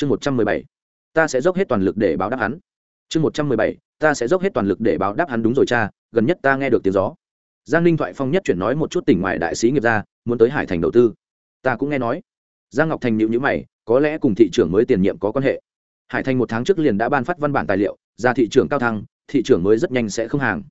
chương một trăm mười bảy. Ta sẽ dốc hết toàn lực để báo đáp hắn. Chương một trăm mười bảy. Ta sẽ dốc hết toàn lực để báo đáp hắn. Đúng rồi cha, gần nhất ta nghe được tiếng gió. Giang ninh thoại phong nhất chuyển nói một chút tỉnh ngoài đại sĩ nghiệp ra muốn tới hải thành đầu tư. Ta cũng nghe nói. Giang ngọc thành nhịu nhữ mày, có lẽ cùng thị trường mới tiền nhiệm có quan hệ. Hải thành một tháng trước liền đã ban phát văn bản tài liệu, ra thị trường cao thăng, thị trường mới rất nhanh sẽ không hàng.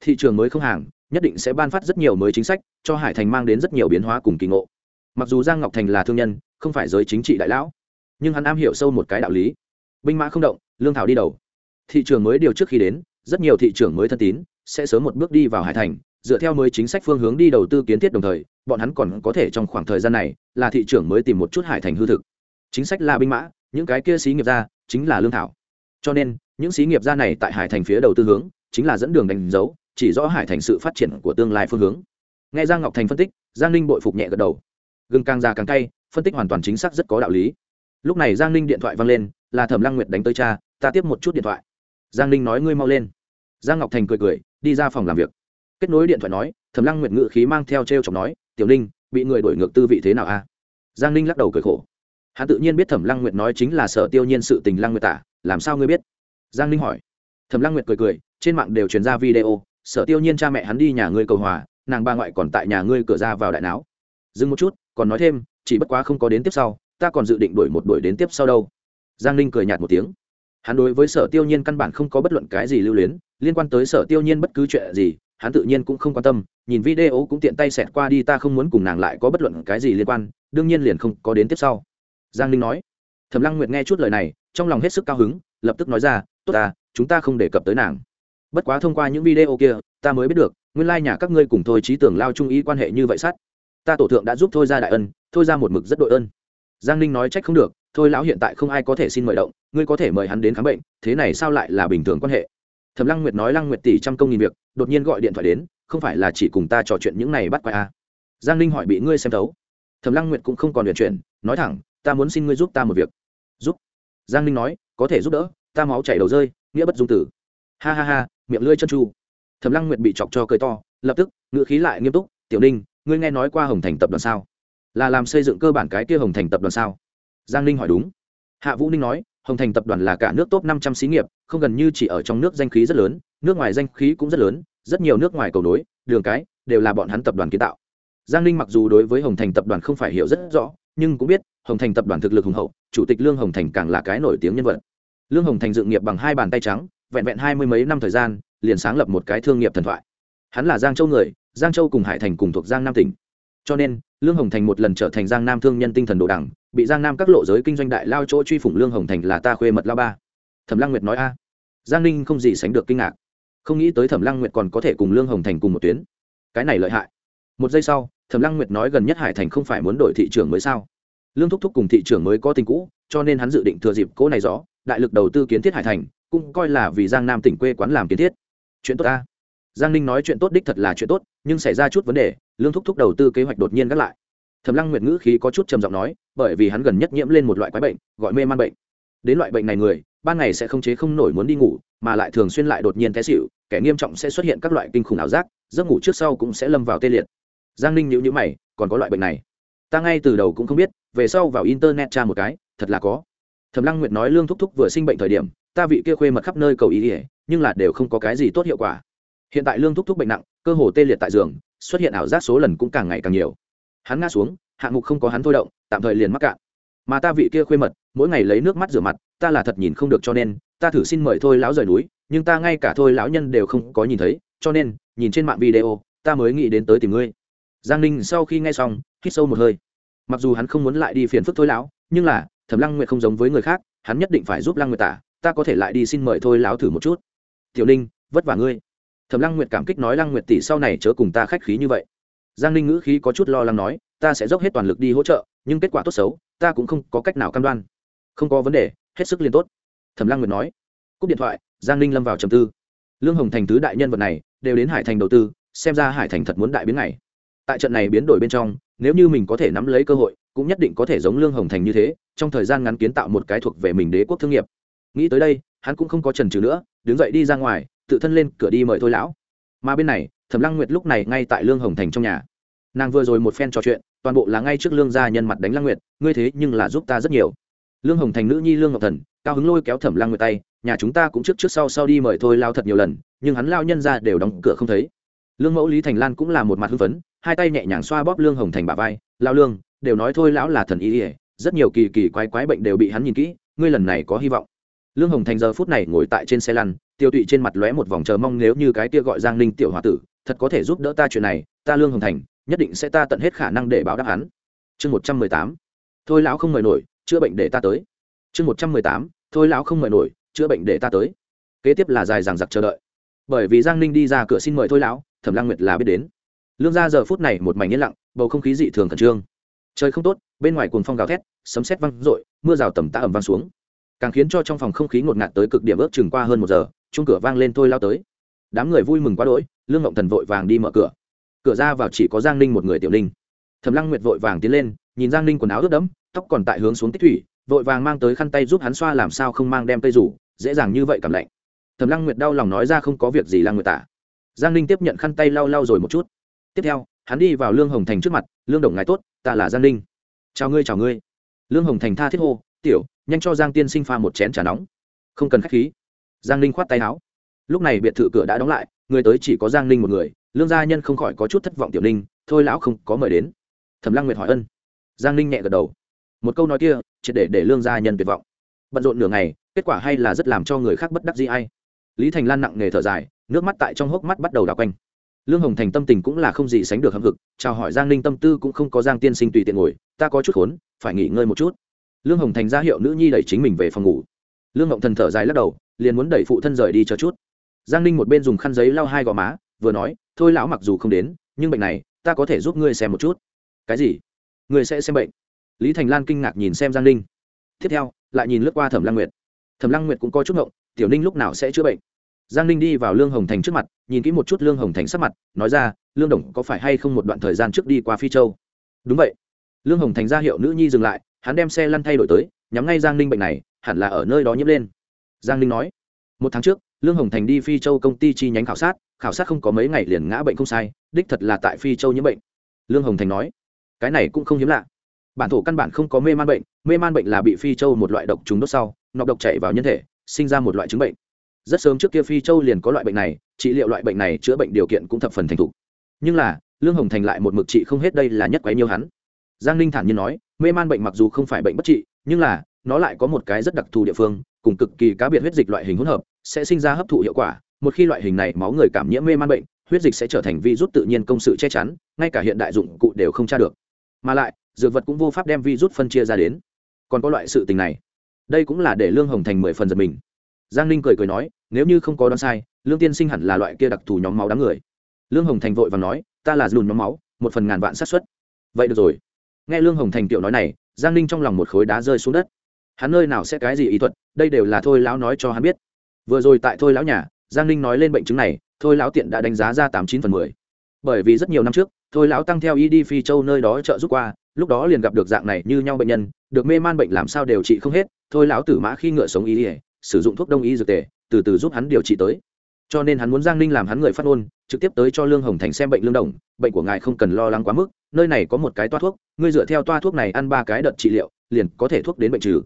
Thị trường mới không hàng, nhất định sẽ ban phát rất nhiều mới chính sách, cho hải thành mang đến rất nhiều biến hóa cùng kỳ ngộ. Mặc dù giang ngọc thành là thương nhân, không phải giới chính trị đại lão nhưng hắn am hiểu sâu một cái đạo lý. Binh mã không động, lương thảo đi đầu. Thị trường mới điều trước khi đến, rất nhiều thị trường mới thân tín, sẽ sớm một bước đi vào hải thành, dựa theo mới chính sách phương hướng đi đầu tư kiến thiết đồng thời, bọn hắn còn có thể trong khoảng thời gian này, là thị trường mới tìm một chút hải thành hư thực. Chính sách là binh mã, những cái kia xí nghiệp ra chính là lương thảo. Cho nên, những xí nghiệp ra này tại hải thành phía đầu tư hướng, chính là dẫn đường đánh dấu, chỉ rõ hải thành sự phát triển của tương lai phương hướng. Nghe giang ngọc thành phân tích, giang ninh bội phục nhẹ gật đầu. Gừng càng già càng cay, phân tích hoàn toàn chính xác rất có đạo lý lúc này giang ninh điện thoại vang lên, là thẩm lăng nguyệt đánh tới cha, ta tiếp một chút điện thoại. Giang ninh nói ngươi mau lên. Giang ngọc thành cười cười, đi ra phòng làm việc. Kết nối điện thoại nói, thẩm lăng nguyệt ngự khí mang theo t r e o chọc nói, tiểu ninh, bị người đổi ngược tư vị thế nào a? Giang ninh lắc đầu cười khổ. Hắn tự nhiên biết thẩm lăng nguyệt nói chính là sở tiêu nhiên sự tình lăng nguyệt tả, làm sao ngươi biết? Giang ninh hỏi. Thẩm lăng nguyệt cười cười, trên mạng đều truyền ra video, sở tiêu nhiên cha mẹ hắn đi nhà ngươi cầu hòa, nàng ba ngoại còn tại nhà ngươi cửa ra vào đại não. Dừng một chút, còn nói thêm, chỉ bất quá không có đến tiếp sau ta còn dự định đổi một đuổi đến tiếp sau đâu. Giang ninh cười nhạt một tiếng. Hắn đối với sở tiêu nhiên căn bản không có bất luận cái gì lưu luyến, liên quan tới sở tiêu nhiên bất cứ chuyện gì, hắn tự nhiên cũng không quan tâm, nhìn video cũng tiện tay xẹt qua đi, ta không muốn cùng nàng lại có bất luận cái gì liên quan, đương nhiên liền không có đến tiếp sau. Giang ninh nói. Thẩm lăng nguyệt nghe chút lời này, trong lòng hết sức cao hứng, lập tức nói ra, tốt ta, chúng ta không đề cập tới nàng. Bất quá thông qua những video kia, ta mới biết được, nguyên lai nhà các ngươi cùng thôi trí tưởng lao trung ý quan hệ như vậy sát. Ta tổ thượng đã giúp thôi ra đại ân, thôi ra một mực rất đội ơn giang ninh nói trách không được, thôi lão hiện tại không ai có thể xin mời động, ngươi có thể mời hắn đến khám bệnh, thế này sao lại là bình thường quan hệ? Thẩm lăng nguyệt nói lăng nguyệt tỷ trăm công nghìn việc, đột nhiên gọi điện thoại đến, không phải là chỉ cùng ta trò chuyện những này bắt quay à. giang ninh hỏi bị ngươi xem thấu. Thẩm lăng nguyệt cũng không còn luyện chuyển nói thẳng, ta muốn xin ngươi giúp ta một việc. Giúp? Giang ninh nói, có thể giúp đỡ, ta máu chảy đầu rơi, nghĩa bất dung tử. Ha ha ha, miệng lưỡi chân tru. Thẩm lăng nguyệt bị chọc cho cười to, lập tức ngựa khí lại nghiêm túc, tiểu ninh, ngươi nghe nói qua hồng thành tập đoàn sao? Là làm xây dựng cơ bản cái kia hồng thành tập đoàn sao? Giang ninh hỏi đúng. Hạ vũ ninh nói, hồng thành tập đoàn là cả nước top năm trăm xí nghiệp, không gần như chỉ ở trong nước danh khí rất lớn, nước ngoài danh khí cũng rất lớn, rất nhiều nước ngoài cầu nối, đường cái, đều là bọn hắn tập đoàn kiến tạo. Giang ninh mặc dù đối với hồng thành tập đoàn không phải hiểu rất rõ, nhưng cũng biết, hồng thành tập đoàn thực lực hùng hậu, chủ tịch lương hồng thành càng là cái nổi tiếng nhân vật. Lương hồng thành dựng nghiệp bằng hai bàn tay trắng, vẹn vẹn hai mươi mấy năm thời gian, liền sáng lập một cái thương nghiệp thần thoại. Hắn là giang châu người, giang châu cùng hải thành cùng thuộc giang nam tỉnh. Cho nên lương hồng thành một lần trở thành giang nam thương nhân tinh thần đồ đẳng, bị giang nam các lộ giới kinh doanh đại lao chỗ truy phủng lương hồng thành là ta khuê mật lao ba. Thẩm lăng nguyệt nói a. Giang ninh không gì sánh được kinh ngạc. Không nghĩ tới thẩm lăng nguyệt còn có thể cùng lương hồng thành cùng một tuyến. Cái này lợi hại. Một giây sau, thẩm lăng nguyệt nói gần nhất hải thành không phải muốn đổi thị trường mới sao? Lương thúc thúc cùng thị trường mới có tình cũ, cho nên hắn dự định thừa dịp cỗ này rõ, đại lực đầu tư kiến thiết hải thành, cũng coi là vì giang nam tỉnh quê quán làm kiến thiết. Chuyện tốt ta giang ninh nói chuyện tốt đích thật là chuyện tốt, nhưng xảy ra chút vấn đề, lương thúc thúc đầu tư kế hoạch đột nhiên gác lại. Thẩm lăng nguyệt ngữ khí có chút trầm giọng nói, bởi vì hắn gần nhất nhiễm lên một loại quái bệnh, gọi mê man bệnh. Đến loại bệnh này người, ban ngày sẽ không chế không nổi muốn đi ngủ, mà lại thường xuyên lại đột nhiên té xịu kẻ nghiêm trọng sẽ xuất hiện các loại kinh khủng ảo giác, giấc ngủ trước sau cũng sẽ lâm vào tê liệt. Giang ninh nhữ nhữ mày, còn có loại bệnh này? Ta ngay từ đầu cũng không biết, về sau vào internet tra một cái, thật là có. Thẩm lăng nguyệt nói lương thúc thúc vừa sinh bệnh thời điểm, ta vị kia khuê mật khắp nơi cầu ý ỉa nhưng là đều không có cái gì tốt hiệu quả hiện tại lương thúc thúc bệnh nặng, cơ hồ tê liệt tại giường, xuất hiện ảo giác số lần cũng càng ngày càng nhiều. Hắn ngã xuống, hạng mục không có hắn thôi động, tạm thời liền mắc cạn. Mà ta vị kia khuê mật, mỗi ngày lấy nước mắt rửa mặt, ta là thật nhìn không được cho nên, ta thử xin mời thôi lão rời núi, nhưng ta ngay cả thôi lão nhân đều không có nhìn thấy, cho nên, nhìn trên mạng video, ta mới nghĩ đến tới tìm ngươi. Giang ninh sau khi nghe xong, hít sâu một hơi. Mặc dù hắn không muốn lại đi phiền phức thôi lão, nhưng là, thẩm lăng nguyệt không giống với người khác, hắn nhất định phải giúp lăng nguyệt tả, ta có thể lại đi xin mời thôi lão thử một chút. Tiểu ninh, vất vả ngươi thẩm lăng nguyệt cảm kích nói, lăng nguyệt tỷ, sau này chớ cùng ta khách khí như vậy. Giang ninh ngữ khí có chút lo lắng nói, ta sẽ dốc hết toàn lực đi hỗ trợ, nhưng kết quả tốt xấu, ta cũng không có cách nào cam đoan. Không có vấn đề, hết sức liên tốt. Thẩm lăng nguyệt nói. Cúp điện thoại, giang ninh lâm vào trầm tư. Lương hồng thành thứ đại nhân vật này, đều đến hải thành đầu tư, xem ra hải thành thật muốn đại biến này tại trận này biến đổi bên trong, nếu như mình có thể nắm lấy cơ hội, cũng nhất định có thể giống lương hồng thành như thế, trong thời gian ngắn kiến tạo một cái thuộc về mình đế quốc thương nghiệp. Nghĩ tới đây, hắn cũng không có trần trừ nữa, đứng dậy đi ra ngoài tự thân lên cửa đi mời thôi lão. Mà bên này, thẩm lăng nguyệt lúc này ngay tại lương hồng thành trong nhà. Nàng vừa rồi một phen trò chuyện, toàn bộ là ngay trước lương gia nhân mặt đánh lăng nguyệt, ngươi thế nhưng là giúp ta rất nhiều. Lương hồng thành nữ nhi lương ngọc thần, cao hứng lôi kéo thẩm lăng nguyệt tay, nhà chúng ta cũng trước trước sau sau đi mời thôi lao thật nhiều lần, nhưng hắn lao nhân ra đều đóng cửa không thấy. Lương mẫu lý thành lan cũng là một mặt hưng phấn, hai tay nhẹ nhàng xoa bóp lương hồng thành bà vai lao lương, đều nói thôi lão là thần ý ỉa rất nhiều kỳ kỳ quái quái bệnh đều bị hắn nhìn kỹ, ngươi lần này có hy vọng. Lương hồng thành giờ phút này ngồi tại trên xe lăn tiêu tụy trên mặt lóe một vòng chờ mong nếu như cái kia gọi giang ninh tiểu h o a tử, thật có thể giúp đỡ ta chuyện này, ta lương hồng thành, nhất định sẽ ta tận hết khả năng để báo đáp hắn. Chương một trăm mười tám. Thôi lão không mời nổi, chữa bệnh để ta tới. Chương một trăm mười tám. Thôi lão không mời nổi, chữa bệnh để ta tới. Kế tiếp là dài dằng dặc chờ đợi. Bởi vì giang ninh đi ra cửa xin mời thôi lão, thẩm lang nguyệt là biết đến. Lương ra giờ phút này một mảnh yên lặng, bầu không khí dị thường khẩn trương. Trời không tốt, bên ngoài cuồng phong gào thét, sấm sét văng r ộ i mưa rào tầm tã ẩm vang xuống. Càng khiến cho trong phòng không khí ngột ngạt tới cực điểm ước chừng qua hơn một giờ chung cửa vang lên thôi lao tới. Đám người vui mừng quá đỗi, lương ngộng thần vội vàng đi mở cửa. Cửa ra vào chỉ có giang ninh một người tiểu ninh thầm lăng nguyệt vội vàng tiến lên, nhìn giang ninh quần áo ướt đẫm, tóc còn tại hướng xuống tích thủy, vội vàng mang tới khăn tay giúp hắn xoa làm sao không mang đem cây rủ, dễ dàng như vậy cảm lạnh. Thầm lăng nguyệt đau lòng nói ra không có việc gì lăng nguyệt tả. Giang ninh tiếp nhận khăn tay lau lau rồi một chút. Tiếp theo, hắn đi vào lương hồng thành trước mặt, lương đồng ngài tốt, ta là giang ninh. Chào ngươi chào ngươi. Lương hồng thành tha thiết hô, tiểu, nhanh cho giang tiên sinh pha một chén trà nóng. Không cần k h á c h khí giang ninh khoát tay áo. Lúc này biệt thự cửa đã đóng lại, người tới chỉ có giang ninh một người, lương gia nhân không khỏi có chút thất vọng tiểu ninh, thôi lão không có mời đến. Thẩm lăng nguyệt hỏi ân. Giang ninh nhẹ gật đầu. Một câu nói kia, triệt để để lương gia nhân tuyệt vọng. Bận rộn nửa ngày, kết quả hay là rất làm cho người khác bất đắc gì ai. lý thành lan nặng nề thở dài, nước mắt tại trong hốc mắt bắt đầu đào quanh. Lương hồng thành tâm tình cũng là không gì sánh được hâm hực, chào hỏi giang ninh tâm tư cũng không có giang tiên sinh tùy tiện ngồi, ta có chút khốn, phải nghỉ ngơi một chút. Lương hồng thành ra hiệu nữ nhi đẩy chính mình về phòng ngủ. Lương ngộng thần thở dài lắc đầu liền muốn đẩy phụ thân rời đi chờ chút. Giang ninh một bên dùng khăn giấy lau hai gò má, vừa nói, thôi lão mặc dù không đến, nhưng bệnh này, ta có thể giúp ngươi xem một chút. Cái gì? Ngươi sẽ xem bệnh? Lý thành lan kinh ngạc nhìn xem giang ninh. Tiếp theo, lại nhìn lướt qua thẩm lăng nguyệt. Thẩm lăng nguyệt cũng có chút ngộng, tiểu ninh lúc nào sẽ chữa bệnh? Giang ninh đi vào lương hồng thành trước mặt, nhìn kỹ một chút lương hồng thành sắc mặt, nói ra, lương đồng có phải hay không một đoạn thời gian trước đi qua phi châu? Đúng vậy. Lương hồng thành ra hiệu nữ nhi dừng lại, hắn đem xe lăn thay đổi tới, nhắm ngay giang ninh bệnh này, hẳn là ở nơi đó nhiễm lên giang ninh nói, một tháng trước, lương hồng thành đi phi châu công ty chi nhánh khảo sát khảo sát không có mấy ngày liền ngã bệnh không sai, đích thật là tại phi châu nhiễm bệnh. Lương hồng thành nói, cái này cũng không hiếm lạ. Bản thổ căn bản không có mê man bệnh, mê man bệnh là bị phi châu một loại độc trùng đốt sau, nọc độc chạy vào nhân thể, sinh ra một loại chứng bệnh. Rất sớm trước kia phi châu liền có loại bệnh này, trị liệu loại bệnh này chữa bệnh điều kiện cũng thập phần thành thục. Nhưng là, lương hồng thành lại một mực trị không hết đây là nhất quái nhiêu hắn. Giang ninh thản nhiên nói, mê man bệnh mặc dù không phải bệnh bất trị, nhưng là, nó lại có một cái rất đặc thù địa phương cùng cực kỳ cá biệt huyết dịch loại hình hỗn hợp, sẽ sinh ra hấp thụ hiệu quả. Một khi loại hình này máu người cảm nhiễm mê man bệnh, huyết dịch sẽ trở thành vi rút tự nhiên công sự che chắn, ngay cả hiện đại dụng cụ đều không tra được. Mà lại, dược vật cũng vô pháp đem vi rút phân chia ra đến. Còn có loại sự tình này. Đây cũng là để lương hồng thành mười phần giật mình. Giang ninh cười cười nói, nếu như không có đoán sai, lương tiên sinh hẳn là loại kia đặc thù nhóm máu đám người. Lương hồng thành vội và nói, ta là dùn nhóm máu, một phần ngàn vạn xác suất. Vậy được rồi. Nghe lương hồng thành tiểu nói này, giang ninh trong lòng một khối đá rơi xuống đất hắn nơi nào sẽ cái gì ý thuật, đây đều là thôi lão nói cho hắn biết. Vừa rồi tại thôi lão nhà, giang ninh nói lên bệnh chứng này, thôi lão tiện đã đánh giá ra tám chín phần mười. Bởi vì rất nhiều năm trước, thôi lão tăng theo y đi phi châu nơi đó trợ giúp qua, lúc đó liền gặp được dạng này như nhau bệnh nhân, được mê man bệnh làm sao đều trị không hết, thôi lão tử mã khi ngựa sống y ỉa sử dụng thuốc đông y dược tề, từ từ giúp hắn điều trị tới. Cho nên hắn muốn giang ninh làm hắn người phát ngôn, trực tiếp tới cho lương hồng thành xem bệnh lương đồng, bệnh của ngài không cần lo lắng quá mức, nơi này có một cái toa thuốc, ngươi dựa theo toa thuốc này ăn ba cái đợt trị liệu, liền có thể thuốc đến bệnh trừ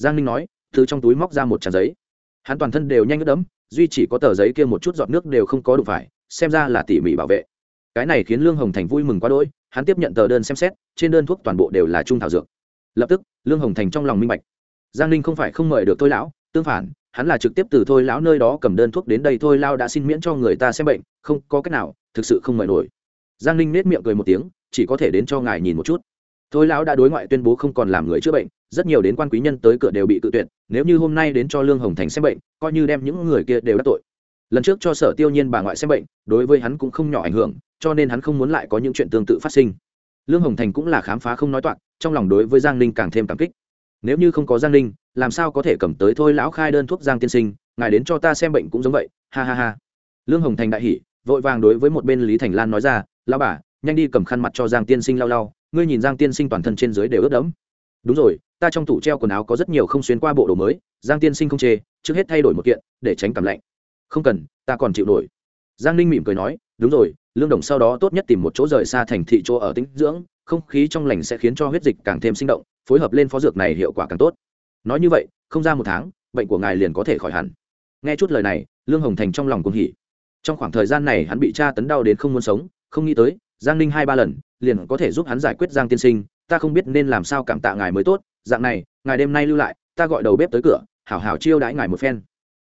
giang ninh nói, từ trong túi móc ra một tràn giấy. Hắn toàn thân đều nhanh ướt đẫm, duy chỉ có tờ giấy kia một chút giọt nước đều không có đủ phải, xem ra là tỉ mỉ bảo vệ. Cái này khiến lương hồng thành vui mừng quá đỗi, hắn tiếp nhận tờ đơn xem xét, trên đơn thuốc toàn bộ đều là trung thảo dược. Lập tức, lương hồng thành trong lòng minh bạch. Giang ninh không phải không mời được thôi lão, tương phản, hắn là trực tiếp từ thôi lão nơi đó cầm đơn thuốc đến đây thôi lao đã xin miễn cho người ta xem bệnh, không có cách nào, thực sự không mời nổi. Giang ninh nết miệng cười một tiếng, chỉ có thể đến cho ngài nhìn một chút. Thôi lão đã đối ngoại tuyên bố không còn làm người chữa bệnh rất nhiều đến quan quý nhân tới cửa đều bị tự tuyệt, nếu như hôm nay đến cho lương hồng thành xem bệnh, coi như đem những người kia đều đắc tội. Lần trước cho sở tiêu nhiên bà ngoại xem bệnh, đối với hắn cũng không nhỏ ảnh hưởng, cho nên hắn không muốn lại có những chuyện tương tự phát sinh. Lương hồng thành cũng là khám phá không nói toạc, trong lòng đối với giang ninh càng thêm cảm kích. Nếu như không có giang ninh, làm sao có thể cầm tới thôi lão khai đơn thuốc giang tiên sinh, ngài đến cho ta xem bệnh cũng giống vậy, ha ha ha. Lương hồng thành đại hỉ, vội vàng đối với một bên lý thành lan nói ra lao bà, nhanh đi cầm khăn mặt cho giang tiên sinh lau lau, ngươi nhìn giang tiên sinh toàn thân trên dưới đều ướt đẫm đúng rồi, ta trong tủ treo quần áo có rất nhiều không xuyên qua bộ đồ mới, giang tiên sinh không chê, trước hết thay đổi một kiện, để tránh cảm lạnh. Không cần, ta còn chịu nổi. Giang ninh mỉm cười nói, đúng rồi, lương đồng sau đó tốt nhất tìm một chỗ rời xa thành thị chỗ ở tĩnh dưỡng, không khí trong lành sẽ khiến cho huyết dịch càng thêm sinh động, phối hợp lên phó dược này hiệu quả càng tốt. Nói như vậy, không ra một tháng, bệnh của ngài liền có thể khỏi hẳn. Nghe chút lời này, lương hồng thành trong lòng cũng hỉ. Trong khoảng thời gian này hắn bị tra tấn đau đến không muốn sống, không nghĩ tới, giang ninh hai ba lần, liền có thể giúp hắn giải quyết giang tiên sinh ta không biết nên làm sao cảm tạ ngài mới tốt, dạng này, ngài đêm nay lưu lại, ta gọi đầu bếp tới cửa, hảo hảo chiêu đãi ngài một phen.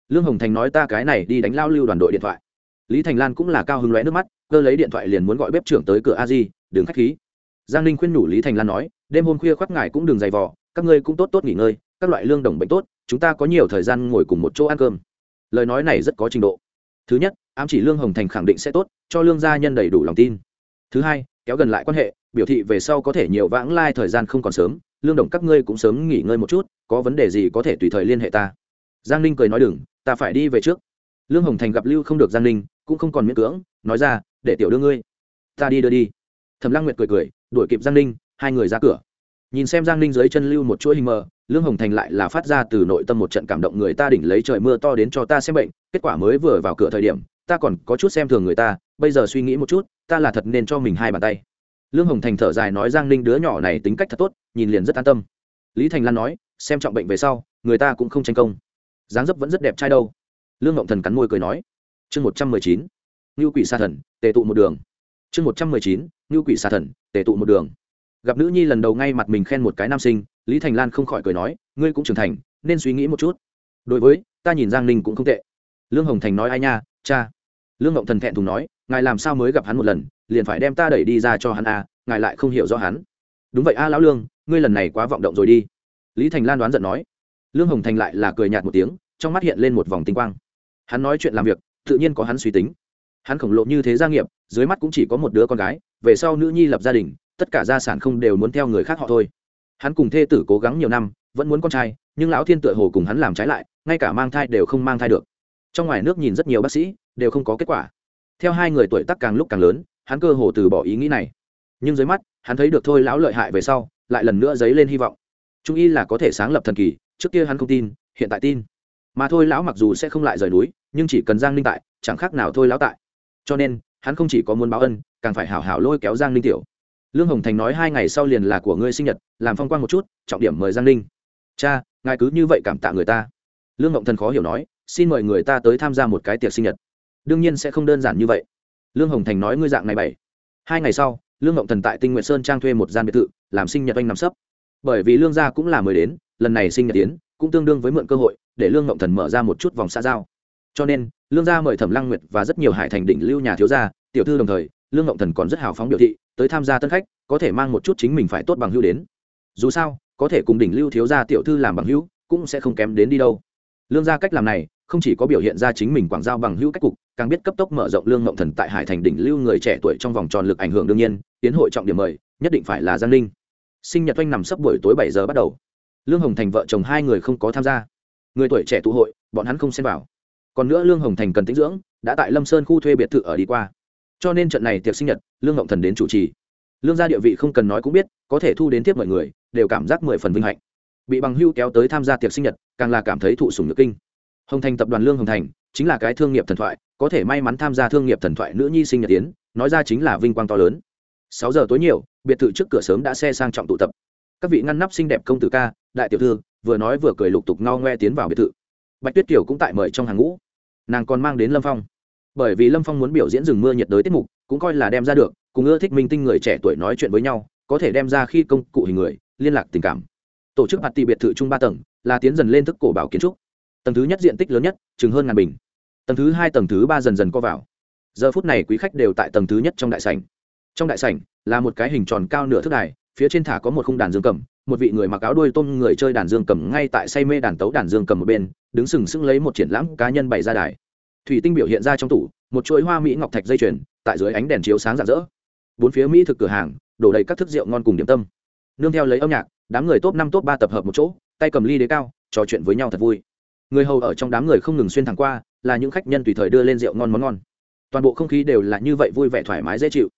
Lương hồng thành nói ta cái này đi đánh lao lưu đoàn đội điện thoại. Lý thành lan cũng là cao hứng lóe nước mắt, cơ lấy điện thoại liền muốn gọi bếp trưởng tới cửa a di đường khách khí. Giang ninh khuyên nhủ lý thành lan nói, đêm hôm khuya khoác ngài cũng đừng dày vò, các ngươi cũng tốt tốt nghỉ ngơi, các loại lương đồng bệnh tốt, chúng ta có nhiều thời gian ngồi cùng một chỗ ăn cơm. Lời nói này rất có trình độ. Thứ nhất, ám chỉ lương hồng thành khẳng định sẽ tốt, cho lương gia nhân đầy đủ lòng tin. Thứ hai kéo gần lại quan hệ, biểu thị về sau có thể nhiều vãng lai thời gian không còn sớm, lương đồng các ngươi cũng sớm nghỉ ngơi một chút, có vấn đề gì có thể tùy thời liên hệ ta. Giang ninh cười nói đừng, ta phải đi về trước. Lương hồng thành gặp lưu không được giang ninh, cũng không còn miễn cưỡng, nói ra, để tiểu đưa ngươi. Ta đi đưa đi. Thẩm lăng nguyệt cười cười, đuổi kịp giang ninh, hai người ra cửa. Nhìn xem giang ninh dưới chân lưu một chuỗi hình mờ, lương hồng thành lại là phát ra từ nội tâm một trận cảm động người ta đỉnh lấy trời mưa to đến cho ta xem bệnh, kết quả mới vừa vào cửa thời điểm, ta còn có chút xem thường người ta bây giờ suy nghĩ một chút, ta là thật nên cho mình hai bàn tay. Lương hồng thành thở dài nói giang ninh đứa nhỏ này tính cách thật tốt, nhìn liền rất an tâm. Lý thành lan nói, xem trọng bệnh về sau, người ta cũng không tranh công. Dáng dấp vẫn rất đẹp trai đâu. Lương ngộng thần cắn môi cười nói, chương một trăm mười chín, ngưu quỷ sa thần, tề tụ một đường. Chương một trăm mười chín, ngưu quỷ sa thần, tề tụ một đường. Gặp nữ nhi lần đầu ngay mặt mình khen một cái nam sinh, lý thành lan không khỏi cười nói, ngươi cũng trưởng thành, nên suy nghĩ một chút. Đối với, ta nhìn giang ninh cũng không tệ. Lương hồng thành nói ai nha, cha. Lương ngộng thần thẹn thùng nói ngài làm sao mới gặp hắn một lần liền phải đem ta đẩy đi ra cho hắn a à, ngài lại không hiểu rõ hắn. Đúng vậy a lão lương ngươi lần này quá vọng động rồi đi. Lý thành lan đoán giận nói. Lương hồng thành lại là cười nhạt một tiếng trong mắt hiện lên một vòng tinh quang. Hắn nói chuyện làm việc tự nhiên có hắn suy tính. Hắn khổng lộ như thế gia nghiệp dưới mắt cũng chỉ có một đứa con gái về sau nữ nhi lập gia đình tất cả gia sản không đều muốn theo người khác họ thôi. Hắn cùng thê tử cố gắng nhiều năm vẫn muốn con trai nhưng lão thiên tựa hồ cùng hắn làm trái lại ngay cả mang thai đều không mang thai được. Trong ngoài nước nhìn rất nhiều bác sĩ đều không có kết quả theo hai người tuổi tác càng lúc càng lớn, hắn cơ hồ từ bỏ ý nghĩ này. Nhưng dưới mắt, hắn thấy được thôi lão lợi hại về sau, lại lần nữa dấy lên hy vọng. Trung y là có thể sáng lập thần kỳ, trước kia hắn không tin, hiện tại tin. Mà thôi lão mặc dù sẽ không lại rời núi, nhưng chỉ cần giang ninh tại, chẳng khác nào thôi lão tại. Cho nên, hắn không chỉ có muốn báo ân, càng phải hảo hảo lôi kéo giang ninh tiểu. Lương hồng thành nói hai ngày sau liền là của ngươi sinh nhật, làm phong quang một chút, trọng điểm mời giang ninh. Cha, ngài cứ như vậy cảm tạ người ta. Lương ngộng thần khó hiểu nói, xin mời người ta tới tham gia một cái tiệc sinh nhật đương nhiên sẽ không đơn giản như vậy. Lương hồng thành nói ngươi dạng này bảy. Hai ngày sau, lương ngộng thần tại tinh nguyện sơn trang thuê một gian biệt thự, làm sinh nhật anh nằm sấp. Bởi vì lương gia cũng là mời đến, lần này sinh nhật tiến cũng tương đương với mượn cơ hội để lương ngộng thần mở ra một chút vòng xã giao. Cho nên, lương gia mời thẩm lăng nguyệt và rất nhiều hải thành đỉnh lưu nhà thiếu gia, tiểu thư đồng thời, lương ngộng thần còn rất hào phóng biểu thị, tới tham gia tân khách, có thể mang một chút chính mình phải tốt bằng hữu đến. Dù sao, có thể cùng đỉnh lưu thiếu gia tiểu thư làm bằng hữu, cũng sẽ không kém đến đi đâu. Lương gia cách làm này không chỉ có biểu hiện ra chính mình quảng giao bằng hữu cách cục, càng biết cấp tốc mở rộng lương ngộng thần tại hải thành đỉnh lưu người trẻ tuổi trong vòng tròn lực ảnh hưởng đương nhiên, tiến hội trọng điểm mời, nhất định phải là giang ninh. Sinh nhật oanh nằm sấp buổi tối bảy giờ bắt đầu. Lương hồng thành vợ chồng hai người không có tham gia. Người tuổi trẻ tụ hội, bọn hắn không xem vào. Còn nữa lương hồng thành cần tĩnh dưỡng, đã tại lâm sơn khu thuê biệt thự ở đi qua. Cho nên trận này tiệc sinh nhật, lương ngộng thần đến chủ trì. Lương gia địa vị không cần nói cũng biết, có thể thu đến tiếp mọi người, đều cảm giác mười phần vinh hạnh. Bị bằng hưu kéo tới tham gia tiệc sinh nhật, càng là cảm thấy thụ sùng nhược kinh hồng thành tập đoàn lương hồng thành chính là cái thương nghiệp thần thoại, có thể may mắn tham gia thương nghiệp thần thoại nữ nhi sinh nhật tiến nói ra chính là vinh quang to lớn. Sáu giờ tối nhiều, biệt thự trước cửa sớm đã xe sang trọng tụ tập. Các vị ngăn nắp xinh đẹp công tử ca, đại tiểu thư, vừa nói vừa cười lục tục ngao ngoe tiến vào biệt thự. Bạch tuyết kiều cũng tại mời trong hàng ngũ. Nàng còn mang đến lâm phong. Bởi vì lâm phong muốn biểu diễn rừng mưa nhiệt đới tiết mục, cũng coi là đem ra được, cùng ưa thích minh tinh người trẻ tuổi nói chuyện với nhau, có thể đem ra khi công cụ hình người, liên lạc tình cảm. Tổ chức mặt tỷ biệt thự chung ba tầng, là tiến dần lên thức cổ bảo kiến trúc tầng thứ nhất diện tích lớn nhất, chừng hơn ngàn bình. Tầng thứ hai, tầng thứ ba dần dần co vào. Giờ phút này quý khách đều tại tầng thứ nhất trong đại sảnh. Trong đại sảnh, là một cái hình tròn cao nửa thước đài, phía trên thả có một khung đàn dương cầm, một vị người mặc áo đuôi tôm người chơi đàn dương cầm ngay tại say mê đàn tấu đàn dương cầm một bên, đứng sừng sững lấy một triển lãm cá nhân bày ra đài. Thủy tinh biểu hiện ra trong tủ, một chuỗi hoa mỹ ngọc thạch dây chuyền, tại dưới ánh đèn chiếu sáng rạng rỡ. Bốn phía mỹ thực cửa hàng, đổ đầy các thức rượu ngon cùng điểm tâm. Nương theo lấy âm nhạc, đám người top năm, top ba tập hợp một chỗ, tay cầm ly đế cao, trò chuyện với nhau thật vui người hầu ở trong đám người không ngừng xuyên thẳng qua, là những khách nhân tùy thời đưa lên rượu ngon món ngon. Toàn bộ không khí đều là như vậy vui vẻ thoải mái dễ chịu.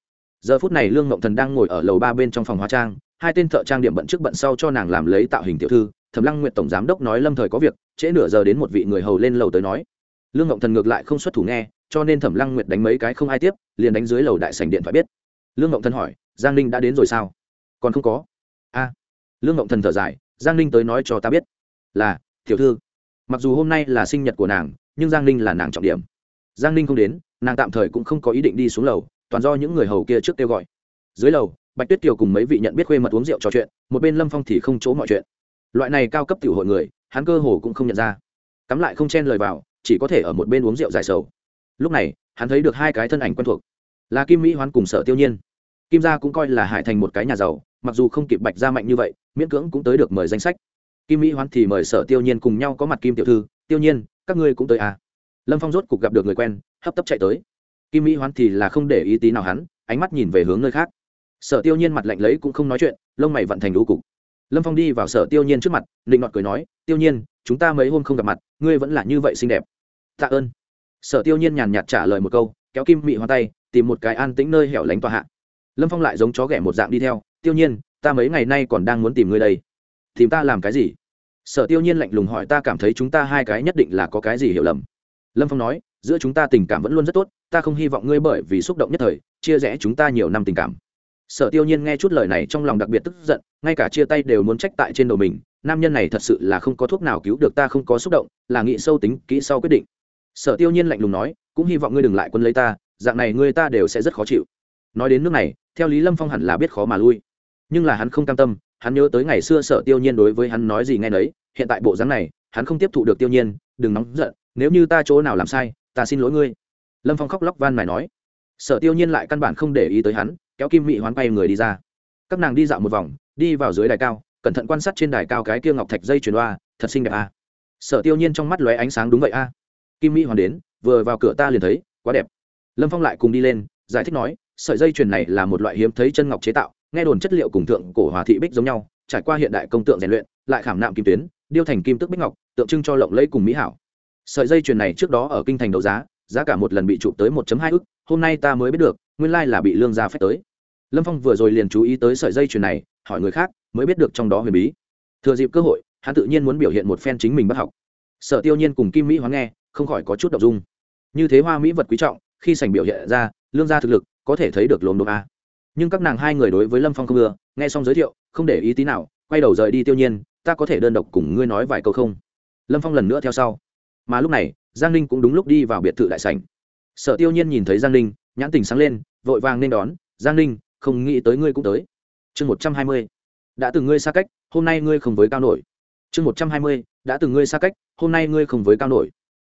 Giờ phút này lương ngộng thần đang ngồi ở lầu ba bên trong phòng hóa trang, hai tên thợ trang điểm bận trước bận sau cho nàng làm lấy tạo hình tiểu thư, thẩm lăng nguyện tổng giám đốc nói lâm thời có việc, trễ nửa giờ đến một vị người hầu lên lầu tới nói. Lương ngộng thần ngược lại không xuất thủ nghe, cho nên thẩm lăng nguyệt đánh mấy cái không ai tiếp, liền đánh dưới lầu đại sành điện thoại biết. Lương ngộng thần hỏi, giang ninh đã đến rồi sao? Còn không có. A lương ngộng thần thở dài, giang ninh tới nói cho ta biết. Là, tiểu thư mặc dù hôm nay là sinh nhật của nàng, nhưng giang ninh là nàng trọng điểm. Giang ninh không đến, nàng tạm thời cũng không có ý định đi xuống lầu, toàn do những người hầu kia trước kêu gọi. Dưới lầu, bạch tuyết kiều cùng mấy vị nhận biết khuê mật uống rượu trò chuyện, một bên lâm phong thì không chỗ mọi chuyện. Loại này cao cấp tiểu hội người, hắn cơ hồ cũng không nhận ra. Cắm lại không chen lời vào, chỉ có thể ở một bên uống rượu dài sầu. Lúc này, hắn thấy được hai cái thân ảnh quen thuộc. Là kim mỹ hoán cùng sở tiêu nhiên. Kim gia cũng coi là hải thành một cái nhà giàu, mặc dù không kịp bạch gia mạnh như vậy, miễn cưỡng cũng tới được mời danh sách kim mỹ hoán thì mời sở tiêu nhiên cùng nhau có mặt kim tiểu thư, tiêu nhiên, các ngươi cũng tới à. lâm phong rốt cục gặp được người quen, hấp tấp chạy tới. Kim mỹ hoán thì là không để ý tí nào hắn, ánh mắt nhìn về hướng nơi khác. Sở tiêu nhiên mặt lạnh lấy cũng không nói chuyện, lông mày vận thành đũ cục. Lâm phong đi vào sở tiêu nhiên trước mặt định ngọt cười nói, tiêu nhiên, chúng ta mấy hôm không gặp mặt, ngươi vẫn là như vậy xinh đẹp. Tạ ơn. Sở tiêu nhiên nhàn nhạt trả lời một câu, kéo kim mị hoa tay, tìm một cái an tĩnh nơi hẻo lánh tòa hạ. Lâm phong lại giống chó ghẻ một dạng đi theo, tiêu nhiên, ta mấy ngày nay còn đang muốn tìm ngươi đây tìm ta làm cái gì? Sở tiêu nhiên lạnh lùng hỏi, ta cảm thấy chúng ta hai cái nhất định là có cái gì hiểu lầm. Lâm phong nói, giữa chúng ta tình cảm vẫn luôn rất tốt, ta không hy vọng ngươi bởi vì xúc động nhất thời, chia rẽ chúng ta nhiều năm tình cảm. Sở tiêu nhiên nghe chút lời này trong lòng đặc biệt tức giận, ngay cả chia tay đều muốn trách tại trên đầu mình, nam nhân này thật sự là không có thuốc nào cứu được ta, không có xúc động, là nghĩ sâu tính, kỹ sau quyết định. Sở tiêu nhiên lạnh lùng nói, cũng hy vọng ngươi đừng lại quân lấy ta, dạng này ngươi ta đều sẽ rất khó chịu. Nói đến nước này, theo lý lâm phong hẳn là biết khó mà lui, nhưng là hắn không cam tâm hắn nhớ tới ngày xưa sở tiêu nhiên đối với hắn nói gì nghe nấy, hiện tại bộ dáng này, hắn không tiếp thụ được tiêu nhiên, đừng nóng giận, nếu như ta chỗ nào làm sai, ta xin lỗi ngươi lâm phong khóc lóc van mài nói sở tiêu nhiên lại căn bản không để ý tới hắn, kéo kim mị hoán bay người đi ra các nàng đi dạo một vòng, đi vào dưới đài cao, cẩn thận quan sát trên đài cao cái kia ngọc thạch dây chuyền đoa thật xinh đẹp a à. sở tiêu nhiên trong mắt lóe ánh sáng đúng vậy a à. kim mỹ hoàn đến, vừa vào cửa ta liền thấy, quá đẹp lâm phong lại cùng đi lên, giải thích nói, sợi dây chuyền này là một loại hiếm thấy chân ngọc chế tạo nghe đồn chất liệu cùng tượng cổ hòa thị bích giống nhau, trải qua hiện đại công tượng rèn luyện, lại khảm nạm kim tuyến, điêu thành kim tức bích ngọc, tượng trưng cho lộng lẫy cùng mỹ hảo. Sợi dây chuyền này trước đó ở kinh thành đấu giá giá cả một lần bị chụp tới 1 hai ức, hôm nay ta mới biết được, nguyên lai là bị lương gia phép tới. Lâm phong vừa rồi liền chú ý tới sợi dây chuyền này, hỏi người khác, mới biết được trong đó huyền bí. Thừa dịp cơ hội, hắn tự nhiên muốn biểu hiện một phen chính mình bất học. Sở tiêu nhiên cùng kim mỹ hoán nghe, không khỏi có chút đ ộ n g dung. Như thế hoa mỹ vật quý trọng, khi sành biểu hiện ra, lương gia thực lực có thể thấy được lồn đột a nhưng các nàng hai người đối với lâm phong không ưa, nghe xong giới thiệu, không để ý tí nào, quay đầu rời đi tiêu nhiên, ta có thể đơn độc cùng ngươi nói vài câu không? Lâm phong lần nữa theo sau. Mà lúc này, giang ninh cũng đúng lúc đi vào biệt thự đại sảnh. Sở tiêu nhiên nhìn thấy giang ninh, nhãn tình sáng lên, vội vàng nên đón, giang ninh, không nghĩ tới ngươi cũng tới. Chương một trăm hai mươi. Đã từng ngươi xa cách, hôm nay ngươi không với cao nổi. Chương một trăm hai mươi. Đã từng ngươi xa cách, hôm nay ngươi không với cao nổi.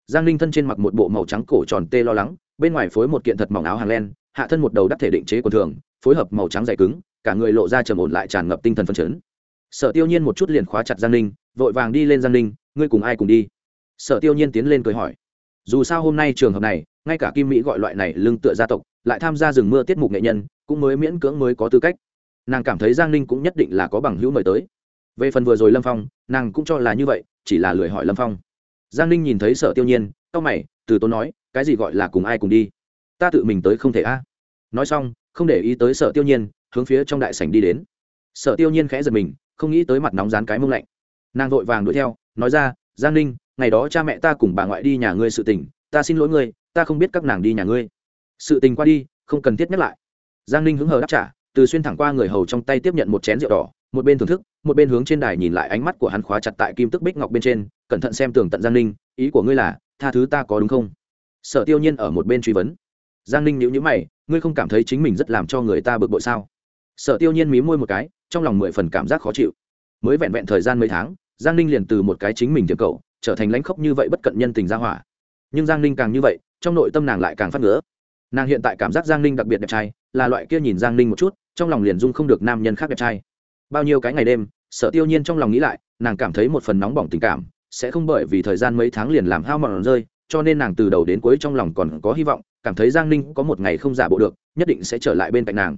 Giang ninh thân trên mặc một bộ màu trắng cổ tròn tê lo lắng, bên ngoài phối một kiện thật mỏng áo hàng len hạ thân một đầu đắc thể định chế quần thường, phối hợp màu trắng dày cứng, cả người lộ ra trầm ổn lại tràn ngập tinh thần phân chấn. Sở tiêu nhiên một chút liền khóa chặt giang ninh, vội vàng đi lên giang ninh, ngươi cùng ai cùng đi? Sở tiêu nhiên tiến lên cười hỏi. Dù sao hôm nay trường hợp này, ngay cả kim mỹ gọi loại này lưng tựa gia tộc, lại tham gia rừng mưa tiết mục nghệ nhân, cũng mới miễn cưỡng mới có tư cách. Nàng cảm thấy giang ninh cũng nhất định là có bằng hữu mời tới. Về phần vừa rồi lâm phong, nàng cũng cho là như vậy, chỉ là lười hỏi lâm phong. Giang ninh nhìn thấy sở tiêu nhiên c mày, từ tốn nói, cái gì gọi là cùng ai cùng đi? Ta tự mình tới không thể a. À. Nói xong, không để ý tới sở tiêu nhiên, hướng phía trong đại sảnh đi đến. Sở tiêu nhiên khẽ giật mình, không nghĩ tới mặt nóng rán cái mông lạnh. Nàng vội vàng đuổi theo, nói ra, giang ninh, ngày đó cha mẹ ta cùng bà ngoại đi nhà ngươi sự tình, ta xin lỗi ngươi, ta không biết các nàng đi nhà ngươi. Sự tình qua đi, không cần thiết nhắc lại. Giang ninh hứng hờ đáp trả, từ xuyên thẳng qua người hầu trong tay tiếp nhận một chén rượu đỏ, một bên thưởng thức, một bên hướng trên đài nhìn lại ánh mắt của hắn khóa chặt tại kim tức bích ngọc bên trên, cẩn thận xem tường tận giang ninh, ý của ngươi là, tha thứ ta có đúng không? Sở tiêu nhiên ở một bên truy vấn giang ninh nhữ nhữ mày, ngươi không cảm thấy chính mình rất làm cho người ta bực bội sao? Sở tiêu nhiên mí môi một cái, trong lòng mười phần cảm giác khó chịu. Mới vẹn vẹn thời gian mấy tháng, giang ninh liền từ một cái chính mình tiệm cậu, trở thành lãnh khốc như vậy bất cận nhân tình ra hỏa. Nhưng giang ninh càng như vậy, trong nội tâm nàng lại càng phát ngứa. Nàng hiện tại cảm giác giang ninh đặc biệt đẹp trai, là loại kia nhìn giang ninh một chút, trong lòng liền dung không được nam nhân khác đẹp trai. Bao nhiêu cái ngày đêm sợ tiêu nhiên trong lòng nghĩ lại, nàng cảm thấy một phần nóng bỏng tình cảm, sẽ không bởi vì thời gian mấy tháng liền làm hao mòn rơi, cho nên nàng từ đầu đến cuối trong lòng còn có hy vọng cảm thấy giang ninh có một ngày không giả bộ được, nhất định sẽ trở lại bên cạnh nàng.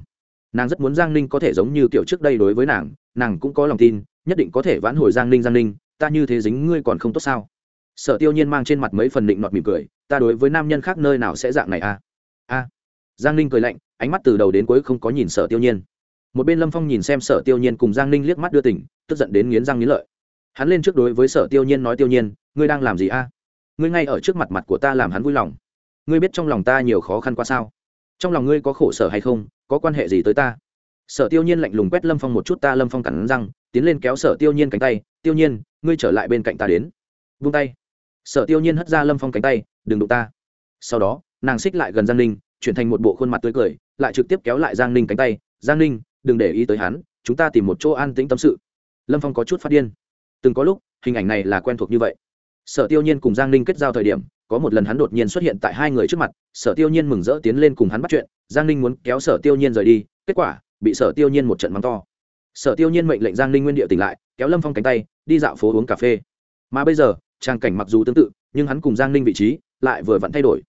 Nàng rất muốn giang ninh có thể giống như kiểu trước đây đối với nàng nàng cũng có lòng tin, nhất định có thể vãn hồi giang ninh giang ninh, ta như thế dính ngươi còn không tốt sao? Sợ tiêu nhiên mang trên mặt mấy phần định nọt mỉm cười, ta đối với nam nhân khác nơi nào sẽ dạng này a à? a. Giang ninh cười lạnh, ánh mắt từ đầu đến cuối không có nhìn sở tiêu nhiên. Một bên lâm phong nhìn xem sở tiêu nhiên cùng giang ninh liếc mắt đưa tỉnh tức giận đến nghiến răng nghiến lợi. Hắn lên trước đối với sở tiêu nhiên nói, tiêu nhiên, ngươi đang làm gì a? Ngươi ngay ở trước mặt mặt của ta làm hắn vui lòng ngươi biết trong lòng ta nhiều khó khăn qua sao? Trong lòng ngươi có khổ sở hay không? Có quan hệ gì tới ta? Sở tiêu nhiên lạnh lùng quét lâm phong một chút, ta lâm phong cắn răng, tiến lên kéo sở tiêu nhiên cánh tay, tiêu nhiên, ngươi trở lại bên cạnh ta đến. Vung tay. Sở tiêu nhiên hất ra lâm phong cánh tay, đừng đụng ta. Sau đó, nàng xích lại gần giang ninh, chuyển thành một bộ khuôn mặt tươi cười, lại trực tiếp kéo lại giang ninh cánh tay, giang ninh, đừng để ý tới hắn, chúng ta tìm một chỗ an tĩnh tâm sự. Lâm phong có chút phát điên. Từng có lúc, hình ảnh này là quen thuộc như vậy. Sở tiêu nhiên cùng giang ninh kết giao thời điểm có một lần hắn đột nhiên xuất hiện tại hai người trước mặt, sở tiêu nhiên mừng rỡ tiến lên cùng hắn bắt chuyện, giang ninh muốn kéo sở tiêu nhiên rời đi, kết quả, bị sở tiêu nhiên một trận mắng to. Sở tiêu nhiên mệnh lệnh giang ninh nguyên địa tỉnh lại, kéo lâm phong cánh tay, đi dạo phố uống cà phê. Mà bây giờ, trang cảnh mặc dù tương tự, nhưng hắn cùng giang ninh vị trí lại vừa vặn thay đổi.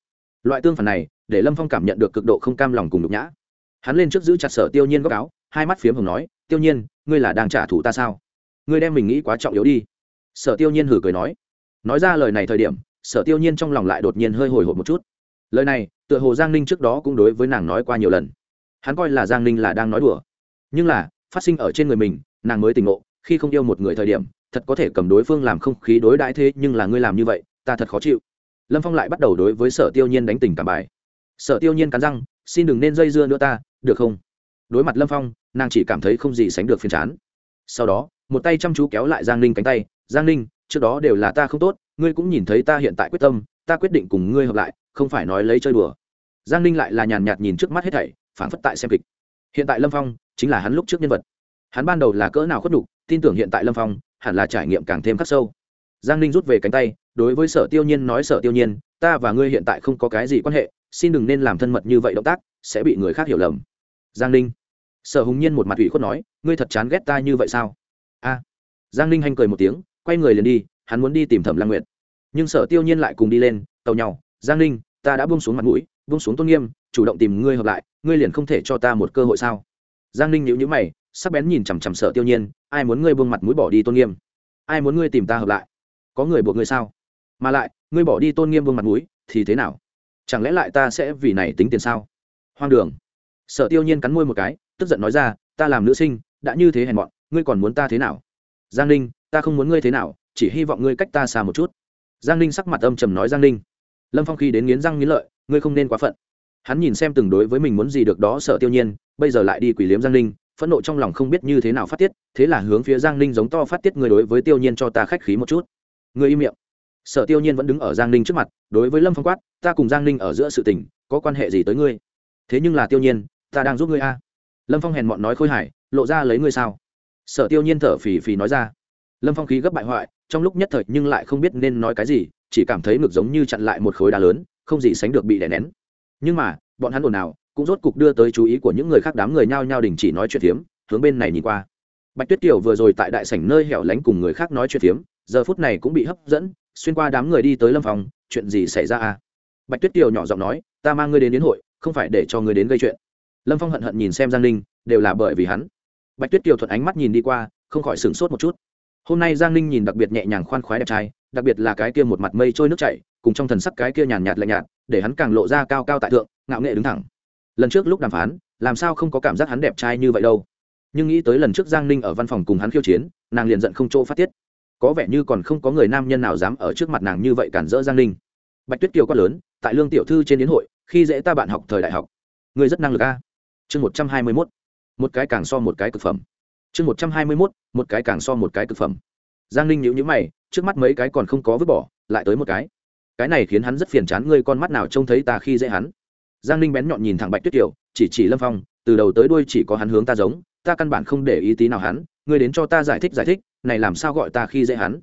Loại tương phản này, để lâm phong cảm nhận được cực độ không cam lòng cùng nhục nhã. Hắn lên trước giữ chặt sở tiêu nhiên góc áo, hai mắt phiếm hồng nói, tiêu nhiên, ngươi là đang trả thù ta sao? Ngươi đem mình nghĩ quá trọng yếu đi. Sở tiêu nhiên hử cười nói. Nói ra lời này thời điểm sở tiêu nhiên trong lòng lại đột nhiên hơi hồi hộp một chút. Lời này, tựa hồ giang ninh trước đó cũng đối với nàng nói qua nhiều lần. Hắn coi là giang ninh là đang nói đùa. Nhưng là, phát sinh ở trên người mình, nàng mới tỉnh ngộ, khi không yêu một người thời điểm, thật có thể cầm đối phương làm không khí đối đãi thế, nhưng là ngươi làm như vậy, ta thật khó chịu. Lâm phong lại bắt đầu đối với sở tiêu nhiên đánh tình cảm bài. Sở tiêu nhiên cắn răng, xin đừng nên dây dưa nữa ta, được không? Đối mặt lâm phong, nàng chỉ cảm thấy không gì sánh được phiền chán. Sau đó, một tay chăm chú kéo lại giang ninh cánh tay, giang ninh, trước đó đều là ta không tốt ngươi cũng nhìn thấy ta hiện tại quyết tâm, ta quyết định cùng ngươi hợp lại, không phải nói lấy chơi đùa. Giang ninh lại là nhàn nhạt nhìn trước mắt hết thảy phản phất tại xem kịch. Hiện tại lâm phong chính là hắn lúc trước nhân vật. Hắn ban đầu là cỡ nào khuất đục tin tưởng hiện tại lâm phong hẳn là trải nghiệm càng thêm khắc sâu. Giang ninh rút về cánh tay, đối với sở tiêu nhiên nói, sở tiêu nhiên, ta và ngươi hiện tại không có cái gì quan hệ, xin đừng nên làm thân mật như vậy động tác, sẽ bị người khác hiểu lầm. Giang ninh, sở hùng nhiên một mặt ủy khuất nói, ngươi thật chán ghét ta như vậy sao? A. Giang ninh hanh cười một tiếng, quay người liền đi hắn muốn đi tìm thẩm lăng nguyệt. Nhưng sở tiêu nhiên lại cùng đi lên tàu nhau, giang ninh, ta đã buông xuống mặt mũi, buông xuống tôn nghiêm, chủ động tìm ngươi hợp lại, ngươi liền không thể cho ta một cơ hội sao? Giang ninh nhíu nhíu mày, sắc bén nhìn chằm chằm sở tiêu nhiên, ai muốn ngươi buông mặt mũi bỏ đi tôn nghiêm? Ai muốn ngươi tìm ta hợp lại? Có người buộc ngươi sao? Mà lại, ngươi bỏ đi tôn nghiêm buông mặt mũi, thì thế nào? Chẳng lẽ lại ta sẽ vì này tính tiền sao? Hoang đường. Sở tiêu nhiên cắn môi một cái, tức giận nói ra, ta làm nữ sinh, đã như thế hèn mọn, ngươi còn muốn ta thế nào? Giang ninh ta không muốn ngươi thế nào chỉ hy vọng ngươi cách ta xa một chút. Giang ninh sắc mặt âm trầm nói giang ninh. Lâm phong khi đến nghiến răng nghiến lợi ngươi không nên quá phận. Hắn nhìn xem từng đối với mình muốn gì được đó sợ tiêu nhiên bây giờ lại đi quỷ liếm giang ninh phẫn nộ trong lòng không biết như thế nào phát tiết thế là hướng phía giang ninh giống to phát tiết người đối với tiêu nhiên cho ta khách khí một chút. Người im miệng. Sở tiêu nhiên vẫn đứng ở giang ninh trước mặt đối với lâm phong quát ta cùng giang ninh ở giữa sự tình có quan hệ gì tới ngươi? Thế nhưng là tiêu nhiên ta đang giúp ngươi a. Lâm phong hèn mọn nói khôi Hải, lộ ra lấy ngươi sao? Sở tiêu nhiên thở phì phì nói ra lâm phong khí gấp bại hoại, trong lúc nhất thời nhưng lại không biết nên nói cái gì, chỉ cảm thấy ngực giống như chặn lại một khối đá lớn, không gì sánh được bị đè nén. Nhưng mà, bọn hắn ồn ào, cũng rốt cục đưa tới chú ý của những người khác đám người nhao nhao đình chỉ nói chuyện phiếm, hướng bên này nhìn qua. Bạch tuyết kiều vừa rồi tại đại sảnh nơi hẻo lánh cùng người khác nói chuyện phiếm, giờ phút này cũng bị hấp dẫn, xuyên qua đám người đi tới lâm phòng chuyện gì xảy ra à? Bạch tuyết kiều nhỏ giọng nói, ta mang ngươi đến đến hội, không phải để cho ngươi đến gây chuyện. Lâm phong hận hận nhìn xem giang ninh, đều là bởi vì hắn. Bạch tuyết kiều thuận ánh mắt nhìn đi qua, không khỏi sửng sốt một chút hôm nay giang ninh nhìn đặc biệt nhẹ nhàng khoan khoái đẹp trai, đặc biệt là cái kia một mặt mây trôi nước chảy, cùng trong thần sắc cái kia nhàn nhạt lạnh nhạt, để hắn càng lộ ra cao cao tại thượng, ngạo nghệ đứng thẳng. Lần trước lúc đàm phán, làm sao không có cảm giác hắn đẹp trai như vậy đâu. Nhưng nghĩ tới lần trước giang ninh ở văn phòng cùng hắn khiêu chiến, nàng liền giận không chỗ phát tiết. Có vẻ như còn không có người nam nhân nào dám ở trước mặt nàng như vậy cản rỡ giang ninh. Bạch tuyết kiều quát lớn, tại lương tiểu thư trên đến hội, khi dễ ta bạn học thời đại học người rất năng lực a. Chương một trăm hai mươi mốt, một cái càng so một cái cực phẩm chương một trăm hai mươi mốt, một cái càng so một cái cực phẩm. Giang ninh nhữ nhữ mày, trước mắt mấy cái còn không có vứt bỏ, lại tới một cái. Cái này khiến hắn rất phiền chán ngươi con mắt nào trông thấy ta khi dễ hắn. Giang ninh bén nhọn nhìn thẳng bạch tuyết kiều, chỉ chỉ lâm phong, từ đầu tới đuôi chỉ có hắn hướng ta giống, ta căn bản không để ý tí nào hắn, ngươi đến cho ta giải thích giải thích, này làm sao gọi ta khi dễ hắn?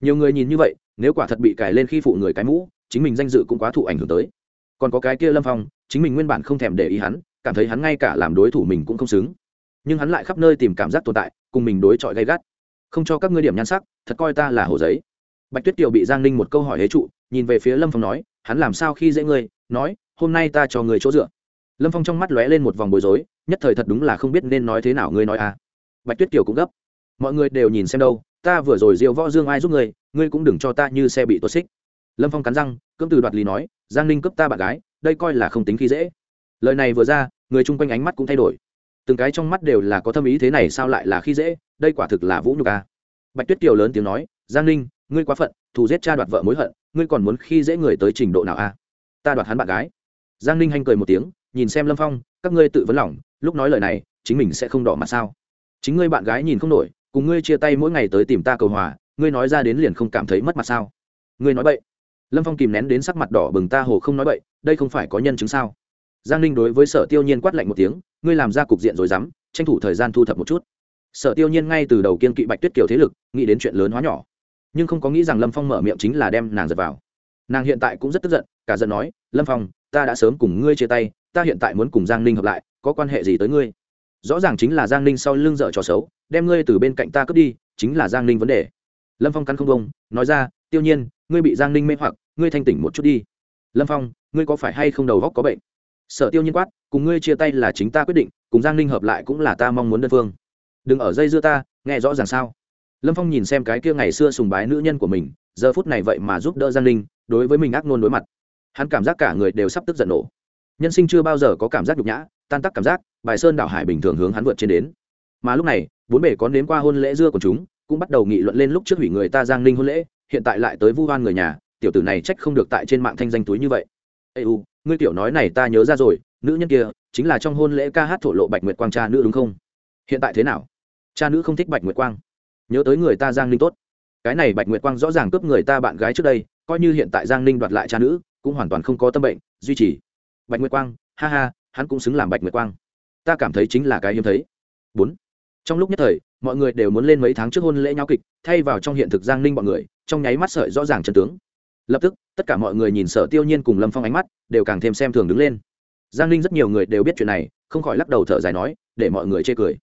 Nhiều người nhìn như vậy, nếu quả thật bị cài lên khi phụ người cái mũ, chính mình danh dự cũng quá thụ ảnh hưởng tới. Còn có cái kia lâm phong, chính mình nguyên bản không thèm để ý hắn, cảm thấy hắn ngay cả làm đối thủ mình cũng không xứng nhưng hắn lại khắp nơi tìm cảm giác tồn tại, cùng mình đối chọi gay gắt. Không cho các ngươi điểm nhan sắc, thật coi ta là hồ giấy. Bạch tuyết kiều bị giang ninh một câu hỏi hế trụ, nhìn về phía lâm phong nói, hắn làm sao khi dễ ngươi, nói, hôm nay ta cho người chỗ dựa. Lâm phong trong mắt lóe lên một vòng bối rối, nhất thời thật đúng là không biết nên nói thế nào ngươi nói à. Bạch tuyết kiều cũng gấp. Mọi người đều nhìn xem đâu, ta vừa rồi diều võ dương ai giúp ngươi ngươi cũng đừng cho ta như xe bị tuột xích. Lâm phong cắn răng, cưỡng từ đoạt lý nói, giang ninh cướp ta bạn gái, đây coi là không tính khi dễ. Lời này vừa ra, người chung quanh ánh mắt cũng thay đổi từng cái trong mắt đều là có thâm ý thế này sao lại là khi dễ, đây quả thực là vũ nhục a. Bạch tuyết kiều lớn tiếng nói, giang ninh, ngươi quá phận, thù giết cha đoạt vợ mối hận, ngươi còn muốn khi dễ người tới trình độ nào a? À? ta đoạt hắn bạn gái. Giang ninh hanh cười một tiếng, nhìn xem lâm phong, các ngươi tự vấn lòng, lúc nói lời này, chính mình sẽ không đỏ mặt sao? Chính ngươi bạn gái nhìn không nổi, cùng ngươi chia tay mỗi ngày tới tìm ta cầu hòa, ngươi nói ra đến liền không cảm thấy mất mặt sao? Ngươi nói bậy. Lâm phong kìm nén đến sắc mặt đỏ bừng, ta hồ không nói bậy, đây không phải có nhân chứng sao? Giang ninh đối với sở tiêu nhiên quát lạnh một tiếng, ngươi làm ra cục diện rồi dám, tranh thủ thời gian thu thập một chút. Sở tiêu nhiên ngay từ đầu kiên kỵ bạch tuyết kiều thế lực, nghĩ đến chuyện lớn hóa nhỏ, nhưng không có nghĩ rằng lâm phong mở miệng chính là đem nàng giật vào. Nàng hiện tại cũng rất tức giận, cả giận nói, lâm phong, ta đã sớm cùng ngươi chia tay, ta hiện tại muốn cùng giang ninh hợp lại, có quan hệ gì tới ngươi? Rõ ràng chính là giang ninh sau lưng dở trò xấu, đem ngươi từ bên cạnh ta cướp đi, chính là giang ninh vấn đề. Lâm phong cắn không bông nói ra, tiêu nhiên, ngươi bị giang ninh mê hoặc, ngươi thanh tỉnh một chút đi. Lâm phong, ngươi có phải hay không đầu góc có bệnh? Sở tiêu nhiên quát, cùng ngươi chia tay là chính ta quyết định, cùng giang ninh hợp lại cũng là ta mong muốn đơn phương. Đừng ở dây dưa ta, nghe rõ ràng sao? Lâm phong nhìn xem cái kia ngày xưa sùng bái nữ nhân của mình, giờ phút này vậy mà giúp đỡ giang ninh, đối với mình ác nôn đối mặt. Hắn cảm giác cả người đều sắp tức giận nổ. Nhân sinh chưa bao giờ có cảm giác nhục nhã, tan tác cảm giác, bài sơn đảo hải bình thường hướng hắn vượt trên đến. Mà lúc này, bốn bể có nếm qua hôn lễ dưa của chúng, cũng bắt đầu nghị luận lên lúc trước hủy người ta giang ninh hôn lễ, hiện tại lại tới vu hoan người nhà, tiểu tử này trách không được tại trên mạng thanh danh túi như vậy. Ê u ngươi tiểu nói này ta nhớ ra rồi, nữ nhân kia chính là trong hôn lễ ca hát thổ lộ bạch nguyệt quang cha nữ đúng không? Hiện tại thế nào? Cha nữ không thích bạch nguyệt quang. Nhớ tới người ta giang ninh tốt. Cái này bạch nguyệt quang rõ ràng cướp người ta bạn gái trước đây, coi như hiện tại giang ninh đoạt lại cha nữ, cũng hoàn toàn không có tâm bệnh, duy trì. Bạch nguyệt quang, ha ha, hắn cũng xứng làm bạch nguyệt quang. Ta cảm thấy chính là cái hiếm thấy. Bốn. Trong lúc nhất thời, mọi người đều muốn lên mấy tháng trước hôn lễ nhau kịch, thay vào trong hiện thực giang ninh bọn người, trong nháy mắt sợi rõ ràng chân tướng lập tức, tất cả mọi người nhìn sở tiêu nhiên cùng lâm phong ánh mắt, đều càng thêm xem thường đứng lên. Giang ninh rất nhiều người đều biết chuyện này, không khỏi lắc đầu thở dài nói, để mọi người chê cười.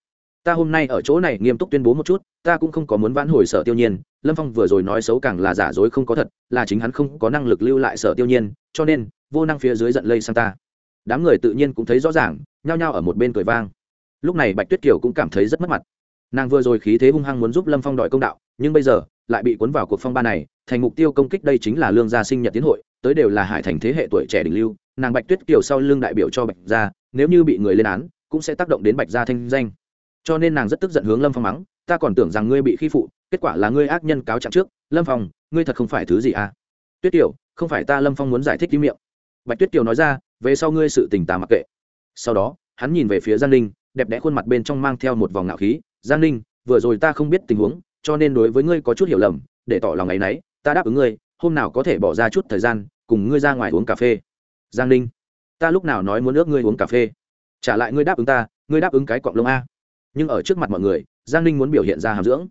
Ta hôm nay ở chỗ này nghiêm túc tuyên bố một chút, ta cũng không có muốn vãn hồi sở tiêu nhiên, lâm phong vừa rồi nói xấu càng là giả dối không có thật, là chính hắn không có năng lực lưu lại sở tiêu nhiên, cho nên, vô năng phía dưới giận lây sang ta. Đám người tự nhiên cũng thấy rõ ràng, nhao nhao ở một bên cười vang. Lúc này bạch tuyết kiều cũng cảm thấy rất mất mặt. Nàng vừa rồi khí thế hung hăng muốn giúp lâm phong đòi công đạo, nhưng bây giờ, lại bị cuốn vào cuộc phong ba này thành mục tiêu công kích đây chính là lương gia sinh nhật tiến hội, tới đều là hải thành thế hệ tuổi trẻ đỉnh lưu, nàng bạch tuyết kiều sau lương đại biểu cho bạch gia, nếu như bị người lên án, cũng sẽ tác động đến bạch gia thanh danh. Cho nên nàng rất tức giận hướng lâm phong mắng, ta còn tưởng rằng ngươi bị khi phụ, kết quả là ngươi ác nhân cáo trạng trước, lâm phong, ngươi thật không phải thứ gì à? Tuyết kiều, không phải ta lâm phong muốn giải thích tí miệng. Bạch tuyết kiều nói ra, về sau ngươi sự tình tà mặc kệ. Sau đó, hắn nhìn về phía giang ninh, đẹp đẽ khuôn mặt bên trong mang theo một vòng ngạo khí, giang ninh, vừa rồi ta không biết tình huống, cho nên đối với ngươi có chút hiểu lầm, để tỏ lòng ấ y n ấ y ta đáp ứng ngươi, hôm nào có thể bỏ ra chút thời gian, cùng ngươi ra ngoài uống cà phê. Giang ninh, ta lúc nào nói muốn ước ngươi uống cà phê? Trả lại ngươi đáp ứng ta, ngươi đáp ứng cái cọng lông a. Nhưng ở trước mặt mọi người, giang ninh muốn biểu hiện ra hàm dưỡng.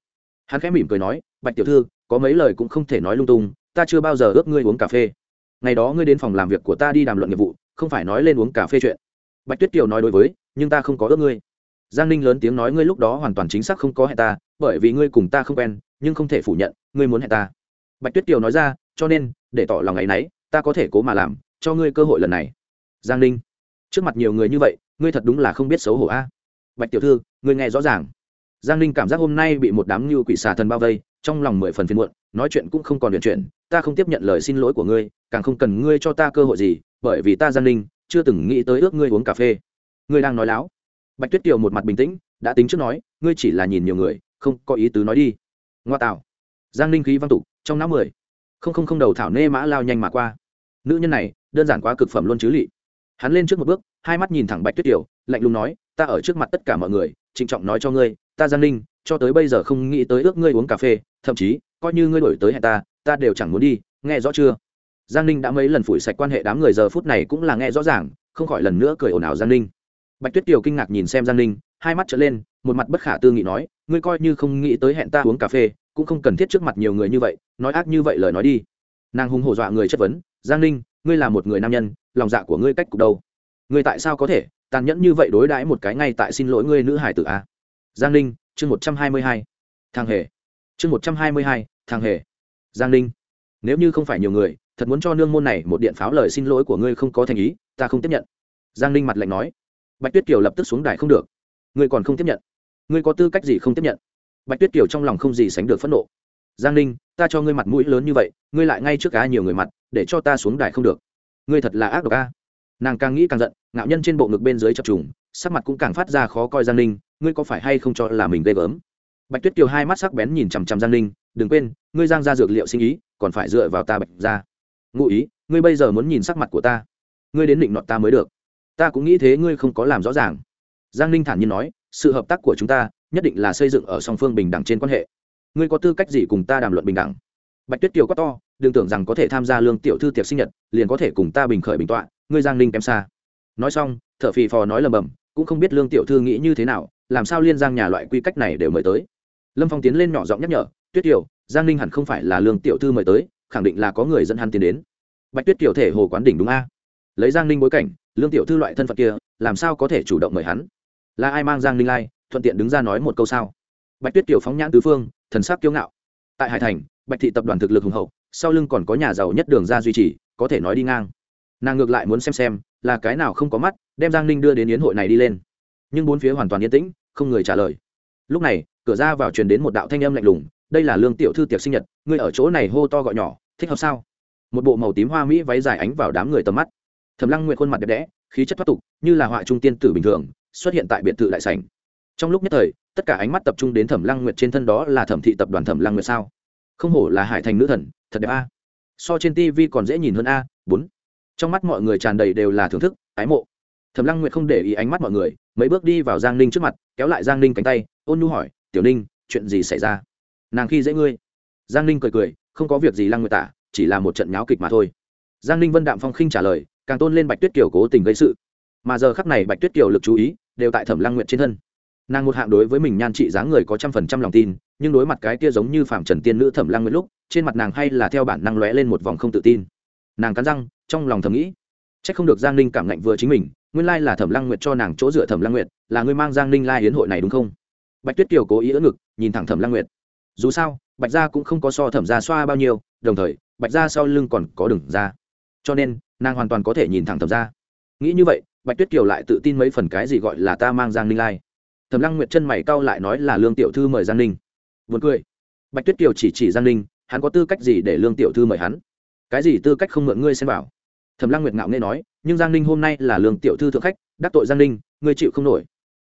Hắn khẽ mỉm cười nói, bạch tiểu thư, có mấy lời cũng không thể nói lung tung, ta chưa bao giờ ước ngươi uống cà phê. Ngày đó ngươi đến phòng làm việc của ta đi đàm luận nghiệp vụ, không phải nói lên uống cà phê chuyện. Bạch tuyết kiều nói đối với, nhưng ta không có ước ngươi. Giang ninh lớn tiếng nói ngươi lúc đó hoàn toàn chính xác không có hẹn ta, bởi vì ngươi cùng ta không quen, nhưng không thể phủ nhận, ngươi muốn hẹn ta bạch tuyết kiều nói ra, cho nên, để tỏ lòng ngày nấy, ta có thể cố mà làm, cho ngươi cơ hội lần này. Giang ninh, trước mặt nhiều người như vậy, ngươi thật đúng là không biết xấu hổ a. Bạch tiểu thư, ngươi nghe rõ ràng. Giang ninh cảm giác hôm nay bị một đám như quỷ xà thần bao vây, trong lòng mười phần phiên muộn, nói chuyện cũng không còn luyện chuyện, ta không tiếp nhận lời xin lỗi của ngươi, càng không cần ngươi cho ta cơ hội gì, bởi vì ta, giang ninh, chưa từng nghĩ tới ước ngươi uống cà phê. Ngươi đang nói láo. Bạch tuyết kiều một mặt bình tĩnh, đã tính trước nói, ngươi chỉ là nhìn nhiều người, không có ý tứ nói đi. Ngoa tạo giang ninh khí văn tục, trong não mười. Không không không đầu thảo nê mã lao nhanh mà qua. Nữ nhân này, đơn giản quá cực phẩm luôn chứ lị. Hắn lên trước một bước, hai mắt nhìn thẳng bạch tuyết tiểu, lạnh lùng nói, ta ở trước mặt tất cả mọi người, trịnh trọng nói cho ngươi, ta giang ninh, cho tới bây giờ không nghĩ tới ước ngươi uống cà phê, thậm chí, coi như ngươi đổi tới hẹn ta ta đều chẳng muốn đi, nghe rõ chưa? Giang ninh đã mấy lần phủi sạch quan hệ đám người giờ phút này cũng là nghe rõ ràng, không khỏi lần nữa cười ồn ào giang ninh. Bạch tuyết Tiều kinh ngạc nhìn xem giang ninh, hai mắt trở lên, một mặt bất khả tư nghị nói, ngươi coi như không nghĩ tới hẹn ta uống cà phê cũng không cần thiết trước mặt nhiều người như vậy, nói ác như vậy lời nói đi. Nàng hùng hổ dọa người chất vấn, giang ninh, ngươi là một người nam nhân, lòng dạ của ngươi cách cục đâu? Ngươi tại sao có thể tàn nhẫn như vậy đối đãi một cái ngay tại xin lỗi ngươi nữ hải tử a giang ninh, chương một trăm hai mươi hai. Thang hề. Chương một trăm hai mươi hai thang hề. Giang ninh, nếu như không phải nhiều người, thật muốn cho nương môn này một điện pháo lời xin lỗi của ngươi không có thành ý, ta không tiếp nhận. Giang ninh mặt lạnh nói. Bạch tuyết kiều lập tức xuống đài không được. Ngươi còn không tiếp nhận. Ngươi có tư cách gì không tiếp nhận? Bạch tuyết kiều trong lòng không gì sánh được phẫn nộ. Giang ninh, ta cho ngươi mặt mũi lớn như vậy, ngươi lại ngay trước cá nhiều người mặt, để cho ta xuống đài không được. Ngươi thật là ác độc a. Nàng càng nghĩ càng giận, ngạo nhân trên bộ ngực bên dưới chập trùng, sắc mặt cũng càng phát ra khó coi giang ninh, ngươi có phải hay không cho là mình ghê gớm? Bạch tuyết kiều hai mắt sắc bén nhìn chằm chằm giang ninh, đừng quên, ngươi giang ra dược liệu sinh ý, còn phải dựa vào ta bạch ra. Ngụ ý, ngươi bây giờ muốn nhìn sắc mặt của ta, ngươi đến định nọt ta mới được. Ta cũng nghĩ thế, ngươi không có làm rõ ràng. Giang ninh thản nhiên nói, sự hợp tác của chúng ta nhất định là xây dựng ở song phương bình đẳng trên quan hệ. Ngươi có tư cách gì cùng ta đàm luận bình đẳng? Bạch tuyết kiều có to, đừng tưởng rằng có thể tham gia lương tiểu thư tiệc sinh nhật, liền có thể cùng ta bình khởi bình tọa, ngươi giang ninh kém xa. Nói xong, thở phì phò nói lầm bầm, cũng không biết lương tiểu thư nghĩ như thế nào, làm sao liên giang nhà loại quy cách này đều mời tới. Lâm phong tiến lên nhỏ giọng nhắc nhở, tuyết kiều, giang ninh hẳn không phải là lương tiểu thư mời tới, khẳng định là có người dẫn hắn tiến đến. Bạch tuyết kiều thể hồ quán đỉnh đúng a? Lấy giang ninh bối cảnh, lương tiểu thư loại thân phận kia, làm sao có thể chủ động mời hắn? Là ai mang giang ninh lai? Thuận tiện đứng ra nói một câu sao? Bạch tuyết kiều phóng nhãn tứ phương, thần sắc kiêu ngạo. Tại hải thành, bạch thị tập đoàn thực lực hùng hậu, sau lưng còn có nhà giàu nhất đường ra duy trì, có thể nói đi ngang. Nàng ngược lại muốn xem xem, là cái nào không có mắt, đem giang ninh đưa đến yến hội này đi lên. Nhưng bốn phía hoàn toàn yên tĩnh, không người trả lời. Lúc này, cửa ra vào truyền đến một đạo thanh âm lạnh lùng, đây là lương tiểu thư tiệc sinh nhật, ngươi ở chỗ này hô to gọi nhỏ, thích hợp sao? Một bộ màu tím hoa mỹ váy dài ánh vào đám người tầm mắt. Thầm lăng nguyện khuôn mặt đẹp đẽ, khí chất thoát tục, như là họa trung tiên tử bình thường, xuất hiện tại biệt thự đại sảnh trong lúc nhất thời, tất cả ánh mắt tập trung đến thẩm lăng nguyệt trên thân đó là thẩm thị tập đoàn thẩm lăng nguyệt sao? Không hổ là hải thành nữ thần, thật đẹp a. So trên tv còn dễ nhìn hơn a, bốn. Trong mắt mọi người tràn đầy đều là thưởng thức, ái mộ. Thẩm lăng nguyệt không để ý ánh mắt mọi người, mấy bước đi vào giang ninh trước mặt, kéo lại giang ninh cánh tay, ôn nhu hỏi, tiểu ninh, chuyện gì xảy ra? Nàng khi dễ ngươi? Giang ninh cười cười, không có việc gì lăng nguyệt tả chỉ là một trận nháo kịch mà thôi. Giang ninh vân đạm phong khinh trả lời, càng tôn lên bạch tuyết kiều cố tình gây sự. Mà giờ khắc này bạch tuyết kiều lực chú ý, đều tại thẩm lăng nguyệt trên thân nàng một hạng đối với mình nhan trị dáng người có trăm phần trăm lòng tin, nhưng đối mặt cái kia giống như phạm trần tiên nữ thẩm lăng nguyệt lúc, trên mặt nàng hay là theo bản năng lóe lên một vòng không tự tin. Nàng cắn răng, trong lòng thầm nghĩ c h ắ c không được giang ninh cảm lạnh vừa chính mình, nguyên lai là thẩm lăng nguyệt cho nàng chỗ dựa thẩm lăng nguyệt, là người mang giang ninh lai hiến hội này đúng không? Bạch tuyết kiều cố ý ỡ ngực, nhìn thẳng thẩm lăng nguyệt. Dù sao, bạch gia cũng không có so thẩm gia xoa bao nhiêu, đồng thời, bạch gia sau lưng còn có đừng ra cho nên, nàng hoàn toàn có thể nhìn thẳng thẩm gia. Nghĩ như vậy, bạch tuyết kiều lại tự tin mấy phần cái gì gọi là ta mang giang ninh lai thẩm lăng nguyệt chân mày cau lại nói là lương tiểu thư mời giang ninh. Vượt cười. Bạch tuyết kiều chỉ chỉ giang ninh, hắn có tư cách gì để lương tiểu thư mời hắn? Cái gì tư cách không mượn ngươi xem bảo? Thẩm lăng nguyệt ngạo nghe nói, nhưng giang ninh hôm nay là lương tiểu thư thượng khách, đắc tội giang ninh, ngươi chịu không nổi.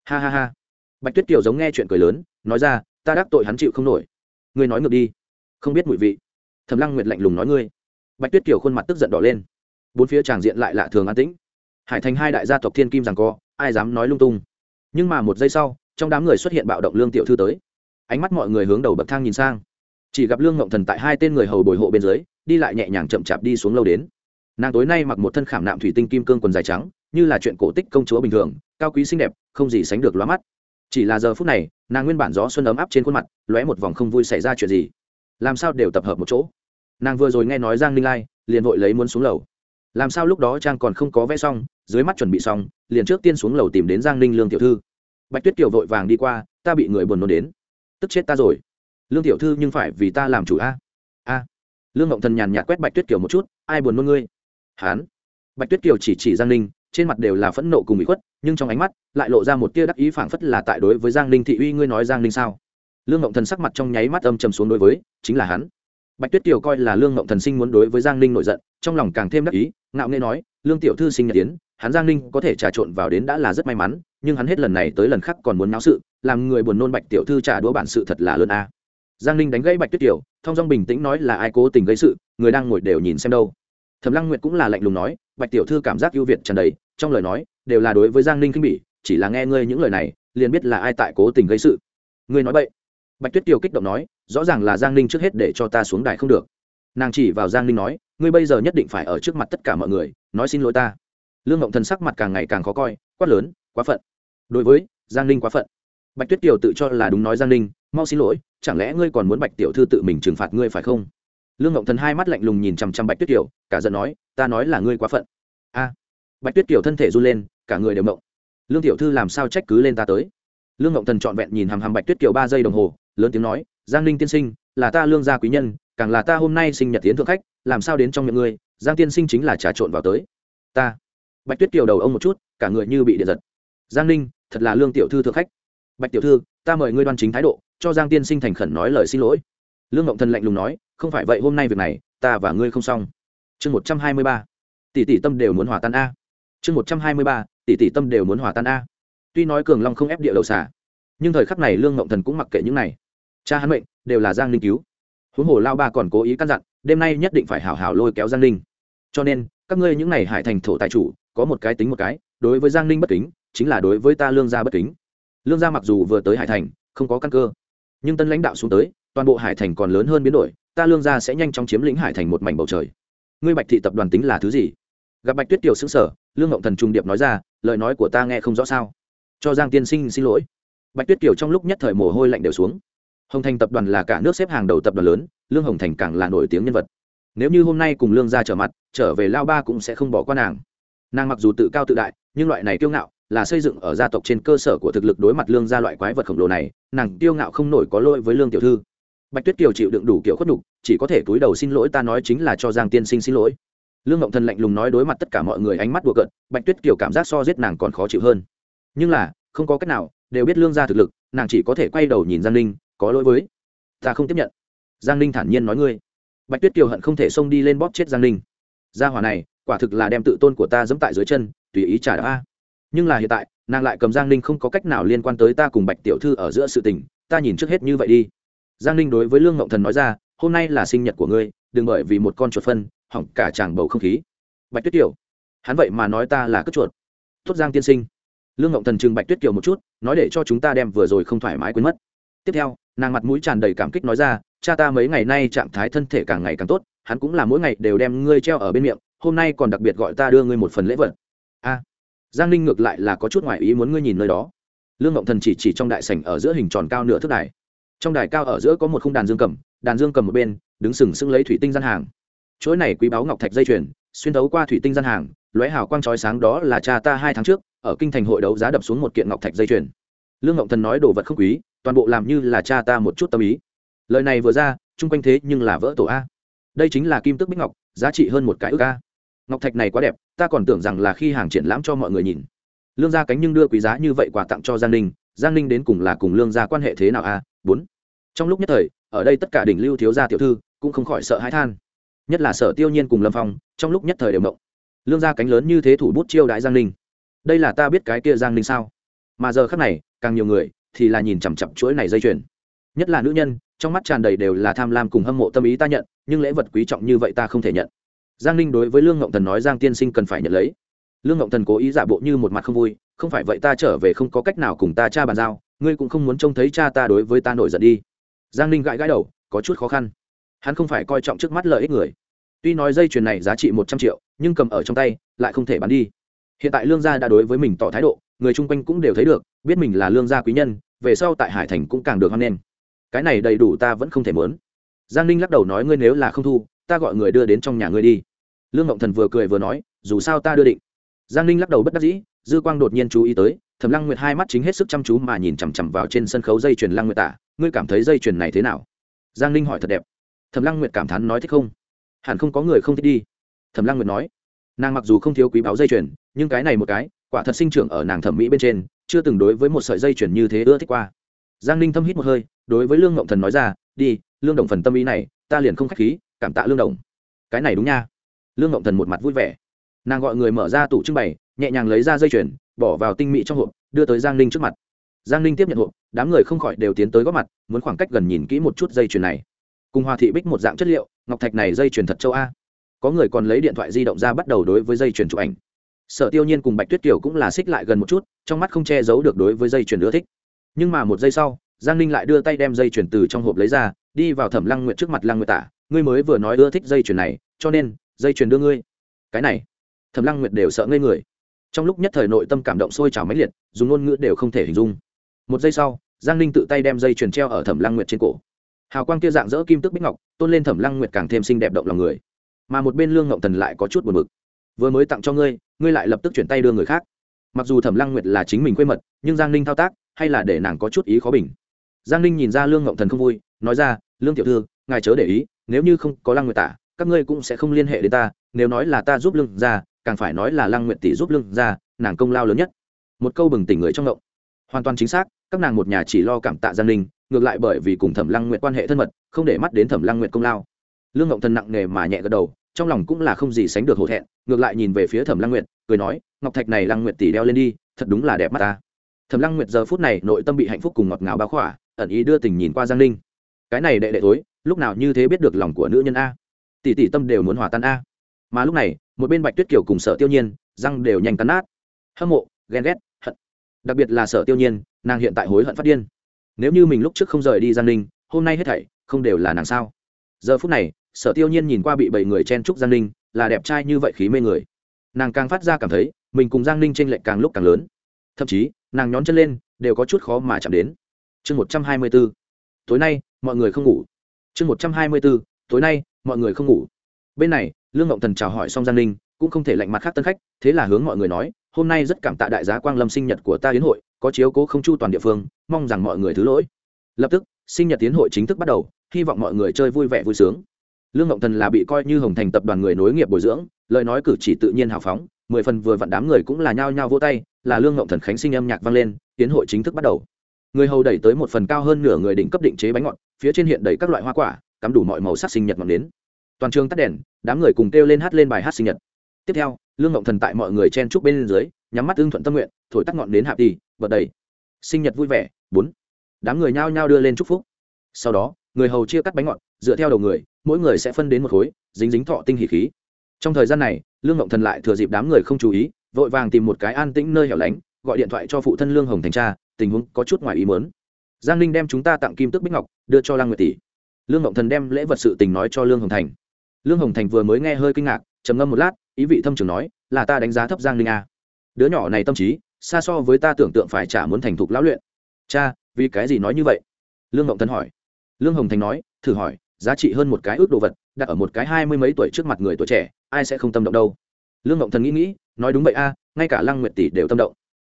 Ha ha ha. Bạch tuyết kiều giống nghe chuyện cười lớn, nói ra, ta đắc tội hắn chịu không nổi. Ngươi nói ngược đi. Không biết mùi vị. Thẩm lăng nguyệt lạnh lùng nói ngươi. Bạch tuyết kiều khuôn mặt tức giận đỏ lên. Bốn phía tràng diện lại lạ thường an tĩnh. Hải thành hai đại gia tộc thiên kim rằng co, ai dám nói lung tung? Nhưng mà một giây sau, trong đám người xuất hiện bạo động lương tiểu thư tới. Ánh mắt mọi người hướng đầu bậc thang nhìn sang. Chỉ gặp lương ngộng thần tại hai tên người hầu bồi hộ bên dưới, đi lại nhẹ nhàng chậm chạp đi xuống lâu đến. Nàng tối nay mặc một thân khảm nạm thủy tinh kim cương quần dài trắng, như là chuyện cổ tích công chúa bình thường, cao quý xinh đẹp, không gì sánh được lóa mắt. Chỉ là giờ phút này, nàng nguyên bản gió xuân ấm áp trên khuôn mặt, lóe một vòng không vui xảy ra chuyện gì. Làm sao đều tập hợp một chỗ. Nàng vừa rồi nghe nói giang ninh lai, liền vội lấy muốn xuống lầu làm sao lúc đó trang còn không có vẽ xong, dưới mắt chuẩn bị xong, liền trước tiên xuống lầu tìm đến giang ninh lương tiểu thư. Bạch tuyết kiều vội vàng đi qua, ta bị người buồn nôn đến. Tức chết ta rồi. Lương tiểu thư nhưng phải vì ta làm chủ a. A. Lương ngộng thần nhàn nhạt quét bạch tuyết kiều một chút, ai buồn nôn ngươi? Hán. Bạch tuyết kiều chỉ chỉ giang ninh, trên mặt đều là phẫn nộ cùng bị khuất, nhưng trong ánh mắt lại lộ ra một tia đắc ý phảng phất là tại đối với giang ninh thị uy ngươi nói giang ninh sao. Lương ngộng thần sắc mặt trong nháy mắt âm trầm xuống đối với, chính là hắn bạch tuyết kiều coi là lương ngộng thần sinh muốn đối với giang ninh nổi giận, trong lòng càng thêm đắc ý, ngạo nghê nói, lương tiểu thư sinh nhật tiến, hắn giang ninh có thể trà trộn vào đến đã là rất may mắn, nhưng hắn hết lần này tới lần khác còn muốn náo sự, làm người buồn nôn bạch tiểu thư trả đũa bản sự thật là lớn a. Giang ninh đánh gãy bạch tuyết tiểu thong dong bình tĩnh nói là ai cố tình gây sự, người đang ngồi đều nhìn xem đâu. Thẩm lăng nguyệt cũng là lạnh lùng nói, bạch tiểu thư cảm giác ưu việt trần đầy, trong lời nói, đều là đối với giang ninh khinh bỉ, chỉ là nghe ngươi những lời này, liền biết là ai tại cố tình gây sự. Ngươi nói vậy bạch tuyết tiểu kích động nói, rõ ràng là giang ninh trước hết để cho ta xuống đài không được. Nàng chỉ vào giang ninh nói, ngươi bây giờ nhất định phải ở trước mặt tất cả mọi người, nói xin lỗi ta. Lương ngộng thần sắc mặt càng ngày càng khó coi, quát lớn, quá phận. Đối với giang ninh quá phận, bạch tuyết kiều tự cho là đúng nói giang ninh, mau xin lỗi, chẳng lẽ ngươi còn muốn bạch tiểu thư tự mình trừng phạt ngươi phải không? Lương ngộng thần hai mắt lạnh lùng nhìn chằm chằm bạch tuyết kiều, cả giận nói, ta nói là ngươi quá phận. A. Bạch tuyết kiều thân thể run lên, cả người đều mộng. Lương tiểu thư làm sao trách cứ lên ta tới? Lương ngộng thần trọn vẹn nhìn hàm hàm bạch tuyết kiều ba giây đồng hồ lớn tiếng nói, giang ninh tiên sinh, là ta lương gia quý nhân, càng là ta hôm nay sinh nhật tiến thượng khách, làm sao đến trong miệng ngươi, giang tiên sinh chính là trà trộn vào tới. Ta. Bạch tuyết kiều đầu ông một chút, cả người như bị điện giật. Giang ninh, thật là lương tiểu thư thượng khách. Bạch tiểu thư, ta mời ngươi đoan chính thái độ, cho giang tiên sinh thành khẩn nói lời xin lỗi. Lương ngộng thần lạnh lùng nói, không phải vậy hôm nay việc này, ta và ngươi không xong. Chương một trăm hai mươi ba. Tỷ tỷ tâm đều muốn hòa tan a. Chương một trăm hai mươi ba, tỷ tỷ tâm đều muốn hòa tan a. Tuy nói cường long không ép địa đầu xả nhưng thời khắc này lương ngộng thần cũng mặc kệ những này cha hắn mệnh, đều là giang ninh cứu. Huống hồ lao ba còn cố ý căn dặn, đêm nay nhất định phải hảo hảo lôi kéo giang ninh. Cho nên, các ngươi những n à y hải thành thổ tài chủ, có một cái tính một cái, đối với giang ninh bất kính, chính là đối với ta lương gia bất kính. Lương gia mặc dù vừa tới hải thành, không có căn cơ, nhưng tân lãnh đạo xuống tới, toàn bộ hải thành còn lớn hơn biến đổi, ta lương gia sẽ nhanh chóng chiếm lĩnh hải thành một mảnh bầu trời. Ngươi bạch thị tập đoàn tính là thứ gì? Gặp bạch tuyết tiểu xứng sở lương ngộng thần trung điệp nói ra, lời nói của ta nghe không rõ sao? Cho giang tiên sinh xin lỗi. Bạch tuyết kiều trong lúc nhất thời mồ hôi lạnh đều xuống hồng thành tập đoàn là cả nước xếp hàng đầu tập đoàn lớn, lương hồng thành càng là nổi tiếng nhân vật. Nếu như hôm nay cùng lương gia trở mặt, trở về lao ba cũng sẽ không bỏ qua nàng. Nàng mặc dù tự cao tự đại, nhưng loại này kiêu ngạo là xây dựng ở gia tộc trên cơ sở của thực lực đối mặt lương gia loại quái vật khổng lồ này, nàng kiêu ngạo không nổi có lỗi với lương tiểu thư. Bạch tuyết kiều chịu đựng đủ kiểu khuất đục chỉ có thể túi đầu xin lỗi ta nói chính là cho giang tiên sinh xin lỗi. Lương ngộng thần lạnh lùng nói đối mặt tất cả mọi người ánh mắt đùa cợt, bạch tuyết kiều cảm giác so giết nàng còn khó chịu hơn. Nhưng là, không có cách nào, đều biết lương gia thực lực, nàng chỉ có thể quay đầu nhìn giang ninh có lỗi với. Ta không tiếp nhận. Giang ninh thản nhiên nói ngươi. Bạch tuyết kiều hận không thể xông đi lên bóp chết giang ninh. Gia hỏa này, quả thực là đem tự tôn của ta dẫm tại dưới chân, tùy ý trả đá nhưng là hiện tại, nàng lại cầm giang ninh không có cách nào liên quan tới ta cùng bạch tiểu thư ở giữa sự tình, ta nhìn trước hết như vậy đi. Giang ninh đối với lương ngộng thần nói ra, hôm nay là sinh nhật của ngươi, đừng bởi vì một con chuột phân, hỏng cả tràng bầu không khí. Bạch tuyết kiều, hắn vậy mà nói ta là cất chuột. Tốt giang tiên sinh. Lương ngộng thần chừng bạch tuyết kiều một chút, nói để cho chúng ta đem vừa rồi không thoải mái quên mất tiếp theo, nàng mặt mũi tràn đầy cảm kích nói ra, cha ta mấy ngày nay trạng thái thân thể càng ngày càng tốt, hắn cũng là mỗi ngày đều đem ngươi treo ở bên miệng, hôm nay còn đặc biệt gọi ta đưa ngươi một phần lễ vật. A, giang ninh ngược lại là có chút ngoại ý muốn ngươi nhìn nơi đó. Lương ngộng thần chỉ chỉ trong đại sảnh ở giữa hình tròn cao nửa thước đài. Trong đài cao ở giữa có một khung đàn dương cầm, đàn dương cầm một bên, đứng sừng sững lấy thủy tinh gian hàng. Chuỗi này quý báu ngọc thạch dây chuyền, xuyên đấu qua thủy tinh gian hàng, lóe hào quang trói sáng đó là cha ta hai tháng trước, ở kinh thành hội đấu giá đập xuống một kiện ngọc thạch dây chuyền. Lương ngọc thần nói đồ vật không quý toàn bộ làm như là cha ta một chút tâm ý. Lời này vừa ra, chung quanh thế nhưng là vỡ tổ a. Đây chính là kim tức bích ngọc, giá trị hơn một cái ước a. Ngọc thạch này quá đẹp, ta còn tưởng rằng là khi hàng triển lãm cho mọi người nhìn. Lương gia cánh nhưng đưa quý giá như vậy quà tặng cho giang ninh giang ninh đến cùng là cùng lương gia quan hệ thế nào a? Bốn. Trong lúc nhất thời, ở đây tất cả đỉnh lưu thiếu gia tiểu thư cũng không khỏi sợ hãi than. Nhất là sở tiêu nhiên cùng lâm phong, trong lúc nhất thời đều mộng. Lương gia cánh lớn như thế thủ bút chiêu đãi giang ninh. Đây là ta biết cái kia giang ninh sao? Mà giờ khác này, càng nhiều người thì là nhìn chằm chặp chuỗi này dây chuyền. Nhất là nữ nhân, trong mắt tràn đầy đều là tham lam cùng hâm mộ tâm ý ta nhận, nhưng lễ vật quý trọng như vậy ta không thể nhận. Giang ninh đối với lương ngộng thần nói giang tiên sinh cần phải nhận lấy. Lương ngộng thần cố ý giả bộ như một mặt không vui, không phải vậy ta trở về không có cách nào cùng ta cha bàn giao, ngươi cũng không muốn trông thấy cha ta đối với ta nổi giận đi. Giang ninh gãi gãi đầu, có chút khó khăn. Hắn không phải coi trọng trước mắt lợi ích người. Tuy nói dây chuyền này giá trị một trăm triệu, nhưng cầm ở trong tay, lại không thể bán đi. Hiện tại lương gia đã đối với mình tỏ thái độ người chung quanh cũng đều thấy được, biết mình là lương gia quý nhân, về sau tại hải thành cũng càng được hoan nghênh. Cái này đầy đủ ta vẫn không thể mớn giang ninh lắc đầu nói ngươi nếu là không thu, ta gọi người đưa đến trong nhà ngươi đi. Lương ngộng thần vừa cười vừa nói, dù sao ta đưa định. Giang ninh lắc đầu bất đắc dĩ, dư quang đột nhiên chú ý tới, thẩm lăng nguyệt hai mắt chính hết sức chăm chú mà nhìn chằm chằm vào trên sân khấu dây chuyền lăng nguyệt tả ngươi cảm thấy dây chuyền này thế nào? Giang ninh hỏi thật đẹp. Thẩm lăng nguyệt cảm thán nói thích không? Hẳn không có người không thích đi. Thẩm lăng nguyệt nói, nàng mặc dù không thiếu quý báo dây chuyền, nhưng cái này một cái quả thật sinh trưởng ở nàng thẩm mỹ bên trên, chưa từng đối với một sợi dây chuyển như thế ưa thích qua. Giang ninh thâm hít một hơi, đối với lương ngộng thần nói ra, đi, lương đồng phần tâm ý này, ta liền không k h á c h khí, cảm tạ lương đồng cái này đúng nha. Lương ngộng thần một mặt vui vẻ. Nàng gọi người mở ra tủ trưng bày, nhẹ nhàng lấy ra dây chuyền, bỏ vào tinh mỹ trong hộp, đưa tới giang ninh trước mặt. Giang ninh tiếp nhận hộp, đám người không khỏi đều tiến tới góp mặt, muốn khoảng cách gần nhìn kỹ một chút dây chuyền này. Cùng hòa thị bích một dạng chất liệu, ngọc thạch này dây chuyền thật châu a. Có người còn lấy điện thoại di động ra bắt đầu đối với dây chuyền chụp ảnh sở tiêu nhiên cùng bạch tuyết kiều cũng là xích lại gần một chút, trong mắt không che giấu được đối với dây chuyền ưa thích. Nhưng mà một giây sau, giang ninh lại đưa tay đem dây chuyền từ trong hộp lấy ra, đi vào thẩm lăng nguyệt trước mặt lăng nguyện tả ngươi mới vừa nói ưa thích dây chuyền này, cho nên dây chuyền đưa ngươi. Cái này? Thẩm lăng nguyệt đều sợ ngây người. Trong lúc nhất thời nội tâm cảm động sôi trào máy liệt, dùng ngôn ngữ đều không thể hình dung. Một giây sau, giang ninh tự tay đem dây chuyền treo ở thẩm lăng nguyệt trên cổ. Hào quang kia dạng dỡ kim tức bích ngọc, tôn lên thẩm lăng nguyệt càng thêm xinh đẹp động lòng người. Mà một bên lương ngộng thần lại có chút buồn bực vừa mới tặng cho ngươi ngươi lại lập tức chuyển tay đưa người khác. Mặc dù thẩm lăng nguyệt là chính mình quê mật, nhưng giang ninh thao tác, hay là để nàng có chút ý khó bình. Giang ninh nhìn ra lương ngộng thần không vui, nói ra, lương tiểu thư, ngài chớ để ý, nếu như không có lăng nguyệt tả, các ngươi cũng sẽ không liên hệ đến ta, nếu nói là ta giúp lương ra, càng phải nói là lăng nguyệt tỷ giúp lương ra, nàng công lao lớn nhất. Một câu bừng tỉnh người trong ngộng. Hoàn toàn chính xác, các nàng một nhà chỉ lo cảm tạ giang ninh, ngược lại bởi vì cùng thẩm lăng nguyệt quan hệ thân mật, không để mắt đến thẩm lăng nguyệt công lao. Lương ngộng thần nặng nề mà nhẹ gật đầu trong lòng cũng là không gì sánh được hổ thẹn, ngược lại nhìn về phía thẩm lăng nguyệt, cười nói, ngọc thạch này lăng nguyệt tỷ đeo lên đi, thật đúng là đẹp mắt ta. Thẩm lăng nguyệt giờ phút này nội tâm bị hạnh phúc cùng ngọt ngào bao khỏa, ẩn ý đưa tình nhìn qua giang ninh. Cái này đệ đệ tối lúc nào như thế biết được lòng của nữ nhân a? Tỷ tỷ tâm đều muốn hòa tan a. Mà lúc này, một bên bạch tuyết kiều cùng sở tiêu nhiên, răng đều nhanh cắn nát. Hâm mộ, ghen ghét, hận. Đặc biệt là sở tiêu nhiên, nàng hiện tại hối hận phát điên. Nếu như mình lúc trước không rời đi giang ninh, hôm nay hết thảy không đều là nàng sao? Giờ phút này sở tiêu nhiên nhìn qua bị bảy người chen trúc giang ninh, là đẹp trai như vậy khí mê người. Nàng càng phát ra cảm thấy, mình cùng giang ninh t r ê n lệch càng lúc càng lớn. Thậm chí, nàng nhón chân lên, đều có chút khó mà chạm đến. Chương một trăm hai mươi b ố tối nay, mọi người không ngủ. Chương một trăm hai mươi b ố tối nay, mọi người không ngủ. Bên này, lương ngộng thần chào hỏi xong giang ninh, cũng không thể lạnh mặt khác tân khách, thế là hướng mọi người nói, hôm nay rất cảm tạ đại giá quang lâm sinh nhật của ta hiến hội, có chiếu cố không chu toàn địa phương, mong rằng mọi người thứ lỗi. Lập tức, sinh nhật tiến hội chính thức bắt đầu, hy vọng mọi người chơi vui vẻ vui sướng lương ngộng thần là bị coi như hồng thành tập đoàn người nối nghiệp bồi dưỡng, lời nói cử chỉ tự nhiên hào phóng, mười phần vừa vặn đám người cũng là nhao nhao vô tay, là lương ngộng thần khánh sinh âm nhạc vang lên, tiến hội chính thức bắt đầu. Người hầu đẩy tới một phần cao hơn nửa người đỉnh cấp định chế bánh ngọt, phía trên hiện đầy các loại hoa quả, cắm đủ mọi màu sắc sinh nhật ngọn đến toàn trường tắt đèn, đám người cùng kêu lên hát lên bài hát sinh nhật. Tiếp theo, lương ngộng thần tại mọi người chen trúc bên dưới, nhắm mắt ưng thuận tâm nguyện, thổi tắt ngọn đến hạ đi, bật đầy. Sinh nhật vui vẻ, bốn. Đám người nhao nhao đưa lên chúc phúc. Sau đó, người hầu chia cắt bánh ngọt, dựa theo đầu người mỗi người sẽ phân đến một khối, dính dính thọ tinh hỉ khí. Trong thời gian này, lương ngộng thần lại thừa dịp đám người không chú ý, vội vàng tìm một cái an tĩnh nơi hẻo lánh, gọi điện thoại cho phụ thân lương hồng thành cha, tình huống có chút ngoài ý mớn giang ninh đem chúng ta tặng kim tức bích ngọc, đưa cho lăng nguyệt tỷ. Lương ngộng thần đem lễ vật sự tình nói cho lương hồng thành. Lương hồng thành vừa mới nghe hơi kinh ngạc, trầm ngâm một lát, ý vị thâm trường nói, là ta đánh giá thấp giang ninh a đứa nhỏ này tâm trí, xa so với ta tưởng tượng phải trả muốn thành thục lão luyện. Cha, vì cái gì nói như vậy? Lương ngộng thần hỏi. Lương hồng thành nói, thử hỏi giá trị hơn một cái ước đồ vật, đặt ở một cái hai mươi mấy tuổi trước mặt người tuổi trẻ, ai sẽ không tâm động đâu. Lương ngộng thần nghĩ nghĩ, nói đúng vậy a, ngay cả lăng nguyệt tỷ đều tâm động.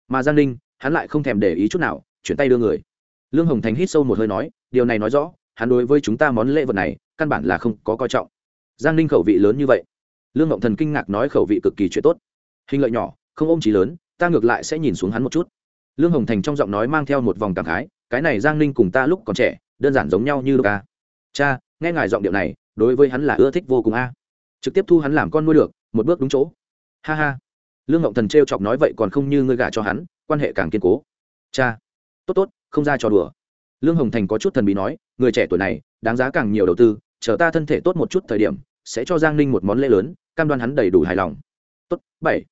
Mà giang ninh, hắn lại không thèm để ý chút nào, chuyển tay đưa người. Lương hồng thành hít sâu một hơi nói, điều này nói rõ, hắn đối với chúng ta món lễ vật này, căn bản là không có coi trọng. Giang ninh khẩu vị lớn như vậy. Lương ngộng thần kinh ngạc nói khẩu vị cực kỳ chuyện tốt. Hình lợi nhỏ, không ôm trí lớn, ta ngược lại sẽ nhìn xuống hắn một chút. Lương hồng thành trong giọng nói mang theo một vòng cảm khái, cái này giang ninh cùng ta lúc còn trẻ, đơn giản giống nhau như lúc ca cha nghe ngài giọng điệu này, đối với hắn là ưa thích vô cùng a. Trực tiếp thu hắn làm con nuôi được, một bước đúng chỗ. Ha ha. Lương ngộng thần t r e o chọc nói vậy còn không như ngươi gả cho hắn, quan hệ càng kiên cố. Cha. Tốt tốt, không ra trò đùa. Lương hồng thành có chút thần bí nói, người trẻ tuổi này, đáng giá càng nhiều đầu tư, chờ ta thân thể tốt một chút thời điểm, sẽ cho giang ninh một món lễ lớn, cam đoan hắn đầy đủ hài lòng. Tốt, bảy.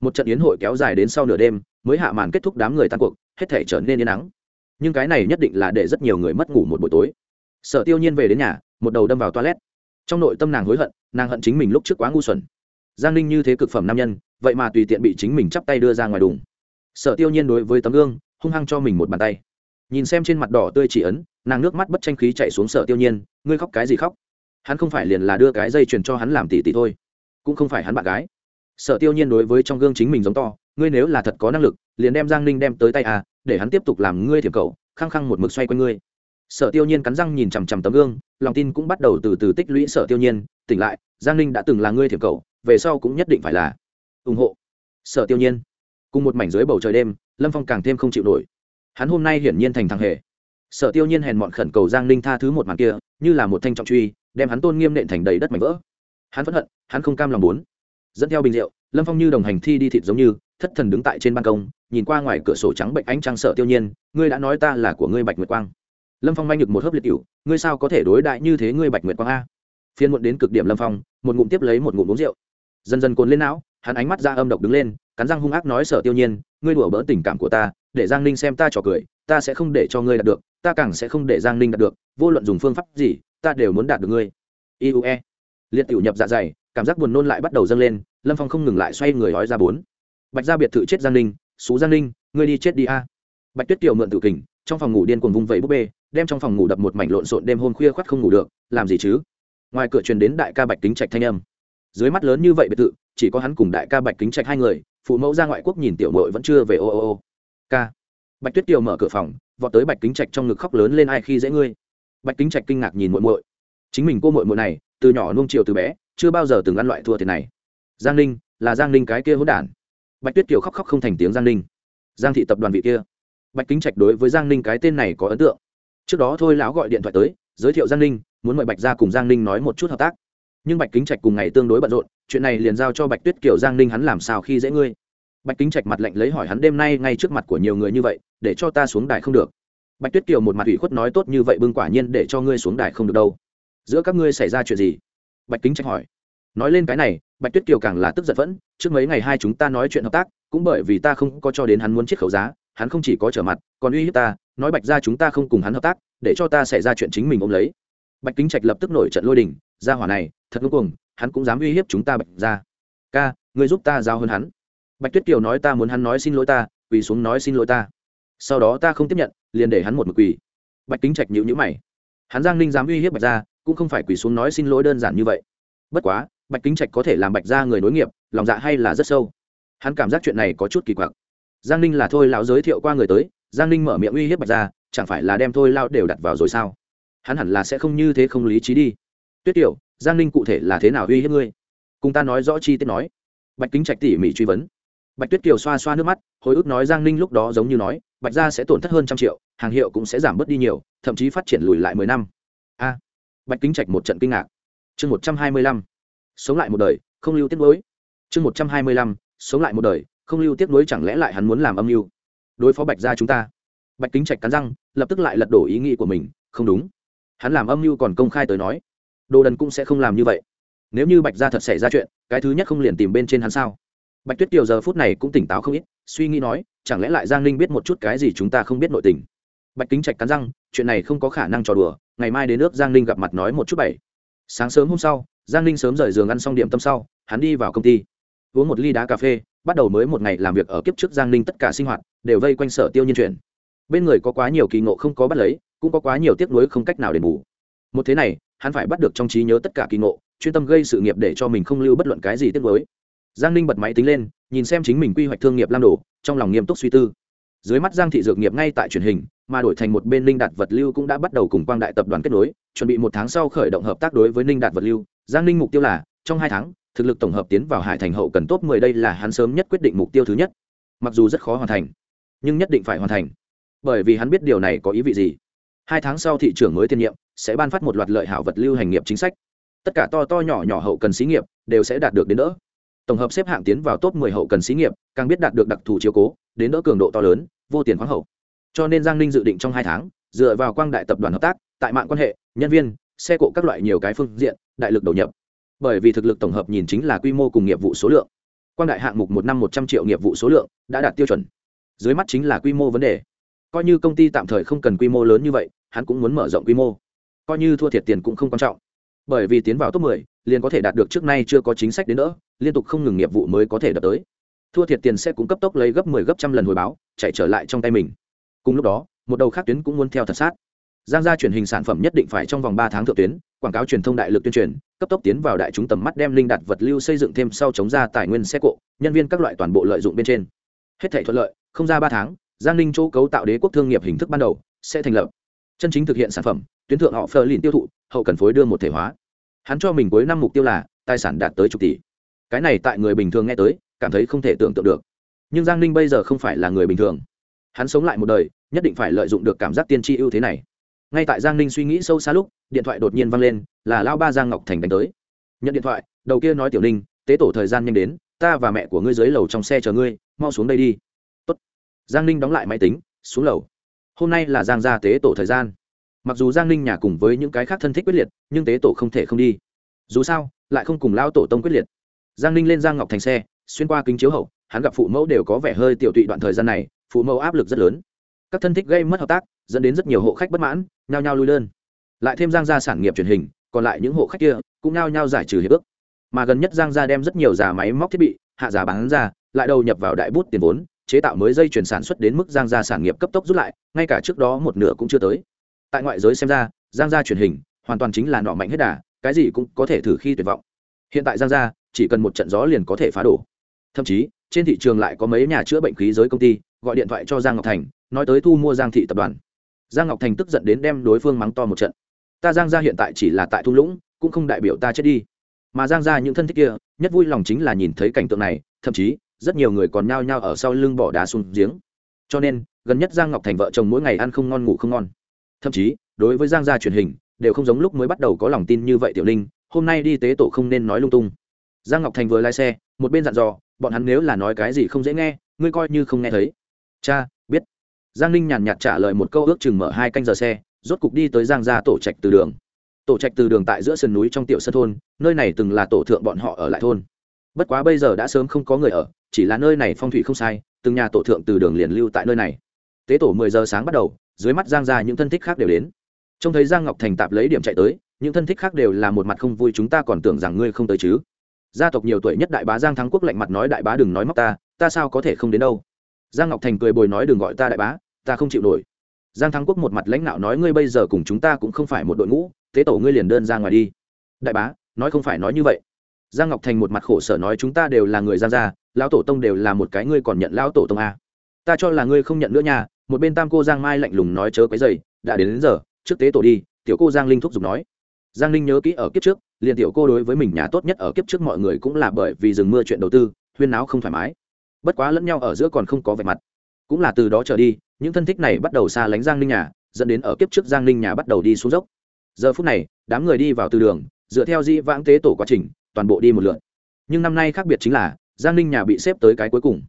Một trận yến hội kéo dài đến sau nửa đêm, mới hạ màn kết thúc đám người tan cuộc, hết thể trở nên yên nắng. Nhưng cái này nhất định là để rất nhiều người mất ngủ một buổi tối. Sở tiêu nhiên về đến nhà một đầu đâm vào toilet. Trong nội tâm nàng hối hận, nàng hận chính mình lúc trước quá ngu xuẩn. Giang ninh như thế cực phẩm nam nhân, vậy mà tùy tiện bị chính mình chắp tay đưa ra ngoài đùng. Sở tiêu nhiên đối với tấm gương, hung hăng cho mình một bàn tay. Nhìn xem trên mặt đỏ tươi chỉ ấn, nàng nước mắt bất tranh khí chạy xuống sở tiêu nhiên, ngươi khóc cái gì khóc? Hắn không phải liền là đưa cái dây chuyền cho hắn làm tỷ tỷ thôi, cũng không phải hắn bạn gái. Sở tiêu nhiên đối với trong gương chính mình giống to, ngươi nếu là thật có năng lực, liền đem giang ninh đem tới tay à để hắn tiếp tục làm ngươi thiểm cầu, khăng khăng một mực xoay quanh ngươi sở tiêu nhiên cắn răng nhìn chằm chằm tấm gương, lòng tin cũng bắt đầu từ từ tích lũy. Sở tiêu nhiên, tỉnh lại, giang ninh đã từng là ngươi thiểm cầu, về sau cũng nhất định phải là ủng hộ. Sở tiêu nhiên, cùng một mảnh dưới bầu trời đêm, lâm phong càng thêm không chịu nổi. Hắn hôm nay hiển nhiên thành thằng hề. Sở tiêu nhiên hèn mọn khẩn cầu giang ninh tha thứ một màn kia, như là một thanh trọng truy, đem hắn tôn nghiêm nện thành đầy đất mảnh vỡ. Hắn phẫn hận, hắn không cam lòng bốn dẫn theo bình rượu, lâm phong như đồng hành thi đi thịt giống như, thất thần đứng tại trên ban công, nhìn qua ngoài cửa sổ trắng bệnh ánh trăng sợ tiêu nhiên, ngươi đã nói ta là của ngươi bạch nguyệt quang lâm phong manh được một hớp liệt cựu ngươi sao có thể đối đại như thế ngươi bạch nguyệt quang a? Phiên muộn đến cực điểm lâm phong, một ngụm tiếp lấy một ngụm uống rượu. Dần dần cồn lên não, hắn ánh mắt ra âm độc đứng lên, cắn răng hung ác nói Sở tiêu nhiên, ngươi đùa bỡ tình cảm của ta, để giang ninh xem ta trò cười, ta sẽ không để cho ngươi đạt được, ta càng sẽ không để giang ninh đạt được, vô luận dùng phương pháp gì, ta đều muốn đạt được ngươi. Iue liệt tiểu nhập dạ dày, cảm giác buồn nôn lại bắt đầu dâng lên, lâm phong không ngừng lại xoay người hói ra bốn. Bạch ra biệt thự chết giang ninh, xú giang ninh, ngươi đi chết đi a. Bạch tuyết kiều mượn tự kình, trong phòng ngủ điên cuồng vung vẩy búp bê đem trong phòng ngủ đập một mảnh lộn xộn đêm hôm khuya khoắt không ngủ được, làm gì chứ? Ngoài cửa truyền đến đại ca bạch kính trạch thanh âm. Dưới mắt lớn như vậy biệt thự, chỉ có hắn cùng đại ca bạch kính trạch hai người, phụ mẫu ra ngoại quốc nhìn tiểu mội vẫn chưa về ô ô ô. Ca. Bạch tuyết kiều mở cửa phòng, vọt tới bạch kính trạch trong ngực khóc lớn lên ai khi dễ ngươi? Bạch kính trạch kinh ngạc nhìn muội muội. Chính mình cô muội muội này, từ nhỏ nuông chiều từ bé, chưa bao giờ từng ăn loại thua thiệt này. Giang ninh, là giang ninh cái kia hỗn đản. Bạch tuyết kiều khóc khóc không thành tiếng giang ninh. Giang thị tập đoàn vị kia. Bạch kính trạch đối với giang ninh cái tên này có ấn tượng trước đó thôi lão gọi điện thoại tới, giới thiệu giang ninh, muốn mời bạch ra cùng giang ninh nói một chút hợp tác. Nhưng bạch kính trạch cùng ngày tương đối bận rộn, chuyện này liền giao cho bạch tuyết kiều giang ninh hắn làm sao khi dễ ngươi. Bạch kính trạch mặt lạnh lấy hỏi hắn đêm nay ngay trước mặt của nhiều người như vậy, để cho ta xuống đài không được. Bạch tuyết kiều một mặt ủy khuất nói tốt như vậy bưng quả nhiên để cho ngươi xuống đài không được đâu. Giữa các ngươi xảy ra chuyện gì? Bạch kính trạch hỏi. Nói lên cái này, bạch tuyết kiều càng là tức giận vẫn trước mấy ngày hai chúng ta nói chuyện hợp tác, cũng bởi vì ta không có cho đến hắn muốn chiết khẩu giá hắn không chỉ có trở mặt, còn uy hiếp ta, nói bạch ra chúng ta không cùng hắn hợp tác, để cho ta xảy ra chuyện chính mình ôm lấy. Bạch kính trạch lập tức nổi trận lôi đình ra hỏa này, thật ngưng cuồng, hắn cũng dám uy hiếp chúng ta bạch ra ca người giúp ta giao hơn hắn. Bạch tuyết kiều nói ta muốn hắn nói xin lỗi ta, quỳ xuống nói xin lỗi ta. Sau đó ta không tiếp nhận, liền để hắn một mực quỳ. Bạch kính trạch nhịu nhữ mày. Hắn giang ninh dám uy hiếp bạch ra cũng không phải quỳ xuống nói xin lỗi đơn giản như vậy. Bất quá, bạch kính trạch có thể làm bạch ra người nối nghiệp, lòng dạ hay là rất sâu. Hắn cảm giác chuyện này có chút kỳ quặc giang ninh là thôi lão giới thiệu qua người tới, giang ninh mở miệng uy hiếp bạch ra chẳng phải là đem thôi lao đều đặt vào rồi sao? Hắn hẳn là sẽ không như thế không lý trí đi. Tuyết tiểu, giang ninh cụ thể là thế nào uy hiếp ngươi? Cùng ta nói rõ chi tiết nói. Bạch kính trạch tỉ mỉ truy vấn. Bạch tuyết kiều xoa xoa nước mắt, hồi ức nói giang ninh lúc đó giống như nói, bạch gia sẽ tổn thất hơn trăm triệu, hàng hiệu cũng sẽ giảm bớt đi nhiều, thậm chí phát triển lùi lại mười năm. A. Bạch kính trạch một trận kinh ngạc. Chương một trăm hai mươi lăm. Sống lại một đời, không lưu tiết mới chương một trăm hai mươi lăm. Sống lại một đời không lưu tiết nuối chẳng lẽ lại hắn muốn làm âm mưu? Đối phó bạch gia chúng ta. Bạch kính trạch cắn răng, lập tức lại lật đổ ý nghĩ của mình, không đúng. Hắn làm âm mưu còn công khai tới nói, đồ đần cũng sẽ không làm như vậy. Nếu như bạch gia thật xảy ra chuyện, cái thứ nhất không liền tìm bên trên hắn sao? Bạch tuyết kiều giờ phút này cũng tỉnh táo không ít, suy nghĩ nói, chẳng lẽ lại giang ninh biết một chút cái gì chúng ta không biết nội tình? Bạch kính trạch cắn răng, chuyện này không có khả năng trò đùa, ngày mai đến nước giang ninh gặp mặt nói một chút bảy. Sáng sớm hôm sau, giang ninh sớm rời giường ăn xong điểm tâm sau, hắn đi vào công ty, uống một ly đá cà phê bắt đầu mới một ngày làm việc ở kiếp trước giang ninh tất cả sinh hoạt đều vây quanh sở tiêu nhiên chuyển. Bên người có quá nhiều kỳ ngộ không có bắt lấy, cũng có quá nhiều tiếc nuối không cách nào đền bù. Một thế này, hắn phải bắt được trong trí nhớ tất cả kỳ ngộ, chuyên tâm gây sự nghiệp để cho mình không lưu bất luận cái gì tiếc nuối. Giang ninh bật máy tính lên, nhìn xem chính mình quy hoạch thương nghiệp lam đồ, trong lòng nghiêm túc suy tư. Dưới mắt giang thị dược nghiệp ngay tại truyền hình, mà đổi thành một bên ninh đạt vật lưu cũng đã bắt đầu cùng quang đại tập đoàn kết nối, chuẩn bị một tháng sau khởi động hợp tác đối với ninh đạt vật lưu. Giang ninh mục tiêu là, trong hai tháng thực lực tổng hợp tiến vào hải thành hậu cần top mười đây là hắn sớm nhất quyết định mục tiêu thứ nhất. Mặc dù rất khó hoàn thành, nhưng nhất định phải hoàn thành. Bởi vì hắn biết điều này có ý vị gì. Hai tháng sau thị trưởng mới tiên nhiệm, sẽ ban phát một loạt lợi hảo vật lưu hành nghiệp chính sách. Tất cả to to nhỏ nhỏ hậu cần xí nghiệp đều sẽ đạt được đến đỡ. Tổng hợp xếp hạng tiến vào top 10 hậu cần xí nghiệp, càng biết đạt được đặc thù chiếu cố, đến đỡ cường độ to lớn, vô tiền khoáng hậu. Cho nên giang ninh dự định trong hai tháng, dựa vào quang đại tập đoàn hợp tác, tại mạng quan hệ, nhân viên, xe cộ các loại nhiều cái phương diện, đại lực đầu nhập bởi vì thực lực tổng hợp nhìn chính là quy mô cùng nghiệp vụ số lượng. Quang đại hạng mục một năm một trăm triệu nghiệp vụ số lượng đã đạt tiêu chuẩn. Dưới mắt chính là quy mô vấn đề. Coi như công ty tạm thời không cần quy mô lớn như vậy hắn cũng muốn mở rộng quy mô. Coi như thua thiệt tiền cũng không quan trọng. Bởi vì tiến vào top 10, liền có thể đạt được trước nay chưa có chính sách đến nữa liên tục không ngừng nghiệp vụ mới có thể đạt tới. Thua thiệt tiền sẽ cũng cấp tốc lấy gấp 10 gấp trăm lần hồi báo chạy trở lại trong tay mình. Cùng lúc đó một đầu khác tuyến cũng muốn theo thật sát. Giang gia truyền hình sản phẩm nhất định phải trong vòng ba tháng thượng tuyến quảng cáo truyền thông đại lực tuyên truyền, cấp tốc tiến vào đại chúng tầm mắt đem linh đạt vật lưu xây dựng thêm sau chống ra tài nguyên xe cộ, nhân viên các loại toàn bộ lợi dụng bên trên. Hết thể thuận lợi, không ra ba tháng, giang ninh chỗ cấu tạo đế quốc thương nghiệp hình thức ban đầu sẽ thành lập. Chân chính thực hiện sản phẩm, tuyến thượng họ phờ lìn tiêu thụ, hậu cần phối đưa một thể hóa. Hắn cho mình cuối năm mục tiêu là tài sản đạt tới chục tỷ. Cái này tại người bình thường nghe tới, cảm thấy không thể tưởng tượng được. Nhưng giang ninh bây giờ không phải là người bình thường. Hắn sống lại một đời, nhất định phải lợi dụng được cảm giác tiên tri ưu thế này ngay tại giang ninh suy nghĩ sâu xa lúc, điện thoại đột nhiên văng lên, là lao ba giang ngọc thành đánh tới. Nhận điện thoại, đầu kia nói tiểu ninh, tế tổ thời gian nhanh đến, ta và mẹ của ngươi dưới lầu trong xe chờ ngươi, mau xuống đây đi. Tốt. giang ninh đóng lại máy tính, xuống lầu. Hôm nay là giang gia tế tổ thời gian. Mặc dù giang ninh nhà cùng với những cái khác thân thích quyết liệt, nhưng tế tổ không thể không đi. Dù sao, lại không cùng lao tổ tông quyết liệt. Giang ninh lên giang ngọc thành xe, xuyên qua kính chiếu hậu, hắn gặp phụ mẫu đều có vẻ hơi tiểu tụy đoạn thời gian này, phụ mẫu áp lực rất lớn. Các thân thích gây mất hợp tác dẫn đến rất nhiều hộ khách bất mãn, nhao nhao lui đơn. Lại thêm giang gia sản nghiệp truyền hình, còn lại những hộ khách kia cũng nhao nhao giải trừ hiệp ước. Mà gần nhất giang gia đem rất nhiều giả máy móc thiết bị, hạ giá bán ra, lại đầu nhập vào đại bút tiền vốn, chế tạo mới dây chuyển sản xuất đến mức giang gia sản nghiệp cấp tốc rút lại, ngay cả trước đó một nửa cũng chưa tới. Tại ngoại giới xem ra, giang gia truyền hình hoàn toàn chính là nọ mạnh hết đà, cái gì cũng có thể thử khi tuyệt vọng. Hiện tại giang gia chỉ cần một trận gió liền có thể phá đổ. Thậm chí, trên thị trường lại có mấy nhà chữa bệnh khí giới công ty gọi điện thoại cho giang ngọc thành, nói tới thu mua giang thị tập đoàn giang ngọc thành tức giận đến đem đối phương mắng to một trận. Ta giang gia hiện tại chỉ là tại thung lũng, cũng không đại biểu ta chết đi. Mà giang gia những thân thích kia, nhất vui lòng chính là nhìn thấy cảnh tượng này, thậm chí, rất nhiều người còn nhao nhao ở sau lưng bỏ đá xuống giếng. Cho nên, gần nhất giang ngọc thành vợ chồng mỗi ngày ăn không ngon ngủ không ngon. Thậm chí, đối với giang gia truyền hình, đều không giống lúc mới bắt đầu có lòng tin như vậy tiểu linh, hôm nay đi tế tổ không nên nói lung tung. Giang ngọc thành vừa lái xe, một bên dặn dò, bọn hắn nếu là nói cái gì không dễ nghe, ngươi coi như không nghe thấy. Cha giang ninh nhàn nhạt trả lời một câu ước chừng mở hai canh giờ xe, rốt cục đi tới giang gia tổ trạch từ đường. Tổ trạch từ đường tại giữa sườn núi trong tiểu sân thôn, nơi này từng là tổ thượng bọn họ ở lại thôn. Bất quá bây giờ đã sớm không có người ở, chỉ là nơi này phong thủy không sai, từng nhà tổ thượng từ đường liền lưu tại nơi này. Tế tổ mười giờ sáng bắt đầu, dưới mắt giang ra những thân thích khác đều đến. Trông thấy giang ngọc thành tạp lấy điểm chạy tới, những thân thích khác đều là một mặt không vui chúng ta còn tưởng rằng ngươi không tới chứ. Gia tộc nhiều tuổi nhất đại bá giang thắng quốc lạnh mặt nói, đại bá đừng nói móc ta ta sao có thể không đến đâu? Giang ngọc thành cười bồi nói, đừng gọi ta đại bá ta không chịu nổi. Giang thắng quốc một mặt lãnh đạo nói ngươi bây giờ cùng chúng ta cũng không phải một đội ngũ tế tổ ngươi liền đơn ra ngoài đi. Đại bá nói không phải nói như vậy. Giang ngọc thành một mặt khổ sở nói chúng ta đều là người giang gia lão tổ tông đều là một cái ngươi còn nhận lão tổ tông a. Ta cho là ngươi không nhận nữa nha. Một bên tam cô giang mai lạnh lùng nói chớ cái dày đã đến, đến giờ trước tế tổ đi. Tiểu cô giang linh thúc giục nói. Giang linh nhớ kỹ ở kiếp trước liền tiểu cô đối với mình nhà tốt nhất ở kiếp trước mọi người cũng là bởi vì dừng mưa chuyện đầu tư huyên náo không thoải mái. Bất quá lẫn nhau ở giữa còn không có vẻ mặt. Cũng là từ đó trở đi những thân thích này bắt đầu xa lánh giang Ninh nhà, dẫn đến ở kiếp trước giang Ninh nhà bắt đầu đi xuống dốc. Giờ phút này, đám người đi vào từ đường, dựa theo di vãng tế tổ quá trình, toàn bộ đi một lượt. Nhưng năm nay khác biệt chính là, giang Ninh nhà bị xếp tới cái cuối cùng.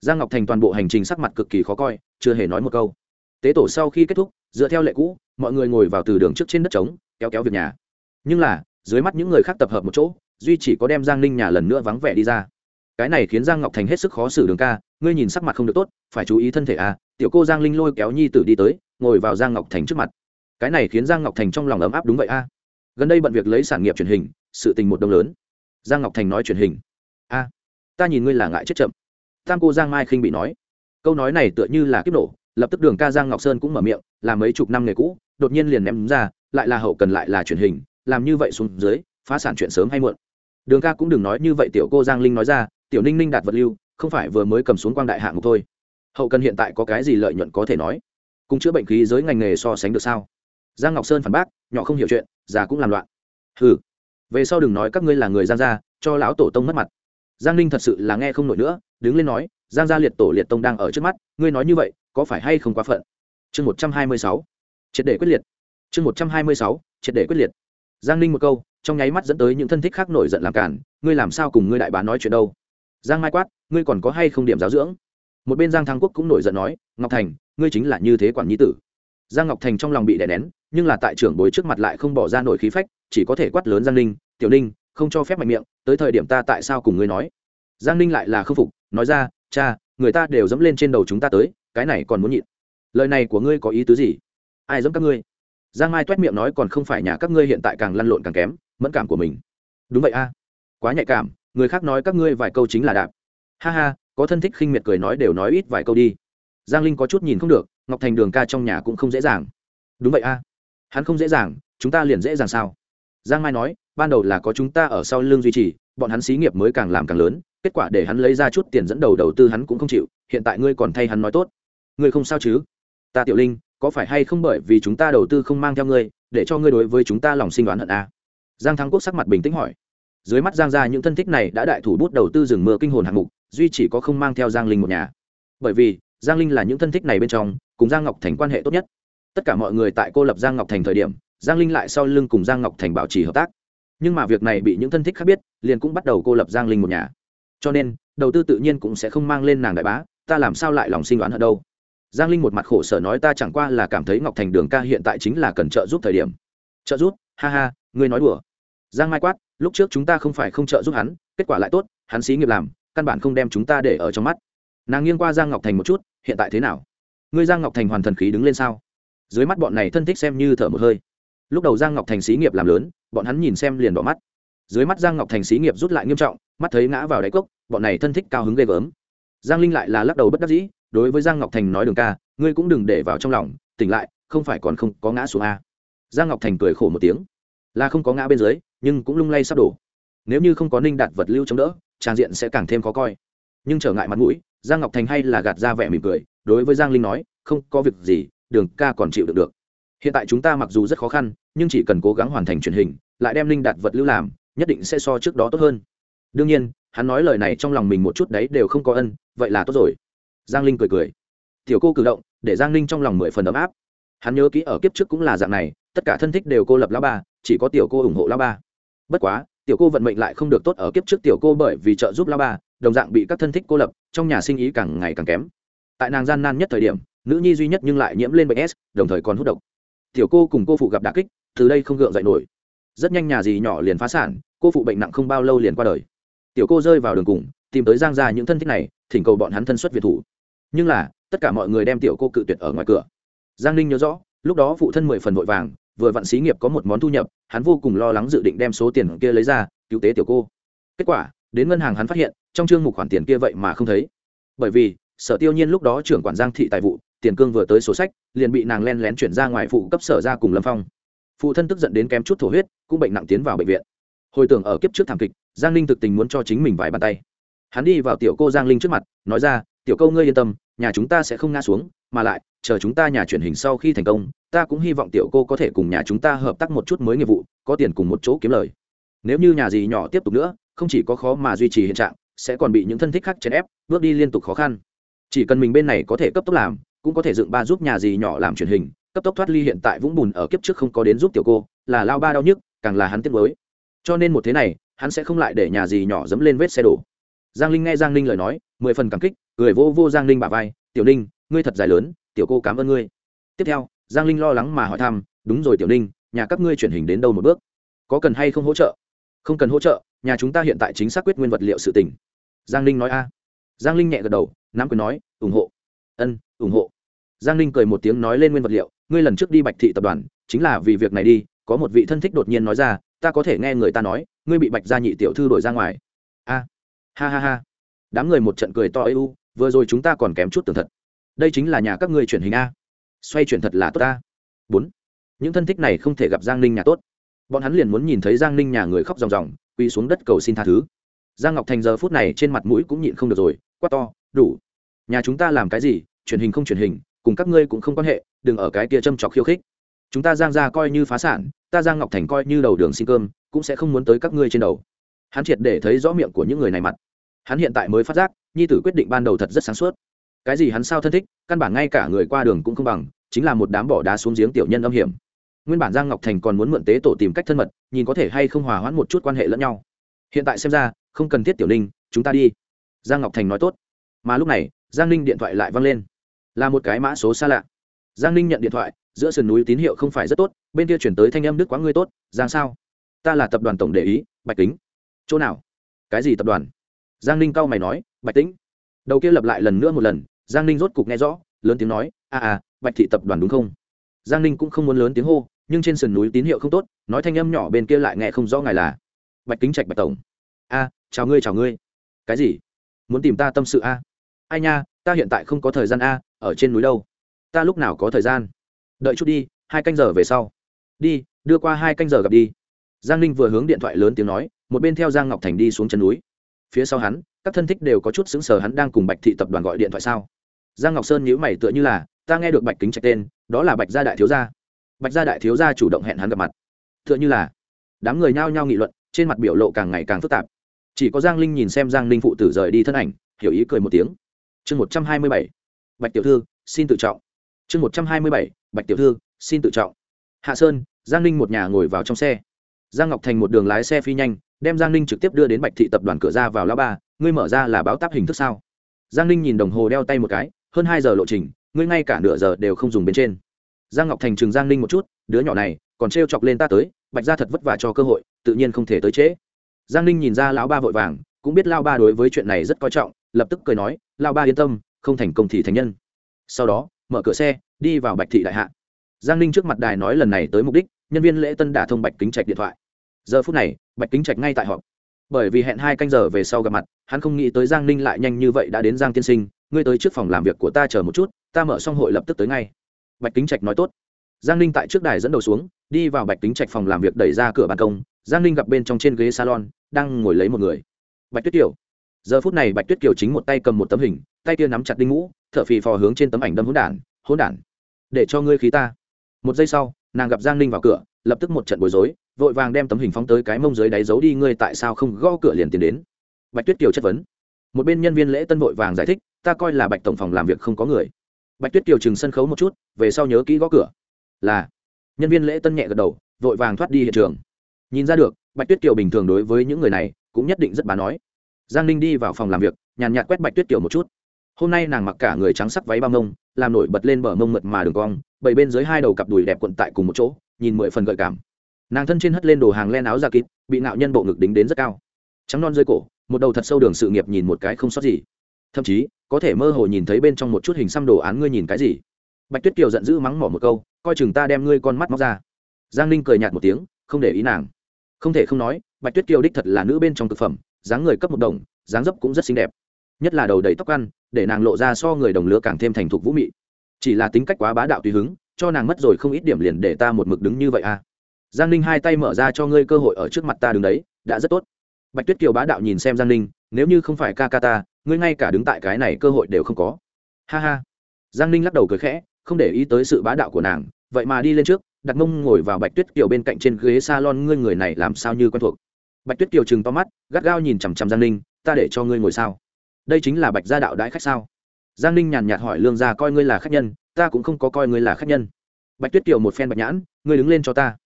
Giang ngọc thành toàn bộ hành trình sắc mặt cực kỳ khó coi, chưa hề nói một câu. Tế tổ sau khi kết thúc, dựa theo lệ cũ, mọi người ngồi vào từ đường trước trên đất trống, kéo kéo việc nhà. Nhưng là, dưới mắt những người khác tập hợp một chỗ, duy chỉ có đem giang ninh nhà lần nữa vắng vẻ đi ra. Cái này khiến giang ngọc thành hết sức khó xử đường ca, ngươi nhìn sắc mặt không được tốt, phải chú ý thân thể à tiểu cô giang linh lôi kéo nhi tử đi tới ngồi vào giang ngọc thành trước mặt. Cái này khiến giang ngọc thành trong lòng ấm áp đúng vậy a. À. gần đây bận việc lấy sản nghiệp truyền hình sự tình một đông lớn. Giang ngọc thành nói truyền hình. A à, ta nhìn ngươi là ngại chết chậm. Tam cô giang mai khinh bị nói. Câu nói này tựa như là kiếp nổ lập tức đường ca giang ngọc sơn cũng mở miệng là mấy chục năm nghề cũ đột nhiên liền ném ra lại là hậu cần lại là truyền hình làm như vậy xuống dưới phá sản chuyện sớm hay muộn. Đường ca cũng đừng nói như vậy tiểu cô giang linh nói ra tiểu ninh ninh đạt vật lưu không phải vừa mới cầm xuống quang đại hạng mục thôi hậu cần hiện tại có cái gì lợi nhuận có thể nói? Cùng chữa bệnh khí giới ngành nghề so sánh được sao? Giang ngọc sơn phản bác, nhỏ không hiểu chuyện, già cũng làm loạn. Ừ về sau đừng nói các ngươi là người giang gia, cho lão tổ tông mất mặt. Giang ninh thật sự là nghe không nổi nữa, đứng lên nói, giang gia liệt tổ liệt tông đang ở trước mắt, ngươi nói như vậy, có phải hay không quá phận? Chương một trăm hai mươi sáu, triệt để quyết liệt. Chương một trăm hai mươi sáu, triệt để quyết liệt. Giang ninh một câu, trong nháy mắt dẫn tới những thân thích khác nổi giận làm cản, ngươi làm sao cùng ngươi đại bá nói chuyện đâu? Giang mai quát, ngươi còn có hay không điểm giáo dưỡng? Một bên giang thăng quốc cũng nổi giận nói, ngọc thành, ngươi chính là như thế quản nhi tử. Giang ngọc thành trong lòng bị đè nén, nhưng là tại trưởng bối trước mặt lại không bỏ ra nổi khí phách, chỉ có thể quát lớn giang ninh, tiểu ninh, không cho phép mạnh miệng, tới thời điểm ta tại sao cùng ngươi nói? Giang ninh lại là k phục, nói ra, cha, người ta đều dẫm lên trên đầu chúng ta tới, cái này còn muốn nhịn. Lời này của ngươi có ý tứ gì? Ai dẫm các ngươi? Giang mai toét miệng nói, còn không phải nhà các ngươi hiện tại càng lăn lộn càng kém, mẫn cảm của mình. Đúng vậy a, quá nhạy cảm, người khác nói các ngươi vài câu chính là đạp. Ha ha có thân thích khinh miệt cười nói đều nói ít vài câu đi. Giang linh có chút nhìn không được, ngọc thành đường ca trong nhà cũng không dễ dàng. Đúng vậy a. Hắn không dễ dàng, chúng ta liền dễ dàng sao? Giang mai nói, ban đầu là có chúng ta ở sau lưng duy trì, bọn hắn xí nghiệp mới càng làm càng lớn, kết quả để hắn lấy ra chút tiền dẫn đầu đầu tư hắn cũng không chịu, hiện tại ngươi còn thay hắn nói tốt. Ngươi không sao chứ? Ta tiểu linh, có phải hay không bởi vì chúng ta đầu tư không mang theo ngươi, để cho ngươi đối với chúng ta lòng sinh đoán hận à? giang thắng quốc sắc mặt bình tĩnh hỏi. Dưới mắt giang ra những thân thích này đã đại thủ bút đầu tư rừng mưa kinh hồn hạng mục duy chỉ có không mang theo giang linh một nhà. Bởi vì, giang linh là những thân thích này bên trong, cùng giang ngọc thành quan hệ tốt nhất. Tất cả mọi người tại cô lập giang ngọc thành thời điểm, giang linh lại sau lưng cùng giang ngọc thành bảo trì hợp tác. Nhưng mà việc này bị những thân thích khác biết, liền cũng bắt đầu cô lập giang linh một nhà. Cho nên, đầu tư tự nhiên cũng sẽ không mang lên nàng đại bá, ta làm sao lại lòng sinh đoán ở đâu? Giang linh một mặt khổ sở nói ta chẳng qua là cảm thấy ngọc thành đường ca hiện tại chính là cần trợ giúp thời điểm. Trợ giúp? Ha ha, ngươi nói đùa. Giang mai quát, lúc trước chúng ta không phải không trợ giúp hắn, kết quả lại tốt, hắn xí nghiệp làm căn bản không đem chúng ta để ở trong mắt. Nàng nghiêng qua giang ngọc thành một chút, hiện tại thế nào? Ngươi giang ngọc thành hoàn thần khí đứng lên sao? Dưới mắt bọn này thân thích xem như thở một hơi. Lúc đầu giang ngọc thành xí nghiệp làm lớn, bọn hắn nhìn xem liền đỏ mắt. Dưới mắt giang ngọc thành xí nghiệp rút lại nghiêm trọng, mắt thấy ngã vào đáy cốc, bọn này thân thích cao hứng ghê gớm. Giang linh lại là lắc đầu bất đắc dĩ, đối với giang ngọc thành nói đường ca, ngươi cũng đừng để vào trong lòng, tỉnh lại, không phải còn không có ngã xuống a. Giang ngọc thành cười khổ một tiếng. Là không có ngã bên dưới, nhưng cũng lung lay sắp đổ. Nếu như không có ninh đạt vật lưu chống đỡ trang diện sẽ càng thêm khó coi. Nhưng trở ngại mặt mũi, giang ngọc thành hay là gạt ra vẻ mỉm cười, đối với giang linh nói, không có việc gì, đường ca còn chịu được được. Hiện tại chúng ta mặc dù rất khó khăn, nhưng chỉ cần cố gắng hoàn thành truyền hình, lại đem linh đạt vật lưu làm, nhất định sẽ so trước đó tốt hơn. Đương nhiên, hắn nói lời này trong lòng mình một chút đấy đều không có ân, vậy là tốt rồi. Giang linh cười cười. Tiểu cô cử động, để giang linh trong lòng mười phần ấm áp. Hắn nhớ kỹ ở kiếp trước cũng là dạng này, tất cả thân thích đều cô lập lao ba chỉ có tiểu cô ủng hộ lao ba bất quá tiểu cô vận mệnh lại không được tốt ở kiếp trước tiểu cô bởi vì trợ giúp lao ba, đồng dạng bị các thân thích cô lập, trong nhà sinh ý càng ngày càng kém. Tại nàng gian nan nhất thời điểm, nữ nhi duy nhất nhưng lại nhiễm lên bệnh s, đồng thời còn hút độc. Tiểu cô cùng cô phụ gặp đà kích, từ đây không gượng dậy nổi. Rất nhanh nhà gì nhỏ liền phá sản, cô phụ bệnh nặng không bao lâu liền qua đời. Tiểu cô rơi vào đường cùng, tìm tới giang ra những thân thích này, thỉnh cầu bọn hắn thân xuất việt thủ. Nhưng là, tất cả mọi người đem tiểu cô cự tuyệt ở ngoài cửa. Giang ninh nhớ rõ, lúc đó phụ thân mười phần vội vàng vừa vặn xí nghiệp có một món thu nhập, hắn vô cùng lo lắng dự định đem số tiền kia lấy ra, cứu tế tiểu cô. Kết quả, đến ngân hàng hắn phát hiện, trong chương mục khoản tiền kia vậy mà không thấy. Bởi vì, sở tiêu nhiên lúc đó trưởng quản giang thị tài vụ, tiền cương vừa tới sổ sách, liền bị nàng len lén chuyển ra ngoài phụ cấp sở ra cùng lâm phong. Phụ thân tức giận đến kém chút thổ huyết, cũng bệnh nặng tiến vào bệnh viện. Hồi tưởng ở kiếp trước thảm kịch, giang linh thực tình muốn cho chính mình vài bàn tay. Hắn đi vào tiểu cô giang linh trước mặt, nói ra tiểu câu ngươi yên tâm, nhà chúng ta sẽ không ngã xuống, mà lại, chờ chúng ta nhà truyền hình sau khi thành công, ta cũng hy vọng tiểu cô có thể cùng nhà chúng ta hợp tác một chút mới nghiệp vụ, có tiền cùng một chỗ kiếm lời. Nếu như nhà gì nhỏ tiếp tục nữa, không chỉ có khó mà duy trì hiện trạng, sẽ còn bị những thân thích khác chèn ép, bước đi liên tục khó khăn. Chỉ cần mình bên này có thể cấp tốc làm, cũng có thể dựng ba giúp nhà gì nhỏ làm truyền hình, cấp tốc thoát ly hiện tại vũng bùn ở kiếp trước không có đến giúp tiểu cô, là lao ba đau nhức, càng là hắn tiếc mới cho nên một thế này, hắn sẽ không lại để nhà gì nhỏ dẫm lên vết xe đổ. Giang linh nghe giang linh lời nói, mười phần cảm kích cười vô vô giang linh bà vai, tiểu ninh, ngươi thật dài lớn, tiểu cô cảm ơn ngươi. Tiếp theo, giang linh lo lắng mà hỏi thăm, đúng rồi tiểu ninh, nhà các ngươi chuyển hình đến đâu một bước? Có cần hay không hỗ trợ? Không cần hỗ trợ, nhà chúng ta hiện tại chính xác quyết nguyên vật liệu sự tỉnh giang linh nói, a. Giang linh nhẹ gật đầu, nắm quyền nói, ủng hộ. Ân, ủng hộ. Giang linh cười một tiếng nói lên nguyên vật liệu, ngươi lần trước đi bạch thị tập đoàn, chính là vì việc này đi, có một vị thân thích đột nhiên nói ra, ta có thể nghe người ta nói, ngươi bị bạch gia nhị tiểu thư đổi ra ngoài. A, ha ha ha. Đám người một trận cười to ưu vừa rồi chúng ta còn kém chút tường thật. Đây chính là nhà các ngươi chuyển hình a. Xoay chuyển thật là tốt ta bốn. Những thân thích này không thể gặp giang ninh nhà tốt. Bọn hắn liền muốn nhìn thấy giang ninh nhà người khóc ròng ròng, quỳ xuống đất cầu xin tha thứ. Giang ngọc thành giờ phút này trên mặt mũi cũng nhịn không được rồi, quát to, đủ. Nhà chúng ta làm cái gì? Truyền hình không truyền hình, cùng các ngươi cũng không quan hệ, đừng ở cái kia châm trọc khiêu khích. Chúng ta giang ra coi như phá sản, ta giang ngọc thành coi như đầu đường xin cơm, cũng sẽ không muốn tới các ngươi trên đầu. Hắn triệt để thấy rõ miệng của những người này mặt. Hắn hiện tại mới phát giác nhi tử quyết định ban đầu thật rất sáng suốt. Cái gì hắn sao thân thích, căn bản ngay cả người qua đường cũng không bằng, chính là một đám bỏ đá xuống giếng tiểu nhân âm hiểm. Nguyên bản giang ngọc thành còn muốn mượn tế tổ tìm cách thân mật, nhìn có thể hay không hòa hoãn một chút quan hệ lẫn nhau. Hiện tại xem ra, không cần thiết tiểu ninh, chúng ta đi. Giang ngọc thành nói tốt. Mà lúc này, giang ninh điện thoại lại văng lên. Là một cái mã số xa lạ. Giang ninh nhận điện thoại, giữa sườn núi tín hiệu không phải rất tốt, bên kia chuyển tới thanh âm đức quá ngươi tốt, giang sao? Ta là tập đoàn tổng để ý, bạch kính. Chỗ nào? Cái gì tập đoàn? Giang ninh cau mày nói bạch tĩnh. Đầu kia lập lại lần nữa một lần giang ninh rốt cục nghe rõ lớn tiếng nói a à, à bạch thị tập đoàn đúng không? Giang ninh cũng không muốn lớn tiếng hô nhưng trên sườn núi tín hiệu không tốt nói thanh âm nhỏ bên kia lại nghe không rõ ngài là bạch kính trạch bạch tổng. A chào ngươi chào ngươi. Cái gì? Muốn tìm ta tâm sự a? Ai nha ta hiện tại không có thời gian a ở trên núi đâu. Ta lúc nào có thời gian? Đợi chút đi hai canh giờ về sau. Đi đưa qua hai canh giờ gặp đi. Giang ninh vừa hướng điện thoại lớn tiếng nói một bên theo giang ngọc thành đi xuống chân núi. Phía sau hắn các thân thích đều có chút xứng sờ hắn đang cùng bạch thị tập đoàn gọi điện thoại sao? Giang ngọc sơn nhữ mày tựa như là, ta nghe được bạch kính trạch tên, đó là bạch gia đại thiếu gia. Bạch gia đại thiếu gia chủ động hẹn hắn gặp mặt. Tựa như là, đám người nhao nhao nghị luận, trên mặt biểu lộ càng ngày càng phức tạp. Chỉ có giang linh nhìn xem giang linh phụ tử rời đi thân ảnh, hiểu ý cười một tiếng. Chương một trăm hai mươi bảy, bạch tiểu thư, xin tự trọng. Chương một trăm hai mươi bảy, bạch tiểu thư, xin tự trọng. Hạ sơn, giang linh một nhà ngồi vào trong xe. Giang ngọc thành một đường lái xe phi nhanh đem giang ninh trực tiếp đưa đến bạch thị tập đoàn cửa ra vào lao ba, ngươi mở ra là báo táp hình thức sao? Giang ninh nhìn đồng hồ đeo tay một cái, hơn hai giờ lộ trình, ngươi ngay cả nửa giờ đều không dùng bên trên. Giang ngọc thành chừng giang ninh một chút, đứa nhỏ này, còn t chọc lên ta tới, bạch ra thật vất vả cho cơ hội, tự nhiên không thể tới trễ. Giang ninh nhìn ra lão ba vội vàng, cũng biết lao ba đối với chuyện này rất coi trọng, lập tức cười nói lao ba yên tâm, không thành công thì thành nhân. Sau đó, mở cửa xe, đi vào bạch thị đại hạ. Giang ninh trước mặt đài nói lần này tới mục đích, nhân viên lễ tân đả thông bạch kính trạch điện thoại giờ phút này, bạch kính trạch ngay tại họp. Bởi vì hẹn hai canh giờ về sau gặp mặt, hắn không nghĩ tới giang ninh lại nhanh như vậy đã đến giang tiên sinh, ngươi tới trước phòng làm việc của ta chờ một chút, ta mở xong hội lập tức tới ngay. Bạch kính trạch nói tốt. Giang ninh tại trước đài dẫn đầu xuống, đi vào bạch kính trạch phòng làm việc đẩy ra cửa ban công, giang ninh gặp bên trong trên ghế salon, đang ngồi lấy một người. Bạch tuyết kiều. Giờ phút này bạch tuyết kiều chính một tay cầm một tấm hình, tay kia nắm chặt đinh ngũ t h ở phì phò hướng trên tấm ảnh đâm hỗn đản hỗn đản, để cho ngươi khí ta. Một giây sau, nàng gặp giang ninh vào cửa, lập tức một trận bối rối vội vàng đem tấm hình phóng tới cái mông dưới đáy giấu đi, ngươi tại sao không gõ cửa liền tiến đến? Bạch tuyết kiều chất vấn. Một bên nhân viên lễ tân vội vàng giải thích, ta coi là bạch tổng phòng làm việc không có người. Bạch tuyết kiều chừng sân khấu một chút, về sau nhớ kỹ gõ cửa. Là. Nhân viên lễ tân nhẹ gật đầu, vội vàng thoát đi hiện trường. Nhìn ra được, bạch tuyết kiều bình thường đối với những người này cũng nhất định rất bà nói. Giang ninh đi vào phòng làm việc, nhàn nhạt quét bạch tuyết kiều một chút. Hôm nay nàng mặc cả người trắng sắc váy ba mông, làm nổi bật lên bờ mông mượt mà đường cong, bảy bên dưới hai đầu cặp đùi đẹp quận tại cùng một chỗ, nhìn mười phần gợi cảm nàng thân trên hất lên đồ hàng len áo da kịp bị nạo nhân bộ ngực đính đến rất cao. Trắng non dưới cổ, một đầu thật sâu đường sự nghiệp nhìn một cái không sót gì. Thậm chí, có thể mơ hồ nhìn thấy bên trong một chút hình xăm đồ án ngươi nhìn cái gì? Bạch tuyết kiều giận dữ mắng mỏ một câu, coi chừng ta đem ngươi con mắt móc ra. Giang ninh cười nhạt một tiếng, không để ý nàng. Không thể không nói, bạch tuyết kiều đích thật là nữ bên trong thực phẩm, dáng người cấp một đồng, dáng dấp cũng rất xinh đẹp. Nhất là đầu đầy tóc ăn, để nàng lộ ra so người đồng lứa càng thêm thành thục vũ mị. Chỉ là tính cách quá bá đạo tùy hứng, cho nàng mất rồi không ít điểm liền để ta một mực đứng như vậy à giang ninh hai tay mở ra cho ngươi cơ hội ở trước mặt ta đứng đấy, đã rất tốt. Bạch tuyết kiều bá đạo nhìn xem giang ninh, nếu như không phải ca ca ta, ngươi ngay cả đứng tại cái này cơ hội đều không có. Ha ha. Giang ninh lắc đầu cười khẽ, không để ý tới sự bá đạo của nàng, vậy mà đi lên trước, đặt mông ngồi vào bạch tuyết kiều bên cạnh trên ghế s a lon ngươi người này làm sao như quen thuộc. Bạch tuyết kiều chừng to mắt, gắt gao nhìn chằm chằm giang ninh, ta để cho ngươi ngồi sao? Đây chính là bạch gia đạo đãi khách sao? Giang ninh nhàn nhạt hỏi lương gia coi ngươi là khách nhân, ta cũng không có coi ngươi là khách nhân. Bạch tuyết kiều một phen bạch nhãn, ngươi đứng lên cho ta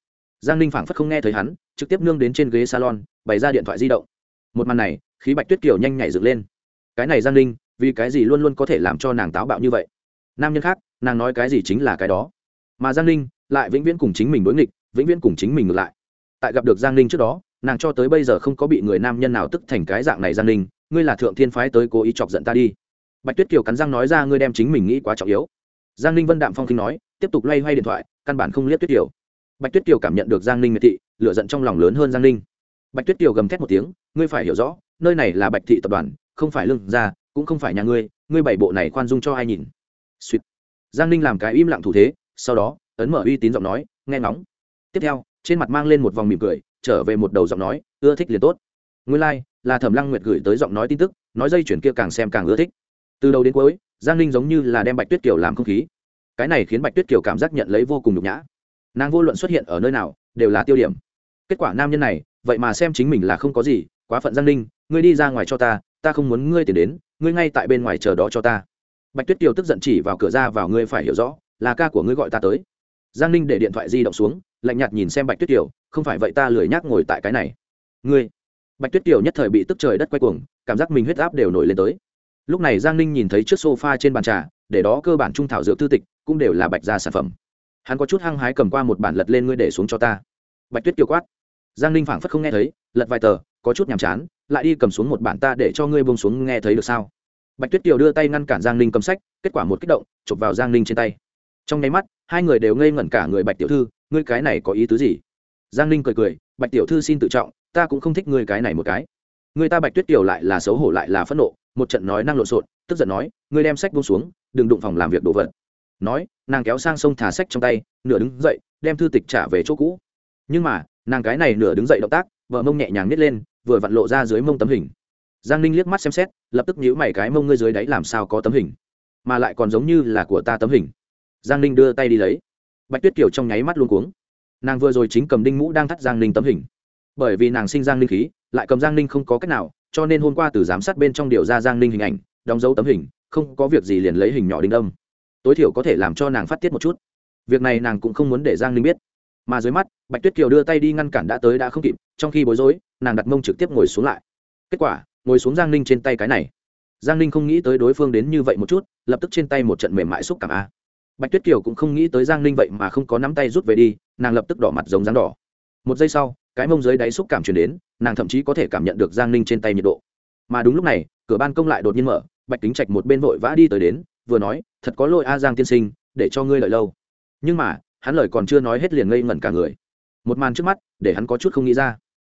giang ninh phảng phất không nghe thấy hắn, trực tiếp nương đến trên ghế salon, bày ra điện thoại di động. Một màn này, khí bạch tuyết kiều nhanh nhảy dựng lên. Cái này giang ninh, vì cái gì luôn luôn có thể làm cho nàng táo bạo như vậy? Nam nhân khác, nàng nói cái gì chính là cái đó. Mà giang ninh lại vĩnh viễn cùng chính mình đối nghịch, vĩnh viễn cùng chính mình ngược lại. Tại gặp được giang ninh trước đó, nàng cho tới bây giờ không có bị người nam nhân nào tức thành cái dạng này giang ninh, ngươi là thượng thiên phái tới cố ý chọc giận ta đi. Bạch tuyết kiều cắn răng nói ra ngươi đem chính mình nghĩ quá trọng yếu. Giang ninh vân đạm phong khinh nói, tiếp tục loay hoay điện thoại, căn bản không liếc tuyết kiều bạch tuyết kiều cảm nhận được giang ninh miệt thị lựa giận trong lòng lớn hơn giang ninh. Bạch tuyết kiều gầm thét một tiếng ngươi phải hiểu rõ nơi này là bạch thị tập đoàn không phải lương gia cũng không phải nhà ngươi ngươi bảy bộ này khoan dung cho ai nhìn. Suýt giang ninh làm cái im lặng thủ thế sau đó ấn mở uy tín giọng nói nghe ngóng. Tiếp theo trên mặt mang lên một vòng mỉm cười trở về một đầu giọng nói ưa thích liền tốt. Ngươi lai、like, là thẩm lăng nguyệt gửi tới giọng nói tin tức nói dây chuyển kia càng xem càng ưa thích. Từ đầu đến cuối giang ninh giống như là đem bạch tuyết kiều làm không khí. Cái này khiến bạch tuyết kiều cảm giác nhận lấy vô cùng nhục nhã nàng vô luận xuất hiện ở nơi nào, đều là tiêu điểm. Kết quả nam nhân này, vậy mà xem chính mình là không có gì, quá phận giang ninh, ngươi đi ra ngoài cho ta ta không muốn ngươi tiền đến, ngươi ngay tại bên ngoài chờ đó cho ta. Bạch tuyết kiều tức giận chỉ vào cửa ra vào, ngươi phải hiểu rõ, là ca của ngươi gọi ta tới. Giang ninh để điện thoại di động xuống, lạnh nhạt nhìn xem bạch tuyết kiều, không phải vậy ta lười nhác ngồi tại cái này. Ngươi. Bạch tuyết kiều nhất thời bị tức trời đất quay cuồng, cảm giác mình huyết áp đều nổi lên tới. Lúc này giang ninh nhìn thấy chiếc sofa trên bàn trà, để đó cơ bản trung thảo dược tư tịch, cũng đều là bạch gia sản phẩm hắn có chút hăng hái cầm qua một bản lật lên ngươi để xuống cho ta. Bạch tuyết kiều quát. Giang ninh phảng phất không nghe thấy, lật vài tờ, có chút nhàm chán, lại đi cầm xuống một bản ta để cho ngươi bông xuống nghe thấy được sao? Bạch tuyết kiều đưa tay ngăn cản giang ninh cầm sách, kết quả một kích động, chụp vào giang ninh trên tay. Trong nháy mắt, hai người đều ngây ngẩn cả người bạch tiểu thư, ngươi cái này có ý tứ gì? Giang ninh cười cười, bạch tiểu thư xin tự trọng, ta cũng không thích ngươi cái này một cái. Người ta bạch tuyết kiều lại là xấu hổ lại là phẫn nộ, một trận nói năng lộn xộn, tức giận nói, ngươi đem sách buông xuống, đừng đụng phòng làm việc đồ vật nói, nàng kéo sang sông thả sách trong tay, nửa đứng dậy, đem thư tịch trả về chỗ cũ. Nhưng mà, nàng cái này nửa đứng dậy động tác, vợ mông nhẹ nhàng nhét lên, vừa vặn lộ ra dưới mông tấm hình. Giang ninh liếc mắt xem xét, lập tức nhíu mày cái mông ngươi dưới đáy làm sao có tấm hình? Mà lại còn giống như là của ta tấm hình. Giang ninh đưa tay đi lấy. Bạch tuyết kiều trong nháy mắt luôn cuống. Nàng vừa rồi chính cầm đinh mũ đang thắt giang ninh tấm hình. Bởi vì nàng sinh giang ninh khí, lại cầm giang ninh không có cách nào, cho nên hôm qua từ giám sát bên trong điều ra giang ninh hình ảnh, đóng dấu tấm hình, không có việc gì liền lấy hình nhỏ đinh đông tối thiểu có thể làm cho nàng phát tiết một chút. Việc này nàng cũng không muốn để giang ninh biết. Mà dưới mắt, bạch tuyết kiều đưa tay đi ngăn cản đã tới đã không kịp, trong khi bối rối, nàng đặt mông trực tiếp ngồi xuống lại. Kết quả, ngồi xuống giang ninh trên tay cái này. Giang ninh không nghĩ tới đối phương đến như vậy một chút, lập tức trên tay một trận mềm mại xúc cảm a. Bạch tuyết kiều cũng không nghĩ tới giang ninh vậy mà không có nắm tay rút về đi, nàng lập tức đỏ mặt giống rắn đỏ. Một giây sau, cái mông dưới đáy xúc cảm chuyển đến, nàng thậm chí có thể cảm nhận được giang ninh trên tay nhiệt độ. Mà đúng lúc này, cửa ban công lại đột nhiên mở, bạch kính trạch một bên vội vã đi tới đến, vừa nói thật có lỗi a giang tiên sinh, để cho ngươi lợi lâu. Nhưng mà, hắn lời còn chưa nói hết liền ngây ngẩn cả người. Một màn trước mắt, để hắn có chút không nghĩ ra.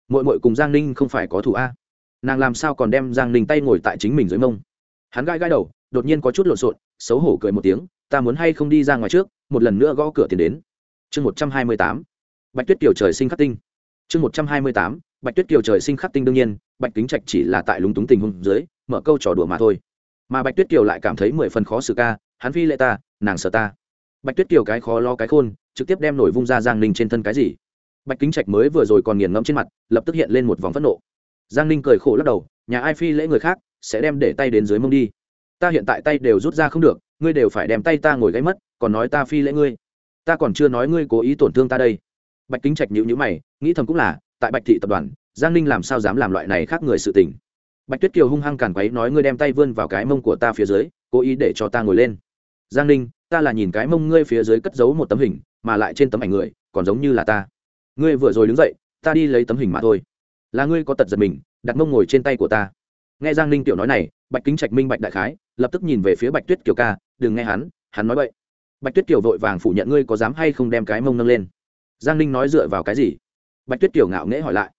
Mội mội cùng giang ninh không phải có thủ a. Nàng làm sao còn đem giang ninh tay ngồi tại chính mình dưới mông? Hắn gai gai đầu, đột nhiên có chút lộn xộn, xấu hổ cười một tiếng, ta muốn hay không đi ra ngoài trước, một lần nữa gõ cửa tiền đến. Chương một trăm hai mươi tám. Bạch tuyết kiều trời sinh khắc tinh. Chương một trăm hai mươi tám. Bạch tuyết kiều trời sinh khắc tinh đương nhiên, bạch kính trạch chỉ là tại lúng túng tình huống dưới, mở câu trò đùa mà thôi. Mà bạch tuyết kiều lại cảm thấy mười phần khó xử ca hắn phi lệ ta, nàng sợ ta. Bạch tuyết kiều cái khó lo cái khôn, trực tiếp đem nổi vung ra giang ninh trên thân cái gì. Bạch kính trạch mới vừa rồi còn nghiền ngẫm trên mặt, lập tức hiện lên một vòng phẫn nộ. Giang ninh cười khổ lắc đầu, nhà ai phi lễ người khác, sẽ đem để tay đến dưới mông đi. Ta hiện tại tay đều rút ra không được, ngươi đều phải đem tay ta ngồi gáy mất, còn nói ta phi lễ ngươi. Ta còn chưa nói ngươi cố ý tổn thương ta đây. Bạch kính trạch nhữ nhữ mày, nghĩ thầm cũng là, tại bạch thị tập đoàn, giang ninh làm sao dám làm loại này khác người sự tình. Bạch tuyết kiều hung hăng càn quấy nói ngươi đem tay vươn vào cái mông của ta phía dưới, cố ý để cho ta ngồi lên giang ninh, ta là nhìn cái mông ngươi phía dưới cất giấu một tấm hình, mà lại trên tấm ảnh người, còn giống như là ta. Ngươi vừa rồi đứng dậy, ta đi lấy tấm hình mà thôi. Là ngươi có tật giật mình, đặt mông ngồi trên tay của ta. Nghe giang ninh tiểu nói này, bạch kính trạch minh bạch đại khái, lập tức nhìn về phía bạch tuyết kiều ca, đừng nghe hắn hắn nói vậy bạch tuyết kiều vội vàng phủ nhận ngươi có dám hay không đem cái mông nâng lên. Giang ninh nói dựa vào cái gì? Bạch tuyết kiều ngạo nghễ hỏi lại.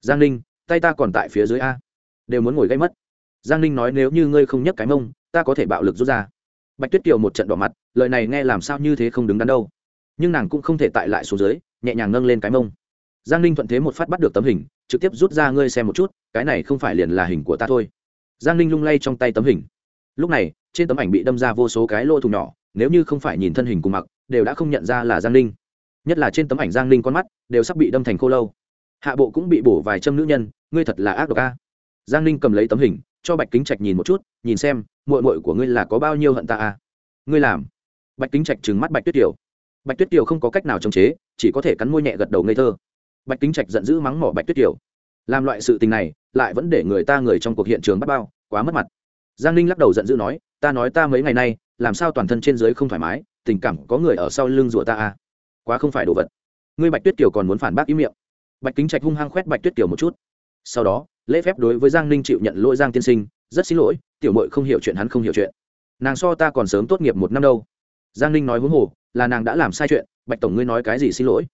Giang ninh, tay ta còn tại phía dưới a. Đều muốn ngồi gây mất. Giang ninh nói nếu như ngươi không nhấc cái mông, ta có thể bạo lực rút ra bạch tuyết kiều một trận đỏ mặt, lời này nghe làm sao như thế không đứng đắn đâu. Nhưng nàng cũng không thể tại lại xuống dưới, nhẹ nhàng nâng lên cái mông. Giang ninh thuận thế một phát bắt được tấm hình, trực tiếp rút ra ngươi xem một chút, cái này không phải liền là hình của ta thôi. Giang ninh lung lay trong tay tấm hình. Lúc này, trên tấm ảnh bị đâm ra vô số cái lỗ thùng nhỏ, nếu như không phải nhìn thân hình cùng mặc, đều đã không nhận ra là giang ninh. Nhất là trên tấm ảnh giang ninh con mắt, đều sắp bị đâm thành khô lâu. Hạ bộ cũng bị bổ vài châm nữ nhân, ngươi thật là ác độc a. Giang ninh cầm lấy tấm hình cho bạch kính trạch nhìn một chút, nhìn xem mội mội của ngươi là có bao nhiêu hận ta à? ngươi làm. Bạch kính trạch trừng mắt bạch tuyết kiều. Bạch tuyết kiều không có cách nào chống chế, chỉ có thể cắn môi nhẹ gật đầu ngây thơ. Bạch kính trạch giận dữ mắng mỏ bạch tuyết kiều. Làm loại sự tình này, lại vẫn để người ta người trong cuộc hiện trường bắt bao, quá mất mặt. Giang ninh lắc đầu giận dữ nói, ta nói ta mấy ngày nay, làm sao toàn thân trên dưới không thoải mái, tình cảm có người ở sau lưng rủa ta à? Quá không phải đồ vật. Ngươi bạch tuyết kiều còn muốn phản bác ý miệng. Bạch kính trạch hung hăng khoét bạch tuyết kiều một chút. Sau đó lễ phép đối với giang ninh chịu nhận lỗi giang tiên sinh, rất xin lỗi, tiểu mội không hiểu chuyện hắn không hiểu chuyện. Nàng so ta còn sớm tốt nghiệp một năm đâu. Giang ninh nói huống hồ, là nàng đã làm sai chuyện, bạch tổng ngươi nói cái gì xin lỗi?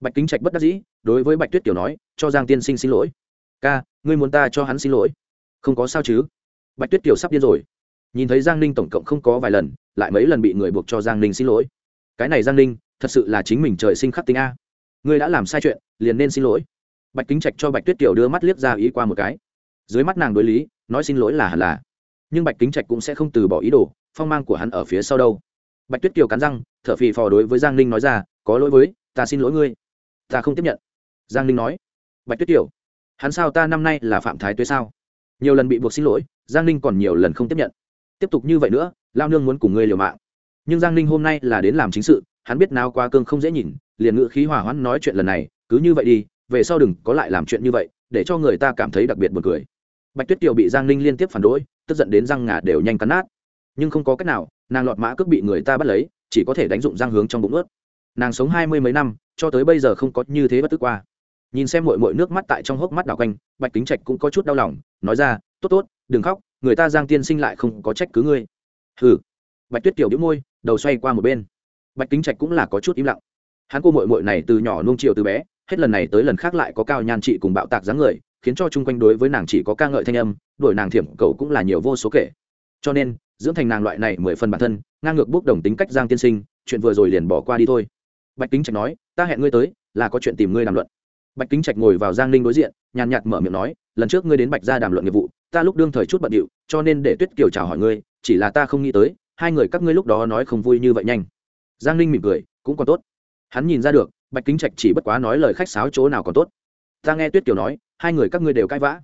Bạch kính trạch bất đắc dĩ, đối với bạch tuyết Tiểu nói, cho giang tiên sinh xin lỗi. Ca, ngươi muốn ta cho hắn xin lỗi? Không có sao chứ? Bạch tuyết Tiểu sắp điên rồi. Nhìn thấy giang ninh tổng cộng không có vài lần, lại mấy lần bị người buộc cho giang ninh xin lỗi. Cái này giang ninh, thật sự là chính mình trời sinh khắc tính a. Ngươi đã làm sai chuyện, liền nên xin lỗi bạch kính trạch cho bạch tuyết kiều đưa mắt liếc ra ý qua một cái. Dưới mắt nàng đối lý, nói xin lỗi là hẳn là. Nhưng bạch kính trạch cũng sẽ không từ bỏ ý đồ, phong mang của hắn ở phía sau đâu. Bạch tuyết kiều cắn răng t h ở phì phò đối với giang ninh nói ra, có lỗi với, ta xin lỗi ngươi. Ta không tiếp nhận. Giang ninh nói. Bạch tuyết kiều, hắn sao ta năm nay là phạm thái tuế sao? Nhiều lần bị buộc xin lỗi, giang ninh còn nhiều lần không tiếp nhận. Tiếp tục như vậy nữa, lao nương muốn cùng ngươi liều mạng. Nhưng giang ninh hôm nay là đến làm chính sự, hắn biết nào qua cương không dễ nhìn, liền ngự khí hòa hoãn nói chuyện lần này, cứ như vậy đi về sau đừng có lại làm chuyện như vậy, để cho người ta cảm thấy đặc biệt buồn cười. Bạch tuyết kiều bị giang ninh liên tiếp phản đối, tức giận đến răng ngà đều nhanh cắn nát. Nhưng không có cách nào, nàng lọt mã cước bị người ta bắt lấy, chỉ có thể đánh dụng răng hướng trong bụng ướt. Nàng sống hai mươi mấy năm, cho tới bây giờ không có như thế bất tức qua. Nhìn xem mội mội nước mắt tại trong hốc mắt đảo quanh, bạch kính trạch cũng có chút đau lòng, nói ra, tốt tốt, đừng khóc, người ta giang tiên sinh lại không có trách cứ ngươi. Hừ. Bạch tuyết tiểu đĩu môi, đầu xoay qua một bên. Bạch kính trạch cũng là có chút im lặng. Hắn cô mội mội này từ nhỏ nung chiều từ bé hết lần này tới lần khác lại có cao nhan trị cùng bạo tạc dáng người, khiến cho chung quanh đối với nàng chỉ có ca ngợi thanh âm đổi nàng thiểm cầu cũng là nhiều vô số kể. Cho nên, dưỡng thành nàng loại này mười phần bản thân, ngang ngược bốc đồng tính cách giang tiên sinh, chuyện vừa rồi liền bỏ qua đi thôi. Bạch kính trạch nói, ta hẹn ngươi tới, là có chuyện tìm ngươi đàm luận. Bạch kính trạch ngồi vào giang ninh đối diện, nhàn nhạt mở miệng nói, lần trước ngươi đến bạch ra đàm luận nghiệp vụ, ta lúc đương thời chút bận điệu, cho nên để tuyết kiều chào hỏi ngươi, chỉ là ta không nghĩ tới, hai người các ngươi lúc đó nói không vui như vậy nhanh. Giang ninh mỉm cười, cũng còn tốt. Hắn nhìn ra được bạch kính trạch chỉ bất quá nói lời khách sáo chỗ nào còn tốt. Ta nghe tuyết kiều nói, hai người các ngươi đều cãi vã.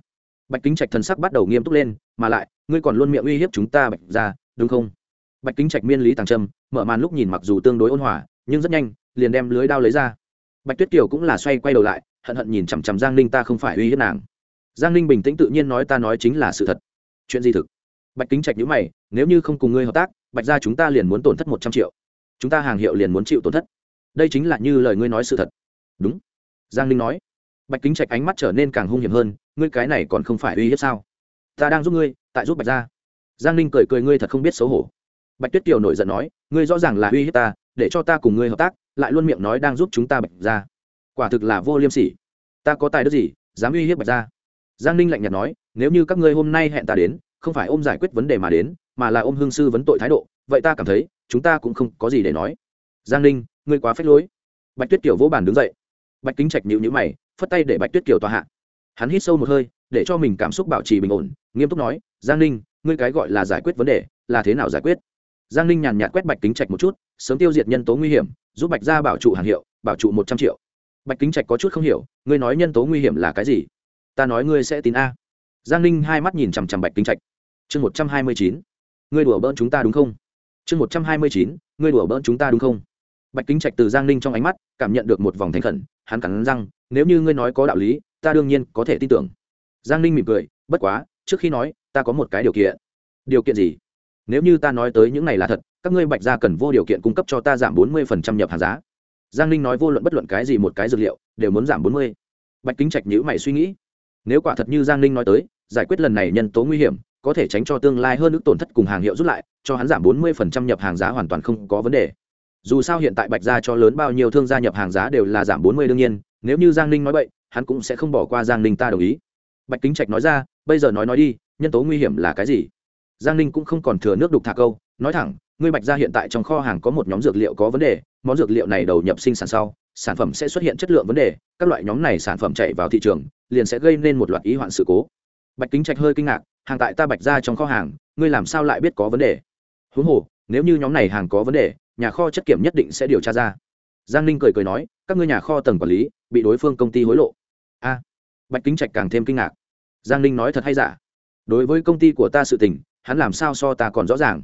Bạch kính trạch thần sắc bắt đầu nghiêm túc lên, mà lại, ngươi còn luôn miệng uy hiếp chúng ta bạch ra đúng không? Bạch kính trạch miên lý tàng trâm mở màn lúc nhìn mặc dù tương đối ôn hòa, nhưng rất nhanh, liền đem lưới đao lấy ra. Bạch tuyết kiều cũng là xoay quay đầu lại, hận hận nhìn chằm chằm giang ninh ta không phải uy hiếp nàng. Giang ninh bình tĩnh tự nhiên nói ta nói chính là sự thật. Chuyện gì thực? Bạch kính trạch nhữ mày, nếu như không cùng ngươi hợp tác, bạch ra chúng ta liền muốn tổn thất một trăm triệu. Chúng ta hàng hiệu liền muốn chịu tổn thất đây chính là như lời ngươi nói sự thật. Đúng. Giang ninh nói. Bạch kính trạch ánh mắt trở nên càng hung hiểm hơn, ngươi cái này còn không phải uy hiếp sao? Ta đang giúp ngươi, tại giúp bạch ra giang ninh cười cười ngươi thật không biết xấu hổ. Bạch tuyết kiều nổi giận nói, ngươi rõ ràng là uy hiếp ta, để cho ta cùng ngươi hợp tác, lại luôn miệng nói đang giúp chúng ta bạch ra quả thực là vô liêm sỉ. Ta có tài đức gì, dám uy hiếp bạch ra giang ninh lạnh nhạt nói, nếu như các ngươi hôm nay hẹn ta đến, không phải ôm giải quyết vấn đề mà đến, mà là ôm hương sư vấn tội thái độ, vậy ta cảm thấy, chúng ta cũng không có gì để nói. Giang ninh ngươi quá phép lối. Bạch tuyết kiều vỗ bàn đứng dậy. Bạch kính trạch nhịu nhữ mày, phất tay để bạch tuyết kiều tòa hạ. Hắn hít sâu một hơi, để cho mình cảm xúc bảo trì bình ổn, nghiêm túc nói, giang ninh, ngươi cái gọi là giải quyết vấn đề, là thế nào giải quyết? Giang ninh nhàn nhạt quét bạch kính trạch một chút, sớm tiêu diệt nhân tố nguy hiểm, giúp bạch ra bảo trụ hàng hiệu, bảo trụ một trăm triệu. Bạch kính trạch có chút không hiểu, ngươi nói nhân tố nguy hiểm là cái gì? Ta nói ngươi sẽ tin a. Giang ninh hai mắt nhìn chằm chằm bạch kính trạch. Chương một trăm hai mươi chín, ngươi đùa bỡn chúng ta đúng không? Chương một trăm hai mươi chín, ngươi đùa bỡn chúng ta đúng không? Bạch kính trạch từ giang ninh trong ánh mắt, cảm nhận được một vòng thành khẩn, hắn cắn răng, nếu như ngươi nói có đạo lý, ta đương nhiên có thể tin tưởng. Giang ninh mỉm cười, bất quá, trước khi nói, ta có một cái điều kiện. Điều kiện gì? Nếu như ta nói tới những này là thật, các ngươi bạch gia cần vô điều kiện cung cấp cho ta giảm bốn mươi nhập hàng giá. Giang ninh nói vô luận bất luận cái gì một cái dược liệu, đều muốn giảm bốn mươi. Bạch kính trạch nhữ mày suy nghĩ, nếu quả thật như giang ninh nói tới, giải quyết lần này nhân tố nguy hiểm, có thể tránh cho tương lai hơn ước tổn thất cùng hàng hiệu rút lại, cho hắn giảm bốn mươi nhập hàng giá hoàn toàn không có vấn đề dù sao hiện tại bạch gia cho lớn bao nhiêu thương gia nhập hàng giá đều là giảm bốn mươi đương nhiên, nếu như giang ninh nói vậy hắn cũng sẽ không bỏ qua giang ninh ta đồng ý. Bạch kính trạch nói ra, bây giờ nói nói đi, nhân tố nguy hiểm là cái gì? Giang ninh cũng không còn thừa nước đục thả câu, nói thẳng ngươi bạch gia hiện tại trong kho hàng có một nhóm dược liệu có vấn đề, món dược liệu này đầu nhập sinh sản sau, sản phẩm sẽ xuất hiện chất lượng vấn đề, các loại nhóm này sản phẩm chạy vào thị trường, liền sẽ gây nên một loạt ý hoạn sự cố. Bạch kính trạch hơi kinh ngạc, hàng tại ta bạch ra trong kho hàng, ngươi làm sao lại biết có vấn đề? Huống hồ, nếu như nhóm này hàng có vấn đề nhà kho chất kiểm nhất định sẽ điều tra ra. Giang ninh cười cười nói, các ngươi nhà kho tầng quản lý, bị đối phương công ty hối lộ. A, bạch kính trạch càng thêm kinh ngạc. Giang ninh nói thật hay giả? Đối với công ty của ta sự tình, hắn làm sao so ta còn rõ ràng?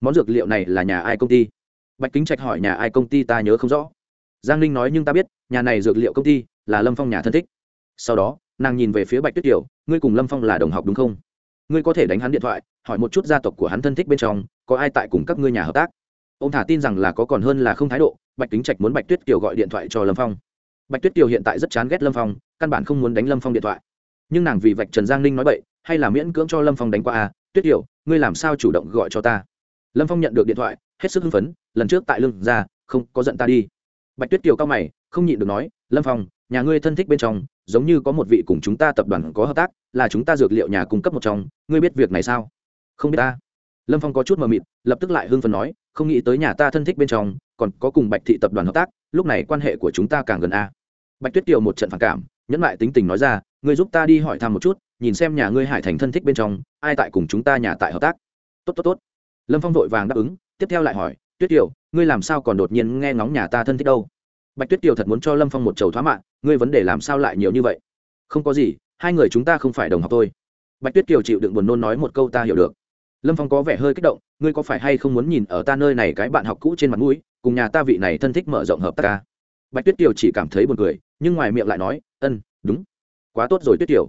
Món dược liệu này là nhà ai công ty? Bạch kính trạch hỏi nhà ai công ty ta nhớ không rõ. Giang ninh nói nhưng ta biết, nhà này dược liệu công ty là lâm phong nhà thân thích. Sau đó, nàng nhìn về phía bạch tuyết kiều ngươi cùng lâm phong là đồng học đúng không? Ngươi có thể đánh hắn điện thoại, hỏi một chút gia tộc của hắn thân thích bên trong, có ai tại cùng các ngươi nhà hợp tác? Ông thả tin rằng là có còn hơn là không thái độ, bạch kính trạch muốn bạch tuyết kiều gọi điện thoại cho lâm phong. Bạch tuyết kiều hiện tại rất chán ghét lâm phong, căn bản không muốn đánh lâm phong điện thoại. Nhưng nàng vì vạch trần giang ninh nói bậy, hay là miễn cưỡng cho lâm phong đánh qua à tuyết kiều, ngươi làm sao chủ động gọi cho ta? Lâm phong nhận được điện thoại, hết sức hưng phấn, lần trước tại lưng ra, không, có giận ta đi. Bạch tuyết kiều cao mày, không nhịn được nói, lâm phong, nhà ngươi thân thích bên trong, giống như có một vị cùng chúng ta tập đoàn có hợp tác, là chúng ta dược liệu nhà cung cấp một trong, ngươi biết việc này sao? Không biết ta. Lâm phong có chút mờ mịt, lập tức lại hưng phần nói không nghĩ tới nhà ta thân thích bên trong, còn có cùng bạch thị tập đoàn hợp tác, lúc này quan hệ của chúng ta càng gần a. Bạch tuyết kiều một trận phản cảm, nhẫn lại tính tình nói ra, ngươi giúp ta đi hỏi thăm một chút, nhìn xem nhà ngươi hải thành thân thích bên trong, ai tại cùng chúng ta nhà tại hợp tác. Tốt tốt tốt. Lâm phong vội vàng đáp ứng, tiếp theo lại hỏi, tuyết kiều, ngươi làm sao còn đột nhiên nghe ngóng nhà ta thân thích đâu? Bạch tuyết kiều thật muốn cho lâm phong một chầu thoá mạng, ngươi vấn đề làm sao lại nhiều như vậy? Không có gì, hai người chúng ta không phải đồng học thôi. Bạch tuyết kiều chịu đựng buồn nôn nói một câu ta hiểu được lâm phong có vẻ hơi kích động, ngươi có phải hay không muốn nhìn ở ta nơi này cái bạn học cũ trên mặt mũi, cùng nhà ta vị này thân thích mở rộng hợp tác ca? Bạch tuyết kiều chỉ cảm thấy buồn cười, nhưng ngoài miệng lại nói, ân, đúng. Quá tốt rồi tuyết kiều.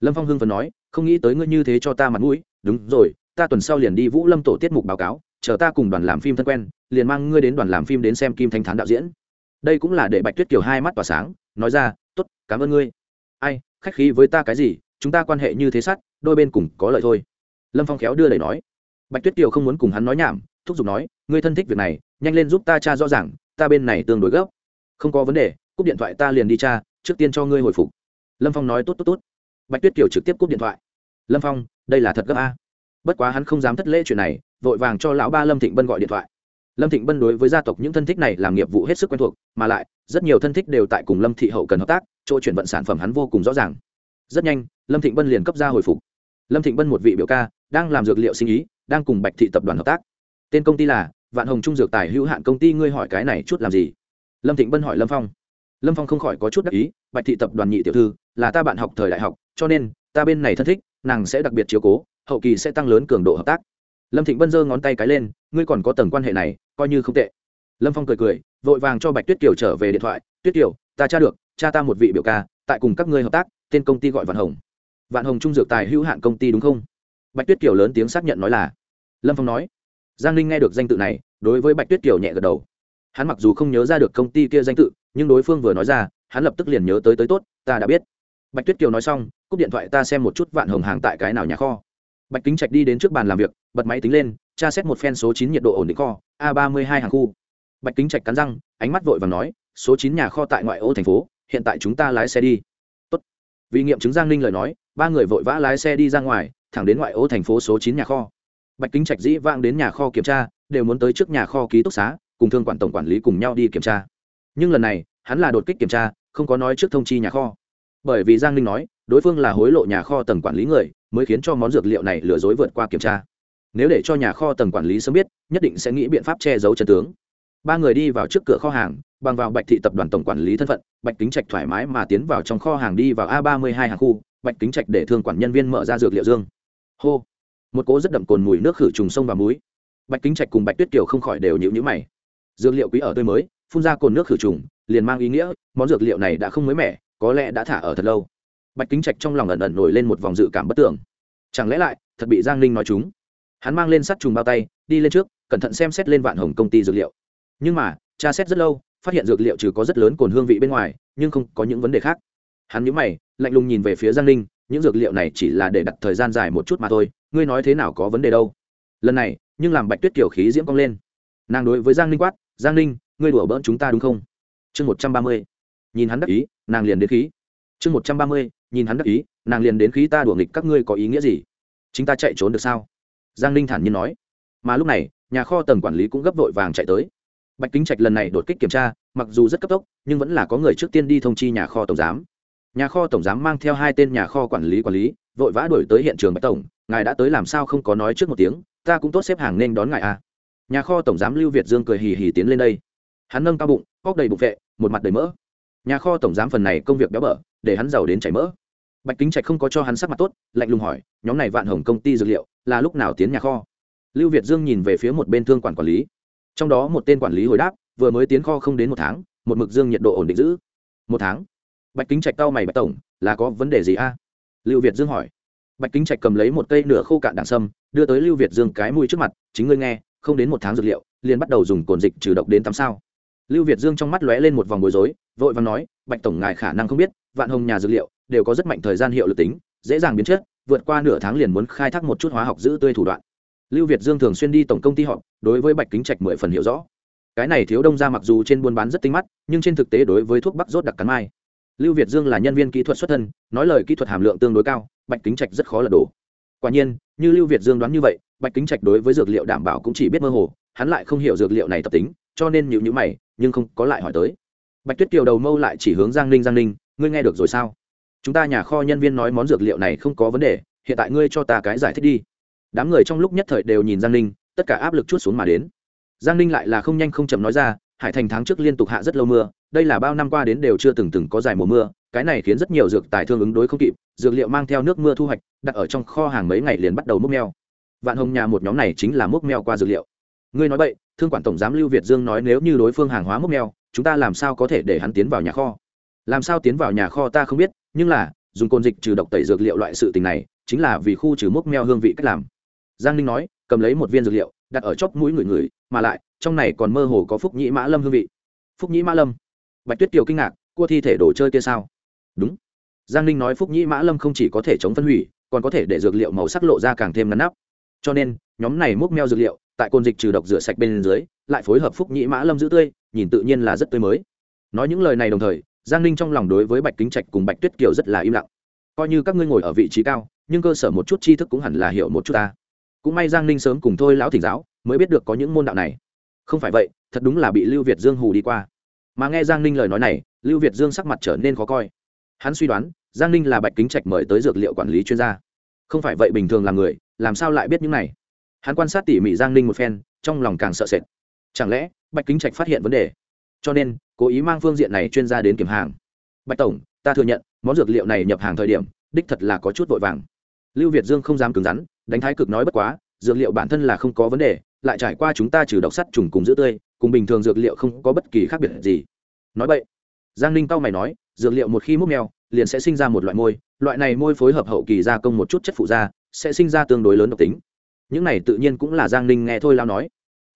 Lâm phong hưng phấn nói, không nghĩ tới ngươi như thế cho ta mặt mũi. Đúng rồi, ta tuần sau liền đi vũ lâm tổ tiết mục báo cáo, chờ ta cùng đoàn làm phim thân quen, liền mang ngươi đến đoàn làm phim đến xem kim thanh thán đạo diễn. Đây cũng là để bạch tuyết kiều hai mắt tỏa sáng, nói ra t ố t cảm ơn ngươi. Ai, khách khí với ta cái gì, chúng ta quan hệ như thế sắt, đôi bên cùng có lợi thôi lâm phong khéo đưa lời nói. Bạch tuyết kiều không muốn cùng hắn nói nhảm, thúc giục nói, ngươi thân thích việc này, nhanh lên giúp ta cha rõ ràng, ta bên này tương đối gấp. Không có vấn đề, cúp điện thoại ta liền đi cha trước tiên cho ngươi hồi phục. Lâm phong nói, tốt tốt tốt. Bạch tuyết kiều trực tiếp cúp điện thoại. Lâm phong, đây là thật gấp a. Bất quá hắn không dám thất lễ chuyện này, vội vàng cho lão ba lâm thịnh bân gọi điện thoại. Lâm thịnh bân đối với gia tộc những thân thích này làm nghiệp vụ hết sức quen thuộc, mà lại, rất nhiều thân thích đều tại cùng lâm thị hậu cần hợp tác, chỗ chuyển vận sản phẩm hắn vô cùng rõ ràng. Rất nhanh, lâm thịnh bân liền cấp ra hồi phục. Lâm thịnh bân một vị biểu ca đang làm dược liệu sinh ý, đang cùng bạch thị tập đoàn hợp tác. Tên công ty là vạn hồng trung dược tài hữu hạn công ty, ngươi hỏi cái này chút làm gì? Lâm thịnh bân hỏi lâm phong. Lâm phong không khỏi có chút đắc ý, bạch thị tập đoàn nhị tiểu thư, là ta bạn học thời đại học, cho nên, ta bên này thân thích, nàng sẽ đặc biệt chiếu cố, hậu kỳ sẽ tăng lớn cường độ hợp tác. Lâm thịnh bân giơ ngón tay cái lên, ngươi còn có tầng quan hệ này, coi như không tệ. Lâm phong cười cười, vội vàng cho bạch tuyết kiều trở về điện thoại. Tuyết kiều, ta tra được cha ta một vị biểu ca, tại cùng các ngươi hợp tác, tên công ty gọi vạn hồng. Vạn hồng trung dược tài hữu hạn công ty đúng không? Bạch tuyết kiều lớn tiếng xác nhận nói là. Lâm phong nói. Giang linh nghe được danh tự này, đối với bạch tuyết kiều nhẹ gật đầu. Hắn mặc dù không nhớ ra được công ty kia danh tự, nhưng đối phương vừa nói ra, hắn lập tức liền nhớ tới tới tốt, ta đã biết. Bạch tuyết kiều nói xong, cúp điện thoại ta xem một chút vạn hồng hàng tại cái nào nhà kho. Bạch kính trạch đi đến trước bàn làm việc, bật máy tính lên, tra xét một phen số chín nhiệt độ ổn định kho, a ba mươi hai hàng khu. Bạch kính trạch cắn răng, ánh mắt vội và nói, số chín nhà kho tại ngoại ô thành phố, hiện tại chúng ta lái xe đi. Tốt. vì nghiệm chứng giang ninh lời nói, ba người vội vã lái xe đi ra ngoài thẳng đến ngoại ô thành phố số chín nhà kho. Bạch kính trạch dĩ vang đến nhà kho kiểm tra, đều muốn tới trước nhà kho ký túc xá, cùng thương quản tổng quản lý cùng nhau đi kiểm tra. Nhưng lần này, hắn là đột kích kiểm tra, không có nói trước thông chi nhà kho. Bởi vì giang ninh nói, đối phương là hối lộ nhà kho tầng quản lý người, mới khiến cho món dược liệu này lừa dối vượt qua kiểm tra. Nếu để cho nhà kho tầng quản lý sớm biết, nhất định sẽ nghĩ biện pháp che giấu chân tướng. Ba người đi vào trước cửa kho hàng, bằng vào bạch thị tập đoàn tổng quản lý thân phận, bạch kính trạch thoải mái mà tiến vào trong kho hàng đi vào a ba mươi hai hàng khu, bạch kính trạch để thương quản nhân viên mở ra dược liệu dương hô. Một cỗ rất đậm cồn mùi nước khử trùng sông và muối. Bạch kính trạch cùng bạch tuyết kiều không khỏi đều nhịu nhữ mày. Dược liệu quý ở tươi mới, phun ra cồn nước khử trùng, liền mang ý nghĩa, món dược liệu này đã không mới mẻ, có lẽ đã thả ở thật lâu. Bạch kính trạch trong lòng ẩn ẩn nổi lên một vòng dự cảm bất tưởng. Chẳng lẽ lại, thật bị giang ninh nói chúng? Hắn mang lên sắt trùng bao tay, đi lên trước, cẩn thận xem xét lên vạn hồng công ty dược liệu. Nhưng mà, tra xét rất lâu, phát hiện dược liệu trừ có rất lớn cồn hương vị bên ngoài, nhưng không có những vấn đề khác. Hắn nhíu mày, lạnh lùng nhìn về phía giang ninh những dược liệu này chỉ là để đặt thời gian dài một chút mà thôi, ngươi nói thế nào có vấn đề đâu? Lần này, nhưng làm bạch tuyết kiểu khí diễm cong lên. Nàng đối với giang ninh quát, giang ninh, ngươi đùa bỡn chúng ta đúng không? Chương một trăm ba mươi, nhìn hắn đắc ý, nàng liền đến khí. Chương một trăm ba mươi, nhìn hắn đắc ý, nàng liền đến khí ta đùa nghịch các ngươi có ý nghĩa gì? Chúng ta chạy trốn được sao? Giang ninh thản nhiên nói. Mà lúc này, nhà kho tầng quản lý cũng gấp vội vàng chạy tới. Bạch kính trạch lần này đột kích kiểm tra, mặc dù rất cấp tốc, nhưng vẫn là có người trước tiên đi thông chi nhà kho tổng giám nhà kho tổng giám mang theo hai tên nhà kho quản lý quản lý, vội vã đổi tới hiện trường bạch tổng, ngài đã tới làm sao không có nói trước một tiếng, ta cũng tốt xếp hàng nên đón ngài à. nhà kho tổng giám lưu việt dương cười hì hì tiến lên đây. Hắn nâng cao bụng cóc đầy bụng vệ, một mặt đầy mỡ. Nhà kho tổng giám phần này công việc béo bở, để hắn giàu đến chảy mỡ. Bạch kính trạch không có cho hắn sắc mặt tốt, lạnh lùng hỏi, nhóm này vạn hồng công ty dược liệu, là lúc nào tiến nhà kho? Lưu việt dương nhìn về phía một bên thương quản quản lý. Trong đó một tên quản lý hồi đáp, vừa mới tiến kho không đến một tháng, một mực dương nhiệt độ ổn định giữ. Một tháng? Bạch kính trạch tao mày bạch tổng, là có vấn đề gì a? Lưu việt dương hỏi. Bạch kính trạch cầm lấy một cây nửa khô cạn đảng sâm, đưa tới lưu việt dương cái mũi trước mặt, chính ngươi nghe, không đến một tháng dược liệu, liền bắt đầu dùng cồn dịch trừ độc đến tắm sao. Lưu việt dương trong mắt lóe lên một vòng bối rối, vội và nói, bạch tổng, ngài khả năng không biết, vạn hồng nhà dược liệu đều có rất mạnh thời gian hiệu lực tính, dễ dàng biến chất, vượt qua nửa tháng liền muốn khai thác một chút hóa học giữ tươi thủ đoạn. Lưu việt dương thường xuyên đi tổng công ty họp, đối với bạch kính trạch mười phần hiểu rõ. Cái này thiếu đông ra mặc dù trên buôn bán rất tinh mắt, nhưng trên thực tế đối với thuốc bắc rốt đặc cắn mai lưu việt dương là nhân viên kỹ thuật xuất thân, nói lời kỹ thuật hàm lượng tương đối cao, bạch kính trạch rất khó lật đổ. Quả nhiên, như lưu việt dương đoán như vậy, bạch kính trạch đối với dược liệu đảm bảo cũng chỉ biết mơ hồ, hắn lại không hiểu dược liệu này tập tính, cho nên nhịu nhữ mày, nhưng không có lại hỏi tới. Bạch tuyết kiều đầu mâu lại chỉ hướng giang ninh giang ninh, ngươi nghe được rồi sao? Chúng ta nhà kho nhân viên nói món dược liệu này không có vấn đề, hiện tại ngươi cho ta cái giải thích đi. Đám người trong lúc nhất thời đều nhìn giang ninh, tất cả áp lực chút xuống mà đến. Giang ninh lại là không nhanh không chậm nói ra hải thành tháng trước liên tục hạ rất lâu mưa, đây là bao năm qua đến đều chưa từng từng có dài mùa mưa, cái này khiến rất nhiều dược tài thương ứng đối không kịp, dược liệu mang theo nước mưa thu hoạch, đặt ở trong kho hàng mấy ngày liền bắt đầu múc meo. Vạn hồng nhà một nhóm này chính là múc meo qua dược liệu. Ngươi nói vậy thương quản tổng giám lưu việt dương nói nếu như đối phương hàng hóa múc meo, chúng ta làm sao có thể để hắn tiến vào nhà kho? Làm sao tiến vào nhà kho ta không biết, nhưng là, dùng côn dịch trừ độc tẩy dược liệu loại sự tình này, chính là vì khu trừ múc meo hương vị cách làm. Giang ninh nói, cầm lấy một viên dược liệu, đặt ở chóp mũi người người, mà lại trong này còn mơ hồ có phúc nhĩ mã lâm hương vị. Phúc nhĩ mã lâm. Bạch tuyết kiều kinh ngạc, cua thi thể đồ chơi kia sao? Đúng. Giang ninh nói phúc nhĩ mã lâm không chỉ có thể chống phân hủy, còn có thể để dược liệu màu sắc lộ ra càng thêm ngắn nắp. Cho nên, nhóm này múc meo dược liệu, tại côn dịch trừ độc rửa sạch bên dưới, lại phối hợp phúc nhĩ mã lâm giữ tươi, nhìn tự nhiên là rất tươi mới. Nói những lời này đồng thời, giang ninh trong lòng đối với bạch kính trạch cùng bạch tuyết kiều rất là im lặng. Coi như các ngươi ngồi ở vị trí cao, nhưng cơ sở một chút tri thức cũng hẳn là hiểu một chút ta. Cũng may giang ninh sớm cùng thôi lão thỉnh giáo, mới biết được có những môn đạo này không phải vậy, thật đúng là bị lưu việt dương hù đi qua. Mà nghe giang ninh lời nói này, lưu việt dương sắc mặt trở nên khó coi. Hắn suy đoán, giang ninh là bạch kính trạch mời tới dược liệu quản lý chuyên gia. Không phải vậy bình thường là người, làm sao lại biết những này? Hắn quan sát tỉ mỉ giang ninh một phen, trong lòng càng sợ sệt. Chẳng lẽ, bạch kính trạch phát hiện vấn đề? Cho nên, cố ý mang phương diện này chuyên gia đến kiểm hàng. Bạch tổng, ta thừa nhận, món dược liệu này nhập hàng thời điểm, đích thật là có chút vội vàng. Lưu việt dương không dám cứng rắn, đánh thái cực nói bất quá, dược liệu bản thân là không có vấn đề lại trải qua chúng ta trừ độc sắt trùng cùng giữ tươi, cùng bình thường dược liệu không có bất kỳ khác biệt gì. Nói vậy, giang ninh cao mày nói, dược liệu một khi múc mèo, liền sẽ sinh ra một loại môi, loại này môi phối hợp hậu kỳ gia công một chút chất phụ da sẽ sinh ra tương đối lớn độc tính. Những này tự nhiên cũng là giang ninh nghe thôi lao nói.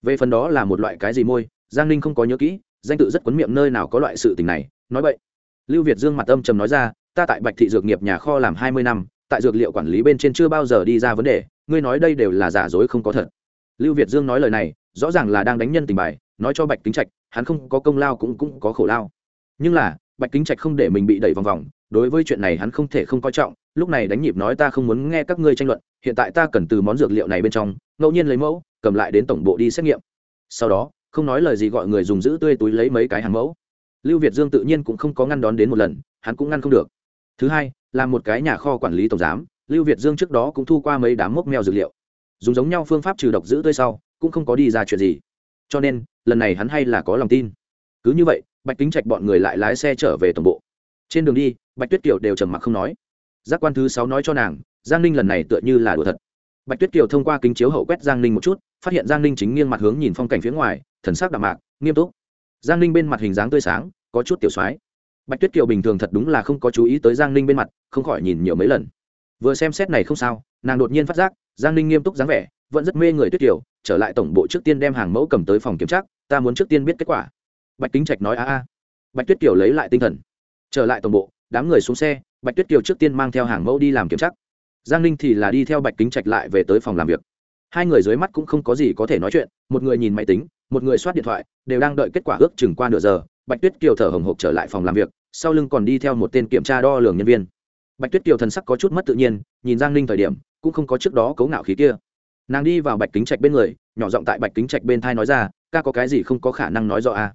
Về phần đó là một loại cái gì môi, giang ninh không có nhớ kỹ, danh tự rất quấn miệng nơi nào có loại sự tình này. Nói vậy, lưu việt dương mặt âm trầm nói ra, ta tại bạch thị dược nghiệp nhà kho làm hai mươi năm, tại dược liệu quản lý bên trên chưa bao giờ đi ra vấn đề, ngươi nói đây đều là giả dối không có thật lưu việt dương nói lời này, rõ ràng là đang đánh nhân tình bài, nói cho bạch kính trạch, hắn không có công lao cũng cũng có khổ lao. Nhưng là, bạch kính trạch không để mình bị đẩy vòng vòng, đối với chuyện này hắn không thể không coi trọng, lúc này đánh nhịp nói ta không muốn nghe các ngươi tranh luận, hiện tại ta cần từ món dược liệu này bên trong, ngẫu nhiên lấy mẫu, cầm lại đến tổng bộ đi xét nghiệm. Sau đó, không nói lời gì gọi người dùng giữ tươi túi lấy mấy cái hàng mẫu. Lưu việt dương tự nhiên cũng không có ngăn đón đến một lần, hắn cũng ngăn không được. Thứ hai, là một cái nhà kho quản lý tổng giám, lưu việt dương trước đó cũng thu qua mấy đám mốc mèo dược liệu dùng giống nhau phương pháp trừ độc giữ tươi sau, cũng không có đi ra chuyện gì. Cho nên, lần này hắn hay là có lòng tin. Cứ như vậy, bạch kính trạch bọn người lại lái xe trở về tổng bộ. Trên đường đi, bạch tuyết kiều đều trầm mặc không nói. Giác quan thứ sáu nói cho nàng, giang ninh lần này tựa như là đùa thật. Bạch tuyết kiều thông qua kính chiếu hậu quét giang ninh một chút, phát hiện giang ninh chính nghiêng mặt hướng nhìn phong cảnh phía ngoài, thần sắc đạm mạc, nghiêm túc. Giang ninh bên mặt hình dáng tươi sáng, có chút tiểu soái. Bạch tuyết kiều bình thường thật đúng là không có chú ý tới giang ninh bên mặt, không khỏi nhìn nhiều mấy lần. Vừa xem xét này không sao, nàng đột nhiên phát giác giang ninh nghiêm túc dáng vẻ, vẫn rất mê người tuyết kiều, trở lại tổng bộ trước tiên đem hàng mẫu cầm tới phòng kiểm tra, ta muốn trước tiên biết kết quả. Bạch kính trạch nói, a a. Bạch tuyết kiều lấy lại tinh thần. Trở lại tổng bộ, đám người xuống xe, bạch tuyết kiều trước tiên mang theo hàng mẫu đi làm kiểm tra. Giang ninh thì là đi theo bạch kính trạch lại về tới phòng làm việc. Hai người dưới mắt cũng không có gì có thể nói chuyện, một người nhìn máy tính, một người soát điện thoại, đều đang đợi kết quả ước chừng qua nửa giờ, bạch tuyết kiều thở hồng hộc trở lại phòng làm việc, sau lưng còn đi theo một tên kiểm tra đo lường nhân viên. Bạch tuyết kiều thần sắc có chút mất tự nhiên, nhìn giang ninh thời điểm cũng không có trước đó cấu ngạo khí kia. Nàng đi vào bạch kính trạch bên người, nhỏ giọng tại bạch kính trạch bên thai nói ra, ca có cái gì không có khả năng nói rõ à.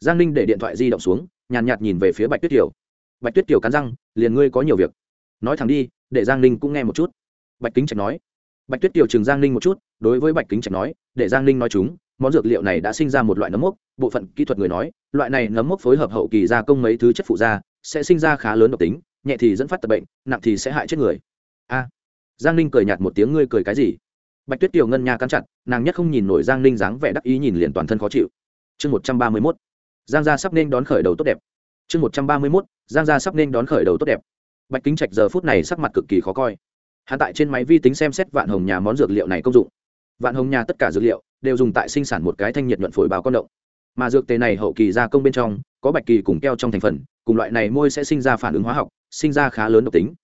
giang ninh để điện thoại di động xuống, nhàn nhạt nhìn về phía bạch tuyết kiều. Bạch tuyết kiều cắn răng, liền ngươi có nhiều việc. Nói thẳng đi, để giang ninh cũng nghe một chút. Bạch kính trạch nói. Bạch tuyết kiều chừng giang ninh một chút, đối với bạch kính trạch nói, để giang ninh nói chúng, món dược liệu này đã sinh ra một loại nấm mốc, bộ phận kỹ thuật người nói, loại này nấm mốc phối hợp hậu kỳ gia công mấy thứ chất phụ da sẽ sinh ra khá lớn độc tính, nhẹ thì dẫn phát tật bệnh, nặng thì sẽ hại chết người. A giang ninh cười nhạt một tiếng, ngươi cười cái gì? Bạch tuyết tiểu ngân nha cắn chặt, nàng nhất không nhìn nổi giang ninh dáng vẻ đắc ý nhìn liền toàn thân khó chịu. Chương một trăm ba mươi mốt. Giang gia sắp nên đón khởi đầu tốt đẹp. Chương một trăm ba mươi mốt. Giang gia sắp nên đón khởi đầu tốt đẹp. Bạch kính trạch giờ phút này sắc mặt cực kỳ khó coi. Hạ tại trên máy vi tính xem xét vạn hồng nhà món dược liệu này công dụng. Vạn hồng nhà tất cả dược liệu đều dùng tại sinh sản một cái thanh nhiệt nhuận phổi bào con động. Mà dược tề này hậu kỳ gia công bên trong, có bạch kỳ cùng keo trong thành phần, cùng loại này môi sẽ sinh ra phản ứng hóa học, sinh ra khá lớn độc tính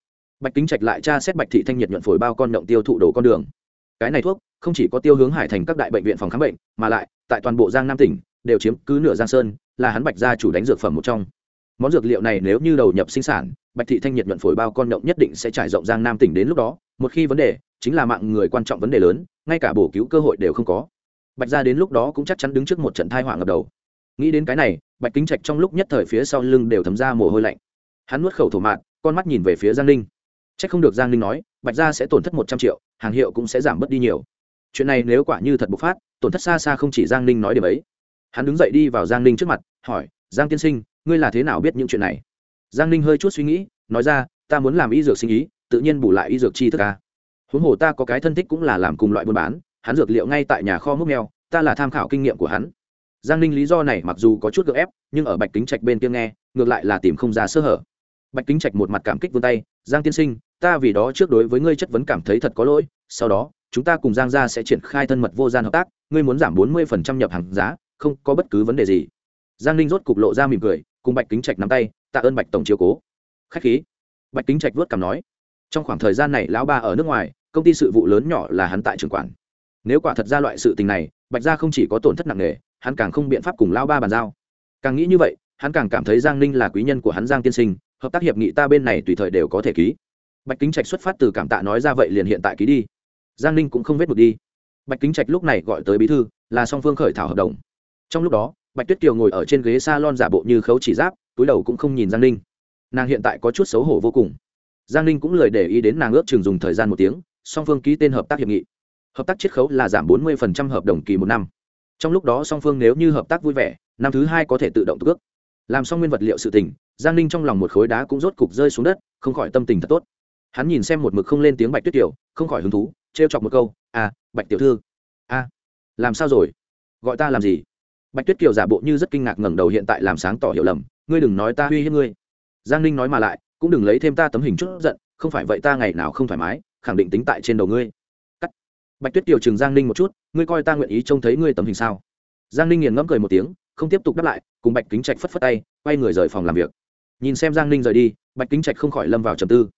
bạch kính trạch lại tra xét bạch thị thanh nhiệt nhuận phổi bao con động tiêu thụ đồ con đường. Cái này thuốc không chỉ có tiêu hướng hải thành các đại bệnh viện phòng khám bệnh, mà lại, tại toàn bộ giang nam tỉnh, đều chiếm cứ nửa giang sơn, là hắn bạch gia chủ đánh dược phẩm một trong. Món dược liệu này nếu như đầu nhập sinh sản, bạch thị thanh nhiệt nhuận phổi bao con động nhất định sẽ trải rộng giang nam tỉnh đến lúc đó. Một khi vấn đề, chính là mạng người quan trọng vấn đề lớn, ngay cả bổ cứu cơ hội đều không có. Bạch gia đến lúc đó cũng chắc chắn đứng trước một trận thai họa ngập đầu. Nghĩ đến cái này, bạch kính trạch trong lúc nhất thời phía sau lưng đều thấm ra mồ hôi lạnh. Hắn nuốt khẩu thổ mạn con mắt nhìn về phía giang ninh c h ắ c không được giang ninh nói, bạch gia sẽ tổn thất một trăm triệu, hàng hiệu cũng sẽ giảm bớt đi nhiều. chuyện này nếu quả như thật bộc phát, tổn thất xa xa không chỉ giang ninh nói điểm ấy. hắn đứng dậy đi vào giang ninh trước mặt, hỏi, giang tiên sinh, ngươi là thế nào biết những chuyện này? giang ninh hơi chút suy nghĩ, nói ra, ta muốn làm y dược sinh ý, tự nhiên bù lại y dược chi thức ca huống hồ ta có cái thân thích cũng là làm cùng loại buôn bán, hắn dược liệu ngay tại nhà kho múc mèo, ta là tham khảo kinh nghiệm của hắn. giang ninh lý do này mặc dù có chút gợ ép, nhưng ở bạch kính trạch bên kia nghe, ngược lại là tìm không ra sơ hở bạch kính trạch một mặt cảm kích vươn tay, giang tiên sinh, ta vì đó trước đối với ngươi chất vấn cảm thấy thật có lỗi, sau đó, chúng ta cùng giang gia sẽ triển khai thân mật vô gian hợp tác, ngươi muốn giảm bốn mươi phần trăm nhập hàng giá, không có bất cứ vấn đề gì. Giang ninh rốt cục lộ ra mỉm cười, cùng bạch kính trạch nắm tay, tạ ơn bạch tổng chiếu cố. Khách khí. Bạch kính trạch vớt cảm nói, trong khoảng thời gian này lão ba ở nước ngoài, công ty sự vụ lớn nhỏ là hắn tại trường quản. Nếu quả thật ra loại sự tình này, bạch gia không chỉ có tổn thất nặng nề, hắn càng không biện pháp cùng lão ba bàn giao. Càng nghĩ như vậy, hắn càng cảm thấy giang ninh là quý nhân của hắn giang tiên sinh hợp tác hiệp nghị ta bên này tùy thời đều có thể ký. Bạch kính trạch xuất phát từ cảm tạ nói ra vậy liền hiện tại ký đi. Giang ninh cũng không vết mực đi. Bạch kính trạch lúc này gọi tới bí thư, là song phương khởi thảo hợp đồng. Trong lúc đó, bạch tuyết kiều ngồi ở trên ghế s a lon giả bộ như khấu chỉ giáp, túi đầu cũng không nhìn giang ninh. Nàng hiện tại có chút xấu hổ vô cùng. Giang ninh cũng lời để ý đến nàng ước chừng dùng thời gian một tiếng, song phương ký tên hợp tác hiệp nghị. Hợp tác chiết khấu là giảm 40% hợp đồng kỳ một năm. Trong lúc đó song phương nếu như hợp tác vui vẻ, năm thứ hai có thể tự động tước làm xong nguyên vật liệu sự tình, giang ninh trong lòng một khối đá cũng rốt cục rơi xuống đất, không khỏi tâm tình thật tốt. Hắn nhìn xem một mực không lên tiếng bạch tuyết tiểu, không khỏi hứng thú t chọc một câu à bạch tiểu thư, a, làm sao rồi? Gọi ta làm gì? Bạch tuyết kiều giả bộ như rất kinh ngạc ngẩng đầu hiện tại làm sáng tỏ hiểu lầm, ngươi đừng nói ta uy hiếp ngươi. Giang ninh nói mà lại, cũng đừng lấy thêm ta tấm hình chút giận, không phải vậy ta ngày nào không thoải mái, khẳng định tính tại trên đầu ngươi. Cắt. Bạch tuyết kiều chừng giang ninh một chút, ngươi coi ta nguyện ý trông thấy ngươi tấm hình sao? Giang ninh nghiền ngẫm cười một tiếng không tiếp tục đáp lại cùng bạch kính trạch phất phất tay quay người rời phòng làm việc. Nhìn xem giang ninh rời đi bạch kính trạch không khỏi lâm vào trầm tư.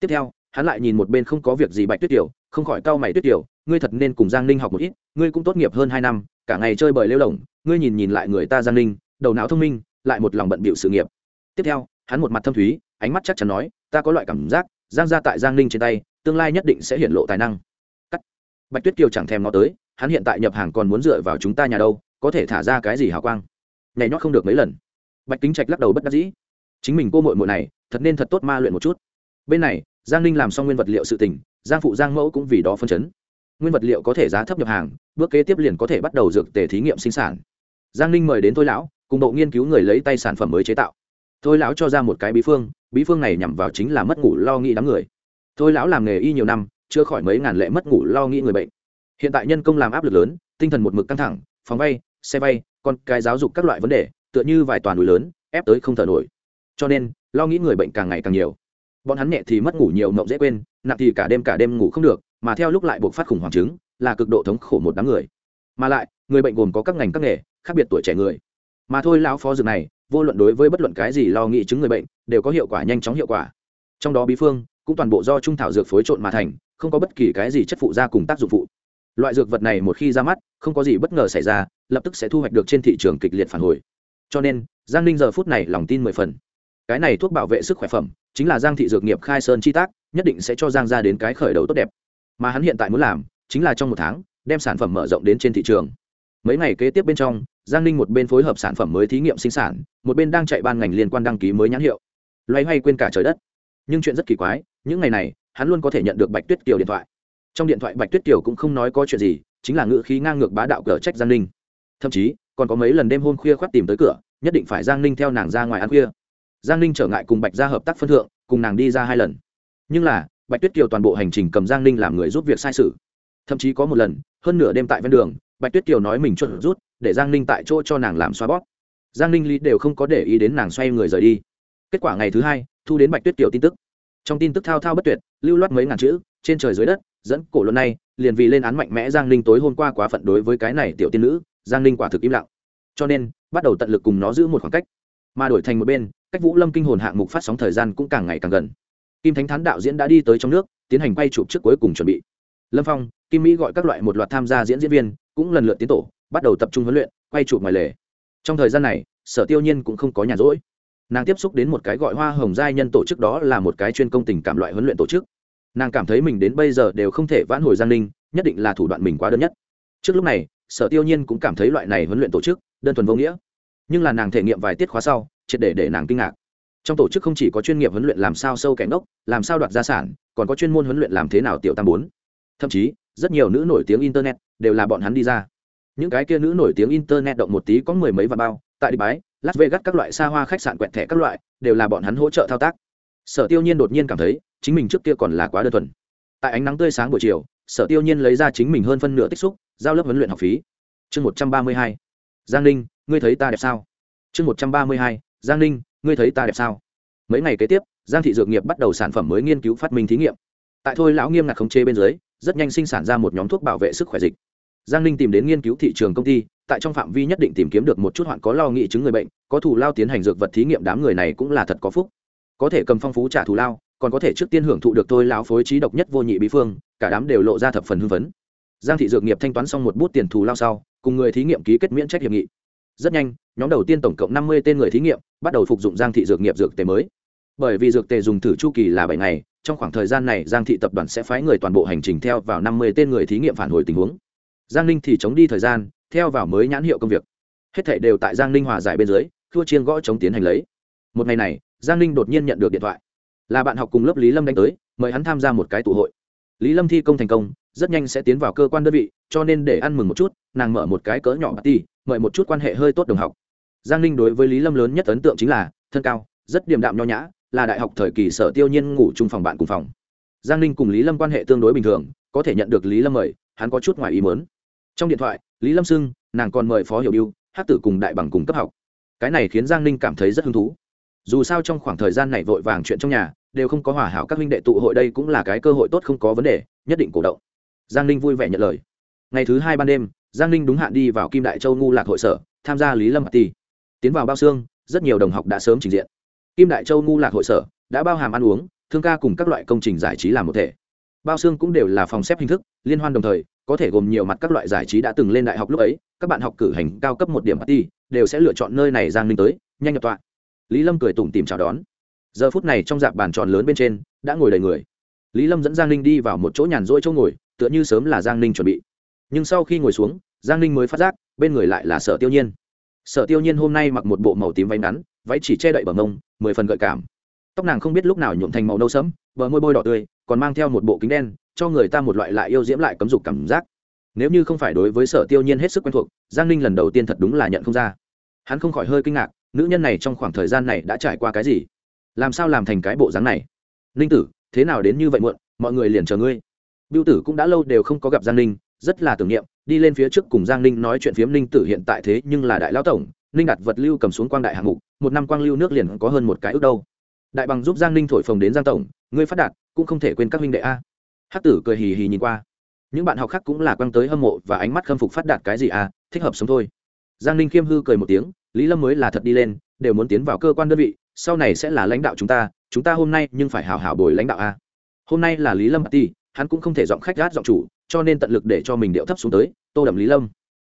Tiếp theo hắn lại nhìn một bên không có việc gì bạch tuyết tiểu, không khỏi cau mày tuyết tiểu, ngươi thật nên cùng giang ninh học một ít ngươi cũng tốt nghiệp hơn hai năm cả ngày chơi bời lêu lỏng ngươi nhìn nhìn lại người ta giang ninh đầu não thông minh lại một lòng bận bịu sự nghiệp. Tiếp theo hắn một mặt thâm thúy ánh mắt chắc chắn nói ta có loại cảm giác giang ra tại giang ninh trên tay tương lai nhất định sẽ hiện lộ tài năng. Cắt. Bạch tuyết kiều chẳng thèm nó tới hắn hiện tại nhập hàng còn muốn dựa vào chúng ta nhà đâu có thể thả ra cái gì hào quang nhảy nhót không được mấy lần. Bạch kính trạch lắc đầu bất đắc dĩ. Chính mình cô mội mội này, thật nên thật tốt ma luyện một chút. Bên này, giang ninh làm xong nguyên vật liệu sự tình, giang phụ giang mẫu cũng vì đó phân chấn. Nguyên vật liệu có thể giá thấp nhập hàng, bước kế tiếp liền có thể bắt đầu dược tề thí nghiệm sinh sản. Giang ninh mời đến thôi lão, cùng độ nghiên cứu người lấy tay sản phẩm mới chế tạo. Thôi lão cho ra một cái bí phương bí phương này nhằm vào chính là mất ngủ lo nghĩ đám người. Thôi lão làm nghề y nhiều năm, chưa khỏi mấy ngàn lệ mất ngủ lo nghĩ người bệnh. Hiện tại nhân công làm áp lực lớn, tinh thần một mực căng thẳng, phòng vay xe vay con cái giáo dục các loại vấn đề, tựa như vài toàn núi lớn, ép tới không thở nổi. Cho nên, lo nghĩ người bệnh càng ngày càng nhiều. Bọn hắn nhẹ thì mất ngủ nhiều mộng dễ quên, nặng thì cả đêm cả đêm ngủ không được, mà theo lúc lại buộc phát khủng hoảng chứng, là cực độ thống khổ một đám người. Mà lại, người bệnh gồm có các ngành các nghề, khác biệt tuổi trẻ người. Mà thôi lão phó dược này, vô luận đối với bất luận cái gì lo nghĩ chứng người bệnh, đều có hiệu quả nhanh chóng hiệu quả. Trong đó bí phương, cũng toàn bộ do trung thảo dược phối trộn mà thành, không có bất kỳ cái gì chất phụ ra cùng tác dụng phụ loại dược vật này một khi ra mắt, không có gì bất ngờ xảy ra, lập tức sẽ thu hoạch được trên thị trường kịch liệt phản hồi. Cho nên, giang ninh giờ phút này lòng tin mười phần. Cái này thuốc bảo vệ sức khỏe phẩm, chính là giang thị dược nghiệp khai sơn chi tác, nhất định sẽ cho giang ra đến cái khởi đầu tốt đẹp. Mà hắn hiện tại muốn làm, chính là trong một tháng, đem sản phẩm mở rộng đến trên thị trường. Mấy ngày kế tiếp bên trong, giang ninh một bên phối hợp sản phẩm mới thí nghiệm sinh sản, một bên đang chạy ban ngành liên quan đăng ký mới nhãn hiệu. Loay hoay quên cả trời đất. Nhưng chuyện rất kỳ quái, những ngày này, hắn luôn có thể nhận được bạch tuyết kiều điện thoại trong điện thoại bạch tuyết tiểu cũng không nói có chuyện gì, chính là ngữ khí ngang ngược bá đạo cờ trách giang ninh. Thậm chí, còn có mấy lần đêm hôm khuya khoác tìm tới cửa, nhất định phải giang ninh theo nàng ra ngoài ăn khuya. Giang ninh trở ngại cùng bạch ra hợp tác phân thượng, cùng nàng đi ra hai lần. Nhưng là, bạch tuyết kiều toàn bộ hành trình cầm giang ninh làm người giúp việc sai sự. Thậm chí có một lần, hơn nửa đêm tại ven đường, bạch tuyết kiều nói mình chuẩn rút, để giang ninh tại chỗ cho nàng làm xoa bóp. Giang ninh lý đều không có để ý đến nàng xoay người rời đi. Kết quả ngày thứ hai, thu đến bạch tuyết kiều tin tức. Trong tin tức thao thao bất tuyệt, lưu loát mấy ngàn chữ, trên trời dưới đất dẫn cổ luận này liền vì lên án mạnh mẽ giang ninh tối hôm qua quá phận đối với cái này tiểu tiên nữ, giang ninh quả thực im lặng. Cho nên, bắt đầu tận lực cùng nó giữ một khoảng cách. Mà đổi thành một bên, cách vũ lâm kinh hồn hạng mục phát sóng thời gian cũng càng ngày càng gần. Kim thánh thán đạo diễn đã đi tới trong nước, tiến hành quay chụp trước cuối cùng chuẩn bị. Lâm phong, kim mỹ gọi các loại một loạt tham gia diễn diễn viên, cũng lần lượt tiến tổ, bắt đầu tập trung huấn luyện, quay chụp ngoài lề. Trong thời gian này, sở tiêu nhiên cũng không có nhàn rỗi. Nàng tiếp xúc đến một cái gọi hoa hồng giai nhân tổ chức đó là một cái chuyên công tình cảm loại huấn luyện tổ chức nàng cảm thấy mình đến bây giờ đều không thể vãn hồi giang ninh, nhất định là thủ đoạn mình quá đơn nhất. Trước lúc này, sở tiêu nhiên cũng cảm thấy loại này huấn luyện tổ chức đơn thuần vô nghĩa. Nhưng là nàng thể nghiệm vài tiết khóa sau, triệt để để nàng kinh ngạc. Trong tổ chức không chỉ có chuyên nghiệp huấn luyện làm sao sâu kẻ ngốc, làm sao đoạt gia sản, còn có chuyên môn huấn luyện làm thế nào tiểu tam bốn. Thậm chí, rất nhiều nữ nổi tiếng internet đều là bọn hắn đi ra. Những cái kia nữ nổi tiếng internet động một tí có mười mấy vạn bao, tại đi bái las vegas các loại xa hoa khách sạn quẹt thẻ các loại đều là bọn hắn hỗ trợ thao tác sở tiêu nhiên đột nhiên cảm thấy, chính mình trước kia còn là quá đơn thuần. Tại ánh nắng tươi sáng buổi chiều, sở tiêu nhiên lấy ra chính mình hơn phân nửa tích xúc, giao lớp huấn luyện học phí. Chương một trăm ba mươi hai. Giang ninh, ngươi thấy ta đẹp sao? Chương một trăm ba mươi hai. Giang ninh, ngươi thấy ta đẹp sao? Mấy ngày kế tiếp, giang thị dược nghiệp bắt đầu sản phẩm mới nghiên cứu phát minh thí nghiệm. Tại thôi lão nghiêm ngặt khống chế bên dưới, rất nhanh sinh sản ra một nhóm thuốc bảo vệ sức khỏe dịch. Giang ninh tìm đến nghiên cứu thị trường công ty, tại trong phạm vi nhất định tìm kiếm được một chút hoạn có lo nghị chứng người bệnh, có thủ lao tiến hành dược vật thí nghiệm đám người này cũng là thật có phúc có thể cầm phong phú trả thù lao, còn có thể trước tiên hưởng thụ được tôi lão phối trí độc nhất vô nhị bí phương, cả đám đều lộ ra thập phần hưng phấn. Giang thị dược nghiệp thanh toán xong một bút tiền thù lao sau, cùng người thí nghiệm ký kết miễn trách hiệp nghị. Rất nhanh, nhóm đầu tiên tổng cộng năm mươi tên người thí nghiệm bắt đầu phục dụng giang thị dược nghiệp dược tề mới. Bởi vì dược tề dùng thử chu kỳ là bảy ngày, trong khoảng thời gian này giang thị tập đoàn sẽ phái người toàn bộ hành trình theo vào năm mươi tên người thí nghiệm phản hồi tình huống. Giang ninh thì chống đi thời gian, theo vào mới nhãn hiệu công việc. Hết thể đều tại giang ninh hòa giải bên dưới, thua chiên gõ chống tiến hành lấy. Một ngày này giang ninh đột nhiên nhận được điện thoại. Là bạn học cùng lớp lý lâm đánh tới, mời hắn tham gia một cái tụ hội. Lý lâm thi công thành công, rất nhanh sẽ tiến vào cơ quan đơn vị, cho nên để ăn mừng một chút, nàng mở một cái cỡ nhỏ bà ti mời một chút quan hệ hơi tốt đồng học. Giang ninh đối với lý lâm lớn nhất ấn tượng chính là, thân cao, rất điềm đạm nho nhã, là đại học thời kỳ sở tiêu nhiên ngủ chung phòng bạn cùng phòng. Giang ninh cùng lý lâm quan hệ tương đối bình thường, có thể nhận được lý lâm mời, hắn có chút ngoài ý mớn trong điện thoại, lý lâm xưng, nàng còn mời phó hiểu biêu hát tử cùng đại bằng cùng cấp học. Cái này khiến giang ninh cảm thấy rất hứng thú dù sao trong khoảng thời gian này vội vàng chuyện trong nhà, đều không có hòa hảo các huynh đệ tụ hội đây cũng là cái cơ hội tốt không có vấn đề, nhất định cổ động. Giang ninh vui vẻ nhận lời. Ngày thứ hai ban đêm, giang ninh đúng hạn đi vào kim đại châu ngu lạc hội sở, tham gia lý lâm ti tiến vào bao xương, rất nhiều đồng học đã sớm trình diện. Kim đại châu ngu lạc hội sở đã bao hàm ăn uống, thương ca cùng các loại công trình giải trí làm một thể. Bao xương cũng đều là phòng xếp hình thức, liên hoan đồng thời, có thể gồm nhiều mặt các loại giải trí đã từng lên đại học lúc ấy, các bạn học cử hành cao cấp một điểm party, đều sẽ lựa chọn nơi này giang ninh tới, nhanh nhập tọa lý lâm cười tủm tìm chào đón. Giờ phút này trong dạp bàn tròn lớn bên trên, đã ngồi đầy người. Lý lâm dẫn giang ninh đi vào một chỗ nhàn rỗi chỗ ngồi, tựa như sớm là giang ninh chuẩn bị. Nhưng sau khi ngồi xuống, giang ninh mới phát giác, bên người lại là sở tiêu nhiên. Sở tiêu nhiên hôm nay mặc một bộ màu tím váy ngắn, váy chỉ che đậy bờ mông, mười phần gợi cảm. Tóc nàng không biết lúc nào nhuộm thành màu nâu sẫm, bờ môi bôi đỏ tươi, còn mang theo một bộ kính đen, cho người ta một loại lại yêu diễm lại cấm dục cảm giác. Nếu như không phải đối với sở tiêu nhiên hết sức quen thuộc, giang ninh lần đầu tiên thật đúng là nhận không ra. Hắn không khỏi hơi kinh ngạc nữ nhân này trong khoảng thời gian này đã trải qua cái gì? Làm sao làm thành cái bộ dáng này? Ninh tử, thế nào đến như vậy muộn? Mọi người liền chờ ngươi. Biêu tử cũng đã lâu đều không có gặp giang ninh, rất là tưởng niệm, đi lên phía trước cùng giang ninh nói chuyện phiếm ninh tử hiện tại thế nhưng là đại lão tổng, ninh đặt vật lưu cầm xuống quang đại hạng mục, một năm quang lưu nước liền có hơn một cái ước đâu. Đại bằng giúp giang ninh thổi phồng đến giang tổng, ngươi phát đạt, cũng không thể quên các huynh đệ a. Hát tử cười hì hì nhìn qua. Những bạn học khác cũng là quăng tới hâm mộ và ánh mắt khâm phục phát đạt cái gì à thích hợp sống thôi. Giang ninh khiêm hư cười một tiếng lý lâm mới là thật đi lên, đều muốn tiến vào cơ quan đơn vị, sau này sẽ là lãnh đạo chúng ta chúng ta hôm nay nhưng phải hào hào bồi lãnh đạo a. Hôm nay là lý lâm ti hắn cũng không thể giọng khách gát giọng chủ, cho nên tận lực để cho mình điệu thấp xuống tới, tô đậm lý lâm.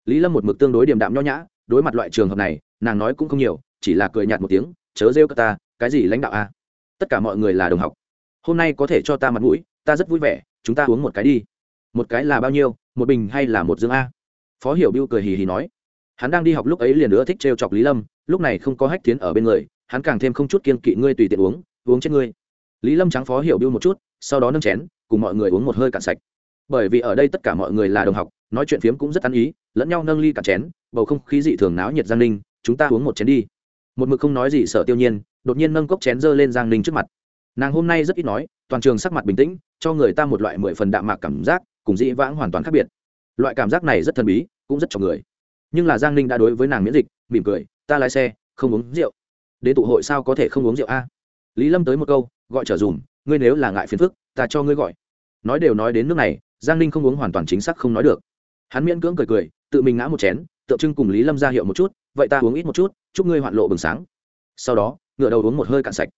Lý lâm một mực tương đối điềm đạm nho nhã, đối mặt loại trường hợp này, nàng nói cũng không nhiều, chỉ là cười nhạt một tiếng, chớ rêu cả ta, cái gì lãnh đạo a? Tất cả mọi người là đồng học. Hôm nay có thể cho ta mặt mũi, ta rất vui vẻ, chúng ta uống một cái đi. Một cái là bao nhiêu, một bình hay là một dương a? Phó hiểu biêu cười hì hì nói hắn đang đi học lúc ấy liền nữa thích trêu chọc lý lâm, lúc này không có hách tiến ở bên người, hắn càng thêm không chút kiên kỵ ngươi tùy tiện uống uống chết ngươi. Lý lâm trắng phó hiểu biêu một chút, sau đó nâng chén, cùng mọi người uống một hơi cạn sạch. Bởi vì ở đây tất cả mọi người là đồng học, nói chuyện phiếm cũng rất ăn ý, lẫn nhau nâng ly cạn chén, bầu không khí dị thường náo nhiệt giang ninh, chúng ta uống một chén đi. Một mực không nói gì sợ tiêu nhiên, đột nhiên nâng cốc chén dơ lên giang ninh trước mặt. Nàng hôm nay rất ít nói, toàn trường sắc mặt bình tĩnh, cho người ta một loại mười phần đạm mạc cảm giác, cùng dĩ vãng hoàn toàn khác biệt. Loại cảm giác này rất thần bí, cũng rất cho người nhưng là giang ninh đã đối với nàng miễn dịch mỉm cười ta lái xe không uống rượu đến tụ hội sao có thể không uống rượu a lý lâm tới một câu gọi trở dùm ngươi nếu là ngại phiền phức ta cho ngươi gọi nói đều nói đến nước này giang ninh không uống hoàn toàn chính xác không nói được hắn miễn cưỡng cười cười tự mình ngã một chén tượng trưng cùng lý lâm ra hiệu một chút vậy ta uống ít một chút chúc ngươi hoạn lộ bừng sáng sau đó ngựa đầu uống một hơi cạn sạch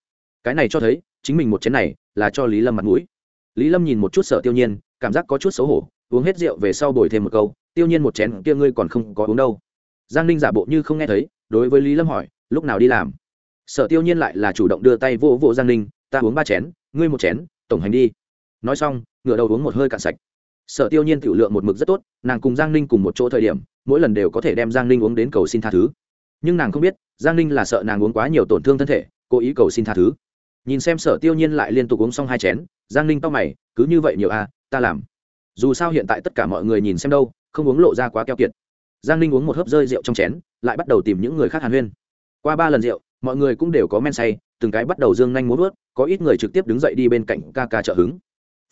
cái này cho thấy chính mình một chén này là cho lý lâm mặt mũi lý lâm nhìn một chút sợ tiêu nhiên cảm giác có chút xấu hổ uống hết rượu về sau bồi thêm một câu tiêu nhiên một chén kia ngươi còn không có uống đâu. Giang ninh giả bộ như không nghe thấy, đối với lý lâm hỏi, lúc nào đi làm? Sở tiêu nhiên lại là chủ động đưa tay vỗ vỗ giang ninh, ta uống ba chén, ngươi một chén, tổng hành đi. Nói xong ngựa đầu uống một hơi cạn sạch. Sở tiêu nhiên tiểu lượng một mực rất tốt, nàng cùng giang ninh cùng một chỗ thời điểm, mỗi lần đều có thể đem giang ninh uống đến cầu xin tha thứ. Nhưng nàng không biết, giang ninh là sợ nàng uống quá nhiều tổn thương thân thể, cố ý cầu xin tha thứ. Nhìn xem sở tiêu nhiên lại liên tục uống xong hai chén, giang ninh to mày, cứ như vậy nhiều à ta làm. Dù sao hiện tại tất cả mọi người nhìn xem đâu không uống lộ ra quá keo kiệt. Giang ninh uống một hớp rơi rượu trong chén, lại bắt đầu tìm những người khác hàn huyên. Qua ba lần rượu, mọi người cũng đều có men say, từng cái bắt đầu dương nhanh muốn vớt có ít người trực tiếp đứng dậy đi bên cạnh ca ca trợ hứng.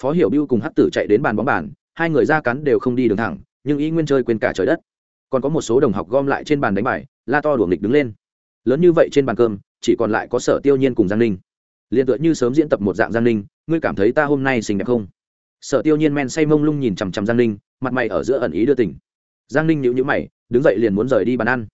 Phó hiểu biêu cùng hắc tử chạy đến bàn bóng bàn, hai người ra cắn đều không đi đường thẳng, nhưng ý nguyên chơi quên cả trời đất. Còn có một số đồng học gom lại trên bàn đánh bài, la to đuổi nghịch đứng lên. Lớn như vậy trên bàn cơm, chỉ còn lại có sở tiêu nhiên cùng giang ninh. Liền tựa như sớm diễn tập một dạng giang ninh, ngươi cảm thấy ta hôm nay xinh đẹp không? Sở tiêu nhiên men say mông lung nhìn chằm chằm giang ninh mặt mày ở giữa ẩn ý đưa tình, giang ninh nhịu nhữ mày đứng dậy liền muốn rời đi bàn ăn.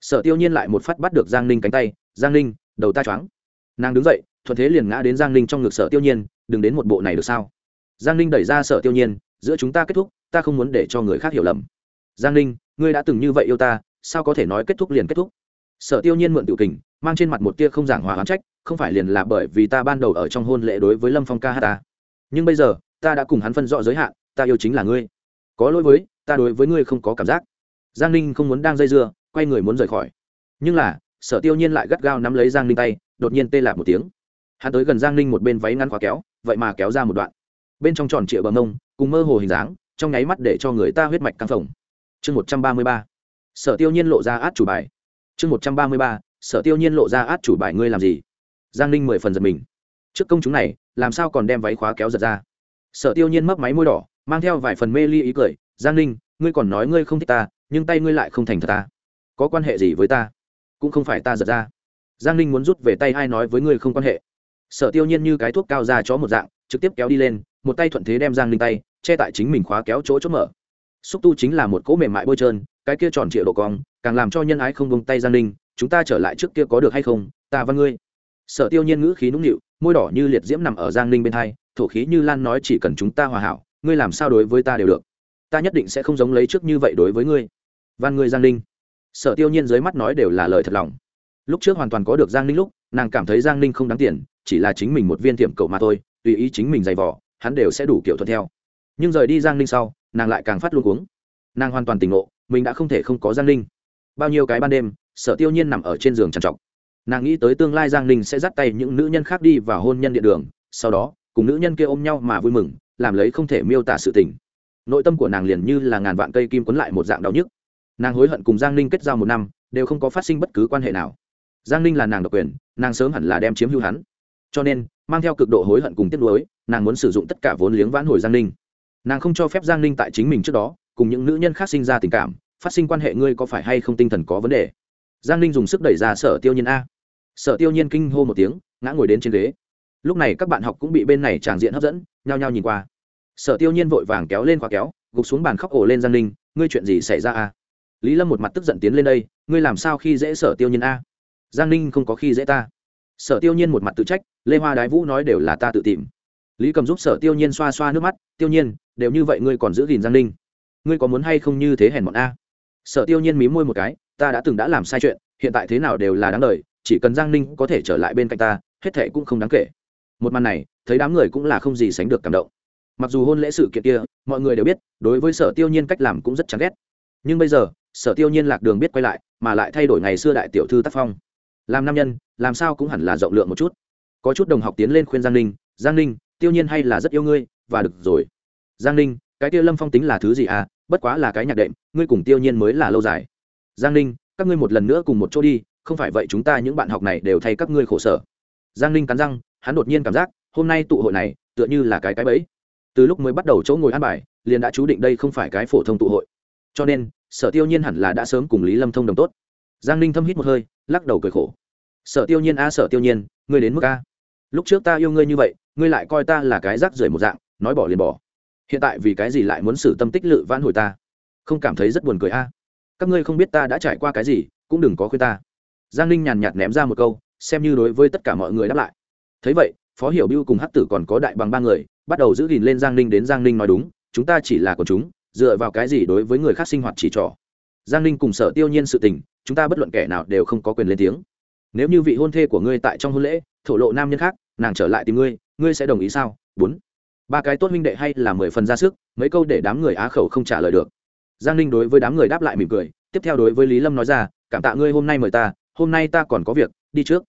Sở tiêu nhiên lại một phát bắt được giang ninh cánh tay giang ninh đầu ta choáng. Nàng đứng dậy thuận thế liền ngã đến giang ninh trong ngực sở tiêu nhiên đừng đến một bộ này được sao? Giang ninh đẩy ra sở tiêu nhiên giữa chúng ta kết thúc ta không muốn để cho người khác hiểu lầm. Giang ninh ngươi đã từng như vậy yêu ta sao có thể nói kết thúc liền kết thúc? Sở tiêu nhiên mượn tự kình mang trên mặt một tia không giảng hòa hán trách không phải liền là bởi vì ta ban đầu ở trong hôn lễ đối với lâm phong ca hát ta. Nhưng bây giờ ta đã cùng hắn phân rõ giới hạn ta yêu chính là ngươi có lỗi với, ta đối với ngươi không có cảm giác. Giang ninh không muốn đang dây dưa, quay người muốn rời khỏi. Nhưng là, sở tiêu nhiên lại gắt gao nắm lấy giang ninh tay, đột nhiên tê lạc một tiếng. Hắn tới gần giang ninh một bên váy ngắn khóa kéo, vậy mà kéo ra một đoạn. Bên trong tròn trịa bờ mông, cùng mơ hồ hình dáng, trong nháy mắt để cho người ta huyết mạch căng phồng. Chương một trăm ba mươi ba. Sở tiêu nhiên lộ ra át chủ bài. Chương một trăm ba mươi ba. Sở tiêu nhiên lộ ra át chủ bài ngươi làm gì? Giang ninh mười phần giật mình. Trước công chúng này, làm sao còn đem váy khóa kéo giật ra? Sở tiêu nhiên mấp máy môi đỏ mang theo vài phần mê ly ý cười, giang ninh, ngươi còn nói ngươi không thích ta, nhưng tay ngươi lại không thành thật ta. Có quan hệ gì với ta? Cũng không phải ta giật ra. Giang ninh muốn rút về tay ai nói với ngươi không quan hệ. Sở tiêu nhiên như cái thuốc cao ra chó một dạng, trực tiếp kéo đi lên, một tay thuận thế đem giang ninh tay, che tại chính mình khóa kéo chỗ chốt mở. Xúc tu chính là một cỗ mềm mại bôi trơn, cái kia tròn trịa độ cong, càng làm cho nhân ái không bông tay giang ninh, chúng ta trở lại trước kia có được hay không, ta văn ngươi. Sở tiêu nhiên ngữ khí nũng nịu, môi đỏ như liệt diễm nằm ở giang ninh bên hai, thổ khí như lan nói chỉ cần chúng ta hòa hảo ngươi làm sao đối với ta đều được? Ta nhất định sẽ không giống lấy trước như vậy đối với ngươi. Van ngươi giang ninh. Sở tiêu nhiên dưới mắt nói đều là lời thật lòng. Lúc trước hoàn toàn có được giang ninh lúc nàng cảm thấy giang ninh không đáng tiền chỉ là chính mình một viên tiệm cầu mà thôi tùy ý chính mình giày vỏ hắn đều sẽ đủ kiểu thuận theo. Nhưng rời đi giang ninh sau nàng lại càng phát luôn cuống, nàng hoàn toàn tỉnh ngộ mình đã không thể không có giang ninh. Bao nhiêu cái ban đêm sở tiêu nhiên nằm ở trên giường trằn trọc. Nàng nghĩ tới tương lai giang ninh sẽ dắt tay những nữ nhân khác đi vào hôn nhân địa đường sau đó cùng nữ nhân kia ôm nhau mà vui mừng làm lấy không thể miêu tả sự tình. Nội tâm của nàng liền như là ngàn vạn cây kim quấn lại một dạng đau nhức. Nàng hối hận cùng giang ninh kết giao một năm, đều không có phát sinh bất cứ quan hệ nào. Giang ninh là nàng độc quyền, nàng sớm hẳn là đem chiếm hữu hắn. Cho nên, mang theo cực độ hối hận cùng tiếc nuối, nàng muốn sử dụng tất cả vốn liếng vãn hồi giang ninh. Nàng không cho phép giang ninh tại chính mình trước đó, cùng những nữ nhân khác sinh ra tình cảm, phát sinh quan hệ ngươi có phải hay không tinh thần có vấn đề? Giang ninh dùng sức đẩy ra sở tiêu nhiên a. Sở tiêu nhiên kinh hô một tiếng, ngã ngồi đến trên ghế. Lúc này các bạn học cũng bị bên này tràng diện hấp dẫn nhao nhao nhìn qua. Sở tiêu nhiên vội vàng kéo lên khóa kéo, gục xuống bàn khóc ổ lên giang ninh, ngươi chuyện gì xảy ra à? lý lâm một mặt tức giận tiến lên đây, ngươi làm sao khi dễ sở tiêu nhiên a? Giang ninh không có khi dễ ta. Sở tiêu nhiên một mặt tự trách, lê hoa đái vũ nói đều là ta tự tìm. Lý cầm giúp sở tiêu nhiên xoa xoa nước mắt, tiêu nhiên, đều như vậy ngươi còn giữ gìn giang ninh? Ngươi có muốn hay không như thế hèn bọn a? Sở tiêu nhiên mí môi một cái, ta đã từng đã làm sai chuyện, hiện tại thế nào đều là đáng lời chỉ cần giang ninh có thể trở lại bên cạnh ta, hết thệ cũng không đáng kể. Một màn này thấy đám người cũng là không gì sánh được cảm động. Mặc dù hôn lễ sự kiện kia, mọi người đều biết, đối với sở tiêu nhiên cách làm cũng rất chán ghét. Nhưng bây giờ, sở tiêu nhiên lạc đường biết quay lại, mà lại thay đổi ngày xưa đại tiểu thư tác phong. Làm nam nhân, làm sao cũng hẳn là rộng lượng một chút. Có chút đồng học tiến lên khuyên giang ninh giang ninh, tiêu nhiên hay là rất yêu ngươi, và được rồi. Giang ninh, cái tiêu lâm phong tính là thứ gì à? Bất quá là cái nhạc đệm, ngươi cùng tiêu nhiên mới là lâu dài. Giang ninh, các ngươi một lần nữa cùng một chỗ đi, không phải vậy chúng ta những bạn học này đều thay các ngươi khổ sở. Giang ninh cắn răng, hắn đột nhiên cảm giác hôm nay tụ hội này, tựa như là cái cái bẫy. Từ lúc mới bắt đầu chỗ ngồi ăn bài, liền đã chú định đây không phải cái phổ thông tụ hội. Cho nên, sở tiêu nhiên hẳn là đã sớm cùng lý lâm thông đồng tốt. Giang ninh thâm hít một hơi, lắc đầu cười khổ. Sở tiêu nhiên a, sở tiêu nhiên, ngươi đến mức a. Lúc trước ta yêu ngươi như vậy, ngươi lại coi ta là cái rác rưởi một dạng, nói bỏ liền bỏ. Hiện tại vì cái gì lại muốn xử tâm tích lự vãn hồi ta? Không cảm thấy rất buồn cười a. Các ngươi không biết ta đã trải qua cái gì, cũng đừng có khuyên ta. Giang ninh nhàn nhạt ném ra một câu, xem như đối với tất cả mọi người đáp lại. Thấy vậy phó hiểu biêu cùng hát tử còn có đại bằng ba người, bắt đầu giữ gìn lên giang ninh đến giang ninh nói đúng, chúng ta chỉ là của chúng, dựa vào cái gì đối với người khác sinh hoạt chỉ trỏ. Giang ninh cùng sở tiêu nhiên sự tình, chúng ta bất luận kẻ nào đều không có quyền lên tiếng. Nếu như vị hôn thê của ngươi tại trong hôn lễ, thổ lộ nam nhân khác, nàng trở lại tìm ngươi ngươi sẽ đồng ý sao? Bốn. Ba cái tốt minh đệ hay là mười phần ra sức, mấy câu để đám người á khẩu không trả lời được. Giang ninh đối với đám người đáp lại mỉm cười, tiếp theo đối với lý lâm nói ra, cảm tạ ngươi hôm nay mời ta, hôm nay ta còn có việc, đi trước.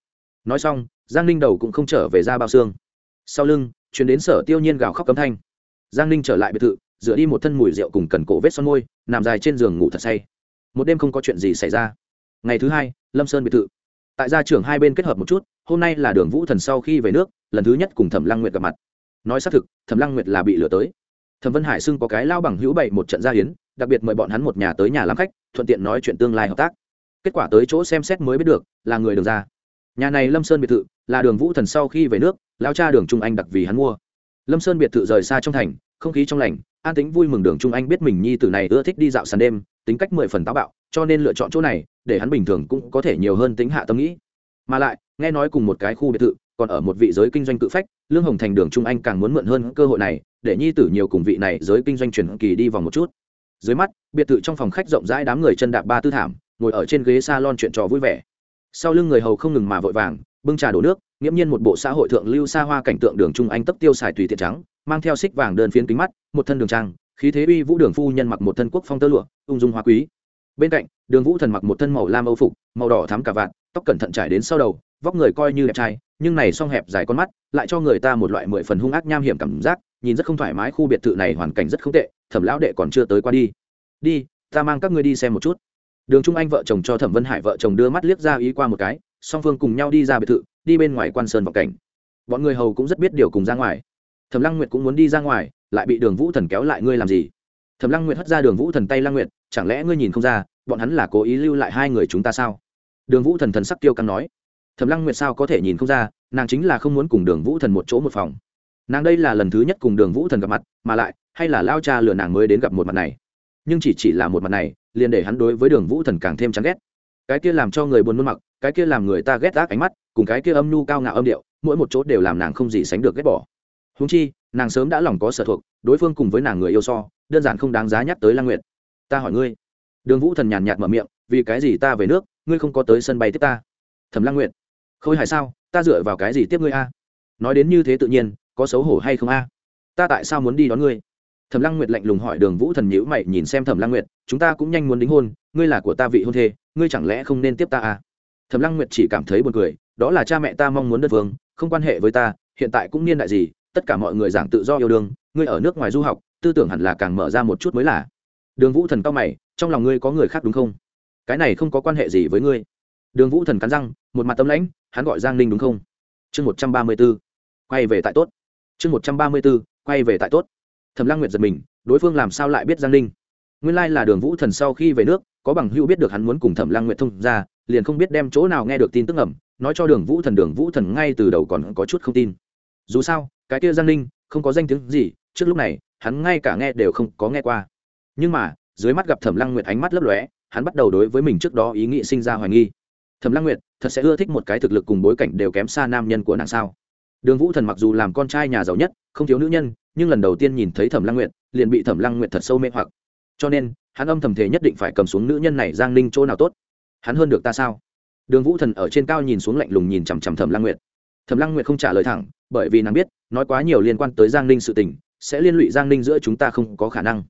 Nói xong giang ninh đầu cũng không trở về ra bao xương. Sau lưng, chuyển đến sở tiêu nhiên gào khóc cấm thanh. Giang ninh trở lại biệt thự, dựa đi một thân mùi rượu cùng cần cổ vết son môi, nằm dài trên giường ngủ thật say. Một đêm không có chuyện gì xảy ra. Ngày thứ hai, lâm sơn biệt thự. Tại gia trưởng hai bên kết hợp một chút, hôm nay là đường vũ thần sau khi về nước, lần thứ nhất cùng thẩm lăng nguyệt gặp mặt. Nói xác thực, thẩm lăng nguyệt là bị lừa tới. Thẩm vân hải xưng có cái lao bằng hữu bậy một trận gia hiến, đặc biệt mời bọn hắn một nhà tới nhà làm khách, thuận tiện nói chuyện tương lai hợp tác. Kết quả tới chỗ xem xét mới biết được, là người đường ra. Nhà này lâm sơn biệt thự là đường vũ thần sau khi về nước lao cha đường trung anh đặc vì hắn mua. Lâm sơn biệt thự rời xa trong thành, không khí trong lành, an tính vui mừng đường trung anh biết mình nhi tử này ưa thích đi dạo sàn đêm, tính cách mười phần táo bạo, cho nên lựa chọn chỗ này, để hắn bình thường cũng có thể nhiều hơn tính hạ tâm nghĩ. Mà lại, nghe nói cùng một cái khu biệt thự, còn ở một vị giới kinh doanh cự phách, lương hồng thành đường trung anh càng muốn mượn hơn cơ hội này, để nhi tử nhiều cùng vị này giới kinh doanh truyền kỳ đi vòng một chút. Dưới mắt, biệt thự trong phòng khách rộng rãi đám người chân đạp ba tư thảm, ngồi ở trên ghế salon chuyện trò vui vẻ. Sau lưng người hầu không ngừng mà vội vàng bưng trà đổ nước, nghiễm nhiên một bộ xã hội thượng lưu xa hoa cảnh tượng đường trung anh tấp tiêu xài tùy tiện trắng, mang theo xích vàng đơn phiến kính mắt, một thân đường trang, khí thế uy vũ đường phu nhân mặc một thân quốc phong tơ lụa, ung dung hoa quý. Bên cạnh, đường vũ thần mặc một thân màu lam âu phục, màu đỏ thắm cả vạn tóc cẩn thận trải đến sau đầu, vóc người coi như đẹp trai, nhưng này song hẹp dài con mắt, lại cho người ta một loại mười phần hung ác nham hiểm cảm giác, nhìn rất không thoải mái, khu biệt thự này hoàn cảnh rất không tệ, thẩm lão đệ còn chưa tới qua đi. Đi, ta mang các ngươi đi xem một chút. Đường trung anh vợ chồng cho thẩm vân hải vợ chồng đưa mắt liếc ra ý qua một cái song phương cùng nhau đi ra biệt thự, đi bên ngoài quan sơn vọng cảnh. Bọn người hầu cũng rất biết điều cùng ra ngoài. Thẩm lăng nguyệt cũng muốn đi ra ngoài, lại bị đường vũ thần kéo lại ngươi làm gì? Thẩm lăng nguyệt hất ra đường vũ thần tay lăng nguyệt, chẳng lẽ ngươi nhìn không ra, bọn hắn là cố ý lưu lại hai người chúng ta sao? Đường vũ thần thần sắc tiêu căng nói. Thẩm lăng nguyệt sao có thể nhìn không ra, nàng chính là không muốn cùng đường vũ thần một chỗ một phòng. Nàng đây là lần thứ nhất cùng đường vũ thần gặp mặt, mà lại, hay là lao cha lừa nàng mới đến gặp một mặt này. Nhưng chỉ chỉ là một mặt này, liền để hắn đối với đường vũ thần càng thêm chán ghét. Cái kia làm cho người buồn nôn mặc cái kia làm người ta ghét ác ánh mắt, cùng cái kia âm nhu cao ngạo âm điệu, mỗi một chỗ đều làm nàng không gì sánh được ghét bỏ. Húng chi, nàng sớm đã lòng có sở thuộc, đối phương cùng với nàng người yêu so, đơn giản không đáng giá nhắc tới lan nguyện ta hỏi ngươi. Đường vũ thần nhàn nhạt mở miệng, vì cái gì ta về nước, ngươi không có tới sân bay tiếp ta? Thẩm lan nguyện khôi hài sao, ta dựa vào cái gì tiếp ngươi a? Nói đến như thế tự nhiên, có xấu hổ hay không a? Ta tại sao muốn đi đón ngươi? Thẩm lăng nguyệt lạnh lùng hỏi đường vũ thần nhữ mày nhìn xem thẩm lăng nguyệt, chúng ta cũng nhanh muốn đính hôn, ngươi là của ta vị hôn thê, ngươi chẳng lẽ không nên tiếp ta à thẩm lăng nguyệt chỉ cảm thấy buồn cười, đó là cha mẹ ta mong muốn đất vương, không quan hệ với ta, hiện tại cũng niên đại gì, tất cả mọi người giảng tự do yêu đương, ngươi ở nước ngoài du học, tư tưởng hẳn là càng mở ra một chút mới là. Đường vũ thần cao mày, trong lòng ngươi có người khác đúng không? Cái này không có quan hệ gì với ngươi. Đường vũ thần cắn răng, một mặt tâm lãnh, hắn gọi giang ninh đúng không? Chương một trăm ba mươi b ố quay về tại tốt. Chương một trăm ba mươi b ố quay về tại tốt. Thẩm lăng nguyệt giật mình, đối phương làm sao lại biết giang ninh? Nguyên lai là đường vũ thần sau khi về nước, có bằng hữu biết được hắn muốn cùng thẩm lăng nguyệt thông ra liền không biết đem chỗ nào nghe được tin tức ẩm nói cho đường vũ thần, đường vũ thần ngay từ đầu còn có chút không tin. Dù sao, cái kia giang ninh, không có danh tiếng gì, trước lúc này, hắn ngay cả nghe đều không có nghe qua. Nhưng mà, dưới mắt gặp thẩm lăng nguyệt ánh mắt lấp lóe, hắn bắt đầu đối với mình trước đó ý nghĩ sinh ra hoài nghi. Thẩm lăng nguyệt, thật sẽ ưa thích một cái thực lực cùng bối cảnh đều kém xa nam nhân của nàng sao? Đường vũ thần mặc dù làm con trai nhà giàu nhất, không thiếu nữ nhân, nhưng lần đầu tiên nhìn thấy thẩm lăng nguyệt, liền bị thẩm lăng nguyệt thật sâu mê hoặc. Cho nên, hắn âm thầm thể nhất định phải cầm xuống nữ nhân này giang ninh chỗ nào tốt hắn hơn được ta sao? Đường vũ thần ở trên cao nhìn xuống lạnh lùng nhìn chằm chằm thẩm lăng nguyệt. Thẩm lăng nguyệt không trả lời thẳng, bởi vì nàng biết, nói quá nhiều liên quan tới giang ninh sự tình, sẽ liên lụy giang ninh giữa chúng ta không có khả năng.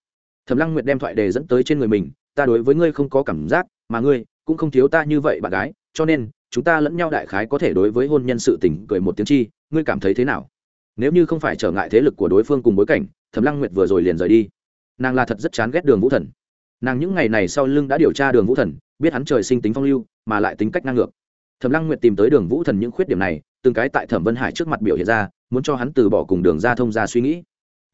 Thẩm lăng nguyệt đem thoại đề dẫn tới trên người mình, ta đối với ngươi không có cảm giác, mà ngươi cũng không thiếu ta như vậy bạn gái, cho nên chúng ta lẫn nhau đại khái có thể đối với hôn nhân sự tình cười một tiếng chi, ngươi cảm thấy thế nào? Nếu như không phải trở ngại thế lực của đối phương cùng bối cảnh, thẩm lăng nguyệt vừa rồi liền rời đi. Nàng là thật rất chán ghét đường vũ thần. Nàng những ngày này sau lưng đã điều tra đường vũ thần biết hắn trời sinh tính phong lưu, mà lại tính cách ngang ngược. Thẩm lăng nguyệt tìm tới đường vũ thần những khuyết điểm này, từng cái tại thẩm vân hải trước mặt biểu hiện ra, muốn cho hắn từ bỏ cùng đường ra thông ra suy nghĩ.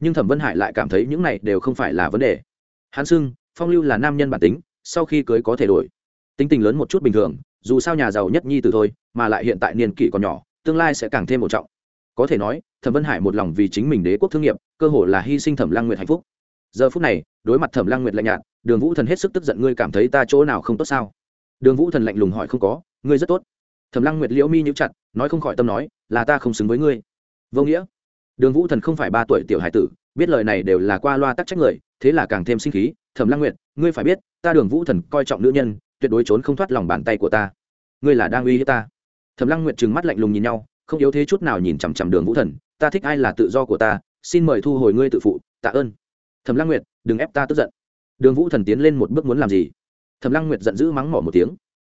Nhưng thẩm vân hải lại cảm thấy những này đều không phải là vấn đề. Hắn xưng, phong lưu là nam nhân bản tính, sau khi cưới có thể đổi. Tính tình lớn một chút bình thường, dù sao nhà giàu nhất nhi từ thôi, mà lại hiện tại niên kỷ còn nhỏ, tương lai sẽ càng thêm một trọng. Có thể nói, thẩm vân hải một lòng vì chính mình đế quốc thương nghiệp, cơ hồ là hy sinh thẩm lăng nguyệt hạnh phúc giờ phút này, đối mặt thẩm lăng nguyệt lạnh nhạt, đường vũ thần hết sức tức giận, ngươi cảm thấy ta chỗ nào không tốt sao? Đường vũ thần lạnh lùng hỏi, không có, ngươi rất tốt. Thẩm lăng nguyệt liễu mi nhíu chặt, nói không khỏi tâm nói, là ta không xứng với ngươi. Vô nghĩa. Đường vũ thần không phải ba tuổi tiểu hải tử, biết lời này đều là qua loa tắc trách người, thế là càng thêm sinh khí. Thẩm lăng nguyệt, ngươi phải biết, ta đường vũ thần coi trọng nữ nhân, tuyệt đối trốn không thoát lòng bàn tay của ta. Ngươi là đang uy hiếp ta. Thẩm lăng nguyệt trừng mắt lạnh lùng nhìn nhau, không yếu thế chút nào nhìn chằm chằm đường vũ thần, ta thích ai là tự do của ta, xin mời thu hồi ngươi tự phụ, tạ ơn thẩm lăng nguyệt, đừng ép ta tức giận. Đường vũ thần tiến lên một bước muốn làm gì? Thẩm lăng nguyệt giận dữ mắng mỏ một tiếng.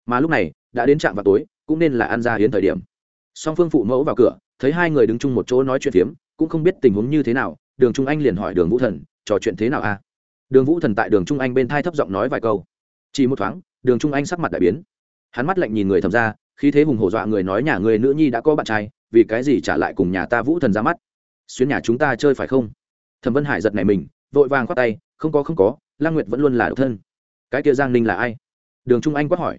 Mà lúc này, đã đến trạm vào tối, cũng nên là ăn ra hiến thời điểm. Song phương phụ mẫu vào cửa, thấy hai người đứng chung một chỗ nói chuyện phiếm, cũng không biết tình huống như thế nào, đường trung anh liền hỏi đường vũ thần, trò chuyện thế nào a? Đường vũ thần tại đường trung anh bên thai thấp giọng nói vài câu. Chỉ một thoáng, đường trung anh sắc mặt đại biến. Hắn mắt lạnh nhìn người thầm ra khi thế hùng hổ dọa người nói nhà người nữ nhi đã có bạn trai, vì cái gì trả lại cùng nhà ta vũ thần ra mắt? Xuyến nhà chúng ta chơi phải không? Thẩm vân hải giật này mình vội vàng khoát tay, không có không có lang nguyệt vẫn luôn là độc thân. Cái kia giang ninh là ai? Đường trung anh quát hỏi.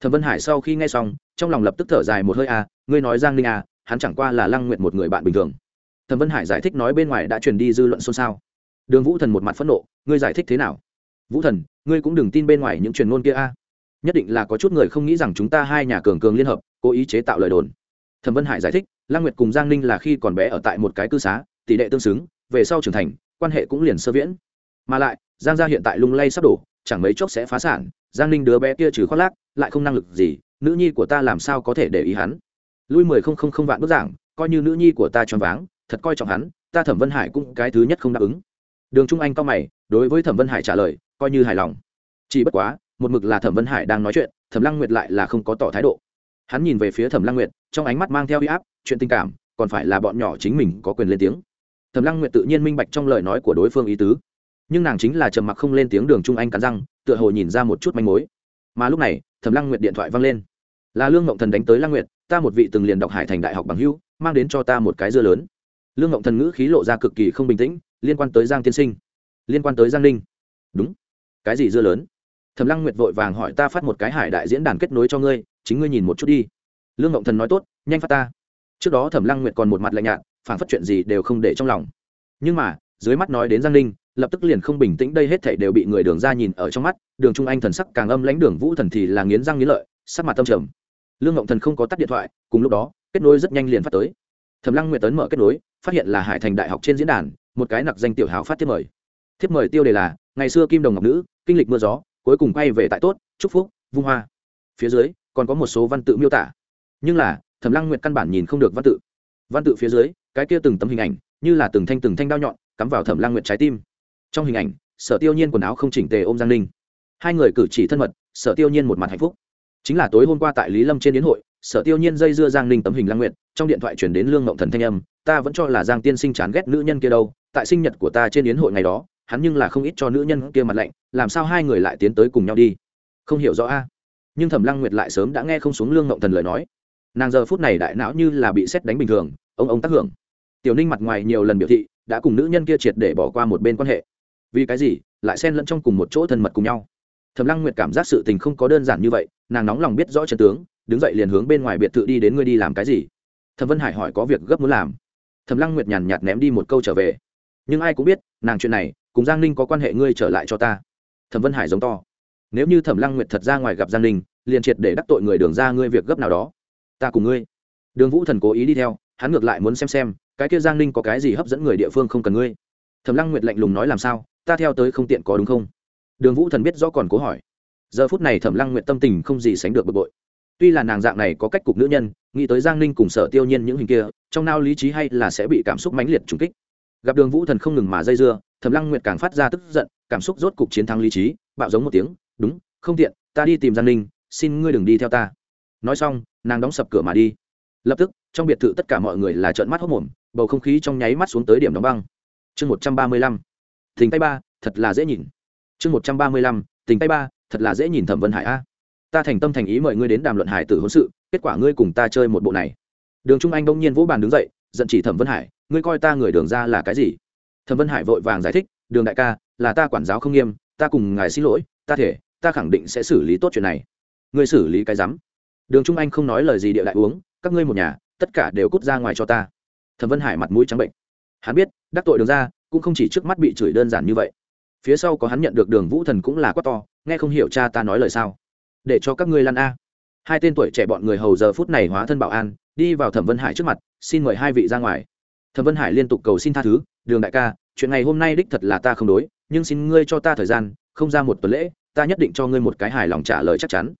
Thẩm vân hải sau khi nghe xong, trong lòng lập tức thở dài một hơi à ngươi nói giang ninh à hắn chẳng qua là lăng nguyệt một người bạn bình thường. Thẩm vân hải giải thích nói bên ngoài đã truyền đi dư luận xôn xao. Đường vũ thần một mặt phẫn nộ, ngươi giải thích thế nào? Vũ thần, ngươi cũng đừng tin bên ngoài những truyền ngôn kia a. Nhất định là có chút người không nghĩ rằng chúng ta hai nhà cường cường liên hợp, cố ý chế tạo lời đồn. Thẩm vân hải giải thích, lăng nguyệt cùng giang ninh là khi còn bé ở tại một cái cư xá, tỷ lệ tương xứng, về sau trưởng thành quan hệ cũng liền sơ viễn. Mà lại, giang gia hiện tại lung lay sắp đổ, chẳng mấy chốc sẽ phá sản, giang ninh đứa bé kia trừ khoác lác, lại không năng lực gì, nữ nhi của ta làm sao có thể để ý hắn? Lui mười không không không vạn bức giảng, coi như nữ nhi của ta choáng váng, thật coi trọng hắn, ta thẩm vân hải cũng cái thứ nhất không đáp ứng. Đường trung anh cao mày, đối với thẩm vân hải trả lời, coi như hài lòng. Chỉ bất quá, một mực là thẩm vân hải đang nói chuyện, thẩm lăng nguyệt lại là không có tỏ thái độ. Hắn nhìn về phía thẩm lăng nguyệt, trong ánh mắt mang theo huy áp, chuyện tình cảm, còn phải là bọn nhỏ chính mình có quyền lên tiếng thẩm lăng nguyệt tự nhiên minh bạch trong lời nói của đối phương ý tứ. Nhưng nàng chính là trầm mặc không lên tiếng đường trung anh cắn răng tựa hồ nhìn ra một chút manh mối. Mà lúc này thẩm lăng nguyệt điện thoại văng lên. Là lương ngộng thần đánh tới lăng nguyệt ta một vị từng liền đọc hải thành đại học bằng hưu, mang đến cho ta một cái dưa lớn. Lương ngộng thần ngữ khí lộ ra cực kỳ không bình tĩnh liên quan tới giang tiên sinh. Liên quan tới giang ninh. Đúng. Cái gì dưa lớn? Thẩm lăng nguyệt vội vàng hỏi ta phát một cái hải đại diễn đàn kết nối cho ngươi chính ngươi nhìn một chút đi. Lương ngộng thần nói tốt nhanh phát ta. Trước đó thẩm lăng nguyệt còn một mặt lạnh nhạt phản phát chuyện gì đều không để trong lòng. Nhưng mà, dưới mắt nói đến giang ninh, lập tức liền không bình tĩnh, đây hết thảy đều bị người đường ra nhìn ở trong mắt, đường trung anh thần sắc càng âm lãnh, đường vũ thần thì là nghiến răng nghiến lợi, sắc mặt tâm trầm. Lương ngộng thần không có tắt điện thoại, cùng lúc đó, kết nối rất nhanh liền phát tới. Thẩm lăng nguyệt tấn mở kết nối, phát hiện là hải thành đại học trên diễn đàn, một cái nặc danh tiểu hào phát thiếp mời. Thiếp mời tiêu đề là, ngày xưa kim đồng ngọc nữ, kinh lịch mưa gió, cuối cùng quay về tại tốt, chúc phúc, vung hoa. Phía dưới, còn có một số văn tự miêu tả. Nhưng là, thẩm lăng nguyệt căn bản nhìn không được văn tự văn tự phía dưới, cái kia từng tấm hình ảnh, như là từng thanh từng thanh đao nhọn, cắm vào thẩm lang nguyệt trái tim. Trong hình ảnh, sở tiêu nhiên quần áo không chỉnh tề ôm giang ninh. Hai người cử chỉ thân mật, sở tiêu nhiên một mặt hạnh phúc. Chính là tối hôm qua tại lý lâm trên đến hội, sở tiêu nhiên dây dưa giang ninh tấm hình lang nguyện trong điện thoại chuyển đến lương ngộng thần thanh âm, ta vẫn cho là giang tiên sinh chán ghét nữ nhân kia đâu, tại sinh nhật của ta trên yến hội ngày đó, hắn nhưng là không ít cho nữ nhân kia mặt lạnh, làm sao hai người lại tiến tới cùng nhau đi? Không hiểu rõ a. Nhưng thẩm lăng nguyệt lại sớm đã nghe không xuống lương ngộng thần lời nói nàng giờ phút này đại não như là bị xét đánh bình thường, ông ông tác hưởng. Tiểu ninh mặt ngoài nhiều lần biểu thị, đã cùng nữ nhân kia triệt để bỏ qua một bên quan hệ. Vì cái gì? Lại xen lẫn trong cùng một chỗ thân mật cùng nhau. Thẩm lăng nguyệt cảm giác sự tình không có đơn giản như vậy, nàng nóng lòng biết rõ chân tướng, đứng dậy liền hướng bên ngoài biệt thự đi đến ngươi đi làm cái gì? Thẩm vân hải hỏi có việc gấp muốn làm. Thẩm lăng nguyệt nhàn nhạt ném đi một câu trở về. Nhưng ai cũng biết, nàng chuyện này, cùng giang ninh có quan hệ ngươi trở lại cho ta. Thẩm vân hải giống to. Nếu như thẩm lăng nguyệt thật ra ngoài gặp giang ninh, liền triệt để đắc tội người đường ra ngươi việc gấp nào đó ta cùng ngươi. Đường vũ thần cố ý đi theo, hắn ngược lại muốn xem xem, cái kia giang ninh có cái gì hấp dẫn người địa phương không cần ngươi. Thẩm lăng nguyệt lạnh lùng nói làm sao, ta theo tới không tiện có đúng không? Đường vũ thần biết rõ còn cố hỏi. Giờ phút này thẩm lăng Nguyệt tâm tình không gì sánh được bực bội. Tuy là nàng dạng này có cách cục nữ nhân, nghĩ tới giang ninh cùng sở tiêu nhiên những hình kia, trong nao lý trí hay là sẽ bị cảm xúc mãnh liệt trùng kích. Gặp đường vũ thần không ngừng mà dây dưa, thẩm lăng nguyệt càng phát ra tức giận, cảm xúc rốt cục chiến thắng lý trí, bạo giống một tiếng, đúng, không tiện, ta đi tìm giang ninh, xin ngươi đừng đi theo ta. Nói xong nàng đóng sập cửa mà đi. Lập tức, trong biệt thự tất cả mọi người là trợn mắt hốc mồm, bầu không khí trong nháy mắt xuống tới điểm đóng băng. Chương một trăm ba mươi lăm, tình tay ba, thật là dễ nhìn. Chương một trăm ba mươi lăm, tình tay ba, thật là dễ nhìn thẩm vân hải a. Ta thành tâm thành ý mời ngươi đến đàm luận hải tử hôn sự, kết quả ngươi cùng ta chơi một bộ này. Đường trung anh đông nhiên vỗ bàn đứng dậy, giận chỉ thẩm vân hải, ngươi coi ta người đường ra là cái gì? Thẩm vân hải vội vàng giải thích, đường đại ca, là ta quản giáo không nghiêm, ta cùng ngài xin lỗi, ta thể, ta khẳng định sẽ xử lý tốt chuyện này. Ngươi xử lý cái rắm đường trung anh không nói lời gì địa đại uống, các ngươi một nhà, tất cả đều cút ra ngoài cho ta. Thẩm vân hải mặt mũi trắng bệnh. Hắn biết, đắc tội đường ra, cũng không chỉ trước mắt bị chửi đơn giản như vậy. Phía sau có hắn nhận được đường vũ thần cũng là quá to, nghe không hiểu cha ta nói lời sao. Để cho các ngươi lăn a. Hai tên tuổi trẻ bọn người hầu giờ phút này hóa thân bảo an, đi vào thẩm vân hải trước mặt, xin mời hai vị ra ngoài. Thẩm vân hải liên tục cầu xin tha thứ, đường đại ca, chuyện ngày hôm nay đích thật là ta không đối, nhưng xin ngươi cho ta thời gian, không ra một tuần lễ, ta nhất định cho ngươi một cái hài lòng trả lời chắc chắn.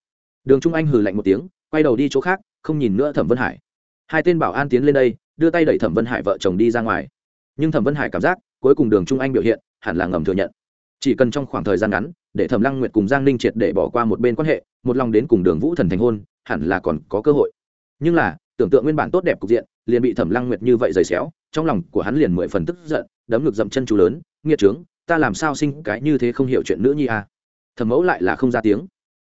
Đường trung anh hừ lạnh một tiếng quay đầu đi chỗ khác, không nhìn nữa thẩm vân hải. Hai tên bảo an tiến lên đây, đưa tay đẩy thẩm vân hải vợ chồng đi ra ngoài. Nhưng thẩm vân hải cảm giác, cuối cùng đường trung anh biểu hiện, hẳn là ngầm thừa nhận. Chỉ cần trong khoảng thời gian ngắn, để thẩm lăng nguyệt cùng giang ninh triệt để bỏ qua một bên quan hệ, một lòng đến cùng đường vũ thần thành hôn, hẳn là còn có cơ hội. Nhưng là, tưởng tượng nguyên bản tốt đẹp cục diện, liền bị thẩm lăng nguyệt như vậy giày xéo, trong lòng của hắn liền mười phần tức giận, đấm ngực dậm chân chú lớn, nghiệt trướng, ta làm sao sinh cái như thế không hiểu chuyện nữ nhi a à? thẩm mẫu lại là không ra tiếng.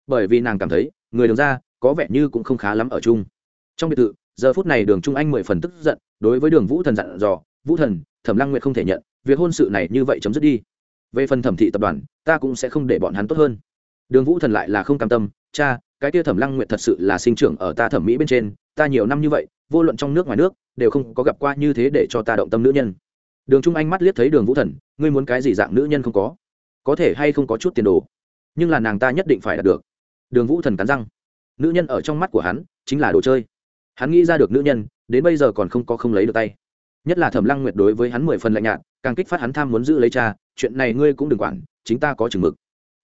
Bởi vì nàng cảm thấy, người đường ra có vẻ như cũng không khá lắm ở chung. Trong biệt thự, giờ phút này đường trung anh mười phần tức giận, đối với đường vũ thần dặn dò, vũ thần, thẩm lăng nguyệt không thể nhận, việc hôn sự này như vậy chấm dứt đi. Về phần thẩm thị tập đoàn, ta cũng sẽ không để bọn hắn tốt hơn. Đường vũ thần lại là không cam tâm, cha, cái tia thẩm lăng nguyệt thật sự là sinh trưởng ở ta thẩm mỹ bên trên, ta nhiều năm như vậy, vô luận trong nước ngoài nước, đều không có gặp qua như thế để cho ta động tâm nữ nhân. Đường trung anh mắt liếc thấy đường vũ thần, ngươi muốn cái gì dạng nữ nhân không có? Có thể hay không có chút tiền đồ? Nhưng là nàng ta nhất định phải đạt được. Đường vũ thần cắn răng nữ nhân ở trong mắt của hắn chính là đồ chơi. Hắn nghĩ ra được nữ nhân, đến bây giờ còn không có không lấy được tay. Nhất là thẩm lăng nguyệt đối với hắn mười phần lạnh nhạt, càng kích phát hắn tham muốn giữ lấy cha, chuyện này ngươi cũng đừng quản, chính ta có chừng mực.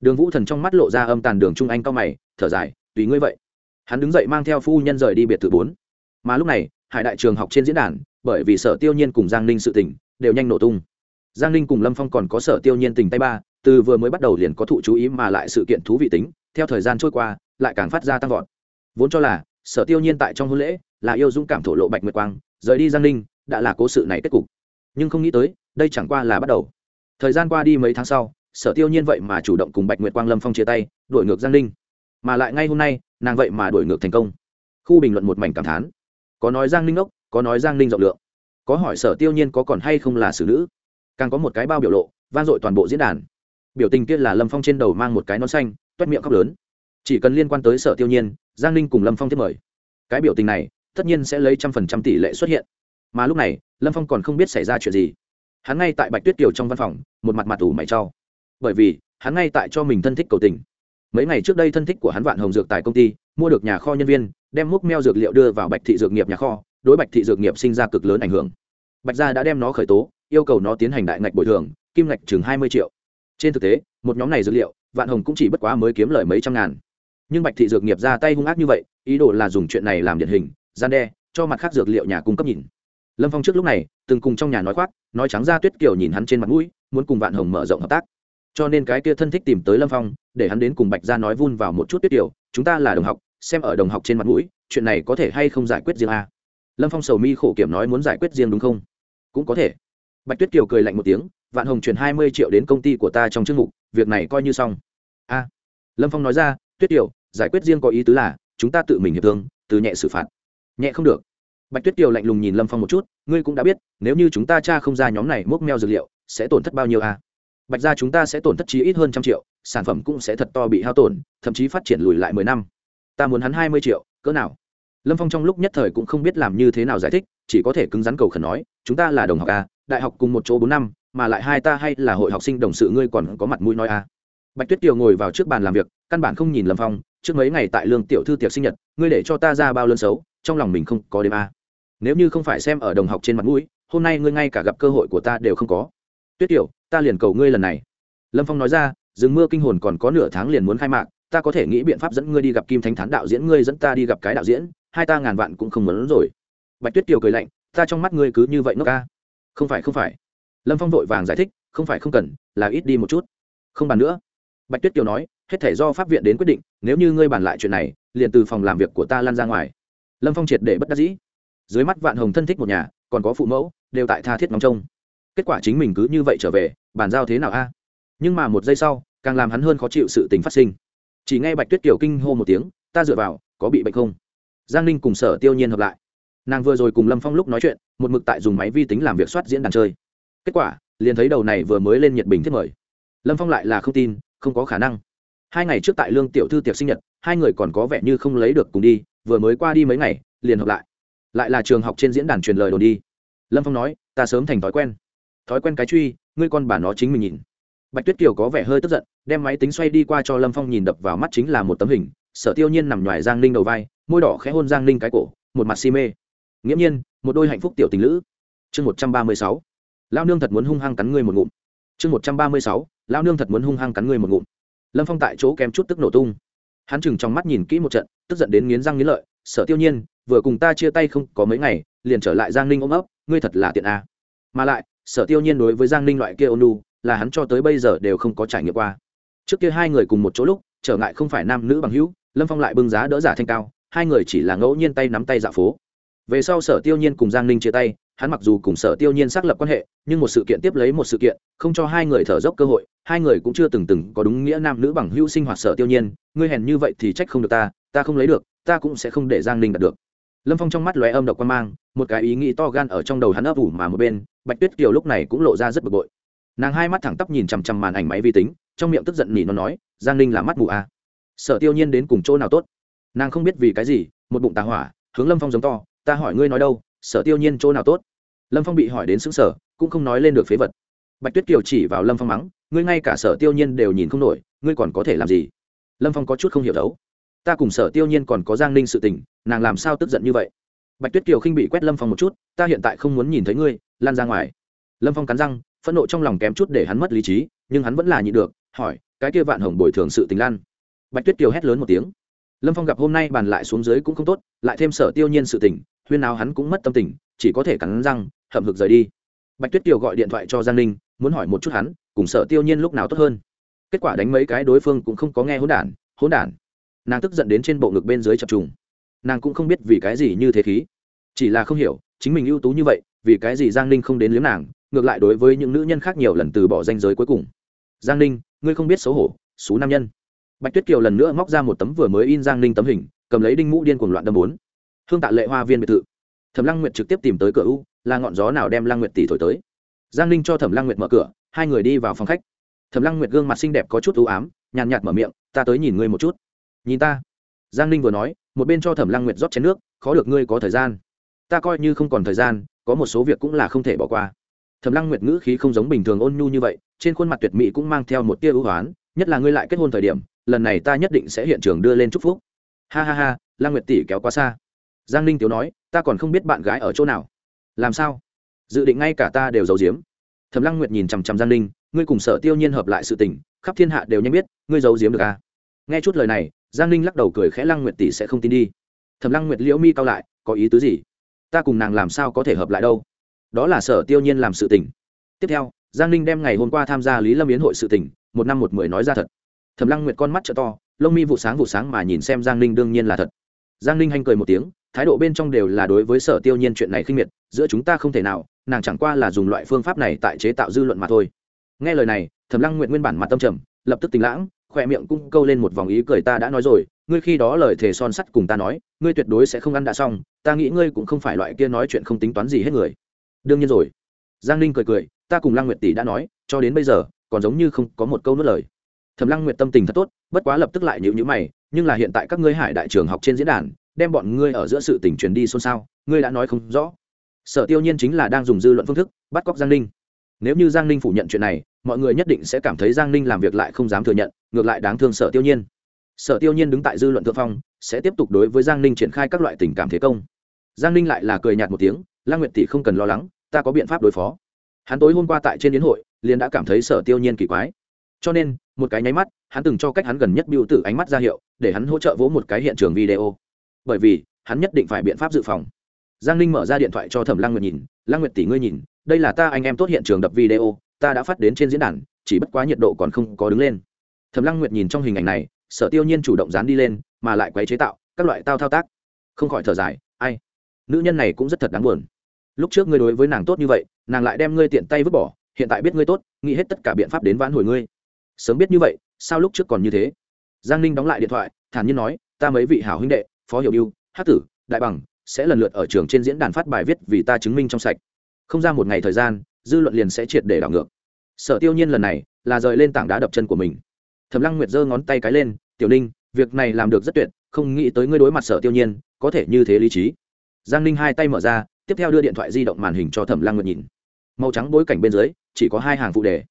Đường vũ thần trong mắt lộ ra âm tàn đường trung anh cao mày, thở dài, tùy ngươi vậy. Hắn đứng dậy mang theo phu nhân rời đi biệt thự bốn. Mà lúc này, hải đại trường học trên diễn đàn, bởi vì sở tiêu nhiên cùng giang ninh sự tình, đều nhanh nổ tung. Giang ninh cùng lâm phong còn có sở tiêu nhiên tình tay ba, từ vừa mới bắt đầu liền có thụ chú ý mà lại sự kiện thú vị tính, theo thời gian trôi qua lại càng phát ra tăng vọt. Vốn cho là, sở tiêu nhiên tại trong hôn lễ, là yêu dũng cảm thổ lộ bạch nguyệt quang, rời đi giang ninh, đã là cố sự này kết cục. Nhưng không nghĩ tới, đây chẳng qua là bắt đầu. Thời gian qua đi mấy tháng sau, sở tiêu nhiên vậy mà chủ động cùng bạch nguyệt quang lâm phong chia tay đổi ngược giang ninh. Mà lại ngay hôm nay, nàng vậy mà đổi ngược thành công. Khu bình luận một mảnh cảm thán. Có nói giang ninh ốc, có nói giang ninh rộng lượng. Có hỏi sở tiêu nhiên có còn hay không là xử nữ. Càng có một cái bao biểu lộ, vang dội toàn bộ diễn đàn. Biểu tình kia là lâm phong trên đầu mang một cái nón xanh, toét miệng khóc lớn chỉ cần liên quan tới sở tiêu nhiên giang ninh cùng lâm phong tiếp mời. Cái biểu tình này tất nhiên sẽ lấy trăm phần trăm tỷ lệ xuất hiện. Mà lúc này lâm phong còn không biết xảy ra chuyện gì. Hắn ngay tại bạch tuyết kiều trong văn phòng một mặt mặt ủ mày trao, bởi vì hắn ngay tại cho mình thân thích cầu tình. Mấy ngày trước đây thân thích của hắn vạn hồng dược tại công ty mua được nhà kho nhân viên đem múc meo dược liệu đưa vào bạch thị dược nghiệp nhà kho đối bạch thị dược nghiệp sinh ra cực lớn ảnh hưởng. Bạch gia đã đem nó khởi tố yêu cầu nó tiến hành đại ngạch bồi thường kim ngạch chừng hai mươi triệu. Trên thực tế một nhóm này dược liệu vạn hồng cũng chỉ bất quá mới kiếm lời mấy trăm ngàn nhưng bạch thị dược nghiệp ra tay hung ác như vậy, ý đồ là dùng chuyện này làm điển hình, gian đe, cho mặt khác dược liệu nhà cung cấp nhìn. Lâm phong trước lúc này, từng cùng trong nhà nói khoác, nói trắng ra tuyết kiều nhìn hắn trên mặt mũi, muốn cùng vạn hồng mở rộng hợp tác. Cho nên cái kia thân thích tìm tới lâm phong, để hắn đến cùng bạch ra nói vun vào một chút tuyết kiều chúng ta là đồng học, xem ở đồng học trên mặt mũi, chuyện này có thể hay không giải quyết riêng a? Lâm phong sầu mi khổ kiểm nói muốn giải quyết riêng đúng không? Cũng có thể. Bạch tuyết kiều cười lạnh một tiếng, vạn hồng chuyển hai mươi triệu đến công ty của ta trong chương mục, việc này coi như xong. A. Lâm phong nói ra tuyết tiểu, giải quyết riêng có ý tứ là, chúng ta tự mình hiệp thương, từ nhẹ xử phạt. Nhẹ không được. Bạch tuyết tiểu lạnh lùng nhìn lâm phong một chút, ngươi cũng đã biết, nếu như chúng ta cha không ra nhóm này mốc meo dược liệu, sẽ tổn thất bao nhiêu a? Bạch ra chúng ta sẽ tổn thất chí ít hơn trăm triệu, sản phẩm cũng sẽ thật to bị hao tổn, thậm chí phát triển lùi lại mười năm. Ta muốn hắn hai mươi triệu, cỡ nào? Lâm phong trong lúc nhất thời cũng không biết làm như thế nào giải thích, chỉ có thể cứng rắn cầu khẩn nói, chúng ta là đồng học a, đại học cùng một chỗ bốn năm, mà lại hai ta hay là hội học sinh đồng sự ngươi còn có mặt mũi nói a? Bạch tuyết kiều ngồi vào trước bàn làm việc, căn bản không nhìn lâm phong, trước mấy ngày tại lương tiểu thư tiệc sinh nhật, ngươi để cho ta ra bao lơn xấu, trong lòng mình không có đêm a. Nếu như không phải xem ở đồng học trên mặt mũi, hôm nay ngươi ngay cả gặp cơ hội của ta đều không có. Tuyết kiều, ta liền cầu ngươi lần này. Lâm phong nói ra, rừng mưa kinh hồn còn có nửa tháng liền muốn khai mạc, ta có thể nghĩ biện pháp dẫn ngươi đi gặp kim thánh thán đạo diễn, ngươi dẫn ta đi gặp cái đạo diễn, hai ta ngàn vạn cũng không muốn rồi. Bạch tuyết kiều cười lạnh, ta trong mắt ngươi cứ như vậy nó ca không phải không phải. Lâm phong vội vàng giải thích, không phải không cần, là ít đi một chút. Không bàn nữa bạch tuyết kiều nói, hết thể do pháp viện đến quyết định, nếu như ngươi bàn lại chuyện này, liền từ phòng làm việc của ta lan ra ngoài. Lâm phong triệt để bất đắc dĩ. Dưới mắt vạn hồng thân thích một nhà, còn có phụ mẫu, đều tại tha thiết ngóng trông. Kết quả chính mình cứ như vậy trở về, bàn giao thế nào a? Nhưng mà một giây sau, càng làm hắn hơn khó chịu sự tình phát sinh. Chỉ nghe bạch tuyết kiều kinh hô một tiếng, ta dựa vào, có bị bệnh không? Giang ninh cùng sở tiêu nhiên hợp lại. Nàng vừa rồi cùng lâm phong lúc nói chuyện, một mực tại dùng máy vi tính làm việc soát diễn đàn chơi. Kết quả, liền thấy đầu này vừa mới lên nhiệt bình thiết mời. Lâm phong lại là không tin không có khả năng. Hai ngày trước tại lương tiểu thư tiệc sinh nhật, hai người còn có vẻ như không lấy được cùng đi, vừa mới qua đi mấy ngày, liền hợp lại. Lại là trường học trên diễn đàn truyền lời đồn đi. Lâm phong nói, ta sớm thành thói quen. Thói quen cái truy, ngươi con bà nó chính mình nhìn. Bạch tuyết kiều có vẻ hơi tức giận, đem máy tính xoay đi qua cho lâm phong nhìn đập vào mắt chính là một tấm hình, sở tiêu nhiên nằm ngoài giang ninh đầu vai, môi đỏ khẽ hôn giang ninh cái cổ, một mặt si mê. Nghiễm nhiên, một đôi hạnh phúc tiểu tình lữ. Chương một trăm ba mươi sáu. Lao nương thật muốn hung hăng cắn ngươi một ngụm chương một trăm ba mươi sáu lao nương thật muốn hung hăng cắn ngươi một ngụm. Lâm phong tại chỗ kém chút tức nổ tung. Hắn chừng trong mắt nhìn kỹ một trận, tức giận đến nghiến răng nghiến lợi, sở tiêu nhiên, vừa cùng ta chia tay không có mấy ngày, liền trở lại giang ninh ôm ấp, ngươi thật là tiện a. À. mà lại, sở tiêu nhiên đối với giang ninh loại kia ôn là hắn cho tới bây giờ đều không có trải nghiệm qua. Trước kia hai người cùng một chỗ lúc, trở ngại không phải nam nữ bằng hữu, lâm phong lại bưng giá đỡ giả thanh cao, hai người chỉ là ngẫu nhiên tay nắm tay dạ phố. Về sau sở tiêu nhiên cùng giang ninh chia tay hắn mặc dù cùng sở tiêu nhiên xác lập quan hệ, nhưng một sự kiện tiếp lấy một sự kiện, không cho hai người thở dốc cơ hội, hai người cũng chưa từng từng có đúng nghĩa nam nữ bằng hữu sinh hoạt sở tiêu nhiên, ngươi hèn như vậy thì trách không được ta ta không lấy được, ta cũng sẽ không để giang ninh đạt được. Lâm phong trong mắt lóe âm độc quan mang, một cái ý nghĩ to gan ở trong đầu hắn ấp ủ mà một bên, bạch tuyết kiều lúc này cũng lộ ra rất bực bội. Nàng hai mắt thẳng tắp nhìn chằm chằm màn ảnh máy vi tính, trong miệng tức giận nỉ nó nói, giang ninh là mắt mù à. sở tiêu nhiên đến cùng chỗ nào tốt? Nàng không biết vì cái gì, một bụng tà hỏa, hướng lâm phong giống to, ta hỏi ngươi nói đâu sở tiêu nhiên chỗ nào tốt? Lâm phong bị hỏi đến xứng sở cũng không nói lên được phế vật. Bạch tuyết kiều chỉ vào lâm phong mắng, ngươi ngay cả sở tiêu nhiên đều nhìn không nổi, ngươi còn có thể làm gì? Lâm phong có chút không hiểu đấu ta cùng sở tiêu nhiên còn có giang ninh sự tình, nàng làm sao tức giận như vậy? Bạch tuyết kiều khinh bị quét lâm phong một chút, ta hiện tại không muốn nhìn thấy ngươi, lan ra ngoài. Lâm phong cắn răng, phẫn nộ trong lòng kém chút để hắn mất lý trí, nhưng hắn vẫn là nhịn được, hỏi, cái kia vạn hồng bồi thường sự tình lan? Bạch tuyết kiều hét lớn một tiếng lâm phong gặp hôm nay bàn lại xuống dưới cũng không tốt lại thêm sở tiêu nhiên sự tỉnh, huyên nào hắn cũng mất tâm tình chỉ có thể cắn răng hậm hực rời đi. Bạch tuyết kiều gọi điện thoại cho giang ninh muốn hỏi một chút hắn cùng sở tiêu nhiên lúc nào tốt hơn. Kết quả đánh mấy cái đối phương cũng không có nghe hỗn đản hỗn đản. Nàng tức giận đến trên bộ ngực bên dưới chập trùng. Nàng cũng không biết vì cái gì như thế khí. Chỉ là không hiểu chính mình ưu tú như vậy vì cái gì giang ninh không đến liếm nàng ngược lại đối với những nữ nhân khác nhiều lần từ bỏ danh giới cuối cùng. Giang ninh ngươi không biết xấu hổ xú nam nhân bạch tuyết kiều lần nữa móc ra một tấm vừa mới in giang ninh tấm hình, cầm lấy đinh mũ điên cuồng loạn đâm bốn. Hương tạ lệ hoa viên biệt thự. Thẩm lăng nguyệt trực tiếp tìm tới cửa u, là ngọn gió nào đem lăng nguyệt tỷ thổi tới? Giang ninh cho thẩm lăng nguyệt mở cửa, hai người đi vào phòng khách. Thẩm lăng nguyệt gương mặt xinh đẹp có chút ưu ám, nhàn nhạt mở miệng, ta tới nhìn ngươi một chút. Nhìn ta? Giang ninh vừa nói, một bên cho thẩm lăng nguyệt rót chén nước, khó được ngươi có thời gian. Ta coi như không còn thời gian, có một số việc cũng là không thể bỏ qua. Thẩm lăng nguyệt ngữ khí không giống bình thường ôn nhu như vậy, trên khuôn mặt tuyệt mỹ cũng mang theo một tia ưu hoán, nhất là ngươi lại kết hôn thời điểm lần này ta nhất định sẽ hiện trường đưa lên chúc phúc. Ha ha ha lan nguyệt tỷ kéo quá xa. Giang ninh tiếu nói, ta còn không biết bạn gái ở chỗ nào. Làm sao? Dự định ngay cả ta đều giấu giếm. Thẩm lăng nguyệt nhìn chằm chằm giang ninh, ngươi cùng sở tiêu nhiên hợp lại sự tình, khắp thiên hạ đều nhanh biết, ngươi giấu giếm được à. nghe chút lời này, giang ninh lắc đầu cười khẽ, lăng nguyệt tỷ sẽ không tin đi. Thẩm lăng nguyệt liễu mi cao lại, có ý tứ gì? Ta cùng nàng làm sao có thể hợp lại đâu? Đó là sở tiêu nhiên làm sự tình. Tiếp theo, giang ninh đem ngày hôm qua tham gia lý lâm yến hội sự tình, một năm một mười nói ra thật thẩm lăng nguyệt con mắt t to, lông mi vụ sáng vụ sáng mà nhìn xem giang ninh đương nhiên là thật. Giang ninh hanh cười một tiếng, thái độ bên trong đều là đối với sở tiêu nhiên chuyện này khinh miệt, giữa chúng ta không thể nào, nàng chẳng qua là dùng loại phương pháp này tại chế tạo dư luận mà thôi. Nghe lời này, thẩm lăng nguyện nguyên bản mặt tâm trầm, lập tức tính lãng, khỏe miệng cũng câu lên một vòng ý cười ta đã nói rồi, ngươi khi đó lời thề son sắt cùng ta nói, ngươi tuyệt đối sẽ không ăn đã xong, ta nghĩ ngươi cũng không phải loại kia nói chuyện không tính toán gì hết người. Đương nhiên rồi. Giang ninh cười cười, ta cùng lăng nguyệt tỷ đã nói, cho đến bây giờ, còn giống như không có một câu nuốt lời thẩm lăng nguyệt tâm tình thật tốt, bất quá lập tức lại nhịu nhữ mày, nhưng là hiện tại các ngươi hải đại trường học trên diễn đàn, đem bọn ngươi ở giữa sự tình truyền đi xôn xao, ngươi đã nói không rõ. Sở tiêu nhiên chính là đang dùng dư luận phương thức, bắt cóc giang ninh. Nếu như giang ninh phủ nhận chuyện này, mọi người nhất định sẽ cảm thấy giang ninh làm việc lại không dám thừa nhận, ngược lại đáng thương sở tiêu nhiên. Sở tiêu nhiên đứng tại dư luận thượng phong, sẽ tiếp tục đối với giang ninh triển khai các loại tình cảm thế công. Giang ninh lại là cười nhạt một tiếng lang nguyệt tỷ không cần lo lắng, ta có biện pháp đối phó. Hắn tối hôm qua tại trên yến hội, liền đã cảm thấy sở tiêu nhiên kỳ quái cho nên, một cái nháy mắt, hắn từng cho cách hắn gần nhất biêu tử ánh mắt ra hiệu, để hắn hỗ trợ vỗ một cái hiện trường video. Bởi vì, hắn nhất định phải biện pháp dự phòng. Giang ninh mở ra điện thoại cho thẩm lăng nguyệt nhìn, lăng nguyệt tỷ ngươi nhìn, đây là ta anh em tốt hiện trường đập video, ta đã phát đến trên diễn đàn, chỉ bất quá nhiệt độ còn không có đứng lên. Thẩm lăng nguyệt nhìn trong hình ảnh này, sở tiêu nhiên chủ động dán đi lên, mà lại quấy chế tạo, các loại tao thao tác. Không khỏi thở dài, ai? Nữ nhân này cũng rất thật đáng buồn. Lúc trước ngươi đối với nàng tốt như vậy, nàng lại đem ngươi tiện tay vứt bỏ, hiện tại biết ngươi tốt, nghĩ hết tất cả biện pháp đến vãn hồi ngươi sớm biết như vậy, sao lúc trước còn như thế? Giang ninh đóng lại điện thoại, thản nhiên nói, ta mấy vị hảo huynh đệ, phó hiệu biêu hát tử, đại bằng, sẽ lần lượt ở trường trên diễn đàn phát bài viết vì ta chứng minh trong sạch. Không ra một ngày thời gian, dư luận liền sẽ triệt để đảo ngược. Sở tiêu nhiên lần này là rời lên tảng đá đập chân của mình. Thẩm lăng nguyệt giơ ngón tay cái lên, tiểu ninh, việc này làm được rất tuyệt, không nghĩ tới ngươi đối mặt sở tiêu nhiên, có thể như thế lý trí. Giang ninh hai tay mở ra, tiếp theo đưa điện thoại di động màn hình cho thẩm lăng nguyệt nhìn. Màu trắng bối cảnh bên dưới, chỉ có hai hàng phụ đề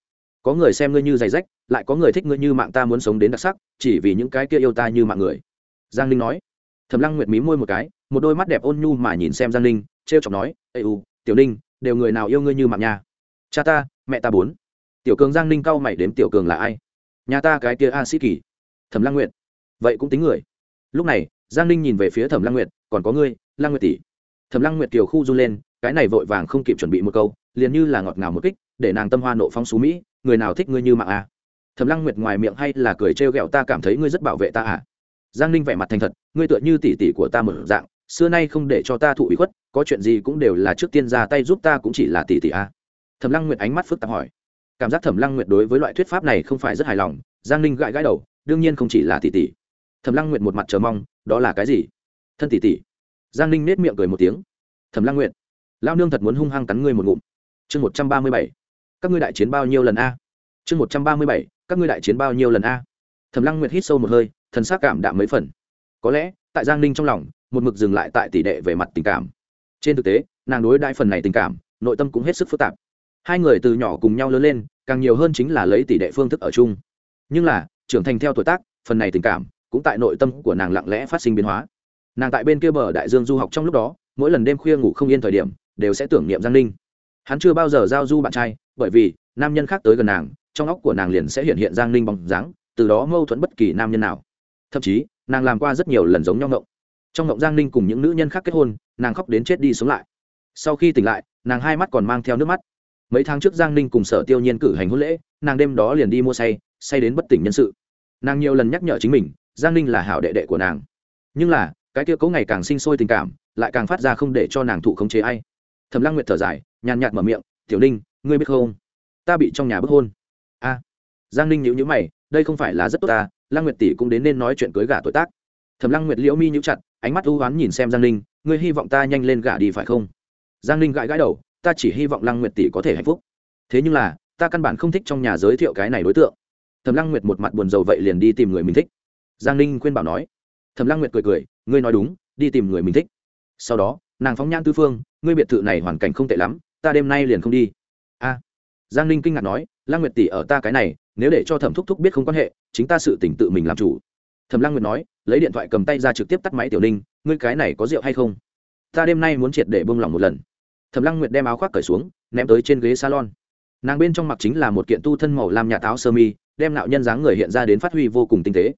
có người xem ngươi như giày rách, lại có người thích ngươi như mạng ta muốn sống đến đặc sắc, chỉ vì những cái kia yêu ta như mạng người. Giang ninh nói. Thẩm lăng nguyệt mí môi một cái, một đôi mắt đẹp ôn nhu mà nhìn xem giang ninh t r e o chọc nói, ê u, tiểu ninh, đều người nào yêu ngươi như mạng nha? Cha ta, mẹ ta bốn. Tiểu cường giang ninh cau mày đếm tiểu cường là ai? Nhà ta cái kia a sĩ kỳ. Thẩm lăng nguyệt. Vậy cũng tính người. Lúc này, giang ninh nhìn về phía thẩm lăng nguyệt, còn có ngươi, lăng nguyệt tỷ. Thẩm lăng nguyệt tiểu khu run lên, cái này vội vàng không kịp chuẩn bị một câu, liền như là ngọt ngào một kích, để nàng tâm hoa nộ phong xú mỹ người nào thích ngươi như mạng a thẩm lăng nguyệt ngoài miệng hay là cười trêu ghẹo, ta cảm thấy ngươi rất bảo vệ ta à? Giang ninh vẻ mặt thành thật, ngươi tựa như tỷ tỷ của ta mở dạng, xưa nay không để cho ta thụ ủy khuất, có chuyện gì cũng đều là trước tiên ra tay giúp ta cũng chỉ là tỷ tỷ a thẩm lăng nguyệt ánh mắt phức tạp hỏi. Cảm giác thẩm lăng nguyệt đối với loại thuyết pháp này không phải rất hài lòng, giang ninh gãi gãi đầu, đương nhiên không chỉ là tỷ tỷ. Thẩm lăng nguyệt một mặt chờ mong, đó là cái gì? Thân tỷ tỷ. Giang ninh nết miệng cười một tiếng. Thẩm lăng nguyệt lao nương thật muốn hung hăng cắn ngươi một ngụm. Chương một trăm ba mươi bảy các ngươi đại chiến bao nhiêu lần a? Chương một trăm ba mươi bảy, các ngươi đại chiến bao nhiêu lần a? Thẩm lăng nguyệt hít sâu một hơi, thần sắc cảm đạm mấy phần. Có lẽ, tại giang ninh trong lòng, một mực dừng lại tại tỷ đệ về mặt tình cảm. Trên thực tế, nàng đối đại phần này tình cảm, nội tâm cũng hết sức phức tạp. Hai người từ nhỏ cùng nhau lớn lên, càng nhiều hơn chính là lấy tỷ đệ phương thức ở chung. Nhưng là, trưởng thành theo tuổi tác, phần này tình cảm cũng tại nội tâm của nàng lặng lẽ phát sinh biến hóa. Nàng tại bên kia bờ đại dương du học trong lúc đó, mỗi lần đêm khuya ngủ không yên thời điểm, đều sẽ tưởng niệm giang ninh. Hắn chưa bao giờ giao du bạn trai bởi vì nam nhân khác tới gần nàng, trong óc của nàng liền sẽ hiện hiện giang ninh bóng dáng, từ đó mâu thuẫn bất kỳ nam nhân nào. Thậm chí, nàng làm qua rất nhiều lần giống nhau ngộng. Trong ngộng giang ninh cùng những nữ nhân khác kết hôn, nàng khóc đến chết đi sống lại. Sau khi tỉnh lại, nàng hai mắt còn mang theo nước mắt. Mấy tháng trước giang ninh cùng sở tiêu nhiên cử hành hôn lễ, nàng đêm đó liền đi mua say say đến bất tỉnh nhân sự. Nàng nhiều lần nhắc nhở chính mình, giang ninh là hảo đệ đệ của nàng. Nhưng là, cái kia cố ngày càng sinh sôi tình cảm, lại càng phát ra không để cho nàng thụ khống chế ai. Thầm lăng nguyệt thở dài, nhàn nhạt mở miệng, tiểu ninh ngươi biết không? Ta bị trong nhà bức hôn. A giang ninh nhữ nhữ mày, đây không phải là rất tốt ta, lăng nguyệt tỷ cũng đến nên nói chuyện cưới gả tuổi tác. Thầm lăng nguyệt liễu mi nhữ chặt, ánh mắt ưu oán nhìn xem giang ninh, ngươi hy vọng ta nhanh lên gả đi phải không? Giang ninh gãi gãi đầu, ta chỉ hy vọng lăng nguyệt tỷ có thể hạnh phúc. Thế nhưng là, ta căn bản không thích trong nhà giới thiệu cái này đối tượng. Thầm lăng nguyệt một mặt buồn rầu vậy liền đi tìm người mình thích. Giang ninh khuyên bảo nói. Thầm lăng nguyệt cười cười, ngươi nói đúng, đi tìm người mình thích. Sau đó, nàng phóng nhan tư phương, ngươi biệt thự này hoàn cảnh không tệ lắm, ta đêm nay liền không đi a giang ninh kinh ngạc nói lăng nguyệt tỷ ở ta cái này nếu để cho thẩm thúc thúc biết không quan hệ chính ta sự tỉnh tự mình làm chủ. Thẩm lăng nguyệt nói lấy điện thoại cầm tay ra trực tiếp tắt máy tiểu ninh ngươi cái này có rượu hay không? Ta đêm nay muốn triệt để bông lòng một lần. Thẩm lăng nguyệt đem áo khoác cởi xuống ném tới trên ghế salon. Nàng bên trong mặc chính là một kiện tu thân màu làm nhà táo sơ mi đem nạo nhân dáng người hiện ra đến phát huy vô cùng tinh tế.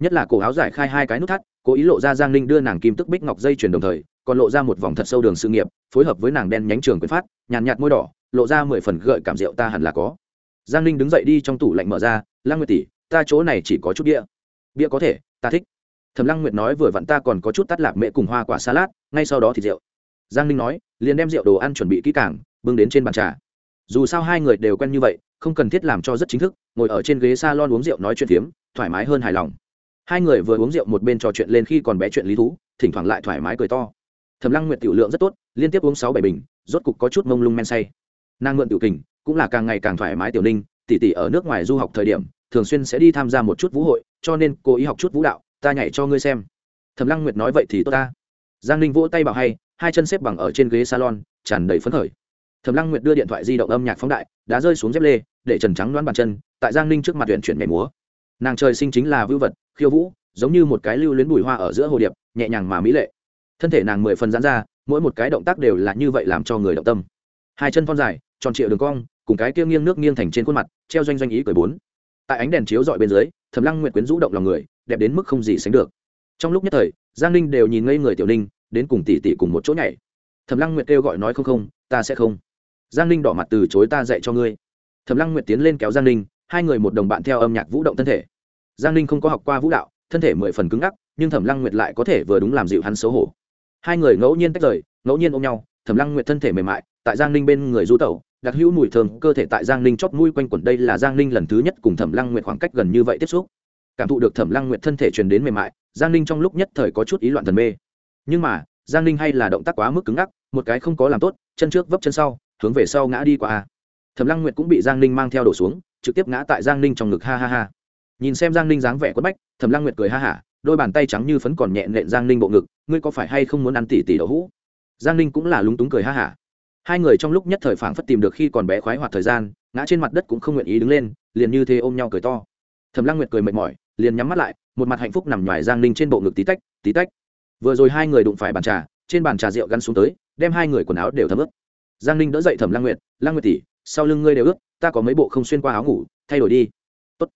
Nhất là cổ áo giải khai hai cái nút thắt cố ý lộ ra giang ninh đưa nàng kim tức bích ngọc dây chuyển đồng thời còn lộ ra một vòng thật sâu đường sự nghiệp phối hợp với nàng đen nhánh trường quyền phát nhàn nhạt, môi đỏ lộ ra mười phần gợi cảm rượu ta hẳn là có. Giang ninh đứng dậy đi trong tủ lạnh mở ra, lăng nguyệt tỷ, ta chỗ này chỉ có chút bia. Bia có thể, ta thích. Thẩm lăng nguyệt nói vừa vặn ta còn có chút tắt lạc mẹ cùng hoa quả salad, ngay sau đó thì rượu. Giang ninh nói, liền đem rượu đồ ăn chuẩn bị kỹ càng, bưng đến trên bàn trà. Dù sao hai người đều quen như vậy, không cần thiết làm cho rất chính thức, ngồi ở trên ghế s a lon uống rượu nói chuyện phiếm, thoải mái hơn hài lòng. Hai người vừa uống rượu một bên trò chuyện lên khi còn bé chuyện lý thú, thỉnh thoảng lại thoải mái cười to. Thẩm lăng nguyệt tiểu lượng rất tốt, liên tiếp uống sáu bảy bình, rốt cục có chút mông lung men say nàng mượn tiểu kình, cũng là càng ngày càng thoải mái tiểu ninh tỷ tỷ ở nước ngoài du học thời điểm, thường xuyên sẽ đi tham gia một chút vũ hội, cho nên cô ý học chút vũ đạo, ta nhảy cho ngươi xem. Thẩm lăng nguyệt nói vậy thì tốt ta. Giang ninh vỗ tay bảo hay, hai chân xếp bằng ở trên ghế salon, tràn đầy phấn khởi. Thẩm lăng nguyệt đưa điện thoại di động âm nhạc phóng đại, đã rơi xuống dép lê, để trần trắng đoán bàn chân, tại giang ninh trước mặt huyện chuyển nhảy múa. Nàng trời sinh chính là vưu vật, khiêu vũ, giống như một cái lưu luyến bùi hoa ở giữa hồ điệp, nhẹ nhàng mà mỹ lệ. Thân thể nàng mười phần giãn ra, mỗi một cái động tác đều là như vậy làm cho người động tâm. Hai chân thon dài tròn trịa đường cong, cùng cái kia nghiêng nước nghiêng thành trên khuôn mặt, treo doanh doanh ý cười bốn. Tại ánh đèn chiếu dọi bên dưới, thẩm lăng nguyệt quyến rũ động lòng người, đẹp đến mức không gì sánh được. Trong lúc nhất thời, giang ninh đều nhìn ngây người tiểu ninh, đến cùng tỷ tỷ cùng một chỗ nhảy. Thẩm lăng nguyệt kêu gọi nói không không, ta sẽ không. Giang ninh đỏ mặt từ chối ta dạy cho ngươi. Thẩm lăng nguyệt tiến lên kéo giang ninh, hai người một đồng bạn theo âm nhạc vũ động thân thể. Giang ninh không có học qua vũ đạo, thân thể mười phần cứng ngắc, nhưng thẩm lăng nguyệt lại có thể vừa đúng làm dịu hắn xấu hổ. Hai người ngẫu nhiên tách rời, ngẫu nhiên ôm nhau, thẩm lăng nguyệt thân thể mềm mại, tại giang ninh bên người du tẩu đặc hữu mùi thơm, cơ thể tại giang ninh chót mũi quanh quẩn, đây là giang ninh lần thứ nhất cùng thẩm lăng nguyệt khoảng cách gần như vậy tiếp xúc. Cảm thụ được thẩm lăng nguyệt thân thể truyền đến mềm mại, giang ninh trong lúc nhất thời có chút ý loạn thần mê. Nhưng mà, giang ninh hay là động tác quá mức cứng ngắc, một cái không có làm tốt, chân trước vấp chân sau, hướng về sau ngã đi qua. Thẩm lăng nguyệt cũng bị giang ninh mang theo đổ xuống, trực tiếp ngã tại giang ninh trong ngực, ha ha ha. Nhìn xem giang ninh dáng vẻ quất bách, thẩm lăng nguyệt cười ha hả, đôi bàn tay trắng như phấn còn nhẹ nện giang ninh bộ ngực, ngươi có phải hay không muốn ăn tỉ tỉ đậu hũ? Giang ninh cũng là lúng túng cười ha hả hai người trong lúc nhất thời phảng phất tìm được khi còn bé khoái hoạt thời gian, ngã trên mặt đất cũng không nguyện ý đứng lên, liền như thế ôm nhau cười to. Thầm lăng nguyệt cười mệt mỏi, liền nhắm mắt lại, một mặt hạnh phúc nằm ngoài giang ninh trên bộ ngực tí tách tí tách. Vừa rồi hai người đụng phải bàn trà, trên bàn trà rượu gắn xuống tới, đem hai người quần áo đều thấm ướt. Giang ninh đỡ dậy thẩm lăng nguyệt lăng nguyệt tỉ sau lưng ngươi đều ướt, ta có mấy bộ không xuyên qua áo ngủ, thay đổi đi. Tốt.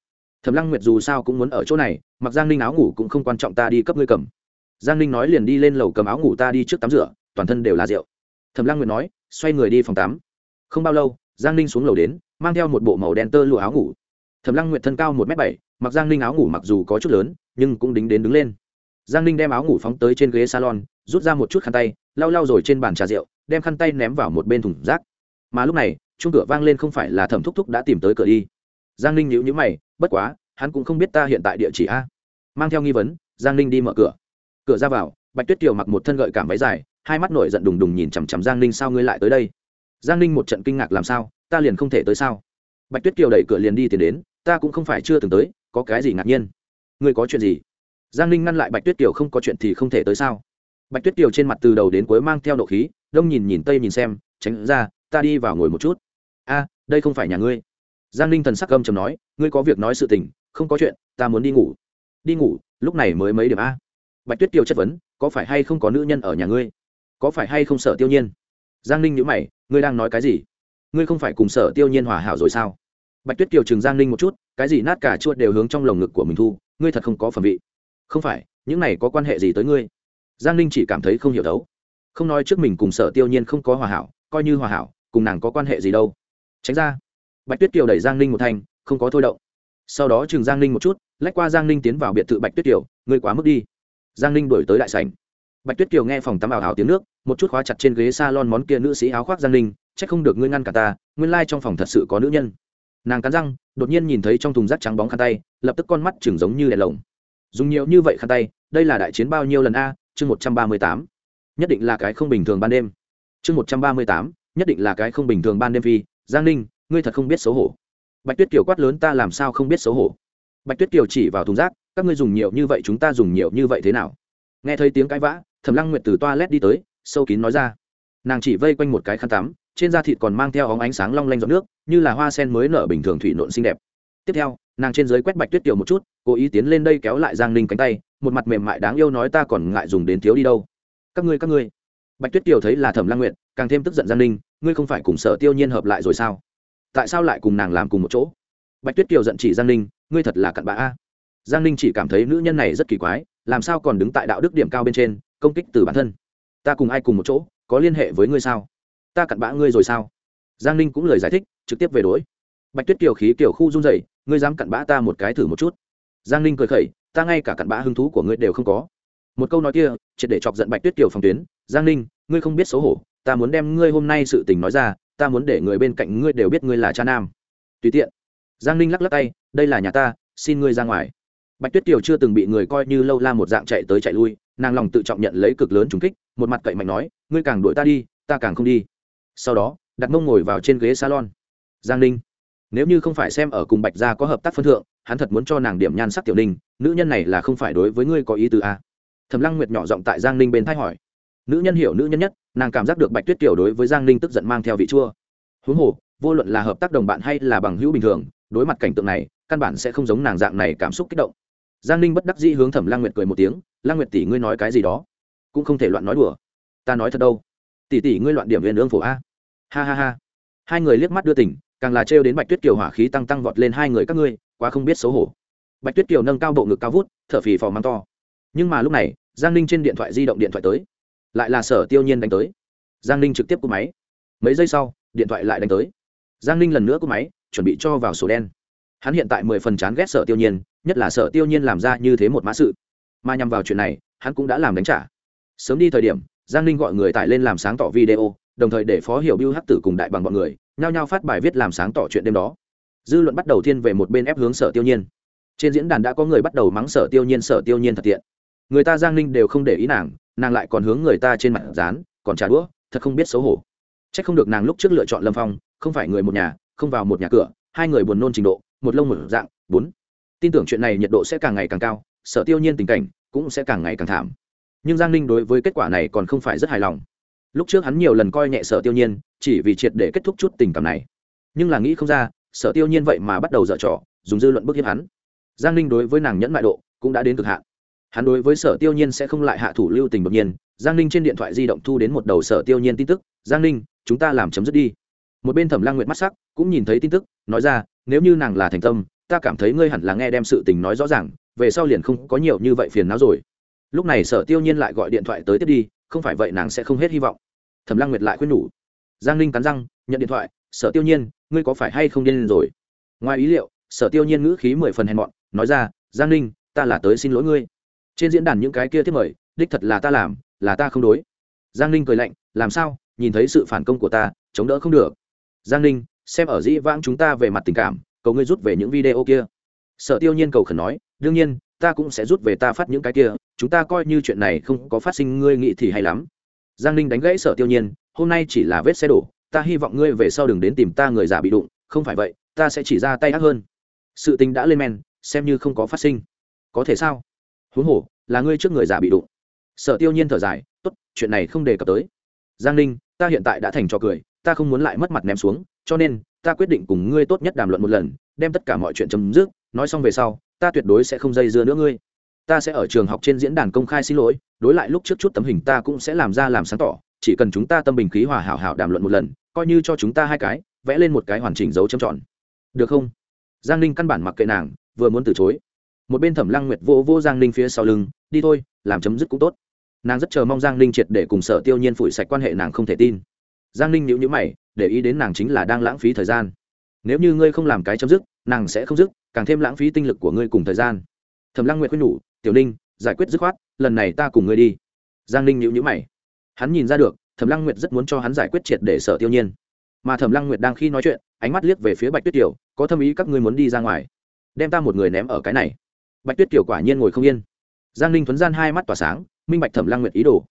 thẩm lăng nguyệt dù sao cũng muốn ở chỗ này, mặc giang ninh áo ngủ cũng không quan trọng ta đi cấp ngươi cầm. Giang ninh nói liền đi lên lầu cầm áo ngủ ta đi trước tắm rửa, toàn thân đều là rượu. Thẩm lăng nguyệt nói xoay người đi phòng tắm. Không bao lâu, giang ninh xuống lầu đến, mang theo một bộ màu đen tơ lụa áo ngủ. Thẩm lăng nguyệt thân cao một m bảy, mặc giang ninh áo ngủ mặc dù có chút lớn, nhưng cũng đính đến đứng lên. Giang ninh đem áo ngủ phóng tới trên ghế salon, rút ra một chút khăn tay, lau lau rồi trên bàn trà rượu, đem khăn tay ném vào một bên thùng rác. Mà lúc này chung cửa vang lên không phải là thẩm thúc thúc đã tìm tới cửa đi. Giang ninh nhíu nhíu mày, bất quá, hắn cũng không biết ta hiện tại địa chỉ a. Mang theo nghi vấn, giang ninh đi mở cửa. Cửa ra vào, bạch tuyết kiều mặc một thân gợi cảm váy dài hai mắt nổi giận đùng đùng nhìn chằm chằm giang ninh, sao ngươi lại tới đây? Giang ninh một trận kinh ngạc, làm sao? Ta liền không thể tới sao? Bạch tuyết kiều đẩy cửa liền đi tiến đến, ta cũng không phải chưa từng tới, có cái gì ngạc nhiên? Ngươi có chuyện gì? Giang ninh ngăn lại bạch tuyết kiều, không có chuyện thì không thể tới sao? Bạch tuyết kiều trên mặt từ đầu đến cuối mang theo nộ khí, đông nhìn nhìn tây nhìn xem, tránh ra, ta đi vào ngồi một chút. A, đây không phải nhà ngươi. Giang ninh thần sắc gâm chầm nói, ngươi có việc nói sự tình, không có chuyện, ta muốn đi ngủ. Đi ngủ? Lúc này mới mấy điểm a? Bạch tuyết kiều chất vấn, có phải hay không có nữ nhân ở nhà ngươi? Có phải hay không sợ tiêu nhiên? Giang ninh nhữ mày, ngươi đang nói cái gì? Ngươi không phải cùng sở tiêu nhiên hòa hảo rồi sao? Bạch tuyết kiều chừng giang ninh một chút, cái gì nát cả chuột đều hướng trong lồng ngực của mình thu, ngươi thật không có phẩm vị. Không phải, những này có quan hệ gì tới ngươi? Giang ninh chỉ cảm thấy không hiểu đấu không nói trước mình cùng sở tiêu nhiên không có hòa hảo, coi như hòa hảo, cùng nàng có quan hệ gì đâu. Tránh ra. Bạch tuyết kiều đẩy giang ninh một thành không có thôi động. Sau đó chừng giang ninh một chút, lách qua giang ninh tiến vào biệt thự bạch tuyết kiều, ngươi quá mức đi. Giang ninh đổi tới đại sảnh. Bạch tuyết kiều nghe phòng tắm ảo hảo tiếng nước một chút khóa chặt trên ghế salon món kia nữ sĩ áo khoác giang ninh, chắc không được ngươi ngăn cả ta, nguyên lai trong phòng thật sự có nữ nhân. Nàng cắn răng, đột nhiên nhìn thấy trong thùng rác trắng bóng khăn tay, lập tức con mắt chừng giống như đèn lồng. Dùng nhiều như vậy khăn tay, đây là đại chiến bao nhiêu lần a? Chương một trăm ba mươi tám. Nhất định là cái không bình thường ban đêm. Chương một trăm ba mươi tám. Nhất định là cái không bình thường ban đêm vì giang ninh, ngươi thật không biết xấu hổ. Bạch tuyết kiều quát lớn, ta làm sao không biết xấu hổ? Bạch tuyết kiều chỉ vào thùng rác, các ngươi dùng nhiều như vậy, chúng ta dùng nhiều như vậy thế nào? Nghe thấy tiếng cãi vã, thẩm lăng nguyệt từ toilet đi tới sâu kín nói ra. Nàng chỉ vây quanh một cái khăn tắm trên da thịt còn mang theo óng ánh sáng long lanh giọt nước như là hoa sen mới nở bình thường thủy nộn xinh đẹp. Tiếp theo nàng trên dưới quét bạch tuyết tiểu một chút cố ý tiến lên đây kéo lại giang ninh cánh tay một mặt mềm mại đáng yêu nói ta còn ngại dùng đến thiếu đi đâu. Các ngươi các ngươi. Bạch tuyết tiểu thấy là thẩm lang nguyện, càng thêm tức giận giang ninh ngươi không phải cùng sở tiêu nhiên hợp lại rồi sao? Tại sao lại cùng nàng làm cùng một chỗ? Bạch tuyết kiều giận chỉ giang ninh ngươi thật là cặn bã a. Giang ninh chỉ cảm thấy nữ nhân này rất kỳ quái làm sao còn đứng tại đạo đức điểm cao bên trên công kích từ bản thân ta cùng ai cùng một chỗ, có liên hệ với ngươi sao? Ta cặn bã ngươi rồi sao? Giang ninh cũng lời giải thích, trực tiếp về đối. Bạch tuyết kiều khí kiểu khu run dày ngươi dám cặn bã ta một cái thử một chút? Giang ninh cười khẩy, ta ngay cả cặn bã hứng thú của ngươi đều không có. Một câu nói kia, triệt để chọc giận bạch tuyết kiều phòng tuyến. Giang ninh, ngươi không biết xấu hổ, ta muốn đem ngươi hôm nay sự tình nói ra, ta muốn để người bên cạnh ngươi đều biết ngươi là cha nam. Tùy tiện. Giang ninh lắc lắc tay, đây là nhà ta, xin ngươi ra ngoài. Bạch tuyết kiều chưa từng bị người coi như lâu la một dạng chạy tới chạy lui nàng lòng tự trọng nhận lấy cực lớn trùng kích, một mặt cậy mạnh nói, ngươi càng đuổi ta đi, ta càng không đi. Sau đó đặt mông ngồi vào trên ghế salon. Giang ninh, nếu như không phải xem ở cùng bạch gia có hợp tác phân thượng, hắn thật muốn cho nàng điểm nhan sắc tiểu ninh, nữ nhân này là không phải đối với ngươi có ý tứ a à? thầm lăng nguyệt nhỏ giọng tại giang ninh bên thái hỏi. Nữ nhân hiểu nữ nhân nhất, nàng cảm giác được bạch tuyết kiều đối với giang ninh tức giận mang theo vị chua. Huống hồ, vô luận là hợp tác đồng bạn hay là bằng hữu bình thường, đối mặt cảnh tượng này, căn bản sẽ không giống nàng dạng này cảm xúc kích động giang ninh bất đắc dĩ hướng thẩm lang nguyệt cười một tiếng, lang nguyệt tỷ, ngươi nói cái gì đó? Cũng không thể loạn nói đùa. Ta nói thật đâu. Tỷ tỷ, ngươi loạn điểm viên ương phổ a. Ha ha ha. Hai người liếc mắt đưa tỉnh càng là trêu đến bạch tuyết kiều hỏa khí tăng tăng vọt lên hai người các ngươi, quá không biết xấu hổ. Bạch tuyết kiều nâng cao bộ ngực cao vút, thở phì phò mắng to. Nhưng mà lúc này, giang ninh trên điện thoại di động điện thoại tới. Lại là sở tiêu nhiên đánh tới. Giang ninh trực tiếp cúp máy. Mấy giây sau, điện thoại lại đánh tới. Giang ninh lần nữa cúp máy, chuẩn bị cho vào sổ đen. Hắn hiện tại mười phần chán ghét sở tiêu nhiên nhất là sở tiêu nhiên làm ra như thế một mã sự. Mà nhằm vào chuyện này, hắn cũng đã làm đánh trả. Sớm đi thời điểm, giang ninh gọi người tải lên làm sáng tỏ video, đồng thời để phó hiểu biêu hắc tử cùng đại bằng bọn người, nhao nhao phát bài viết làm sáng tỏ chuyện đêm đó. Dư luận bắt đầu thiên về một bên ép hướng sở tiêu nhiên. Trên diễn đàn đã có người bắt đầu mắng sở tiêu nhiên, sở tiêu nhiên thật tiện. Người ta giang ninh đều không để ý nàng nàng lại còn hướng người ta trên mặt dán, còn trả đũa, thật không biết xấu hổ. C h ắ c không được nàng lúc trước lựa chọn lâm phong, không phải người một nhà, không vào một nhà cửa, hai người buồn nôn trình độ, một lông một dạng, bốn tin tưởng chuyện này nhiệt độ sẽ càng ngày càng cao, sở tiêu nhiên tình cảnh cũng sẽ càng ngày càng thảm. Nhưng giang ninh đối với kết quả này còn không phải rất hài lòng. Lúc trước hắn nhiều lần coi nhẹ sở tiêu nhiên, chỉ vì triệt để kết thúc chút tình cảm này. Nhưng là nghĩ không ra, sở tiêu nhiên vậy mà bắt đầu dở trò, dùng dư luận bức hiếp hắn. Giang ninh đối với nàng nhẫn mại độ cũng đã đến cực hạn. Hắn đối với sở tiêu nhiên sẽ không lại hạ thủ lưu tình bậc nhiên. Giang ninh trên điện thoại di động thu đến một đầu sở tiêu nhiên tin tức. Giang ninh, chúng ta làm chấm dứt đi. Một bên thẩm lang nguyệt mắt sắc, cũng nhìn thấy tin tức, nói ra, nếu như nàng là thành tâm ta cảm thấy ngươi hẳn là nghe đem sự tình nói rõ ràng, về sau liền không có nhiều như vậy phiền não rồi. Lúc này sở tiêu nhiên lại gọi điện thoại tới tiếp đi, không phải vậy nàng sẽ không hết hy vọng. Thẩm lăng nguyệt lại khuyên nhủ. Giang ninh cắn răng, nhận điện thoại, sở tiêu nhiên, ngươi có phải hay không điên rồi? Ngoài ý liệu, sở tiêu nhiên ngữ khí mười phần hèn mọn, nói ra, giang ninh, ta là tới xin lỗi ngươi. Trên diễn đàn những cái kia thiết mời, đích thật là ta làm, là ta không đối. Giang ninh cười lạnh, làm sao? Nhìn thấy sự phản công của ta, chống đỡ không được. Giang ninh, xem ở dĩ vãng chúng ta về mặt tình cảm cầu ngươi rút về những video kia. Sở tiêu nhiên cầu khẩn nói, đương nhiên, ta cũng sẽ rút về ta phát những cái kia, chúng ta coi như chuyện này không có phát sinh, ngươi nghĩ thì hay lắm. Giang ninh đánh gãy sở tiêu nhiên, hôm nay chỉ là vết xe đổ, ta hy vọng ngươi về sau đừng đến tìm ta người già bị đụng, không phải vậy, ta sẽ chỉ ra tay ác hơn. Sự tình đã lên men, xem như không có phát sinh. Có thể sao? Huống hồ, là ngươi trước người già bị đụng. Sở tiêu nhiên thở dài, tốt, chuyện này không đề cập tới. Giang ninh, ta hiện tại đã thành trò cười ta không muốn lại mất mặt ném xuống, cho nên, ta quyết định cùng ngươi tốt nhất đàm luận một lần, đem tất cả mọi chuyện chấm dứt, nói xong về sau, ta tuyệt đối sẽ không dây dưa nữa ngươi. Ta sẽ ở trường học trên diễn đàn công khai xin lỗi, đối lại lúc trước chút tấm hình ta cũng sẽ làm ra làm sáng tỏ, chỉ cần chúng ta tâm bình khí hòa hảo hảo đàm luận một lần, coi như cho chúng ta hai cái, vẽ lên một cái hoàn chỉnh dấu chấm tròn. Được không? Giang ninh căn bản mặc kệ nàng, vừa muốn từ chối. Một bên thẩm lăng nguyệt vô vô giang ninh phía sau lưng, đi thôi, làm chấm dứt cũng tốt. Nàng rất chờ mong giang ninh triệt để cùng sở tiêu nhiên phủi sạch quan hệ nàng không thể tin giang ninh nhữ nhữ mày, để ý đến nàng chính là đang lãng phí thời gian. Nếu như ngươi không làm cái chấm dứt, nàng sẽ không dứt, càng thêm lãng phí tinh lực của ngươi cùng thời gian. Thẩm lăng nguyệt khuyên nhủ, tiểu ninh, giải quyết dứt khoát, lần này ta cùng ngươi đi. Giang ninh nhữ nhữ mày. Hắn nhìn ra được, thẩm lăng nguyệt rất muốn cho hắn giải quyết triệt để sở tiêu nhiên. Mà thẩm lăng nguyệt đang khi nói chuyện, ánh mắt liếc về phía bạch tuyết kiều, có thâm ý các ngươi muốn đi ra ngoài, đem ta một người ném ở cái này. Bạch tuyết kiều quả nhiên ngồi không yên. Giang ninh thuấn gian hai mắt tỏa sáng, minh bạch thẩm lăng nguyệt ý đồ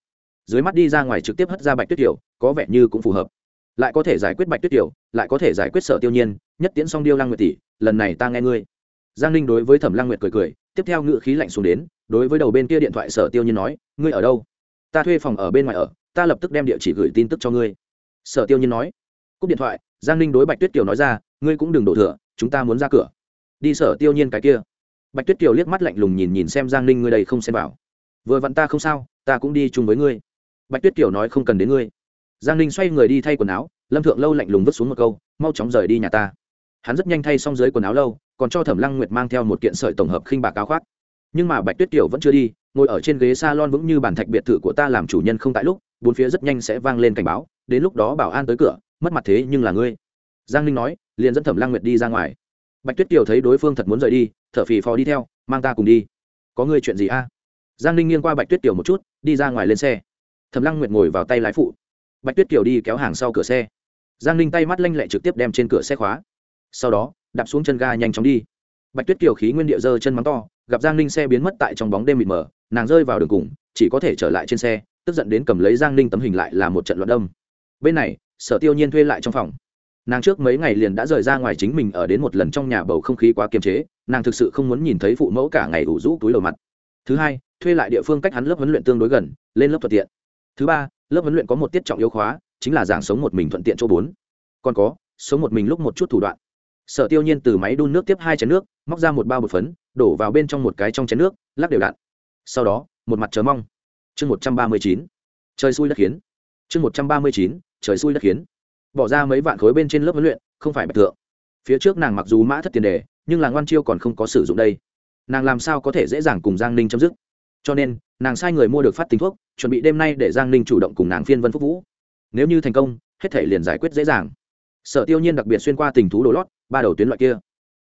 dưới mắt đi ra ngoài trực tiếp hất ra bạch tuyết tiểu, có vẻ như cũng phù hợp. Lại có thể giải quyết bạch tuyết tiểu, lại có thể giải quyết sở tiêu nhiên, nhất tiễn song điêu lang nguyệt tỷ, lần này ta nghe ngươi. Giang ninh đối với thẩm lang nguyệt cười cười, tiếp theo ngự khí lạnh xuống đến, đối với đầu bên kia điện thoại sở tiêu nhiên nói, ngươi ở đâu? Ta thuê phòng ở bên ngoài ở, ta lập tức đem địa chỉ gửi tin tức cho ngươi. Sở tiêu nhiên nói. Cúp điện thoại, giang ninh đối bạch tuyết kiều nói ra, ngươi cũng đừng đổ thừa, chúng ta muốn ra cửa. Đi sở tiêu nhiên cái kia. Bạch tuyết kiều liếc mắt lạnh lùng nhìn nhìn xem giang ninh, ngươi đây không xem vào. Vừa vặn ta không sao, ta cũng đi chung với ngươi bạch tuyết kiều nói không cần đến ngươi. Giang ninh xoay người đi thay quần áo, lâm thượng lâu lạnh lùng vứt xuống một câu, mau chóng rời đi nhà ta. Hắn rất nhanh thay xong dưới quần áo lâu, còn cho thẩm lăng nguyệt mang theo một kiện sợi tổng hợp khinh bạc áo khoác. Nhưng mà bạch tuyết kiều vẫn chưa đi, ngồi ở trên ghế s a lon vững như bản thạch biệt thự của ta làm chủ nhân không tại lúc, bốn phía rất nhanh sẽ vang lên cảnh báo, đến lúc đó bảo an tới cửa, mất mặt thế nhưng là ngươi. Giang ninh nói, liền dẫn thẩm lăng nguyệt đi ra ngoài. Bạch tuyết kiều thấy đối phương thật muốn rời đi, thở phì phò đi theo, mang ta cùng đi. Có ngươi chuyện gì a? Giang ninh nghiêng qua bạch tuyết kiều một chút, đi ra ngoài lên xe thẩm lăng nguyệt ngồi vào tay lái phụ. Bạch tuyết kiều đi kéo hàng sau cửa xe. Giang ninh tay mắt lanh lẹ trực tiếp đem trên cửa xe khóa. Sau đó, đạp xuống chân ga nhanh chóng đi. Bạch tuyết kiều khí nguyên địa dơ chân mắng to, gặp giang ninh xe biến mất tại trong bóng đêm mịt mờ, nàng rơi vào đường cùng, chỉ có thể trở lại trên xe, tức giận đến cầm lấy giang ninh tấm hình lại là một trận loạn đông bên này, sở tiêu nhiên thuê lại trong phòng. Nàng trước mấy ngày liền đã rời ra ngoài chính mình ở đến một lần trong nhà bầu không khí quá kiềm chế, nàng thực sự không muốn nhìn thấy phụ mẫu cả ngày ủ rũ túi đầu mặt. Thứ hai, thuê lại địa phương cách hắn lớp huấn luyện tương đối gần, lên lớp thuận tiện thứ ba, lớp huấn luyện có một tiết trọng yếu khóa, chính là giảng sống một mình thuận tiện chỗ bốn. Còn có, sống một mình lúc một chút thủ đoạn. Sở tiêu nhiên từ máy đun nước tiếp hai chén nước, móc ra một bao bột phấn, đổ vào bên trong một cái trong chén nước, lắc đều đặn. Sau đó, một mặt chờ mong. Chương một trăm ba mươi chín. Trời xui đất khiến. Chương một trăm ba mươi chín, trời xui đất khiến. Bỏ ra mấy vạn khối bên trên lớp huấn luyện, không phải bạch thượng. Phía trước nàng mặc dù mã thất tiền đề, nhưng là ngoan chiêu còn không có sử dụng đây. Nàng làm sao có thể dễ dàng cùng giang ninh chấm dứt? Cho nên, nàng sai người mua được phát tính thuốc, chuẩn bị đêm nay để giang ninh chủ động cùng nàng phiên vân phúc vũ. Nếu như thành công, hết thể liền giải quyết dễ dàng. Sở tiêu nhiên đặc biệt xuyên qua tình thú đồ lót, ba đầu tuyến loại kia.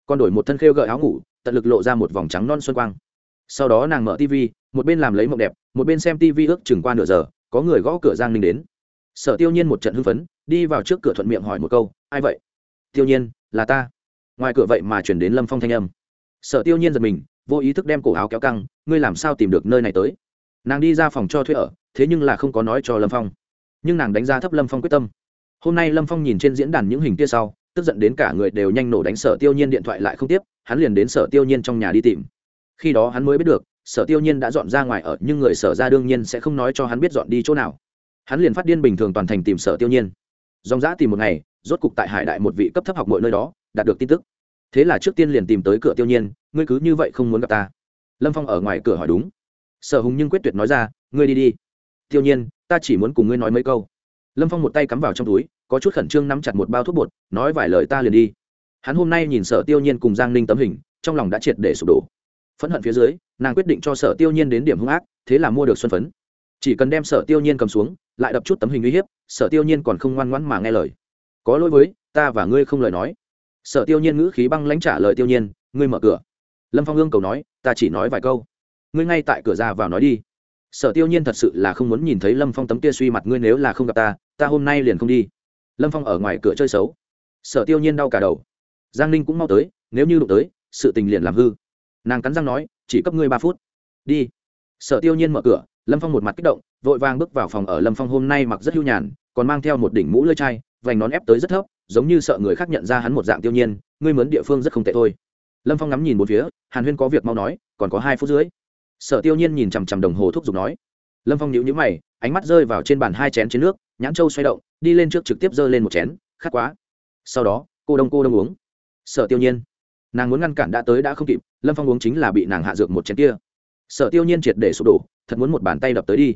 Còn đổi một thân khêu gợi áo ngủ, tận lực lộ ra một vòng trắng non xuân quang. Sau đó nàng mở tv một bên làm lấy mộng đẹp, một bên xem tv ước chừng qua nửa giờ, có người gõ cửa giang ninh đến. Sở tiêu nhiên một trận hưng phấn, đi vào trước cửa thuận miệng hỏi một câu, ai vậy? Tiêu nhiên, là ta. Ngoài cửa vậy mà chuyển đến lâm phong thanh âm. Sở tiêu nhiên giật mình vô ý thức đem cổ áo kéo căng, ngươi làm sao tìm được nơi này tới? Nàng đi ra phòng cho thuê ở, thế nhưng là không có nói cho lâm phong. Nhưng nàng đánh giá thấp lâm phong quyết tâm. Hôm nay lâm phong nhìn trên diễn đàn những hình kia sau, tức giận đến cả người đều nhanh nổ đánh sở tiêu nhiên điện thoại lại không tiếp, hắn liền đến sở tiêu nhiên trong nhà đi tìm. Khi đó hắn mới biết được, sở tiêu nhiên đã dọn ra ngoài ở, nhưng người sở ra đương nhiên sẽ không nói cho hắn biết dọn đi chỗ nào. Hắn liền phát điên bình thường toàn thành tìm sở tiêu nhiên. Dòng giã tìm một ngày, rốt cục tại hải đại một vị cấp thấp học mọi nơi đó, đạt được tin tức. Thế là trước tiên liền tìm tới cửa tiêu nhiên ngươi cứ như vậy không muốn gặp ta. Lâm phong ở ngoài cửa hỏi đúng. Sở hùng nhưng quyết tuyệt nói ra, ngươi đi đi. Tiêu nhiên, ta chỉ muốn cùng ngươi nói mấy câu. Lâm phong một tay cắm vào trong túi, có chút khẩn trương nắm chặt một bao thuốc bột, nói vài lời ta liền đi. Hắn hôm nay nhìn sở tiêu nhiên cùng giang ninh tấm hình, trong lòng đã triệt để sụp đổ. Phẫn hận phía dưới, nàng quyết định cho sở tiêu nhiên đến điểm hung ác, thế là mua được xuân phấn. Chỉ cần đem sở tiêu nhiên cầm xuống, lại đập chút tấm hình uy hiếp, sở tiêu nhiên còn không ngoan ngoãn mà nghe lời. Có lỗi với ta và ngươi không lời nói. Sở tiêu nhiên ngữ khí băng lãnh trả lời tiêu nhiên, ngươi mở cửa lâm phong ương cầu nói, ta chỉ nói vài câu. Ngươi ngay tại cửa ra vào nói đi. Sở tiêu nhiên thật sự là không muốn nhìn thấy lâm phong tấm kia suy mặt, ngươi nếu là không gặp ta ta hôm nay liền không đi. Lâm phong ở ngoài cửa chơi xấu. Sở tiêu nhiên đau cả đầu. Giang ninh cũng mau tới, nếu như đụng tới, sự tình liền làm hư. Nàng cắn răng nói, chỉ cấp ngươi ba phút. Đi. Sở tiêu nhiên mở cửa, lâm phong một mặt kích động, vội vàng bước vào phòng ở lâm phong hôm nay mặc rất hưu nhàn, còn mang theo một đỉnh mũ lơi chai, vành nón ép tới rất thấp, giống như sợ người khác nhận ra hắn một dạng tiêu nhiên, ngươi mướn địa phương rất không tệ thôi lâm phong ngắm nhìn một phía hàn huyên có việc mau nói còn có hai phút dưới sở tiêu nhiên nhìn chằm chằm đồng hồ thúc giục nói lâm phong nhíu nhíu mày ánh mắt rơi vào trên bàn hai chén trên nước nhãn trâu xoay động đi lên trước trực tiếp giơ lên một chén khát quá sau đó cô đông cô đông uống sở tiêu nhiên nàng muốn ngăn cản đã tới đã không kịp lâm phong uống chính là bị nàng hạ dược một chén kia sở tiêu nhiên triệt để sụp đổ thật muốn một bàn tay đập tới đi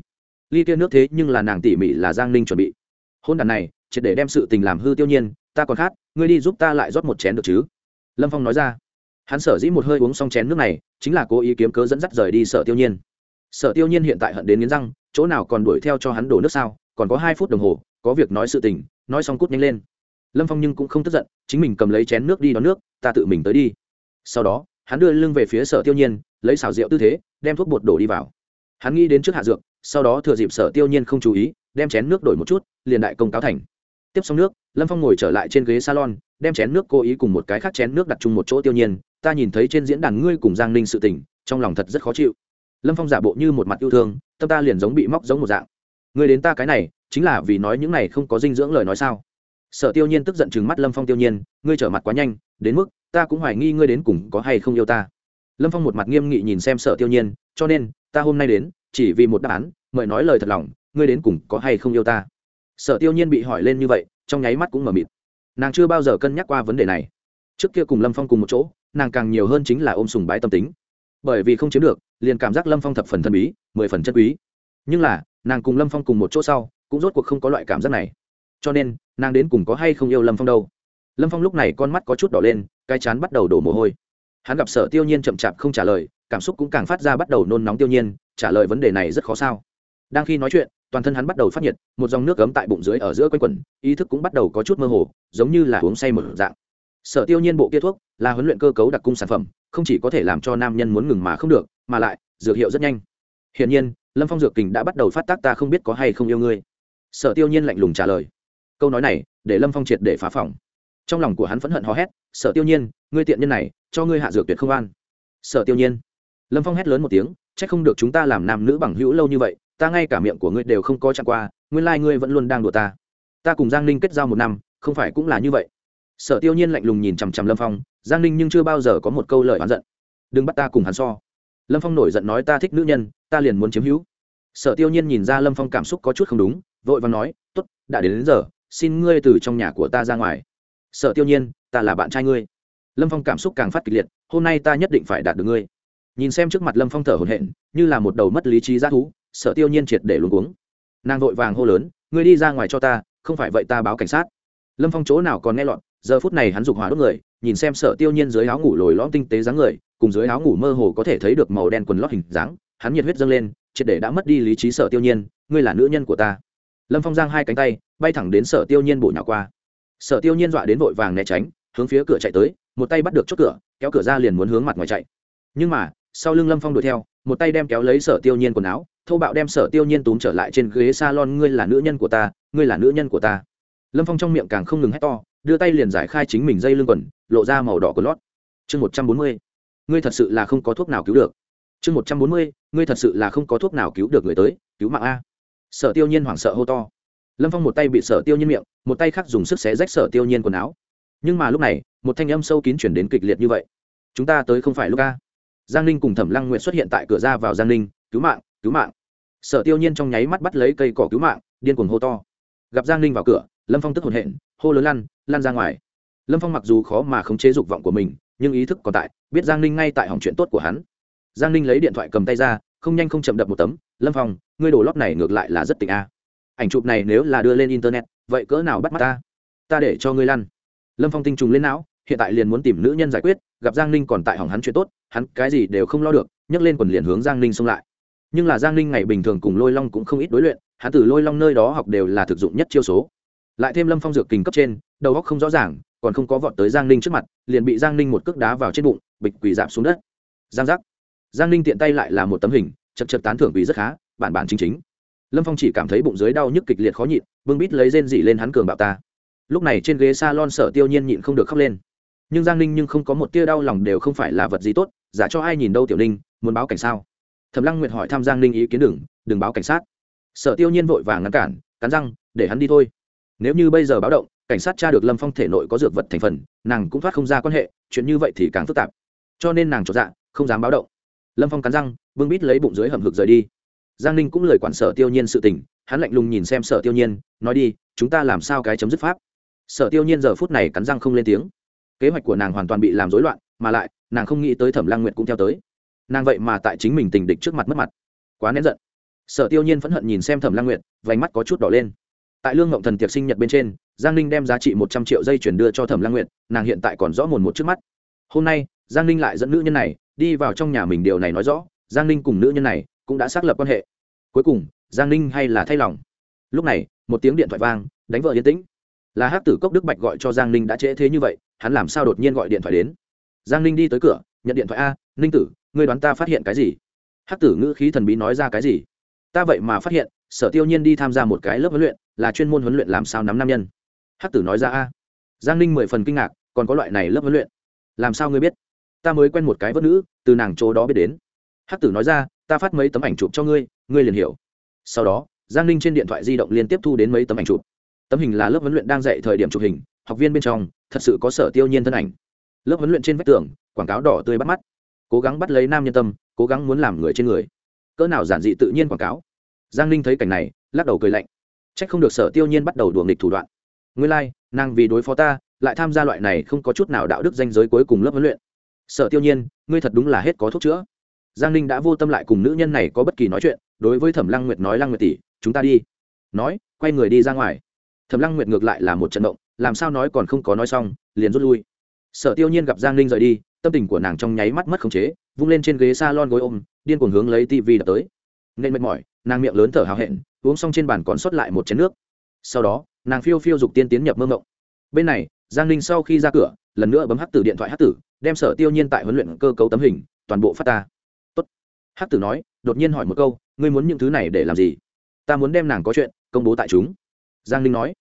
ly kia nước thế nhưng là nàng tỉ mỉ là giang ninh chuẩn bị hôn đàn này triệt để đem sự tình làm hư tiêu nhiên ta còn khát ngươi đi giúp ta lại rót một chén được chứ lâm phong nói ra hắn sở dĩ một hơi uống xong chén nước này, chính là cố ý kiếm cớ dẫn dắt rời đi sở tiêu nhiên. Sở tiêu nhiên hiện tại hận đến nghiến răng, chỗ nào còn đuổi theo cho hắn đổ nước sao, còn có hai phút đồng hồ, có việc nói sự tình, nói xong cút nhanh lên. Lâm phong nhưng cũng không tức giận, chính mình cầm lấy chén nước đi đón nước, ta tự mình tới đi. Sau đó, hắn đưa lưng về phía sở tiêu nhiên, lấy xào rượu tư thế, đem thuốc bột đổ đi vào. Hắn nghĩ đến trước hạ dược, sau đó thừa dịp sở tiêu nhiên không chú ý, đem chén nước đổi một chút, liền đại công cáo thành. Tiếp xong nước, lâm phong ngồi trở lại trên ghế salon, đem chén nước cố ý cùng một cái khác chén nước đặt chung một chỗ tiêu nhiên ta nhìn thấy trên diễn đàn ngươi cùng giang ninh sự tình, trong lòng thật rất khó chịu. Lâm phong giả bộ như một mặt yêu thương, tâm ta liền giống bị móc giống một dạng. Ngươi đến ta cái này, chính là vì nói những này không có dinh dưỡng lời nói sao? Sở tiêu nhiên tức giận chừng mắt lâm phong tiêu nhiên, ngươi trở mặt quá nhanh, đến mức ta cũng hoài nghi ngươi đến cùng có hay không yêu ta. Lâm phong một mặt nghiêm nghị nhìn xem sở tiêu nhiên, cho nên, ta hôm nay đến, chỉ vì một đáp án, mời nói lời thật lòng, ngươi đến cùng có hay không yêu ta? Sở tiêu nhiên bị hỏi lên như vậy, trong nháy mắt cũng mờ mịt. Nàng chưa bao giờ cân nhắc qua vấn đề này trước kia cùng lâm phong cùng một chỗ, nàng càng nhiều hơn chính là ôm sùng bái tâm tính. Bởi vì không chiếm được, liền cảm giác lâm phong thập phần thân bí, mười phần chân quý. Nhưng là, nàng cùng lâm phong cùng một chỗ sau, cũng rốt cuộc không có loại cảm giác này. Cho nên, nàng đến cùng có hay không yêu lâm phong đâu? Lâm phong lúc này con mắt có chút đỏ lên, cái chán bắt đầu đổ mồ hôi. Hắn gặp sở tiêu nhiên chậm chạp không trả lời, cảm xúc cũng càng phát ra bắt đầu nôn nóng tiêu nhiên, trả lời vấn đề này rất khó sao? Đang khi nói chuyện, toàn thân hắn bắt đầu phát nhiệt, một dòng nước cấm tại bụng dưới ở giữa quanh quẩn, ý thức cũng bắt đầu có chút mơ hồ, giống như là uống say một dạng sở tiêu nhiên bộ kia thuốc là huấn luyện cơ cấu đặc cung sản phẩm, không chỉ có thể làm cho nam nhân muốn ngừng mà không được, mà lại dược hiệu rất nhanh. Hiển nhiên, lâm phong dược kình đã bắt đầu phát tác, ta không biết có hay không yêu ngươi. Sở tiêu nhiên lạnh lùng trả lời. Câu nói này, để lâm phong triệt để phá phòng trong lòng của hắn phẫn hận hò hét, sở tiêu nhiên, ngươi tiện nhân này, cho ngươi hạ dược tuyệt không an. Sở tiêu nhiên. Lâm phong hét lớn một tiếng c h ắ c không được chúng ta làm nam nữ bằng hữu lâu như vậy, ta ngay cả miệng của ngươi đều không có chặn qua, nguyên lai、like、ngươi vẫn luôn đang đùa ta. Ta cùng giang ninh kết giao một năm, không phải cũng là như vậy sở tiêu nhiên lạnh lùng nhìn chằm chằm lâm phong giang ninh nhưng chưa bao giờ có một câu lời oán giận. Đừng bắt ta cùng hắn so. Lâm phong nổi giận nói ta thích nữ nhân ta liền muốn chiếm hữu. Sở tiêu nhiên nhìn ra lâm phong cảm xúc có chút không đúng vội và nói t ố t đã đến, đến giờ xin ngươi từ trong nhà của ta ra ngoài. Sở tiêu nhiên ta là bạn trai ngươi. Lâm phong cảm xúc càng phát kịch liệt hôm nay ta nhất định phải đạt được ngươi. Nhìn xem trước mặt lâm phong thở hồn hện như là một đầu mất lý trí g thú sở tiêu nhiên triệt để luôn cuống. Nàng vội vàng hô lớn ngươi đi ra ngoài cho ta không phải vậy ta báo cảnh sát. Lâm phong chỗ nào còn nghe lọt giờ phút này hắn dục hỏa đốt người, nhìn xem sở tiêu nhiên dưới áo ngủ lồi lõm tinh tế dáng người, cùng dưới áo ngủ mơ hồ có thể thấy được màu đen quần lót hình dáng, hắn nhiệt huyết dâng lên, triệt để đã mất đi lý trí sở tiêu nhiên, ngươi là nữ nhân của ta. Lâm phong giang hai cánh tay, bay thẳng đến sở tiêu nhiên bổ nhỏ qua. Sở tiêu nhiên dọa đến vội vàng né tránh, hướng phía cửa chạy tới, một tay bắt được chốt cửa, kéo cửa ra liền muốn hướng mặt ngoài chạy. Nhưng mà, sau lưng lâm phong đuổi theo, một tay đem kéo lấy sở tiêu nhiên quần áo, thô bạo đem sở tiêu nhiên túm trở lại trên ghế salon, ngươi là nữ nhân của ta, ngươi là nữ nhân của ta. Lâm phong trong miệng càng không ngừng hét to đưa tay liền giải khai chính mình dây lưng quần, lộ ra màu đỏ của lót. Chương một trăm bốn mươi, ngươi thật sự là không có thuốc nào cứu được. Chương một trăm bốn mươi, ngươi thật sự là không có thuốc nào cứu được người tới, cứu mạng a. Sở tiêu nhiên hoảng sợ hô to. Lâm phong một tay bị sở tiêu nhiên miệng, một tay khác dùng sức xé rách sở tiêu nhiên quần áo. Nhưng mà lúc này, một thanh âm sâu kín chuyển đến kịch liệt như vậy. Chúng ta tới không phải lúc a. Giang ninh cùng thẩm lăng nguyện xuất hiện tại cửa ra vào giang ninh, cứu mạng cứu mạng. Sở tiêu nhiên trong nháy mắt bắt lấy cây cỏ cứu mạng, điên cuồng hô to. Gặp giang ninh vào cửa, lâm phong tức hồn hện hô lớn lăn lăn ra ngoài. Lâm phong mặc dù khó mà khống chế dục vọng của mình, nhưng ý thức còn tại, biết giang ninh ngay tại hỏng chuyện tốt của hắn. Giang ninh lấy điện thoại cầm tay ra, không nhanh không chậm đập một tấm, lâm phong, ngươi đồ lót này ngược lại là rất tình a. Ảnh chụp này nếu là đưa lên internet, vậy cỡ nào bắt mắt ta? Ta để cho ngươi lăn. Lâm phong tinh trùng lên não, hiện tại liền muốn tìm nữ nhân giải quyết, gặp giang ninh còn tại hỏng hắn chuyện tốt, hắn cái gì đều không lo được, nhấc lên quần liền hướng giang ninh xông lại. Nhưng là giang ninh ngày bình thường cùng lôi long cũng không ít đối luyện, hắn từ lôi long nơi đó học đều là thực dụng nhất chiêu số lại thêm lâm phong dược kình cấp trên, đầu góc không rõ ràng, còn không có vọt tới giang ninh trước mặt, liền bị giang ninh một cước đá vào trên bụng, bịch quỳ dạp xuống đất. Giang giác. Giang ninh tiện tay lại là một tấm hình, chật chật tán thưởng vì rất khá, bản bản chính chính. Lâm phong chỉ cảm thấy bụng dưới đau nhức kịch liệt khó nhịn, bưng bít lấy rên dị lên hắn cường bạo ta. Lúc này trên ghế s a lon sở tiêu nhiên nhịn không được khóc lên. Nhưng giang ninh nhưng không có một tia đau lòng đều không phải là vật gì tốt, giả cho ai nhìn đâu tiểu ninh, muốn báo cảnh sao? Thẩm lăng nguyệt hỏi thăm giang ninh ý kiến đừng đừng báo cảnh sát. Sở tiêu nhiên vội vàng ngăn cản, cắn răng, để hắn đi thôi nếu như bây giờ báo động, cảnh sát tra được lâm phong thể nội có dược vật thành phần, nàng cũng thoát không ra quan hệ, chuyện như vậy thì càng phức tạp. Cho nên nàng cho dạ không dám báo động. Lâm phong cắn răng bưng bít lấy bụng dưới hầm hực rời đi. Giang ninh cũng lời quản sở tiêu nhiên sự tình, hắn lạnh lùng nhìn xem sở tiêu nhiên, nói đi, chúng ta làm sao cái chấm dứt pháp? Sở tiêu nhiên giờ phút này cắn răng không lên tiếng. Kế hoạch của nàng hoàn toàn bị làm rối loạn, mà lại, nàng không nghĩ tới thẩm Lang nguyệt cũng theo tới. Nàng vậy mà tại chính mình tình địch trước mặt mất mặt. Quá nén giận. Sở tiêu nhiên phẫn hận nhìn xem thẩm Lang nguyệt, vành mắt có chút đỏ lên tại lương ngộng thần tiệc sinh nhật bên trên, giang ninh đem giá trị một trăm triệu dây chuyển đưa cho thẩm Lang nguyệt, nàng hiện tại còn rõ mồn một trước mắt. Hôm nay, giang ninh lại dẫn nữ nhân này đi vào trong nhà mình điều này nói rõ, giang ninh cùng nữ nhân này cũng đã xác lập quan hệ. Cuối cùng, giang ninh hay là thay lòng. Lúc này, một tiếng điện thoại vang, đánh vợ yên tĩnh. Là hát tử cốc đức bạch gọi cho giang ninh đã trễ thế như vậy, hắn làm sao đột nhiên gọi điện thoại đến? Giang ninh đi tới cửa, nhận điện thoại a, ninh tử, ngươi đoán ta phát hiện cái gì? Hát tử ngữ khí thần bí nói ra cái gì? Ta vậy mà phát hiện, sở tiêu nhiên đi tham gia một cái lớp huấn luyện là chuyên môn huấn luyện làm sao nắm nam nhân. Hắc tử nói ra, a. Giang ninh mười phần kinh ngạc, còn có loại này lớp huấn luyện? Làm sao ngươi biết? Ta mới quen một cái vớt nữ, từ nàng chỗ đó biết đến. Hắc tử nói ra, ta phát mấy tấm ảnh chụp cho ngươi ngươi liền hiểu. Sau đó, giang ninh trên điện thoại di động liên tiếp thu đến mấy tấm ảnh chụp. Tấm hình là lớp huấn luyện đang dạy thời điểm chụp hình, học viên bên trong, thật sự có sở tiêu nhiên thân ảnh. Lớp huấn luyện trên vách tường, quảng cáo đỏ tươi bắt mắt. Cố gắng bắt lấy nam nhân tâm, cố gắng muốn làm người trên người. Cỡ nào giản dị tự nhiên quảng cáo. Giang ninh thấy cảnh này, lắc đầu cười lạnh chắc không được sở tiêu nhiên bắt đầu đùa nghịch thủ đoạn. Ngươi lai、like, nàng vì đối phó ta lại tham gia loại này không có chút nào đạo đức danh giới cuối cùng lớp huấn luyện. Sở tiêu nhiên ngươi thật đúng là hết có thuốc chữa. Giang ninh đã vô tâm lại cùng nữ nhân này có bất kỳ nói chuyện đối với thẩm lăng nguyệt nói lăng nguyệt tỷ chúng ta đi. Nói quay người đi ra ngoài. Thẩm lăng nguyệt ngược lại là một trận động làm sao nói còn không có nói xong liền rút lui. Sở tiêu nhiên gặp giang ninh rời đi tâm tình của nàng trong nháy mắt mất khống chế vung lên trên ghế s a lon gối ôm điên cuồng hướng lấy tv đập tới. Nên mệt mỏi nàng miệng lớn thở hào hẹn, uống xong trên bàn còn sót lại một chén nước. Sau đó, nàng phiêu phiêu dục tiên tiến nhập mơ mộng. Bên này, giang ninh sau khi ra cửa, lần nữa bấm hắc tử điện thoại hắc tử, đem sở tiêu nhiên tại huấn luyện cơ cấu tấm hình, toàn bộ phát ta. Tốt. hắc tử nói, đột nhiên hỏi một câu, ngươi muốn những thứ này để làm gì? Ta muốn đem nàng có chuyện công bố tại chúng. Giang ninh nói.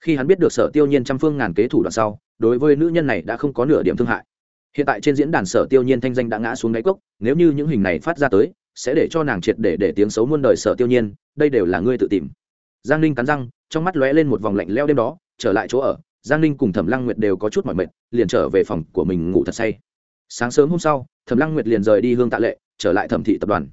Khi hắn biết được sở tiêu nhiên trăm phương ngàn kế thủ đoạn sau, đối với nữ nhân này đã không có nửa điểm thương hại. Hiện tại trên diễn đàn sở tiêu nhiên thanh danh đã ngã xuống đáy cốc, nếu như những hình này phát ra tới sẽ để cho nàng triệt để để tiếng xấu muôn đời sở tiêu nhiên, đây đều là ngươi tự tìm. Giang ninh cắn răng, trong mắt lóe lên một vòng lạnh leo đêm đó, trở lại chỗ ở, giang ninh cùng thẩm lăng nguyệt đều có chút mỏi mệt, liền trở về phòng của mình ngủ thật say. Sáng sớm hôm sau, thẩm lăng nguyệt liền rời đi hương tạ lệ, trở lại thẩm thị tập đoàn.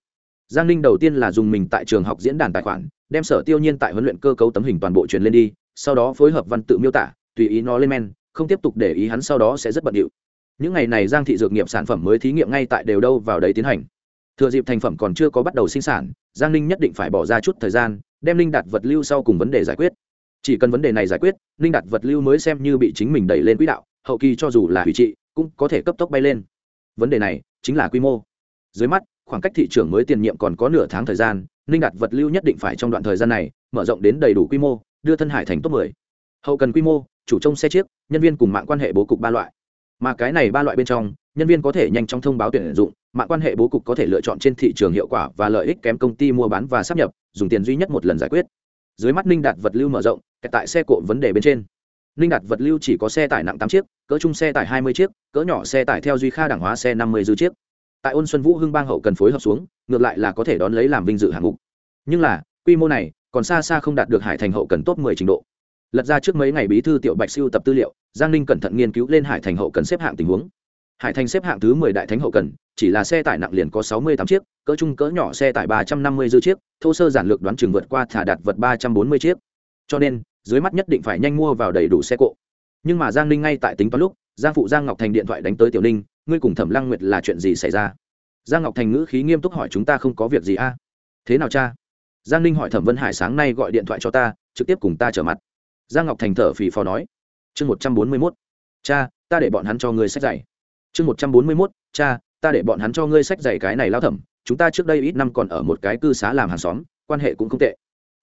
Giang ninh đầu tiên là dùng mình tại trường học diễn đàn tài khoản, đem sở tiêu nhiên tại huấn luyện cơ cấu tấm hình toàn bộ truyền lên đi, sau đó phối hợp văn tự miêu tả, tùy ý nó lên men, không tiếp tục để ý hắn sau đó sẽ rất bận điệu. Những ngày này giang thị dược nghiệp sản phẩm mới thí nghiệm ngay tại đều đâu vào đấy tiến hành thừa dịp thành phẩm còn chưa có bắt đầu sinh sản, giang ninh nhất định phải bỏ ra chút thời gian, đem linh đạt vật lưu sau cùng vấn đề giải quyết. Chỉ cần vấn đề này giải quyết, linh đạt vật lưu mới xem như bị chính mình đẩy lên quỹ đạo, hậu kỳ cho dù là hủy trị, cũng có thể cấp tốc bay lên. Vấn đề này chính là quy mô. Dưới mắt, khoảng cách thị trường mới tiền nhiệm còn có nửa tháng thời gian, Linh đạt vật lưu nhất định phải trong đoạn thời gian này, mở rộng đến đầy đủ quy mô, đưa thân hải thành top 10. hậu cần quy mô, chủ trông xe chiếc, nhân viên cùng mạng quan hệ bố cục ba loại. Mà cái này ba loại bên trong nhân viên có thể nhanh chóng thông báo tuyển dụng mạng quan hệ bố cục có thể lựa chọn trên thị trường hiệu quả và lợi ích kém công ty mua bán và sắp nhập, dùng tiền duy nhất một lần giải quyết. Dưới mắt ninh đạt vật lưu mở rộng tại xe cộ vấn đề bên trên. Ninh đạt vật lưu chỉ có xe tải nặng tám chiếc, cỡ chung xe tải hai mươi chiếc, cỡ nhỏ xe tải theo duy kha đẳng hóa xe năm mươi dư chiếc. Tại ôn xuân vũ hưng bang hậu cần phối hợp xuống, ngược lại là có thể đón lấy làm vinh dự hạng mục. Nhưng là, quy mô này còn xa xa không đạt được hải thành hậu cần top 10 trình độ. Lật ra trước mấy ngày bí thư tiểu bạch siêu tập tư liệu, giang ninh cẩn thận nghiên cứu lên hải thành hậu cần xếp hạng tình huống hải thành xếp hạng thứ 10 đại thánh hậu cần, chỉ là xe tải nặng liền có 68 chiếc, cỡ trung cỡ nhỏ xe tải 350 dư chiếc, thô sơ giản lược đoán chừng vượt qua thả đạt vật 340 chiếc. Cho nên, dưới mắt nhất định phải nhanh mua vào đầy đủ xe cộ. Nhưng mà giang ninh ngay tại tính toán lúc, giang phụ giang ngọc thành điện thoại đánh tới tiểu ninh, ngươi cùng thẩm lăng nguyệt là chuyện gì xảy ra? Giang ngọc thành ngữ khí nghiêm túc hỏi, chúng ta không có việc gì a? Thế nào cha? Giang ninh hỏi, thẩm vân hải sáng nay gọi điện thoại cho ta, trực tiếp cùng ta trở mặt. Giang ngọc thành thở phì phò nói, chương một trăm bốn mươi mốt, cha, ta để bọn hắn cho ngươi sách giày chương một trăm bốn mươi mốt, cha, ta để bọn hắn cho ngươi sách giày cái này lao thẩm, chúng ta trước đây ít năm còn ở một cái cư xá làm hàng xóm, quan hệ cũng không tệ.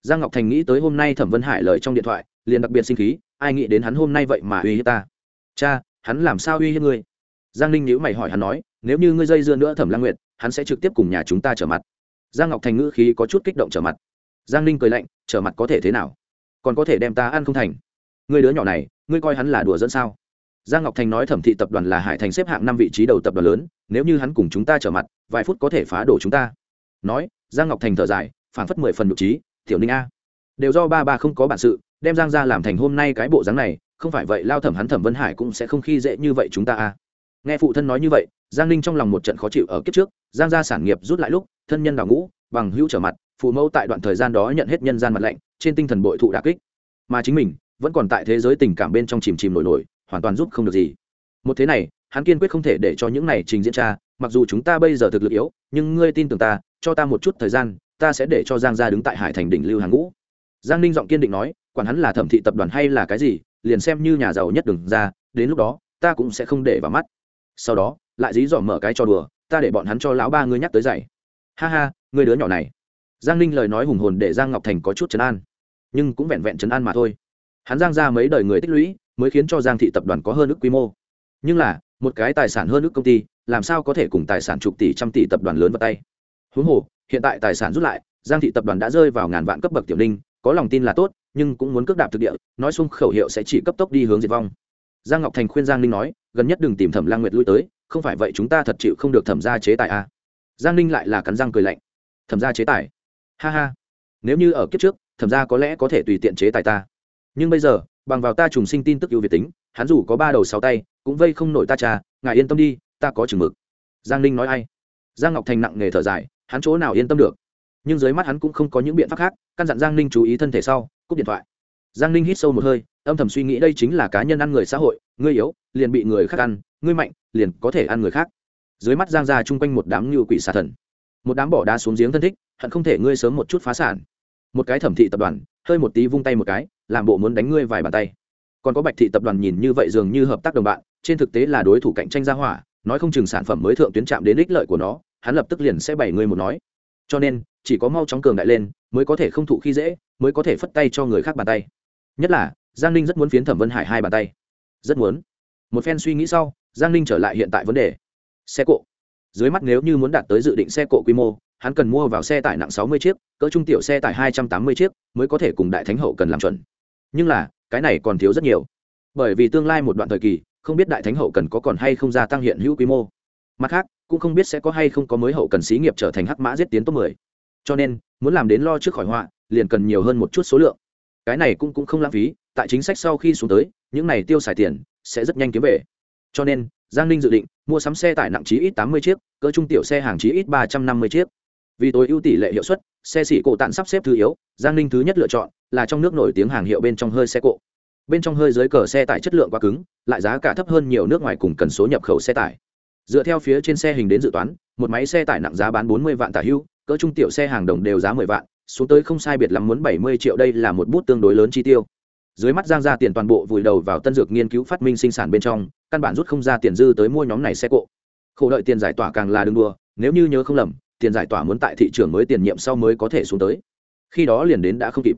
Giang ngọc thành nghĩ tới hôm nay thẩm vân hải lời trong điện thoại, liền đặc biệt sinh khí, ai nghĩ đến hắn hôm nay vậy mà uy hiếp ta. Cha, hắn làm sao uy hiếp ngươi? Giang ninh nhữ mày hỏi hắn nói, nếu như ngươi dây dưa nữa thẩm lang nguyệt, hắn sẽ trực tiếp cùng nhà chúng ta trở mặt. Giang ngọc thành ngữ khí có chút kích động trở mặt. Giang ninh cười lạnh, trở mặt có thể thế nào? Còn có thể đem ta ăn không thành. Ngươi đứa nhỏ này, ngươi coi hắn là đùa dẫn sao? Giang ngọc thành nói thẩm thị tập đoàn là hải thành xếp hạng năm vị trí đầu tập đoàn lớn, nếu như hắn cùng chúng ta trở mặt, vài phút có thể phá đổ chúng ta. Nói, giang ngọc thành thở dài, phản phất mười phần nhục trí, tiểu ninh a, đều do ba ba không có bản sự, đem giang ra làm thành hôm nay cái bộ dáng này, không phải vậy lao thẩm hắn thẩm vân hải cũng sẽ không khi dễ như vậy chúng ta a. Nghe phụ thân nói như vậy, giang ninh trong lòng một trận khó chịu ở kiếp trước, giang gia sản nghiệp rút lại lúc, thân nhân đào ngũ, bằng hữu trở mặt, phụ mẫu tại đoạn thời gian đó nhận hết nhân gian mặt lạnh, trên tinh thần bội thụ đà kích. Mà chính mình, vẫn còn tại thế giới tình cảm bên trong chìm chìm nổi nổi hoàn toàn giúp không được gì. Một thế này, hắn kiên quyết không thể để cho những này trình diễn tra, mặc dù chúng ta bây giờ thực lực yếu, nhưng ngươi tin tưởng ta, cho ta một chút thời gian, ta sẽ để cho giang gia đứng tại hải thành đỉnh lưu hàng ngũ. Giang ninh giọng kiên định nói, quản hắn là thẩm thị tập đoàn hay là cái gì, liền xem như nhà giàu nhất đừng ra, đến lúc đó, ta cũng sẽ không để vào mắt. Sau đó, lại dí dỏm mở cái trò đùa, ta để bọn hắn cho lão ba ngươi nhắc tới giày. Ha ha, ngươi đứa nhỏ này. Giang ninh lời nói hùng hồn để giang ngọc thành có chút chấn an, nhưng cũng vẹn vẹn chấn an mà thôi. Hắn giang ra mấy đời người tích lũy mới khiến cho giang thị tập đoàn có hơn ước quy mô. Nhưng là, một cái tài sản hơn ước công ty, làm sao có thể cùng tài sản chục tỷ, trăm tỷ tập đoàn lớn vào tay? Huống hồ, hiện tại tài sản rút lại, giang thị tập đoàn đã rơi vào ngàn vạn cấp bậc tiểu ninh, có lòng tin là tốt, nhưng cũng muốn cước đạp thực địa, nói xung khẩu hiệu sẽ chỉ cấp tốc đi hướng diệt vong. Giang ngọc thành khuyên giang ninh nói, gần nhất đừng tìm thẩm lang nguyệt lui tới, không phải vậy chúng ta thật chịu không được thẩm ra chế tài a à. giang ninh lại là cắn răng cười lạnh. Thẩm ra chế tài? Ha ha. Nếu như ở kiếp trước, thẩm ra có lẽ có thể tùy tiện chế tài ta. Nhưng bây giờ bằng vào ta trùng sinh tin tức ưu việt tính hắn dù có ba đầu sáu tay cũng vây không nổi ta trà, ngài yên tâm đi ta có chừng mực. Giang ninh nói ai? Giang ngọc thành nặng nghề thở dài hắn chỗ nào yên tâm được? Nhưng dưới mắt hắn cũng không có những biện pháp khác căn dặn giang ninh chú ý thân thể sau cúp điện thoại. Giang ninh hít sâu một hơi âm thầm suy nghĩ đây chính là cá nhân ăn người xã hội ngươi yếu liền bị người khác ăn ngươi mạnh liền có thể ăn người khác. Dưới mắt giang ra chung quanh một đám như quỷ xà thần. Một đám bỏ đá xuống giếng thân thích hận không thể ngươi sớm một chút phá sản. Một cái thẩm thị tập đoàn hơi một tí vung tay một cái, làm bộ muốn đánh ngươi vài bàn tay. Còn có bạch thị tập đoàn nhìn như vậy dường như hợp tác đồng bạn, trên thực tế là đối thủ cạnh tranh gia hỏa, nói không chừng sản phẩm mới thượng tuyến chạm đến ích lợi của nó, hắn lập tức liền sẽ bày ngươi một nói. Cho nên, chỉ có mau chóng cường đại lên, mới có thể không thụ khi dễ, mới có thể phất tay cho người khác bàn tay. Nhất là, giang ninh rất muốn phiến thẩm vân hải hai bàn tay. Rất muốn. Một phen suy nghĩ sau, giang ninh trở lại hiện tại vấn đề. Xe cộ. Dưới mắt nếu như muốn đạt tới dự định xe cộ quy mô hắn cần mua vào xe tải nặng sáu mươi chiếc, cỡ trung tiểu xe tải hai trăm tám mươi chiếc mới có thể cùng đại thánh hậu cần làm chuẩn. Nhưng là, cái này còn thiếu rất nhiều. Bởi vì tương lai một đoạn thời kỳ, không biết đại thánh hậu cần có còn hay không gia tăng hiện hữu quy mô. Mặt khác, cũng không biết sẽ có hay không có mới hậu cần xí nghiệp trở thành hắc mã giết tiến top mười. Cho nên, muốn làm đến lo trước khỏi họa, liền cần nhiều hơn một chút số lượng. Cái này cũng cũng không lãng phí, tại chính sách sau khi xuống tới, những này tiêu xài tiền sẽ rất nhanh kiếm về. Cho nên, giang ninh dự định mua sắm xe tải nặng chí ít tám mươi chiếc, cỡ trung tiểu xe hàng chí ít ba trăm năm mươi chiếc vì tối ưu tỷ lệ hiệu suất, xe xỉ cộ tạn sắp xếp thứ yếu, giang ninh thứ nhất lựa chọn là trong nước nổi tiếng hàng hiệu bên trong hơi xe cộ bên trong hơi dưới cờ xe tải chất lượng quá cứng, lại giá cả thấp hơn nhiều nước ngoài cùng cần số nhập khẩu xe tải. Dựa theo phía trên xe hình đến dự toán, một máy xe tải nặng giá bán bốn mươi vạn tả hưu, cỡ trung tiểu xe hàng đồng đều giá mười vạn, xuống tới không sai biệt lắm muốn bảy mươi triệu, đây là một bút tương đối lớn chi tiêu. Dưới mắt giang ra tiền toàn bộ vùi đầu vào tân dược nghiên cứu phát minh sinh sản bên trong, căn bản rút không ra tiền dư tới mua nhóm này xe cộ. Khổ đợi tiền giải tỏa càng là đương đua nếu như nhớ không lầm tiền giải tỏa muốn tại thị trường mới tiền nhiệm sau mới có thể xuống tới. Khi đó liền đến đã không kịp.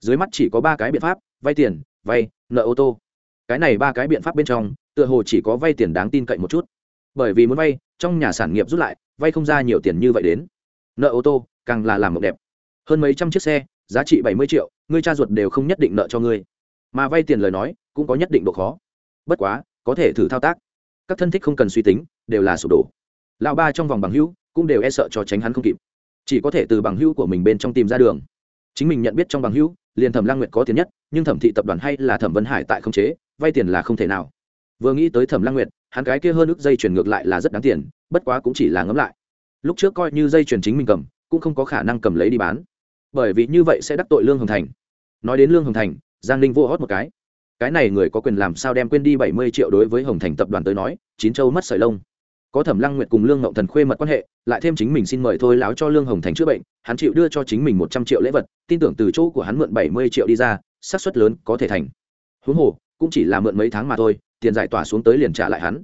Dưới mắt chỉ có ba cái biện pháp, vay tiền, vay, nợ ô tô. Cái này ba cái biện pháp bên trong, tựa hồ chỉ có vay tiền đáng tin cậy một chút. Bởi vì muốn vay, trong nhà sản nghiệp rút lại, vay không ra nhiều tiền như vậy đến. Nợ ô tô, càng là làm mộng đẹp. Hơn mấy trăm chiếc xe, giá trị bảy mươi triệu, ngươi cha ruột đều không nhất định nợ cho ngươi. Mà vay tiền lời nói, cũng có nhất định độ khó. Bất quá, có thể thử thao tác. Các thân thích không cần suy tính, đều là sụp đổ. Lão ba trong vòng bằng hữu cũng đều e sợ cho tránh hắn không kịp. Chỉ có thể từ bằng hữu của mình bên trong tìm ra đường. Chính mình nhận biết trong bằng hữu, liền thẩm lang nguyệt có tiền nhất, nhưng thẩm thị tập đoàn hay là thẩm vân hải tại không chế, vay tiền là không thể nào. Vừa nghĩ tới thẩm lang nguyệt, hắn cái kia hơn ước dây chuyển ngược lại là rất đáng tiền, bất quá cũng chỉ là ngấm lại. Lúc trước coi như dây chuyển chính mình cầm, cũng không có khả năng cầm lấy đi bán. Bởi vì như vậy sẽ đắc tội lương hồng thành. Nói đến lương hồng thành, giang ninh vô hót một cái. Cái này người có quyền làm sao đem quên đi bảy mươi triệu đối với hồng thành tập đoàn tới nói, chín châu mất sợi lông có thẩm lăng nguyệt cùng lương ngậu thần khuê mật quan hệ, lại thêm chính mình xin mời thôi láo cho lương hồng thành chữa bệnh, hắn chịu đưa cho chính mình một trăm triệu lễ vật, tin tưởng từ chỗ của hắn mượn bảy mươi triệu đi ra, xác suất lớn có thể thành. Huống hồ, cũng chỉ là mượn mấy tháng mà thôi, tiền giải tỏa xuống tới liền trả lại hắn.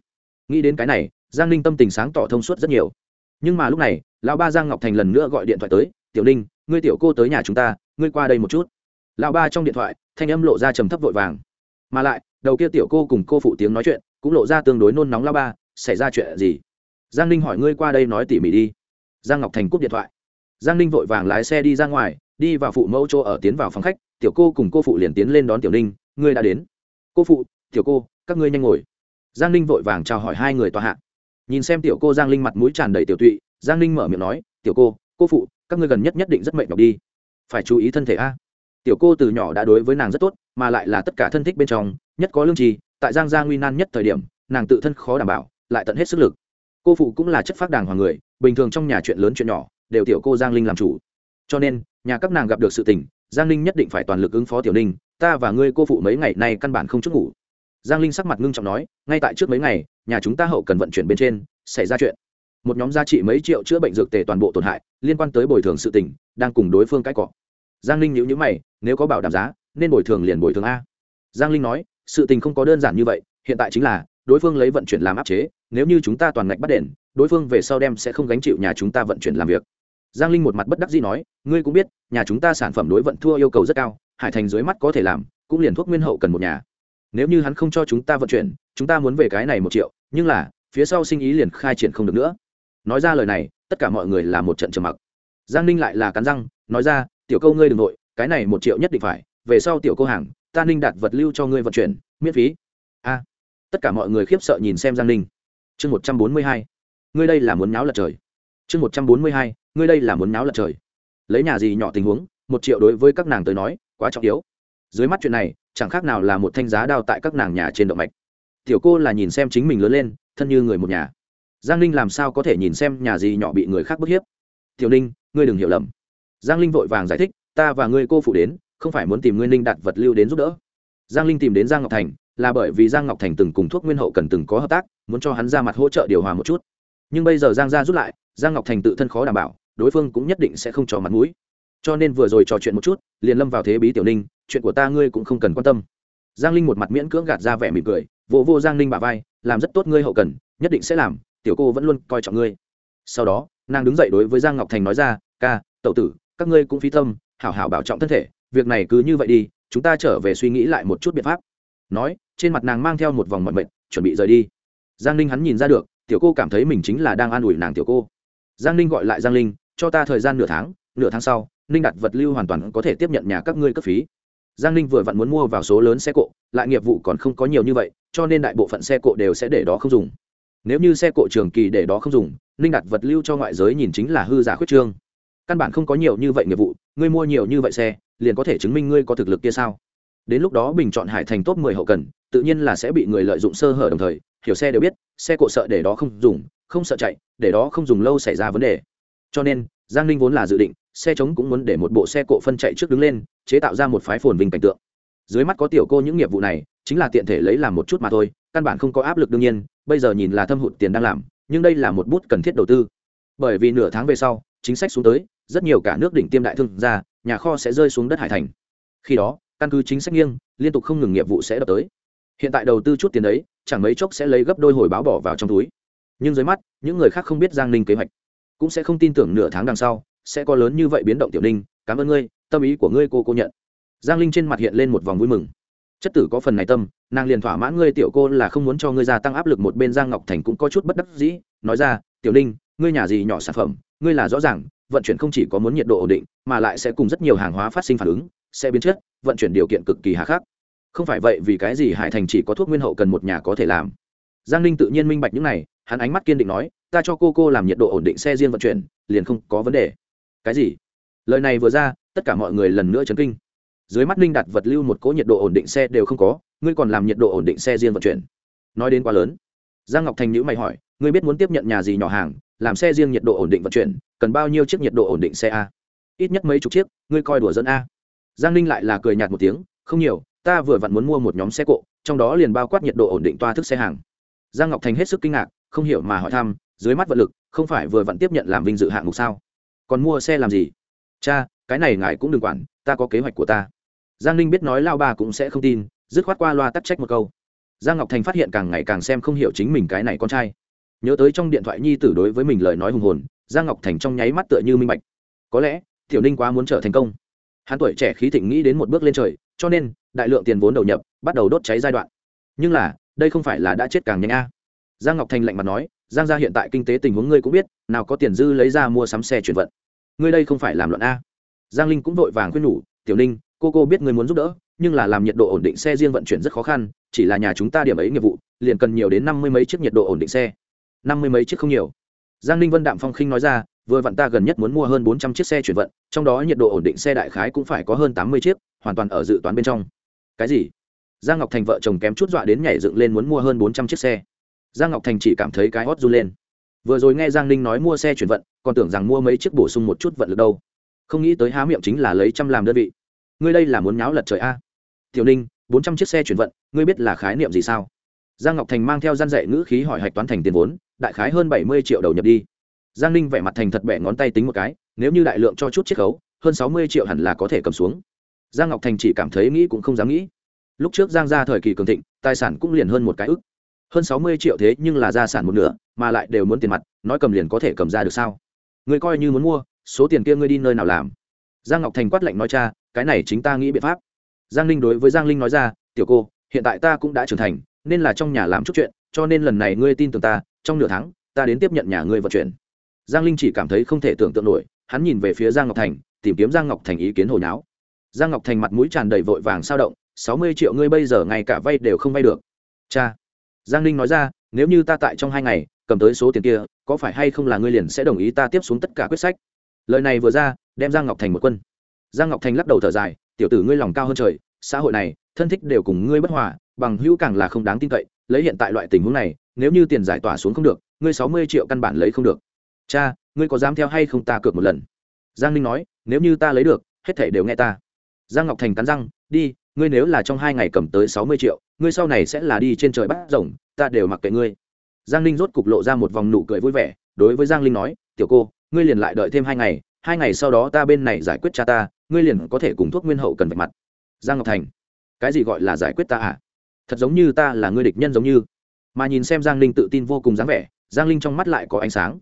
Nghĩ đến cái này, giang ninh tâm tình sáng tỏ thông suốt rất nhiều. Nhưng mà lúc này, lão ba giang ngọc thành lần nữa gọi điện thoại tới, tiểu ninh, ngươi tiểu cô tới nhà chúng ta, ngươi qua đây một chút. Lão ba trong điện thoại, thanh âm lộ ra trầm thấp vội vàng. Mà lại, đầu kia tiểu cô cùng cô phụ tiếng nói chuyện, cũng lộ ra tương đối nôn nóng lão ba xảy ra chuyện gì? Giang ninh hỏi, ngươi qua đây nói tỉ mỉ đi. Giang ngọc thành cúp điện thoại. Giang ninh vội vàng lái xe đi ra ngoài, đi vào phụ mẫu chỗ ở tiến vào phòng khách. Tiểu cô cùng cô phụ liền tiến lên đón tiểu ninh. Ngươi đã đến. Cô phụ, tiểu cô, các ngươi nhanh ngồi. Giang ninh vội vàng chào hỏi hai người tòa hạ. Nhìn xem tiểu cô giang linh mặt mũi tràn đầy tiểu tụy, giang ninh mở miệng nói, tiểu cô cô phụ, các ngươi gần nhất nhất định rất mệnh nhọc đi. Phải chú ý thân thể a. Tiểu cô từ nhỏ đã đối với nàng rất tốt, mà lại là tất cả thân thích bên trong, nhất có lương trì tại giang gia nguy nan nhất thời điểm, nàng tự thân khó đảm bảo lại tận hết sức lực. Cô phụ cũng là chất phác đàng hoàng người, bình thường trong nhà chuyện lớn chuyện nhỏ, đều tiểu cô giang linh làm chủ. Cho nên, nhà các nàng gặp được sự tình, giang linh nhất định phải toàn lực ứng phó tiểu ninh, ta và ngươi cô phụ mấy ngày nay căn bản không chút ngủ. Giang linh sắc mặt ngưng trọng nói, ngay tại trước mấy ngày, nhà chúng ta hậu cần vận chuyển bên trên, xảy ra chuyện. Một nhóm giá trị mấy triệu chữa bệnh dược tề toàn bộ tổn hại, liên quan tới bồi thường sự tình, đang cùng đối phương cãi cọ. Giang linh nhữ nhữ mày, nếu có bảo đảm giá, nên bồi thường liền bồi thường a. Giang linh nói, sự tình không có đơn giản như vậy, hiện tại chính là đối phương lấy vận chuyển làm áp chế, nếu như chúng ta toàn ngạch bắt đền, đối phương về sau đem sẽ không gánh chịu nhà chúng ta vận chuyển làm việc. Giang linh một mặt bất đắc dĩ nói, ngươi cũng biết, nhà chúng ta sản phẩm đối vận thua yêu cầu rất cao, hải thành dưới mắt có thể làm, cũng liền thuốc nguyên hậu cần một nhà. Nếu như hắn không cho chúng ta vận chuyển, chúng ta muốn về cái này một triệu, nhưng là, phía sau sinh ý liền khai triển không được nữa. Nói ra lời này, tất cả mọi người là một trận trầm mặc. Giang ninh lại là cắn răng, nói ra, tiểu câu ngươi đ ừ n g nội cái này một triệu nhất định phải, về sau tiểu câu hàng, ta ninh đạt vật lưu cho ngươi vận chuyển, miễn phí. A tất cả mọi người khiếp sợ nhìn xem giang ninh. Chương một trăm bốn mươi hai, ngươi đây là muốn náo lật trời. Chương một trăm bốn mươi hai, ngươi đây là muốn náo lật trời. Lấy nhà gì nhỏ tình huống, một triệu đối với các nàng tới nói, quá trọng yếu. Dưới mắt chuyện này, chẳng khác nào là một thanh giá đao tại các nàng nhà trên động mạch. Tiểu cô là nhìn xem chính mình lớn lên, thân như người một nhà. Giang ninh làm sao có thể nhìn xem nhà gì nhỏ bị người khác bức hiếp? Tiểu ninh, ngươi đừng hiểu lầm. Giang linh vội vàng giải thích, ta và ngươi cô phụ đến, không phải muốn tìm ngươi ninh đặt vật lưu đến giúp đỡ giang linh tìm đến giang ngọc thành, là bởi vì giang ngọc thành từng cùng thuốc nguyên hậu cần từng có hợp tác, muốn cho hắn ra mặt hỗ trợ điều hòa một chút. Nhưng bây giờ giang ra rút lại, giang ngọc thành tự thân khó đảm bảo, đối phương cũng nhất định sẽ không cho mặt mũi. Cho nên vừa rồi trò chuyện một chút, liền lâm vào thế bí tiểu ninh, chuyện của ta ngươi cũng không cần quan tâm. Giang linh một mặt miễn cưỡng gạt ra vẻ mỉm cười, vỗ vô giang linh bà vai, làm rất tốt ngươi hậu cần, nhất định sẽ làm, tiểu cô vẫn luôn coi trọng ngươi. Sau đó, nàng đứng dậy đối với giang ngọc thành nói ra, ca tậu tử, các ngươi cũng phi tâm, hảo hảo bảo trọng thân thể, việc này cứ như vậy đi chúng ta trở về suy nghĩ lại một chút biện pháp. Nói, trên mặt nàng mang theo một vòng mọi mệnh chuẩn bị rời đi. Giang ninh hắn nhìn ra được, tiểu cô cảm thấy mình chính là đang an ủi nàng tiểu cô. Giang ninh gọi lại giang linh, cho ta thời gian nửa tháng nửa tháng sau, ninh đặt vật lưu hoàn toàn có thể tiếp nhận nhà các ngươi cấp phí. Giang ninh vừa vặn muốn mua vào số lớn xe cộ, lại nghiệp vụ còn không có nhiều như vậy, cho nên đại bộ phận xe cộ đều sẽ để đó không dùng. Nếu như xe cộ trường kỳ để đó không dùng, ninh đặt vật lưu cho ngoại giới nhìn chính là hư giả khuyết trương. Căn bản không có nhiều như vậy nghiệp vụ, ngươi mua nhiều như vậy xe liền có thể chứng minh ngươi có thực lực kia sao? Đến lúc đó bình chọn hải thành top mười hậu cần, tự nhiên là sẽ bị người lợi dụng sơ hở đồng thời, hiểu xe đều biết, xe cộ sợ để đó không dùng, không sợ chạy, để đó không dùng lâu xảy ra vấn đề. Cho nên, giang ninh vốn là dự định, xe chống cũng muốn để một bộ xe cộ phân chạy trước đứng lên, chế tạo ra một phái phồn vinh cảnh tượng. Dưới mắt có tiểu cô những nghiệp vụ này, chính là tiện thể lấy làm một chút mà thôi, căn bản không có áp lực đương nhiên, bây giờ nhìn là thâm hụt tiền đang làm, nhưng đây là một bút cần thiết đầu tư. Bởi vì nửa tháng về sau, chính sách xuống tới, rất nhiều cả nước đỉnh tiêm đại thương ra nhà kho sẽ rơi xuống đất hải thành. Khi đó, căn cứ chính sách nghiêng, liên tục không ngừng nghiệp vụ sẽ đập tới. Hiện tại đầu tư chút tiền đấy, chẳng mấy chốc sẽ lấy gấp đôi hồi báo bỏ vào trong túi. Nhưng dưới mắt, những người khác không biết giang ninh kế hoạch. Cũng sẽ không tin tưởng nửa tháng đằng sau, sẽ có lớn như vậy biến động tiểu ninh, cảm ơn ngươi, tâm ý của ngươi cô cô nhận. Giang linh trên mặt hiện lên một vòng vui mừng. Chất tử có phần này tâm, nàng liền thỏa mãn ngươi tiểu cô là không muốn cho ngươi gia tăng áp lực một bên giang ngọc thành cũng có chút bất đắc dĩ, nói ra, tiểu ninh, ngươi nhà gì nhỏ sản phẩm, ngươi là rõ ràng vận chuyển không chỉ có muốn nhiệt độ ổn định, mà lại sẽ cùng rất nhiều hàng hóa phát sinh phản ứng, sẽ biến chất, vận chuyển điều kiện cực kỳ hà khắc. Không phải vậy vì cái gì hải thành chỉ có thuốc nguyên hậu cần một nhà có thể làm. Giang ninh tự nhiên minh bạch những này, hắn ánh mắt kiên định nói, ta cho cô cô làm nhiệt độ ổn định xe riêng vận chuyển, liền không có vấn đề. Cái gì? Lời này vừa ra, tất cả mọi người lần nữa chấn kinh. Dưới mắt ninh đặt vật lưu một cỗ nhiệt độ ổn định xe đều không có, ngươi còn làm nhiệt độ ổn định xe riêng vận chuyển? Nói đến quá lớn. Giang ngọc thành nhữ mày hỏi, ngươi biết muốn tiếp nhận nhà gì nhỏ hàng, làm xe riêng nhiệt độ ổn định vận chuyển cần bao nhiêu chiếc nhiệt độ ổn định xe a? Ít nhất mấy chục chiếc, ngươi coi đùa dẫn a. Giang ninh lại là cười nhạt một tiếng, không nhiều, ta vừa vặn muốn mua một nhóm xe cộ, trong đó liền bao quát nhiệt độ ổn định toa thức xe hàng. Giang ngọc thành hết sức kinh ngạc, không hiểu mà hỏi thăm, dưới mắt vận lực, không phải vừa vặn tiếp nhận làm vinh dự hạng mục sao? Còn mua xe làm gì? Cha, cái này ngài cũng đừng quản, ta có kế hoạch của ta. Giang ninh biết nói lao ba cũng sẽ không tin, dứt khoát qua loa tắc trách một câu. Giang ngọc thành phát hiện càng ngày càng xem không hiểu chính mình cái này con trai. Nhớ tới trong điện thoại nhi tử đối với mình lời nói hùng hồn giang ngọc thành trong nháy mắt tựa như minh bạch. Có lẽ, tiểu ninh quá muốn trở thành công. Hắn tuổi trẻ khí thịnh nghĩ đến một bước lên trời, cho nên, đại lượng tiền vốn đầu nhập, bắt đầu đốt cháy giai đoạn. Nhưng là, đây không phải là đã chết càng nhanh a. Giang ngọc thành lạnh mặt nói, giang gia hiện tại kinh tế tình huống ngươi cũng biết, nào có tiền dư lấy ra mua sắm xe chuyển vận. Ngươi đây không phải làm luận a. Giang linh cũng vội vàng khuyên nhủ, tiểu ninh, cô cô biết ngươi muốn giúp đỡ, nhưng là làm nhiệt độ ổn định xe riêng vận chuyển rất khó khăn, chỉ là nhà chúng ta điểm ấy nghiệp vụ, liền cần nhiều đến năm mươi mấy chiếc nhiệt độ ổn định xe. Năm mươi mấy chiếc không nhiều giang ninh vân đạm phong khinh nói ra, vừa vặn ta gần nhất muốn mua hơn bốn trăm chiếc xe chuyển vận, trong đó nhiệt độ ổn định xe đại khái cũng phải có hơn tám mươi chiếc, hoàn toàn ở dự toán bên trong. Cái gì? Giang ngọc thành vợ chồng kém chút dọa đến nhảy dựng lên muốn mua hơn bốn trăm chiếc xe. Giang ngọc thành chỉ cảm thấy cái hót run lên. Vừa rồi nghe giang ninh nói mua xe chuyển vận, còn tưởng rằng mua mấy chiếc bổ sung một chút vận lực đâu. Không nghĩ tới há miệng chính là lấy trăm làm đơn vị. Ngươi đây là muốn nháo lật trời a? Tiểu ninh, bốn trăm chiếc xe chuyển vận, ngươi biết là khái niệm gì sao? Giang ngọc thành mang theo gian dạy ngữ khí hỏi hạch toán thành tiền vốn, đại khái hơn bảy mươi triệu đầu nhập đi. Giang ninh vẻ mặt thành thật bẻ ngón tay tính một cái, nếu như đại lượng cho chút chiết khấu, hơn sáu mươi triệu hẳn là có thể cầm xuống. Giang ngọc thành chỉ cảm thấy nghĩ cũng không dám nghĩ. Lúc trước giang ra thời kỳ cường thịnh, tài sản cũng liền hơn một cái ức. Hơn sáu mươi triệu thế nhưng là gia sản một nửa, mà lại đều muốn tiền mặt, nói cầm liền có thể cầm ra được sao? Người coi như muốn mua, số tiền kia ngươi đi nơi nào làm? Giang ngọc thành quát lệnh nói, cha, cái này chính ta nghĩ biện pháp. Giang Ninh đối với giang linh nói ra, tiểu cô, hiện tại ta cũng đã trưởng thành nên là trong nhà làm chút chuyện, cho nên lần này ngươi tin tưởng ta, trong nửa tháng, ta đến tiếp nhận nhà ngươi vận chuyển. Giang linh chỉ cảm thấy không thể tưởng tượng nổi, hắn nhìn về phía giang ngọc thành, tìm kiếm giang ngọc thành ý kiến hồi nháo giang ngọc thành mặt mũi tràn đầy vội vàng sao động, sáu mươi triệu ngươi bây giờ ngay cả vay đều không vay được. Cha, giang Linh nói ra, nếu như ta tại trong hai ngày, cầm tới số tiền kia, có phải hay không là ngươi liền sẽ đồng ý ta tiếp xuống tất cả quyết sách? Lời này vừa ra, đem giang ngọc thành một quân. Giang ngọc thành lắc đầu thở dài, tiểu tử ngươi lòng cao hơn trời, xã hội này, thân thích đều cùng ngươi bất hòa bằng hữu càng là không đáng tin cậy, lấy hiện tại loại tình huống này, nếu như tiền giải tỏa xuống không được, ngươi sáu mươi triệu căn bản lấy không được. Cha, ngươi có dám theo hay không ta cược một lần? Giang ninh nói, nếu như ta lấy được, hết thể đều nghe ta. Giang ngọc thành cắn răng, đi, ngươi nếu là trong hai ngày cầm tới sáu mươi triệu, ngươi sau này sẽ là đi trên trời bắt rồng, ta đều mặc kệ ngươi. Giang ninh rốt cục lộ ra một vòng nụ cười vui vẻ, đối với giang linh nói, tiểu cô, ngươi liền lại đợi thêm hai ngày hai ngày sau đó ta bên này giải quyết cha ta, ngươi liền có thể cùng thuốc nguyên hậu cần vạch mặt. Giang ngọc thành, cái gì gọi là giải quyết ta à? Thật giống như ta là ngươi địch nhân giống như. Mà nhìn xem giang linh tự tin vô cùng dáng vẻ, giang linh trong mắt lại có ánh sáng.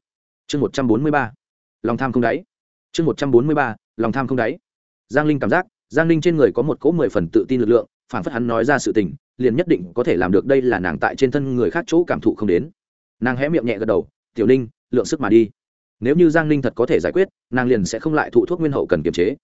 Chương một trăm bốn mươi ba. Lòng tham không đáy. Chương một trăm bốn mươi ba, lòng tham không đáy. Giang linh cảm giác, giang Linh trên người có một cỗ mười phần tự tin lực lượng phản phất hắn nói ra sự tình, liền nhất định có thể làm được đây là nàng tại trên thân người khác chỗ cảm thụ không đến. Nàng hé miệng nhẹ gật đầu, tiểu ninh lượng sức mà đi. Nếu như giang ninh thật có thể giải quyết, nàng liền sẽ không lại thụ thuốc nguyên hậu cần kiềm chế.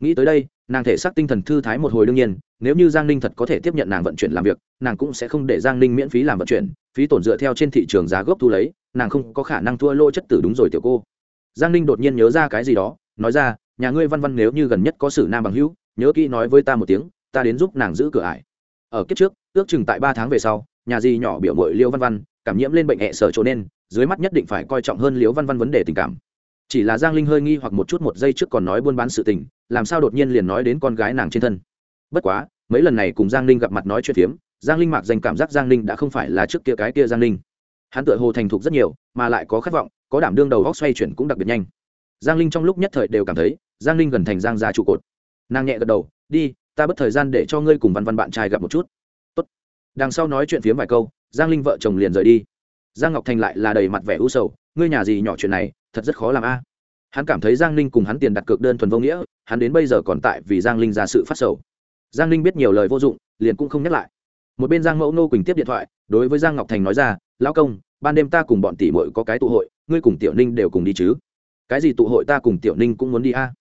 Nghĩ tới đây, nàng thể xác tinh thần thư thái một hồi đương nhiên nếu như giang ninh thật có thể tiếp nhận nàng vận chuyển làm việc, nàng cũng sẽ không để giang ninh miễn phí làm vận chuyển, phí tổn dựa theo trên thị trường giá gốc thu lấy, nàng không có khả năng thua lỗ chất tử đúng rồi tiểu cô. Giang ninh đột nhiên nhớ ra cái gì đó, nói ra, nhà ngươi văn văn nếu như gần nhất có sử nam bằng hữu, nhớ kỹ nói với ta một tiếng, ta đến giúp nàng giữ cửa ải. Ở kiếp trước, ước chừng tại ba tháng về sau, nhà gì nhỏ biểu mội liêu văn văn, cảm nhiễm lên bệnh hẹ sở trộn nên, dưới mắt nhất định phải coi trọng hơn liêu văn văn vấn đề tình cảm. Chỉ là giang linh hơi nghi hoặc một chút một giây trước còn nói buôn bán sự tình, làm sao đột nhiên liền nói đến con gái nàng trên thân bất quá, mấy lần này cùng giang linh gặp mặt nói chuyện phiếm, giang linh mạc dành cảm giác giang linh đã không phải là trước kia cái kia giang linh hắn tựa hồ thành thục rất nhiều, mà lại có khát vọng, có đảm đương đầu góc xoay chuyển cũng đặc biệt nhanh. Giang linh trong lúc nhất thời đều cảm thấy, giang linh gần thành giang gia trụ cột. Nàng nhẹ gật đầu, đi, ta bất thời gian để cho ngươi cùng văn văn bạn trai gặp một chút. Tốt. đằng sau nói chuyện phiếm vài câu, giang linh vợ chồng liền rời đi. Giang ngọc thành lại là đầy mặt vẻ u sầu, ngươi nhà gì nhỏ chuyện này, thật rất khó làm a. Hắn cảm thấy giang linh cùng hắn tiền đặt cược đơn thuần vô nghĩa, hắn đến bây giờ còn tại vì giang linh ra sự phát sầu giang linh biết nhiều lời vô dụng, liền cũng không nhắc lại. Một bên giang mẫu nô quỳnh tiếp điện thoại, đối với giang ngọc thành nói ra, lão công, ban đêm ta cùng bọn tỷ muội có cái tụ hội, ngươi cùng tiểu ninh đều cùng đi chứ? Cái gì tụ hội ta cùng tiểu ninh cũng muốn đi a.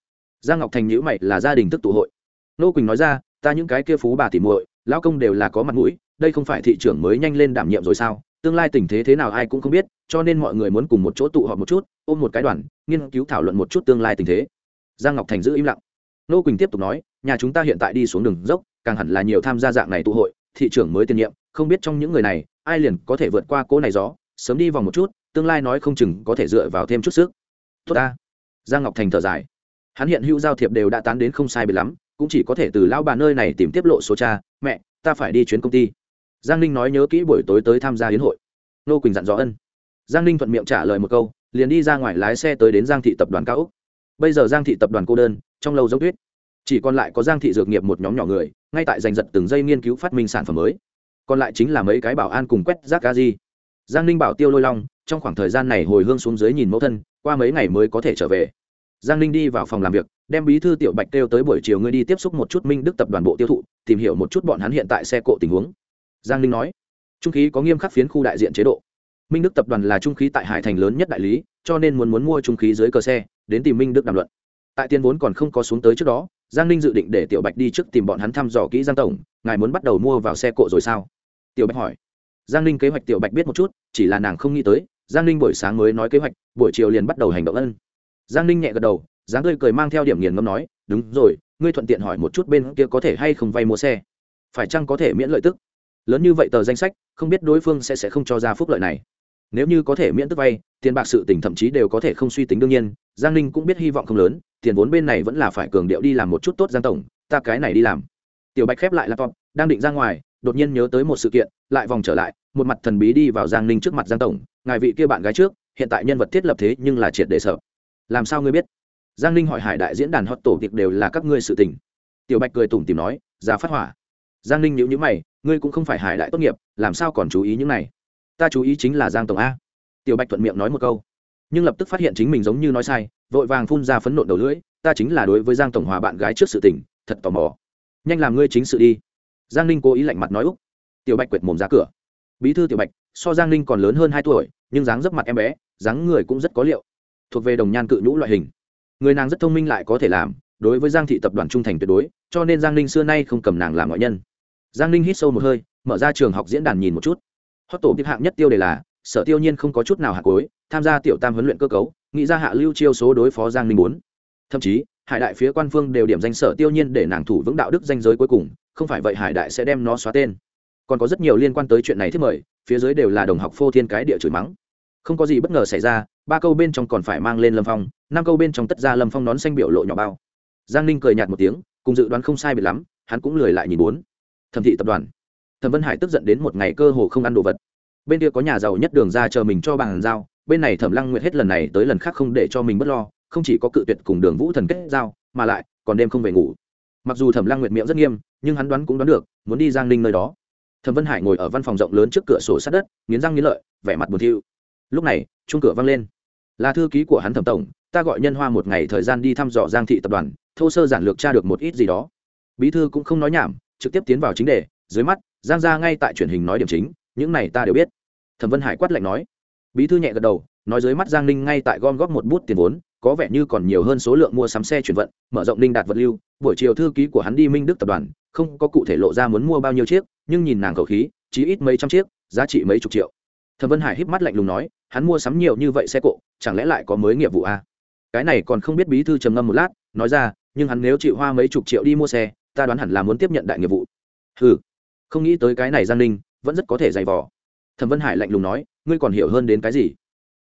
Giang ngọc thành nhữ mày, là gia đình thức tụ hội. Nô quỳnh nói ra, ta những cái kia phú bà tỷ muội, lão công đều là có mặt mũi, đây không phải thị trưởng mới nhanh lên đảm nhiệm rồi sao? Tương lai tình thế thế nào ai cũng không biết, cho nên mọi người muốn cùng một chỗ tụ họp một chút, ôm một cái đoàn, nghiên cứu thảo luận một chút tương lai tình thế. Giang ngọc thành giữ im lặng. Nô quỳnh tiếp tục nói nhà chúng ta hiện tại đi xuống đường dốc, càng hẳn là nhiều tham gia dạng này tụ hội, thị trưởng mới tiên nhiệm, không biết trong những người này, ai liền có thể vượt qua cỗ này gió, sớm đi vòng một chút, tương lai nói không chừng có thể dựa vào thêm chút sức. Tốt ta. Giang ngọc thành thở dài. Hắn hiện hữu giao thiệp đều đã tán đến không sai bị lắm, cũng chỉ có thể từ lão bà nơi này tìm tiếp lộ số cha, mẹ, ta phải đi chuyến công ty. Giang ninh nói nhớ kỹ buổi tối tới tham gia hiến hội. Nô quỳnh dặn dò ân. Giang ninh thuận miệng trả lời một câu, liền đi ra ngoài lái xe tới đến giang thị tập đoàn cao úc bây giờ giang thị tập đoàn cô đơn, trong lâu giống tuyết chỉ còn lại có giang thị dược nghiệp một nhóm nhỏ người, ngay tại giành giật từng giây nghiên cứu phát minh sản phẩm mới. Còn lại chính là mấy cái bảo an cùng quét rác ga di. Giang ninh bảo tiêu lôi long, trong khoảng thời gian này hồi hương xuống dưới nhìn mẫu thân, qua mấy ngày mới có thể trở về. Giang ninh đi vào phòng làm việc, đem bí thư tiểu bạch kêu tới buổi chiều ngươi đi tiếp xúc một chút minh đức tập đoàn bộ tiêu thụ, tìm hiểu một chút bọn hắn hiện tại xe cộ tình huống. Giang ninh nói, trung khí có nghiêm khắc phiến khu đại diện chế độ. Minh đức tập đoàn là trung khí tại hải thành lớn nhất đại lý, cho nên muốn muốn mua trung khí dưới cờ xe, đến tìm minh đức đàm luận. Tại tiền vốn còn không có xuống tới trước đó giang ninh dự định để tiểu bạch đi trước tìm bọn hắn thăm dò kỹ giang tổng, ngài muốn bắt đầu mua vào xe cộ rồi sao? Tiểu bạch hỏi. Giang ninh kế hoạch tiểu bạch biết một chút, chỉ là nàng không nghĩ tới, giang ninh buổi sáng mới nói kế hoạch, buổi chiều liền bắt đầu hành động ân. Giang ninh nhẹ gật đầu, dáng tươi cười mang theo điểm nghiền ngâm nói, đúng rồi, ngươi thuận tiện hỏi một chút bên kia có thể hay không vay mua xe. Phải chăng có thể miễn lợi tức? Lớn như vậy tờ danh sách, không biết đối phương sẽ sẽ không cho ra phúc lợi này nếu như có thể miễn tức vay, tiền bạc sự tỉnh thậm chí đều có thể không suy tính đương nhiên, giang ninh cũng biết hy vọng không lớn, tiền vốn bên này vẫn là phải cường điệu đi làm một chút tốt giang tổng, ta cái này đi làm. Tiểu bạch khép lại laptop, đang định ra ngoài, đột nhiên nhớ tới một sự kiện, lại vòng trở lại, một mặt thần bí đi vào giang ninh trước mặt giang tổng, ngài vị kia bạn gái trước, hiện tại nhân vật thiết lập thế nhưng là triệt để sợ. Làm sao ngươi biết? Giang ninh hỏi hải đại diễn đàn hot tổ tiệc đều là các ngươi sự tình. Tiểu bạch cười tủm tìm nói, ra phát hỏa. Giang ninh nhữ nhữ mày, ngươi cũng không phải hải đại tốt nghiệp, làm sao còn chú ý những này? Ta chú ý chính là giang tổng a. Tiểu bạch thuận miệng nói một câu. Nhưng lập tức phát hiện chính mình giống như nói sai, vội vàng phun ra phấn nộn đầu lưỡi, ta chính là đối với giang tổng hòa bạn gái trước sự tình, thật tò mò. Nhanh làm ngươi chính sự đi. Giang ninh cố ý lạnh mặt nói úc. Tiểu bạch quệt mồm ra cửa. Bí thư tiểu bạch, so giang ninh còn lớn hơn hai tuổi, nhưng dáng dấp mặt em bé, dáng người cũng rất có liệu. Thuộc về đồng nhan cự nhũ loại hình. Người nàng rất thông minh lại có thể làm, đối với giang thị tập đoàn trung thành tuyệt đối, cho nên giang ninh xưa nay không cầm nàng làm ngoại nhân. Giang ninh hít sâu một hơi, mở ra trường học diễn đàn nhìn một chút hót tổ tiếp hạng nhất tiêu đề là, sở tiêu nhiên không có chút nào hạ cối tham gia tiểu tam huấn luyện cơ cấu, nghĩ ra hạ lưu chiêu số đối phó giang ninh muốn thậm chí, hải đại phía quan phương đều điểm danh sở tiêu nhiên để nàng thủ vững đạo đức danh giới cuối cùng, không phải vậy hải đại sẽ đem nó xóa tên. Còn có rất nhiều liên quan tới chuyện này thiết mời, phía dưới đều là đồng học phô thiên cái địa chửi mắng. Không có gì bất ngờ xảy ra, ba câu bên trong còn phải mang lên lâm phong, năm câu bên trong tất ra lâm phong nón xanh biểu lộ nhỏ bao. Giang ninh cười nhạt một tiếng, cùng dự đoán không sai biệt lắm, hắn cũng lười lại nhìn bốn. Thẩm thị tập đoàn thẩm vân hải tức giận đến một ngày cơ hồ không ăn đồ vật. Bên kia có nhà giàu nhất đường ra chờ mình cho bàn giao, bên này thẩm lăng nguyệt hết lần này tới lần khác không để cho mình bất lo, không chỉ có cự tuyệt cùng đường vũ thần kết giao, mà lại còn đêm không về ngủ. Mặc dù thẩm lăng nguyệt miệng rất nghiêm, nhưng hắn đoán cũng đoán được, muốn đi giang ninh nơi đó. Thẩm vân hải ngồi ở văn phòng rộng lớn trước cửa sổ sát đất, nghiến răng nghiến lợi, vẻ mặt buồn thiu. Lúc này chung cửa văng lên. Là thư ký của hắn thẩm tổng, ta gọi nhân hoa một ngày thời gian đi thăm dò giang thị tập đoàn, thô sơ giản lược tra được một ít gì đó. Bí thư cũng không nói nhảm, trực tiếp tiến vào chính đề, dưới mắt giang ra ngay tại truyền hình nói điểm chính, những này ta đều biết. Thẩm vân hải quát lạnh nói. Bí thư nhẹ gật đầu, nói dưới mắt giang ninh ngay tại gom góp một bút tiền vốn, có vẻ như còn nhiều hơn số lượng mua sắm xe chuyển vận, mở rộng ninh đạt vật lưu, buổi chiều thư ký của hắn đi minh đức tập đoàn, không có cụ thể lộ ra muốn mua bao nhiêu chiếc, nhưng nhìn nàng khẩu khí, chỉ ít mấy trăm chiếc, giá trị mấy chục triệu. Thẩm vân hải híp mắt lạnh lùng nói, hắn mua sắm nhiều như vậy xe cộ, chẳng lẽ lại có mới nghiệp vụ a à? cái này còn không biết bí thư trầm ngâm một lát, nói ra, nhưng hắn nếu chịu hoa mấy chục triệu đi mua xe, ta đoán hẳn là muốn tiếp nhận đại nghiệp vụ. Ừ không nghĩ tới cái này giang ninh vẫn rất có thể dày vò. Thẩm vân hải lạnh lùng nói, ngươi còn hiểu hơn đến cái gì?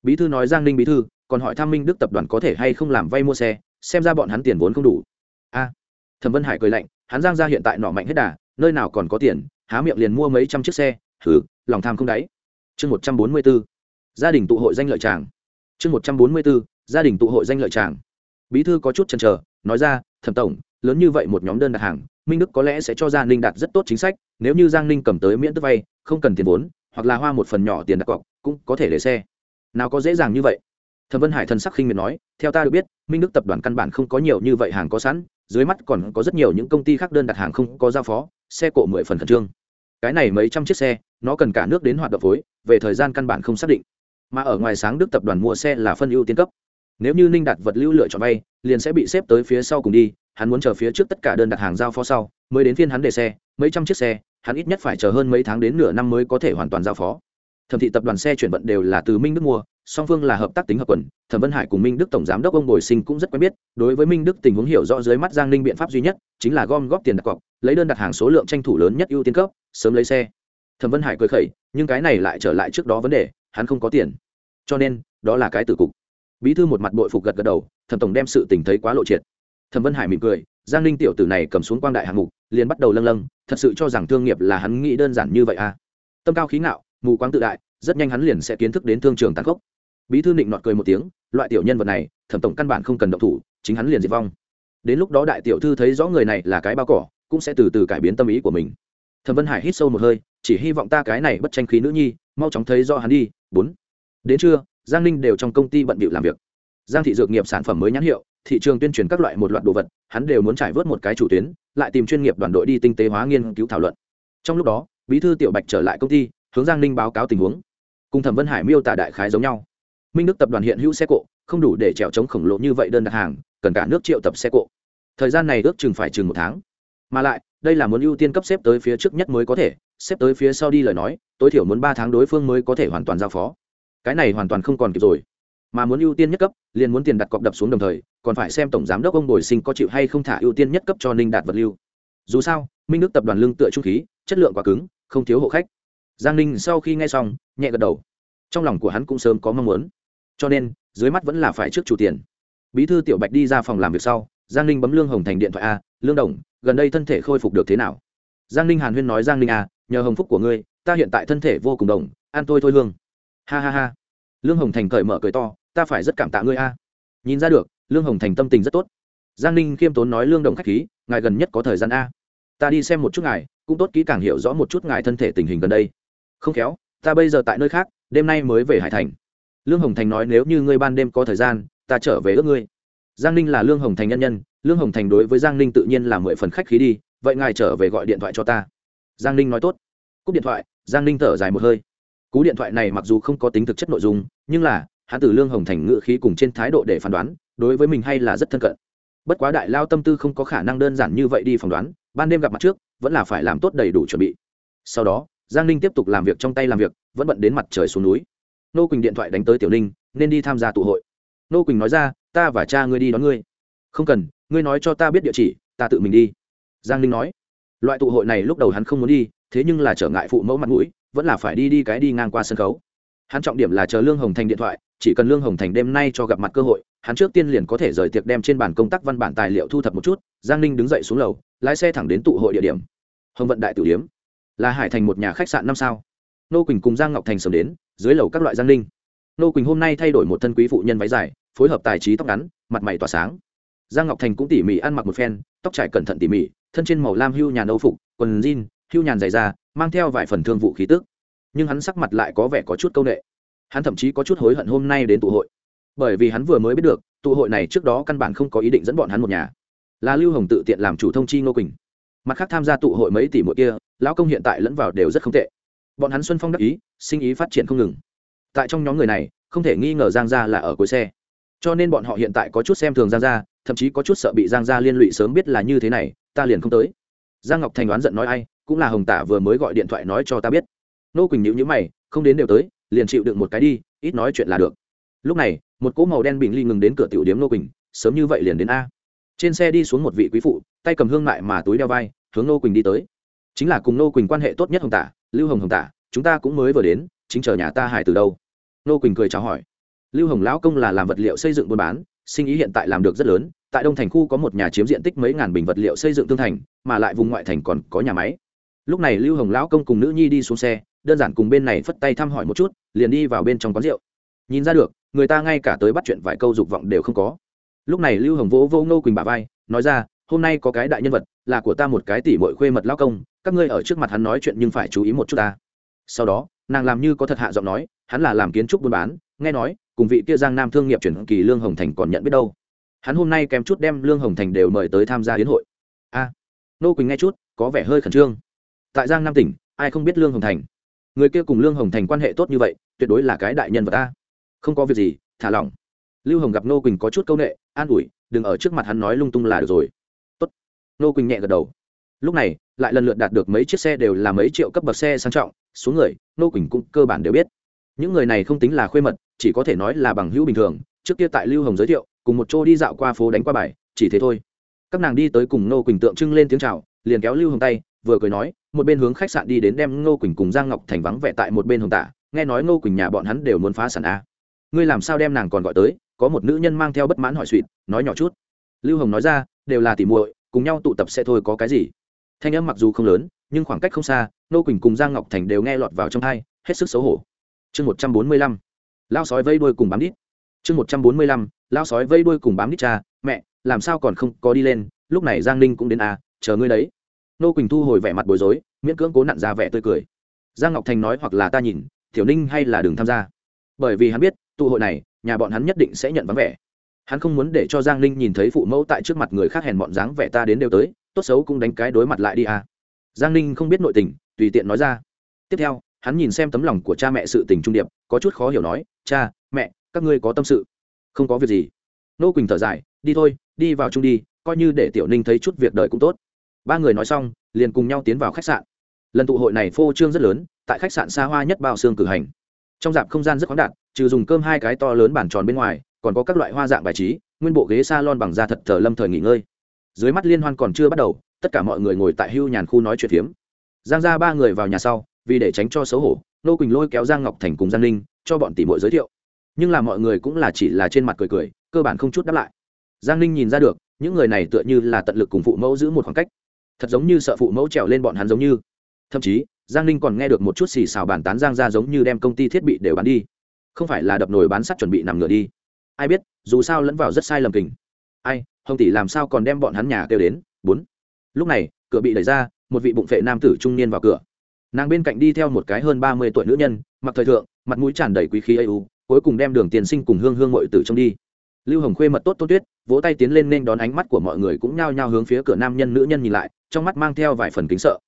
Bí thư nói, giang ninh bí thư, còn hỏi tham minh đức tập đoàn có thể hay không làm vay mua xe, xem ra bọn hắn tiền vốn không đủ. A. Thẩm vân hải cười lạnh, hắn giang ra hiện tại nọ mạnh hết đà, nơi nào còn có tiền, há miệng liền mua mấy trăm chiếc xe thử lòng tham không đáy. Chương một trăm bốn mươi b ố gia đình tụ hội danh lợi tràng. Chương một trăm bốn mươi b ố gia đình tụ hội danh lợi tràng. Bí thư có chút chần chờ, nói ra, thẩm tổng, lớn như vậy một nhóm đơn đặt hàng minh đức có lẽ sẽ cho giang ninh đạt rất tốt chính sách, nếu như giang ninh cầm tới miễn tức vay, không cần tiền vốn, hoặc là hoa một phần nhỏ tiền đặt cọc, cũng có thể để xe. Nào có dễ dàng như vậy? Thẩm vân hải thần sắc khinh miệt nói, theo ta được biết, minh đức tập đoàn căn bản không có nhiều như vậy hàng có sẵn, dưới mắt còn có rất nhiều những công ty khác đơn đặt hàng không có giao phó, xe cộ mười phần khẩn trương. Cái này mấy trăm chiếc xe, nó cần cả nước đến hoạt động phối, về thời gian căn bản không xác định. Mà ở ngoài sáng đức tập đoàn mua xe là phân ưu tiên cấp. Nếu như ninh đạt vật lưu lựa chọn vay, liền sẽ bị xếp tới phía sau cùng đi hắn muốn chờ phía trước tất cả đơn đặt hàng giao phó sau, mới đến phiên hắn để xe, mấy trăm chiếc xe, hắn ít nhất phải chờ hơn mấy tháng đến nửa năm mới có thể hoàn toàn giao phó. Thẩm thị tập đoàn xe chuyển vận đều là từ minh đức mua, song phương là hợp tác tính hợp quần, thẩm vân hải cùng minh đức tổng giám đốc ông bồi sinh cũng rất quen biết, đối với minh đức tình huống hiểu rõ dưới mắt giang ninh biện pháp duy nhất chính là gom góp tiền đặt cọc, lấy đơn đặt hàng số lượng tranh thủ lớn nhất ưu tiên cấp, sớm lấy xe. Thẩm vân hải cười khẩy, nhưng cái này lại trở lại trước đó vấn đề, hắn không có tiền. Cho nên, đó là cái tử cục. Bí thư một mặt bội phục gật gật đầu, thẩm tổng đem sự tình thấy quá lộ triệt thẩm vân hải mỉm cười, giang ninh tiểu tử này cầm xuống quang đại hạng mục, liền bắt đầu lâng lâng, thật sự cho rằng thương nghiệp là hắn nghĩ đơn giản như vậy à. Tâm cao khí ngạo, mù quáng tự đại, rất nhanh hắn liền sẽ kiến thức đến thương trường tàn khốc. Bí thư định nọt cười một tiếng, loại tiểu nhân vật này, thẩm tổng căn bản không cần động thủ, chính hắn liền diệt vong. Đến lúc đó đại tiểu thư thấy rõ người này là cái bao cỏ, cũng sẽ từ từ cải biến tâm ý của mình. Thẩm vân hải hít sâu một hơi, chỉ hy vọng ta cái này bất tranh khí nữ nhi, mau chóng thấy do hắn đi. Bốn. Đến trưa, giang ninh đều trong công ty bận bịu làm việc. Giang thị dược nghiệp sản phẩm mới nhãn hiệu thị trường tuyên truyền các loại một loạt đồ vật, hắn đều muốn trải vớt một cái chủ tuyến, lại tìm chuyên nghiệp đoàn đội đi tinh tế hóa nghiên cứu thảo luận. Trong lúc đó, bí thư tiểu bạch trở lại công ty, hướng giang ninh báo cáo tình huống. Cùng thẩm vân hải miêu tả đại khái giống nhau. Minh đức tập đoàn hiện hữu xe cộ, không đủ để trèo chống khổng lồ như vậy đơn đặt hàng, cần cả nước triệu tập xe cộ. Thời gian này ước chừng phải chừng một tháng. Mà lại, đây là muốn ưu tiên cấp xếp tới phía trước nhất mới có thể, xếp tới phía sau đi lời nói, tối thiểu muốn ba tháng đối phương mới có thể hoàn toàn giao phó. Cái này hoàn toàn không còn kịp rồi mà muốn ưu tiên nhất cấp, liền muốn tiền đặt cọc đập xuống đồng thời, còn phải xem tổng giám đốc ông bồi sinh có chịu hay không thả ưu tiên nhất cấp cho ninh đạt vật lưu. Dù sao, minh đức tập đoàn lương tựa trung khí, chất lượng quá cứng, không thiếu hộ khách. Giang ninh sau khi nghe xong, nhẹ gật đầu. Trong lòng của hắn cũng sớm có mong muốn. Cho nên, dưới mắt vẫn là phải trước chủ tiền. Bí thư tiểu bạch đi ra phòng làm việc sau, giang ninh bấm lương hồng thành điện thoại a, lương đồng, gần đây thân thể khôi phục được thế nào? Giang ninh hàn huyên nói, giang ninh a nhờ hồng phúc của ngươi, ta hiện tại thân thể vô cùng đồng an tôi thôi hương. Ha ha ha. Lương hồng thành cởi mở cười to ta phải rất cảm tạ ngươi a. Nhìn ra được, lương hồng thành tâm tình rất tốt. Giang ninh khiêm tốn nói lương đồng k h á c h khí, ngài gần nhất có thời gian a. Ta đi xem một chút ngài, cũng tốt kỹ càng hiểu rõ một chút ngài thân thể tình hình gần đây. Không khéo, ta bây giờ tại nơi khác, đêm nay mới về hải thành. Lương hồng thành nói nếu như ngươi ban đêm có thời gian, ta trở về ước ngươi. Giang ninh là lương hồng thành nhân nhân, lương hồng thành đối với giang ninh tự nhiên là mười phần khách khí đi, vậy ngài trở về gọi điện thoại cho ta. Giang ninh nói tốt. Cúp điện thoại, giang ninh thở dài một hơi. Cú điện thoại này mặc dù không có tính thực chất nội dung, nhưng là hắn từ lương hồng thành ngự khí cùng trên thái độ để phán đoán, đối với mình hay là rất thân cận. Bất quá đại lao tâm tư không có khả năng đơn giản như vậy đi phỏng đoán, ban đêm gặp mặt trước, vẫn là phải làm tốt đầy đủ chuẩn bị. Sau đó, giang ninh tiếp tục làm việc trong tay làm việc, vẫn bận đến mặt trời xuống núi. Nô quỳnh điện thoại đánh tới tiểu ninh, nên đi tham gia tụ hội. Nô quỳnh nói ra, ta và cha ngươi đi đón ngươi. Không cần, ngươi nói cho ta biết địa chỉ, ta tự mình đi. Giang ninh nói. Loại tụ hội này lúc đầu hắn không muốn đi, thế nhưng là trở ngại phụ mẫu mặt mũi, vẫn là phải đi đi cái đi ngang qua sân khấu. Hắn trọng điểm là chờ lương hồng thành điện thoại chỉ cần lương hồng thành đêm nay cho gặp mặt cơ hội, hắn trước tiên liền có thể rời tiệc đem trên bàn công tác văn bản tài liệu thu thập một chút, giang ninh đứng dậy xuống lầu, lái xe thẳng đến tụ hội địa điểm. Hồng vận đại tử điếm. Là hải thành một nhà khách sạn năm sao. Nô quỳnh cùng giang ngọc thành sớm đến, dưới lầu các loại giang ninh. Nô quỳnh hôm nay thay đổi một thân quý phụ nhân váy dài, phối hợp tài trí tóc ngắn, mặt mày tỏa sáng. Giang ngọc thành cũng tỉ mỉ ăn mặc một phen, tóc trải cẩn thận tỉ mỉ, thân trên màu lam hưu nhàn âu phục, quần jean, hưu nhàn dày da, mang theo vài phần thương vụ khí tức. Nhưng hắn sắc mặt lại có vẻ có chút c â u n ệ hắn thậm chí có chút hối hận hôm nay đến tụ hội. Bởi vì hắn vừa mới biết được, tụ hội này trước đó căn bản không có ý định dẫn bọn hắn một nhà. Là lưu hồng tự tiện làm chủ thông chi ngô quỳnh. Mặt khác tham gia tụ hội mấy tỷ mỗi kia, lão công hiện tại lẫn vào đều rất không tệ. Bọn hắn xuân phong đắc ý, sinh ý phát triển không ngừng. Tại trong nhóm người này, không thể nghi ngờ giang gia là ở cuối xe. Cho nên bọn họ hiện tại có chút xem thường giang gia, thậm chí có chút sợ bị giang gia liên lụy sớm biết là như thế này, ta liền không tới. Giang ngọc thành đoán giận nói ai, cũng là hồng tả vừa mới gọi điện thoại nói cho ta biết. Nô quỳnh nhữ nhữ mày, không đến đều tới liền chịu đựng một cái đi, ít nói chuyện là được. Lúc này, một cỗ màu đen bình ly ngừng đến cửa tiểu điếm nô quỳnh, sớm như vậy liền đến a. Trên xe đi xuống một vị quý phụ, tay cầm hương mại mà túi đeo vai, hướng nô quỳnh đi tới. Chính là cùng nô quỳnh quan hệ tốt nhất hồng tả, lưu hồng hồng tả, chúng ta cũng mới vừa đến, chính chờ nhà ta hải từ đâu? Nô quỳnh cười chào hỏi. Lưu hồng lão công là làm vật liệu xây dựng buôn bán, sinh ý hiện tại làm được rất lớn, tại đông thành khu có một nhà chiếm diện tích mấy ngàn bình vật liệu xây dựng tương thành, mà lại vùng ngoại thành còn có nhà máy. Lúc này lưu hồng lão công cùng nữ nhi đi xuống xe đơn giản cùng bên này phất tay thăm hỏi một chút, liền đi vào bên trong quán rượu. Nhìn ra được, người ta ngay cả tới bắt chuyện vài câu dục vọng đều không có. Lúc này lưu hồng vỗ vô ngô quỳnh bà vai, nói ra, hôm nay có cái đại nhân vật, là của ta một cái tỉ mội khuê mật lao công, các ngươi ở trước mặt hắn nói chuyện nhưng phải chú ý một chút ta. Sau đó, nàng làm như có thật hạ giọng nói, hắn là làm kiến trúc buôn bán, nghe nói, cùng vị kia giang nam thương nghiệp chuyển kỳ lương hồng thành còn nhận biết đâu. Hắn hôm nay kém chút đem lương hồng thành đều mời tới tham gia hiến hội. A. Nô quỳnh nghe chút, có vẻ hơi khẩn trương. Tại giang nam tỉnh, ai không biết lương hồng thành? Người kia cùng lương hồng thành quan hệ tốt như vậy tuyệt đối là cái đại nhân vật ta không có việc gì thả lỏng lưu hồng gặp nô quỳnh có chút c â u n ệ an ủi đừng ở trước mặt hắn nói lung tung là được rồi Tốt. nô quỳnh nhẹ gật đầu lúc này lại lần lượt đạt được mấy chiếc xe đều là mấy triệu cấp bậc xe sang trọng xuống người nô quỳnh cũng cơ bản đều biết những người này không tính là khuê mật chỉ có thể nói là bằng hữu bình thường trước kia tại lưu hồng giới thiệu cùng một chỗ đi dạo qua phố đánh qua bài chỉ thế thôi các nàng đi tới cùng nô quỳnh tượng trưng lên tiếng c h à o liền kéo lưu hồng tay vừa cười nói một bên hướng khách sạn đi đến đem ngô quỳnh cùng giang ngọc thành vắng vẻ tại một bên hồng tả nghe nói ngô quỳnh nhà bọn hắn đều muốn phá sản a. Ngươi làm sao đem nàng còn gọi tới, có một nữ nhân mang theo bất mãn hỏi suỵt nói nhỏ chút. Lưu hồng nói ra, đều là tỉ muội, cùng nhau tụ tập sẽ thôi có cái gì. Thanh âm mặc dù không lớn, nhưng khoảng cách không xa, ngô quỳnh cùng giang ngọc thành đều nghe lọt vào trong hai hết sức xấu hổ. Chương một trăm bốn mươi lăm, lao sói vây đuôi cùng bám đít. Chương một trăm bốn mươi lăm, lao sói vây đuôi cùng bám đít cha, mẹ, làm sao còn không có đi lên, lúc này giang ninh cũng đến à chờ ngươi đấy nô quỳnh thu hồi vẻ mặt bối rối, miễn cưỡng cố nặn ra vẻ tươi cười. Giang ngọc thành nói hoặc là ta nhìn, tiểu ninh hay là đừng tham gia. Bởi vì hắn biết, tụ hội này, nhà bọn hắn nhất định sẽ nhận vắng vẻ. Hắn không muốn để cho giang ninh nhìn thấy phụ mẫu tại trước mặt người khác hèn bọn dáng vẻ ta đến đều tới, tốt xấu cũng đánh cái đối mặt lại đi à. giang ninh không biết nội tình, tùy tiện nói ra. Tiếp theo, hắn nhìn xem tấm lòng của cha mẹ sự tình trung điệp, có chút khó hiểu nói, cha, mẹ, các ngươi có tâm sự? Không có việc gì. Nô quỳnh thở dài, đi thôi, đi vào chung đi, coi như để tiểu ninh thấy chút việc đời cũng tốt ba người nói xong, liền cùng nhau tiến vào khách sạn. Lần tụ hội này phô trương rất lớn, tại khách sạn xa hoa nhất bao xương cử hành. Trong dạp không gian rất khoáng đạt, trừ dùng cơm hai cái to lớn bản tròn bên ngoài, còn có các loại hoa dạng bài trí, nguyên bộ ghế s a lon bằng da thật thờ lâm thời nghỉ ngơi. Dưới mắt liên hoan còn chưa bắt đầu, tất cả mọi người ngồi tại hưu nhàn khu nói chuyện phiếm. Giang ra ba người vào nhà sau, vì để tránh cho xấu hổ nô quỳnh lôi kéo giang ngọc thành cùng giang ninh, cho bọn tỷ mội giới thiệu. Nhưng là mọi người cũng là chỉ là trên mặt cười cười, cơ bản không chút đáp lại. Giang ninh nhìn ra được, những người này tựa như là tận lực cùng phụ mẫu giữ một khoảng cách thật giống như sợ phụ mẫu trèo lên bọn hắn giống như. Thậm chí, giang ninh còn nghe được một chút xì xào bàn tán giang ra giống như đem công ty thiết bị đều bán đi. Không phải là đập nồi bán sắt chuẩn bị nằm ngửa đi. Ai biết, dù sao lẫn vào rất sai lầm kình. Ai, hồng tỷ làm sao còn đem bọn hắn nhà kêu đến? Bốn. Lúc này, cửa bị đẩy ra, một vị bụng phệ nam tử trung niên vào cửa. Nàng bên cạnh đi theo một cái hơn ba mươi tuổi nữ nhân, mặc thời thượng, mặt mũi tràn đầy quý khí ây u, cuối cùng đem đường tiền sinh cùng hương hương ngội tử trông đi. Lưu hồng khuê mật tốt tốt tuyết, vỗ tay tiến lên nên đón ánh mắt của mọi người cũng nhao nhao hướng phía cửa nam nhân nữ nhân nhìn lại trong mắt mang theo vài phần kính sợ.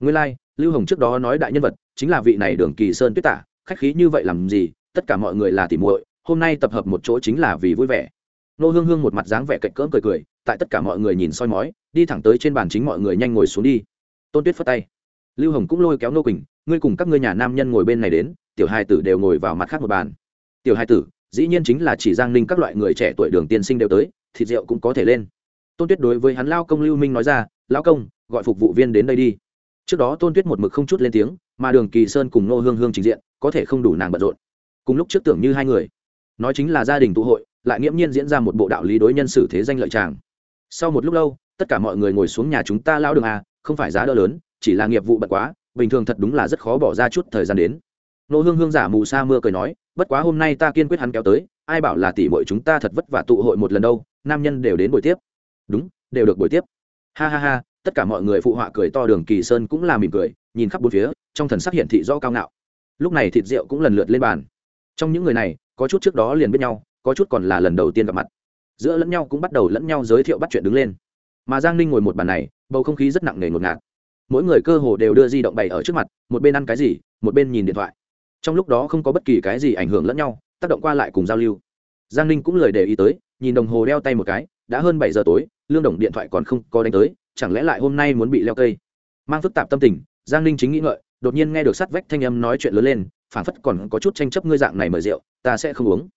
Nguyên lai、like, lưu hồng trước đó nói đại nhân vật chính là vị này đường kỳ sơn tuyết tả khách khí như vậy làm gì tất cả mọi người là tỉ muội hôm nay tập hợp một chỗ chính là vì vui vẻ. Nô hương hương một mặt dáng vẻ cạnh cỡm cười cười tại tất cả mọi người nhìn soi mói đi thẳng tới trên bàn chính mọi người nhanh ngồi xuống đi. Tôn tuyết phất tay. Lưu hồng cũng lôi kéo nô quỳnh ngươi cùng các ngươi nhà nam nhân ngồi bên này đến tiểu hai tử đều ngồi vào mặt khác một bàn. Tiểu hai tử dĩ nhiên chính là chỉ giang ninh các loại người trẻ tuổi đường tiên sinh đều tới thịt rượu cũng có thể lên. Tôn tuyết đối với hắn lao công lưu minh nói ra lao công gọi phục vụ viên đến đây đi. Trước đó tôn tuyết một mực không chút lên tiếng, mà đường kỳ sơn cùng nô hương hương trình diện, có thể không đủ nàng bận rộn. Cùng lúc trước tưởng như hai người. Nói chính là gia đình tụ hội, lại nghiễm nhiên diễn ra một bộ đạo lý đối nhân xử thế danh lợi tràng. Sau một lúc lâu, tất cả mọi người ngồi xuống nhà chúng ta lao đường à không phải giá đỡ lớn, chỉ là nghiệp vụ bận quá, bình thường thật đúng là rất khó bỏ ra chút thời gian đến. Nô hương hương giả mù sa mưa cười nói, bất quá hôm nay ta kiên quyết hắn kéo tới, ai bảo là tỷ muội chúng ta thật vất vả tụ hội một lần đâu, nam nhân đều đến buổi tiếp. Đúng, đều được buổi tiếp. Ha ha ha tất cả mọi người phụ họa cười to đường kỳ sơn cũng là mỉm cười, nhìn khắp bốn phía, trong thần sắc hiện thị do cao ngạo. Lúc này thịt rượu cũng lần lượt lên bàn. Trong những người này, có chút trước đó liền biết nhau, có chút còn là lần đầu tiên gặp mặt. Giữa lẫn nhau cũng bắt đầu lẫn nhau giới thiệu bắt chuyện đứng lên. Mà giang ninh ngồi một bàn này, bầu không khí rất nặng nề ngột ngạt. Mỗi người cơ hồ đều đưa di động bày ở trước mặt, một bên ăn cái gì, một bên nhìn điện thoại. Trong lúc đó không có bất kỳ cái gì ảnh hưởng lẫn nhau, tác động qua lại cùng giao lưu. Giang ninh cũng lời để ý tới, nhìn đồng hồ đeo tay một cái, đã hơn bảy giờ tối, lương đồng điện thoại còn không có đánh tới chẳng lẽ lại hôm nay muốn bị leo cây? Mang phức tạp tâm tình giang ninh chính nghĩ ngợi đột nhiên nghe được sắt vách thanh âm nói chuyện lớn lên phản phất còn có chút tranh chấp ngươi dạng này mời rượu ta sẽ không uống.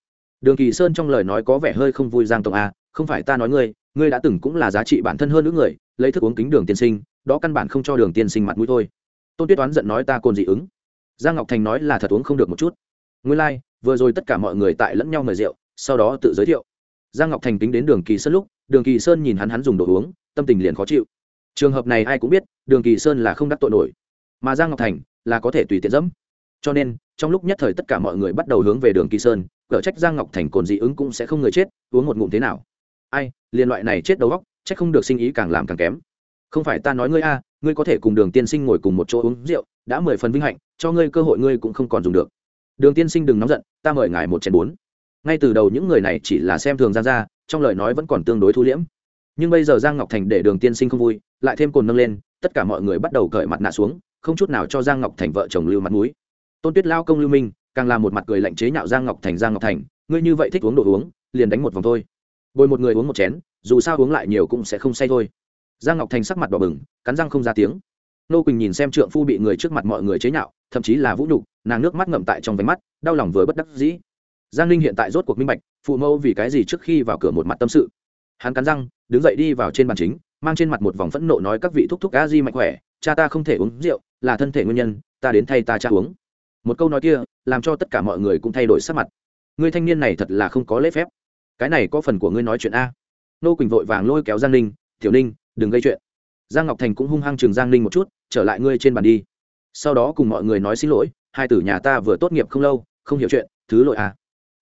Đường kỳ sơn trong lời nói có vẻ hơi không vui giang tổng a không phải ta nói ngươi ngươi đã từng cũng là giá trị bản thân hơn nữ người lấy thức uống kính đường tiên sinh đó căn bản không cho đường tiên sinh mặt mũi thôi. Tôn tuyết toán giận nói ta côn dị ứng. Giang ngọc thành nói là thật uống không được một chút. Ngươi lai、like, vừa rồi tất cả mọi người tại lẫn nhau mời rượu sau đó tự giới thiệu giang ngọc thành tính đến đường kỳ sơn lúc, đường kỳ sơn nhìn hắn hắn dùng đồ uống, tâm tình liền khó chịu. Trường hợp này ai cũng biết, đường kỳ sơn là không đắc tội nổi. Mà giang ngọc thành là có thể tùy tiện dẫm. Cho nên, trong lúc nhất thời tất cả mọi người bắt đầu hướng về đường kỳ sơn, cở trách giang ngọc thành cồn dị ứng cũng sẽ không người chết, uống một ngụm thế nào. Ai liên loại này chết đầu góc trách không được sinh ý càng làm càng kém. Không phải ta nói ngươi a, ngươi có thể cùng đường tiên sinh ngồi cùng một chỗ uống rượu, đã mười phần vinh hạnh, cho ngươi cơ hội ngươi cũng không còn dùng được. Đường tiên sinh đừng nóng giận, ta mời ngài một chén bốn ngay từ đầu những người này chỉ là xem thường giang gia, trong lời nói vẫn còn tương đối thu liễm. Nhưng bây giờ giang ngọc thành để đường tiên sinh không vui, lại thêm cồn nâng lên, tất cả mọi người bắt đầu cởi mặt nạ xuống, không chút nào cho giang ngọc thành vợ chồng lưu mặt mũi. Tôn tuyết lao công lưu minh, càng là một mặt cười lạnh chế nhạo giang ngọc thành, giang ngọc thành, ngươi như vậy thích uống đồ uống, liền đánh một vòng thôi. Bồi một người uống một chén, dù sao uống lại nhiều cũng sẽ không say thôi. Giang ngọc thành sắc mặt đỏ bừng, cắn răng không ra tiếng. Nô quỳnh nhìn xem trượng phu bị người trước mặt mọi người chế nhạo, thậm chí là vũ nhục, nàng nước mắt ngậm tại trong váy mắt, đau lòng vừa bất đắc dĩ giang linh hiện tại rốt cuộc minh bạch, phụ mẫu vì cái gì trước khi vào cửa một mặt tâm sự. Hắn cắn răng, đứng dậy đi vào trên bàn chính, mang trên mặt một vòng phẫn nộ nói các vị thúc thúc a di mạnh khỏe, cha ta không thể uống rượu, là thân thể nguyên nhân, ta đến thay ta cha uống. Một câu nói kia, làm cho tất cả mọi người cũng thay đổi sắc mặt. Người thanh niên này thật là không có lễ phép. Cái này có phần của ngươi nói chuyện a. Nô quỳnh vội vàng lôi kéo giang ninh, tiểu ninh, đừng gây chuyện. Giang ngọc thành cũng hung hăng chừng giang ninh một chút, trở lại ngươi trên bàn đi. Sau đó cùng mọi người nói xin lỗi, hai tử nhà ta vừa tốt nghiệp không lâu, không hiểu chuyện, thứ lỗi à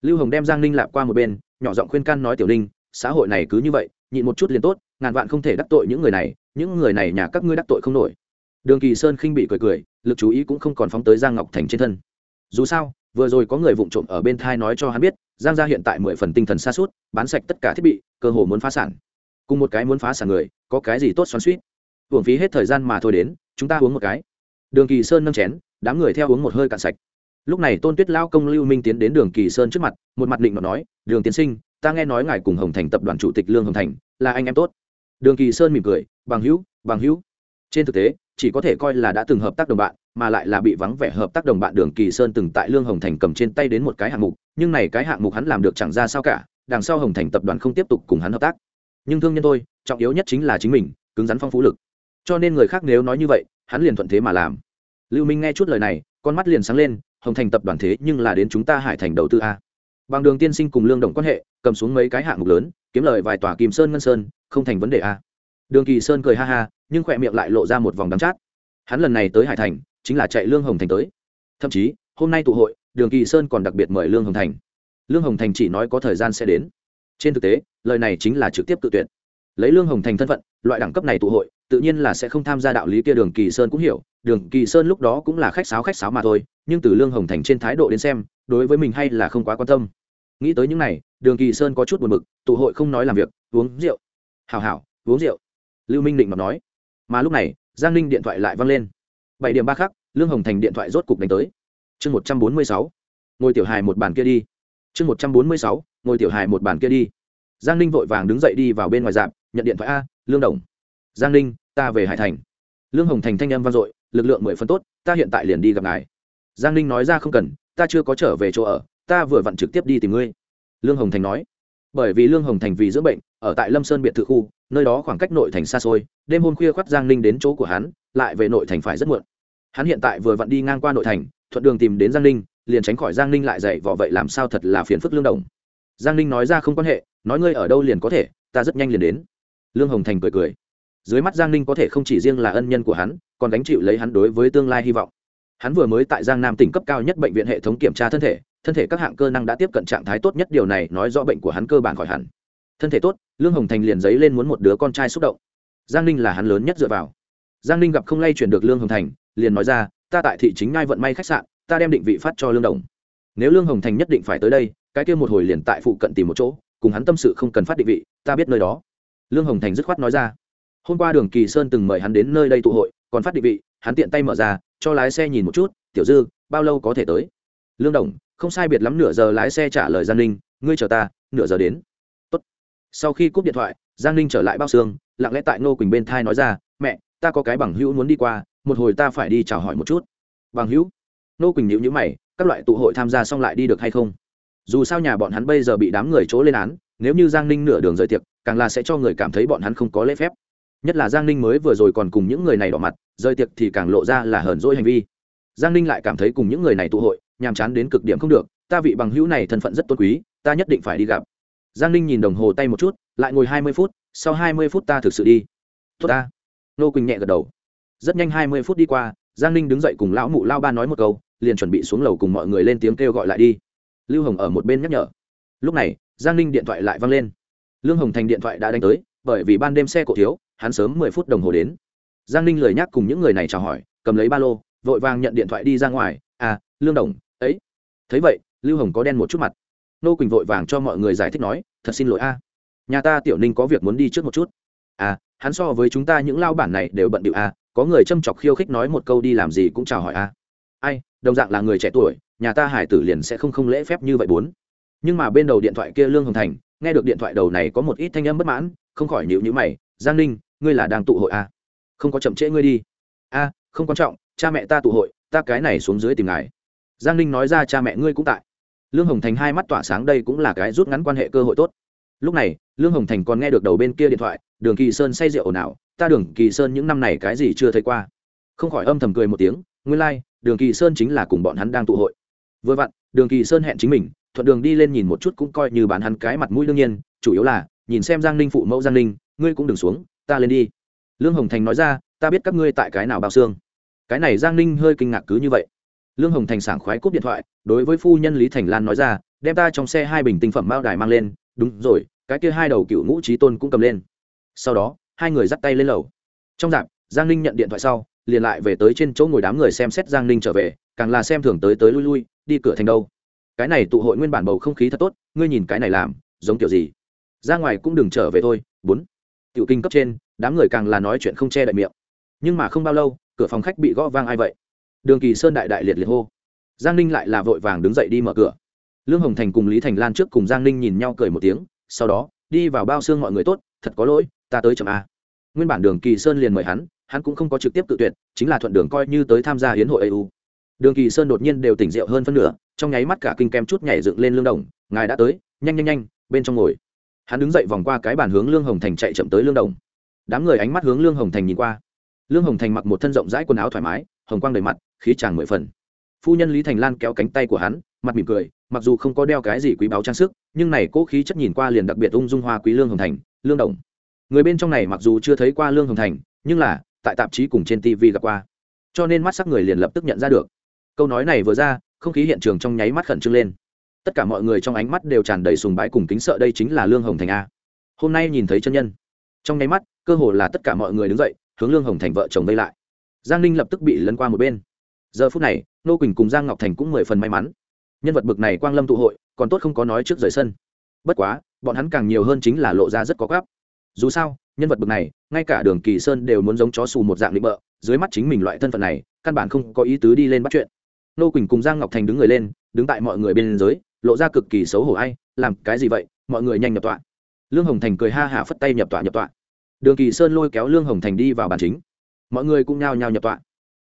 lưu hồng đem giang ninh lạp qua một bên, nhỏ giọng khuyên can nói, tiểu ninh, xã hội này cứ như vậy, nhịn một chút liền tốt, ngàn vạn không thể đắc tội những người này, những người này nhà các ngươi đắc tội không nổi. Đường kỳ sơn khinh bị cười cười, lực chú ý cũng không còn phóng tới giang ngọc thành trên thân. Dù sao, vừa rồi có người vụng trộm ở bên thai nói cho hắn biết, giang gia hiện tại mười phần tinh thần xa suốt bán sạch tất cả thiết bị, cơ hồ muốn phá sản. Cùng một cái muốn phá sản người, có cái gì tốt xoắn suýt hưởng phí hết thời gian mà thôi đến, chúng ta uống một cái. Đường kỳ sơn nâng chén, đám người theo uống một hơi cạn sạch lúc này tôn tuyết lao công lưu minh tiến đến đường kỳ sơn trước mặt, một mặt định mà nói, đường tiến sinh, ta nghe nói ngài cùng hồng thành tập đoàn chủ tịch lương hồng thành, là anh em tốt. Đường kỳ sơn mỉm cười, bằng hữu bằng hữu. Trên thực tế, chỉ có thể coi là đã từng hợp tác đồng bạn, mà lại là bị vắng vẻ hợp tác đồng bạn đường kỳ sơn từng tại lương hồng thành cầm trên tay đến một cái hạng mục, nhưng này cái hạng mục hắn làm được chẳng ra sao cả, đằng sau hồng thành tập đoàn không tiếp tục cùng hắn hợp tác. Nhưng thương nhân tôi trọng yếu nhất chính là chính mình, cứng rắn phong phú lực. Cho nên người khác nếu nói như vậy, hắn liền thuận thế mà làm. Lưu minh nghe chút lời này, con mắt liền sáng lên hồng thành tập đoàn thế nhưng là đến chúng ta hải thành đầu tư a. Bằng đường tiên sinh cùng lương đồng quan hệ, cầm xuống mấy cái hạng mục lớn, kiếm lời vài tòa kim sơn ngân sơn, không thành vấn đề a. Đường kỳ sơn cười ha ha, nhưng khỏe miệng lại lộ ra một vòng đắm chát. Hắn lần này tới hải thành, chính là chạy lương hồng thành tới. Thậm chí, hôm nay tụ hội, đường kỳ sơn còn đặc biệt mời lương hồng thành. Lương hồng thành chỉ nói có thời gian sẽ đến. Trên thực tế, lời này chính là trực tiếp tự tuyển lấy lương hồng thành thân phận, loại đẳng cấp này tụ hội, tự nhiên là sẽ không tham gia đạo lý kia đường kỳ sơn cũng hiểu. Đường kỳ sơn lúc đó cũng là khách sáo khách sáo mà thôi nhưng từ lương hồng thành trên thái độ đến xem, đối với mình hay là không quá quan tâm. Nghĩ tới những này, đường kỳ sơn có chút buồn b ự c tụ hội không nói làm việc, uống rượu. Hào hảo, uống rượu. Lưu minh định mà nói. Mà lúc này, giang ninh điện thoại lại văng lên. Bảy điểm ba khắc, lương hồng thành điện thoại rốt cục đánh tới. Chương một trăm bốn mươi sáu. Ngồi tiểu hài một bàn kia đi. Chương một trăm bốn mươi sáu, ngồi tiểu hài một bàn kia đi. Giang ninh vội vàng đứng dậy đi vào bên ngoài dạp, nhận điện thoại a, lương đồng. Giang ninh, ta về hải thành. Lương hồng thành thanh âm vang dội, lực lượng mười phân tốt, ta hiện tại liền đi gặp ngài giang ninh nói ra không cần, ta chưa có trở về chỗ ở, ta vừa vặn trực tiếp đi tìm ngươi. Lương hồng thành nói. Bởi vì lương hồng thành vì dưỡng bệnh, ở tại lâm sơn biệt thự khu, nơi đó khoảng cách nội thành xa xôi, đêm hôm khuya khoác giang ninh đến chỗ của hắn, lại về nội thành phải rất muộn. Hắn hiện tại vừa vặn đi ngang qua nội thành, thuận đường tìm đến giang ninh, liền tránh khỏi giang ninh lại dạy vỏ vậy làm sao thật là phiền phức lương đồng. Giang ninh nói ra không quan hệ, nói ngươi ở đâu liền có thể, ta rất nhanh liền đến. Lương hồng thành cười cười. Dưới mắt giang ninh có thể không chỉ riêng là ân nhân của hắn, còn gánh chịu lấy hắn đối với tương lai hy vọng hắn vừa mới tại giang nam tỉnh cấp cao nhất bệnh viện hệ thống kiểm tra thân thể thân thể các hạng cơ năng đã tiếp cận trạng thái tốt nhất, điều này nói rõ bệnh của hắn cơ bản khỏi hẳn. Thân thể tốt, lương hồng thành liền giấy lên muốn một đứa con trai xúc động. Giang ninh là hắn lớn nhất dựa vào. Giang ninh gặp không lay chuyển được lương hồng thành, liền nói ra, ta tại thị chính ngai vận may khách sạn, ta đem định vị phát cho lương đồng. Nếu lương hồng thành nhất định phải tới đây, cái kia một hồi liền tại phụ cận tìm một chỗ, cùng hắn tâm sự không cần phát định vị, ta biết nơi đó. Lương hồng thành dứt khoát nói ra. Hôm qua đường kỳ sơn từng mời hắn đến nơi đây tụ hội, còn phát định vị hắn tiện tay mở ra, cho lái xe nhìn một chút, tiểu dư, bao lâu có thể tới? Lương đồng, không sai biệt lắm nửa giờ lái xe trả lời giang ninh, ngươi chờ ta, nửa giờ đến. Tốt. sau khi cúp điện thoại, giang ninh trở lại bao xương, lặng lẽ tại ngô quỳnh bên thai nói ra, mẹ, ta có cái bằng hữu muốn đi qua, một hồi ta phải đi chào hỏi một chút. Bằng hữu? Ngô quỳnh nhịu nhữ mày, các loại tụ hội tham gia xong lại đi được hay không? Dù sao nhà bọn hắn bây giờ bị đám người chỗ lên án, nếu như giang ninh nửa đường rời tiệc, càng là sẽ cho người cảm thấy bọn hắn không có lễ phép. Nhất là giang ninh mới vừa rồi còn cùng những người này đỏ mặt rời tiệc thì càng lộ ra là hờn dỗi hành vi. Giang ninh lại cảm thấy cùng những người này tụ hội, nhàm chán đến cực điểm không được, ta vị bằng hữu này thân phận rất tôn quý, ta nhất định phải đi gặp. Giang ninh nhìn đồng hồ tay một chút, lại ngồi hai mươi phút, sau hai mươi phút ta thực sự đi. Tốt ta. Nô quỳnh nhẹ gật đầu. Rất nhanh hai mươi phút đi qua, giang ninh đứng dậy cùng lão mụ lao ba nói một câu, liền chuẩn bị xuống lầu cùng mọi người lên tiếng kêu gọi lại đi. Lưu hồng ở một bên nhắc nhở. Lúc này, giang ninh điện thoại lại văng lên. Lương hồng thành điện thoại đã đánh tới, bởi vì ban đêm xe cổ thiếu, hắn sớm mười phút đồng hồ đến giang ninh lời nhắc cùng những người này chào hỏi, cầm lấy ba lô, vội vàng nhận điện thoại đi ra ngoài. À lương đồng, ấy. Thấy vậy, lưu hồng có đen một chút mặt. Nô quỳnh vội vàng cho mọi người giải thích nói, thật xin lỗi a. Nhà ta tiểu ninh có việc muốn đi trước một chút. À hắn so với chúng ta những lao bản này đều bận điệu a, có người châm chọc khiêu khích nói một câu đi làm gì cũng chào hỏi a. Ai, đồng dạng là người trẻ tuổi, nhà ta hải tử liền sẽ không không lễ phép như vậy bốn. Nhưng mà bên đầu điện thoại kia lương hồng thành, nghe được điện thoại đầu này có một ít thanh âm bất mãn, không khỏi nhịu nhữ mày. Giang ninh, ngươi là đang tụ hội a? Không có chậm trễ ngươi đi. A không quan trọng cha mẹ ta tụ hội ta cái này xuống dưới tìm ngài. Giang ninh nói ra cha mẹ ngươi cũng tại. Lương hồng thành hai mắt tỏa sáng đây cũng là cái rút ngắn quan hệ cơ hội tốt. Lúc này lương hồng thành còn nghe được đầu bên kia điện thoại đường kỳ sơn say rượu ồn ào ta đường kỳ sơn những năm này cái gì chưa thấy qua. Không khỏi âm thầm cười một tiếng nguyên lai、like, đường kỳ sơn chính là cùng bọn hắn đang tụ hội. Vừa vặn đường kỳ sơn hẹn chính mình thuận đường đi lên nhìn một chút cũng coi như bán hắn cái mặt mũi đương nhiên chủ yếu là nhìn xem giang ninh phụ mẫu giang ninh ngươi cũng đừng xuống ta lên đi lương hồng thành nói ra, ta biết các ngươi tại cái nào bao xương. Cái này giang ninh hơi kinh ngạc cứ như vậy. Lương hồng thành sảng khoái cúp điện thoại, đối với phu nhân lý thành lan nói ra, đem ta trong xe hai bình tinh phẩm bao đài mang lên. Đúng rồi, cái kia hai đầu cựu ngũ trí tôn cũng cầm lên. Sau đó, hai người dắt tay lên lầu. Trong dạp, giang ninh nhận điện thoại sau, liền lại về tới trên chỗ ngồi đám người xem xét giang ninh trở về, càng là xem thường tới tới lui lui, đi cửa thành đâu. Cái này tụ hội nguyên bản bầu không khí thật tốt, ngươi nhìn cái này làm, giống kiểu gì? Ra ngoài cũng đừng trở về thôi, bốn. Tiểu kinh cấp trên đám người càng là nói chuyện không che đậy miệng. Nhưng mà không bao lâu, cửa phòng khách bị gõ vang ai vậy? Đường kỳ sơn đại đại liệt liệt hô. Giang ninh lại là vội vàng đứng dậy đi mở cửa. Lương hồng thành cùng lý thành lan trước cùng giang ninh nhìn nhau cười một tiếng, sau đó, đi vào bao xương mọi người tốt, thật có lỗi, ta tới chậm a. Nguyên bản đường kỳ sơn liền mời hắn hắn cũng không có trực tiếp tự tuyệt, chính là thuận đường coi như tới tham gia hiến hội eu đường kỳ sơn đột nhiên đều tỉnh rượu hơn phân nửa, trong nháy mắt cả kinh kem chút nhảy dựng lên lương đồng, ngài đã tới, nhanh nhanh nhanh, bên trong ngồi. Hắn đứng dậy vòng qua cái bàn hướng lương hồng thành chạy chậm tới lương đồng đám người ánh mắt hướng lương hồng thành nhìn qua. Lương hồng thành mặc một thân rộng rãi quần áo thoải mái, hồng quang đầy mặt, khí tràng mười phần. Phu nhân lý thành lan kéo cánh tay của hắn, mặt mỉm cười, mặc dù không có đeo cái gì quý báu trang sức, nhưng này cố khí chất nhìn qua liền đặc biệt ung dung hoa quý lương hồng thành, lương đồng. Người bên trong này mặc dù chưa thấy qua lương hồng thành, nhưng là, tại tạp chí cùng trên tv gặp qua. Cho nên mắt sắc người liền lập tức nhận ra được. Câu nói này vừa ra, không khí hiện trường trong nháy mắt khẩn trương lên. Tất cả mọi người trong ánh mắt đều tràn đầy sùng bái cùng kính sợ đây chính là lương hồng thành a. Hôm nay nhìn thấy chân nhân. Trong nháy mắt cơ hồ là tất cả mọi người đứng dậy, hướng lương hồng thành vợ chồng vây lại. Giang ninh lập tức bị lấn qua một bên. Giờ phút này, nô quỳnh cùng giang ngọc thành cũng mười phần may mắn. Nhân vật bực này quang lâm tụ hội, còn tốt không có nói trước rời sân. Bất quá, bọn hắn càng nhiều hơn chính là lộ ra rất có gáp dù sao, nhân vật bực này, ngay cả đường kỳ sơn đều muốn giống chó xù một dạng định bợ, dưới mắt chính mình loại thân phận này, căn bản không có ý tứ đi lên bắt chuyện. Nô quỳnh cùng giang ngọc thành đứng người lên, đứng tại mọi người bên dưới, lộ ra cực kỳ xấu hổ ai, làm cái gì vậy? Mọi người nhanh nhập tọa. Lương hồng thành cười ha hả phất tay nhập tọa nhập tọa đường kỳ sơn lôi kéo lương hồng thành đi vào bàn chính. Mọi người cũng nhao nhao nhập tọa.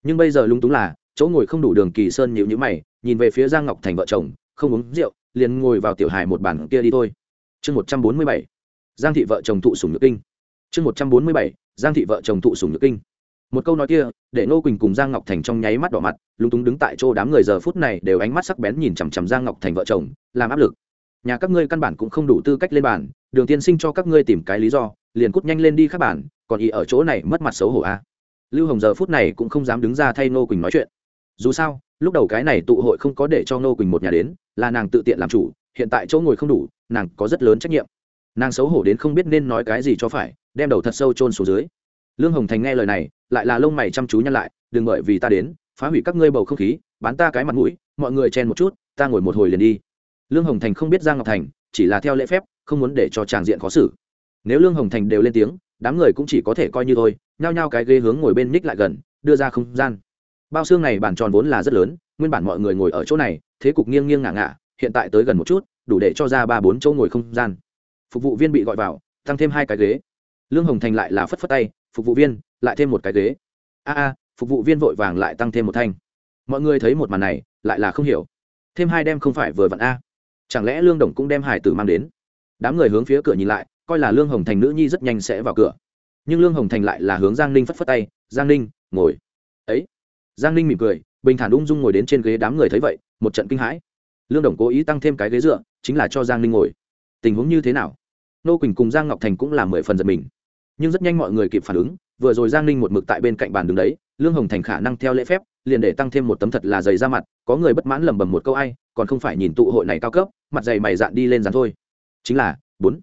Nhưng bây giờ lung túng là, chỗ ngồi không đủ đường kỳ sơn nhịu nhữ mày, nhìn về phía giang ngọc thành vợ chồng, không uống rượu, liền ngồi vào tiểu hài một bàn kia đi thôi. Chương một trăm bốn mươi bảy, giang thị vợ chồng thụ sùng nhược kinh. Chương một trăm bốn mươi bảy, giang thị vợ chồng thụ sùng nhược kinh. Một câu nói kia, để nô quỳnh cùng giang ngọc thành trong nháy mắt đỏ mặt, lúng túng đứng tại chỗ đám người giờ phút này đều ánh mắt sắc bén nhìn chằm chằm giang ngọc thành vợ chồng, làm áp lực. Nhà các ngươi căn bản cũng không đủ tư cách lên bàn, đường tiên sinh cho các ngươi tìm cái lý do liền cút nhanh lên đi các bản, còn ý ở chỗ này mất mặt xấu hổ a à. lưu hồng giờ phút này cũng không dám đứng ra thay nô quỳnh nói chuyện. Dù sao, lúc đầu cái này tụ hội không có để cho nô quỳnh một nhà đến, là nàng tự tiện làm chủ, hiện tại chỗ ngồi không đủ, nàng có rất lớn trách nhiệm. Nàng xấu hổ đến không biết nên nói cái gì cho phải, đem đầu thật sâu chôn xuống dưới. Lương hồng thành nghe lời này, lại là lông mày chăm chú nhăn lại, đừng bởi vì ta đến, phá hủy các ngươi bầu không khí, bán ta cái mặt mũi, mọi người chen một chút, ta ngồi một hồi liền đi. Lương hồng thành không biết giang ngọc thành, chỉ là theo lễ phép, không muốn để cho tràng diện khó xử nếu lương hồng thành đều lên tiếng, đám người cũng chỉ có thể coi như thôi, nhao nhao cái ghế hướng ngồi bên ních lại gần, đưa ra không gian. Bao xương này bản tròn vốn là rất lớn, nguyên bản mọi người ngồi ở chỗ này, thế cục nghiêng nghiêng ngả ngả, hiện tại tới gần một chút, đủ để cho ra ba bốn chỗ ngồi không gian. Phục vụ viên bị gọi vào, tăng thêm hai cái ghế. Lương hồng thành lại là phất phất tay, phục vụ viên, lại thêm một cái ghế. A a, phục vụ viên vội vàng lại tăng thêm một thanh. Mọi người thấy một màn này, lại là không hiểu. Thêm hai đem không phải vừa vặn a. Chẳng lẽ lương đồng cũng đem hải tử mang đến? Đám người hướng phía cửa nhìn lại coi là lương hồng thành nữ nhi rất nhanh sẽ vào cửa. Nhưng lương hồng thành lại là hướng giang ninh phất phất tay, giang ninh, ngồi. Ấy? Giang ninh mỉm cười, bình thản ung dung ngồi đến trên ghế đám người thấy vậy, một trận kinh hãi. Lương đồng cố ý tăng thêm cái ghế dựa, chính là cho giang ninh ngồi. Tình huống như thế nào? Nô quỳnh cùng giang ngọc thành cũng là mười phần giật mình. Nhưng rất nhanh mọi người kịp phản ứng, vừa rồi giang ninh một mực tại bên cạnh bàn đứng đấy, lương hồng thành khả năng theo lễ phép, liền để tăng thêm một tấm thật là dày ra mặt, có người bất mãn lẩm bẩm một câu ai, còn không phải nhìn tụ hội này cao cấp, mặt dày mày dạn đi lên dàn thôi. Chính là, bốn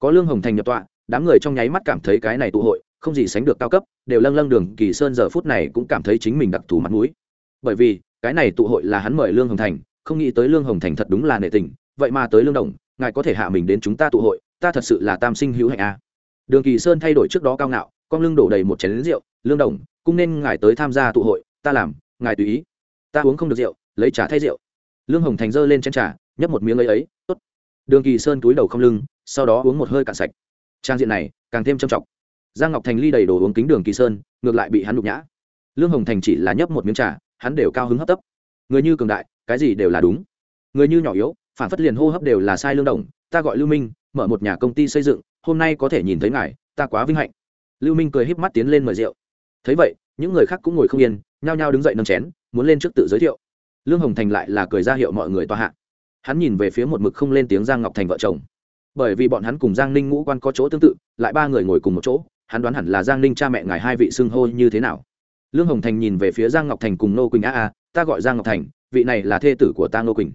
có lương hồng thành nhập tọa, đám người trong nháy mắt cảm thấy cái này tụ hội, không gì sánh được cao cấp, đều lâng lâng đường, kỳ sơn giờ phút này cũng cảm thấy chính mình đặc thù mặt mũi. Bởi vì, cái này tụ hội là hắn mời lương hồng thành, không nghĩ tới lương hồng thành thật đúng là nệ tình, vậy mà tới lương đồng, ngài có thể hạ mình đến chúng ta tụ hội, ta thật sự là tam sinh hữu hạnh a. Đường kỳ sơn thay đổi trước đó cao ngạo, con lưng đổ đầy một chén rượu, lương đồng, cũng nên ngài tới tham gia tụ hội, ta làm, ngài tùy ý. Ta uống không được rượu, lấy trà thay rượu. Lương hồng thành giơ lên chén trà, nhấp một miếng lấy ấy, tốt. Đường kỳ sơn túi đầu không lưng sau đó uống một hơi cạn sạch. Trang diện này càng thêm trầm trọng. Giang ngọc thành ly đầy đồ uống kính đường kỳ sơn, ngược lại bị hắn nhục nhã. Lương hồng thành chỉ là nhấp một miếng trà, hắn đều cao hứng hấp tấp. Người như cường đại, cái gì đều là đúng. Người như nhỏ yếu, phản phất liền hô hấp đều là sai lương đồng, ta gọi lưu minh, mở một nhà công ty xây dựng, hôm nay có thể nhìn thấy ngài, ta quá vinh hạnh. Lưu minh cười híp mắt tiến lên mời rượu. Thấy vậy, những người khác cũng ngồi không yên, nhao nhao đứng dậy nâng chén, muốn lên trước tự giới thiệu. Lương hồng thành lại là cười ra hiệu mọi người tòa hạ. Hắn nhìn về phía một mực không lên tiếng giang ngọc thành vợ chồng bởi vì bọn hắn cùng giang ninh ngũ quan có chỗ tương tự, lại ba người ngồi cùng một chỗ, hắn đoán hẳn là giang ninh cha mẹ ngài hai vị xưng hô như thế nào. Lương hồng thành nhìn về phía giang ngọc thành cùng nô quỳnh, a a, ta gọi giang ngọc thành, vị này là thê tử của ta nô quỳnh.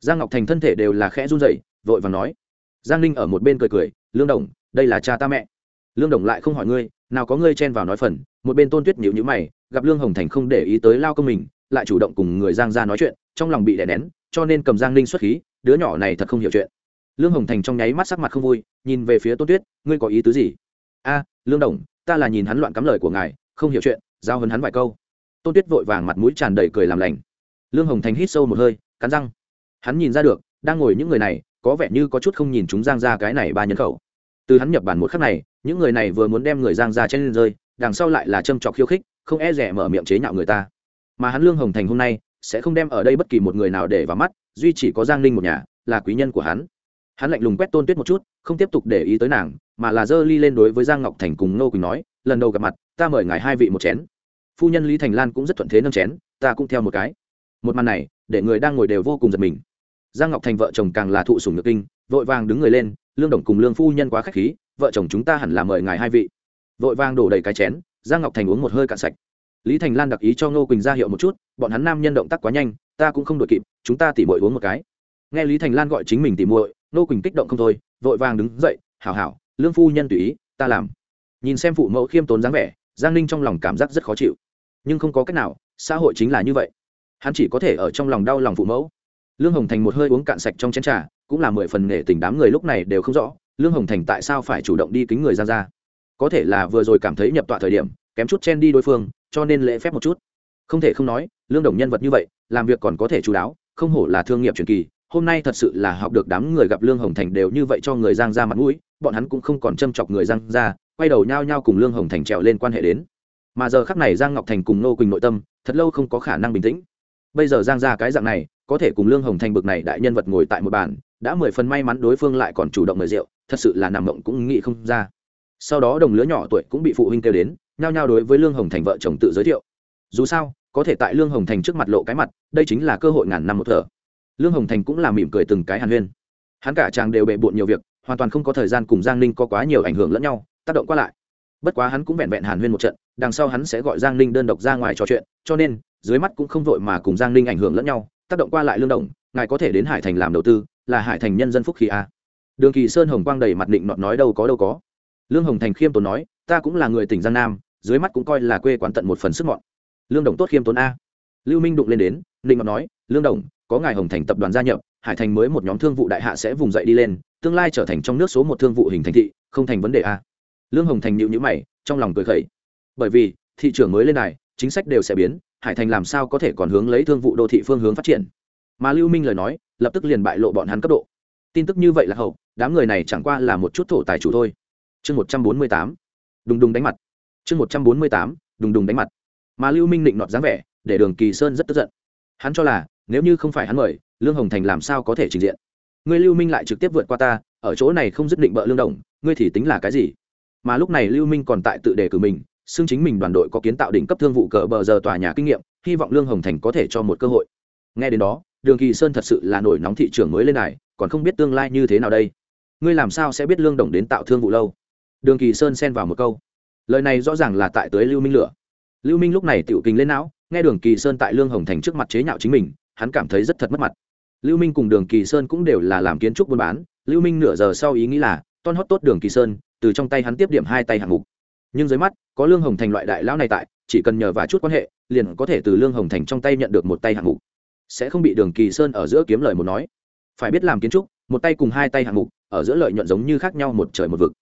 Giang ngọc thành thân thể đều là khẽ run dậy vội và nói. Giang ninh ở một bên cười cười, lương đồng, đây là cha ta mẹ. Lương đồng lại không hỏi ngươi, nào có ngươi chen vào nói phần? Một bên tôn tuyết nhịu nhữ mày, gặp lương hồng thành không để ý tới lao công mình, lại chủ động cùng người giang ra nói chuyện, trong lòng bị đè nén, cho nên cầm giang ninh xuất khí, đứa nhỏ này thật không hiểu chuyện lương hồng thành trong nháy mắt sắc mặt không vui, nhìn về phía tôn tuyết, ngươi có ý tứ gì? A, lương đồng, ta là nhìn hắn loạn cắm lời của ngài, không hiểu chuyện, giao hấn hắn vài câu. Tôn tuyết vội vàng mặt mũi tràn đầy cười làm lành. Lương hồng thành hít sâu một hơi, cắn răng. Hắn nhìn ra được, đang ngồi những người này, có vẻ như có chút không nhìn chúng giang ra cái này ba nhân khẩu. Từ hắn nhập bản một khắc này, những người này vừa muốn đem người giang ra trên lên rơi, đằng sau lại là châm trọc khiêu khích, không e rẻ mở miệng chế nhạo người ta. Mà hắn lương hồng thành hôm nay, sẽ không đem ở đây bất kỳ một người nào để vào mắt, duy chỉ có giang ninh một nhà, là quý nhân của hắn hắn lạnh lùng quét tôn tuyết một chút, không tiếp tục để ý tới nàng, mà là giơ ly lên đối với giang ngọc thành cùng nô quỳnh nói, lần đầu gặp mặt, ta mời ngài hai vị một chén. Phu nhân lý thành lan cũng rất thuận thế nâng chén, ta cũng theo một cái. Một màn này, để người đang ngồi đều vô cùng giật mình. Giang ngọc thành vợ chồng càng là thụ sùng nước kinh, vội vàng đứng người lên, lương đồng cùng lương phu nhân quá k h á c h khí, vợ chồng chúng ta hẳn là mời ngài hai vị. Vội vàng đổ đầy cái chén, giang ngọc thành uống một hơi cạn sạch. Lý thành lan đặc ý cho ngô quỳnh ra hiệu một chút, bọn hắn nam nhân động tác quá nhanh, ta cũng không đội kịp, chúng ta tỉ mội uống một cái. Nghe lý thành lan gọi chính mình tỉ mội nô quỳnh kích động không thôi, vội vàng đứng dậy, hảo hảo, lương phu nhân tùy ý, ta làm. Nhìn xem phụ mẫu khiêm tốn dáng vẻ, giang ninh trong lòng cảm giác rất khó chịu. Nhưng không có cách nào, xã hội chính là như vậy. Hắn chỉ có thể ở trong lòng đau lòng phụ mẫu. Lương hồng thành một hơi uống cạn sạch trong chén trà, cũng là mười phần nghề tình đám người lúc này đều không rõ, lương hồng thành tại sao phải chủ động đi kính người ra ra có thể là vừa rồi cảm thấy nhập tọa thời điểm, kém chút chen đi đối phương, cho nên lễ phép một chút. Không thể không nói, lương đồng nhân vật như vậy, làm việc còn có thể chú đáo, không hổ là thương nghiệp truyền kỳ hôm nay thật sự là học được đám người gặp lương hồng thành đều như vậy cho người giang ra mặt mũi, bọn hắn cũng không còn châm chọc người giang ra, quay đầu nhao nhao cùng lương hồng thành trèo lên quan hệ đến. Mà giờ khắc này giang ngọc thành cùng nô quỳnh nội tâm, thật lâu không có khả năng bình tĩnh. Bây giờ giang ra cái dạng này, có thể cùng lương hồng thành bực này đại nhân vật ngồi tại một bàn, đã mười phần may mắn đối phương lại còn chủ động mời rượu, thật sự là nằm mộng cũng nghĩ không ra. Sau đó đồng lứa nhỏ tuổi cũng bị phụ huynh kêu đến, nhao nhao đối với lương hồng thành vợ chồng tự giới thiệu. Dù sao, có thể tại lương hồng thành trước mặt lộ cái mặt, đây chính là cơ hội ngàn năm một thở lương hồng thành cũng là mỉm cười từng cái hàn huyên. Hắn cả chàng đều bệ bộn nhiều việc, hoàn toàn không có thời gian cùng giang ninh có quá nhiều ảnh hưởng lẫn nhau, tác động qua lại. Bất quá hắn cũng vẹn vẹn hàn huyên một trận, đằng sau hắn sẽ gọi giang ninh đơn độc ra ngoài trò chuyện, cho nên, dưới mắt cũng không vội mà cùng giang ninh ảnh hưởng lẫn nhau, tác động qua lại lương đồng ngài có thể đến hải thành làm đầu tư, là hải thành nhân dân phúc khí a. Đường kỳ sơn hồng quang đầy mặt định nọt nói đâu có đâu có. Lương hồng thành khiêm tốn nói, ta cũng là người tỉnh giang nam, dưới mắt cũng coi là quê quán tận một phần sức mọn. Lương đồng tốt khiêm tốn a. Lưu minh đụng lên đến, định nọt nói, lương đồng có ngài hồng thành tập đoàn gia nhập, hải thành mới một nhóm thương vụ đại hạ sẽ vùng dậy đi lên, tương lai trở thành trong nước số một thương vụ hình thành thị, không thành vấn đề a. Lương hồng thành nhịu nhữ mày, trong lòng cười khẩy. Bởi vì, thị trường mới lên này chính sách đều sẽ biến, hải thành làm sao có thể còn hướng lấy thương vụ đô thị phương hướng phát triển? Mà lưu minh lời nói, lập tức liền bại lộ bọn hắn cấp độ. Tin tức như vậy là hậu, đám người này chẳng qua là một chút thổ tài chủ thôi. Chương một trăm bốn mươi tám. Đùng đùng đánh mặt. Chương một trăm bốn mươi tám. Đùng đùng đánh mặt. Mà lưu minh định nọt dáng vẻ, để đường kỳ sơn rất tức giận. Hắn cho là nếu như không phải hắn mời, lương hồng thành làm sao có thể trình diện? Ngươi lưu minh lại trực tiếp vượt qua ta, ở chỗ này không dứt định bợ lương đồng, ngươi thì tính là cái gì? Mà lúc này lưu minh còn tại tự đề cử mình, xưng chính mình đoàn đội có kiến tạo đỉnh cấp thương vụ cờ bờ giờ tòa nhà kinh nghiệm, hy vọng lương hồng thành có thể cho một cơ hội. Nghe đến đó, đường kỳ sơn thật sự là nổi nóng thị trường mới lên này, còn không biết tương lai như thế nào đây. Ngươi làm sao sẽ biết lương đồng đến tạo thương vụ lâu? Đường kỳ sơn xen vào một câu. Lời này rõ ràng là tại tới lưu minh lửa. Lưu minh lúc này tiểu kính lên não, nghe đường kỳ sơn tại lương hồng thành trước mặt chế nhạo chính mình hắn cảm thấy rất thật mất mặt. Lưu minh cùng đường kỳ sơn cũng đều là làm kiến trúc buôn bán, lưu minh nửa giờ sau ý nghĩ là, ton hót tốt đường kỳ sơn, từ trong tay hắn tiếp điểm hai tay hạng mục. Nhưng dưới mắt, có lương hồng thành loại đại lão này tại, chỉ cần nhờ vài chút quan hệ, liền có thể từ lương hồng thành trong tay nhận được một tay hạng mục. Sẽ không bị đường kỳ sơn ở giữa kiếm lời một nói. Phải biết làm kiến trúc, một tay cùng hai tay hạng mục, ở giữa lợi nhuận giống như khác nhau một trời một vực.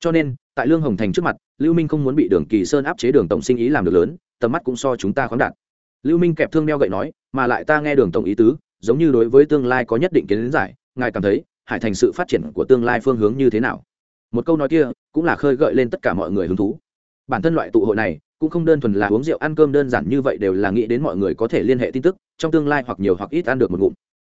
Cho nên, tại lương hồng thành trước mặt, lưu minh không muốn bị đường kỳ sơn áp chế đường tổng sinh ý làm được lớn, tầm mắt cũng so chúng ta khoáng đạt lưu minh kẹp thương đeo gậy nói, mà lại ta nghe đường tổng ý tứ, giống như đối với tương lai có nhất định kiến giải, ngài cảm thấy, hải thành sự phát triển của tương lai phương hướng như thế nào? Một câu nói kia cũng là khơi gợi lên tất cả mọi người hứng thú. Bản thân loại tụ hội này cũng không đơn thuần là uống rượu, ăn cơm đơn giản như vậy đều là nghĩ đến mọi người có thể liên hệ tin tức, trong tương lai hoặc nhiều hoặc ít ăn được một ngụm.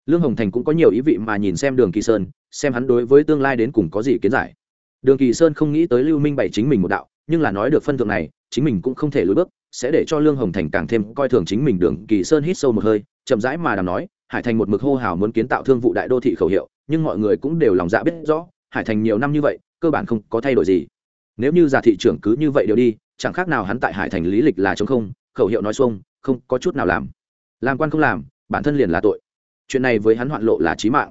Lương hồng thành cũng có nhiều ý vị mà nhìn xem đường kỳ sơn, xem hắn đối với tương lai đến cùng có gì kiến giải. Đường kỳ sơn không nghĩ tới lưu minh bày chính mình một đạo, nhưng là nói được phân thượng này, chính mình cũng không thể lùi bước sẽ để cho lương hồng thành càng thêm coi thường chính mình đường kỳ sơn hít sâu một hơi, chậm rãi mà đàm nói, hải thành một mực hô hào muốn kiến tạo thương vụ đại đô thị khẩu hiệu, nhưng mọi người cũng đều lòng dạ biết rõ, hải thành nhiều năm như vậy, cơ bản không có thay đổi gì. Nếu như giả thị trưởng cứ như vậy đều đi, chẳng khác nào hắn tại hải thành lý lịch là chống không, khẩu hiệu nói xuông, không có chút nào làm. Làm quan không làm, bản thân liền là tội. Chuyện này với hắn hoạn lộ là trí mạng.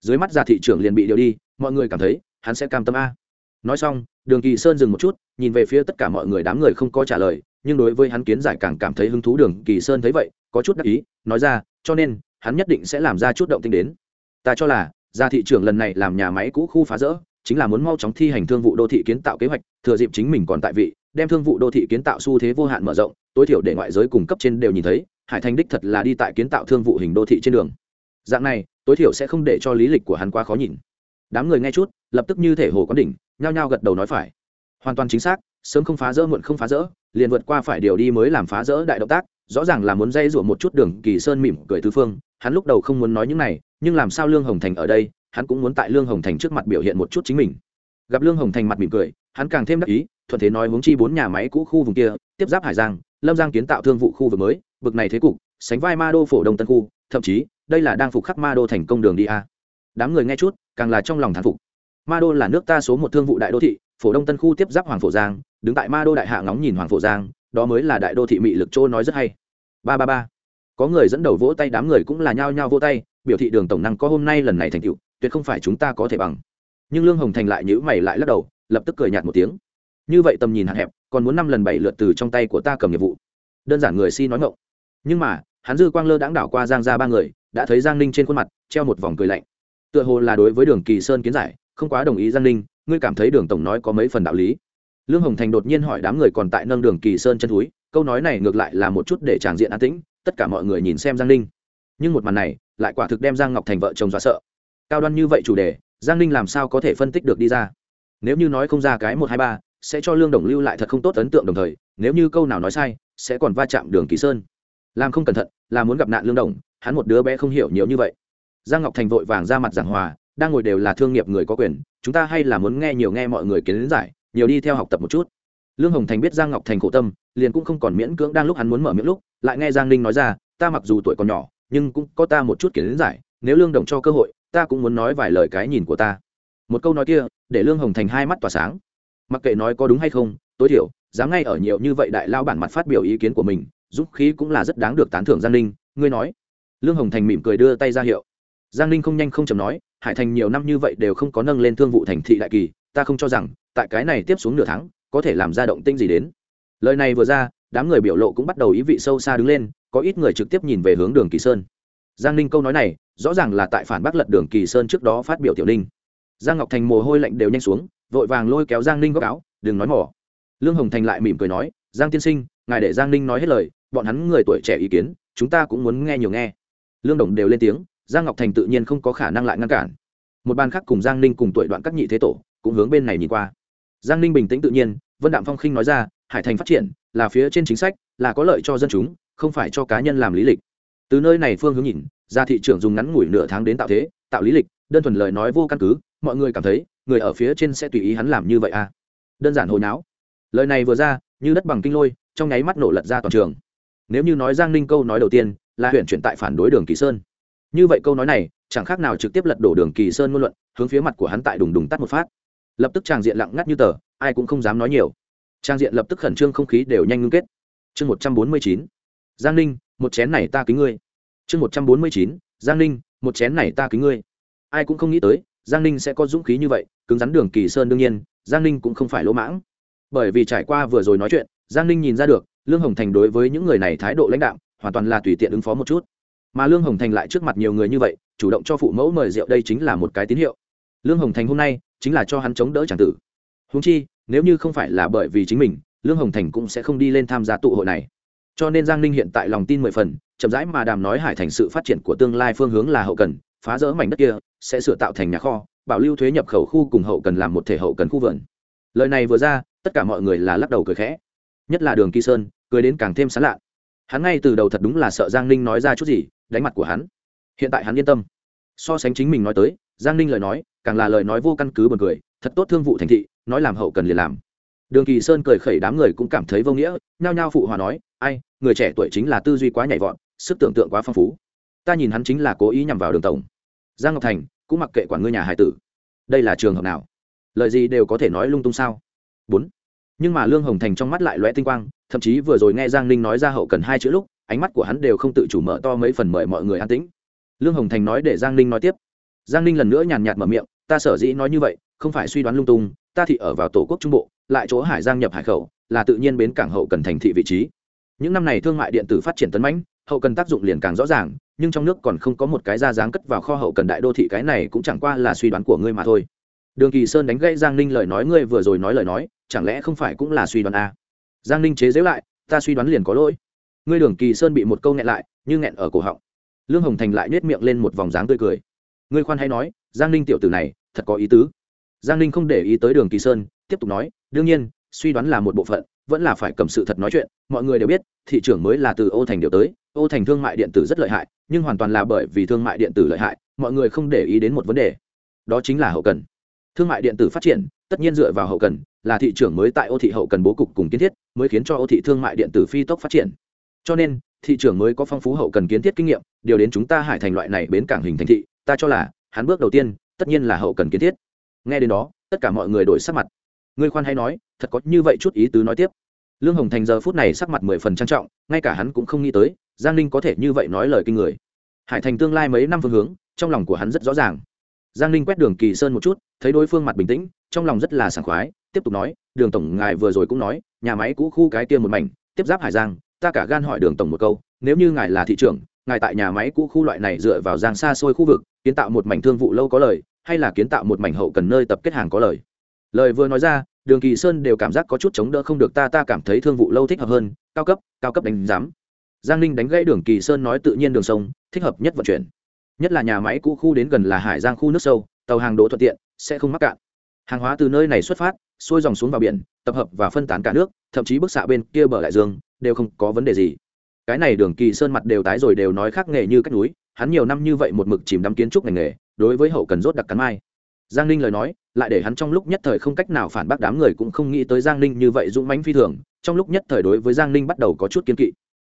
Dưới mắt giả thị trưởng liền bị điều đi, mọi người cảm thấy, hắn sẽ cam tâm a. Nói xong, đường kỳ sơn dừng một chút, nhìn về phía tất cả mọi người đám người không có trả lời nhưng đối với hắn kiến giải càng cảm thấy hứng thú đường kỳ sơn thấy vậy, có chút đắc ý, nói ra, cho nên, hắn nhất định sẽ làm ra chút động tinh đến. Ta cho là ra thị trường lần này làm nhà máy cũ khu phá rỡ, chính là muốn mau chóng thi hành thương vụ đô thị kiến tạo kế hoạch, thừa dịp chính mình còn tại vị, đem thương vụ đô thị kiến tạo xu thế vô hạn mở rộng, tối thiểu để ngoại giới cung cấp trên đều nhìn thấy, hải thành đích thật là đi tại kiến tạo thương vụ hình đô thị trên đường. Dạng này, tối thiểu sẽ không để cho lý lịch của hắn quá khó nhìn. Đám người nghe chút, lập tức như thể hồ quán đỉnh, nhao nhao gật đầu nói phải. Hoàn toàn chính xác sớm không phá rỡ, muộn không phá rỡ, liền vượt qua phải điều đi mới làm phá rỡ đại động tác, rõ ràng là muốn dây rủa một chút đường kỳ sơn mỉm cười tứ phương, hắn lúc đầu không muốn nói những này, nhưng làm sao lương hồng thành ở đây, hắn cũng muốn tại lương hồng thành trước mặt biểu hiện một chút chính mình. Gặp lương hồng thành mặt mỉm cười, hắn càng thêm đắc ý, thuận thế nói hướng chi bốn nhà máy cũ khu vùng kia, tiếp giáp hải giang, lâm giang kiến tạo thương vụ khu vực mới vực này thế cục, sánh vai ma đô phổ đông tân khu, thậm chí, đây là đang phục khắc ma đô thành công đường đi a. Đám người nghe chút, càng là trong lòng thán phục. Ma đô là nước ta số một thương vụ đại đô thị phổ đông tân khu tiếp giáp hoàng phổ giang, đứng tại ma đô đại hạ ngóng nhìn hoàng phổ giang, đó mới là đại đô thị mị lực chỗ nói rất hay. Ba ba ba. Có người dẫn đầu vỗ tay, đám người cũng là nhao nhao vỗ tay, biểu thị đường tổng năng có hôm nay lần này thành tựu, tuyệt không phải chúng ta có thể bằng. Nhưng lương hồng thành lại nhữ mày lại lắc đầu, lập tức cười nhạt một tiếng. Như vậy tầm nhìn hạn hẹp, còn muốn năm lần bảy lượt từ trong tay của ta cầm nhiệm vụ. Đơn giản người si nói ngộng nhưng mà, hắn dư quang lơ đãng đảo qua giang ra ba người, đã thấy giang ninh trên khuôn mặt, treo một vòng cười lạnh. Tựa hồ là đối với đường kỳ sơn kiến giải, không quá đồng ý giang ninh ngươi cảm thấy đường tổng nói có mấy phần đạo lý? Lương hồng thành đột nhiên hỏi đám người còn tại nâng đường kỳ sơn chân túi câu nói này ngược lại là một chút để tràng diện an tĩnh, tất cả mọi người nhìn xem giang ninh. Nhưng một màn này, lại quả thực đem giang ngọc thành vợ chồng dọa sợ. Cao đoan như vậy chủ đề, giang ninh làm sao có thể phân tích được đi ra? Nếu như nói không ra cái một hai ba, sẽ cho lương đồng lưu lại thật không tốt ấn tượng đồng thời, nếu như câu nào nói sai, sẽ còn va chạm đường kỳ sơn. Làm không cẩn thận, là muốn gặp nạn lương đồng, hắn một đứa bé không hiểu nhiều như vậy. Giang ngọc thành vội vàng ra mặt giảng hòa đang ngồi đều là thương nghiệp người có quyền, chúng ta hay là muốn nghe nhiều nghe mọi người kiến giải, nhiều đi theo học tập một chút. Lương hồng thành biết giang ngọc thành khổ tâm, liền cũng không còn miễn cưỡng đang lúc hắn muốn mở miệng lúc, lại nghe giang ninh nói ra, ta mặc dù tuổi còn nhỏ, nhưng cũng có ta một chút kiến giải, nếu lương đồng cho cơ hội, ta cũng muốn nói vài lời cái nhìn của ta. Một câu nói kia, để lương hồng thành hai mắt tỏa sáng. Mặc kệ nói có đúng hay không, tối thiểu, dám ngay ở nhiều như vậy đại lao bản mặt phát biểu ý kiến của mình giúp khí cũng là rất đáng được tán thưởng giang ninh, ngươi nói. Lương hồng thành mỉm cười đưa tay ra hiệu. Giang ninh không nhanh không chầm nói hải thành nhiều năm như vậy đều không có nâng lên thương vụ thành thị đại kỳ, ta không cho rằng, tại cái này tiếp xuống nửa tháng, có thể làm ra động tinh gì đến. Lời này vừa ra, đám người biểu lộ cũng bắt đầu ý vị sâu xa đứng lên, có ít người trực tiếp nhìn về hướng đường kỳ sơn. Giang ninh câu nói này, rõ ràng là tại phản bác lật đường kỳ sơn trước đó phát biểu tiểu ninh. Giang ngọc thành mồ hôi lạnh đều nhanh xuống, vội vàng lôi kéo giang ninh góc áo, đừng nói mỏ. Lương hồng thành lại mỉm cười nói, giang tiên sinh, ngài để giang ninh nói hết lời, bọn hắn người tuổi trẻ ý kiến, chúng ta cũng muốn nghe nhiều nghe. Lương đồng đều lên tiếng giang ngọc thành tự nhiên không có khả năng lại ngăn cản. Một ban khác cùng giang ninh cùng tuổi đoạn các nhị thế tổ cũng hướng bên này nhìn qua. Giang ninh bình tĩnh tự nhiên, vân đạm phong khinh nói ra, hải thành phát triển là phía trên chính sách, là có lợi cho dân chúng, không phải cho cá nhân làm lý lịch. Từ nơi này phương hướng nhìn, ra thị trường dùng ngắn ngủi nửa tháng đến tạo thế, tạo lý lịch, đơn thuần lời nói vô căn cứ, mọi người cảm thấy, người ở phía trên sẽ tùy ý hắn làm như vậy à? Đơn giản hồi náo. Lời này vừa ra, như đất bằng kinh lôi, trong nháy mắt nổ lật ra toàn trường. Nếu như nói giang ninh câu nói đầu tiên, là huyện chuyển tại phản đối đường kỳ sơn như vậy câu nói này, chẳng khác nào trực tiếp lật đổ đường kỳ sơn ngôn luận, hướng phía mặt của hắn tại đùng đùng tắt một phát. Lập tức tràng diện lặng ngắt như tờ, ai cũng không dám nói nhiều. Trang diện lập tức khẩn trương không khí đều nhanh ngưng kết. Chương một trăm bốn mươi chín, giang ninh, một chén này ta kính ngươi. Chương một trăm bốn mươi chín, giang ninh, một chén này ta kính ngươi. Ai cũng không nghĩ tới, giang ninh sẽ có dũng khí như vậy, cứng rắn đường kỳ sơn đương nhiên, giang ninh cũng không phải lỗ mãng. Bởi vì trải qua vừa rồi nói chuyện, giang ninh nhìn ra được, lương hồng thành đối với những người này thái độ lãnh đạo hoàn toàn là tùy tiện ứng phó một chút mà lương hồng thành lại trước mặt nhiều người như vậy, chủ động cho phụ mẫu mời rượu đây chính là một cái tín hiệu. Lương hồng thành hôm nay chính là cho hắn chống đỡ tràng tử. Húng chi, nếu như không phải là bởi vì chính mình, lương hồng thành cũng sẽ không đi lên tham gia tụ hội này. Cho nên giang ninh hiện tại lòng tin mười phần, chậm rãi mà đàm nói hải thành sự phát triển của tương lai phương hướng là hậu cần, phá rỡ mảnh đất kia, sẽ sửa tạo thành nhà kho, bảo lưu thuế nhập khẩu khu cùng hậu cần làm một thể hậu cần khu vườn. Lời này vừa ra, tất cả mọi người là lắc đầu cười khẽ. Nhất là đường kỳ sơn, cười đến càng thêm sán lạ. Hắn ngay từ đầu thật đúng là sợ giang ninh nói ra chút gì đánh mặt của hắn. Hiện tại hắn yên tâm. So sánh chính mình nói tới, giang ninh lời nói, càng là lời nói vô căn cứ b u ồ n cười, thật tốt thương vụ thành thị, nói làm hậu cần liền làm. Đường kỳ sơn cười khẩy đám người cũng cảm thấy vô nghĩa, nhao nhao phụ hòa nói, ai, người trẻ tuổi chính là tư duy quá nhảy vọt, sức tưởng tượng quá phong phú. Ta nhìn hắn chính là cố ý nhằm vào đường tổng. Giang ngọc thành, cũng mặc kệ quản ngươi nhà hải tử. Đây là trường hợp nào? Lời gì đều có thể nói lung tung sao? Bốn. Nhưng mà lương hồng thành trong mắt lại loe tinh quang, thậm chí vừa rồi nghe giang ninh nói ra hậu cần hai chữ lúc ánh mắt của hắn đều không tự chủ mở to mấy phần mời mọi người an tĩnh. Lương hồng thành nói để giang ninh nói tiếp. Giang ninh lần nữa nhàn nhạt mở miệng, ta sở dĩ nói như vậy, không phải suy đoán lung tung, ta thị ở vào tổ quốc trung bộ, lại chỗ hải giang nhập hải khẩu, là tự nhiên bến cảng hậu cần thành thị vị trí. Những năm này thương mại điện tử phát triển tấn mãnh, hậu cần tác dụng liền càng rõ ràng, nhưng trong nước còn không có một cái ra dáng cất vào kho hậu cần đại đô thị cái này cũng chẳng qua là suy đoán của ngươi mà thôi. Đường kỳ sơn đánh gãy giang ninh lời nói, ngươi vừa rồi nói lời nói, chẳng lẽ không phải cũng là suy đoán à? giang ninh chế giễu lại, ta suy đoán liền có lỗi ngươi đường kỳ sơn bị một câu nghẹn lại, như nghẹn ở cổ họng. Lương hồng thành lại nhét miệng lên một vòng dáng tươi cười. Ngươi khoan hay nói, giang ninh tiểu tử này, thật có ý tứ. Giang ninh không để ý tới đường kỳ sơn, tiếp tục nói, đương nhiên, suy đoán là một bộ phận, vẫn là phải cầm sự thật nói chuyện, mọi người đều biết, thị trường mới là từ ô thành điều tới, ô thành thương mại điện tử rất lợi hại, nhưng hoàn toàn là bởi vì thương mại điện tử lợi hại, mọi người không để ý đến một vấn đề. Đó chính là hậu cần. Thương mại điện tử phát triển, tất nhiên dựa vào hậu cần, là thị trường mới tại ô thị hậu cần bố cục cùng kiến thiết, mới khiến cho ô thị thương mại điện tử phi tốc phát triển cho nên, thị trường mới có phong phú hậu cần kiến thiết kinh nghiệm, điều đến chúng ta hải thành loại này bến cảng hình thành thị, ta cho là, hắn bước đầu tiên, tất nhiên là hậu cần kiến thiết. Nghe đến đó, tất cả mọi người đổi sắc mặt. Ngươi khoan hay nói, thật có như vậy chút ý tứ nói tiếp. Lương hồng thành giờ phút này sắc mặt mười phần trang trọng, ngay cả hắn cũng không nghĩ tới, giang ninh có thể như vậy nói lời kinh người. Hải thành tương lai mấy năm phương hướng, trong lòng của hắn rất rõ ràng. Giang ninh quét đường kỳ sơn một chút, thấy đối phương mặt bình tĩnh, trong lòng rất là sảng khoái, tiếp tục nói, đường tổng ngài vừa rồi cũng nói, nhà máy cũ khu cái tiêm một mảnh, tiếp giáp hải giang ta cả gan hỏi đường tổng một câu, nếu như ngài là thị trưởng, ngài tại nhà máy cũ khu loại này dựa vào giang xa xôi khu vực, kiến tạo một mảnh thương vụ lâu có lời, hay là kiến tạo một mảnh hậu cần nơi tập kết hàng có lời? Lời vừa nói ra, đường kỳ sơn đều cảm giác có chút chống đỡ không được ta ta cảm thấy thương vụ lâu thích hợp hơn, cao cấp cao cấp đánh giám. Giang ninh đánh gãy đường kỳ sơn nói tự nhiên đường sông, thích hợp nhất vận chuyển. Nhất là nhà máy cũ khu đến gần là hải giang khu nước sâu, tàu hàng đỗ thuận tiện, sẽ không mắc cạn. Hàng hóa từ nơi này xuất phát, xuôi dòng xuống vào biển, tập hợp và phân tán cả nước, thậm chí bức xạ bên kia bờ đại dương đều không có vấn đề gì. Cái này đường kỳ sơn mặt đều tái rồi đều nói khác nghề như cách núi, hắn nhiều năm như vậy một mực chìm đắm kiến trúc ngành nghề, đối với hậu cần rốt đặc cắn mai. Giang ninh lời nói, lại để hắn trong lúc nhất thời không cách nào phản bác đám người cũng không nghĩ tới giang ninh như vậy dũng mãnh phi thường, trong lúc nhất thời đối với giang ninh bắt đầu có chút kiên kỵ.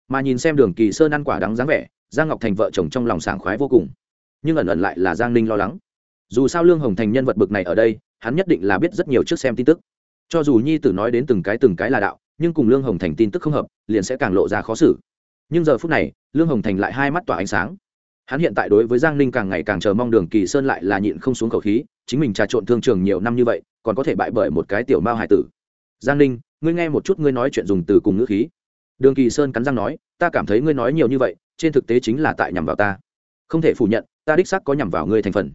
Mà nhìn xem đường kỳ sơn ăn quả đắng dáng vẻ, giang ngọc thành vợ chồng trong lòng sảng khoái vô cùng. Nhưng ẩn ẩn lại là giang ninh lo lắng. Dù sao lương hồng thành nhân vật bực này ở đây, hắn nhất định là biết rất nhiều trước xem tin tức. Cho dù nhi tử nói đến từng cái từng cái là đạo nhưng cùng lương hồng thành tin tức không hợp, liền sẽ càng lộ ra khó xử. Nhưng giờ phút này, lương hồng thành lại hai mắt tỏa ánh sáng. Hắn hiện tại đối với giang ninh càng ngày càng chờ mong đường kỳ sơn lại là nhịn không xuống khẩu khí, chính mình trà trộn thương trường nhiều năm như vậy, còn có thể bại bởi một cái tiểu mao hải tử. Giang ninh, ngươi nghe một chút ngươi nói chuyện dùng từ cùng ngữ khí. Đường kỳ sơn cắn răng nói, ta cảm thấy ngươi nói nhiều như vậy, trên thực tế chính là tại nhằm vào ta. Không thể phủ nhận, ta đích xác có nhằm vào ngươi thành phần.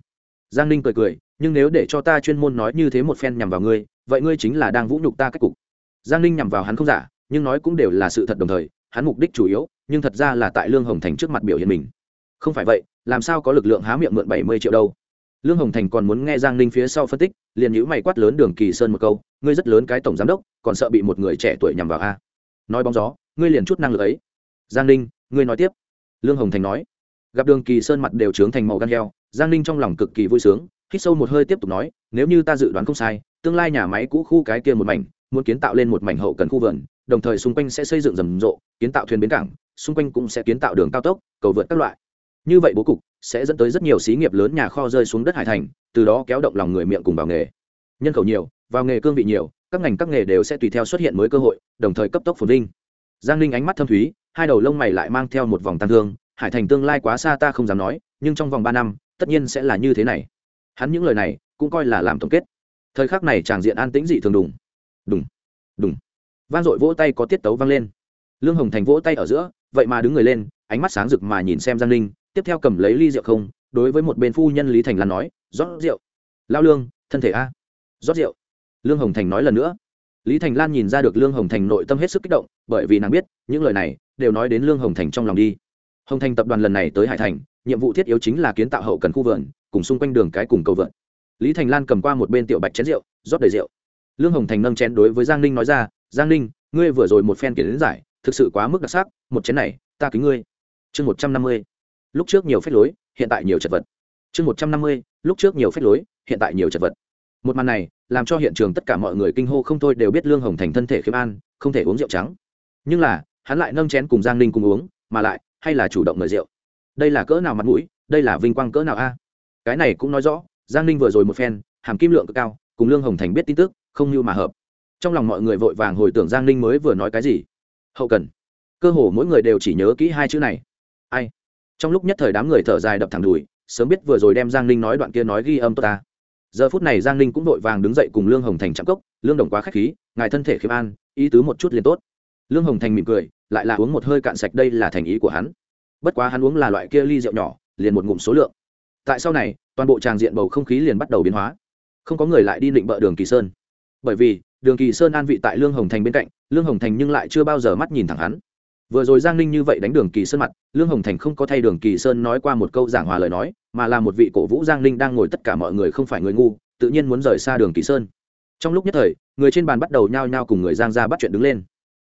Giang ninh cười cười, nhưng nếu để cho ta chuyên môn nói như thế một phen nhằm vào ngươi, vậy ngươi chính là đang vũ nhục ta cách cục giang ninh nhằm vào hắn không giả, nhưng nói cũng đều là sự thật đồng thời, hắn mục đích chủ yếu, nhưng thật ra là tại lương hồng thành trước mặt biểu hiện mình. Không phải vậy, làm sao có lực lượng há miệng mượn bảy mươi triệu đâu? Lương hồng thành còn muốn nghe giang ninh phía sau phân tích, liền nhữ mày quát lớn đường kỳ sơn một câu, ngươi rất lớn cái tổng giám đốc, còn sợ bị một người trẻ tuổi nhằm vào a? Nói bóng gió, ngươi liền chút năng lực ấy. Giang ninh, ngươi nói tiếp. Lương hồng thành nói, gặp đường kỳ sơn mặt đều trướng thành màu gan heo. Giang ninh trong lòng cực kỳ vui sướng, hít sâu một hơi tiếp tục nói, nếu như ta dự đoán không sai, tương lai nhà máy cũ khu cái kia một mảnh muốn kiến tạo lên một mảnh hậu cần khu vườn, đồng thời xung quanh sẽ xây dựng rầm rộ, kiến tạo thuyền bến cảng, xung quanh cũng sẽ kiến tạo đường cao tốc, cầu vượt các loại. Như vậy bố cục sẽ dẫn tới rất nhiều xí nghiệp lớn nhà kho rơi xuống đất hải thành, từ đó kéo động lòng người miệng cùng vào nghề. Nhân khẩu nhiều, vào nghề cương vị nhiều, các ngành các nghề đều sẽ tùy theo xuất hiện mới cơ hội, đồng thời cấp tốc phồn vinh. Giang ninh ánh mắt thâm thúy, hai đầu lông mày lại mang theo một vòng tăng thương, hải thành tương lai quá xa ta không dám nói, nhưng trong vòng ba năm, tất nhiên sẽ là như thế này. Hắn những lời này cũng coi là làm tổng kết. Thời khắc này tràng diện an tĩnh dị thường đùng đùng. Đúng vang dội vỗ tay có tiết tấu vang lên. Lương hồng thành vỗ tay ở giữa, vậy mà đứng người lên, ánh mắt sáng rực mà nhìn xem giang ninh, tiếp theo cầm lấy ly rượu không, đối với một bên phu nhân lý thành lan nói, rót rượu. Lao lương, thân thể a. Rót rượu. Lương hồng thành nói lần nữa. Lý thành lan nhìn ra được lương hồng thành nội tâm hết sức kích động, bởi vì nàng biết, những lời này đều nói đến lương hồng thành trong lòng đi. Hồng thành tập đoàn lần này tới hải thành, nhiệm vụ thiết yếu chính là kiến tạo hậu cần khu vườn, cùng xung quanh đường cái cùng cầu vượn. Lý thành lan cầm qua một bên tiểu bạch chén rượu, rót đầy rượu lương hồng thành nâng chén đối với giang ninh nói ra, giang ninh, ngươi vừa rồi một phen kiến giải, thực sự quá mức đặc sắc, một chén này, ta kính ngươi. Chương một trăm năm mươi. Lúc trước nhiều phép lối, hiện tại nhiều chật vật. Chương một trăm năm mươi. Lúc trước nhiều phép lối, hiện tại nhiều chật vật. Một màn này, làm cho hiện trường tất cả mọi người kinh hô không thôi đều biết lương hồng thành thân thể khiêm an, không thể uống rượu trắng. Nhưng là, hắn lại nâng chén cùng giang ninh cùng uống, mà lại, hay là chủ động mời rượu. Đây là cỡ nào mặt mũi, đây là vinh quang cỡ nào a? Cái này cũng nói rõ, giang ninh vừa rồi một phen, hàm kim lượng cực cao, cùng lương hồng thành biết tin tức không như mà hợp. Trong lòng mọi người vội vàng hồi tưởng giang ninh mới vừa nói cái gì. Hậu cần. Cơ hồ mỗi người đều chỉ nhớ kỹ hai chữ này. Ai? Trong lúc nhất thời đám người thở dài đập thẳng đùi, sớm biết vừa rồi đem giang ninh nói đoạn kia nói ghi âm tốt ta. Giờ phút này giang ninh cũng vội vàng đứng dậy cùng lương hồng thành chạm cốc, lương đồng quá k h á c h khí, ngài thân thể khiêm an, ý tứ một chút liền tốt. Lương hồng thành mỉm cười, lại là uống một hơi cạn sạch đây là thành ý của hắn. Bất quá hắn uống là loại kia ly rượu nhỏ, liền một ngụm số lượng. Tại sau này, toàn bộ tràng diện bầu không khí liền bắt đầu biến hóa. Không có người lại đi định bợ đường kỳ sơn bởi vì, đường kỳ sơn an vị tại lương hồng thành bên cạnh, lương hồng thành nhưng lại chưa bao giờ mắt nhìn thẳng hắn. Vừa rồi giang ninh như vậy đánh đường kỳ sơn mặt, lương hồng thành không có thay đường kỳ sơn nói qua một câu giảng hòa lời nói, mà là một vị cổ vũ giang ninh đang ngồi tất cả mọi người không phải người ngu, tự nhiên muốn rời xa đường kỳ sơn. Trong lúc nhất thời, người trên bàn bắt đầu nhao nhao cùng người giang ra bắt chuyện đứng lên.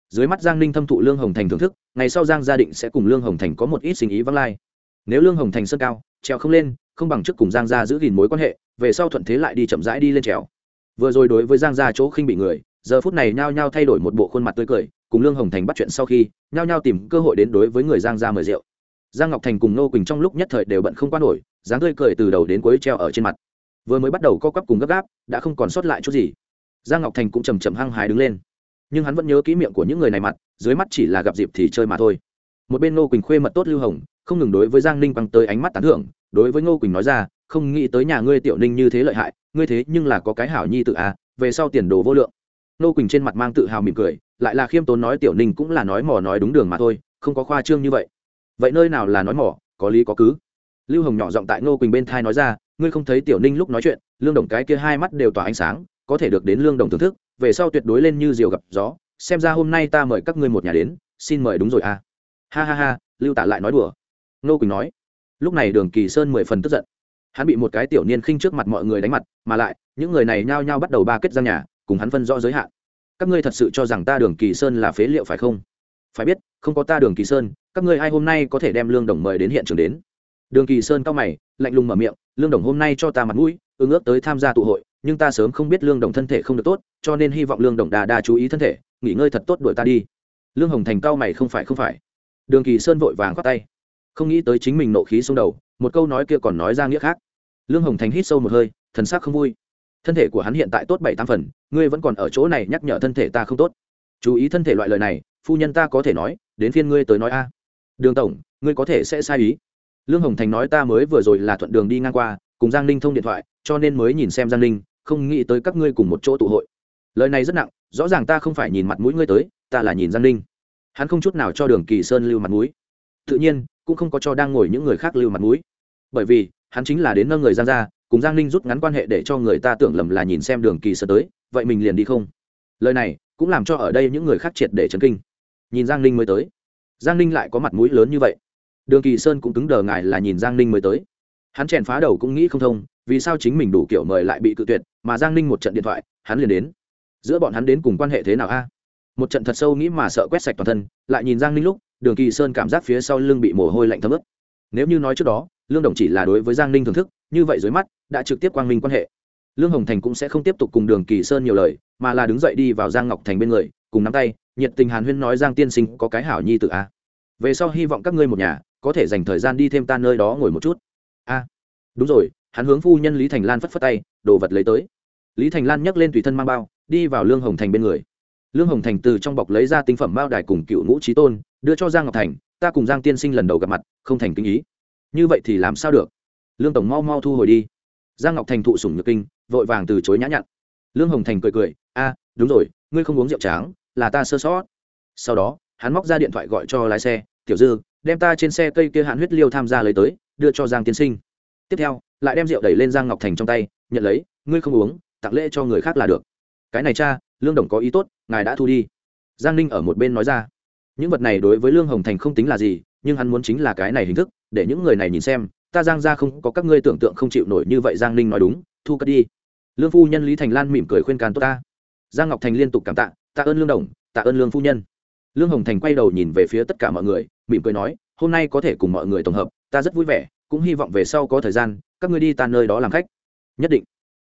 Dưới mắt giang ninh thâm thụ lương hồng thành thưởng thức, ngày sau giang gia định sẽ cùng lương hồng thành có một ít sinh ý vắng lai. Nếu lương hồng thành sơn cao trèo không lên, không bằng trước cùng giang gia giữ gìn mối quan hệ, về sau thuận thế lại đi chậm rãi đi lên trèo vừa rồi đối với giang gia chỗ khinh bị người, giờ phút này nhao nhao thay đổi một bộ khuôn mặt tươi cười, cùng lương hồng thành bắt chuyện sau khi, nhao nhao tìm cơ hội đến đối với người giang gia mời rượu. Giang ngọc thành cùng nô quỳnh trong lúc nhất thời đều bận không qua nổi, dáng tươi cười từ đầu đến cuối treo ở trên mặt. Vừa mới bắt đầu co quắp cùng gấp gáp, đã không còn sót lại chút gì. Giang ngọc thành cũng chầm chầm hăng hái đứng lên. Nhưng hắn vẫn nhớ kỹ miệng của những người này mặt, dưới mắt chỉ là gặp dịp thì chơi mà thôi. Một bên nô quỳnh khuê mật tốt lưu hồng, không ngừng đối với giang ninh bằng tới ánh mắt tán thưởng đối với ngô quỳnh nói ra, không nghĩ tới nhà ngươi tiểu ninh như thế lợi hại, ngươi thế nhưng là có cái hảo nhi tự à về sau tiền đồ vô lượng. Ngô quỳnh trên mặt mang tự hào mỉm cười, lại là khiêm tốn nói tiểu ninh cũng là nói mỏ nói đúng đường mà thôi, không có khoa trương như vậy. Vậy nơi nào là nói mỏ có lý có cứ. Lưu hồng nhỏ giọng tại ngô quỳnh bên thai nói ra, ngươi không thấy tiểu ninh lúc nói chuyện, lương đồng cái kia hai mắt đều tỏa ánh sáng, có thể được đến lương đồng thưởng thức, về sau tuyệt đối lên như diều gặp gió, xem ra hôm nay ta mời các ngươi một nhà đến, xin mời đúng rồi à. Ha ha ha, lưu tạ lại nói đùa. Ngô quỳnh nói lúc này đường kỳ sơn mười phần tức giận. Hắn bị một cái tiểu niên khinh trước mặt mọi người đánh mặt, mà lại, những người này nhao nhao bắt đầu ba kết ra nhà, cùng hắn phân rõ giới hạn. Các ngươi thật sự cho rằng ta đường kỳ sơn là phế liệu phải không? Phải biết, không có ta đường kỳ sơn, các ngươi ai hôm nay có thể đem lương đồng mời đến hiện trường đến? Đường kỳ sơn cao mày, lạnh lùng mở miệng, lương đồng hôm nay cho ta mặt mũi ưng ước tới tham gia tụ hội, nhưng ta sớm không biết lương đồng thân thể không được tốt, cho nên hy vọng lương đồng đà đà chú ý thân thể, nghỉ ngơi thật tốt đuổi ta đi. Lương hồng thành cao mày không phải không phải. Đường kỳ sơn vội vàng khoát tay không nghĩ tới chính mình nộ khí xông đầu, một câu nói kia còn nói ra nghĩa khác. Lương hồng thành hít sâu một hơi, thần sắc không vui. Thân thể của hắn hiện tại tốt bảy tam phần, ngươi vẫn còn ở chỗ này nhắc nhở thân thể ta không tốt. Chú ý thân thể loại lời này, phu nhân ta có thể nói, đến phiên ngươi tới nói a. Đường tổng, ngươi có thể sẽ sai ý. Lương hồng thành nói ta mới vừa rồi là thuận đường đi ngang qua, cùng giang ninh thông điện thoại, cho nên mới nhìn xem giang ninh, không nghĩ tới các ngươi cùng một chỗ tụ hội. Lời này rất nặng, rõ ràng ta không phải nhìn mặt mũi ngươi tới, ta là nhìn giang ninh. Hắn không chút nào cho đường kỳ sơn lưu mặt mũi. Tự nhiên cũng không có cho đang ngồi những người khác lưu mặt mũi. Bởi vì, hắn chính là đến nâng người giang ra cùng giang ninh rút ngắn quan hệ để cho người ta tưởng lầm là nhìn xem đường kỳ sơn tới, vậy mình liền đi không? Lời này cũng làm cho ở đây những người khác triệt để chấn kinh. Nhìn giang ninh mới tới. Giang ninh lại có mặt mũi lớn như vậy. Đường kỳ sơn cũng cứng đờ ngài là nhìn giang ninh mới tới. Hắn chèn phá đầu cũng nghĩ không thông, vì sao chính mình đủ kiểu mời lại bị cự tuyệt, mà giang ninh một trận điện thoại, hắn liền đến. Giữa bọn hắn đến cùng quan hệ thế nào a? Một trận thật sâu nghĩ mà sợ quét sạch toàn thân, lại nhìn giang ninh lúc đường kỳ sơn cảm giác phía sau lưng bị mồ hôi lạnh thấm ướt. Nếu như nói trước đó, lương đồng chỉ là đối với giang ninh thưởng thức, như vậy dưới mắt, đã trực tiếp quang minh quan hệ. Lương hồng thành cũng sẽ không tiếp tục cùng đường kỳ sơn nhiều lời, mà là đứng dậy đi vào giang ngọc thành bên người, cùng nắm tay, nhiệt tình hàn huyên nói giang tiên sinh có cái hảo nhi tự a. Về sau hy vọng các ngươi một nhà, có thể dành thời gian đi thêm ta nơi đó ngồi một chút. A. Đúng rồi, hắn hướng phu nhân lý thành lan phất phất tay, đồ vật lấy tới. Lý thành lan nhấc lên tùy thân mang bao, đi vào lương hồng thành bên người lương hồng thành từ trong bọc lấy ra tinh phẩm bao đài cùng cựu ngũ trí tôn, đưa cho giang ngọc thành, ta cùng giang tiên sinh lần đầu gặp mặt, không thành kinh ý. Như vậy thì làm sao được? Lương tổng mau mau thu hồi đi. Giang ngọc thành thụ sủng nhược kinh, vội vàng từ chối nhã nhặn. Lương hồng thành cười cười, a, đúng rồi, ngươi không uống rượu trắng là ta sơ sót. Sau đó, hắn móc ra điện thoại gọi cho lái xe, tiểu dư, đem ta trên xe cây kia hạn huyết liêu tham gia lấy tới, đưa cho giang tiên sinh. Tiếp theo, lại đem rượu đẩy lên giang ngọc thành trong tay, nhận lấy, ngươi không uống, tặng lễ cho người khác là được. Cái này cha, lương đồng có ý tốt ngài đã thu đi. Giang ninh ở một bên nói ra. Những vật này đối với lương hồng thành không tính là gì, nhưng hắn muốn chính là cái này hình thức, để những người này nhìn xem, ta giang ra không có các ngươi tưởng tượng không chịu nổi như vậy, giang ninh nói đúng, thu cất đi. Lương phu nhân lý thành lan mỉm cười khuyên can tốt ta. Giang ngọc thành liên tục cảm tạ tạ ơn lương đồng, tạ ơn lương phu nhân. Lương hồng thành quay đầu nhìn về phía tất cả mọi người, mỉm cười nói, hôm nay có thể cùng mọi người tổng hợp, ta rất vui vẻ, cũng hy vọng về sau có thời gian, các ngươi đi tan nơi đó làm khách. Nhất định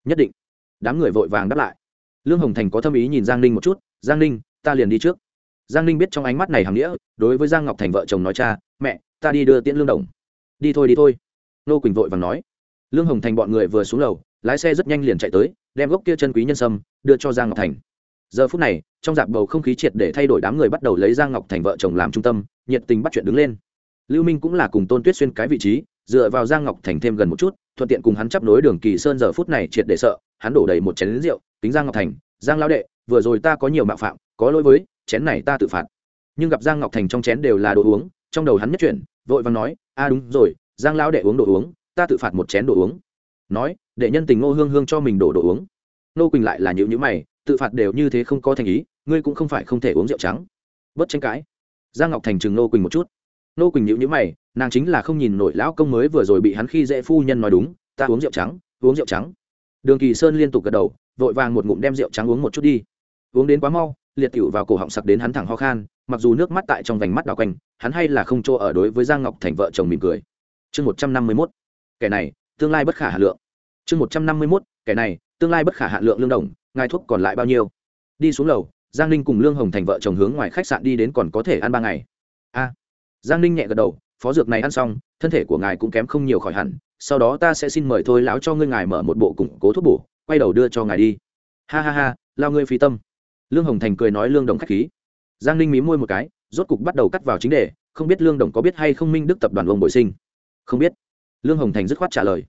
nhất định. Đám người vội vàng đáp lại. Lương hồng thành có tâm ý nhìn giang ninh một chút giang ninh, ta liền đi trước. Giang ninh biết trong ánh mắt này hàm nghĩa, đối với giang ngọc thành vợ chồng nói cha, mẹ, ta đi đưa tiễn lương đồng. Đi thôi đi thôi. Nô quỳnh vội vàng nói. Lương hồng thành bọn người vừa xuống lầu, lái xe rất nhanh liền chạy tới, đem gốc kia chân quý nhân sâm đưa cho giang ngọc thành. Giờ phút này, trong dạp bầu không khí triệt để thay đổi đám người bắt đầu lấy giang ngọc thành vợ chồng làm trung tâm, nhiệt tình bắt chuyện đứng lên. Lưu minh cũng là cùng tôn tuyết xuyên cái vị trí, dựa vào giang ngọc thành thêm gần một chút, thuận tiện cùng hắn chấp nối đường kỳ sơn giờ phút này triệt để sợ, hắn đổ đầy một chén lính rượu tính giang ngọc thành, giang lao đệ vừa rồi ta có nhiều mạo phạm, có lỗi với, chén này ta tự phạt. Nhưng gặp giang ngọc thành trong chén đều là đồ uống, trong đầu hắn nhất chuyển, vội vàng nói, a, đúng rồi, giang lão đệ uống đồ uống, ta tự phạt một chén đồ uống. Nói để nhân tình ngô hương hương cho mình đổ đồ uống. Nô quỳnh lại là nhữ nhữ mày, tự phạt đều như thế không có thành ý, ngươi cũng không phải không thể uống rượu trắng. Bất tranh cãi. Giang ngọc thành chừng nô quỳnh một chút. Nô quỳnh nhữ nhữ mày, nàng chính là không nhìn nổi lão công mới vừa rồi bị hắn khi dễ phu nhân nói đúng, ta uống rượu trắng, uống rượu trắng. Đường kỳ sơn liên tục gật đầu, vội vàng một ngụm đem rượu trắng uống một chút đi uống đến quá mau, liệt tiểu vào cổ họng sặc đến hắn thẳng ho khan, mặc dù nước mắt tại trong vành mắt đào quanh, hắn hay là không chỗ ở đối với giang ngọc thành vợ chồng mỉm cười. Chương một trăm năm mươi mốt, kẻ này, tương lai bất khả hà lượng. Chương một trăm năm mươi mốt, kẻ này, tương lai bất khả hạ lượng lương đồng, ngài thuốc còn lại bao nhiêu? Đi xuống lầu, giang ninh cùng lương hồng thành vợ chồng hướng ngoài khách sạn đi đến còn có thể ăn ba ngày. A. Giang ninh nhẹ gật đầu, phó dược này ăn xong, thân thể của ngài cũng kém không nhiều khỏi hẳn, sau đó ta sẽ xin mời thôi lão cho ngươi ngài mở một bộ củng cố thuốc bổ, quay đầu đưa cho ngài đi. Ha ha ha, lao ngươi phi tâm lương hồng thành cười nói lương đồng k h á c h khí. Giang ninh mí môi một cái, rốt cục bắt đầu cắt vào chính đề, không biết lương đồng có biết hay không minh đức tập đoàn ông Bội sinh. Không biết. Lương hồng thành dứt khoát trả lời.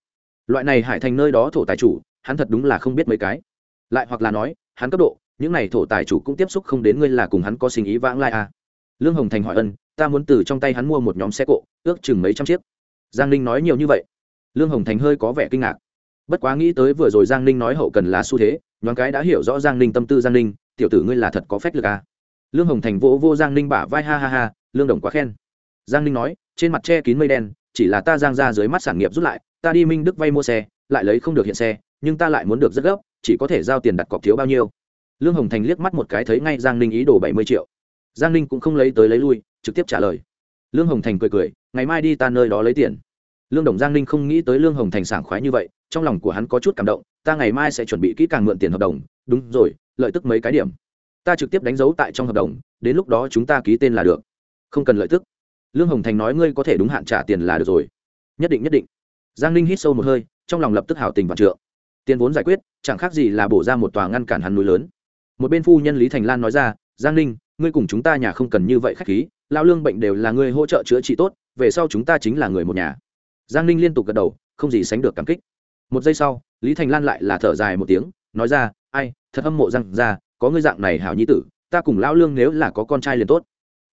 Loại này hải thành nơi đó thổ tài chủ, hắn thật đúng là không biết mấy cái. Lại hoặc là nói, hắn cấp độ, những này thổ tài chủ cũng tiếp xúc không đến ngươi là cùng hắn có sinh ý vãng lai à. lương hồng thành hỏi ân, ta muốn từ trong tay hắn mua một nhóm xe cộ, ước chừng mấy trăm chiếc. Giang ninh nói nhiều như vậy. Lương hồng thành hơi có vẻ kinh ngạc. Bất quá nghĩ tới vừa rồi giang ninh nói hậu cần là xu thế nhóm cái đã hiểu rõ giang ninh tâm tư giang ninh tiểu tử ngươi là thật có phách lực à. lương hồng thành vỗ vô giang ninh bả vai, ha ha ha, lương đồng quá khen. Giang ninh nói, trên mặt che kín mây đen, chỉ là ta giang ra dưới mắt sản nghiệp rút lại, ta đi minh đức vay mua xe, lại lấy không được hiện xe, nhưng ta lại muốn được rất gấp, chỉ có thể giao tiền đặt cọc thiếu bao nhiêu. Lương hồng thành liếc mắt một cái thấy ngay giang ninh ý đồ bảy mươi triệu. Giang ninh cũng không lấy tới lấy lui, trực tiếp trả lời. Lương hồng thành cười cười, ngày mai đi ta nơi đó lấy tiền. Lương đồng giang ninh không nghĩ tới lương hồng thành sảng khoái như vậy, trong lòng của hắn có chút cảm động, ta ngày mai sẽ chuẩn bị kỹ càng mượn tiền hợp đồng. Đúng rồi lợi tức mấy cái điểm. Ta trực tiếp đánh dấu tại trong hợp đồng, đến lúc đó chúng ta ký tên là được. Không cần lợi tức. Lương hồng thành nói ngươi có thể đúng hạn trả tiền là được rồi. Nhất định nhất định. Giang ninh hít sâu một hơi, trong lòng lập tức hào tình vạn trượng. Tiền vốn giải quyết, chẳng khác gì là bổ ra một tòa ngăn cản hắn núi lớn. Một bên phu nhân lý thành lan nói ra, giang ninh, ngươi cùng chúng ta nhà không cần như vậy khách khí lao lương bệnh đều là ngươi hỗ trợ chữa trị tốt, về sau chúng ta chính là người một nhà. Giang ninh liên tục gật đầu, không gì sánh được cảm kích. Một giây sau, lý thành lan lại là thở dài một tiếng, nói ra ai, thật âm mộ giang ra, có ngươi dạng này hảo nhi tử, ta cùng lão lương nếu là có con trai liền tốt.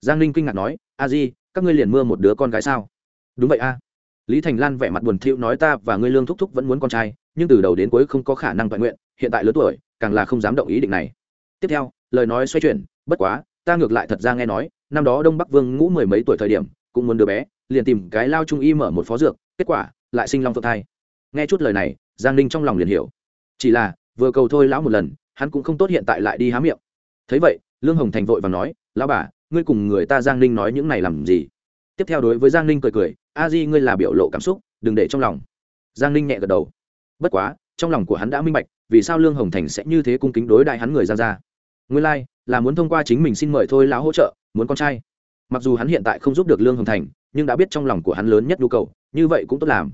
Giang ninh kinh ngạc nói, a di, các ngươi liền mưa một đứa con gái sao? Đúng vậy a. Lý thành lan vẻ mặt buồn thiu nói, ta và ngươi lương thúc thúc vẫn muốn con trai, nhưng từ đầu đến cuối không có khả năng toàn nguyện, hiện tại lớn tuổi, càng là không dám động ý định này. Tiếp theo, lời nói xoay chuyển, bất quá, ta ngược lại thật ra nghe nói, năm đó đông bắc vương ngũ mười mấy tuổi thời điểm, cũng muốn đứa bé, liền tìm cái lao trung y mở một phó dược, kết quả lại sinh long phượng thai. Nghe chút lời này, giang ninh trong lòng liền hiểu. Chỉ là vừa cầu thôi lão một lần hắn cũng không tốt hiện tại lại đi há miệng. Thấy vậy lương hồng thành vội và nói lão bà ngươi cùng người ta giang ninh nói những này làm gì? Tiếp theo đối với giang ninh cười cười a di ngươi là biểu lộ cảm xúc đừng để trong lòng. Giang ninh nhẹ gật đầu. Bất quá trong lòng của hắn đã minh bạch vì sao lương hồng thành sẽ như thế cung kính đối đại hắn người giang ra nguyên lai、like, là muốn thông qua chính mình xin mời thôi lão hỗ trợ muốn con trai. Mặc dù hắn hiện tại không giúp được lương hồng thành nhưng đã biết trong lòng của hắn lớn nhất nhu cầu như vậy cũng tốt làm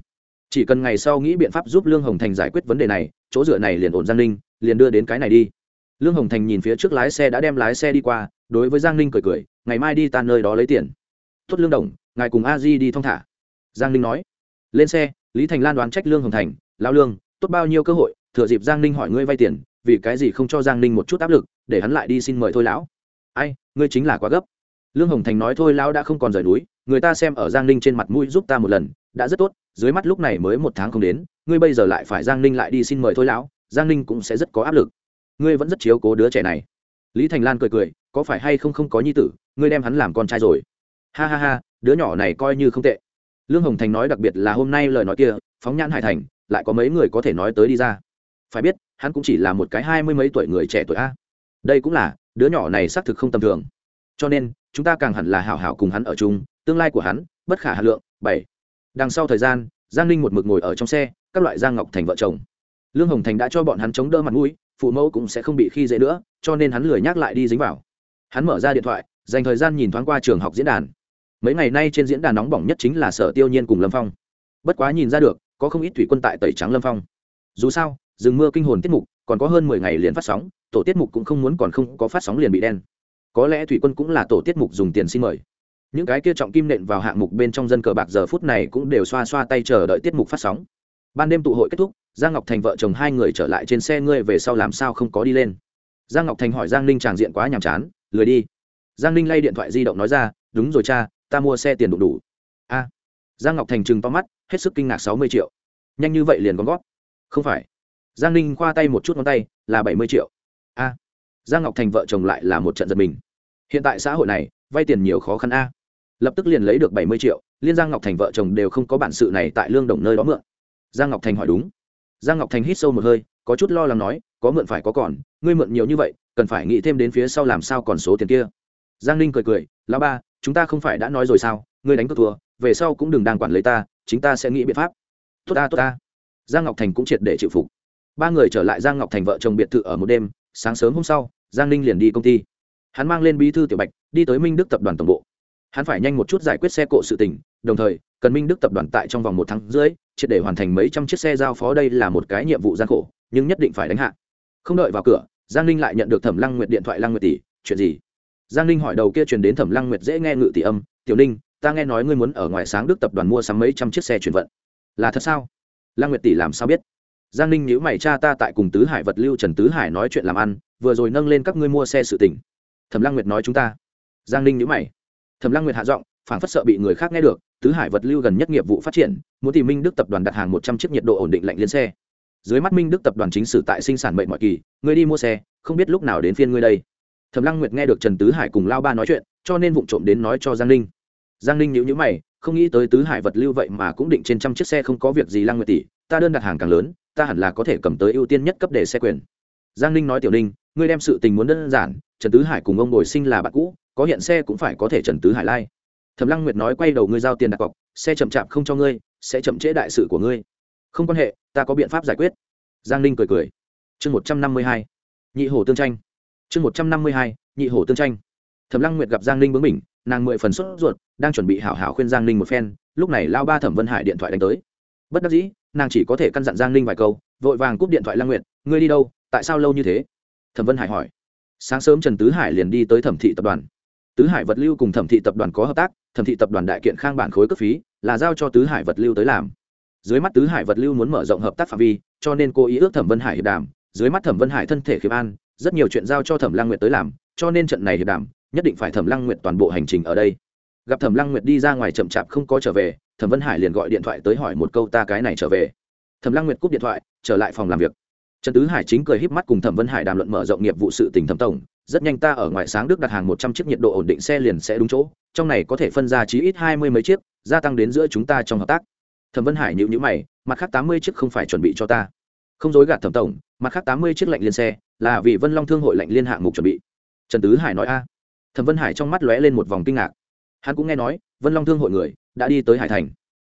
chỉ cần ngày sau nghĩ biện pháp giúp lương hồng thành giải quyết vấn đề này, chỗ dựa này liền ổn giang ninh, liền đưa đến cái này đi. Lương hồng thành nhìn phía trước lái xe đã đem lái xe đi qua, đối với giang ninh cười cười, ngày mai đi tan nơi đó lấy tiền. Tốt lương đồng, ngài cùng a di đi thong thả. Giang ninh nói. Lên xe, lý thành lan đoán trách lương hồng thành lao lương, tốt bao nhiêu cơ hội, thừa dịp giang ninh hỏi ngươi vay tiền, vì cái gì không cho giang ninh một chút áp lực, để hắn lại đi xin mời thôi lão. Ai, ngươi chính là quá gấp lương hồng thành nói thôi lão đã không còn rời núi, người ta xem ở giang ninh trên mặt mũi giúp ta một lần, đã rất tốt, dưới mắt lúc này mới một tháng không đến, ngươi bây giờ lại phải giang ninh lại đi xin mời thôi lão, giang ninh cũng sẽ rất có áp lực. Ngươi vẫn rất chiếu cố đứa trẻ này. Lý thành lan cười cười, có phải hay không không có nhi tử, ngươi đem hắn làm con trai rồi. Ha ha ha, đứa nhỏ này coi như không tệ. Lương hồng thành nói đặc biệt là hôm nay lời nói kia, phóng nhãn hải thành, lại có mấy người có thể nói tới đi ra. Phải biết, hắn cũng chỉ là một cái hai mươi mấy tuổi người trẻ tuổi a. Đây cũng là, đứa nhỏ này xác thực không tầm thường. Cho nên chúng ta càng hẳn là hảo hảo cùng hắn ở chung, tương lai của hắn, bất khả hà lượng, bảy. Đằng sau thời gian, giang ninh một mực ngồi ở trong xe, các loại giang ngọc thành vợ chồng. Lương hồng thành đã cho bọn hắn chống đỡ mặt mũi, phụ mẫu cũng sẽ không bị khi dễ nữa, cho nên hắn lười nhắc lại đi dính vào. Hắn mở ra điện thoại, dành thời gian nhìn thoáng qua trường học diễn đàn. Mấy ngày nay trên diễn đàn nóng bỏng nhất chính là sở tiêu nhiên cùng lâm phong. Bất quá nhìn ra được, có không ít thủy quân tại tẩy trắng lâm phong. Dù sao, rừng mưa kinh hồn tiết mục, còn có hơn mười ngày liền phát sóng, tổ tiết mục cũng không muốn còn không có phát sóng liền bị đen có lẽ thủy quân cũng là tổ tiết mục dùng tiền xin mời. Những cái kia trọng kim nện vào hạng mục bên trong dân cờ bạc giờ phút này cũng đều xoa xoa tay chờ đợi tiết mục phát sóng. Ban đêm tụ hội kết thúc, giang ngọc thành vợ chồng hai người trở lại trên xe ngươi về sau làm sao không có đi lên. Giang ngọc thành hỏi giang ninh tràng diện quá nhàm chán, lười đi. Giang ninh lay điện thoại di động nói ra, đúng rồi cha, ta mua xe tiền đủ đủ. A. Giang ngọc thành trừng to mắt, hết sức kinh ngạc sáu mươi triệu. Nhanh như vậy liền con gót không phải. Giang ninh khoa tay một chút ngón tay, là bảy mươi triệu. A. Giang ngọc thành vợ chồng lại là một trận giật mình hiện tại xã hội này, vay tiền nhiều khó khăn a. Lập tức liền lấy được bảy mươi triệu, liên giang ngọc thành vợ chồng đều không có bản sự này tại lương đồng nơi đó mượn. Giang ngọc thành hỏi đúng. Giang ngọc thành hít sâu một hơi, có chút lo lắng nói, có mượn phải có còn, ngươi mượn nhiều như vậy, cần phải nghĩ thêm đến phía sau làm sao còn số tiền kia. Giang ninh cười cười lao ba, chúng ta không phải đã nói rồi sao, ngươi đánh cược thua, về sau cũng đừng đang quản lấy ta, chính ta sẽ nghĩ biện pháp. Tốt ta tốt ta. Giang ngọc thành cũng triệt để chịu phục. Ba người trở lại giang ngọc thành vợ chồng biệt thự ở một đêm, sáng sớm hôm sau, giang ninh liền đi công ty hắn mang lên bí thư tiểu bạch, đi tới minh đức tập đoàn tổng bộ. Hắn phải nhanh một chút giải quyết xe cộ sự tình, đồng thời, cần minh đức tập đoàn tại trong vòng một tháng rưỡi, triệt để hoàn thành mấy trăm chiếc xe giao phó đây là một cái nhiệm vụ gian khổ, nhưng nhất định phải đánh hạ. Không đợi vào cửa, giang ninh lại nhận được thẩm lăng nguyệt điện thoại lăng nguyệt tỷ, chuyện gì? Giang ninh hỏi đầu kia truyền đến thẩm lăng nguyệt dễ nghe ngự tỷ âm, tiểu ninh, ta nghe nói ngươi muốn ở ngoài sáng đức tập đoàn mua sắm mấy trăm chiếc xe chuyển vận. Là thật sao? Lăng nguyệt tỷ làm sao biết? Giang ninh nhữ mày, cha ta tại cùng tứ hải vật lưu trần tứ hải nói chuyện làm ăn, vừa rồi nâng lên các ngươi mua xe sự tỉnh thẩm lăng nguyệt nói chúng ta. Giang ninh nhữ mày. Thẩm lăng nguyệt hạ giọng phản phất sợ bị người khác nghe được, tứ hải vật lưu gần nhất nghiệp vụ phát triển, muốn tìm minh đức tập đoàn đặt hàng một trăm chiếc nhiệt độ ổn định lạnh liên xe. Dưới mắt minh đức tập đoàn chính sử tại sinh sản mệnh mọi kỳ, ngươi đi mua xe, không biết lúc nào đến phiên ngươi đây. Thẩm lăng nguyệt nghe được trần tứ hải cùng lao ba nói chuyện, cho nên vụng trộm đến nói cho giang ninh. Giang ninh nhữ nhữ mày, không nghĩ tới tứ hải vật lưu vậy mà cũng định trên trăm chiếc xe không có việc gì lăng nguyệt tỷ, ta đơn đặt hàng càng lớn, ta hẳn là có thể cầm tới ưu tiên nhất cấp để xe quyền. Giang ninh nói tiểu ninh ngươi đem sự tình muốn đơn giản, trần tứ hải cùng ông bồi sinh là bạn cũ, có hiện xe cũng phải có thể trần tứ hải lai. Thẩm lăng nguyệt nói quay đầu ngươi giao tiền đặt cọc, xe chậm chạp không cho ngươi, sẽ chậm trễ đại sự của ngươi. Không quan hệ, ta có biện pháp giải quyết. Giang ninh cười cười. Chương một trăm năm mươi hai, nhị hổ tương tranh. Chương một trăm năm mươi hai, nhị hổ tương tranh. Thẩm lăng nguyệt gặp giang ninh bướng mình nàng mười phần sốt ruột, đang chuẩn bị hảo hảo khuyên giang ninh một phen, lúc này lao ba thẩm vân hải điện thoại đánh tới. Bất đắc dĩ, nàng chỉ có thể căn dặn giang ninh vài câu, vội vàng cúp điện thoại lăng nguyệt, ngươi đi đâu? Tại sao lâu như thế? Thẩm vân hải hỏi. Sáng sớm trần tứ hải liền đi tới thẩm thị tập đoàn. Tứ hải vật lưu cùng thẩm thị tập đoàn có hợp tác, thẩm thị tập đoàn đại kiện khang bản khối cấp phí, là giao cho tứ hải vật lưu tới làm. Dưới mắt tứ hải vật lưu muốn mở rộng hợp tác phạm vi, cho nên cô ý ước thẩm vân hải hiệp đàm. Dưới mắt thẩm vân hải thân thể khiêm an, rất nhiều chuyện giao cho thẩm lăng nguyệt tới làm, cho nên trận này hiệp đàm, nhất định phải thẩm lăng nguyệt toàn bộ hành trình ở đây. Gặp thẩm lăng nguyệt đi ra ngoài chậm chạp không có trở về, thẩm vân hải liền gọi điện thoại tới hỏi một câu ta cái này trở về. Thẩm lăng nguyệt cúp điện thoại, trở lại phòng làm việc trần tứ hải chính cười híp mắt cùng thẩm vân hải đàm luận mở rộng nghiệp vụ sự tỉnh thẩm tổng, rất nhanh ta ở ngoài sáng đức đặt hàng một trăm chiếc nhiệt độ ổn định xe liền sẽ đúng chỗ, trong này có thể phân ra chí ít hai mươi mấy chiếc, gia tăng đến giữa chúng ta trong hợp tác. Thẩm vân hải nhịu nhữ mày, mặt khác tám mươi chiếc không phải chuẩn bị cho ta. Không dối gạt thẩm tổng, mặt khác tám mươi chiếc lạnh liên xe, là vì vân long thương hội lạnh liên hạng mục chuẩn bị. Trần tứ hải nói a. Thẩm vân hải trong mắt lóe lên một vòng kinh ngạc. Hắn cũng nghe nói, vân long thương hội người đã đi tới hải thành.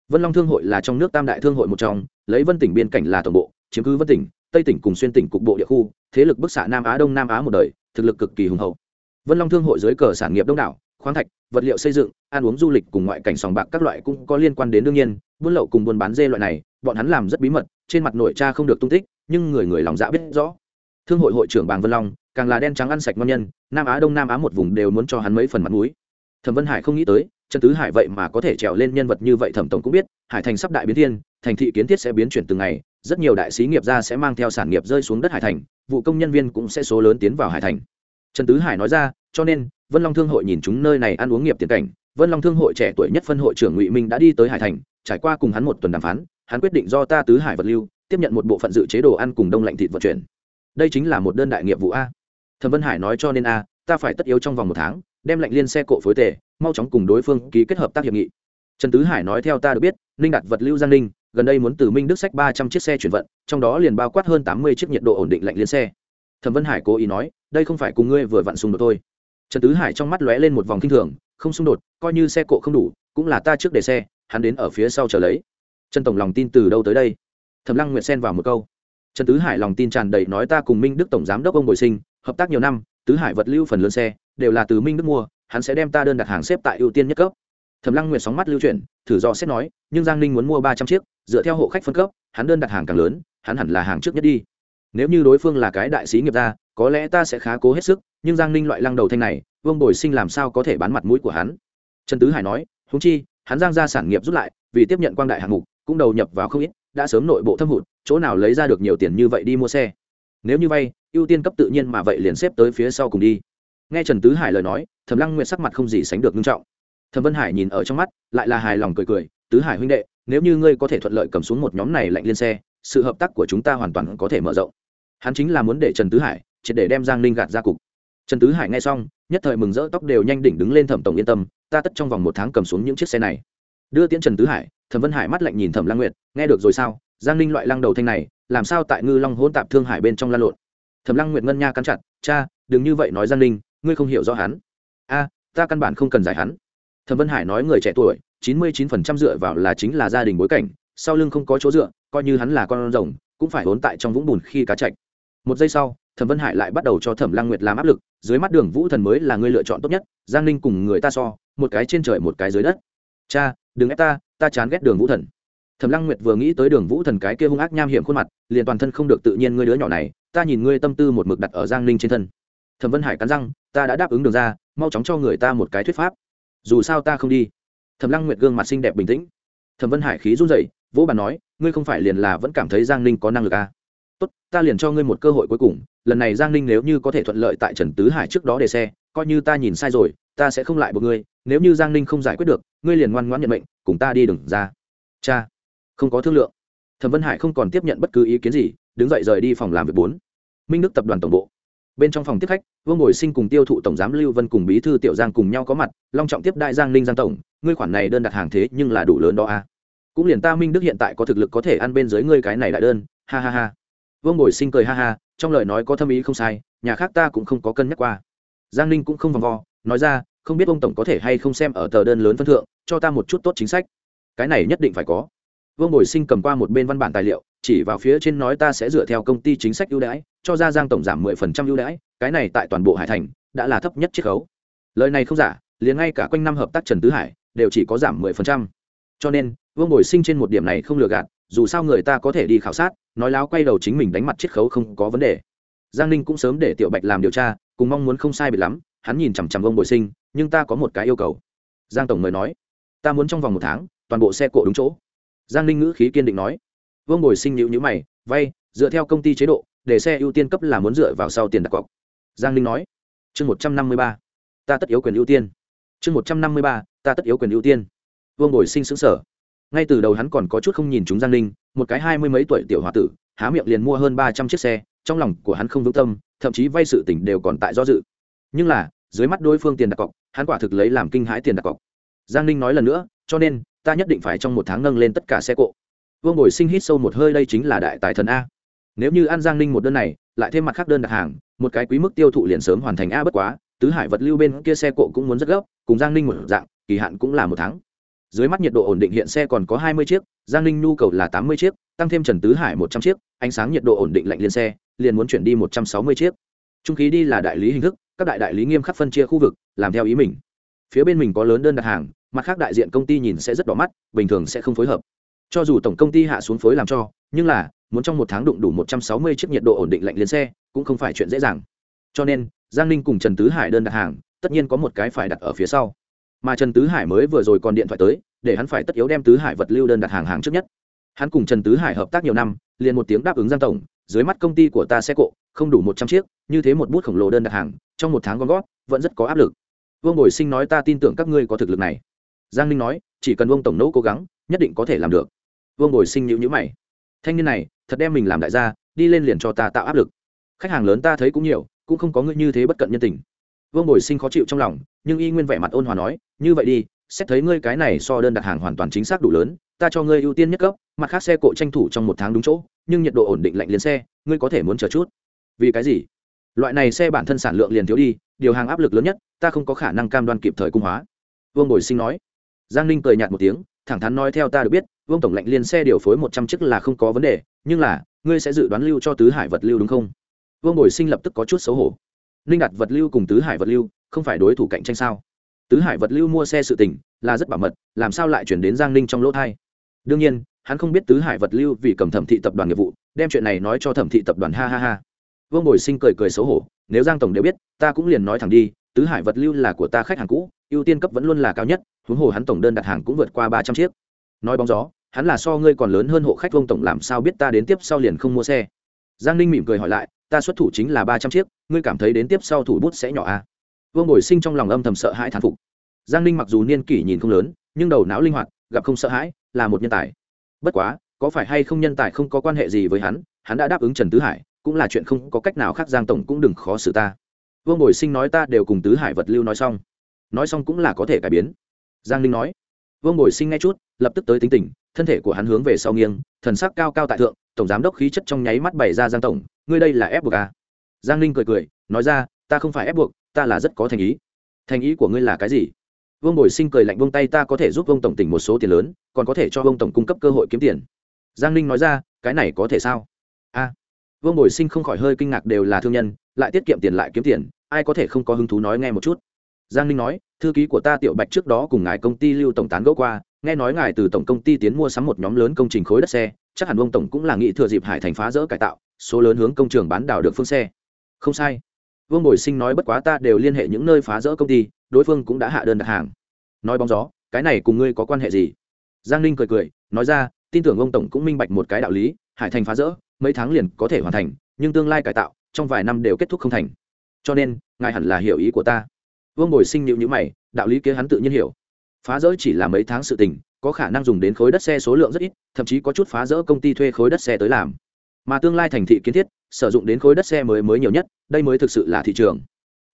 Vân long thương hội là trong nước tam đại thương hội một trong, lấy vân tỉnh biên cảnh là tổng bộ, chiếm cứ vân tỉnh tây tỉnh cùng xuyên tỉnh cục bộ địa khu, thế lực bức xạ nam á đông nam á một đời, thực lực cực kỳ hùng hậu. Vân long thương hội dưới cờ sản nghiệp đông đảo, khoáng thạch, vật liệu xây dựng, ăn uống du lịch cùng ngoại cảnh sòng bạc các loại cũng có liên quan đến đương nhiên, buôn lậu cùng buôn bán dê loại này, bọn hắn làm rất bí mật, trên mặt nội cha không được tung tích, nhưng người người lòng dạ biết rõ. Thương hội hội trưởng bàng vân long, càng là đen trắng ăn sạch ngon nhân, nam á đông nam á một vùng đều muốn cho hắn mấy phần mặt mũi. Thẩm vân hải không nghĩ tới, trần tứ hải vậy mà có thể trèo lên nhân vật như vậy thẩm tổng cũng biết, hải thành sắp đại biến thiên, thành thị kiến thiết sẽ biến chuyển từng ngày rất nhiều đại sĩ nghiệp gia sẽ mang theo sản nghiệp rơi xuống đất hải thành, vụ công nhân viên cũng sẽ số lớn tiến vào hải thành. Trần tứ hải nói ra, cho nên, vân long thương hội nhìn chúng nơi này ăn uống nghiệp tiền cảnh, vân long thương hội trẻ tuổi nhất phân hội trưởng ngụy minh đã đi tới hải thành, trải qua cùng hắn một tuần đàm phán, hắn quyết định do ta tứ hải vật lưu, tiếp nhận một bộ phận dự chế đồ ăn cùng đông lạnh thịt vận chuyển. Đây chính là một đơn đại nghiệp vụ a. Thẩm vân hải nói cho nên a, ta phải tất yếu trong vòng một tháng, đem lệnh liên xe cộ phối tề, mau chóng cùng đối phương ký kết hợp tác hiệp nghị. Trần tứ hải nói theo ta được biết, ninh đặt vật lưu giang ninh gần đây muốn từ minh đức sách ba trăm chiếc xe chuyển vận, trong đó liền bao quát hơn tám mươi chiếc nhiệt độ ổn định lạnh liên xe. Thẩm vân hải cố ý nói, đây không phải cùng ngươi vừa vặn xung đột thôi. Trần tứ hải trong mắt lóe lên một vòng k i n h thường, không xung đột, coi như xe cộ không đủ, cũng là ta trước để xe, hắn đến ở phía sau chờ lấy. Trần tổng lòng tin từ đâu tới đây? Thẩm lăng nguyệt xen vào một câu. Trần tứ hải lòng tin tràn đầy nói ta cùng minh đức tổng giám đốc ông bồi sinh, hợp tác nhiều năm, tứ hải vật lưu phần lớn xe, đều là từ minh đức mua, hắn sẽ đem ta đơn đặt hàng xếp tại ưu tiên nhất cấp. Thẩm lăng nguyệt sóng mắt lưu chuyển, thử do xét nói, nhưng giang ninh muốn mua ba trăm chiếc dựa theo hộ khách phân cấp, hắn đơn đặt hàng càng lớn, hắn hẳn là hàng trước nhất đi. Nếu như đối phương là cái đại sĩ nghiệp gia, có lẽ ta sẽ khá cố hết sức, nhưng giang ninh loại lăng đầu thanh này, vương bồi sinh làm sao có thể bán mặt mũi của hắn? Trần tứ hải nói húng chi, hắn giang ra sản nghiệp rút lại, vì tiếp nhận quang đại hạng mục, cũng đầu nhập vào không ít, đã sớm nội bộ thâm hụt, chỗ nào lấy ra được nhiều tiền như vậy đi mua xe. Nếu như vay, ưu tiên cấp tự nhiên mà vậy liền xếp tới phía sau cùng đi. Nghe trần tứ hải lời nói, thẩm lăng nguyệt sắc mặt không gì sánh được nghiêm trọng. Thẩm vân hải nhìn ở trong mắt, lại là hài lòng cười cười, tứ hải huynh đệ nếu như ngươi có thể thuận lợi cầm xuống một nhóm này lạnh liên xe, sự hợp tác của chúng ta hoàn toàn có thể mở rộng. Hắn chính là muốn để trần tứ hải triệt để đem giang ninh gạt ra cục. Trần tứ hải nghe xong, nhất thời mừng rỡ, tóc đều nhanh đỉnh đứng lên thẩm tổng yên tâm, ta tất trong vòng một tháng cầm xuống những chiếc xe này. Đưa tiễn trần tứ hải, thẩm vân hải mắt lạnh nhìn thẩm lang nguyệt, nghe được rồi sao? Giang ninh loại lăng đầu thanh này, làm sao tại ngư long hôn tạp thương hải bên trong lan lộn? Thẩm lăng nguyệt ngân nha cắn chặt, cha, đừng như vậy nói giang ninh, ngươi không hiểu rõ hắn. A, ta căn bản không cần giải hắn thẩm vân hải nói người trẻ tuổi, chín mươi chín phần trăm dựa vào là chính là gia đình bối cảnh, sau lưng không có chỗ dựa, coi như hắn là con rồng, cũng phải hốn tại trong vũng bùn khi cá chạch. Một giây sau, thẩm vân hải lại bắt đầu cho thẩm lăng nguyệt làm áp lực, dưới mắt đường vũ thần mới là người lựa chọn tốt nhất, giang ninh cùng người ta so, một cái trên trời một cái dưới đất. Cha, đừng ép ta ta chán ghét đường vũ thần. Thẩm lăng nguyệt vừa nghĩ tới đường vũ thần cái kia hung ác nham hiểm khuôn mặt, liền toàn thân không được tự nhiên ngươi đứa nhỏ này, ta nhìn ngươi tâm tư một mực đặt ở giang ninh trên thân. Thẩm vân hải cắn răng, ta đã đáp ứng đường ra, mau chóng cho người ta một cái thuyết pháp dù sao ta không đi. Thẩm lăng nguyệt gương mặt xinh đẹp bình tĩnh. Thẩm vân hải khí run rẩy, vỗ bàn nói, ngươi không phải liền là vẫn cảm thấy giang ninh có năng lực à. tốt, ta liền cho ngươi một cơ hội cuối cùng, lần này giang ninh nếu như có thể thuận lợi tại trần tứ hải trước đó để xe, coi như ta nhìn sai rồi, ta sẽ không lại buộc ngươi, nếu như giang ninh không giải quyết được, ngươi liền ngoan ngoãn nhận mệnh, cùng ta đi đừng ra. Cha, không có thương lượng. Thẩm vân hải không còn tiếp nhận bất cứ ý kiến gì, đứng dậy rời đi phòng làm việc bốn. Minh đức tập đoàn tổng bộ bên trong phòng tiếp khách, vương ngồi sinh cùng tiêu thụ tổng giám lưu vân cùng bí thư tiểu giang cùng nhau có mặt, long trọng tiếp đại giang ninh giang tổng, ngươi khoản này đơn đặt hàng thế nhưng là đủ lớn đó a à. cũng liền ta minh đức hiện tại có thực lực có thể ăn bên dưới ngươi cái này đại đơn, ha ha ha. Vương ngồi sinh cười ha ha, trong lời nói có thâm ý không sai, nhà khác ta cũng không có cân nhắc qua. Giang ninh cũng không vòng vo, nói ra, không biết ông tổng có thể hay không xem ở tờ đơn lớn phân thượng, cho ta một chút tốt chính sách. Cái này nhất định phải có. Vương bồi sinh cầm qua một bên văn bản tài liệu, chỉ vào phía trên nói ta sẽ dựa theo công ty chính sách ưu đãi cho ra giang tổng giảm mười phần trăm ưu đãi, cái này tại toàn bộ hải thành đã là thấp nhất chiết khấu. Lời này không giả, liền ngay cả quanh năm hợp tác trần tứ hải đều chỉ có giảm mười phần trăm. Cho nên, vương bồi sinh trên một điểm này không lừa gạt, dù sao người ta có thể đi khảo sát, nói láo quay đầu chính mình đánh mặt chiết khấu không có vấn đề. Giang ninh cũng sớm để tiểu bạch làm điều tra, cùng mong muốn không sai bị lắm, hắn nhìn chằm chằm vương bồi sinh, nhưng ta có một cái yêu cầu. Giang tổng mời nói, ta muốn trong vòng một tháng, toàn bộ xe cộ đúng chỗ. Giang ninh ngữ khí kiên định nói. Vương bồi sinh nhịu nhữ mày, vay, dựa theo công ty chế độ để xe ưu tiên cấp là muốn dựa vào sau tiền đặt cọc. Giang ninh nói. Chương một trăm năm mươi ba. Ta tất yếu quyền ưu tiên. Chương một trăm năm mươi ba, ta tất yếu quyền ưu tiên. Vương bồi sinh xứng sở ngay từ đầu hắn còn có chút không nhìn chúng giang ninh, một cái hai mươi mấy tuổi tiểu h o a tử, há miệng liền mua hơn ba trăm chiếc xe, trong lòng của hắn không vững tâm, thậm chí vay sự tỉnh đều còn tại do dự. Nhưng là, dưới mắt đối phương tiền đặt cọc, hắn quả thực lấy làm kinh hãi tiền đặt cọc. Giang ninh nói lần nữa, cho nên, ta nhất định phải trong một tháng nâng lên tất cả xe cộ. Vương bồi sinh hít sâu một hơi, đây chính là đại tài thần a nếu như an giang ninh một đơn này, lại thêm mặt khác đơn đặt hàng, một cái quý mức tiêu thụ liền sớm hoàn thành a, bất quá, tứ hải vật lưu bên kia xe cộ cũng muốn rất gấp, cùng giang ninh một dạng, kỳ hạn cũng là một tháng. Dưới mắt nhiệt độ ổn định hiện xe còn có hai mươi chiếc, giang ninh nhu cầu là tám mươi chiếc, tăng thêm trần tứ hải một trăm chiếc, ánh sáng nhiệt độ ổn định lạnh liên xe, liền muốn chuyển đi một trăm sáu mươi chiếc. Trung khí đi là đại lý hình thức, các đại đại lý nghiêm khắc phân chia khu vực, làm theo ý mình. Phía bên mình có lớn đơn đặt hàng, mặt khác đại diện công ty nhìn sẽ rất đỏ mắt, bình thường sẽ không phối hợp. Cho dù tổng công ty hạ xuống phối làm cho, nhưng là muốn trong một tháng đụng đủ một trăm sáu mươi chiếc nhiệt độ ổn định lạnh liên xe, cũng không phải chuyện dễ dàng. Cho nên, giang ninh cùng trần tứ hải đơn đặt hàng, tất nhiên có một cái phải đặt ở phía sau. Mà trần tứ hải mới vừa rồi còn điện thoại tới, để hắn phải tất yếu đem tứ hải vật lưu đơn đặt hàng hàng trước nhất. Hắn cùng trần tứ hải hợp tác nhiều năm, liền một tiếng đáp ứng giang tổng, dưới mắt công ty của ta xe cộ không đủ một trăm chiếc, như thế một bút khổng lồ đơn đặt hàng, trong một tháng gom gót vẫn rất có áp lực. Vương bồi sinh nói ta tin tưởng các ngươi có thực lực này. Giang ninh nói, chỉ cần vương tổng nỗ cố gắng, nhất định có thể làm được. Vương bồi sinh nhịu nhữ mày. Thanh niên này thật đem mình làm đại gia, đi lên liền cho ta tạo áp lực. Khách hàng lớn ta thấy cũng nhiều, cũng không có ngươi như thế bất cận nhân tình. Vương bồi sinh khó chịu trong lòng, nhưng y nguyên vẻ mặt ôn hòa nói, như vậy đi, xét thấy ngươi cái này so đơn đặt hàng hoàn toàn chính xác đủ lớn, ta cho ngươi ưu tiên nhất cấp, mặt khác xe cộ tranh thủ trong một tháng đúng chỗ, nhưng nhiệt độ ổn định lạnh liền xe, ngươi có thể muốn chờ chút. Vì cái gì? Loại này xe bản thân sản lượng liền thiếu đi, điều hàng áp lực lớn nhất, ta không có khả năng cam đoan kịp thời cung hóa. Vương bồi sinh nói. Giang ninh cười nhạt một tiếng, thẳng thắn nói theo ta được biết vương tổng lệnh liên xe điều phối một trăm chiếc là không có vấn đề, nhưng là, ngươi sẽ dự đoán lưu cho tứ hải vật lưu đúng không? Vương bồi sinh lập tức có chút xấu hổ. Ninh đặt vật lưu cùng tứ hải vật lưu, không phải đối thủ cạnh tranh sao? Tứ hải vật lưu mua xe sự tình, là rất bảo mật, làm sao lại chuyển đến giang ninh trong lỗ thai? Đương nhiên, hắn không biết tứ hải vật lưu vì cầm thẩm thị tập đoàn nghiệp vụ, đem chuyện này nói cho thẩm thị tập đoàn ha ha ha. Vương bồi sinh cười cười xấu hổ, nếu giang tổng đều biết, ta cũng liền nói thẳng đi, tứ hải vật lưu là của ta khách hàng cũ, ưu tiên cấp vẫn luôn là cao nhất, huống hồ hắn tổng đơn đặt hàng cũng vượt qua ba trăm chiếc. Nói bóng gió hắn là so ngươi còn lớn hơn hộ khách vông tổng làm sao biết ta đến tiếp sau liền không mua xe? Giang ninh mỉm cười hỏi lại, ta xuất thủ chính là ba trăm chiếc, ngươi cảm thấy đến tiếp sau thủ bút sẽ nhỏ à? vương bồi sinh trong lòng âm thầm sợ hãi thán phục. Giang ninh mặc dù niên kỷ nhìn không lớn, nhưng đầu não linh hoạt, gặp không sợ hãi, là một nhân tài. Bất quá, có phải hay không nhân tài không có quan hệ gì với hắn hắn đã đáp ứng trần tứ hải, cũng là chuyện không có cách nào khác, giang tổng cũng đừng khó xử ta. Vương bồi sinh nói ta đều cùng tứ hải vật lưu nói xong. Nói xong cũng là có thể cải biến. Giang ninh nói vương bồi sinh ngay chút, lập tức tới tính tình, thân thể của hắn hướng về sau nghiêng, thần sắc cao cao tại thượng, tổng giám đốc khí chất trong nháy mắt bày ra giang tổng, ngươi đây là ép buộc à. giang ninh cười cười, nói ra, ta không phải ép buộc, ta là rất có thành ý. Thành ý của ngươi là cái gì? Vương bồi sinh cười lạnh vông tay, ta có thể giúp vương tổng tỉnh một số tiền lớn, còn có thể cho vương tổng cung cấp cơ hội kiếm tiền. Giang ninh nói ra, cái này có thể sao? A vương bồi sinh không khỏi hơi kinh ngạc đều là thương nhân, lại tiết kiệm tiền lại kiếm tiền, ai có thể không có hứng thú nói nghe một chút? Giang ninh nói, thư ký của ta tiểu bạch trước đó cùng ngài công ty lưu tổng tán gẫu qua, nghe nói ngài từ tổng công ty tiến mua sắm một nhóm lớn công trình khối đất xe, chắc hẳn ông tổng cũng là nghị thừa dịp hải thành phá rỡ cải tạo, số lớn hướng công trường bán đảo được phương xe. Không sai. Vương bồi sinh nói, bất quá ta đều liên hệ những nơi phá rỡ công ty, đối phương cũng đã hạ đơn đặt hàng. Nói bóng gió, cái này cùng ngươi có quan hệ gì? Giang ninh cười cười, nói ra, tin tưởng ông tổng cũng minh bạch một cái đạo lý, hải thành phá rỡ, mấy tháng liền có thể hoàn thành, nhưng tương lai cải tạo, trong vài năm đều kết thúc không thành. Cho nên, ngài hẳn là hiểu ý của ta vương bồi sinh nhịu nhữ mày, đạo lý kia hắn tự nhiên hiểu. Phá rỡ chỉ là mấy tháng sự tình, có khả năng dùng đến khối đất xe số lượng rất ít, thậm chí có chút phá rỡ công ty thuê khối đất xe tới làm. Mà tương lai thành thị kiến thiết, sử dụng đến khối đất xe mới mới nhiều nhất, đây mới thực sự là thị trường.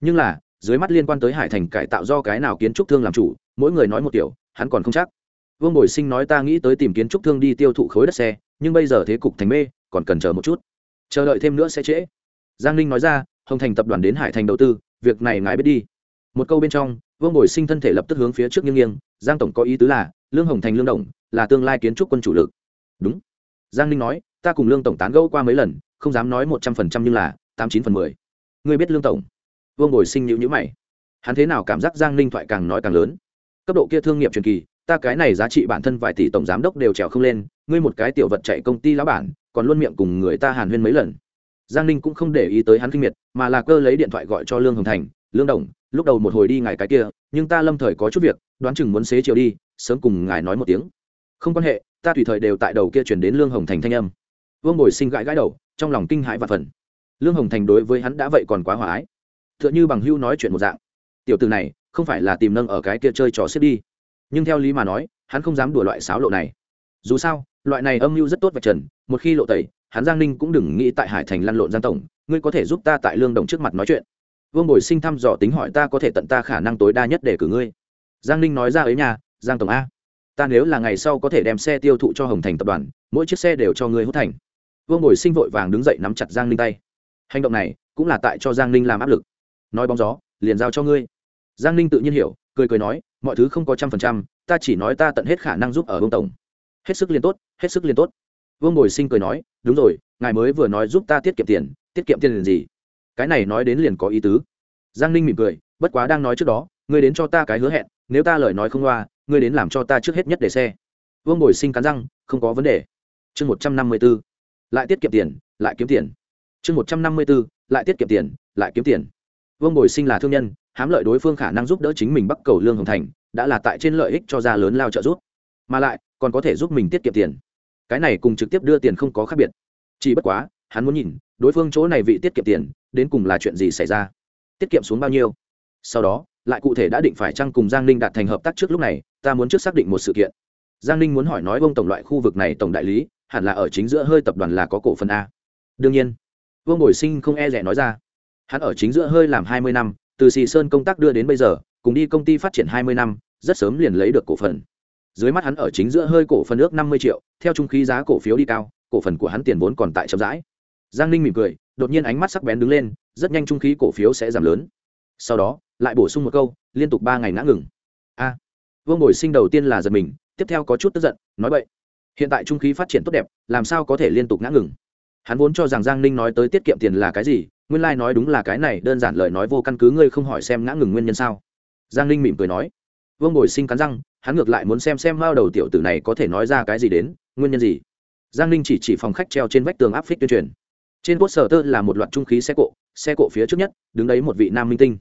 Nhưng là, dưới mắt liên quan tới hải thành cải tạo do cái nào kiến trúc thương làm chủ, mỗi người nói một kiểu, hắn còn không chắc. Vương bồi sinh nói ta nghĩ tới tìm kiến trúc thương đi tiêu thụ khối đất xe, nhưng bây giờ thế cục thành mê, còn cần chờ một chút. Chờ đợi thêm nữa sẽ trễ. Giang ninh nói ra, hồng thành tập đoàn đến hải thành đầu tư, việc này ngài biết đi một câu bên trong, vương bồi sinh thân thể lập tức hướng phía trước nghiêng nghiêng, giang tổng có ý tứ là, lương hồng thành lương đồng là tương lai kiến trúc quân chủ lực. Đúng. Giang ninh nói, ta cùng lương tổng tán gẫu qua mấy lần, không dám nói một trăm phần trăm nhưng là tám chín phần mười. Ngươi biết lương tổng? Vương bồi sinh nhữ nhữ mày. Hắn thế nào cảm giác giang ninh thoại càng nói càng lớn? Cấp độ kia thương nghiệp truyền kỳ, ta cái này giá trị bản thân vài tỷ tổng giám đốc đều trèo không lên, ngươi một cái tiểu vật chạy công ty lá bản, còn luôn miệng cùng người ta hàn huyên mấy lần. Giang ninh cũng không để ý tới hắn kinh miệt, mà là cơ lấy điện thoại gọi cho lương hồng thành lương đồng, lúc đầu một hồi đi ngài cái kia, nhưng ta lâm thời có chút việc, đoán chừng muốn xế chiều đi, sớm cùng ngài nói một tiếng. Không quan hệ, ta tùy thời đều tại đầu kia chuyển đến lương hồng thành thanh âm. Vương bồi sinh gãi gãi đầu, trong lòng kinh hãi và phần. Lương hồng thành đối với hắn đã vậy còn quá hòa ái. T h ư ợ n h ư bằng hưu nói chuyện một dạng. Tiểu từ này, không phải là tìm nâng ở cái kia chơi trò xếp đi. Nhưng theo lý mà nói, hắn không dám đùa loại sáo lộ này. Dù sao, loại này âm mưu rất tốt và trần, một khi lộ tẩy, hắn giang ninh cũng đừng nghĩ tại hải thành lăn lộn giang tổng, ngươi có thể giúp ta tại lương đồng trước mặt nói chuyện vương bồi sinh thăm dò tính hỏi ta có thể tận ta khả năng tối đa nhất để cử ngươi. Giang ninh nói ra ấy nhà giang tổng a. Ta nếu là ngày sau có thể đem xe tiêu thụ cho hồng thành tập đoàn, mỗi chiếc xe đều cho ngươi hút thành. Vương bồi sinh vội vàng đứng dậy nắm chặt giang ninh tay. Hành động này cũng là tại cho giang ninh làm áp lực. Nói bóng gió, liền giao cho ngươi. Giang ninh tự nhiên hiểu, cười cười nói, mọi thứ không có trăm phần trăm, ta chỉ nói ta tận hết khả năng giúp ở vương tổng. Hết sức liền tốt, hết sức liền tốt. Vương bồi sinh cười nói, đúng rồi, ngài mới vừa nói giúp ta tiết kiệm tiền, tiết kiệm tiền gì? Cái này nói đến liền có ý tứ. Giang ninh mỉm cười, bất quá đang nói trước đó, ngươi đến cho ta cái hứa hẹn, nếu ta lời nói không loa, ngươi đến làm cho ta trước hết nhất để xe. Vương bồi sinh cắn răng, không có vấn đề. Chương một trăm năm mươi b ố lại tiết kiệm tiền, lại kiếm tiền. Chương một trăm năm mươi b ố lại tiết kiệm tiền, lại kiếm tiền. Vương bồi sinh là thương nhân, hám lợi đối phương khả năng giúp đỡ chính mình bắc cầu lương hồng thành, đã là tại trên lợi ích cho ra lớn lao trợ giúp. Mà lại, còn có thể giúp mình tiết kiệm tiền. Cái này cùng trực tiếp đưa tiền không có khác biệt. Chỉ bất quá hắn muốn nhìn đối phương chỗ này vị tiết kiệm tiền đến cùng là chuyện gì xảy ra, tiết kiệm xuống bao nhiêu. Sau đó, lại cụ thể đã định phải chăng cùng giang ninh đạt thành hợp tác trước lúc này, ta muốn trước xác định một sự kiện. Giang ninh muốn hỏi nói vông tổng loại khu vực này tổng đại lý, hẳn là ở chính giữa hơi tập đoàn là có cổ phần a. Đương nhiên, vương bồi sinh không e rẻ nói ra. Hắn ở chính giữa hơi làm hai mươi năm, từ xì sơn công tác đưa đến bây giờ, cùng đi công ty phát triển hai mươi năm, rất sớm liền lấy được cổ phần. Dưới mắt hắn ở chính giữa hơi cổ phần ước năm mươi triệu, theo trung khí giá cổ phiếu đi cao, cổ phần của hắn tiền vốn còn tại chậm rãi giang ninh mỉm cười, đột nhiên ánh mắt sắc bén đứng lên, rất nhanh trung khí cổ phiếu sẽ giảm lớn. Sau đó, lại bổ sung một câu, liên tục ba ngày ngã ngừng. A. Vương bồi sinh đầu tiên là giật mình, tiếp theo có chút tức giận, nói vậy hiện tại trung khí phát triển tốt đẹp, làm sao có thể liên tục ngã ngừng? Hắn vốn cho rằng giang ninh nói tới tiết kiệm tiền là cái gì, nguyên lai、like、nói đúng là cái này, đơn giản lời nói vô căn cứ, ngươi không hỏi xem ngã ngừng nguyên nhân sao? Giang ninh mỉm cười nói. Vương bồi sinh cắn răng, hắn ngược lại muốn xem xem mao đầu tiểu tử này có thể nói ra cái gì đến, nguyên nhân gì? Giang ninh chỉ chỉ phòng khách treo trên vách tường áp phích tuyên truyền trên cốt sở tơ là một loạt trung khí xe cộ xe cộ phía trước nhất, đứng đấy một vị nam minh tinh.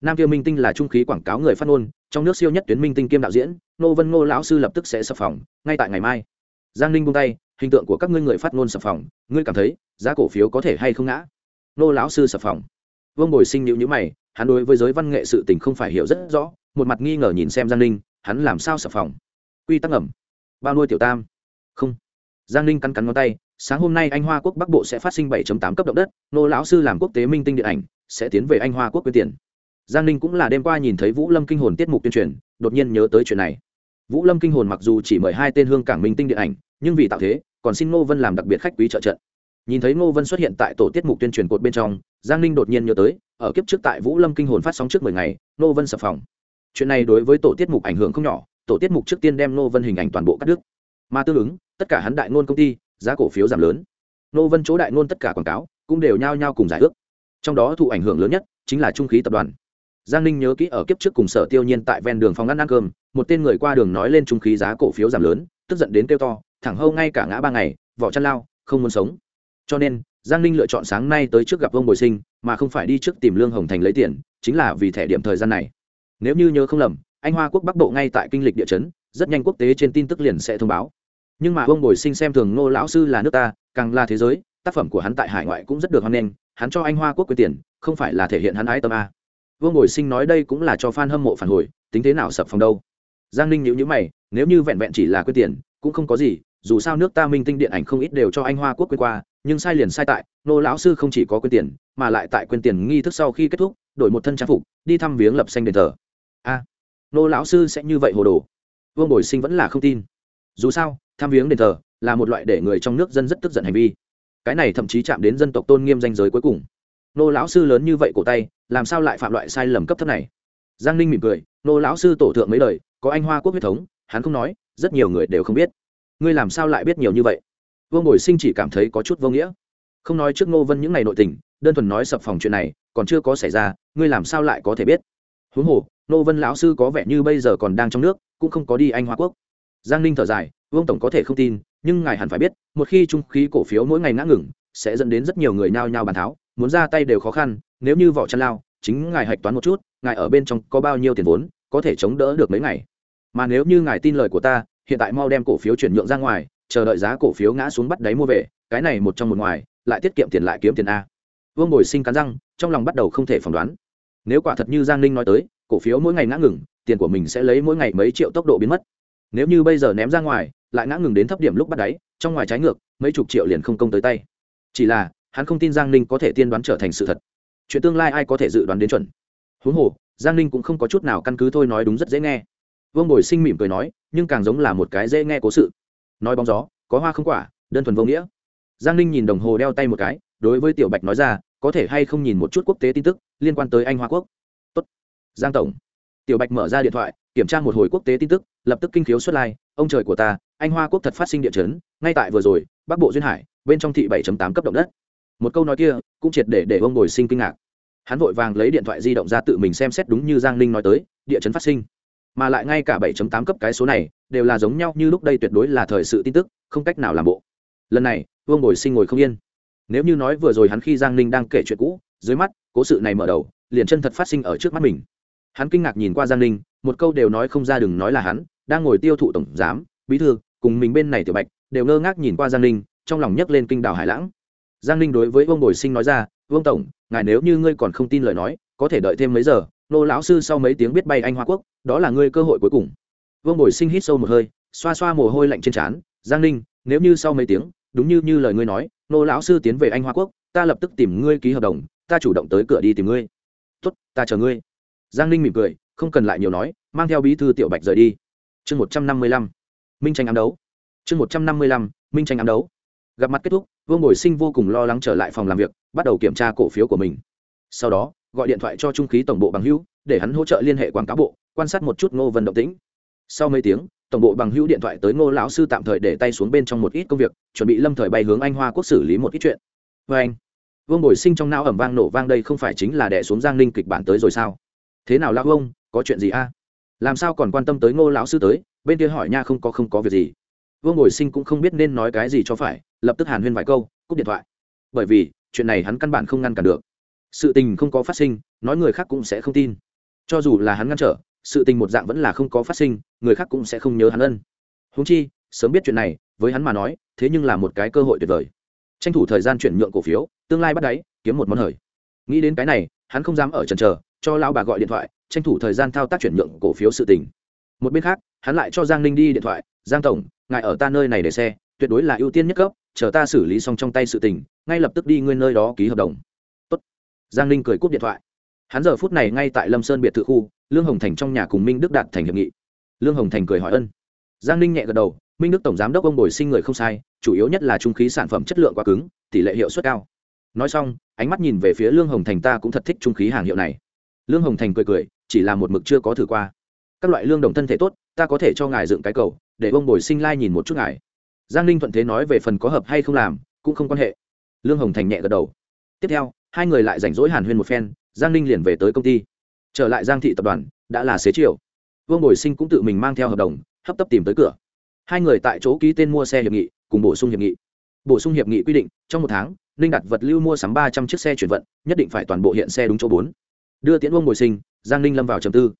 Nam kia minh tinh là trung khí quảng cáo người phát ngôn, trong nước siêu nhất tuyến minh tinh kiêm đạo diễn, nô vân ngô lão sư lập tức sẽ sập phòng, ngay tại ngày mai. Giang ninh buông tay, hình tượng của các ngươi người phát ngôn sập phòng, ngươi cảm thấy, giá cổ phiếu có thể hay không ngã? Nô lão sư sập phòng. Vương bồi sinh nhịu nhữ mày, hắn đối với giới văn nghệ sự tình không phải hiểu rất rõ, một mặt nghi ngờ nhìn xem giang ninh, hắn làm sao sập phòng? Quy tắc ẩm bao nuôi tiểu tam. Không. Giang ninh cắn cắn ngón tay sáng hôm nay anh hoa quốc bắc bộ sẽ phát sinh 7.8 cấp động đất, nô lão sư làm quốc tế minh tinh điện ảnh, sẽ tiến về anh hoa quốc quyên tiền. Giang ninh cũng là đêm qua nhìn thấy vũ lâm kinh hồn tiết mục tuyên truyền, đột nhiên nhớ tới chuyện này. Vũ lâm kinh hồn mặc dù chỉ mời hai tên hương cảng minh tinh điện ảnh, nhưng vì tạo thế, còn xin ngô vân làm đặc biệt khách quý trợ trận. Nhìn thấy ngô vân xuất hiện tại tổ tiết mục tuyên truyền cột bên trong, giang ninh đột nhiên nhớ tới, ở kiếp trước tại vũ lâm kinh hồn phát sóng trước mười ngày, ngô vân sập phòng. Chuyện này đối với tổ tiết mục ảnh hưởng không nhỏ, tổ tiết mục trước tiên đem ngô vân hình ảnh toàn bộ cắt đứt. Mà tương ứng, tất cả hắn đại ngôn công ty giá cổ phiếu giảm lớn. Nô vân chỗ đại ngôn tất cả quảng cáo cũng đều nhao nhao cùng giải ước. Trong đó thụ ảnh hưởng lớn nhất chính là trung khí tập đoàn. Giang ninh nhớ kỹ ở kiếp trước cùng sở tiêu nhiên tại ven đường phòng ăn ăn cơm, một tên người qua đường nói lên trung khí giá cổ phiếu giảm lớn, tức giận đến kêu to, thẳng hâu ngay cả ngã ba ngày, vỏ chăn lao, không muốn sống. Cho nên, giang ninh lựa chọn sáng nay tới trước gặp ông bồi sinh, mà không phải đi trước tìm lương hồng thành lấy tiền, chính là vì thẻ điểm thời gian này. Nếu như nhớ không lầm, anh hoa quốc bắc bộ ngay tại kinh lịch địa chấn, rất nhanh quốc tế trên tin tức liền sẽ thông báo nhưng mà ông bồi sinh xem thường ngô lão sư là nước ta, càng là thế giới, tác phẩm của hắn tại hải ngoại cũng rất được hoan nghênh, hắn cho anh hoa quốc quyền tiền, không phải là thể hiện hắn ái tâm a. Vương bồi sinh nói đây cũng là cho f a n hâm mộ phản hồi, tính thế nào sập phòng đâu. Giang ninh nhữ nhữ mày, nếu như vẹn vẹn chỉ là quyết tiền, cũng không có gì, dù sao nước ta minh tinh điện ảnh không ít đều cho anh hoa quốc quên qua, nhưng sai liền sai tại nô lão sư không chỉ có quên tiền, mà lại tại quên tiền nghi thức sau khi kết thúc, đổi một thân trang phục, đi thăm viếng lập xanh đền thờ. A nô lão sư sẽ như vậy hồ đồ. Vương bồi sinh vẫn là không tin. Dù sao tham viếng đền thờ là một loại để người trong nước dân rất tức giận hành vi. Cái này thậm chí chạm đến dân tộc tôn nghiêm danh giới cuối cùng. Nô lão sư lớn như vậy cổ tay, làm sao lại phạm loại sai lầm cấp thấp này? Giang ninh mỉm cười, nô lão sư tổ thượng mấy đời, có anh hoa quốc huyết thống, hắn không nói, rất nhiều người đều không biết. Ngươi làm sao lại biết nhiều như vậy? Vương bồi sinh chỉ cảm thấy có chút vô nghĩa. Không nói trước ngô vân những ngày nội tình, đơn thuần nói sập phòng chuyện này, còn chưa có xảy ra, ngươi làm sao lại có thể biết? Huống hồ, ngô vân lão sư có vẻ như bây giờ còn đang trong nước, cũng không có đi anh hoa quốc. Giang ninh thở dài vương tổng có thể không tin, nhưng ngài hẳn phải biết, một khi trung khí cổ phiếu mỗi ngày ngã ngừng, sẽ dẫn đến rất nhiều người nhao nhao bàn tháo, muốn ra tay đều khó khăn, nếu như vỏ chăn lao, chính ngài hạch toán một chút, ngài ở bên trong có bao nhiêu tiền vốn, có thể chống đỡ được mấy ngày. Mà nếu như ngài tin lời của ta, hiện tại mau đem cổ phiếu chuyển nhượng ra ngoài, chờ đợi giá cổ phiếu ngã xuống bắt đáy mua về, cái này một trong một ngoài, lại tiết kiệm tiền lại kiếm tiền a. Vương bồi sinh cắn răng, trong lòng bắt đầu không thể phỏng đoán. Nếu quả thật như giang ninh nói tới, cổ phiếu mỗi ngày ngã ngừng, tiền của mình sẽ lấy mỗi ngày mấy triệu tốc độ biến mất nếu như bây giờ ném ra ngoài, lại ngã ngừng đến thấp điểm lúc bắt đáy, trong ngoài trái ngược, mấy chục triệu liền không công tới tay. Chỉ là, hắn không tin giang ninh có thể tiên đoán trở thành sự thật. Chuyện tương lai ai có thể dự đoán đến chuẩn? Huống hồ, giang ninh cũng không có chút nào căn cứ thôi nói đúng rất dễ nghe. Vương bồi sinh mỉm cười nói, nhưng càng giống là một cái dễ nghe cố sự. Nói bóng gió, có hoa không quả, đơn thuần vô nghĩa. Giang ninh nhìn đồng hồ đeo tay một cái, đối với tiểu bạch nói ra, có thể hay không nhìn một chút quốc tế tin tức liên quan tới anh hoa quốc? Tốt. giang tổng. Tiểu bạch mở ra điện thoại kiểm tra một hồi quốc tế tin tức, lập tức kinh khiếu xuất lai, ông trời của ta, anh hoa quốc thật phát sinh địa chấn, ngay tại vừa rồi, bắc bộ duyên hải, bên trong thị 7.8 cấp động đất. Một câu nói kia cũng triệt để để ông bồi sinh kinh ngạc. Hắn vội vàng lấy điện thoại di động ra tự mình xem xét đúng như giang ninh nói tới, địa chấn phát sinh. Mà lại ngay cả 7.8 cấp cái số này đều là giống nhau như lúc đây tuyệt đối là thời sự tin tức, không cách nào làm bộ. Lần này vương bồi sinh ngồi không yên. Nếu như nói vừa rồi hắn khi giang ninh đang kể chuyện cũ, dưới mắt, cố sự này mở đầu, liền chân thật phát sinh ở trước mắt mình. Hắn kinh ngạc nhìn qua giang ninh một câu đều nói không ra đừng nói là hắn, đang ngồi tiêu thụ tổng giám, bí thư, cùng mình bên này tiểu bạch, đều ngơ ngác nhìn qua giang ninh, trong lòng nhấc lên kinh đảo hải lãng. Giang ninh đối với vương bồi sinh nói ra, vương tổng, ngài nếu như ngươi còn không tin lời nói, có thể đợi thêm mấy giờ, nô lão sư sau mấy tiếng biết bay anh hoa quốc, đó là ngươi cơ hội cuối cùng. Vương bồi sinh hít sâu một hơi, xoa xoa mồ hôi lạnh trên trán, giang ninh, nếu như sau mấy tiếng, đúng như như lời ngươi nói, nô lão sư tiến về anh hoa quốc, ta lập tức tìm ngươi ký hợp đồng, ta chủ động tới cửa đi tìm ngươi. Tốt, ta chờ ngươi. Giang ninh mỉm cười không cần lại nhiều nói, mang theo bí thư tiểu bạch rời đi. Chương một trăm năm mươi lăm, minh tranh ám đấu. Chương một trăm năm mươi lăm, minh tranh ám đấu. Gặp mặt kết thúc, vương bồi sinh vô cùng lo lắng trở lại phòng làm việc, bắt đầu kiểm tra cổ phiếu của mình. Sau đó, gọi điện thoại cho trung khí tổng bộ bằng hữu, để hắn hỗ trợ liên hệ quảng cáo bộ, quan sát một chút ngô vân động tĩnh. Sau mấy tiếng, tổng bộ bằng hữu điện thoại tới ngô lão sư tạm thời để tay xuống bên trong một ít công việc, chuẩn bị lâm thời bay hướng anh hoa quốc xử lý một ít chuyện. Vê anh, vương bồi sinh trong não ẩm vang nổ vang đây không phải chính là đẻ xuống giang ninh kịch bản tới rồi sao? Thế nào lão ông có chuyện gì a? Làm sao còn quan tâm tới ngô lão sư tới? Bên kia hỏi nha không có không có việc gì. Vương bồi sinh cũng không biết nên nói cái gì cho phải, lập tức hàn huyên vài câu, cúp điện thoại. Bởi vì, chuyện này hắn căn bản không ngăn cản được. Sự tình không có phát sinh, nói người khác cũng sẽ không tin. Cho dù là hắn ngăn trở, sự tình một dạng vẫn là không có phát sinh, người khác cũng sẽ không nhớ hắn ân. Húng chi, sớm biết chuyện này, với hắn mà nói, thế nhưng là một cái cơ hội tuyệt vời. Tranh thủ thời gian chuyển nhượng cổ phiếu, tương lai bắt đáy, kiếm một món hời. Nghĩ đến cái này, hắn không dám ở trần trờ cho lão bà gọi điện thoại, tranh thủ thời gian thao tác chuyển nhượng cổ phiếu sự tình. Một bên khác, hắn lại cho giang ninh đi điện thoại, giang tổng, ngài ở ta nơi này để xe, tuyệt đối là ưu tiên nhất cấp, chờ ta xử lý xong trong tay sự tình, ngay lập tức đi nguyên nơi đó ký hợp đồng. Tốt. giang ninh cười cúp điện thoại. Hắn giờ phút này ngay tại lâm sơn biệt thự khu, lương hồng thành trong nhà cùng minh đức đạt thành hiệp nghị. Lương hồng thành cười hỏi ân. Giang ninh nhẹ gật đầu, minh đức tổng giám đốc ông bồi sinh người không sai, chủ yếu nhất là trung khí sản phẩm chất lượng quá cứng, tỷ lệ hiệu suất cao. Nói xong, ánh mắt nhìn về phía lương hồng thành, ta cũng thật thích trung khí hàng hiệu này lương hồng thành cười cười, chỉ là một mực chưa có thử qua. Các loại lương đồng thân thể tốt, ta có thể cho ngài dựng cái cầu, để ông bồi sinh lai、like、nhìn một chút ngài. Giang ninh thuận thế nói về phần có hợp hay không làm, cũng không quan hệ. Lương hồng thành nhẹ gật đầu. Tiếp theo, hai người lại rảnh rỗi hàn huyên một phen, giang ninh liền về tới công ty. Trở lại giang thị tập đoàn, đã là xế chiều. Vương bồi sinh cũng tự mình mang theo hợp đồng, hấp tấp tìm tới cửa. Hai người tại chỗ ký tên mua xe hiệp nghị, cùng bổ sung hiệp nghị. Bổ sung hiệp nghị quy định, trong một tháng, ninh đặt vật lưu mua sắm ba trăm chiếc xe chuyển vận, nhất định phải toàn bộ hiện xe đúng chỗ bốn đưa tiễn vương bồi sinh, giang ninh lâm vào trầm tư.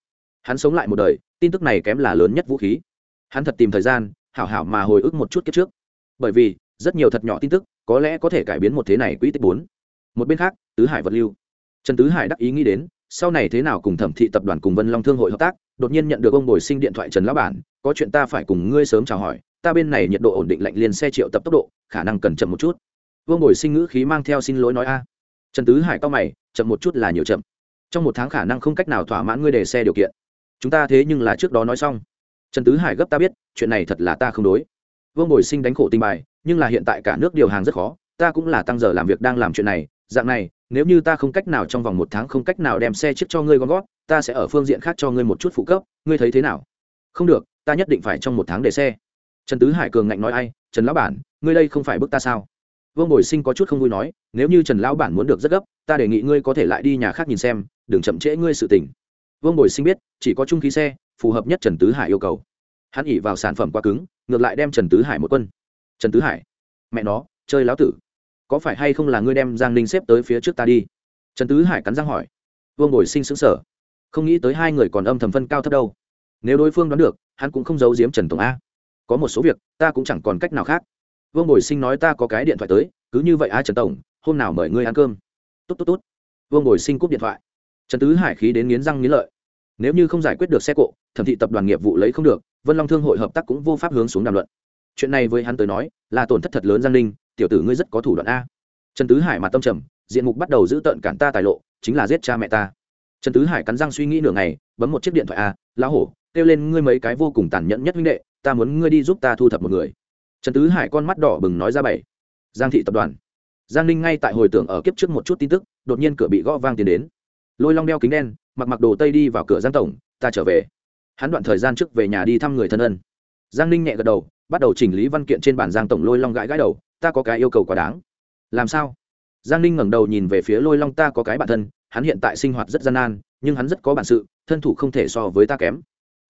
Hắn sống lại một đời, tin tức này kém là lớn nhất vũ khí. Hắn thật tìm thời gian, hảo hảo mà hồi ức một chút kiếp trước. Bởi vì, rất nhiều thật nhỏ tin tức, có lẽ có thể cải biến một thế này quỹ tích bốn. Một bên khác, tứ hải vật lưu. Trần tứ hải đắc ý nghĩ đến, sau này thế nào cùng thẩm thị tập đoàn cùng vân long thương hội hợp tác, đột nhiên nhận được ông bồi sinh điện thoại trần lão bản, có chuyện ta phải cùng ngươi sớm chào hỏi, ta bên này nhiệt độ ổn định lạnh liền xe triệu tập tốc độ, khả năng cần chậm một chút. Vương bồi sinh ngữ khí mang theo xin lỗi nói a. Trần tứ hải cao mày, chậm một chút là nhiều chậm trong một tháng khả năng không cách nào thỏa mãn ngươi để xe điều kiện. Chúng ta thế nhưng là trước đó nói xong. Trần tứ hải gấp ta biết, chuyện này thật là ta không đối. Vương bồi sinh đánh khổ tinh bài, nhưng là hiện tại cả nước điều hàng rất khó, ta cũng là tăng giờ làm việc đang làm chuyện này. Dạng này, nếu như ta không cách nào trong vòng một tháng không cách nào đem xe chiếc cho ngươi gom gót ta sẽ ở phương diện khác cho ngươi một chút phụ cấp, ngươi thấy thế nào? Không được, ta nhất định phải trong một tháng để xe. Trần tứ hải cường ngạnh nói ai, trần lão bản, ngươi đây không phải bức ta sao? Vương bồi sinh có chút không vui nói, nếu như trần lão bản muốn được rất gấp, ta đề nghị ngươi có thể lại đi nhà khác nhìn xem đừng chậm trễ ngươi sự tình. Vương bồi sinh biết, chỉ có trung khí xe, phù hợp nhất trần tứ hải yêu cầu. Hắn ỉ vào sản phẩm quá cứng, ngược lại đem trần tứ hải một quân. Trần tứ hải? Mẹ nó, chơi láo tử. Có phải hay không là ngươi đem giang ninh xếp tới phía trước ta đi? Trần tứ hải cắn răng hỏi. Vương bồi sinh xứng sở không nghĩ tới hai người còn âm thầm phân cao thấp đâu. Nếu đối phương đoán được, hắn cũng không giấu giếm trần tổng a. Có một số việc, ta cũng chẳng còn cách nào khác. Vương bồi sinh nói ta có cái điện thoại tới, cứ như vậy a trần tổng, hôm nào mời ngươi ăn cơm? Tốt tốt tốt. Vương bồi sinh cúp điện thoại trần tứ hải khí đến nghiến răng nghiến lợi. Nếu như không giải quyết được xe cộ, thẩm thị tập đoàn nghiệp vụ lấy không được, vân long thương hội hợp tác cũng vô pháp hướng xuống đàm luận. Chuyện này với hắn tới nói, là tổn thất thật lớn giang ninh, tiểu tử ngươi rất có thủ đoạn a. Trần tứ hải mặt tâm trầm, diện mục bắt đầu giữ tợn cản ta tài lộ, chính là giết cha mẹ ta. Trần tứ hải cắn răng suy nghĩ nửa ngày, bấm một chiếc điện thoại a lá hổ, kêu lên ngươi mấy cái vô cùng tàn nhẫn nhất huynh đệ, ta muốn ngươi đi giúp ta thu thập một người. Trần tứ hải con mắt đỏ bừng nói ra bảy. Giang thị tập đoàn. Giang ninh ngay tại hồi tưởng ở kiếp trước một chút tin tức, đột nhiên cửa bị gõ vang tiến đến lôi long đeo kính đen, mặc mặc đồ tây đi vào cửa giang tổng, ta trở về. Hắn đoạn thời gian trước về nhà đi thăm người thân ân. Giang ninh nhẹ gật đầu, bắt đầu chỉnh lý văn kiện trên bản giang tổng lôi long gãi gãi đầu, ta có cái yêu cầu quá đáng. Làm sao? Giang ninh ngẩng đầu nhìn về phía lôi long ta có cái bản thân, hắn hiện tại sinh hoạt rất gian nan, nhưng hắn rất có bản sự, thân thủ không thể so với ta kém.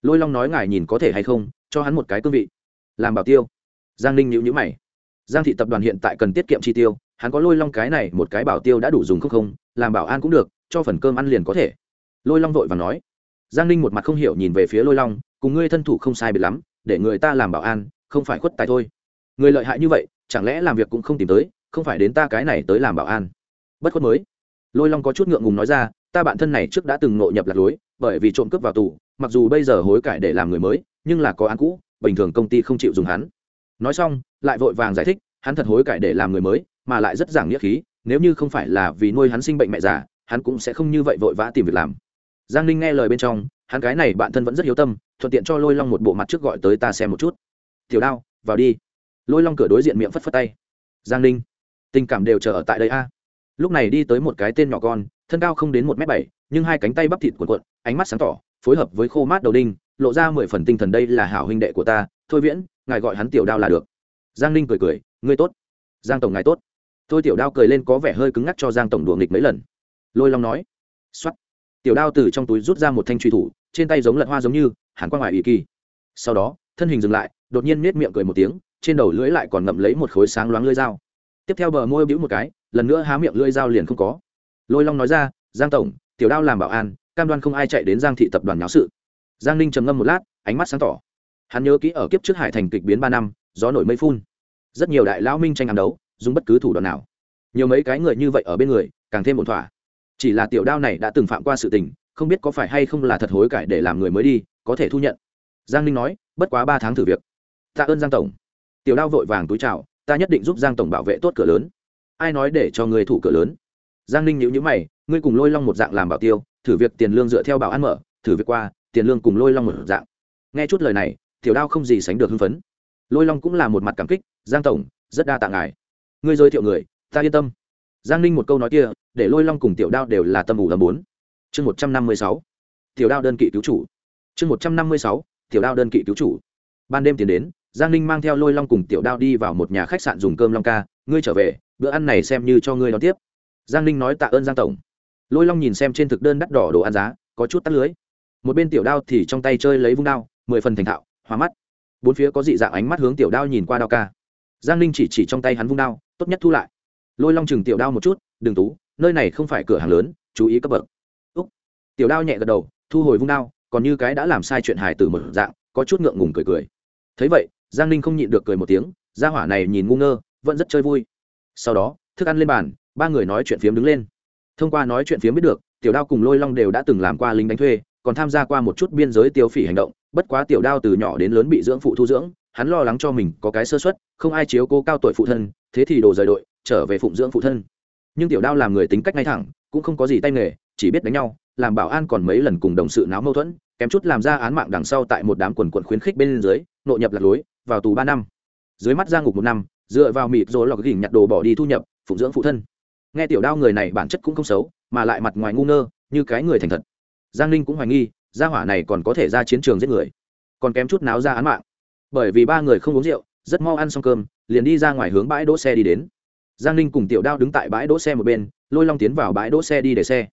Lôi long nói ngài nhìn có thể hay không, cho hắn một cái cương vị. Làm bảo tiêu. Giang ninh nhữ nhữ mày. Giang thị tập đoàn hiện tại cần tiết kiệm chi tiêu, hắn có lôi long cái này một cái bảo tiêu đã đủ dùng không không, làm bảo an cũng được cho phần cơm ăn liền có thể. Lôi long vội và nói. Giang ninh một mặt không hiểu nhìn về phía lôi long, cùng ngươi thân thủ không sai biệt lắm, để người ta làm bảo an, không phải khuất tài thôi. Người lợi hại như vậy, chẳng lẽ làm việc cũng không tìm tới, không phải đến ta cái này tới làm bảo an? Bất khuất mới. Lôi long có chút ngượng ngùng nói ra, ta bạn thân này trước đã từng nội nhập lạc lối, bởi vì trộm cướp vào tù, mặc dù bây giờ hối cải để làm người mới, nhưng là có án cũ, bình thường công ty không chịu dùng hắn. Nói xong, lại vội vàng giải thích, hắn thật hối cải để làm người mới, mà lại rất giảng nghĩa khí, nếu như không phải là vì nuôi hắn sinh bệnh mẹ già hắn cũng sẽ không như vậy vội vã tìm việc làm. Giang ninh nghe lời bên trong, hắn cái này bạn thân vẫn rất hiếu tâm, thuận tiện cho lôi long một bộ mặt trước gọi tới ta xem một chút. Tiểu đao, vào đi. Lôi long cửa đối diện miệng phất phất tay. Giang ninh, tình cảm đều chờ ở tại đây a. Lúc này đi tới một cái tên nhỏ con, thân cao không đến một m bảy, nhưng hai cánh tay bắp thịt cuộn cuộn, ánh mắt sáng tỏ, phối hợp với khô mát đầu đinh, lộ ra mười phần tinh thần đây là hảo huynh đệ của ta, thôi viễn, ngài gọi hắn tiểu đao là được. Giang ninh cười cười, ngươi tốt. Giang tổng ngài tốt. Thôi tiểu đao cười lên có vẻ hơi cứng ngắc cho giang tổng đùa nghịch mấy lần lôi long nói. X o á t tiểu đao từ trong túi rút ra một thanh truy thủ, trên tay giống lận hoa giống như, hàn quang ngoài ý kỳ. Sau đó, thân hình dừng lại, đột nhiên nết miệng cười một tiếng, trên đầu lưỡi lại còn ngậm lấy một khối sáng loáng lưỡi dao. Tiếp theo bờ môi bĩu một cái, lần nữa há miệng lưỡi dao liền không có. Lôi long nói ra, giang tổng, tiểu đao làm bảo an, cam đoan không ai chạy đến giang thị tập đoàn nháo sự. Giang ninh trầm ngâm một lát, ánh mắt sáng tỏ. Hắn nhớ kỹ ở kiếp trước hải thành kịch biến ba năm, gió nổi mây phun. Rất nhiều đại lão minh tranh ám đấu, dùng bất cứ thủ đoạn nào. Nhiều mấy cái người như vậy ở bên người, càng thêm ổn thỏa chỉ là tiểu đao này đã từng phạm qua sự tình, không biết có phải hay không là thật hối cải để làm người mới đi, có thể thu nhận. Giang ninh nói, bất quá ba tháng thử việc. Tạ ơn giang tổng. Tiểu đao vội vàng túi chào, ta nhất định giúp giang tổng bảo vệ tốt cửa lớn. Ai nói để cho người thủ cửa lớn? Giang ninh nhữ nhữ mày, ngươi cùng lôi long một dạng làm bảo tiêu, thử việc tiền lương dựa theo bảo ăn mở, thử việc qua, tiền lương cùng lôi long một dạng. Nghe chút lời này, tiểu đao không gì sánh được hưng phấn. Lôi long cũng là một mặt cảm kích, giang tổng, rất đa tạ ngài. Ngươi giới thiệu người, ta yên tâm giang ninh một câu nói kia, để lôi long cùng tiểu đao đều là tâm ủ lâm bốn. Chương một trăm năm mươi sáu. Tiểu đao đơn kỵ cứu chủ. Chương một trăm năm mươi sáu. Tiểu đao đơn kỵ cứu chủ. Ban đêm tiến đến, giang ninh mang theo lôi long cùng tiểu đao đi vào một nhà khách sạn dùng cơm long ca. Ngươi trở về, bữa ăn này xem như cho ngươi đón tiếp. Giang ninh nói tạ ơn giang tổng. Lôi long nhìn xem trên thực đơn đắt đỏ đồ ăn giá, có chút tắt lưới. Một bên tiểu đao thì trong tay chơi lấy vung đao, mười phần thành thạo hóa mắt. Bốn phía có dị dạng ánh mắt hướng tiểu đao nhìn qua đao ca. Giang ninh chỉ chỉ trong tay hắn vung đao, tốt nhất thu lại lôi long chừng tiểu đao một chút, đừng tú, nơi này không phải cửa hàng lớn, chú ý cấp bậc. Úc. Tiểu đao nhẹ gật đầu, thu hồi vung đao, còn như cái đã làm sai chuyện hài từ một dạng, có chút ngượng ngùng cười cười. Thấy vậy, giang ninh không nhịn được cười một tiếng, gia hỏa này nhìn ngu ngơ, vẫn rất chơi vui. Sau đó, thức ăn lên bàn, ba người nói chuyện phiếm đứng lên. Thông qua nói chuyện phiếm biết được, tiểu đao cùng lôi long đều đã từng làm qua lính đánh thuê, còn tham gia qua một chút biên giới tiêu phỉ hành động, bất quá tiểu đao từ nhỏ đến lớn bị dưỡng phụ thu dưỡng hắn lo lắng cho mình có cái sơ xuất không ai chiếu cố cao tuổi phụ thân, thế thì đồ rời đội, trở về phụng dưỡng phụ thân. Nhưng tiểu đao làm người tính cách ngay thẳng, cũng không có gì tay nghề, chỉ biết đánh nhau, làm bảo an còn mấy lần cùng đồng sự náo mâu thuẫn, kém chút làm ra án mạng đằng sau tại một đám quần quận khuyến khích bên dưới, nội nhập lạc lối, vào tù ba năm. Dưới mắt ra ngục một năm, dựa vào mịt rồi lọc gỉnh nhặt đồ bỏ đi thu nhập, phụng dưỡng phụ thân. Nghe tiểu đao người này bản chất cũng không xấu, mà lại mặt ngoài ngu ngơ, như cái người thành thật. Giang ninh cũng hoài nghi, gia hỏa này còn có thể ra chiến trường giết người, còn kém chút náo ra án mạng bởi vì ba người không uống rượu, rất mau ăn xong cơm, liền đi ra ngoài hướng bãi đỗ xe đi đến. Giang ninh cùng tiểu đao đứng tại bãi đỗ xe một bên, lôi long tiến vào bãi đỗ xe đi để xe.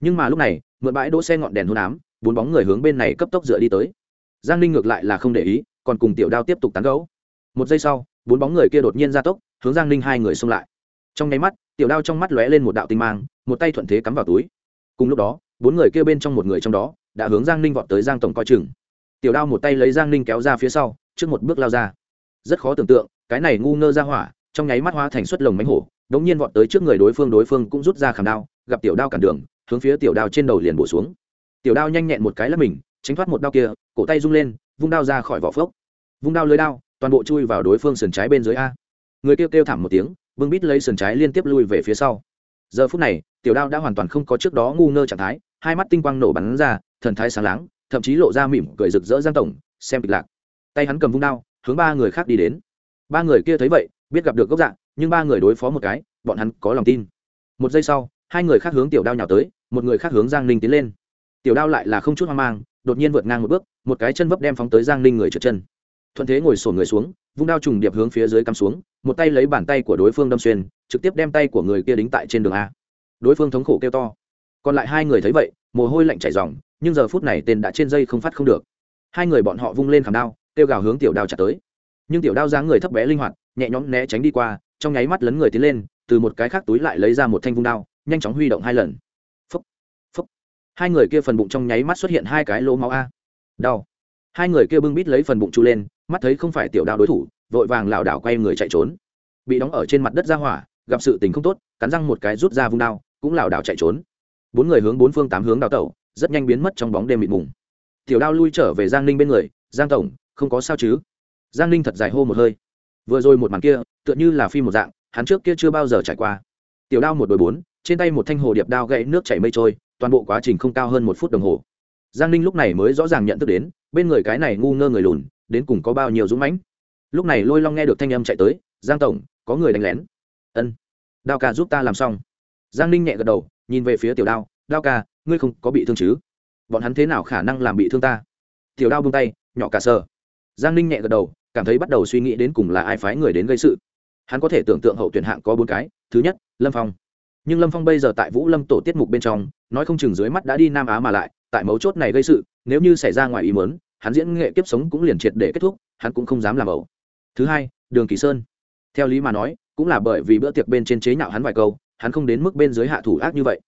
Nhưng mà lúc này, mượn bãi đỗ xe ngọn đèn hôn ám, bốn bóng người hướng bên này cấp tốc dựa đi tới. Giang ninh ngược lại là không để ý, còn cùng tiểu đao tiếp tục tán gấu một giây sau, bốn bóng người kia đột nhiên ra tốc, hướng giang ninh hai người xông lại. Trong nháy mắt, tiểu đao trong mắt lóe lên một đạo tinh mang, một tay thuận thế cắm vào túi. Cùng lúc đó, bốn người kia bên trong một người trong đó, đã hướng giang ninh vọt tới giang tổng coi chừng. Tiểu đao một tay lấy giang ninh kéo ra phía sau trước một bước lao ra. Rất khó tưởng tượng, cái này ngu ngơ ra hỏa, trong nháy mắt hóa thành suất lồng mánh hổ, đống nhiên vọt tới trước người đối phương đối phương cũng rút ra khảm đao, gặp tiểu đao cản đường, hướng phía tiểu đao trên đầu liền bổ xuống. Tiểu đao nhanh nhẹn một cái là mình, tránh thoát một đao kia, cổ tay rung lên, vung đao ra khỏi vỏ phốc. Vung đao lưới đao, toàn bộ chui vào đối phương sườn trái bên dưới a. Người kêu kêu thảm một tiếng vương bít lấy sườn trái liên tiếp lui về phía sau. Giờ phút này, tiểu đao đã hoàn toàn không có trước đó ngu ngơ trạng thái, hai mắt tinh quang nổ bắn ra, thần thái sáng láng, thậm chí lộ ra mỉm cười rực rỡ giang tổng, xem kịch lạc tay hắn cầm vung đao, hướng ba người khác đi đến. Ba người kia thấy vậy, biết gặp được gốc dạng, nhưng ba người đối phó một cái, bọn hắn có lòng tin. Một giây sau, hai người khác hướng tiểu đao nhào tới, một người khác hướng giang ninh tiến lên. Tiểu đao lại là không chút hoang mang, đột nhiên vượt ngang một bước, một cái chân vấp đem phóng tới giang ninh người trượt chân. Thuận thế ngồi sổ người xuống, vung đao trùng điệp hướng phía dưới cắm xuống, một tay lấy bàn tay của đối phương đâm xuyên, trực tiếp đem tay của người kia đính tại trên đường a. Đối phương thống khổ kêu to. Còn lại hai người thấy vậy, mồ hôi lạnh chảy dòng nhưng giờ phút này tên đã trên dây không phát không được. Hai người bọn họ vung lên khảm đao kêu gào hướng tiểu đao chặt tới. Nhưng tiểu đao dáng người thấp bé linh hoạt, nhẹ nhõm né tránh đi qua, trong nháy mắt lấn người tiến lên, từ một cái khác túi lại lấy ra một thanh vung đao, nhanh chóng huy động hai lần. Phấp phấp hai người kia phần bụng trong nháy mắt xuất hiện hai cái lỗ máu a. Đau. Hai người kia bưng bít lấy phần bụng chu lên, mắt thấy không phải tiểu đao đối thủ, vội vàng lảo đảo quay người chạy trốn. Bị đóng ở trên mặt đất ra hỏa, gặp sự tình không tốt, cắn răng một cái rút ra vung đao, cũng lảo đảo chạy trốn. Bốn người hướng bốn phương tám hướng đào tẩu, rất nhanh biến mất trong bóng đêm mịt mùng. Tiểu đao lui trở về giang ninh bên người, giang tổng không có sao chứ? Giang ninh thật dài hô một hơi. Vừa rồi một màn kia, tựa như là phim một dạng, hắn trước kia chưa bao giờ trải qua. Tiểu đao một đôi bốn, trên tay một thanh hồ điệp đao gãy nước chảy mây trôi, toàn bộ quá trình không cao hơn một phút đồng hồ. Giang ninh lúc này mới rõ ràng nhận thức đến, bên người cái này ngu ngơ người lùn, đến cùng có bao nhiêu dũng mãnh. Lúc này lôi long nghe được thanh âm chạy tới, giang tổng, có người đánh lén. Ân, đao ca giúp ta làm xong. Giang ninh nhẹ gật đầu, nhìn về phía tiểu đao đao ca, ngươi không có bị thương chứ? Bọn hắn thế nào khả năng làm bị thương ta? Tiểu đao buông tay, nhỏ cả sờ giang ninh nhẹ gật đầu, cảm thấy bắt đầu suy nghĩ đến cùng là ai phái người đến gây sự. Hắn có thể tưởng tượng hậu tuyển hạng có bốn cái, thứ nhất, lâm phong. Nhưng lâm phong bây giờ tại vũ lâm tổ tiết mục bên trong, nói không chừng dưới mắt đã đi nam á mà lại, tại mấu chốt này gây sự, nếu như xảy ra ngoài ý mớn hắn diễn nghệ kiếp sống cũng liền triệt để kết thúc, hắn cũng không dám làm ẩu. Thứ hai, đường kỳ sơn. Theo lý mà nói, cũng là bởi vì bữa tiệc bên trên chế nhạo hắn vài câu, hắn không đến mức bên dưới hạ thủ ác như vậy.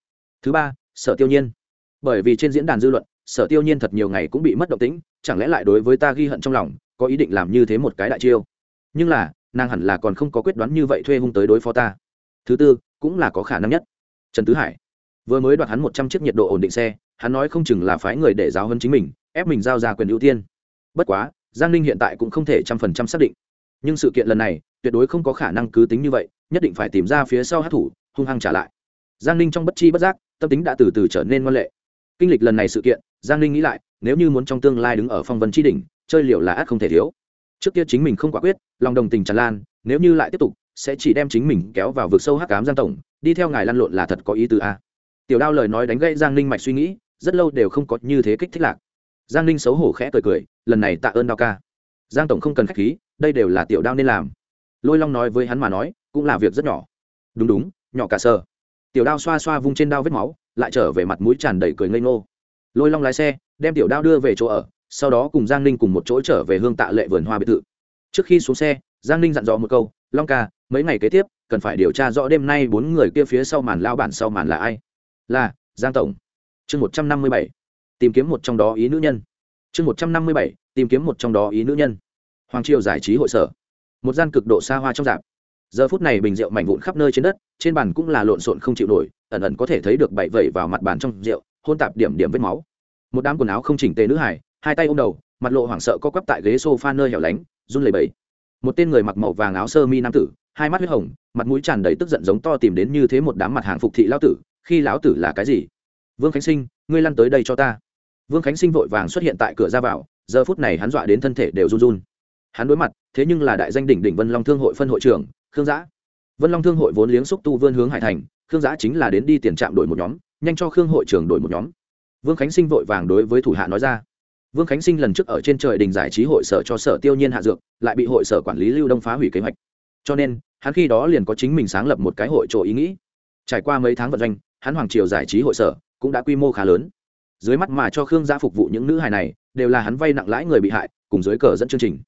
Thứ ba, sở tiêu nhiên. Bởi vì trên diễn đàn dư luận, sở tiêu nhiên thật nhiều ngày cũng bị mất động tĩnh, chẳng lẽ lại đối với ta ghi hận trong lòng có ý định làm như thế một cái đại chiêu. Nhưng là, nàng hẳn là còn không có quyết đoán như vậy thuê hung tới đối phó ta. Thứ tư, cũng là có khả năng nhất. Trần tứ hải. Vừa mới đoạt hắn một trăm chiếc nhiệt độ ổn định xe, hắn nói không chừng là phái người để giáo hơn chính mình, ép mình giao ra quyền ưu tiên. Bất quá, giang ninh hiện tại cũng không thể trăm phần trăm xác định. Nhưng sự kiện lần này, tuyệt đối không có khả năng cứ tính như vậy, nhất định phải tìm ra phía sau hát thủ, hung hăng trả lại. Giang ninh trong bất chi bất giác, tâm tính đã từ từ trở nên ngoan lệ. Kinh lịch lần này sự kiện, giang ninh nghĩ lại, nếu như muốn trong tương lai đứng ở phong vân tri đỉnh chơi liều là ác không thể thiếu. Trước kia chính mình không quả quyết, lòng đồng tình tràn lan, nếu như lại tiếp tục, sẽ chỉ đem chính mình kéo vào vực sâu hắc cám giang tổng, đi theo ngài lăn lộn là thật có ý tứ a. Tiểu đao lời nói đánh gãy giang ninh mạch suy nghĩ, rất lâu đều không có như thế kích thích lạc. Giang ninh xấu hổ khẽ cười cười, lần này tạ ơn đao ca. Giang tổng không cần khách khí, đây đều là tiểu đao nên làm. Lôi long nói với hắn mà nói, cũng là việc rất nhỏ. Đúng đúng, nhỏ cả sơ tiểu đao xoa xoa vung trên đao vết máu, lại trở về mặt mũi tràn đầy cười ngây ngô. Lôi long lái xe, đem tiểu đao đưa về chỗ ở sau đó cùng giang ninh cùng một chỗ trở về hương tạ lệ vườn hoa biệt thự. Trước khi xuống xe, giang ninh dặn dò một câu, long ca, mấy ngày kế tiếp, cần phải điều tra rõ đêm nay bốn người kia phía sau màn lao bản sau màn là ai? Là, giang tổng. Chương một trăm năm mươi bảy, tìm kiếm một trong đó ý nữ nhân. Chương một trăm năm mươi bảy, tìm kiếm một trong đó ý nữ nhân. Hoàng triều giải trí hội sở. Một gian cực độ xa hoa trong dạp giờ phút này bình rượu mảnh vụn khắp nơi trên đất, trên bàn cũng là lộn xộn không chịu nổi, ẩn ẩn có thể thấy được bậy vẩy vào mặt bàn trong rượu, hôn tạp điểm điểm vết máu. Một đám quần áo không chỉnh tề nữ hải hai tay ôm đầu, mặt lộ hoảng sợ co quắp tại ghế s o f a nơi hẻo lánh, run lầy bẫy một tên người mặc màu vàng áo sơ mi nam tử, hai mắt huyết hồng, mặt mũi tràn đầy tức giận giống to tìm đến như thế một đám mặt hàng phục thị lão tử, khi lão tử là cái gì? Vương khánh sinh, ngươi lăn tới đây cho ta. Vương khánh sinh vội vàng xuất hiện tại cửa ra vào, giờ phút này hắn dọa đến thân thể đều run run. Hắn đối mặt, thế nhưng là đại danh đỉnh đỉnh vân long thương hội phân hội trưởng, khương giã. Vân long thương hội vốn liếng xúc tu vươn hướng hải thành, khương giã chính là đến đi tiền trạm đổi một nhóm, nhanh cho khương hội trưởng đổi một nhóm. Vương khánh sinh vội vàng đối với thủ hạ nói ra vương khánh sinh lần trước ở trên trời đình giải trí hội sở cho sở tiêu nhiên hạ dược, lại bị hội sở quản lý lưu đông phá hủy kế hoạch. Cho nên, hắn khi đó liền có chính mình sáng lập một cái hội chỗ ý nghĩ. Trải qua mấy tháng vận doanh, hắn hoàng triều giải trí hội sở cũng đã quy mô khá lớn. Dưới mắt mà cho khương gia phục vụ những nữ hài này, đều là hắn vay nặng lãi người bị hại, cùng dưới cờ dẫn chương trình.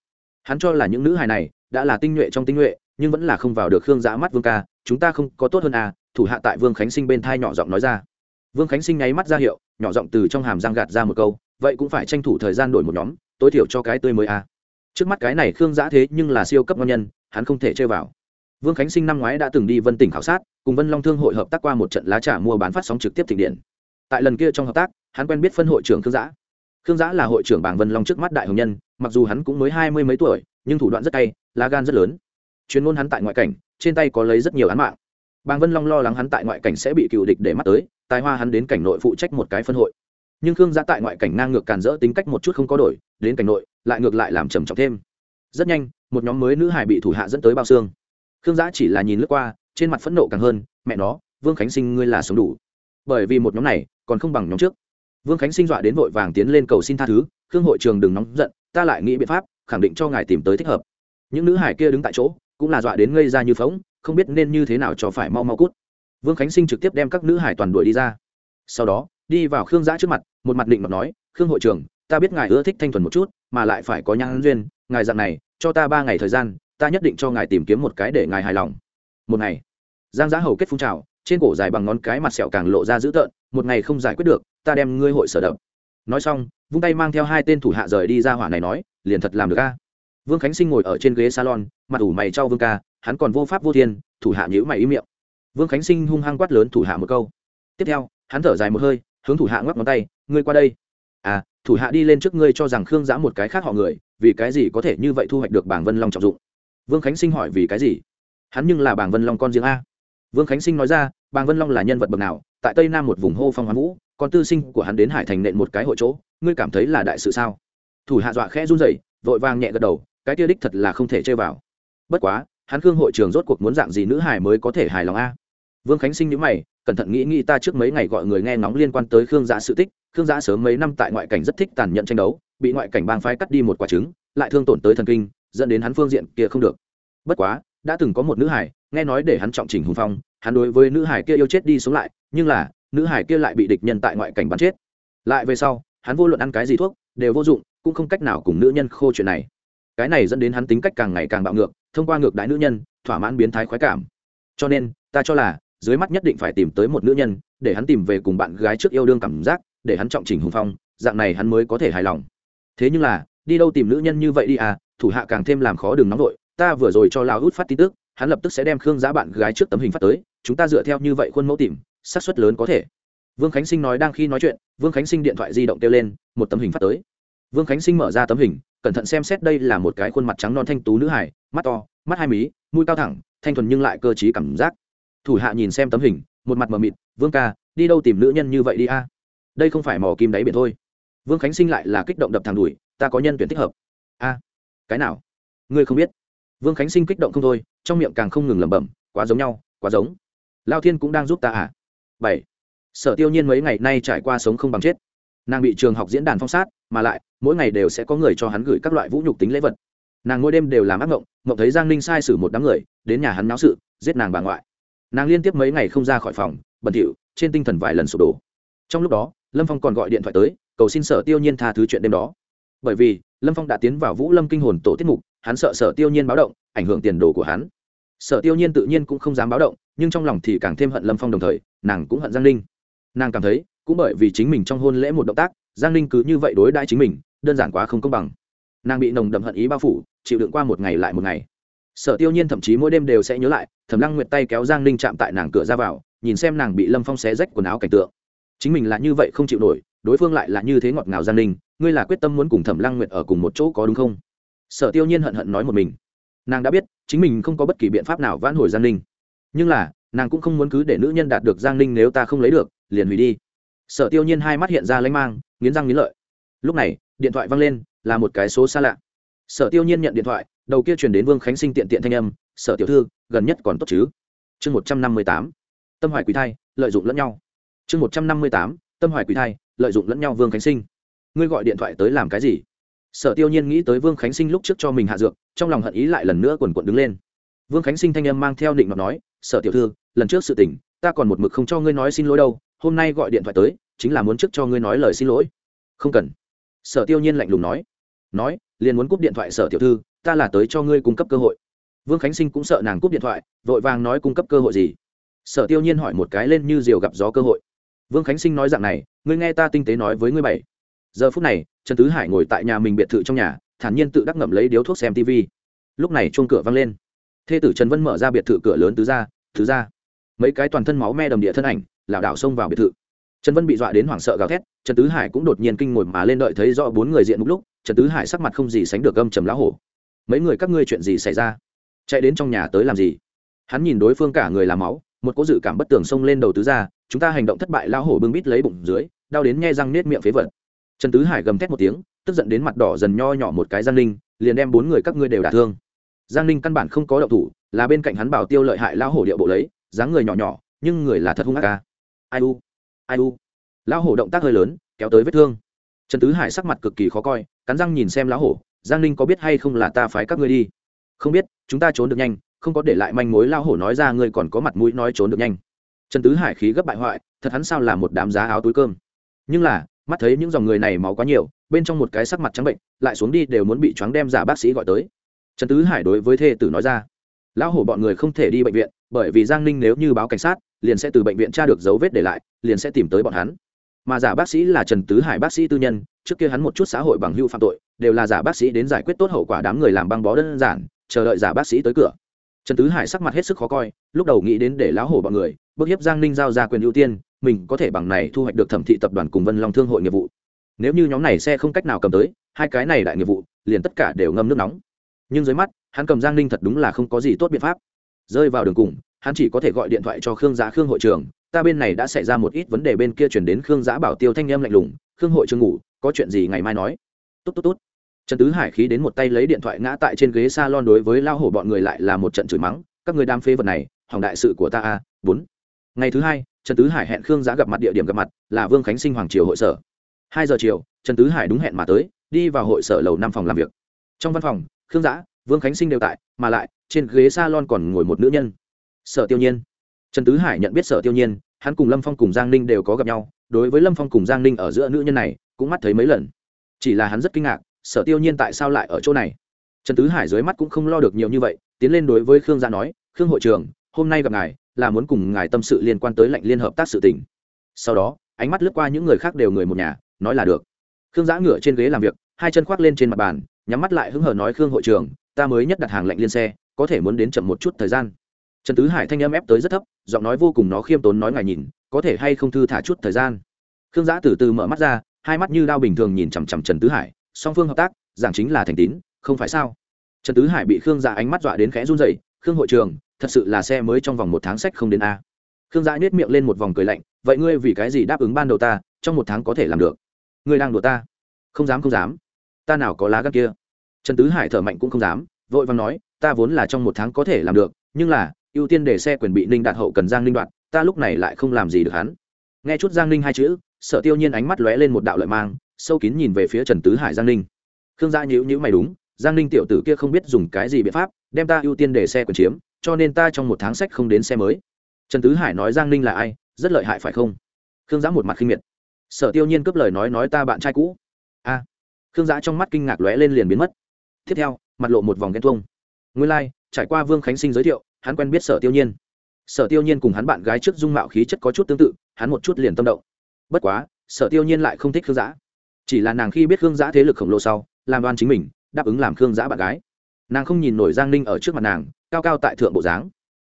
Hắn cho là những nữ hài này đã là tinh nhuệ trong tinh nhuệ, nhưng vẫn là không vào được khương giã mắt vương ca, chúng ta không có tốt hơn à thủ hạ tại vương khánh sinh bên thai nhỏ giọng nói ra. Vương khánh sinh nháy mắt ra hiệu, nhỏ giọng từ trong hàm giang gạt ra một câu vậy cũng phải tranh thủ thời gian đổi một nhóm, tối thiểu cho cái tươi mới à. Trước mắt cái này khương giã thế nhưng là siêu cấp ngon nhân, hắn không thể chơi vào. Vương khánh sinh năm ngoái đã từng đi vân tỉnh khảo sát, cùng vân long thương hội hợp tác qua một trận lá trà mua bán phát sóng trực tiếp thịnh điện. Tại lần kia trong hợp tác, hắn quen biết phân hội trưởng khương giã. Khương giã là hội trưởng bảng vân long trước mắt đại hồng nhân, mặc dù hắn cũng mới hai mươi mấy tuổi, nhưng thủ đoạn rất tay lá gan rất lớn. Chuyên môn hắn tại ngoại cảnh, trên tay có lấy rất nhiều án mạng. Bàng vân long lo lắng hắn tại ngoại cảnh sẽ bị cựu địch để mắt tới, tài hoa hắn đến cảnh nội phụ trách một cái phân hội nhưng khương giã tại ngoại cảnh ngang ngược càn rỡ tính cách một chút không có đổi, đến cảnh nội, lại ngược lại làm trầm trọng thêm. Rất nhanh, một nhóm mới nữ hải bị thủ hạ dẫn tới bao xương. Khương giã chỉ là nhìn lướt qua, trên mặt phẫn nộ càng hơn, mẹ nó, vương khánh sinh ngươi là sống đủ. Bởi vì một nhóm này, còn không bằng nhóm trước. Vương khánh sinh dọa đến vội vàng tiến lên cầu xin tha thứ, khương hội trường đừng nóng giận, ta lại nghĩ biện pháp, khẳng định cho ngài tìm tới thích hợp. Những nữ hải kia đứng tại chỗ, cũng là dọa đến ngây ra như phóng không biết nên như thế nào cho phải mau mau cút. Vương khánh sinh trực tiếp đem các nữ hải toàn đuổi đi ra. Sau đó đi vào khương giã trước mặt, một mặt định mặt nói, khương hội trưởng, ta biết ngài ưa thích thanh thuần một chút, mà lại phải có nhãn duyên, ngài dặn này, cho ta ba ngày thời gian, ta nhất định cho ngài tìm kiếm một cái để ngài hài lòng. Một ngày, giang giã hầu kết phun trào, trên cổ dài bằng ngón cái mặt sẹo càng lộ ra dữ tợn, một ngày không giải quyết được, ta đem ngươi hội sở đập nói xong, vung tay mang theo hai tên thủ hạ rời đi ra hỏa này nói, liền thật làm được ca vương khánh sinh ngồi ở trên ghế salon, mặt ủ mày trao vương ca, hắn còn vô pháp vô thiên, thủ hạ nhữ mày ý miệng. Vương khánh sinh hung hăng quát lớn thủ hạ một câu. Tiếp theo, hắn thở dài một hơi hướng thủ hạ ngoắc ngón tay, ngươi qua đây. À thủ hạ đi lên trước ngươi cho rằng khương giã một cái khác họ người, vì cái gì có thể như vậy thu hoạch được bảng vân long trọng dụng? Vương khánh sinh hỏi, vì cái gì? Hắn nhưng là bảng vân long con riêng a. Vương khánh sinh nói ra, bảng vân long là nhân vật bậc nào? Tại tây nam một vùng hô phong hoán vũ, con tư sinh của hắn đến hải thành nện một cái hội chỗ, ngươi cảm thấy là đại sự sao? Thủ hạ dọa khẽ run rẩy, vội vàng nhẹ gật đầu, cái tia đích thật là không thể chơi vào. Bất quá, hắn khương hội trường rốt cuộc muốn dạng gì nữ hải mới có thể hài lòng a? Vương khánh sinh nhữ mày cẩn thận nghĩ nghĩ ta trước mấy ngày gọi người nghe ngóng liên quan tới khương giã sự tích. Khương giã sớm mấy năm tại ngoại cảnh rất thích tàn nhẫn tranh đấu, bị ngoại cảnh bang phái cắt đi một quả trứng, lại thương tổn tới thần kinh, dẫn đến hắn phương diện kia không được. Bất quá, đã từng có một nữ hải, nghe nói để hắn trọng trình hùng phong, hắn đối với nữ hải kia yêu chết đi sống lại, nhưng là, nữ hải kia lại bị địch nhân tại ngoại cảnh bắn chết. Lại về sau, hắn vô luận ăn cái gì thuốc, đều vô dụng, cũng không cách nào cùng nữ nhân khô chuyện này. Cái này dẫn đến hắn tính cách càng ngày càng bạo ngược, thông qua ngược đái nữ nhân, thỏa mãn biến thái khoái cảm. Cho nên, ta cho là dưới mắt nhất định phải tìm tới một nữ nhân, để hắn tìm về cùng bạn gái trước yêu đương cảm giác, để hắn trọng trình hùng phong, dạng này hắn mới có thể hài lòng. Thế nhưng là, đi đâu tìm nữ nhân như vậy đi à thủ hạ càng thêm làm khó đừng nóng vội, ta vừa rồi cho lao hút phát tin tức, hắn lập tức sẽ đem khương giá bạn gái trước tấm hình phát tới, chúng ta dựa theo như vậy khuôn mẫu tìm, xác suất lớn có thể. Vương khánh sinh nói đang khi nói chuyện, vương khánh sinh điện thoại di động kêu lên, một tấm hình phát tới. Vương khánh sinh mở ra tấm hình, cẩn thận xem xét đây là một cái khuôn mặt trắng non thanh tú nữ hải mắt to, mắt hai mí, mũi cao thẳng, thanh thuần nhưng lại cơ t cảm giác thủ hạ nhìn xem tấm hình, một mặt mờ mịt, vương ca, đi đâu tìm nữ nhân như vậy đi a? Đây không phải mò kim đáy biển thôi. Vương khánh sinh lại là kích động đập thằng đùi, ta có nhân tuyển thích hợp. A, cái nào? Ngươi không biết? Vương khánh sinh kích động không thôi, trong miệng càng không ngừng lẩm bẩm, quá giống nhau, quá giống. Lao thiên cũng đang giúp ta à? Bảy. Sở tiêu nhiên mấy ngày nay trải qua sống không bằng chết. Nàng bị trường học diễn đàn phong sát, mà lại, mỗi ngày đều sẽ có người cho hắn gửi các loại vũ nhục tính lễ vật. Nàng mỗi đêm đều làm ác mộng mộng thấy giang ninh sai sử một đám người, đến nhà hắn náo sự, giết nàng bà ngoại nàng liên tiếp mấy ngày không ra khỏi phòng bẩn thỉu trên tinh thần vài lần sụp đổ. Trong lúc đó, lâm phong còn gọi điện thoại tới, cầu xin sở tiêu nhiên tha thứ chuyện đêm đó. Bởi vì, lâm phong đã tiến vào vũ lâm kinh hồn tổ tiết mục, hắn sợ sở tiêu nhiên báo động, ảnh hưởng tiền đồ của hắn. Sở tiêu nhiên tự nhiên cũng không dám báo động, nhưng trong lòng thì càng thêm hận lâm phong đồng thời, nàng cũng hận giang ninh. Nàng cảm thấy, cũng bởi vì chính mình trong hôn lễ một động tác, giang ninh cứ như vậy đối đãi chính mình, đơn giản quá không công bằng. Nàng bị nồng đậm hận ý bao phủ, chịu đựng qua một ngày lại một ngày sở tiêu nhiên thậm chí mỗi đêm đều sẽ nhớ lại, thẩm lăng nguyệt tay kéo giang ninh chạm tại nàng cửa ra vào, nhìn xem nàng bị lâm phong xé rách quần áo cảnh tượng. Chính mình là như vậy không chịu nổi, đối phương lại là như thế ngọt ngào giang ninh, ngươi là quyết tâm muốn cùng thẩm lăng nguyệt ở cùng một chỗ có đúng không? Sở tiêu nhiên hận hận nói một mình. Nàng đã biết, chính mình không có bất kỳ biện pháp nào vãn hồi giang ninh. Nhưng là, nàng cũng không muốn cứ để nữ nhân đạt được giang ninh nếu ta không lấy được, liền hủy đi. Sở tiêu nhiên hai mắt hiện ra lanh mang, nghiến răng nghiến lợi. Lúc này, điện thoại văng lên, là một cái số xa lạ. Sở tiêu nhiên nhận điện thoại đầu kia truyền đến vương khánh sinh tiện tiện thanh âm, sở tiểu thư, gần nhất còn tốt chứ? Chương một trăm năm mươi tám, tâm hoài quý thai, lợi dụng lẫn nhau. Chương một trăm năm mươi tám, tâm hoài quý thai, lợi dụng lẫn nhau vương khánh sinh. Ngươi gọi điện thoại tới làm cái gì? Sở tiêu nhiên nghĩ tới vương khánh sinh lúc trước cho mình hạ dược, trong lòng hận ý lại lần nữa quần quận đứng lên. Vương khánh sinh thanh âm mang theo định ngọc nói, sở tiểu thư, lần trước sự tình, ta còn một mực không cho ngươi nói xin lỗi đâu, hôm nay gọi điện thoại tới, chính là muốn trước cho ngươi nói lời xin lỗi. Không cần. Sở tiêu nhiên lạnh lùng nói. Nói, liền muốn cúp điện thoại sở tiểu thư ta là tới cho ngươi cung cấp cơ hội. Vương khánh sinh cũng sợ nàng cúp điện thoại, vội vàng nói cung cấp cơ hội gì. Sở tiêu nhiên hỏi một cái lên như diều gặp gió cơ hội. Vương khánh sinh nói dạng này, ngươi nghe ta tinh tế nói với ngươi bảy. Giờ phút này, trần tứ hải ngồi tại nhà mình biệt thự trong nhà, thản nhiên tự đắc ngậm lấy điếu thuốc xem tv lúc này chuông cửa vang lên. Thê tử trần vân mở ra biệt thự cửa lớn tứ ra thứ ra. Mấy cái toàn thân máu me đầm địa thân ảnh, lảo đảo xông vào biệt thự. Trần vân bị dọa đến hoảng sợ gào thét, trần tứ hải cũng đột nhiên kinh ngồi mà lên đợi thấy rõ bốn người diện một lúc, trần tứ hải sắc mặt không gì sánh được gâm trầm lá hổ mấy người các ngươi chuyện gì xảy ra? Chạy đến trong nhà tới làm gì? Hắn nhìn đối phương cả người làm máu, một cỗ dự cảm bất tường xông lên đầu tứ ra, chúng ta hành động thất bại lao hổ bưng bít lấy bụng dưới, đau đến nghe răng nết miệng phế vật. Trần tứ hải gầm thét một tiếng, tức giận đến mặt đỏ dần nho nhỏ một cái giang ninh, liền đem bốn người các ngươi đều đả thương. Giang ninh căn bản không có động thủ, là bên cạnh hắn bảo tiêu lợi hại lao hổ điệu bộ lấy, dáng người nhỏ nhỏ, nhưng người là thật hung ác ca ai u ai u. Lão hổ động tác hơi lớn, kéo tới vết thương. Trần tứ hải sắc mặt cực kỳ khó coi, cắn răng nhìn xem lão hổ giang ninh có biết hay không là ta phái các ngươi đi? Không biết, chúng ta trốn được nhanh, không có để lại manh mối lao hổ nói ra ngươi còn có mặt mũi nói trốn được nhanh. Trần tứ hải khí gấp bại hoại, thật hắn sao là một đám giá áo túi cơm. Nhưng là, mắt thấy những dòng người này máu quá nhiều, bên trong một cái sắc mặt trắng bệnh, lại xuống đi đều muốn bị choáng đem giả bác sĩ gọi tới. Trần tứ hải đối với thê tử nói ra, lão hổ bọn người không thể đi bệnh viện, bởi vì giang ninh nếu như báo cảnh sát, liền sẽ từ bệnh viện tra được dấu vết để lại, liền sẽ tìm tới bọn hắn mà giả bác sĩ là trần tứ hải bác sĩ tư nhân, trước kia hắn một chút xã hội bằng hưu phạm tội, đều là giả bác sĩ đến giải quyết tốt hậu quả đám người làm băng bó đơn giản, chờ đợi giả bác sĩ tới cửa. Trần tứ hải sắc mặt hết sức khó coi, lúc đầu nghĩ đến để lão hổ bọn người, bức hiếp giang ninh giao ra quyền ưu tiên, mình có thể bằng này thu hoạch được thẩm thị tập đoàn cùng vân long thương hội nghiệp vụ. Nếu như nhóm này xe không cách nào cầm tới, hai cái này đại nghiệp vụ, liền tất cả đều ngâm nước nóng. Nhưng dưới mắt, hắn cầm giang ninh thật đúng là không có gì tốt biện pháp. Rơi vào đường cùng, hắn chỉ có thể gọi điện thoại cho khương giá khương hội trưởng ta bên này đã xảy ra một ít vấn đề bên kia chuyển đến khương giã bảo tiêu thanh em lạnh lùng, khương hội chưa ngủ, có chuyện gì ngày mai nói. Tốt tốt tốt. Trần tứ hải khí đến một tay lấy điện thoại ngã tại trên ghế s a lon đối với lao hổ bọn người lại là một trận chửi mắng, các người đam phê vật này, hỏng đại sự của ta a, bốn. Ngày thứ hai, trần tứ hải hẹn khương giã gặp mặt địa điểm gặp mặt, là vương khánh sinh hoàng triều hội sở. Hai giờ chiều, trần tứ hải đúng hẹn mà tới, đi vào hội sở lầu năm phòng làm việc. Trong văn phòng, khương giã, vương khánh sinh đều tại, mà lại, trên ghế s a lon còn ngồi một nữ nhân. Sở tiêu nhiên. Trần tứ hải nhận biết sở tiêu nhiên hắn cùng lâm phong cùng giang ninh đều có gặp nhau, đối với lâm phong cùng giang ninh ở giữa nữ nhân này cũng mắt thấy mấy lần. Chỉ là hắn rất kinh ngạc, sở tiêu nhiên tại sao lại ở chỗ này? Trần tứ hải dưới mắt cũng không lo được nhiều như vậy, tiến lên đối với khương gia nói, khương hội trường hôm nay gặp ngài là muốn cùng ngài tâm sự liên quan tới lệnh liên hợp tác sự tỉnh sau đó, ánh mắt lướt qua những người khác đều người một nhà, nói là được. Khương giã ngửa trên ghế làm việc, hai chân khoác lên trên mặt bàn, nhắm mắt lại hứng hờ nói, khương hội trường ta mới nhất đặt hàng lệnh liên xe, có thể muốn đến chậm một chút thời gian trần tứ hải thanh âm ép tới rất thấp, giọng nói vô cùng nó khiêm tốn nói ngài nhìn, có thể hay không thư thả chút thời gian? Khương giã từ từ mở mắt ra, hai mắt như đao bình thường nhìn chằm chằm trần tứ hải, song phương hợp tác, giảng chính là thành tín, không phải sao? Trần tứ hải bị khương giã ánh mắt dọa đến khẽ run dậy khương hội trường thật sự là xe mới trong vòng một tháng sách không đến a. Khương giã nhét miệng lên một vòng cười lạnh, vậy ngươi vì cái gì đáp ứng ban đầu ta, trong một tháng có thể làm được? Ngươi đang đùa ta. Không dám không dám. Ta nào có lá gan kia? Trần tứ hải thở mạnh cũng không dám, vội vàng nói, ta vốn là trong một tháng có thể làm được, nhưng là ưu tiên để xe quyền bị ninh đạt hậu cần giang ninh đoạn ta lúc này lại không làm gì được hắn. Nghe chút giang ninh hai chữ Sở tiêu nhiên ánh mắt lóe lên một đạo lợi mang sâu kín nhìn về phía trần tứ hải giang ninh. Khương gia nhữ nhữ mày đúng giang ninh tiểu tử kia không biết dùng cái gì biện pháp đem ta ưu tiên để xe quyền chiếm cho nên ta trong một tháng sách không đến xe mới. Trần tứ hải nói giang ninh là ai rất lợi hại phải không? Khương giã một mặt khinh miệt. Sở tiêu nhiên cướp lời nói nói ta bạn trai cũ. A. Khương giã trong mắt kinh ngạc lóe lên liền biến mất. Tiếp theo mặt lộ một vòng ghen tuông. Nguyên lai、like, trải qua vương khánh sinh giới thiệu hắn quen biết sở tiêu nhiên. Sở tiêu nhiên cùng hắn bạn gái trước dung mạo khí chất có chút tương tự, hắn một chút liền tâm động. Bất quá, sở tiêu nhiên lại không thích khương giã. Chỉ là nàng khi biết khương giã thế lực khổng lồ sau, làm đoan chính mình, đáp ứng làm khương giã bạn gái. Nàng không nhìn nổi giang ninh ở trước mặt nàng, cao cao tại thượng bộ dáng.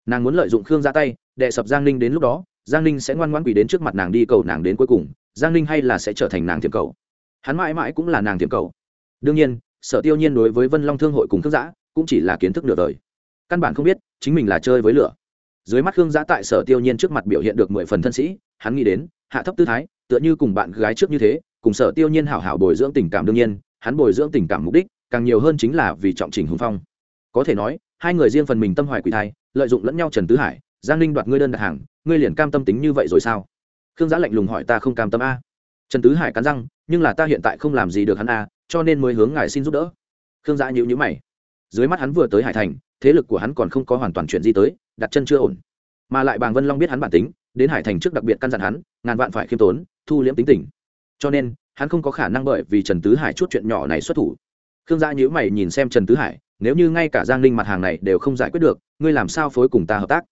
Nàng muốn lợi dụng khương giã tay đệ sập giang ninh đến lúc đó, giang ninh sẽ ngoan ngoan quỳ đến trước mặt nàng đi cầu nàng đến cuối cùng, giang ninh hay là sẽ trở thành nàng thiệp cầu. Hắn mãi mãi cũng là nàng thiệp cầu. Đương nhiên, sở tiêu nhiên đối với vân long thương hội cùng khương giã cũng chỉ là kiến thức nửa đời căn bản không biết chính mình là chơi với lửa. Dưới mắt khương giã tại sở tiêu nhiên trước mặt biểu hiện được mười phần thân sĩ, hắn nghĩ đến, hạ thấp tư thái, tựa như cùng bạn gái trước như thế, cùng sở tiêu nhiên hảo hảo bồi dưỡng tình cảm đương nhiên, hắn bồi dưỡng tình cảm mục đích, càng nhiều hơn chính là vì trọng trình hùng phong. Có thể nói, hai người riêng phần mình tâm hoài quỷ thai, lợi dụng lẫn nhau trần tứ hải, giang ninh đoạt ngươi đơn đặt hàng, ngươi liền cam tâm tính như vậy rồi sao? Khương giã lạnh lùng hỏi ta không cam tâm a. Trần tứ hải cắn răng, nhưng là ta hiện tại không làm gì được hắn a, cho nên mới hướng ngài xin giúp đỡ. Khương giã nhịu nhữ mày dưới mắt hắn vừa tới hải thành, thế lực của hắn còn không có hoàn toàn chuyện gì tới, đặt chân chưa ổn. Mà lại bàng vân long biết hắn bản tính, đến hải thành trước đặc biệt căn dặn hắn, ngàn vạn phải khiêm tốn, thu liễm tính tình. Cho nên, hắn không có khả năng bởi vì trần tứ hải chút chuyện nhỏ này xuất thủ. Khương gia nhữ mày nhìn xem trần tứ hải, nếu như ngay cả giang ninh mặt hàng này đều không giải quyết được, ngươi làm sao phối cùng ta hợp tác?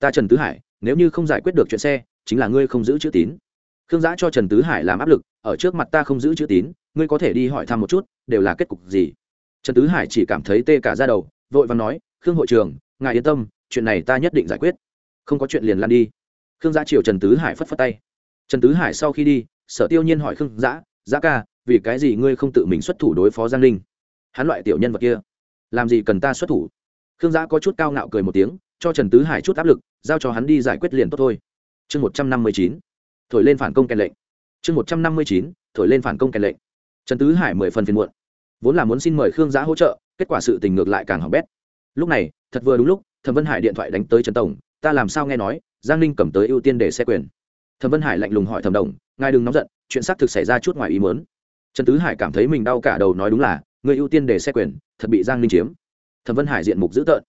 Ta trần tứ hải, nếu như không giải quyết được chuyện xe, chính là ngươi không giữ chữ tín. Khương giã cho trần tứ hải làm áp lực, ở trước mặt ta không giữ chữ tín, ngươi có thể đi hỏi thăm một chút, đều là kết cục gì? Trần tứ hải chỉ cảm thấy tê cả ra đầu, vội và nói, khương hội trường ngài yên tâm, chuyện này ta nhất định giải quyết. Không có chuyện liền lan đi. Khương giã chiều trần tứ hải phất phất tay. Trần tứ hải sau khi đi, sở tiêu nhiên hỏi khương giã giã ca, vì cái gì ngươi không tự mình xuất thủ đối phó giang ninh? Hắn loại tiểu nhân vật kia, làm gì cần ta xuất thủ? Khương giã có chút cao ngạo cười một tiếng, cho trần tứ hải chút áp lực, giao cho hắn đi giải quyết liền tốt thôi. Chương một trăm năm mươi chín, thổi lên phản công kèn lệnh. Chương một trăm năm mươi chín, thổi lên phản công kèn lệnh. Trần tứ hải mười phần phiền muộn vốn là muốn xin mời khương giã hỗ trợ, kết quả sự tình ngược lại càng hỏng bét. Lúc này, thật vừa đúng lúc, thẩm vân hải điện thoại đánh tới trần tổng, ta làm sao nghe nói, giang ninh cầm tới ưu tiên để xe quyền. Thẩm vân hải lạnh lùng hỏi thẩm đồng ngài đừng nóng giận, chuyện xác thực xảy ra chút ngoài ý mớn trần tứ hải cảm thấy mình đau cả đầu nói đúng là, người ưu tiên để xe quyền, thật bị giang ninh chiếm. Thẩm vân hải diện mục dữ tợn.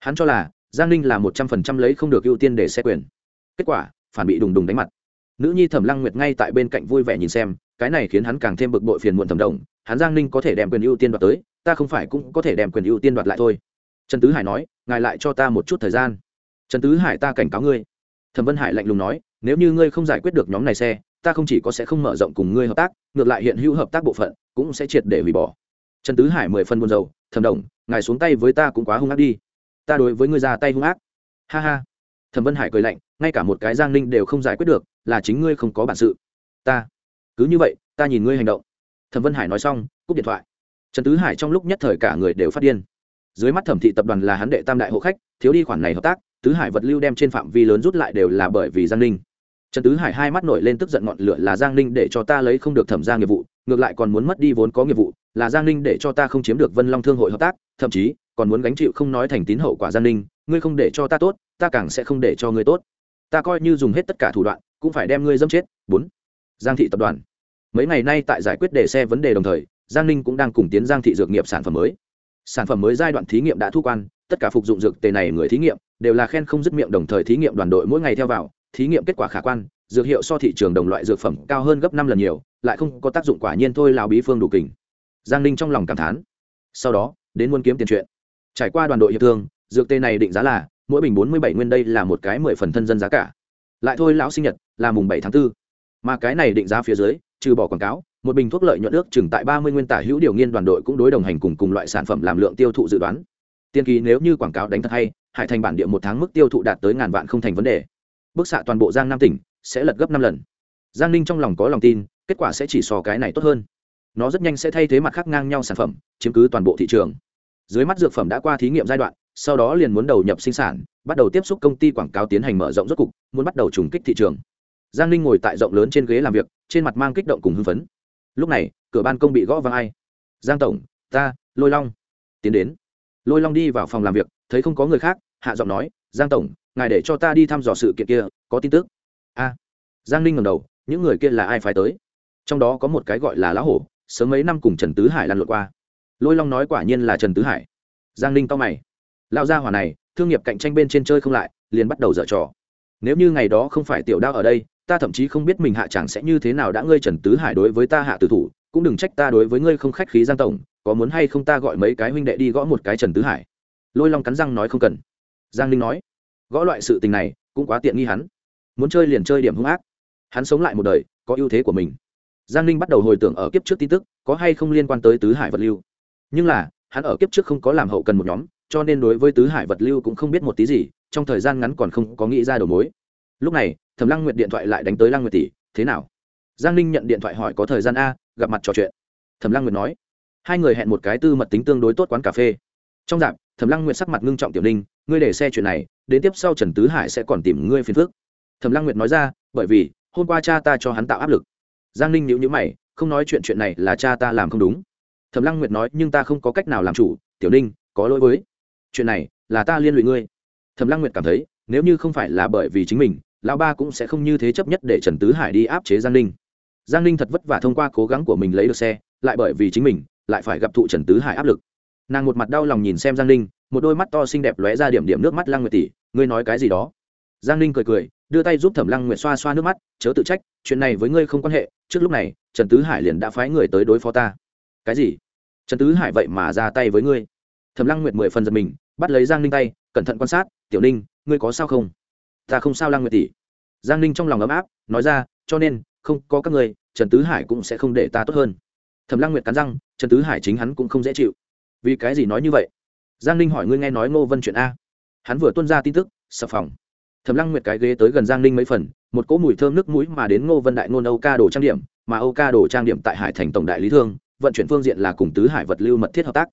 Hắn cho là, giang ninh là một trăm phần trăm lấy không được ưu tiên để xe quyền. Kết quả, phản bị đùng đùng đánh mặt. Nữ nhi thẩm lăng nguyệt ngay tại bên cạnh vui vẻ nhìn xem cái này khiến hắn càng thêm bực bội phiền muộn thẩm đồng, hắn giang ninh có thể đem quyền ưu tiên đoạt tới, ta không phải cũng có thể đem quyền ưu tiên đoạt lại thôi. Trần tứ hải nói, ngài lại cho ta một chút thời gian. Trần tứ hải ta cảnh cáo ngươi. Thẩm vân hải lạnh lùng nói, nếu như ngươi không giải quyết được nhóm này xe, ta không chỉ có sẽ không mở rộng cùng ngươi hợp tác, ngược lại hiện hữu hợp tác bộ phận, cũng sẽ triệt để hủy bỏ. Trần tứ hải mười phân buồn dầu thẩm đồng, ngài xuống tay với ta cũng quá hung ác đi. Ta đối với ngươi ra tay hung ác. Ha ha. Thẩm vân hải cười lạnh, ngay cả một cái giang ninh đều không giải quyết được, là chính ngươi không có bản sự. Ta cứ như vậy, ta nhìn ngươi hành động. Thẩm vân hải nói xong, cúp điện thoại. Trần tứ hải trong lúc nhất thời cả người đều phát điên. Dưới mắt thẩm thị tập đoàn là hắn đệ tam đại hộ khách, thiếu đi khoản này hợp tác, tứ hải vật lưu đem trên phạm vi lớn rút lại đều là bởi vì giang ninh. Trần tứ hải hai mắt nổi lên tức giận ngọn lửa là giang ninh để cho ta lấy không được thẩm ra nghiệp vụ, ngược lại còn muốn mất đi vốn có nghiệp vụ, là giang ninh để cho ta không chiếm được vân long thương hội hợp tác, thậm chí còn muốn gánh chịu không nói thành tín hậu quả giang ninh, ngươi không để cho ta tốt, ta càng sẽ không để cho ngươi tốt. Ta coi như dùng hết tất cả thủ đoạn, cũng phải đem ngươi dâm chết. Bốn giang thị tập đoàn. Mấy ngày nay tại giải quyết đề xe vấn đề đồng thời, giang ninh cũng đang cùng tiến giang thị dược nghiệp sản phẩm mới. Sản phẩm mới giai đoạn thí nghiệm đã thu quan, tất cả phục dụng dược tề này người thí nghiệm đều là khen không dứt miệng đồng thời thí nghiệm đoàn đội mỗi ngày theo vào, thí nghiệm kết quả khả quan, dược hiệu so thị trường đồng loại dược phẩm cao hơn gấp năm lần nhiều, lại không có tác dụng quả nhiên thôi lào bí phương đủ kình. Giang ninh trong lòng cảm thán. Sau đó, đến muốn kiếm tiền chuyện. Trải qua đoàn đội hiệp thương, dược tê này định giá là, mỗi bình bốn mươi bảy nguyên đây là một cái mười phần thân dân giá cả. Lại thôi lão sinh nhật, là mùng bảy tháng 4 mà cái này định giá phía dưới, trừ bỏ quảng cáo, một bình thuốc lợi nhuận ước chừng tại ba mươi nguyên tả hữu điều nghiên đoàn đội cũng đối đồng hành cùng cùng loại sản phẩm làm lượng tiêu thụ dự đoán. Tiên kỳ nếu như quảng cáo đánh thật hay, hải thành bản địa một tháng mức tiêu thụ đạt tới ngàn vạn không thành vấn đề. Bức xạ toàn bộ giang nam tỉnh sẽ lật gấp năm lần. Giang ninh trong lòng có lòng tin, kết quả sẽ chỉ so cái này tốt hơn. Nó rất nhanh sẽ thay thế mặt khác ngang nhau sản phẩm, chiếm cứ toàn bộ thị trường. Dưới mắt dược phẩm đã qua thí nghiệm giai đoạn, sau đó liền muốn đầu nhập sinh sản, bắt đầu tiếp xúc công ty quảng cáo tiến hành mở rộng rốt cục, muốn bắt đầu trùng kích thị trường giang ninh ngồi tại rộng lớn trên ghế làm việc, trên mặt mang kích động cùng hưng phấn. Lúc này, cửa ban công bị gõ vang ai? Giang tổng, ta, lôi long. Tiến đến. Lôi long đi vào phòng làm việc, thấy không có người khác, hạ giọng nói, giang tổng, ngài để cho ta đi thăm dò sự kiện kia, có tin tức. A. Giang ninh ngầm đầu, những người kia là ai phải tới? Trong đó có một cái gọi là lá hổ, sớm mấy năm cùng trần tứ hải lăn lộn qua. Lôi long nói quả nhiên là trần tứ hải. Giang ninh to mày. Lao gia hỏa này, thương nghiệp cạnh tranh bên trên chơi không lại, liền bắt đầu dở trò. Nếu như ngày đó không phải tiểu đao ở đây ta thậm chí không biết mình hạ chẳng sẽ như thế nào đã ngươi trần tứ hải đối với ta hạ tử thủ, cũng đừng trách ta đối với ngươi không khách khí giang tổng, có muốn hay không ta gọi mấy cái huynh đệ đi gõ một cái trần tứ hải? Lôi long cắn răng nói không cần. Giang ninh nói, gõ loại sự tình này, cũng quá tiện nghi hắn. Muốn chơi liền chơi điểm hung ác. Hắn sống lại một đời, có ưu thế của mình. Giang ninh bắt đầu hồi tưởng ở kiếp trước tin tức, có hay không liên quan tới tứ hải vật lưu. Nhưng là, hắn ở kiếp trước không có làm hậu cần một nhóm, cho nên đối với tứ hải vật lưu cũng không biết một tí gì, trong thời gian ngắn còn không có nghĩ ra đầu mối lúc này, thẩm lăng nguyệt điện thoại lại đánh tới lăng nguyệt tỷ, thế nào? Giang ninh nhận điện thoại hỏi có thời gian a, gặp mặt trò chuyện. Thẩm lăng nguyệt nói, hai người hẹn một cái tư mật tính tương đối tốt quán cà phê. Trong dạp thẩm lăng nguyệt sắc mặt ngưng trọng tiểu ninh, ngươi để xe chuyện này, đến tiếp sau trần tứ hải sẽ còn tìm ngươi phiền phước thẩm lăng nguyệt nói ra, bởi vì, hôm qua cha ta cho hắn tạo áp lực. Giang ninh nhữ nhữ mày, không nói chuyện chuyện này là cha ta làm không đúng. Thẩm lăng nguyệt nói, nhưng ta không có cách nào làm chủ, tiểu ninh, có lỗi với. Chuyện này là ta liên lụy ngươi. Thẩm lăng nguyệt cảm thấy, nếu như không phải là bởi vì chính mình lão ba cũng sẽ không như thế chấp nhất để trần tứ hải đi áp chế giang ninh. Giang ninh thật vất vả thông qua cố gắng của mình lấy được xe, lại bởi vì chính mình, lại phải gặp thụ trần tứ hải áp lực. Nàng một mặt đau lòng nhìn xem giang ninh, một đôi mắt to xinh đẹp lóe ra điểm điểm nước mắt lăng nguyệt tỷ, ngươi nói cái gì đó? Giang ninh cười cười, đưa tay giúp thẩm lăng nguyệt xoa xoa nước mắt, chớ tự trách, chuyện này với ngươi không quan hệ, trước lúc này, trần tứ hải liền đã phái người tới đối phó ta. Cái gì? Trần tứ hải vậy mà ra tay với ngươi. Thẩm lăng nguyệt mười phần giật mình, bắt lấy giang ninh tay, cẩn thận quan sát, tiểu ninh, ngươi có sao không? Ta không sao lăng nguyệt tỷ. Giang ninh trong lòng ấm áp, nói ra, cho nên, không có các người trần tứ hải cũng sẽ không để ta tốt hơn. Thẩm lăng nguyệt cắn răng, trần tứ hải chính hắn cũng không dễ chịu. Vì cái gì nói như vậy? Giang ninh hỏi ngươi nghe nói ngô vân chuyện a. Hắn vừa tuân ra tin tức sập phòng. Thẩm lăng nguyệt cái ghế tới gần giang ninh mấy phần, một cỗ mùi thơm nước mũi mà đến ngô vân đại ngôn âu ca đồ trang điểm, mà âu ca đồ trang điểm tại hải thành tổng đại lý thương, vận chuyển phương diện là cùng tứ hải vật lưu mật thiết hợp tác.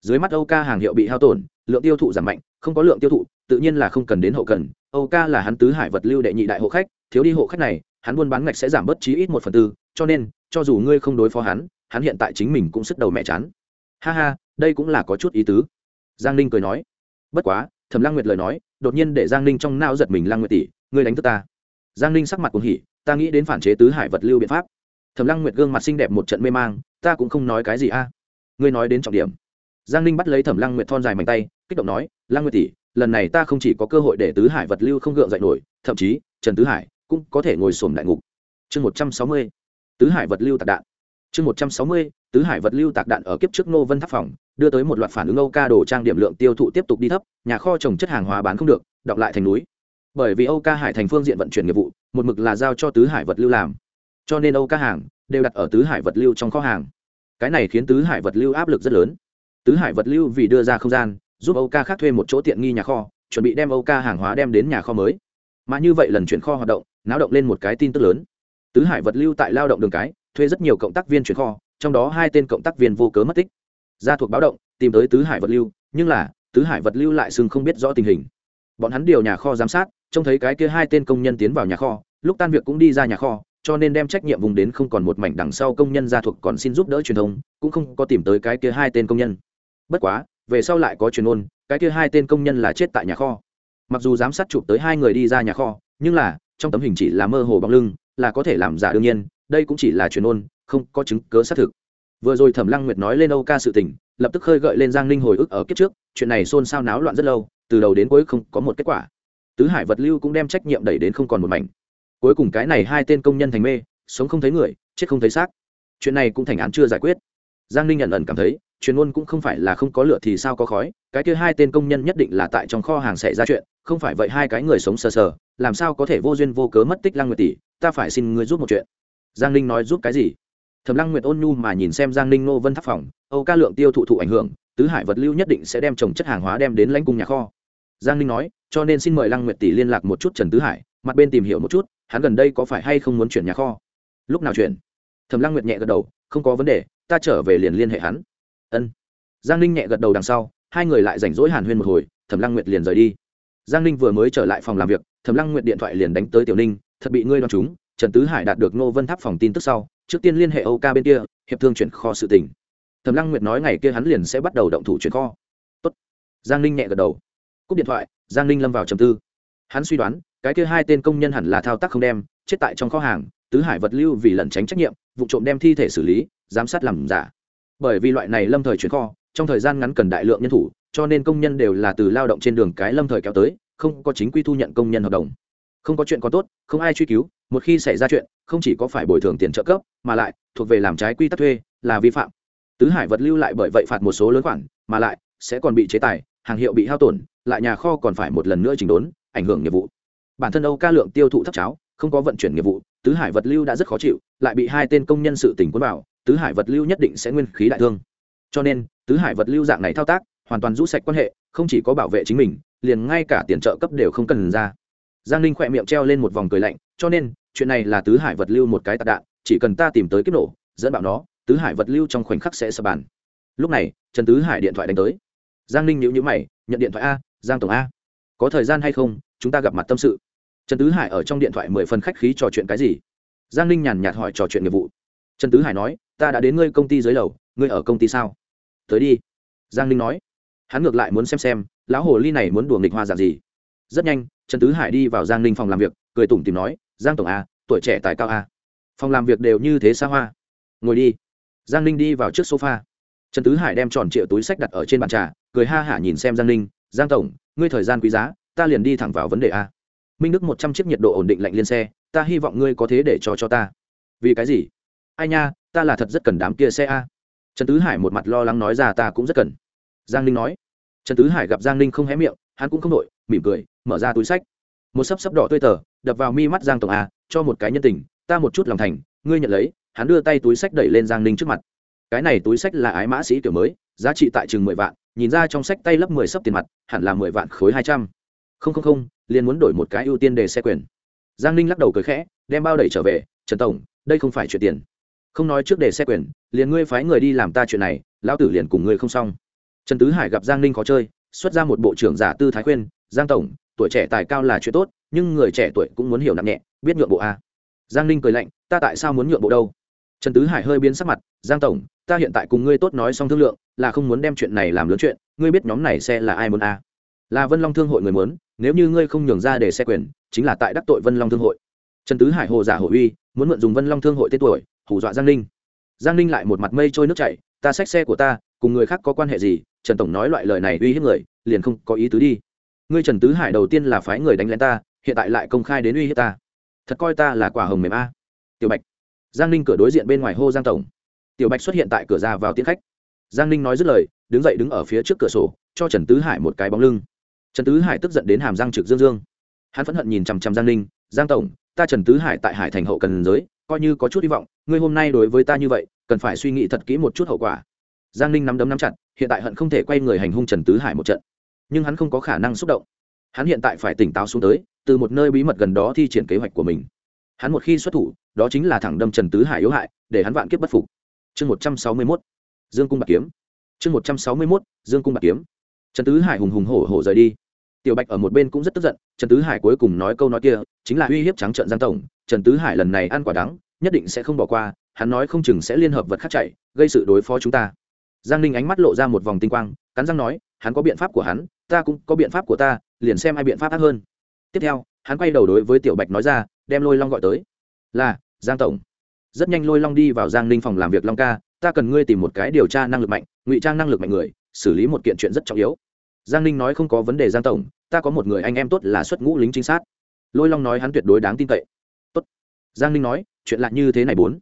Dưới mắt âu ca hàng hiệu bị hao tổn lượng tiêu thụ giảm mạnh, không có lượng tiêu thụ, tự nhiên là không cần đến hậu cần. Âu ca là hắn tứ hải vật lưu đệ nhị đại hộ khách, thiếu đi hộ khách này, hắn buôn bán ngạch sẽ giảm bớt chí ít một phần tư, cho nên, cho dù ngươi không đối phó hắn hắn hiện tại chính mình cũng sức đầu mẹ chán. Ha ha, đây cũng là có chút ý tứ. Giang ninh cười nói. Bất quá, thẩm lăng nguyệt lời nói, đột nhiên để giang ninh trong nao giật mình, lăng nguyệt tỷ, ngươi đánh thức ta. Giang ninh sắc mặt cuồng hỉ, ta nghĩ đến phản chế tứ hải vật lưu biện pháp. Thẩm lăng nguyệt gương mặt xinh đẹp một trận mê mang, ta cũng không nói cái gì a. Ngươi nói đến trọng điểm. Giang ninh bắt lấy thẩm lăng nguyệt thon dài mảnh tay kích động nói lan nguyệt tỷ, lần này ta không chỉ có cơ hội để tứ hải vật lưu không gượng dậy nổi, thậm chí, trần tứ hải cũng có thể ngồi sổm đại ngục. Chương một trăm sáu mươi, tứ hải vật lưu tạc đạn. Chương một trăm sáu mươi, tứ hải vật lưu tạc đạn ở kiếp trước nô vân tháp phòng, đưa tới một loạt phản ứng âu ca đồ trang điểm lượng tiêu thụ tiếp tục đi thấp, nhà kho trồng chất hàng hóa bán không được đọng lại thành núi. Bởi vì âu ca hải thành phương diện vận chuyển nghiệp vụ, một mực là giao cho tứ hải vật lưu làm. Cho nên âu ca hàng đều đặt ở tứ hải vật lưu trong kho hàng. Cái này khiến tứ hải vật lưu áp lực rất lớn. Tứ hải vật lưu vì đưa ra không gian giúp âu ca khác thuê một chỗ tiện nghi nhà kho, chuẩn bị đem âu ca hàng hóa đem đến nhà kho mới. Mà như vậy lần chuyển kho hoạt động, náo động lên một cái tin tức lớn. Tứ hải vật lưu tại lao động đường cái, thuê rất nhiều cộng tác viên chuyển kho, trong đó hai tên cộng tác viên vô cớ mất tích. Gia thuộc báo động, tìm tới tứ hải vật lưu, nhưng là, tứ hải vật lưu lại xưng không biết rõ tình hình. Bọn hắn điều nhà kho giám sát, trông thấy cái kia hai tên công nhân tiến vào nhà kho, lúc tan việc cũng đi ra nhà kho, cho nên đem trách nhiệm vùng đến không còn một mảnh đằng sau công nhân gia thuộc còn xin giúp đỡ truyền thông, cũng không có tìm tới cái kia hai tên công nhân. Bất quá về sau lại có truyền ôn, cái kia hai tên công nhân là chết tại nhà kho. Mặc dù giám sát chụp tới hai người đi ra nhà kho, nhưng là, trong tấm hình chỉ là mơ hồ bóng lưng, là có thể làm giả đương nhiên, đây cũng chỉ là truyền ôn, không có chứng cớ xác thực. Vừa rồi thẩm lăng nguyệt nói lên âu ca sự tình, lập tức khơi gợi lên giang ninh hồi ức ở kiếp trước, chuyện này xôn xao náo loạn rất lâu, từ đầu đến cuối không có một kết quả. Tứ hải vật lưu cũng đem trách nhiệm đẩy đến không còn một mảnh. Cuối cùng cái này hai tên công nhân thành mê, sống không thấy người, chết không thấy xác. Chuyện này cũng thành án chưa giải quyết. Giang ninh nhận ẩn cảm thấy truyền ngôn cũng không phải là không có lửa thì sao có khói, cái kia hai tên công nhân nhất định là tại trong kho hàng xảy ra chuyện, không phải vậy hai cái người sống sờ sờ, làm sao có thể vô duyên vô cớ mất tích lăng nguyệt tỷ, ta phải xin ngươi giúp một chuyện. Giang ninh nói giúp cái gì? Thẩm lăng nguyệt ôn nhu mà nhìn xem giang ninh nô vân tháp phòng, âu ca lượng tiêu thụ thụ ảnh hưởng, tứ hải vật lưu nhất định sẽ đem trồng chất hàng hóa đem đến lãnh cung nhà kho. Giang ninh nói, cho nên xin mời lăng nguyệt tỷ liên lạc một chút trần tứ hải, mặt bên tìm hiểu một chút, hắn gần đây có phải hay không muốn chuyển nhà kho? Lúc nào chuyển? Thẩm lăng nguyệt nhẹ gật đầu, không có vấn đề, ta trở về liền liên hệ hắn ân. Giang ninh nhẹ gật đầu đằng sau, hai người lại rảnh rỗi hàn huyên một hồi, thẩm lăng nguyệt liền rời đi. Giang ninh vừa mới trở lại phòng làm việc, thẩm lăng nguyệt điện thoại liền đánh tới tiểu ninh, thật bị ngươi đ o á n chúng trần tứ hải đạt được nô vân tháp phòng tin tức sau, trước tiên liên hệ âu ca bên kia, hiệp thương chuyển kho sự tỉnh thẩm lăng nguyệt nói ngày kia hắn liền sẽ bắt đầu động thủ chuyển kho. Tốt. giang ninh nhẹ gật đầu. Cúp điện thoại, giang ninh lâm vào trầm tư. Hắn suy đoán, cái kia hai tên công nhân hẳn là thao tác không đem, chết tại trong kho hàng, tứ hải vật lưu vì lẩn tránh trách nhiệm, vụ trộm đem thi thể xử lý, giám sát làm giả bởi vì loại này lâm thời chuyển kho, trong thời gian ngắn cần đại lượng nhân thủ, cho nên công nhân đều là từ lao động trên đường cái lâm thời kéo tới, không có chính quy thu nhận công nhân hợp đồng. Không có chuyện có tốt, không ai truy cứu, một khi xảy ra chuyện, không chỉ có phải bồi thường tiền trợ cấp, mà lại thuộc về làm trái quy tắc thuê là vi phạm. Tứ hải vật lưu lại bởi vậy phạt một số lớn khoản, mà lại sẽ còn bị chế tài, hàng hiệu bị hao tổn, lại nhà kho còn phải một lần nữa chỉnh đốn, ảnh hưởng nghiệp vụ. Bản thân âu ca lượng tiêu thụ thấp cháo, không có vận chuyển nghiệp vụ, tứ hải vật lưu đã rất khó chịu, lại bị hai tên công nhân sự tỉnh quân vào tứ hải vật lưu nhất định sẽ nguyên khí đại thương. Cho nên, tứ hải vật lưu dạng này thao tác, hoàn toàn rũ sạch quan hệ, không chỉ có bảo vệ chính mình, liền ngay cả tiền trợ cấp đều không cần ra. Giang ninh khỏe miệng treo lên một vòng cười lạnh, cho nên, chuyện này là tứ hải vật lưu một cái tạc đạn, chỉ cần ta tìm tới kiếp nổ, dẫn bạo nó, tứ hải vật lưu trong khoảnh khắc sẽ sập bàn. Lúc này, trần tứ hải điện thoại đánh tới. Giang ninh nhữ nhữ mày, nhận điện thoại a, giang tổng a. Có thời gian hay không, chúng ta gặp mặt tâm sự. Trần tứ hải ở trong điện thoại mười phần khách khí trò chuyện cái gì? Giang ninh nhàn nhạt hỏi trò chuyện nghiệp vụ trần tứ hải nói, ta đã đến ngươi công ty dưới lầu, ngươi ở công ty sao? Tới đi. Giang ninh nói. Hắn ngược lại muốn xem xem, lão hồ ly này muốn đùa nghịch hoa dạng gì. Rất nhanh, trần tứ hải đi vào giang ninh phòng làm việc, cười tủm tìm nói, giang tổng a tuổi trẻ tài cao a phòng làm việc đều như thế xa hoa. Ngồi đi. Giang ninh đi vào trước sofa. Trần tứ hải đem tròn triệu túi sách đặt ở trên bàn trà, cười ha hả nhìn xem giang ninh, giang tổng, ngươi thời gian quý giá, ta liền đi thẳng vào vấn đề a. Minh đức một trăm chiếc nhiệt độ ổn định lạnh liên xe, ta hy vọng ngươi có thế để cho cho ta. Vì cái gì? Ai nha, ta là thật rất cần đám kia xe a. Trần tứ hải một mặt lo lắng nói ra, ta cũng rất cần. Giang ninh nói. Trần tứ hải gặp giang ninh không hé miệng, hắn cũng không đội mỉm cười, mở ra túi sách. Một sấp sấp đỏ tươi tờ, đập vào mi mắt giang tổng a, cho một cái nhân tình, ta một chút lòng thành, ngươi nhận lấy. Hắn đưa tay túi sách đẩy lên giang ninh trước mặt. Cái này túi sách là ái mã sĩ kiểu mới, giá trị tại chừng mười vạn, nhìn ra trong sách tay lấp mười sấp tiền mặt, hẳn là mười vạn khối hai trăm. Không không không, liền muốn đổi một cái ưu tiên đề xe quyền. Giang ninh lắc đầu cười khẽ, đem bao đẩy trở về, trần tổng, đây không phải chuyện tiền không nói trước để xe quyền, liền ngươi phái người đi làm ta chuyện này, lão tử liền cùng ngươi không xong. Trần tứ hải gặp giang ninh khó chơi, xuất ra một bộ trưởng giả tư thái khuyên, giang tổng, tuổi trẻ tài cao là chuyện tốt, nhưng người trẻ tuổi cũng muốn hiểu nặng nhẹ, biết nhượng bộ a. Giang ninh cười lạnh, ta tại sao muốn nhượng bộ đâu? Trần tứ hải hơi biến sắc mặt, giang tổng, ta hiện tại cùng ngươi tốt nói xong thương lượng, là không muốn đem chuyện này làm lớn chuyện, ngươi biết nhóm này xe là ai muốn a? Là vân long thương hội người muốn, nếu như ngươi không nhường ra để xe quyền, chính là tại đắc tội vân long thương hội. Trần tứ hải hồ giả hồ uy, muốn mượn dùng vân long thương hội tên tuổi hù dọa giang ninh. Giang ninh lại một mặt mây trôi nước chảy, ta xách xe của ta, cùng người khác có quan hệ gì? Trần tổng nói loại lời này uy hiếp người, liền không có ý tứ đi. Ngươi trần tứ hải đầu tiên là phái người đánh lén ta, hiện tại lại công khai đến uy hiếp ta. Thật coi ta là quả hồng mềm a. Tiểu bạch. Giang ninh cửa đối diện bên ngoài hô giang tổng. Tiểu bạch xuất hiện tại cửa ra vào tiến khách. Giang ninh nói dứt lời, đứng dậy đứng ở phía trước cửa sổ, cho trần tứ hải một cái bóng lưng. Trần tứ hải tức giận đến hàm Giang trực dương dương. Hắn phẫn hận nhìn chằm chằm giang ninh, giang tổng, ta trần tứ hải tại hải thành hậu cần giới, coi như có chút hy vọng ngươi hôm nay đối với ta như vậy, cần phải suy nghĩ thật kỹ một chút hậu quả. Giang ninh nắm đấm nắm chặt, hiện tại hận không thể quay người hành hung trần tứ hải một trận. Nhưng hắn không có khả năng xúc động. Hắn hiện tại phải tỉnh táo xuống tới, từ một nơi bí mật gần đó thi triển kế hoạch của mình. Hắn một khi xuất thủ, đó chính là thẳng đâm trần tứ hải yếu hại, để hắn vạn kiếp bất phục. Chương một trăm sáu mươi mốt. Dương cung bạc kiếm. Chương một trăm sáu mươi mốt, dương cung bạc kiếm. Trần tứ hải hùng hùng hổ hổ rời đi. Tiểu bạch ở một bên cũng rất tức giận, trần tứ hải cuối cùng nói câu nói kia, chính là uy hiếp trắng trợn giang tổng. Trần tứ hải lần này ăn quả đắng nhất định sẽ không bỏ qua, hắn nói không chừng sẽ liên hợp vật khác chạy, gây sự đối phó chúng ta. Giang ninh ánh mắt lộ ra một vòng tinh quang, cắn răng nói, hắn có biện pháp của hắn, ta cũng có biện pháp của ta, liền xem ai biện pháp khác hơn. Tiếp theo, hắn quay đầu đối với tiểu bạch nói ra, đem lôi long gọi tới. Là, giang tổng. Rất nhanh lôi long đi vào giang ninh phòng làm việc long ca, ta cần ngươi tìm một cái điều tra năng lực mạnh, ngụy trang năng lực mạnh người, xử lý một kiện chuyện rất trọng yếu. Giang ninh nói không có vấn đề giang tổng, ta có một người anh em tốt là xuất ngũ lính trinh sát. Lôi long nói hắn tuyệt đối đáng tin cậy. Tốt. Giang ninh nói chuyện lạ như thế này bốn.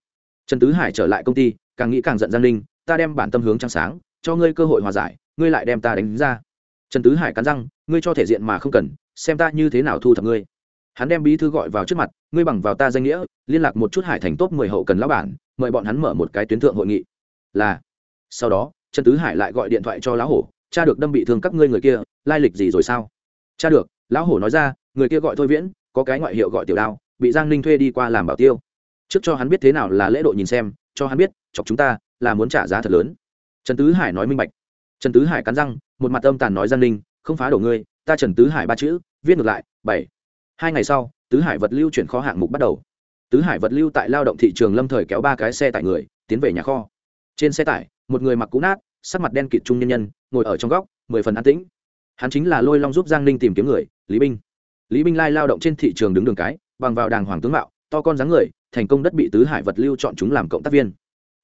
Trần tứ hải trở lại công ty, càng nghĩ càng giận giang ninh, ta đem bản tâm hướng trăng sáng, cho ngươi cơ hội hòa giải, ngươi lại đem ta đánh ra. Trần tứ hải cắn răng, ngươi cho thể diện mà không cần, xem ta như thế nào thu thập ngươi. Hắn đem bí thư gọi vào trước mặt, ngươi bằng vào ta danh nghĩa, liên lạc một chút hải thành tốt mười hậu cần lão bản, mời bọn hắn mở một cái tuyến thượng hội nghị. Là. Sau đó, trần tứ hải lại gọi điện thoại cho lão hổ, cha được đâm bị thương các ngươi người kia, lai lịch gì rồi sao? Cha được, lão hổ nói ra, người kia gọi thôi viễn, có cái ngoại hiệu gọi tiểu đao, bị giang ninh thuê đi qua làm bảo tiêu trước cho hắn biết thế nào là lễ độ nhìn xem, cho hắn biết, chọc chúng ta là muốn trả giá thật lớn. Trần tứ hải nói minh bạch. Trần tứ hải cắn răng, một mặt âm tàn nói giang ninh, không phá đổ ngươi, ta trần tứ hải ba chữ, viết ngược lại, bảy. Hai ngày sau, tứ hải vật lưu chuyển kho hạng mục bắt đầu. Tứ hải vật lưu tại lao động thị trường lâm thời kéo ba cái xe tải người, tiến về nhà kho. Trên xe tải, một người mặc cũ nát, sắc mặt đen kịt trung nhân nhân, ngồi ở trong góc, mười phần an tĩnh. Hắn chính là lôi long giúp giang ninh tìm kiếm người, lý binh. Lý binh lai lao động trên thị trường đứng đường cái, bằng vào đàng hoàng tướng mạo to con dáng người, thành công đất bị tứ hải vật lưu chọn chúng làm cộng tác viên.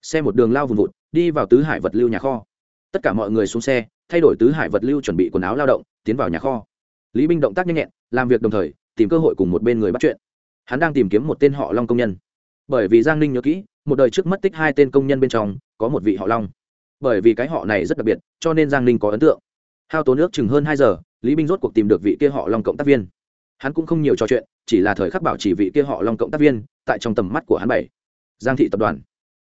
Xe một đường lao vùng vụt, đi vào tứ hải vật lưu nhà kho. Tất cả mọi người xuống xe, thay đổi tứ hải vật lưu chuẩn bị quần áo lao động, tiến vào nhà kho. Lý binh động tác nhanh nhẹn, làm việc đồng thời, tìm cơ hội cùng một bên người bắt chuyện. Hắn đang tìm kiếm một tên họ long công nhân. Bởi vì giang ninh nhớ kỹ, một đời trước mất tích hai tên công nhân bên trong, có một vị họ long. Bởi vì cái họ này rất đặc biệt, cho nên giang ninh có ấn tượng. Hao tố nước chừng hơn hai giờ, lý binh rốt cuộc tìm được vị kia họ long cộng tác viên hắn cũng không nhiều trò chuyện, chỉ là thời khắc bảo chỉ vị kia họ long cộng tác viên tại trong tầm mắt của hắn bảy. Giang thị tập đoàn.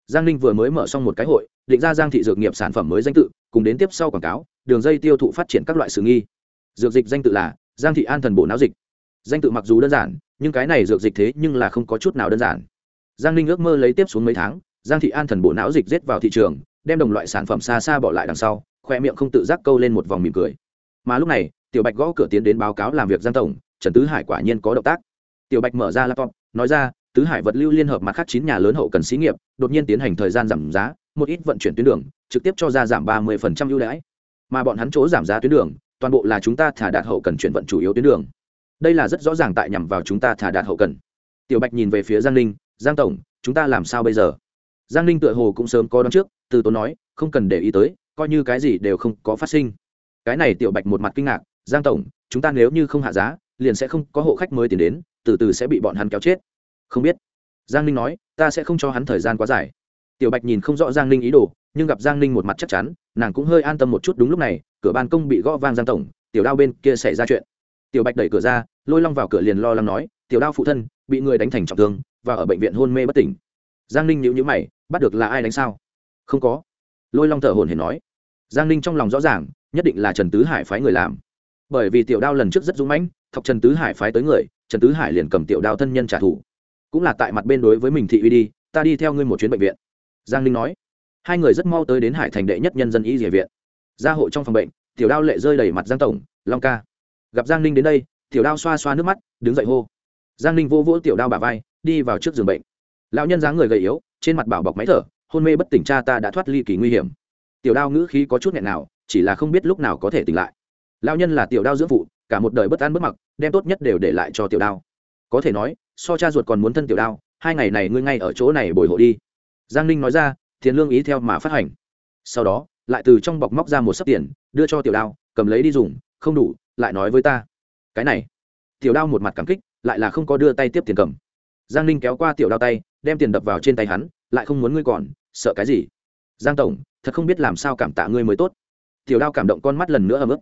Giang ninh vừa mới mở xong một cái hội, định ra giang thị dược nghiệp sản phẩm mới danh tự, cùng đến tiếp sau quảng cáo, đường dây tiêu thụ phát triển các loại sự nghi. Dược dịch danh tự là giang thị an thần bộ não dịch. Danh tự mặc dù đơn giản, nhưng cái này dược dịch thế nhưng là không có chút nào đơn giản. Giang ninh ước mơ lấy tiếp xuống mấy tháng, giang thị an thần bộ não dịch rết vào thị trường, đem đồng loại sản phẩm xa xa bỏ lại đằng sau, khoe miệng không tự giác câu lên một vòng mỉm cười. Mà lúc này, tiểu bạch gõ cửa tiến đến báo cáo làm việc giang tổng trần tứ hải quả nhiên có động tác. Tiểu bạch mở ra laptop, nói ra, tứ hải vật lưu liên hợp mặt khác chín nhà lớn hậu cần xí nghiệp, đột nhiên tiến hành thời gian giảm giá, một ít vận chuyển tuyến đường, trực tiếp cho ra giảm ba mươi ưu đãi. Mà bọn hắn chỗ giảm giá tuyến đường, toàn bộ là chúng ta thả đạt hậu cần chuyển vận chủ yếu tuyến đường. Đây là rất rõ ràng tại nhằm vào chúng ta thả đạt hậu cần. Tiểu bạch nhìn về phía giang ninh, giang tổng, chúng ta làm sao bây giờ? Giang ninh tựa hồ cũng sớm có đón trước, từ tốn nói, không cần để ý tới, coi như cái gì đều không có phát sinh. Cái này tiểu bạch một mặt kinh ngạc, giang tổng, chúng ta nếu như không hạ giá liền sẽ không có hộ khách mới tìm đến, từ từ sẽ bị bọn hắn kéo chết. Không biết. Giang ninh nói, ta sẽ không cho hắn thời gian quá dài. Tiểu bạch nhìn không rõ giang ninh ý đồ, nhưng gặp giang ninh một mặt chắc chắn, nàng cũng hơi an tâm một chút đúng lúc này, cửa ban công bị gõ vang giang tổng, tiểu đao bên kia xảy ra chuyện. Tiểu bạch đẩy cửa ra, lôi long vào cửa liền lo lắng nói, tiểu đao phụ thân, bị người đánh thành trọng thương, và ở bệnh viện hôn mê bất tỉnh. Giang ninh nhíu nhíu mày, bắt được là ai đánh sao? Không có. Lôi long thở hồn hển nói. Giang ninh trong lòng rõ ràng, nhất định là trần tứ hải phái người làm. Bởi vì tiểu đao lần trước rất dũng mãnh thọc trần tứ hải phái tới người, trần tứ hải liền cầm tiểu đao thân nhân trả thù. Cũng là tại mặt bên đối với mình thị uy đi, ta đi theo ngươi một chuyến bệnh viện. Giang ninh nói. Hai người rất mau tới đến hải thành đệ nhất nhân dân y địa viện. Gia hộ trong phòng bệnh, tiểu đao lệ rơi đầy mặt giang tổng, long ca. Gặp giang ninh đến đây, tiểu đao xoa xoa nước mắt, đứng dậy hô. Giang ninh vô vỗ tiểu đao bà vai, đi vào trước giường bệnh. Lão nhân dáng người gầy yếu, trên mặt bảo bọc máy thở, hôn mê bất tỉnh cha ta đã thoát ly kỳ nguy hiểm. Tiểu đao ngữ khí có chút nghẹn nào, chỉ là không biết lúc nào có thể tỉnh lại. Lão nhân là tiểu đao dưỡng phụ cả một đời bất an bất mặc, đem tốt nhất đều để lại cho tiểu đao. Có thể nói, so cha ruột còn muốn thân tiểu đao, hai ngày này ngươi ngay ở chỗ này bồi hộ đi. Giang ninh nói ra tiền lương ý theo mà phát hành. Sau đó, lại từ trong bọc móc ra một sấp tiền, đưa cho tiểu đao, cầm lấy đi dùng, không đủ, lại nói với ta. Cái này. Tiểu đao một mặt cảm kích, lại là không có đưa tay tiếp tiền cầm. Giang ninh kéo qua tiểu đao tay, đem tiền đập vào trên tay hắn, lại không muốn ngươi còn, sợ cái gì? Giang tổng, thật không biết làm sao cảm tạ ngươi mới tốt. Tiểu đao cảm động con mắt lần nữa ấm ức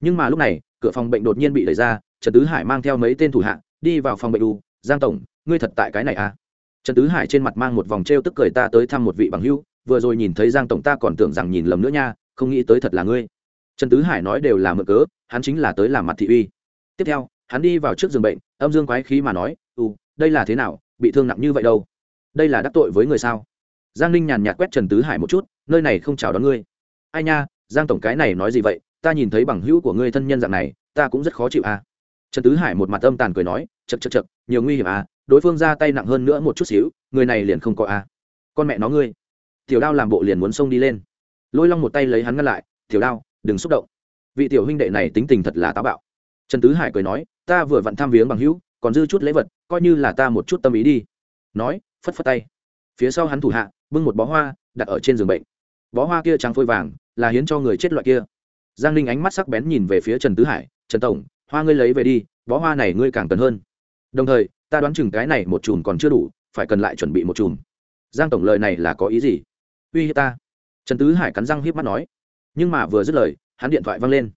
nhưng mà lúc này cửa phòng bệnh đột nhiên bị đẩy ra trần tứ hải mang theo mấy tên thủ hạ đi vào phòng bệnh u. Giang tổng ngươi thật tại cái này à? Trần tứ hải trên mặt mang một vòng t r e o tức cười ta tới thăm một vị bằng hưu vừa rồi nhìn thấy giang tổng ta còn tưởng rằng nhìn lầm nữa nha không nghĩ tới thật là ngươi. Trần tứ hải nói đều là mượn cớ hắn chính là tới làm mặt thị uy. Tiếp theo hắn đi vào trước giường bệnh âm dương quái khí mà nói u, đây là thế nào bị thương nặng như vậy đâu? Đây là đắc tội với người sao? Giang ninh nhàn nhạt quét trần tứ hải một chút nơi này không chào đón ngươi. Ai nha giang tổng cái này nói gì vậy ta nhìn thấy bằng hữu của ngươi thân nhân dạng này, ta cũng rất khó chịu à. Trần tứ hải một mặt âm tàn cười nói chật chật chật nhiều nguy hiểm à đối phương ra tay nặng hơn nữa một chút xíu, người này liền không có à. Con mẹ nó ngươi. Tiểu đao làm bộ liền muốn xông đi lên. Lôi long một tay lấy hắn ngăn lại, tiểu đao, đừng xúc động. Vị tiểu huynh đệ này tính tình thật là táo bạo. Trần tứ hải cười nói, ta vừa vặn tham viếng bằng hữu, còn dư chút lễ vật, coi như là ta một chút tâm ý đi. Nói, phất phất tay. Phía sau hắn thủ hạ, bưng một bó hoa, đặt ở trên giường bệnh. Bó hoa kia trắng phôi vàng, là hiến cho người chết loại kia giang ninh ánh mắt sắc bén nhìn về phía trần tứ hải, trần tổng, hoa ngươi lấy về đi, bó hoa này ngươi càng cần hơn. Đồng thời, ta đoán chừng cái này một chùm còn chưa đủ, phải cần lại chuẩn bị một chùm. Giang tổng lời này là có ý gì? Uy hiếp ta. Trần tứ hải cắn răng hiếp mắt nói. Nhưng mà vừa dứt lời, hắn điện thoại văng lên.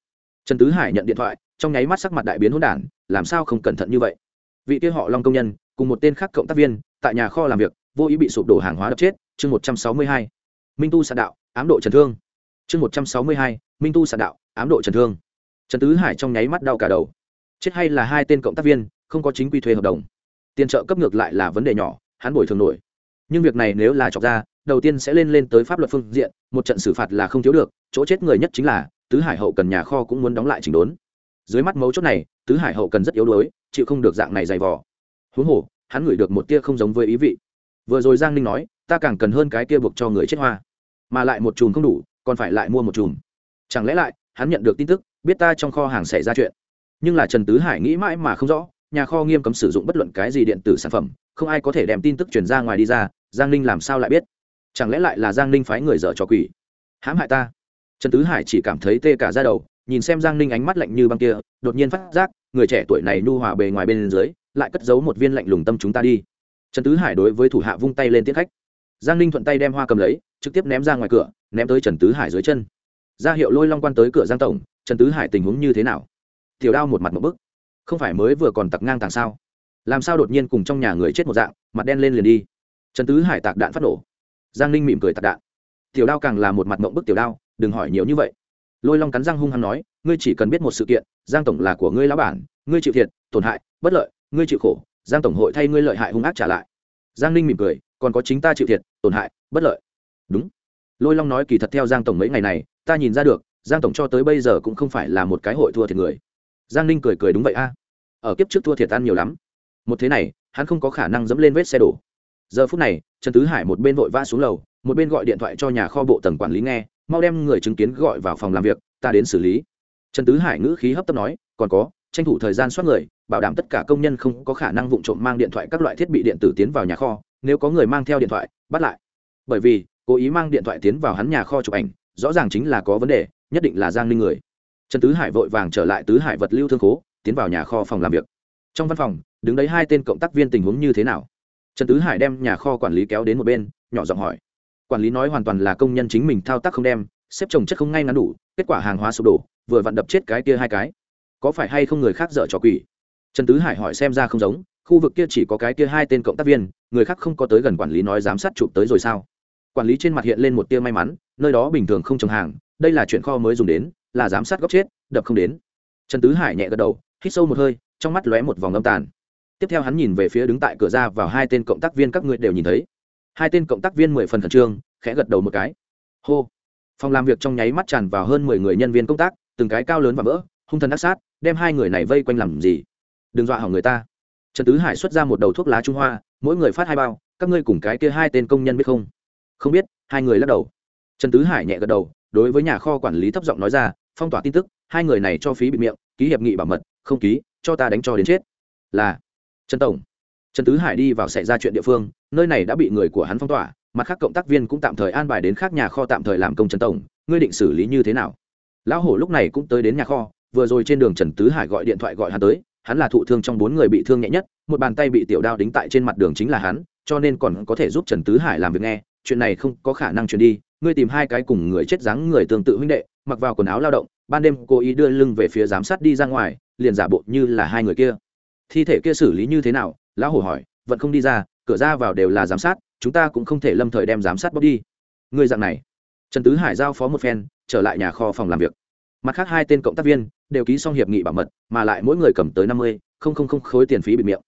Trần tứ hải nhận điện thoại, trong nháy mắt sắc mặt đại biến hỗn đản, làm sao không cẩn thận như vậy? Vị kia họ long công nhân, cùng một tên khác cộng tác viên, tại nhà kho làm việc, vô ý bị sụp đổ hàng hóa đập chết, chương một trăm sáu mươi hai. Minh tu sạn đạo, ám độ trần thương chương một trăm sáu mươi hai, minh tu sạn đạo, ám độ trần thương. Trần tứ hải trong nháy mắt đau cả đầu. Chết hay là hai tên cộng tác viên, không có chính quy thuê hợp đồng. Tiền trợ cấp ngược lại là vấn đề nhỏ, hắn bồi thường nổi. Nhưng việc này nếu là chọc ra, đầu tiên sẽ lên lên tới pháp luật phương diện, một trận xử phạt là không thiếu được, chỗ chết người nhất chính là, tứ hải hậu cần nhà kho cũng muốn đóng lại chỉnh đốn. Dưới mắt mấu chốt này, tứ hải hậu cần rất yếu đuối, chịu không được dạng này dày vò. Huống hồ, hắn ngửi được một tia không giống với ý vị. Vừa rồi giang ninh nói, ta càng cần hơn cái kia buộc cho người chết hoa. Mà lại một chùm không đủ còn phải lại mua một chùm. Chẳng lẽ lại, hắn nhận được tin tức, biết ta trong kho hàng xảy ra chuyện. Nhưng là trần tứ hải nghĩ mãi mà không rõ, nhà kho nghiêm cấm sử dụng bất luận cái gì điện tử sản phẩm, không ai có thể đem tin tức truyền ra ngoài đi ra, giang ninh làm sao lại biết? Chẳng lẽ lại là giang ninh phái người dở cho quỷ? Hãm hại ta. Trần tứ hải chỉ cảm thấy tê cả ra đầu, nhìn xem giang ninh ánh mắt lạnh như băng kia, đột nhiên phát giác, người trẻ tuổi này nhu hòa bề ngoài bên dưới, lại cất giấu một viên lạnh lùng tâm chúng ta đi. Trần tứ hải đối với thủ hạ vung tay lên tiết khách. Giang ninh thuận tay đem hoa cầm lấy, trực tiếp ném ra ngoài cửa ném tới trần tứ hải dưới chân. Ra hiệu lôi long quan tới cửa giang tổng, trần tứ hải tình huống như thế nào? Tiểu đao một mặt một bức. Không phải mới vừa còn tặc ngang tàng sao? Làm sao đột nhiên cùng trong nhà người chết một dạng, mặt đen lên liền đi? Trần tứ hải tạc đạn phát nổ. Giang ninh mỉm cười tạc đạn. Tiểu đao càng là một mặt mộng bức tiểu đao, đừng hỏi nhiều như vậy. Lôi long cắn răng hung hăng nói, ngươi chỉ cần biết một sự kiện, giang tổng là của ngươi lão bản, ngươi chịu thiệt, tổn hại, bất lợi, ngươi chịu khổ, giang tổng hội thay ngươi lợi hại hung ác trả lại. Giang ninh mỉm cười, còn có chính ta chịu thiệt, tổn hại, bất lợi. Đúng lôi long nói kỳ thật theo giang tổng mấy ngày này, ta nhìn ra được, giang tổng cho tới bây giờ cũng không phải là một cái hội thua thiệt người. Giang ninh cười cười đúng vậy a. Ở kiếp trước thua thiệt ăn nhiều lắm. Một thế này, hắn không có khả năng dẫm lên vết xe đổ. Giờ phút này, trần tứ hải một bên vội vã xuống lầu, một bên gọi điện thoại cho nhà kho bộ tầng quản lý nghe, mau đem người chứng kiến gọi vào phòng làm việc, ta đến xử lý. Trần tứ hải ngữ khí hấp tấp nói, còn có, tranh thủ thời gian soát người, bảo đảm tất cả công nhân không có khả năng vụ trộm mang điện thoại các loại thiết bị điện tử tiến vào nhà kho, nếu có người mang theo điện thoại, bắt lại. Bởi vì cố ý mang điện thoại tiến vào hắn nhà kho chụp ảnh, rõ ràng chính là có vấn đề, nhất định là giang ninh người. Trần tứ hải vội vàng trở lại tứ hải vật lưu thương khố, tiến vào nhà kho phòng làm việc. Trong văn phòng, đứng đấy hai tên cộng tác viên tình huống như thế nào? Trần tứ hải đem nhà kho quản lý kéo đến một bên, nhỏ giọng hỏi. Quản lý nói hoàn toàn là công nhân chính mình thao tác không đem, xếp trồng chất không ngay ngắn đủ, kết quả hàng hóa sụp đổ, vừa vặn đập chết cái kia hai cái. Có phải hay không người khác dở trò quỷ? Trần tứ hải hỏi xem ra không giống, khu vực kia chỉ có cái kia hai tên cộng tác viên, người khác không có tới gần quản lý nói giám sát chụp tới rồi sao? Quản lý trên mặt hiện lên một tia may mắn, nơi đó bình thường không trồng hàng, đây là chuyện kho mới dùng đến, là giám sát góc chết, đập không đến. Trần tứ hải nhẹ gật đầu, hít sâu một hơi, trong mắt lóe một vòng âm tàn. Tiếp theo hắn nhìn về phía đứng tại cửa ra vào hai tên cộng tác viên các ngươi đều nhìn thấy. Hai tên cộng tác viên mười phần khẩn trương, khẽ gật đầu một cái. Hô. Phòng làm việc trong nháy mắt tràn vào hơn mười người nhân viên công tác, từng cái cao lớn và vỡ, hung thần đắc sát, đem hai người này vây quanh làm gì? Đừng dọa hỏng người ta. Trần tứ hải xuất ra một đầu thuốc lá trung hoa, mỗi người phát hai bao, các ngươi cùng cái kia hai tên công nhân biết không? Không biết, hai người lắc đầu. Trần tứ hải nhẹ gật đầu, đối với nhà kho quản lý thấp giọng nói ra, phong tỏa tin tức, hai người này cho phí bị miệng, ký hiệp nghị bảo mật, không ký, cho ta đánh cho đến chết. Là, trần tổng. Trần tứ hải đi vào xảy ra chuyện địa phương, nơi này đã bị người của hắn phong tỏa, mặt khác cộng tác viên cũng tạm thời an bài đến khác nhà kho tạm thời làm công trần tổng, ngươi định xử lý như thế nào? Lão hổ lúc này cũng tới đến nhà kho, vừa rồi trên đường trần tứ hải gọi điện thoại gọi hắn tới, hắn là thụ thương trong bốn người bị thương nhẹ nhất, một bàn tay bị tiểu đao đính tại trên mặt đường chính là hắn, cho nên còn có thể giúp trần tứ hải làm việc nghe chuyện này không có khả năng chuyển đi, ngươi tìm hai cái cùng người chết dáng người tương tự huynh đệ, mặc vào quần áo lao động, ban đêm cố ý đưa lưng về phía giám sát đi ra ngoài, liền giả bộ như là hai người kia. Thi thể kia xử lý như thế nào? Lão hổ hỏi, vẫn không đi ra, cửa ra vào đều là giám sát, chúng ta cũng không thể lâm thời đem giám sát bóc đi. Ngươi dạng này. Trần tứ hải giao phó một phen, trở lại nhà kho phòng làm việc. Mặt khác hai tên cộng tác viên đều ký xong hiệp nghị bảo mật, mà lại mỗi người cầm tới năm mươi, không không không khối tiền phí bị miệng.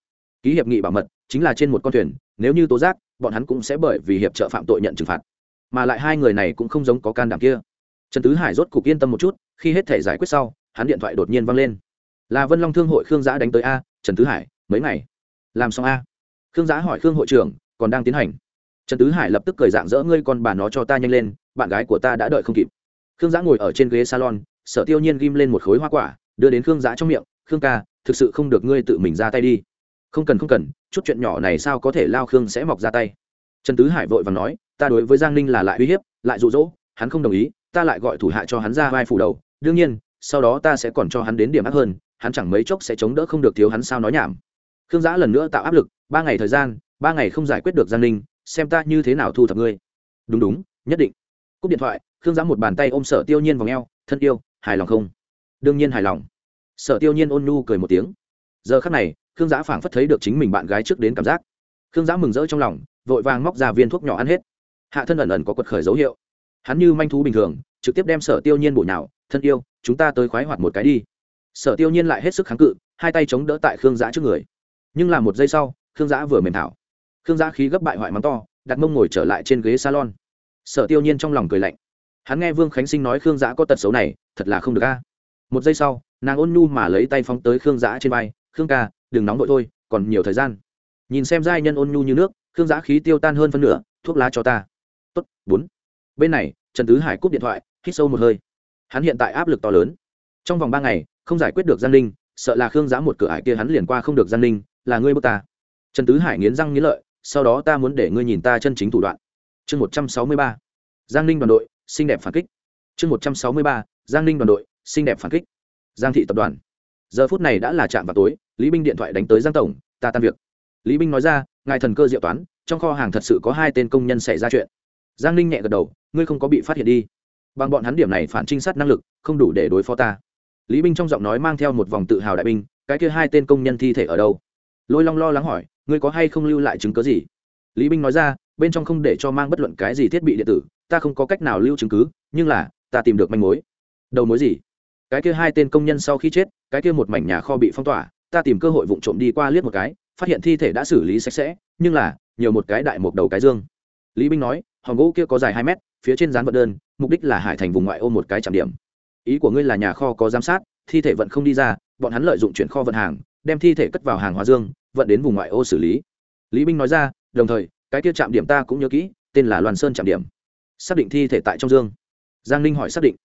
Ký hiệp nghị bảo mật chính là trên một con thuyền, nếu như tố giác bọn hắn cũng sẽ bởi vì hiệp trợ phạm tội nhận trừng phạt. Mà lại hai người này cũng không giống có can đảm kia. Trần tứ hải rốt cục yên tâm một chút, khi hết thể giải quyết sau, hắn điện thoại đột nhiên văng lên. Là vân long thương hội khương giã đánh tới a, trần tứ hải, mấy ngày? Làm xong a. Khương giã hỏi khương hội trưởng, còn đang tiến hành. Trần tứ hải lập tức cười dạng dỡ, ngươi con bà nó cho ta nhanh lên, bạn gái của ta đã đợi không kịp. Khương giã ngồi ở trên ghế salon, sở tiêu nhiên ghim lên một khối hoa quả, đưa đến khương giã trong miệng, khương ca, thực sự không được ngươi tự mình ra tay đi không cần không cần, chút chuyện nhỏ này sao có thể lao khương sẽ mọc ra tay? Trần tứ hải vội và nói, ta đối với giang ninh là lại uy hiếp, lại rụ rỗ hắn không đồng ý, ta lại gọi thủ hạ cho hắn ra vai phủ đầu. Đương nhiên, sau đó ta sẽ còn cho hắn đến điểm ác hơn, hắn chẳng mấy chốc sẽ chống đỡ không được thiếu hắn sao nói nhảm. Khương giã lần nữa tạo áp lực, ba ngày thời gian, ba ngày không giải quyết được giang ninh, xem ta như thế nào thu thập ngươi. Đúng đúng, nhất định. Cúp điện thoại, khương giã một bàn tay ôm sở tiêu nhiên vào ngheo thân yêu, hài lòng không? Đương nhiên hài lòng. Sở tiêu nhiên ôn nhu cười một tiếng. Giờ khắc này khương giã phảng phất thấy được chính mình bạn gái trước đến cảm giác. Khương giã mừng rỡ trong lòng, vội vàng móc ra viên thuốc nhỏ ăn hết. Hạ thân ẩn ẩn có quật khởi dấu hiệu. Hắn như manh thú bình thường, trực tiếp đem sở tiêu nhiên bổ nhào, thân yêu, chúng ta tới khoái hoạt một cái đi. Sở tiêu nhiên lại hết sức kháng cự, hai tay chống đỡ tại khương giã trước người. Nhưng là một giây sau, khương giã vừa mềm thảo. Khương giã khí gấp bại hoại mắng to, đặt mông ngồi trở lại trên ghế salon. Sở tiêu nhiên trong lòng cười lạnh. Hắn nghe vương khánh sinh nói khương giã có tật xấu này, thật là không được a. Một giây sau, nàng ôn nhu mà lấy tay phóng tới khương giã trên vai, khương ca đừng nóng vội thôi, còn nhiều thời gian. Nhìn xem giai nhân ôn nhu như nước, khương giã khí tiêu tan hơn phân nửa, thuốc lá cho ta. Tốt, bốn. Bên này, trần tứ hải cúp điện thoại, hít sâu một hơi. Hắn hiện tại áp lực to lớn. Trong vòng ba ngày, không giải quyết được Giang ninh, sợ là khương giã một cửa hải kia hắn liền qua không được Giang ninh, là ngươi bước ta. Trần tứ hải nghiến răng nghiến lợi, sau đó ta muốn để ngươi nhìn ta chân chính thủ đoạn. Chương một trăm sáu mươi ba. Giang ninh đoàn đội, xinh đẹp phản kích. Chương một trăm sáu mươi ba. Giang ninh đoàn đội, xinh đẹp phản kích. Giang thị tập đoàn. Giờ phút này đã là chạm vào tối lý binh điện thoại đánh tới giang tổng, ta tan việc. Lý binh nói ra, ngài thần cơ diệu toán, trong kho hàng thật sự có hai tên công nhân xảy ra chuyện. Giang ninh nhẹ gật đầu, ngươi không có bị phát hiện đi. Bằng bọn hắn điểm này phản trinh sát năng lực, không đủ để đối phó ta. Lý binh trong giọng nói mang theo một vòng tự hào đại binh, cái kia hai tên công nhân thi thể ở đâu? Lôi long lo lắng hỏi, ngươi có hay không lưu lại chứng cứ gì? Lý binh nói ra, bên trong không để cho mang bất luận cái gì thiết bị điện tử, ta không có cách nào lưu chứng cứ, nhưng là, ta tìm được manh mối. Đầu mối gì? Cái kia hai tên công nhân sau khi chết, cái kia một mảnh nhà kho bị phong tỏa ta tìm cơ hội vụng trộm đi qua liếc một cái, phát hiện thi thể đã xử lý sạch sẽ, nhưng là, nhiều một cái đại một đầu cái dương. Lý binh nói hòn gỗ kia có dài hai mét, phía trên dán vật đơn, mục đích là hải thành vùng ngoại ô một cái trạm điểm. Ý của ngươi là nhà kho có giám sát, thi thể vận không đi ra, bọn hắn lợi dụng chuyển kho vận hàng, đem thi thể cất vào hàng hóa dương, vận đến vùng ngoại ô xử lý. Lý binh nói ra, đồng thời, cái kia trạm điểm ta cũng nhớ kỹ, tên là loan sơn trạm điểm. Xác định thi thể tại trong dương. Giang ninh hỏi xác định.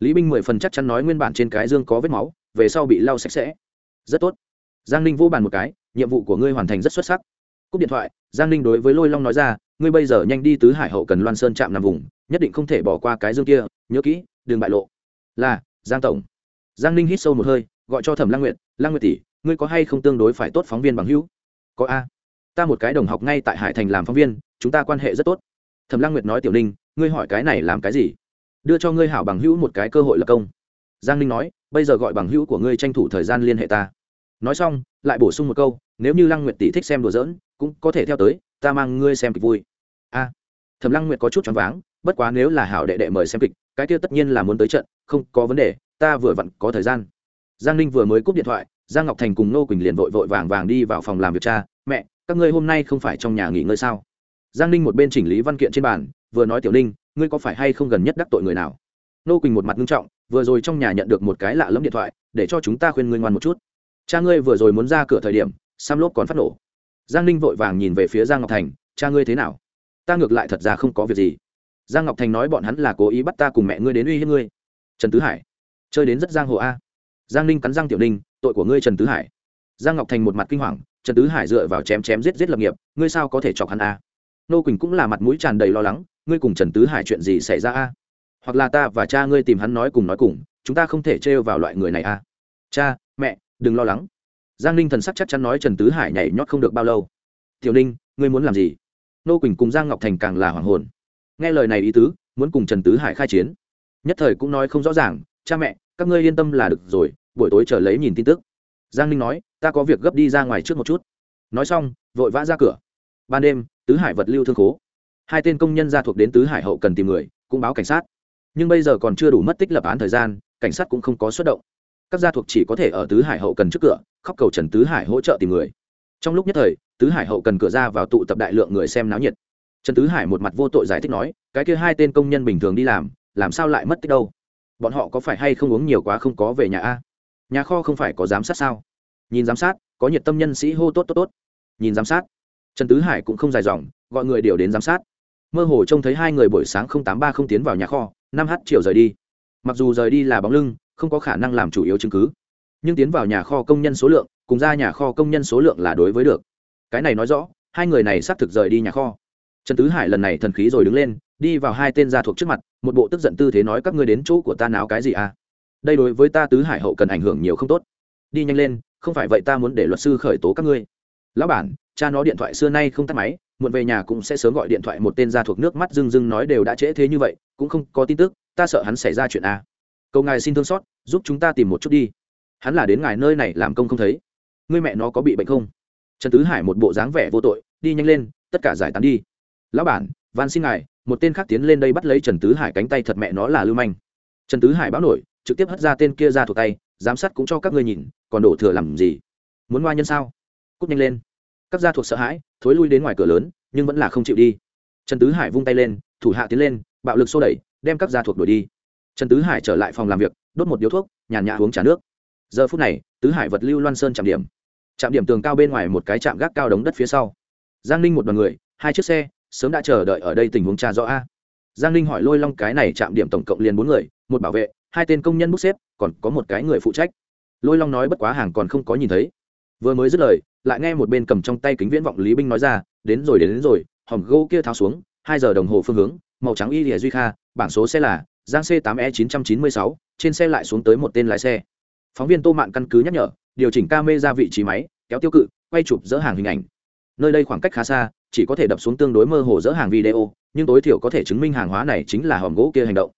Lý binh mười phần chắc chắn nói nguyên bản trên cái dương có vết máu, về sau bị lau sạch sẽ. Rất tốt giang ninh vỗ bàn một cái, nhiệm vụ của ngươi hoàn thành rất xuất sắc. Cúp điện thoại, giang ninh đối với lôi long nói ra, ngươi bây giờ nhanh đi tứ hải hậu cần loan sơn chạm nằm vùng, nhất định không thể bỏ qua cái dương kia, nhớ kỹ, đừng bại lộ. Là, giang tổng. Giang ninh hít sâu một hơi, gọi cho thẩm lang nguyệt lang nguyệt tỷ, ngươi có hay không tương đối phải tốt phóng viên bằng hữu? Có a. Ta một cái đồng học ngay tại hải thành làm phóng viên, chúng ta quan hệ rất tốt. Thẩm lang nguyệt nói, tiểu ninh, ngươi hỏi cái này làm cái gì? Đưa cho ngươi hảo bằng hữu một cái cơ hội lập công. Giang ninh nói, bây giờ gọi bằng hữu của ngươi tranh thủ thời gian liên hệ ta nói xong, lại bổ sung một câu, nếu như lăng nguyệt tỷ thích xem đùa giỡn, cũng có thể theo tới, ta mang ngươi xem kịch vui. A. Thẩm lăng nguyệt có chút choáng váng, bất quá nếu là hảo đệ đệ mời xem kịch, cái kia tất nhiên là muốn tới trận, không có vấn đề, ta vừa vặn có thời gian. Giang ninh vừa mới cúp điện thoại, giang ngọc thành cùng nô quỳnh liền vội vội vàng vàng đi vào phòng làm việc cha, mẹ, các ngươi hôm nay không phải trong nhà nghỉ ngơi sao? Giang ninh một bên chỉnh lý văn kiện trên bàn, vừa nói, tiểu ninh, ngươi có phải hay không gần nhất đắc tội người nào? Nô quỳnh một mặt nghiêm trọng, vừa rồi trong nhà nhận được một cái lạ lẫm điện thoại, để cho chúng ta khuyên ngươi ngoan một chút cha ngươi vừa rồi muốn ra cửa thời điểm sam lốp còn phát nổ. Giang ninh vội vàng nhìn về phía giang ngọc thành, cha ngươi thế nào? Ta ngược lại thật ra không có việc gì. Giang ngọc thành nói, bọn hắn là cố ý bắt ta cùng mẹ ngươi đến uy hiếp ngươi. Trần tứ hải? Chơi đến rất giang hồ a. Giang ninh cắn răng tiểu ninh, tội của ngươi trần tứ hải. Giang ngọc thành một mặt kinh hoàng, trần tứ hải dựa vào chém chém giết giết lập nghiệp, ngươi sao có thể chọc hắn a? Nô quỳnh cũng là mặt mũi tràn đầy lo lắng, ngươi cùng trần tứ hải chuyện gì xảy ra a? Hoặc là ta và cha ngươi tìm hắn nói cùng nói cùng, chúng ta không thể trêu vào loại người này a. Cha, mẹ đừng lo lắng. Giang ninh thần sắc chắc chắn nói trần tứ hải nhảy nhót không được bao lâu. Tiểu ninh, ngươi muốn làm gì? Nô quỳnh cùng giang ngọc thành càng là hoàng hồn. Nghe lời này ý tứ, muốn cùng trần tứ hải khai chiến. Nhất thời cũng nói không rõ ràng, cha mẹ, các ngươi yên tâm là được rồi, buổi tối chờ lấy nhìn tin tức. Giang ninh nói, ta có việc gấp đi ra ngoài trước một chút. Nói xong, vội vã ra cửa. Ban đêm, tứ hải vật lưu thương khố. Hai tên công nhân ra thuộc đến tứ hải hậu cần tìm người, cũng báo cảnh sát. Nhưng bây giờ còn chưa đủ mất tích lập án thời gian, cảnh sát cũng không có xuất động các gia thuộc chỉ có thể ở tứ hải hậu cần trước cửa, khóc cầu trần tứ hải hỗ trợ tìm người. Trong lúc nhất thời, tứ hải hậu cần cửa ra vào tụ tập đại lượng người xem náo nhiệt. Trần tứ hải một mặt vô tội giải thích nói, cái kia hai tên công nhân bình thường đi làm làm sao lại mất tích đâu? Bọn họ có phải hay không uống nhiều quá không có về nhà a? Nhà kho không phải có giám sát sao? Nhìn giám sát, có nhiệt tâm nhân sĩ hô tốt tốt tốt. Nhìn giám sát, trần tứ hải cũng không dài dòng, gọi người điều đến giám sát. Mơ hồ trông thấy hai người buổi sáng không tám ba không tiến vào nhà kho, năm h chiều rời đi. Mặc dù rời đi là bóng lưng không có khả năng làm chủ yếu chứng cứ. Nhưng tiến vào nhà kho công nhân số lượng, cùng ra nhà kho công nhân số lượng là đối với được. Cái này nói rõ, hai người này xác thực rời đi nhà kho. Trần tứ hải lần này thần khí rồi đứng lên, đi vào hai tên gia thuộc trước mặt, một bộ tức giận tư thế nói, các ngươi đến chỗ của ta náo cái gì à? Đây đối với ta tứ hải hậu cần ảnh hưởng nhiều không tốt. Đi nhanh lên, không phải vậy ta muốn để luật sư khởi tố các ngươi. Lão bản, cha nó điện thoại xưa nay không tắt máy, muộn về nhà cũng sẽ sớm gọi điện thoại. Một tên gia thuộc nước mắt rưng rưng nói, đều đã trễ thế như vậy, cũng không có tin tức, ta sợ hắn xảy ra chuyện à cầu ngài xin thương xót, giúp chúng ta tìm một chút đi. Hắn là đến ngài nơi này làm công không thấy. Ngươi mẹ nó có bị bệnh không? Trần tứ hải một bộ dáng vẻ vô tội, đi nhanh lên, tất cả giải tán đi. Lão bản, van xin ngài, một tên khác tiến lên đây bắt lấy trần tứ hải cánh tay thật mẹ nó là lưu manh. Trần tứ hải báo nổi, trực tiếp hất ra tên kia ra thuộc tay, giám sát cũng cho các ngươi nhìn, còn đổ thừa làm gì? Muốn ngoa nhân sao? Cút nhanh lên. Các gia thuộc sợ hãi, thối lui đến ngoài cửa lớn, nhưng vẫn là không chịu đi. Trần tứ hải vung tay lên, thủ hạ tiến lên, bạo lực xô đẩy, đem các gia thuộc đuổi đi trần tứ hải trở lại phòng làm việc đốt một điếu thuốc nhàn nhã uống trà nước. Giờ phút này tứ hải vật lưu loan sơn chạm điểm. Chạm điểm tường cao bên ngoài một cái trạm gác cao đống đất phía sau. Giang ninh một đoàn người hai chiếc xe sớm đã chờ đợi ở đây tình huống trà rõ a. Giang ninh hỏi lôi long cái này chạm điểm tổng cộng liền bốn người một bảo vệ hai tên công nhân bút xếp còn có một cái người phụ trách. Lôi long nói bất quá hàng còn không có nhìn thấy. Vừa mới dứt lời lại nghe một bên cầm trong tay kính viễn vọng lý binh nói ra đến rồi đến, đến rồi hòm gỗ kia tháo xuống hai giờ đồng hồ phương hướng màu trắng y lìa duy kha bảng số xe là giang c 8 e 996 trên xe lại xuống tới một tên lái xe. Phóng viên tô mạn căn cứ nhắc nhở, điều chỉnh camera vị trí máy, kéo tiêu cự, quay chụp dỡ hàng hình ảnh. Nơi đây khoảng cách khá xa, chỉ có thể đập xuống tương đối mơ hồ dỡ hàng video, nhưng tối thiểu có thể chứng minh hàng hóa này chính là hòm gỗ kia hành động.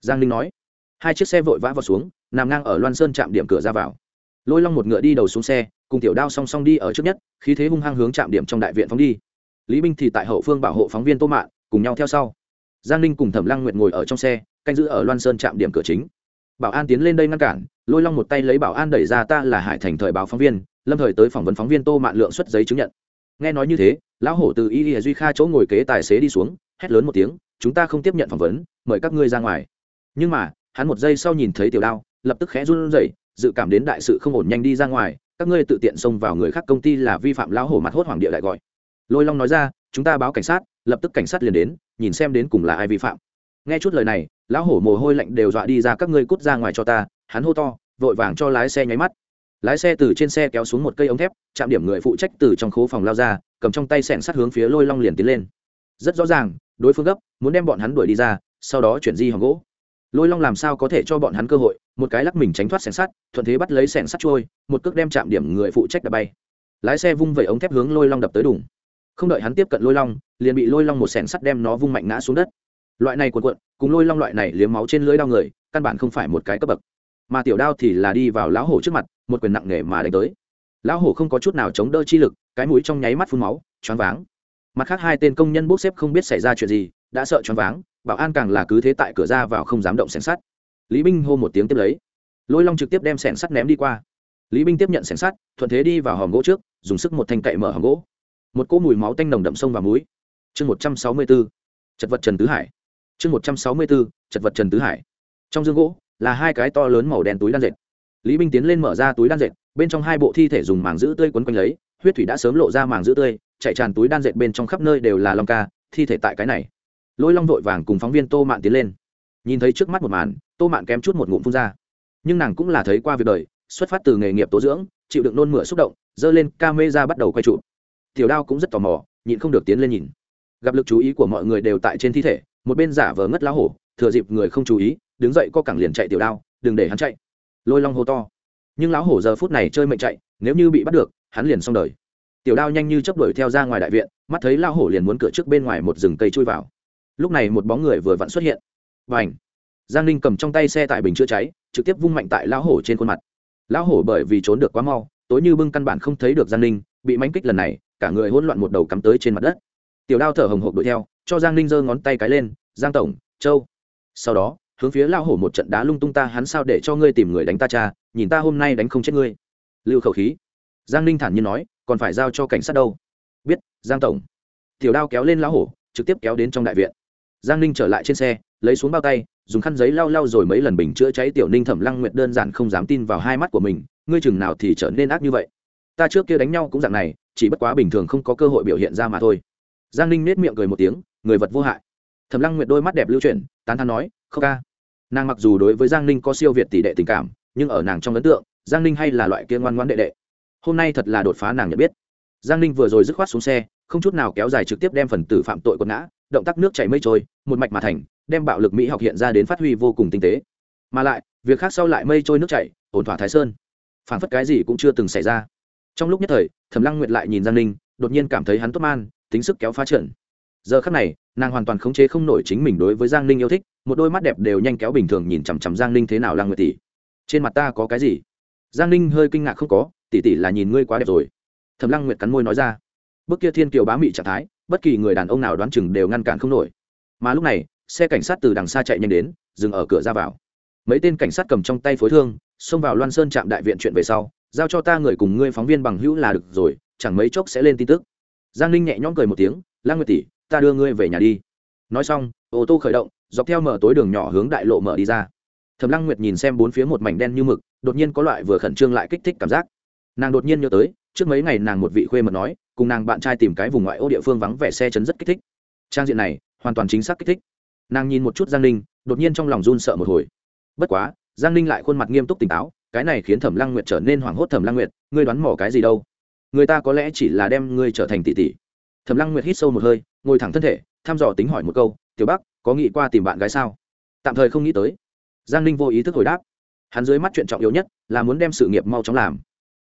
Giang linh nói, hai chiếc xe vội vã vào xuống, nằm ngang ở loan sơn chạm điểm cửa ra vào. Lôi long một ngựa đi đầu xuống xe, cùng tiểu đao song song đi ở trước nhất, khí thế hung hăng hướng chạm điểm trong đại viện phóng đi. Lý binh thì tại hậu phương bảo hộ phóng viên tô mạn, cùng nhau theo sau giang ninh cùng thẩm lăng nguyệt ngồi ở trong xe, canh giữ ở loan sơn chạm điểm cửa chính. Bảo an tiến lên đây ngăn cản, lôi long một tay lấy bảo an đẩy ra ta là hải thành thời báo phóng viên, lâm thời tới phỏng vấn phóng viên tô mạn lượng xuất giấy chứng nhận. Nghe nói như thế, lão hổ từ y duy kha chỗ ngồi kế tài xế đi xuống, hét lớn một tiếng, chúng ta không tiếp nhận phỏng vấn, mời các ngươi ra ngoài. Nhưng mà, hắn một giây sau nhìn thấy tiểu đao, lập tức khẽ run rẩy, dự cảm đến đại sự không ổn nhanh đi ra ngoài, các ngươi tự tiện xông vào người khác công ty là vi phạm lão hổ mặt hốt hoàng địa lại gọi lôi long nói ra, chúng ta báo cảnh sát, lập tức cảnh sát liền đến, nhìn xem đến cùng là ai vi phạm. Nghe chút lời này, lão hổ mồ hôi lạnh đều dọa đi ra các ngươi cút ra ngoài cho ta, hắn hô to, vội vàng cho lái xe nháy mắt. Lái xe từ trên xe kéo xuống một cây ống thép, chạm điểm người phụ trách từ trong khố phòng lao ra, cầm trong tay sẻn sắt hướng phía lôi long liền tiến lên. Rất rõ ràng, đối phương gấp, muốn đem bọn hắn đuổi đi ra, sau đó chuyển di hòn gỗ. Lôi long làm sao có thể cho bọn hắn cơ hội, một cái lắc mình tránh thoát sẻn sắt, thuận thế bắt lấy sẻn sắt trôi, một cước đem chạm điểm người phụ trách đập bay. Lái xe vung vẩy ống thép hướng lôi long đập tới đủng không đợi hắn tiếp cận lôi long, liền bị lôi long một sẻng sắt đem nó vung mạnh ngã xuống đất. Loại này cuộn cuộn, cùng lôi long loại này liếm máu trên lưỡi đao người, căn bản không phải một cái cấp bậc. Mà tiểu đao thì là đi vào lão hổ trước mặt, một quyền nặng nề mà đánh tới. Lão hổ không có chút nào chống đỡ chi lực, cái mũi trong nháy mắt phun máu, choáng váng. Mặt khác hai tên công nhân bốc xếp không biết xảy ra chuyện gì, đã sợ choáng váng, bảo an càng là cứ thế tại cửa ra vào không dám động sẻng sắt. Lý binh hô một tiếng tiếp lấy. Lôi long trực tiếp đem sẻng sắt ném đi qua. Lý binh tiếp nhận sẻng sắt, thuận thế đi vào hòm gỗ trước, dùng sức một thanh cậy mở hòm gỗ một cỗ mùi máu tanh nồng đậm sông và muối. chương một trăm sáu mươi bốn chật vật trần tứ hải. Chương một trăm sáu mươi bốn chật vật trần tứ hải. Trong dương gỗ là hai cái to lớn màu đen túi đan dệt. Lý binh tiến lên mở ra túi đan dệt, bên trong hai bộ thi thể dùng màng giữ tươi quấn quanh lấy, huyết thủy đã sớm lộ ra màng giữ tươi, chạy tràn túi đan dệt bên trong khắp nơi đều là long ca, thi thể tại cái này. Lôi long vội vàng cùng phóng viên tô mạn tiến lên. Nhìn thấy trước mắt một màn, tô mạn kém chút một ngụm phun ra. Nhưng nàng cũng là thấy qua việc đời, xuất phát từ nghề nghiệp tố dưỡng, chịu đựng nôn mửa xúc động dơ lên ca mê ra bắt đầu quay trụ tiểu đao cũng rất tò mò, nhịn không được tiến lên nhìn. Gặp lực chú ý của mọi người đều tại trên thi thể, một bên giả vờ ngất lá hổ, thừa dịp người không chú ý, đứng dậy co cẳng liền chạy tiểu đao, đừng để hắn chạy. Lôi long hô to. Nhưng lão hổ giờ phút này chơi mệnh chạy, nếu như bị bắt được, hắn liền xong đời. Tiểu đao nhanh như chấp đuổi theo ra ngoài đại viện, mắt thấy lão hổ liền muốn cửa trước bên ngoài một rừng cây chui vào. Lúc này một bóng người vừa vặn xuất hiện. Và ảnh giang ninh cầm trong tay xe tại bình chữa cháy, trực tiếp vung mạnh tại lão hổ trên khuôn mặt. Lão hổ bởi vì trốn được quá mau, tối như bưng căn bản không thấy được giang ninh, bị mánh kích lần này cả người hỗn loạn một đầu cắm tới trên mặt đất. Tiểu đao thở hồng hộc đuổi theo, cho giang ninh giơ ngón tay cái lên, giang tổng, châu. Sau đó, hướng phía lao hổ một trận đá lung tung ta, hắn sao để cho ngươi tìm người đánh ta cha? Nhìn ta hôm nay đánh không chết ngươi. Lưu khẩu khí. Giang ninh thản nhiên nói, còn phải giao cho cảnh sát đâu? Biết, giang tổng. Tiểu đao kéo lên lao hổ, trực tiếp kéo đến trong đại viện. Giang ninh trở lại trên xe, lấy xuống bao tay, dùng khăn giấy lau lau rồi mấy lần bình chữa cháy tiểu ninh thẩm lăng nguyệt đơn giản không dám tin vào hai mắt của mình, ngươi chừng nào thì trở nên ác như vậy? Ta trước kia đánh nhau cũng dạng này chỉ bất quá bình thường không có cơ hội biểu hiện ra mà thôi. Giang ninh nết miệng cười một tiếng, người vật vô hại. Thẩm lăng nguyệt đôi mắt đẹp lưu chuyển, tán thán nói không ca. Nàng mặc dù đối với giang ninh có siêu việt tỷ đệ tình cảm, nhưng ở nàng trong ấn tượng, giang ninh hay là loại kia ngoan ngoan đệ đệ. Hôm nay thật là đột phá nàng nhận biết. Giang ninh vừa rồi dứt khoát xuống xe, không chút nào kéo dài trực tiếp đem phần tử phạm tội quật ngã, động tác nước chảy mây trôi, một mạch mà thành, đem bạo lực mỹ học hiện ra đến phát huy vô cùng tinh tế. Mà lại, việc khác sau lại mây trôi nước chảy, ổn thỏa thái sơn. Phản phất cái gì cũng chưa từng xảy ra trong lúc nhất thời, thẩm lăng nguyệt lại nhìn giang ninh, đột nhiên cảm thấy hắn tốt man, tính sức kéo phá trận. Giờ khắc này, nàng hoàn toàn khống chế không nổi chính mình đối với giang ninh yêu thích, một đôi mắt đẹp đều nhanh kéo bình thường nhìn chằm chằm giang ninh thế nào lăng nguyệt tỷ. Trên mặt ta có cái gì? Giang ninh hơi kinh ngạc không có, tỷ tỷ là nhìn ngươi quá đẹp rồi. Thẩm lăng nguyệt cắn môi nói ra. Bức kia thiên kiều bá mị trạng thái, bất kỳ người đàn ông nào đoán chừng đều ngăn cản không nổi. Mà lúc này, xe cảnh sát từ đằng xa chạy nhanh đến, dừng ở cửa ra vào. Mấy tên cảnh sát cầm trong tay phối thương, xông vào loan sơn trạm đại viện chuyện về sau giao cho ta người cùng ngươi phóng viên bằng hữu là được rồi, chẳng mấy chốc sẽ lên tin tức. Giang ninh nhẹ nhõm cười một tiếng lan nguyệt tỷ, ta đưa ngươi về nhà đi. Nói xong, ô tô khởi động, dọc theo mở tối đường nhỏ hướng đại lộ mở đi ra. Thầm lăng nguyệt nhìn xem bốn phía một mảnh đen như mực, đột nhiên có loại vừa khẩn trương lại kích thích cảm giác. Nàng đột nhiên nhớ tới, trước mấy ngày nàng một vị khuê mật nói, cùng nàng bạn trai tìm cái vùng ngoại ô địa phương vắng vẻ xe chấn rất kích thích. Trang diện này, hoàn toàn chính xác kích thích. Nàng nhìn một chút giang ninh, đột nhiên trong lòng run sợ một hồi. Bất quá, giang ninh lại khuôn mặt nghiêm túc tỉnh táo cái này khiến thẩm lăng nguyệt trở nên hoảng hốt. Thẩm lăng nguyệt, ngươi đoán mỏ cái gì đâu? Người ta có lẽ chỉ là đem ngươi trở thành tỷ tỷ. Thẩm lăng nguyệt hít sâu một hơi, ngồi thẳng thân thể, thăm dò tính hỏi một câu, tiểu bắc, có nghĩ qua tìm bạn gái sao? Tạm thời không nghĩ tới. Giang ninh vô ý thức hồi đáp. Hắn dưới mắt chuyện trọng yếu nhất là muốn đem sự nghiệp mau chóng làm.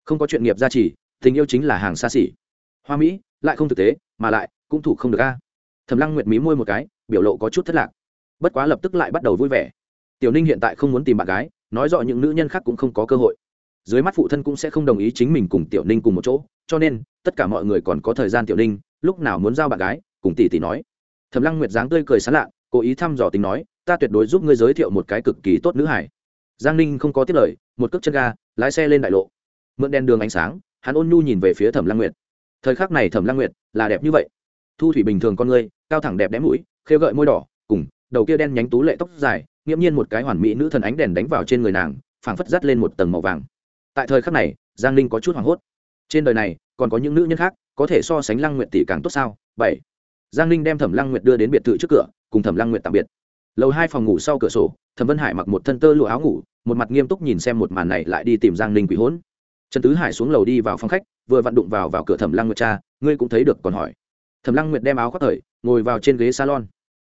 Không có chuyện nghiệp gia trì, tình yêu chính là hàng xa xỉ. Hoa mỹ, lại không thực tế, mà lại cũng thủ không được a. Thẩm lăng nguyệt mí môi một cái, biểu lộ có chút thất lạc. Bất quá lập tức lại bắt đầu vui vẻ. Tiểu ninh hiện tại không muốn tìm bạn gái nói rõ những nữ nhân khác cũng không có cơ hội. Dưới mắt phụ thân cũng sẽ không đồng ý chính mình cùng tiểu ninh cùng một chỗ, cho nên, tất cả mọi người còn có thời gian tiểu ninh, lúc nào muốn giao bạn gái, cùng tỷ tỷ nói. Thầm lăng nguyệt dáng tươi cười sán lạ, cố ý thăm dò tính nói, ta tuyệt đối giúp ngươi giới thiệu một cái cực kỳ tốt nữ hải giang ninh không có tiết lời, một cước chân ga, lái xe lên đại lộ. Mượn đèn đường ánh sáng, hắn ôn nhu nhìn về phía thẩm lăng nguyệt. Thời khắc này thẩm lăng nguyệt là đẹp như vậy. Thu thủy bình thường con ngươi cao thẳng đẹp đẽ mũi, khêu gợi môi đỏ, cùng đầu kia đen nhánh tú lệ tóc dài nghiễm nhiên một cái hoàn mỹ nữ thần ánh đèn đánh vào trên người nàng, phảng phất dắt lên một tầng màu vàng. Tại thời khắc này, giang ninh có chút hoảng hốt. Trên đời này, còn có những nữ nhân khác, có thể so sánh lăng nguyệt tỷ càng tốt sao? Bảy. Giang ninh đem thẩm lăng nguyệt đưa đến biệt thự trước cửa, cùng thẩm lăng nguyệt tạm biệt. Lầu hai phòng ngủ sau cửa sổ, thẩm vân hải mặc một thân tơ lụa áo ngủ, một mặt nghiêm túc nhìn xem một màn này lại đi tìm giang ninh quỷ hỗn. Trần tứ hải xuống lầu đi vào phòng khách, vừa vặn đụng vào vào cửa thẩm lăng nguyệt cha, ngươi cũng thấy được còn hỏi. Thẩm lăng nguyệt đem áo khoác thời, ngồi vào trên ghế salon.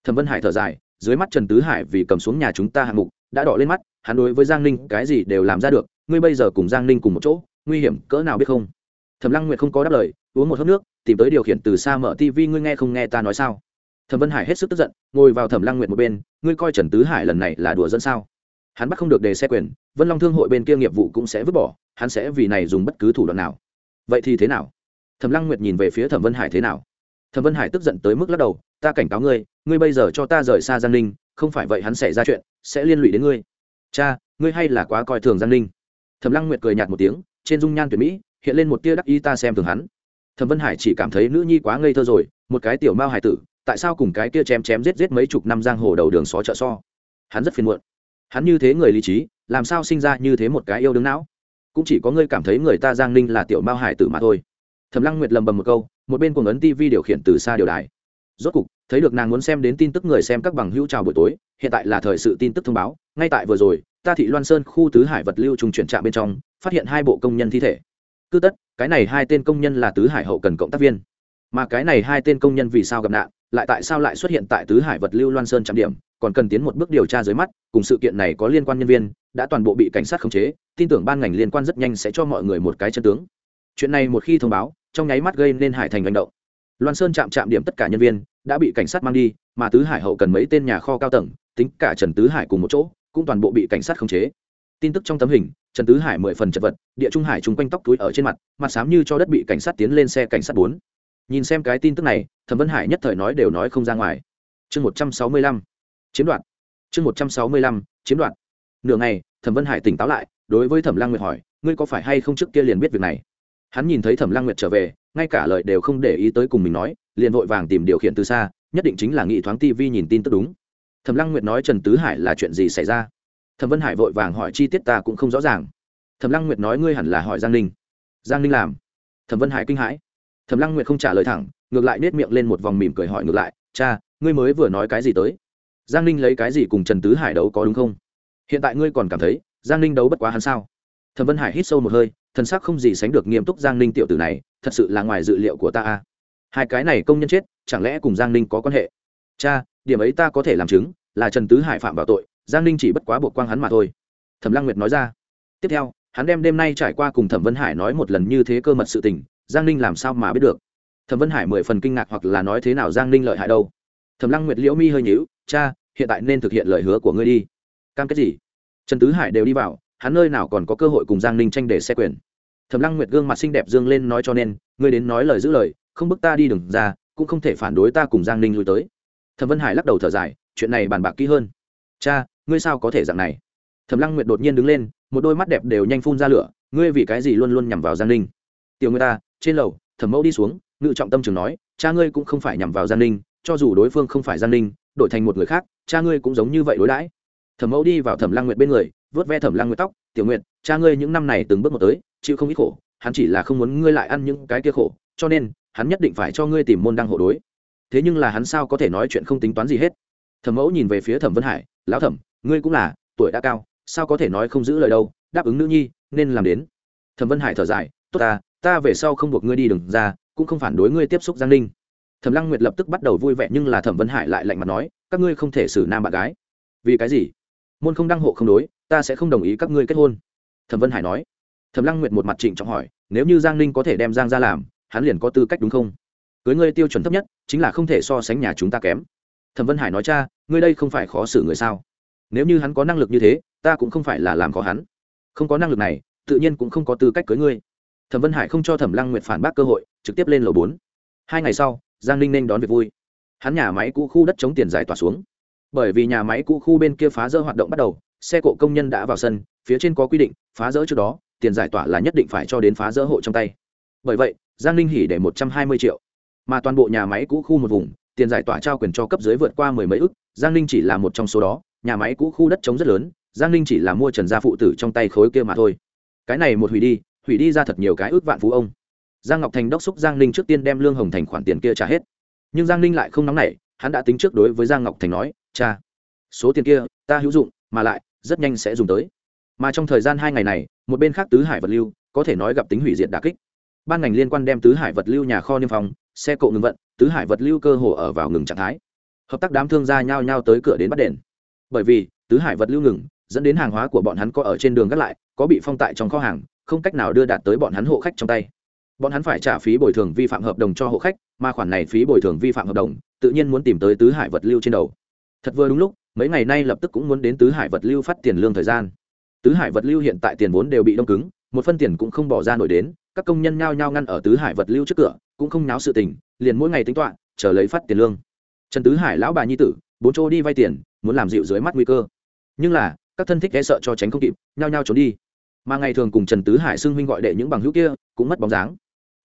Thẩm vân hải thở dài dưới mắt trần tứ hải vì cầm xuống nhà chúng ta hạng mục, đã đỏ lên mắt, hắn đối với giang ninh cái gì đều làm ra được, ngươi bây giờ cùng giang ninh cùng một chỗ, nguy hiểm cỡ nào biết không? Thẩm lăng nguyệt không có đáp lời, uống một hớp nước, tìm tới điều khiển từ xa mở tv ngươi nghe không nghe ta nói sao? Thẩm vân hải hết sức tức giận, ngồi vào thẩm lăng nguyệt một bên, ngươi coi trần tứ hải lần này là đùa dẫn sao? Hắn bắt không được đề xe quyền, vân long thương hội bên kia nghiệp vụ cũng sẽ vứt bỏ, hắn sẽ vì này dùng bất cứ thủ đoạn nào. Vậy thì thế nào? Thẩm lăng nguyệt nhìn về phía thẩm vân hải thế nào? Thẩm vân hải tức giận tới mức lắc đầu, ta cảnh cáo ngươi ngươi bây giờ cho ta rời xa giang ninh, không phải vậy hắn xảy ra chuyện, sẽ liên lụy đến ngươi. Cha, ngươi hay là quá coi thường giang ninh. Thẩm lăng nguyệt cười nhạt một tiếng, trên dung nhan tuyệt mỹ, hiện lên một tia đắc ý ta xem thường hắn. Thẩm vân hải chỉ cảm thấy nữ nhi quá ngây thơ rồi, một cái tiểu mao hải tử, tại sao cùng cái kia chém chém giết giết mấy chục năm giang hồ đầu đường xó chợ so? Hắn rất phiền muộn. Hắn như thế người lý trí, làm sao sinh ra như thế một cái yêu đương não? Cũng chỉ có ngươi cảm thấy người ta giang ninh là tiểu mao hải tử mà thôi. Thẩm lăng nguyệt lầm bầm một câu một bên cùng ấn tv điều khiển từ xa điều đài. Rốt cục, thấy được nàng muốn xem đến tin tức người xem các bằng hữu chào buổi tối, hiện tại là thời sự tin tức thông báo, ngay tại vừa rồi, ta thị loan sơn khu tứ hải vật lưu trùng chuyển trạm bên trong, phát hiện hai bộ công nhân thi thể. Cứ tất, cái này hai tên công nhân là tứ hải hậu cần cộng tác viên. Mà cái này hai tên công nhân vì sao gặp nạn, lại tại sao lại xuất hiện tại tứ hải vật lưu loan sơn trạm điểm, còn cần tiến một bước điều tra dưới mắt, cùng sự kiện này có liên quan nhân viên, đã toàn bộ bị cảnh sát khống chế, tin tưởng ban ngành liên quan rất nhanh sẽ cho mọi người một cái chân tướng chuyện này một khi thông báo, trong nháy mắt gây nên hải thành hành động. Loan sơn chạm chạm điểm tất cả nhân viên, đã bị cảnh sát mang đi, mà tứ hải hậu cần mấy tên nhà kho cao tầng, tính cả trần tứ hải cùng một chỗ, cũng toàn bộ bị cảnh sát khống chế. Tin tức trong tấm hình, trần tứ hải mười phần chật vật, địa trung hải chung quanh tóc túi ở trên mặt mặt xám như cho đất bị cảnh sát tiến lên xe cảnh sát bốn. Nhìn xem cái tin tức này, thẩm vân hải nhất thời nói đều nói không ra ngoài. Chương một trăm sáu mươi lăm. Chiếm đoạt. Chương một trăm sáu mươi lăm, chiếm đoạt. Nửa ngày, thẩm vân hải tỉnh táo lại, đối với thẩm lăng nguyệt hỏi, ngươi có phải hay không trước kia liền biết việc này? Hắn nhìn thấy thẩm lăng nguyệt trở về, ngay cả lời đều không để ý tới cùng mình nói, liền vội vàng tìm điều khiển từ xa, nhất định chính là nghị thoáng tv nhìn tin tức đúng. Thẩm lăng nguyệt nói trần tứ hải là chuyện gì xảy ra? Thẩm vân hải vội vàng hỏi chi tiết ta cũng không rõ ràng. Thẩm lăng nguyệt nói ngươi hẳn là hỏi giang ninh. Giang ninh làm. Thẩm vân hải kinh hãi. Thẩm lăng nguyệt không trả lời thẳng, ngược lại nết miệng lên một vòng mỉm cười hỏi ngược lại, cha, ngươi mới vừa nói cái gì tới? Giang ninh lấy cái gì cùng trần tứ hải đấu có đúng không? Hiện tại ngươi còn cảm thấy giang ninh đấu bất quá hắn sao? Thẩm vân hải hít sâu một hơi thần sắc không gì sánh được nghiêm túc giang ninh tiểu tử này, thật sự là ngoài dự liệu của ta a. Hai cái này công nhân chết, chẳng lẽ cùng giang ninh có quan hệ? Cha, điểm ấy ta có thể làm chứng, là trần tứ hải phạm vào tội, giang ninh chỉ bất quá buộc quang hắn mà thôi. Thẩm lăng nguyệt nói ra. Tiếp theo, hắn đem đêm nay trải qua cùng thẩm vân hải nói một lần như thế cơ mật sự tình, giang ninh làm sao mà biết được? Thẩm vân hải mười phần kinh ngạc hoặc là nói thế nào giang ninh lợi hại đâu? Thẩm lăng nguyệt liễu mi hơi nhíu, cha, hiện tại nên thực hiện lời hứa của ngươi đi. Cam kết gì? Trần tứ hải đều đi vào hắn nơi nào còn có cơ hội cùng giang ninh tranh để xe quyền. Thẩm lăng nguyệt gương mặt xinh đẹp dương lên nói cho nên, ngươi đến nói lời giữ lời, không bức ta đi đừng ra, cũng không thể phản đối ta cùng giang ninh lui tới. Thẩm vân hải lắc đầu thở dài, chuyện này bàn bạc kỹ hơn. Cha, ngươi sao có thể dạng này? Thẩm lăng nguyệt đột nhiên đứng lên, một đôi mắt đẹp đều nhanh phun ra lửa, ngươi vì cái gì luôn luôn nhằm vào giang ninh? Tiểu người ta, trên lầu, thẩm mẫu đi xuống, ngự trọng tâm trường nói, cha ngươi cũng không phải nhằm vào giang ninh, cho dù đối phương không phải giang ninh, đổi thành một người khác, cha ngươi cũng giống như vậy đối đãi. Thẩm mẫu đi vào thẩm lăng nguyệt bên người vớt ve thẩm lăng nguyệt tóc, tiểu nguyệt, cha ngươi những năm này từng bước một tới, chịu không ít khổ, hắn chỉ là không muốn ngươi lại ăn những cái kia khổ, cho nên, hắn nhất định phải cho ngươi tìm môn đăng hộ đối. Thế nhưng là hắn sao có thể nói chuyện không tính toán gì hết? Thẩm mẫu nhìn về phía thẩm vân hải, lão thẩm, ngươi cũng là, tuổi đã cao, sao có thể nói không giữ lời đâu, đáp ứng nữ nhi, nên làm đến. Thẩm vân hải thở dài, tốt ta ta về sau không buộc ngươi đi đừng ra, cũng không phản đối ngươi tiếp xúc giang ninh. Thẩm lăng nguyệt lập tức bắt đầu vui vẻ nhưng là thẩm vân hải lại lạnh mặt nói, các ngươi không thể xử nam bạn gái. Vì cái gì? Môn không đăng hộ không đối, ta sẽ không đồng ý các ngươi kết hôn. Thẩm vân hải nói. Thẩm lăng nguyệt một mặt trịnh trọng hỏi, nếu như giang ninh có thể đem giang ra làm, hắn liền có tư cách đúng không? Cưới ngươi tiêu chuẩn thấp nhất, chính là không thể so sánh nhà chúng ta kém. Thẩm vân hải nói, cha, ngươi đây không phải khó xử người sao? Nếu như hắn có năng lực như thế, ta cũng không phải là làm khó hắn. Không có năng lực này, tự nhiên cũng không có tư cách cưới ngươi. Thẩm vân hải không cho thẩm lăng nguyệt phản bác cơ hội, trực tiếp lên lầu bốn. Hai ngày sau, giang ninh nên đón việc vui. Hắn nhà máy cũ khu đất chống tiền giải tỏa xuống bởi vì nhà máy cũ khu bên kia phá rỡ hoạt động bắt đầu, xe cộ công nhân đã vào sân, phía trên có quy định, phá rỡ trước đó, tiền giải tỏa là nhất định phải cho đến phá rỡ hộ trong tay. Bởi vậy, giang ninh hỉ để một trăm hai mươi triệu. Mà toàn bộ nhà máy cũ khu một vùng, tiền giải tỏa trao quyền cho cấp dưới vượt qua mười mấy ức, giang ninh chỉ là một trong số đó, nhà máy cũ khu đất trống rất lớn, giang ninh chỉ là mua trần gia phụ tử trong tay khối kia mà thôi. Cái này một hủy đi hủy đi ra thật nhiều cái ước vạn phú ông. Giang ngọc thành đốc xúc giang ninh trước tiên đem lương hồng thành khoản tiền kia trả hết. Nhưng giang ninh lại không nóng nảy, hắn đã tính trước đối với giang ngọc thành nói cha số tiền kia, ta hữu dụng, mà lại, rất nhanh sẽ dùng tới. Mà trong thời gian hai ngày này, một bên khác tứ hải vật lưu, có thể nói gặp tính hủy diệt đà kích. Ban ngành liên quan đem tứ hải vật lưu nhà kho niêm phòng xe cộ ngừng vận, tứ hải vật lưu cơ hồ ở vào ngừng trạng thái. Hợp tác đám thương gia nhao nhao tới cửa đến bắt đền. Bởi vì, tứ hải vật lưu ngừng, dẫn đến hàng hóa của bọn hắn có ở trên đường gác lại, có bị phong tại trong kho hàng, không cách nào đưa đạt tới bọn hắn hộ khách trong tay. Bọn hắn phải trả phí bồi thường vi phạm hợp đồng cho hộ khách, mà khoản này phí bồi thường vi phạm hợp đồng, tự nhiên muốn tìm tới tứ hải vật lưu trên đầu thật vừa đúng lúc, mấy ngày nay lập tức cũng muốn đến tứ hải vật lưu phát tiền lương thời gian. Tứ hải vật lưu hiện tại tiền vốn đều bị đông cứng, một phân tiền cũng không bỏ ra nổi đến, các công nhân nhao nhao ngăn ở tứ hải vật lưu trước cửa, cũng không náo sự tình, liền mỗi ngày tính toán, chờ lấy phát tiền lương. Trần tứ hải lão bà nhi tử, bốn chỗ đi vay tiền, muốn làm dịu dưới mắt nguy cơ. Nhưng là, các thân thích e sợ cho tránh không kịp, nhao nhao trốn đi. Mà ngày thường cùng trần tứ hải xưng huynh gọi đệ những bằng hữu kia, cũng mất bóng dáng.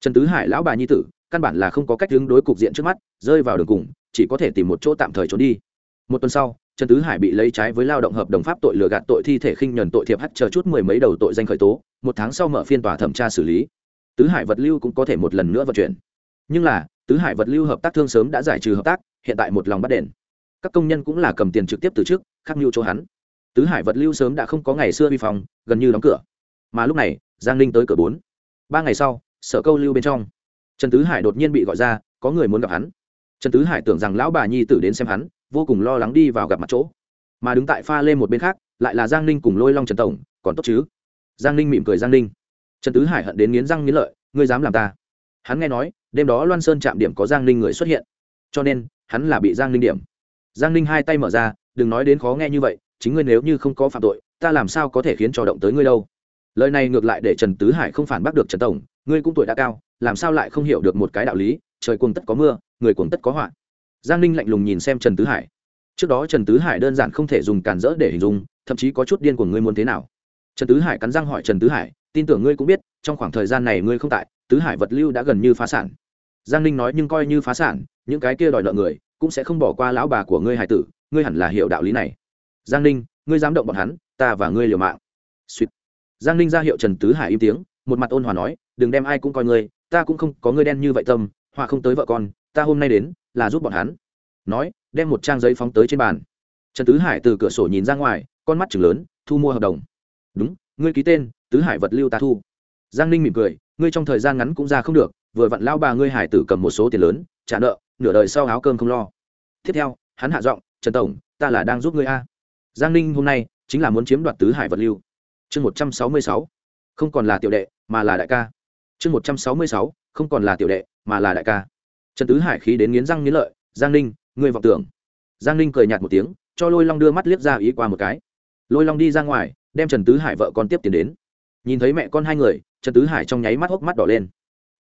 Trần tứ hải lão bà nhi tử, căn bản là không có cách hướng đối cục diện trước mắt, rơi vào đường cùng, chỉ có thể tìm một chỗ tạm thời trốn đi một tuần sau, trần tứ hải bị lấy trái với lao động hợp đồng pháp tội lừa gạt tội thi thể khinh nhuần tội thiệp hắt chờ chút mười mấy đầu tội danh khởi tố, một tháng sau mở phiên tòa thẩm tra xử lý. Tứ hải vật lưu cũng có thể một lần nữa vận chuyển. Nhưng là, tứ hải vật lưu hợp tác thương sớm đã giải trừ hợp tác, hiện tại một lòng bắt đền. Các công nhân cũng là cầm tiền trực tiếp từ trước khắc mưu chỗ hắn. Tứ hải vật lưu sớm đã không có ngày xưa vi phòng gần như đóng cửa. Mà lúc này, giang ninh tới cửa bốn. Ba ngày sau, sở câu lưu bên trong. Trần tứ hải đột nhiên bị gọi ra, có người muốn gặp hắn. Trần tứ hải tưởng rằng lão bà nhi tử đến xem hắn vô cùng lo lắng đi vào gặp mặt chỗ. Mà đứng tại pha lên một bên khác, lại là giang ninh cùng lôi long trần tổng, còn tốt chứ? Giang ninh mỉm cười giang ninh. Trần tứ hải hận đến nghiến răng nghiến lợi, ngươi dám làm ta. Hắn nghe nói, đêm đó loan sơn chạm điểm có giang ninh người xuất hiện. Cho nên, hắn là bị giang ninh điểm. Giang ninh hai tay mở ra, đừng nói đến khó nghe như vậy, chính ngươi nếu như không có phạm tội, ta làm sao có thể khiến cho động tới ngươi đâu? Lời này ngược lại để trần tứ hải không phản bác được trần tổng, ngươi cũng tuổi đã cao, làm sao lại không hiểu được một cái đạo lý, trời cuồng tất có mưa, người cuồng tất có họa giang ninh lạnh lùng nhìn xem trần tứ hải. Trước đó trần tứ hải đơn giản không thể dùng cản rỡ để hình dung, thậm chí có chút điên của ngươi muốn thế nào. Trần tứ hải cắn răng hỏi trần tứ hải, tin tưởng ngươi cũng biết, trong khoảng thời gian này ngươi không tại, tứ hải vật lưu đã gần như phá sản. Giang ninh nói, nhưng coi như phá sản, những cái kia đòi nợ người cũng sẽ không bỏ qua lão bà của ngươi hải tử, ngươi hẳn là hiểu đạo lý này. Giang ninh, ngươi dám động bọn hắn, ta và ngươi liều mạng. Suýt giang ninh ra hiệu trần tứ hải im tiếng, một mặt ôn hòa nói, đừng đem ai cũng coi ngươi, ta cũng không có ngươi đen như vậy tâm, họa không tới vợ con, ta hôm nay đến là giúp bọn hắn. Nói, đem một trang giấy phóng tới trên bàn. Trần tứ hải từ cửa sổ nhìn ra ngoài, con mắt chừng lớn, thu mua hợp đồng. Đúng, ngươi ký tên, tứ hải vật lưu ta thu. Giang ninh mỉm cười, ngươi trong thời gian ngắn cũng ra không được, vừa vặn lao bà ngươi hải tử cầm một số tiền lớn, trả nợ, nửa đời sau áo cơm không lo. Tiếp theo, hắn hạ giọng, trần tổng, ta là đang giúp ngươi a. Giang ninh hôm nay chính là muốn chiếm đoạt tứ hải vật lưu. Chương một trăm sáu mươi sáu, không còn là tiểu đệ, mà là đại ca. Chương một trăm sáu mươi sáu, không còn là tiểu đệ, mà là đại ca trần tứ hải khí đến nghiến răng nghiến lợi, giang ninh, ngươi vọng tưởng. Giang ninh cười nhạt một tiếng, cho lôi long đưa mắt liếc ra ý qua một cái. Lôi long đi ra ngoài, đem trần tứ hải vợ con tiếp tiền đến. Nhìn thấy mẹ con hai người, trần tứ hải trong nháy mắt hốc mắt đỏ lên.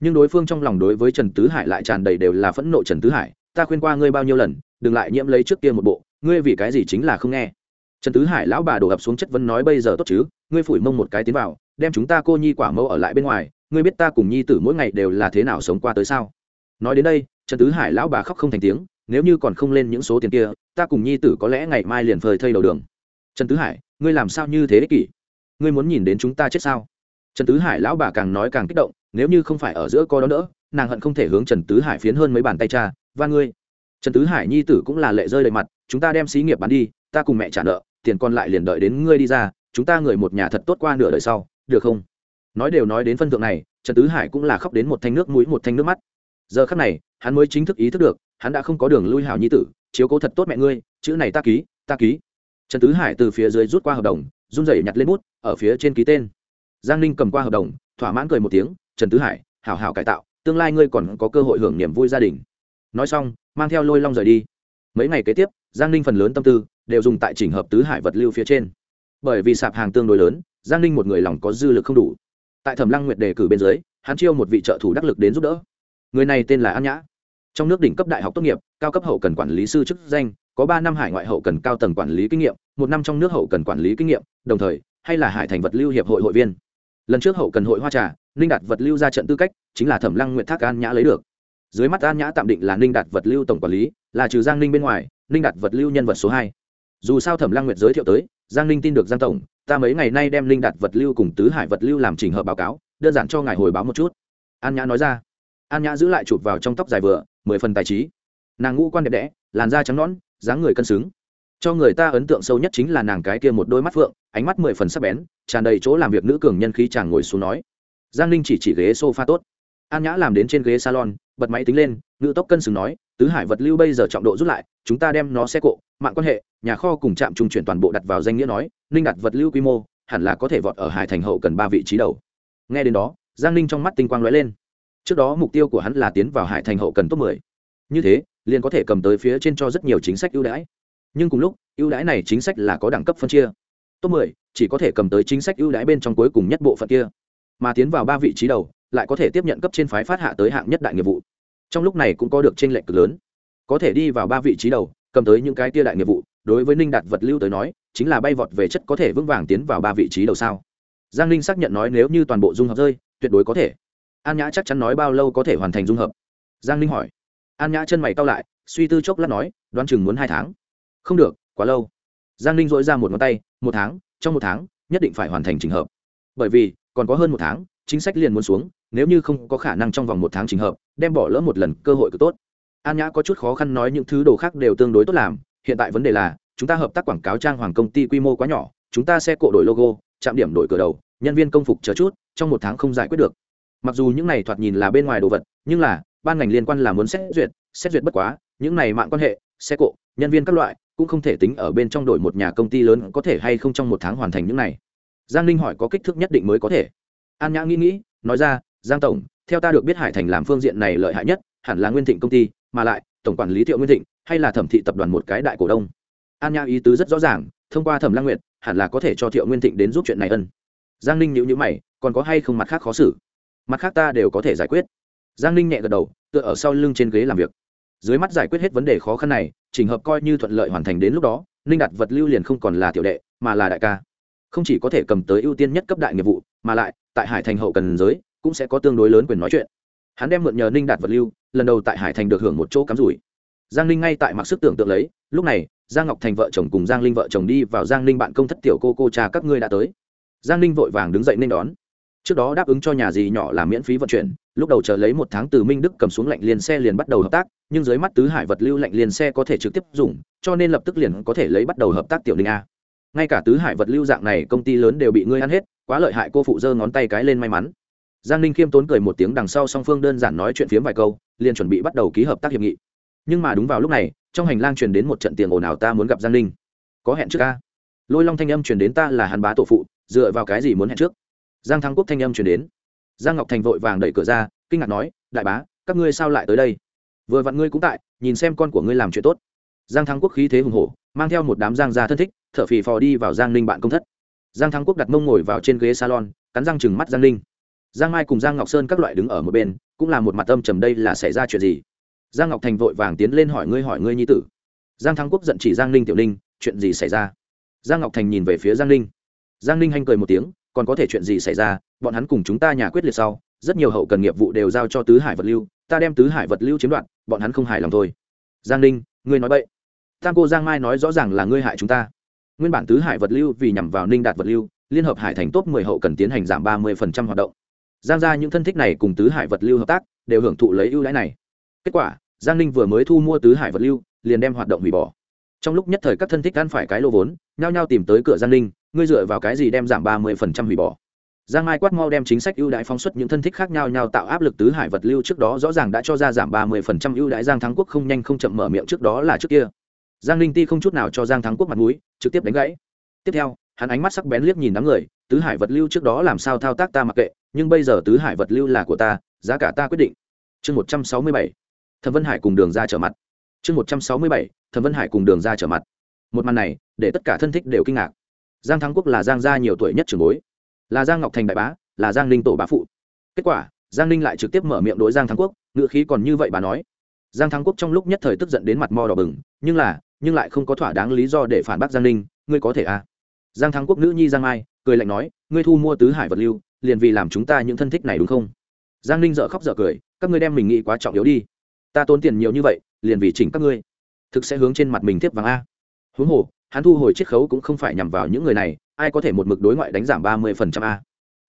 Nhưng đối phương trong lòng đối với trần tứ hải lại tràn đầy đều là phẫn nộ trần tứ hải, ta khuyên qua ngươi bao nhiêu lần, đừng lại nhiễm lấy trước kia một bộ, ngươi vì cái gì chính là không nghe. Trần tứ hải lão bà đổ ập xuống chất vấn nói, bây giờ tốt chứ, ngươi phủi mông một cái tiến vào, đem chúng ta cô nhi quả mẫu ở lại bên ngoài, ngươi biết ta cùng nhi tử mỗi ngày đều là thế nào sống qua tới sao? Nói đến đây, trần tứ hải lão bà khóc không thành tiếng, nếu như còn không lên những số tiền kia, ta cùng nhi tử có lẽ ngày mai liền phơi thây đầu đường. Trần tứ hải, ngươi làm sao như thế ích kỷ ngươi muốn nhìn đến chúng ta chết sao? Trần tứ hải lão bà càng nói càng kích động, nếu như không phải ở giữa co đó nữa nàng hận không thể hướng trần tứ hải phiến hơn mấy bàn tay cha, và ngươi. Trần tứ hải nhi tử cũng là lệ rơi đầy mặt, chúng ta đem xí nghiệp bán đi, ta cùng mẹ trả nợ, tiền còn lại liền đợi đến ngươi đi ra, chúng ta người một nhà thật tốt qua nửa đời sau, được không? Nói đều nói đến phân thượng này, trần tứ hải cũng là khóc đến một thanh nước mũi, một thanh nước mắt giờ khắc này, hắn mới chính thức ý thức được, hắn đã không có đường lui hảo nhi tử, chiếu cố thật tốt mẹ ngươi, chữ này ta ký ta ký. Trần tứ hải từ phía dưới rút qua hợp đồng, run rẩy nhặt lên bút, ở phía trên ký tên. Giang ninh cầm qua hợp đồng, thỏa mãn cười một tiếng, trần tứ hải, hảo hảo cải tạo, tương lai ngươi còn có cơ hội hưởng niềm vui gia đình. Nói xong, mang theo lôi long rời đi. Mấy ngày kế tiếp, giang ninh phần lớn tâm tư đều dùng tại chỉnh hợp tứ hải vật lưu phía trên. Bởi vì sạp hàng tương đối lớn, giang ninh một người lòng có dư lực không đủ. Tại thẩm lăng nguyệt đề cử bên dưới, hắn chiêu một vị trợ thủ đắc lực đến giúp đỡ người này tên là an nhã. Trong nước đỉnh cấp đại học tốt nghiệp, cao cấp hậu cần quản lý sư chức danh, có ba năm hải ngoại hậu cần cao tầng quản lý kinh nghiệm, một năm trong nước hậu cần quản lý kinh nghiệm, đồng thời, hay là hải thành vật lưu hiệp hội hội viên. Lần trước hậu cần hội hoa trà, ninh đạt vật lưu ra trận tư cách, chính là thẩm lăng nguyễn thác an nhã lấy được. Dưới mắt an nhã tạm định là ninh đạt vật lưu tổng quản lý, là trừ giang ninh bên ngoài, ninh đạt vật lưu nhân vật số hai. Dù sao thẩm lăng nguyệt giới thiệu tới, giang ninh tin được giang tổng, ta mấy ngày nay đem ninh đạt vật lưu cùng tứ hải vật lưu làm trình hợp báo cáo, đơn giản cho ngài hồi báo một chút. An nhã nói ra an nhã giữ lại chụp vào trong tóc dài vừa, mười phần tài trí. Nàng ngũ quan đẹp đẽ, làn da trắng nõn, dáng người cân xứng. Cho người ta ấn tượng sâu nhất chính là nàng cái kia một đôi mắt phượng, ánh mắt mười phần sắc bén, tràn đầy chỗ làm việc nữ cường nhân khí chàng ngồi xuống nói. Giang ninh chỉ chỉ ghế s o f a tốt. An nhã làm đến trên ghế salon, bật máy tính lên ngự tốc cân xứng nói, tứ hải vật lưu bây giờ trọng độ rút lại, chúng ta đem nó xe cộ, mạng quan hệ, nhà kho cùng trạm trung chuyển toàn bộ đặt vào danh nghĩa nói, ninh đặt vật lưu quy mô, hẳn là có thể vọt ở hải thành hậu cần ba vị trí đầu. Nghe đến đó, giang ninh trong mắt tinh quang lóe lên trước đó mục tiêu của hắn là tiến vào hải thành hậu cần top 10. như thế, liền có thể cầm tới phía trên cho rất nhiều chính sách ưu đãi. Nhưng cùng lúc, ưu đãi này chính sách là có đẳng cấp phân chia. Top 10 chỉ có thể cầm tới chính sách ưu đãi bên trong cuối cùng nhất bộ phận kia. Mà tiến vào ba vị trí đầu, lại có thể tiếp nhận cấp trên phái phát hạ tới hạng nhất đại nghiệp vụ. Trong lúc này cũng có được trên lệch cực lớn. Có thể đi vào ba vị trí đầu, cầm tới những cái tia đại nghiệp vụ, đối với ninh đạt vật lưu tới nói, chính là bay vọt về chất có thể vững vàng tiến vào ba vị trí đầu sao? Giang ninh xác nhận nói nếu như toàn bộ dung hợp rơi, tuyệt đối có thể an nhã chắc chắn nói bao lâu có thể hoàn thành dung hợp? Giang ninh hỏi. An nhã chân mày cao lại, suy tư chốc lát nói, đoán chừng muốn hai tháng. Không được, quá lâu. Giang ninh dội ra một ngón tay, một tháng, trong một tháng, nhất định phải hoàn thành trình hợp. Bởi vì, còn có hơn một tháng, chính sách liền muốn xuống, nếu như không có khả năng trong vòng một tháng trình hợp, đem bỏ lỡ một lần cơ hội cực tốt. An nhã có chút khó khăn nói những thứ đồ khác đều tương đối tốt làm, hiện tại vấn đề là, chúng ta hợp tác quảng cáo trang hoàng công ty quy mô quá nhỏ, chúng ta sẽ cộ đổi logo, chạm điểm đổi cửa đầu, nhân viên công phục chờ chút, trong một tháng không giải quyết được mặc dù những này thoạt nhìn là bên ngoài đồ vật, nhưng là, ban ngành liên quan là muốn xét duyệt xét duyệt bất quá, những này mạng quan hệ, xe cộ, nhân viên các loại, cũng không thể tính ở bên trong đổi một nhà công ty lớn có thể hay không trong một tháng hoàn thành những này. Giang ninh hỏi có kích thước nhất định mới có thể. An nhã nghĩ nghĩ, nói ra, giang tổng, theo ta được biết hải thành làm phương diện này lợi hại nhất, hẳn là nguyên thịnh công ty, mà lại, tổng quản lý thiệu nguyên thịnh, hay là thẩm thị tập đoàn một cái đại cổ đông. An nhã ý tứ rất rõ ràng, thông qua thẩm Lang nguyện hẳn là có thể cho thiệu nguyên thịnh đến giúp chuyện này ân. Giang ninh nhữ nhữ mày, còn có hay không mặt khác khó xử? Mặt khác ta đều có thể giải quyết. Giang ninh nhẹ gật đầu, tựa ở sau lưng trên ghế làm việc. Dưới mắt giải quyết hết vấn đề khó khăn này, trình hợp coi như thuận lợi hoàn thành đến lúc đó, ninh đặt vật lưu liền không còn là tiểu đệ, mà là đại ca. Không chỉ có thể cầm tới ưu tiên nhất cấp đại nghiệp vụ, mà lại, tại hải thành hậu cần giới, cũng sẽ có tương đối lớn quyền nói chuyện. Hắn đem mượn nhờ ninh đạt vật lưu, lần đầu tại hải thành được hưởng một chỗ cắm rủi. Giang ninh ngay tại mặc sức tưởng tượng lấy, lúc này, giang ngọc thành vợ chồng cùng giang linh vợ chồng đi vào giang ninh bạn công thất tiểu cô cô cha các ngươi đã tới. Giang ninh vội vàng đứng dậy nên đón trước đó đáp ứng cho nhà gì nhỏ là miễn phí vận chuyển, lúc đầu chờ lấy một tháng từ minh đức cầm xuống lạnh liền xe liền bắt đầu hợp tác, nhưng dưới mắt tứ hải vật lưu lạnh liền xe có thể trực tiếp dùng, cho nên lập tức liền có thể lấy bắt đầu hợp tác tiểu ninh a. Ngay cả tứ hải vật lưu dạng này công ty lớn đều bị ngươi ăn hết, quá lợi hại cô phụ giơ ngón tay cái lên may mắn. Giang ninh khiêm tốn cười một tiếng đằng sau song phương đơn giản nói chuyện phiếm vài câu, liền chuẩn bị bắt đầu ký hợp tác hiệp nghị. Nhưng mà đúng vào lúc này, trong hành lang truyền đến một trận tiền ồn ào ta muốn gặp giang ninh. Có hẹn trước ca lôi long thanh âm truyền đến ta là hắn bá tổ phụ, dựa vào cái gì muốn hẹn trước? Giang thắng quốc thanh âm truyền đến. Giang ngọc thành vội vàng đẩy cửa ra, kinh ngạc nói, đại bá, các ngươi sao lại tới đây? Vừa vặn ngươi cũng tại, nhìn xem con của ngươi làm chuyện tốt. Giang thắng quốc khí thế hùng hổ, mang theo một đám giang gia thân thích, thở phì phò đi vào giang ninh bạn công thất. Giang thắng quốc đặt mông ngồi vào trên ghế salon, cắn răng chừng mắt giang ninh. Giang mai cùng giang ngọc sơn các loại đứng ở một bên, cũng là một mặt âm trầm đây là xảy ra chuyện gì? Giang ngọc thành vội vàng tiến lên hỏi ngươi hỏi ngươi nhi tử. Giang thắng quốc giận chỉ giang ninh tiểu ninh, chuyện gì xảy ra? Giang ngọc thành nhìn về phía giang ninh. Giang ninh hanh cười một tiếng còn có thể chuyện gì xảy ra, bọn hắn cùng chúng ta nhà quyết liệt sau, rất nhiều hậu cần nghiệp vụ đều giao cho tứ hải vật lưu, ta đem tứ hải vật lưu chiếm đoạt, bọn hắn không hài lòng thôi. Giang ninh, ngươi nói vậy tam cô giang mai nói rõ ràng là ngươi hại chúng ta. Nguyên bản tứ hải vật lưu vì nhằm vào ninh đạt vật lưu, liên hợp hải thành top mười hậu cần tiến hành giảm ba mươi phần trăm hoạt động. Giang ra những thân thích này cùng tứ hải vật lưu hợp tác, đều hưởng thụ lấy ưu đãi này. Kết quả, giang ninh vừa mới thu mua tứ hải vật lưu, liền đem hoạt động hủy bỏ. Trong lúc nhất thời các thân thích ăn phải cái lô vốn, nhao nhao tìm tới cửa giang ninh ngươi dựa vào cái gì đem giảm ba mươi hủy bỏ? Giang mai quát mau đem chính sách ưu đãi phóng xuất những thân thích khác nhau nhau tạo áp lực tứ hải vật lưu trước đó rõ ràng đã cho ra giảm ba mươi ưu đãi. Giang thắng quốc không nhanh không chậm mở miệng trước đó là trước kia. Giang Linh ti không chút nào cho giang thắng quốc mặt mũi, trực tiếp đánh gãy. Tiếp theo, hắn ánh mắt sắc bén liếc nhìn đám người, tứ hải vật lưu trước đó làm sao thao tác ta mặc kệ, nhưng bây giờ tứ hải vật lưu là của ta, giá cả ta quyết định. Chương một trăm sáu mươi bảy, thẩm vân hải cùng đường ra trở mặt. Chương một trăm sáu mươi bảy, thẩm vân hải cùng đường ra trở mặt. Một màn này, để tất cả thân thích đều kinh ngạc giang thắng quốc là giang gia nhiều tuổi nhất trường bối. Là giang ngọc thành đại bá, là giang ninh tổ bá phụ. Kết quả, giang ninh lại trực tiếp mở miệng đối giang thắng quốc ngự khí còn như vậy bà nói. Giang thắng quốc trong lúc nhất thời tức giận đến mặt mò đỏ bừng, nhưng là, nhưng lại không có thỏa đáng lý do để phản bác giang ninh, ngươi có thể à? Giang thắng quốc nữ nhi giang mai, cười lạnh nói, ngươi thu mua tứ hải vật lưu, liền vì làm chúng ta những thân thích này đúng không? Giang ninh dợ khóc dợ cười, các ngươi đem mình nghĩ quá trọng yếu đi. Ta tốn tiền nhiều như vậy, liền vì chỉnh các ngươi. Thực sẽ hướng trên mặt mình tiếp vàng a. Huống hồ hắn thu hồi chiết khấu cũng không phải nhằm vào những người này, ai có thể một mực đối ngoại đánh giảm ba mươi phần trăm a.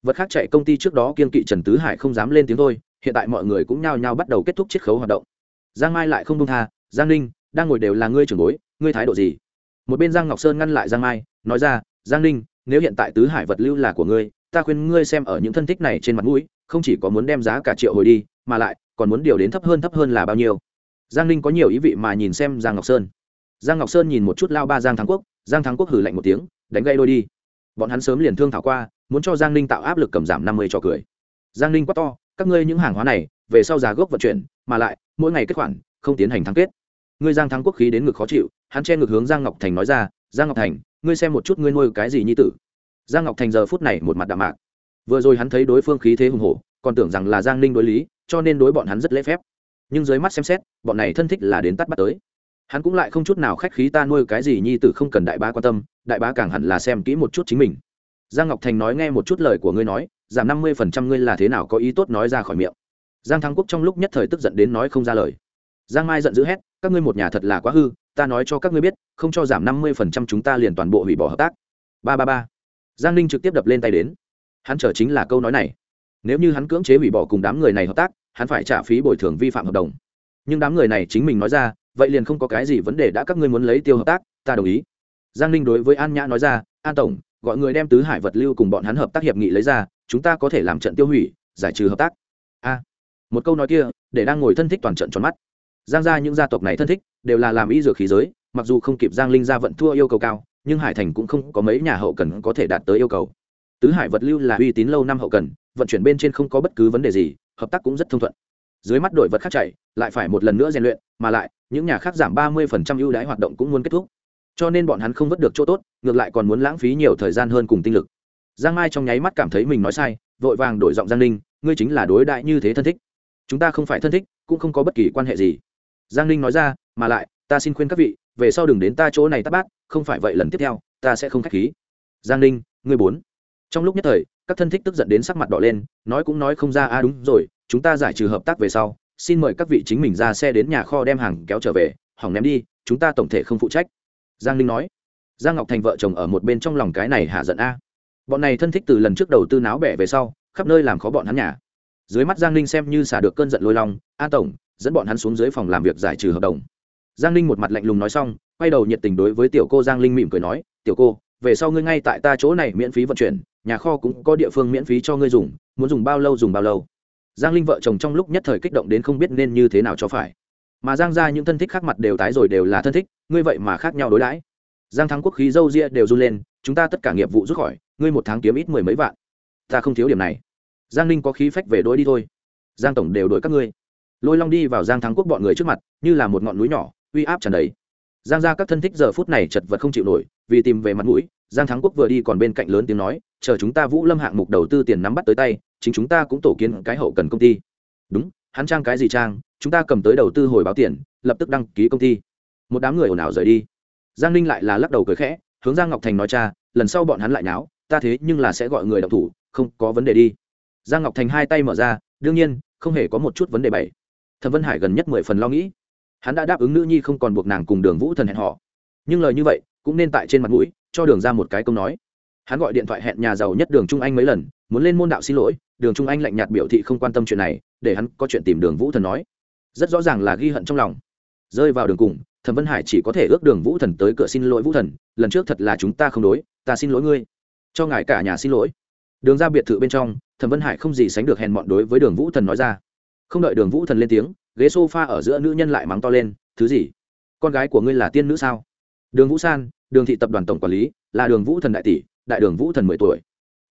Vật khác chạy công ty trước đó kiên kỵ trần tứ hải không dám lên tiếng thôi, hiện tại mọi người cũng nhao nhao bắt đầu kết thúc chiết khấu hoạt động. Giang mai lại không đông tha, giang ninh, đang ngồi đều là ngươi trưởng bối, ngươi thái độ gì? Một bên giang ngọc sơn ngăn lại giang mai, nói ra, giang ninh, nếu hiện tại tứ hải vật lưu là của ngươi, ta khuyên ngươi xem ở những thân thích này trên mặt mũi, không chỉ có muốn đem giá cả triệu hồi đi, mà lại còn muốn điều đến thấp hơn thấp hơn là bao nhiêu. Giang ninh có nhiều ý vị mà nhìn xem giang ngọc sơn giang ngọc sơn nhìn một chút lao ba giang thắng quốc, giang thắng quốc hử lạnh một tiếng, đánh gây đôi đi. Bọn hắn sớm liền thương thảo qua, muốn cho giang ninh tạo áp lực cầm giảm năm mươi cho cười. Giang ninh quá to, các ngươi những hàng hóa này, về sau giá gốc vận chuyển, mà lại, mỗi ngày kết khoản, không tiến hành thắng kết. Ngươi giang thắng quốc khí đến ngực khó chịu, hắn che ngực hướng giang ngọc thành nói ra, giang ngọc thành, ngươi xem một chút ngươi nuôi cái gì nhi tử. Giang ngọc thành giờ phút này một mặt đạm mạc. Vừa rồi hắn thấy đối phương khí thế hùng hổ, còn tưởng rằng là giang ninh đối lý, cho nên đối bọn hắn rất lễ phép. Nhưng dưới mắt xem xét, bọn này thân thích là đến tắt bắt tới hắn cũng lại không chút nào khách khí ta nuôi cái gì nhi tử không cần đại bá quan tâm, đại bá càng hẳn là xem kỹ một chút chính mình. Giang ngọc thành nói nghe một chút lời của ngươi nói, giảm năm mươi phần trăm ngươi là thế nào có ý tốt nói ra khỏi miệng. Giang thắng quốc trong lúc nhất thời tức giận đến nói không ra lời. Giang mai giận dữ hét, các ngươi một nhà thật là quá hư, ta nói cho các ngươi biết, không cho giảm năm mươi phần trăm chúng ta liền toàn bộ hủy bỏ hợp tác. Ba ba ba. Giang ninh trực tiếp đập lên tay đến. Hắn chờ chính là câu nói này. Nếu như hắn cưỡng chế hủy bỏ cùng đám người này hợp tác, hắn phải trả phí bồi thường vi phạm hợp đồng. Nhưng đám người này chính mình nói ra vậy liền không có cái gì vấn đề đã các ngươi muốn lấy tiêu hợp tác, ta đồng ý. Giang ninh đối với an nhã nói ra, an tổng, gọi người đem tứ hải vật lưu cùng bọn hắn hợp tác hiệp nghị lấy ra, chúng ta có thể làm trận tiêu hủy, giải trừ hợp tác. A, một câu nói kia, để đang ngồi thân thích toàn trận tròn mắt. Giang ra những gia tộc này thân thích, đều là làm y dược khí giới, mặc dù không kịp giang linh ra vận thua yêu cầu cao, nhưng hải thành cũng không có mấy nhà hậu cần có thể đạt tới yêu cầu. Tứ hải vật lưu là uy tín lâu năm hậu cần, vận chuyển bên trên không có bất cứ vấn đề gì, hợp tác cũng rất thông thuận dưới mắt đội vật khác chạy, lại phải một lần nữa rèn luyện, mà lại, những nhà khác giảm ba mươi phần trăm ưu đãi hoạt động cũng muốn kết thúc. Cho nên bọn hắn không vớt được chỗ tốt, ngược lại còn muốn lãng phí nhiều thời gian hơn cùng tinh lực. Giang mai trong nháy mắt cảm thấy mình nói sai, vội vàng đổi giọng giang ninh, ngươi chính là đối đại như thế thân thích. Chúng ta không phải thân thích, cũng không có bất kỳ quan hệ gì. Giang ninh nói ra, mà lại, ta xin khuyên các vị, về sau đừng đến ta chỗ này tắt bát, không phải vậy lần tiếp theo, ta sẽ không k h á c h khí. Giang ninh, ngươi bốn. Trong lúc nhất thời, các thân thích tức giận đến sắc mặt đỏ lên, nói cũng nói không ra a đúng rồi chúng ta giải trừ hợp tác về sau, xin mời các vị chính mình ra xe đến nhà kho đem hàng kéo trở về, hỏng ném đi, chúng ta tổng thể không phụ trách. Giang ninh nói. Giang ngọc thành vợ chồng ở một bên trong lòng cái này hạ giận a. Bọn này thân thích từ lần trước đầu tư náo bẻ về sau, khắp nơi làm khó bọn hắn nhà. Dưới mắt giang ninh xem như xả được cơn giận lôi long, a tổng, dẫn bọn hắn xuống dưới phòng làm việc giải trừ hợp đồng. Giang ninh một mặt lạnh lùng nói xong, quay đầu nhiệt tình đối với tiểu cô giang linh mỉm cười nói, tiểu cô, về sau ngươi ngay tại ta chỗ này miễn phí vận chuyển, nhà kho cũng có địa phương miễn phí cho ngươi dùng, muốn dùng bao lâu dùng bao lâu giang linh vợ chồng trong lúc nhất thời kích động đến không biết nên như thế nào cho phải. Mà giang ra những thân thích khác mặt đều tái rồi đều là thân thích, ngươi vậy mà khác nhau đối đãi. Giang thắng quốc khí dâu ria đều run lên, chúng ta tất cả nghiệp vụ rút khỏi, ngươi một tháng kiếm ít mười mấy vạn. Ta không thiếu điểm này. Giang ninh có khí phách về đôi đi thôi. Giang tổng đều đổi các ngươi. Lôi long đi vào giang thắng quốc bọn người trước mặt, như là một ngọn núi nhỏ, uy áp tràn đầy. Giang ra các thân thích giờ phút này chật vật không chịu nổi, vì tìm về mặt mũi, giang thắng quốc vừa đi còn bên cạnh lớn tiếng nói, chờ chúng ta vũ lâm hạng mục đầu tư tiền nắm bắt tới tay chính chúng ta cũng tổ kiến cái hậu cần công ty. Đúng, hắn trang cái gì trang, chúng ta cầm tới đầu tư hồi báo tiền, lập tức đăng ký công ty. Một đám người ồn ào rời đi. Giang ninh lại là lắc đầu cười khẽ, hướng giang ngọc thành nói, cha, lần sau bọn hắn lại náo ta thế nhưng là sẽ gọi người đọc thủ, không có vấn đề đi. Giang ngọc thành hai tay mở ra, đương nhiên, không hề có một chút vấn đề bảy thẩm vân hải gần nhất mười phần lo nghĩ. Hắn đã đáp ứng nữ nhi không còn buộc nàng cùng đường vũ thần hẹn họ nhưng lời như vậy, cũng nên tại trên mặt mũi, cho đường ra một cái công nói. Hắn gọi điện thoại hẹn nhà giàu nhất đường trung anh mấy lần, muốn lên môn đạo xin lỗi đường trung anh lạnh nhạt biểu thị không quan tâm chuyện này, để hắn có chuyện tìm đường vũ thần nói. Rất rõ ràng là ghi hận trong lòng. Rơi vào đường cùng, thẩm vân hải chỉ có thể ước đường vũ thần tới cửa xin lỗi vũ thần, lần trước thật là chúng ta không đối, ta xin lỗi ngươi. Cho ngài cả nhà xin lỗi. Đường ra biệt thự bên trong, thẩm vân hải không gì sánh được hèn mọn đối với đường vũ thần nói ra. Không đợi đường vũ thần lên tiếng, ghế s o f a ở giữa nữ nhân lại mắng to lên, thứ gì? Con gái của ngươi là tiên nữ sao? Đường vũ san, đường thị tập đoàn tổng quản lý, là đường vũ thần đại tỷ, đại đường vũ thần mười tuổi.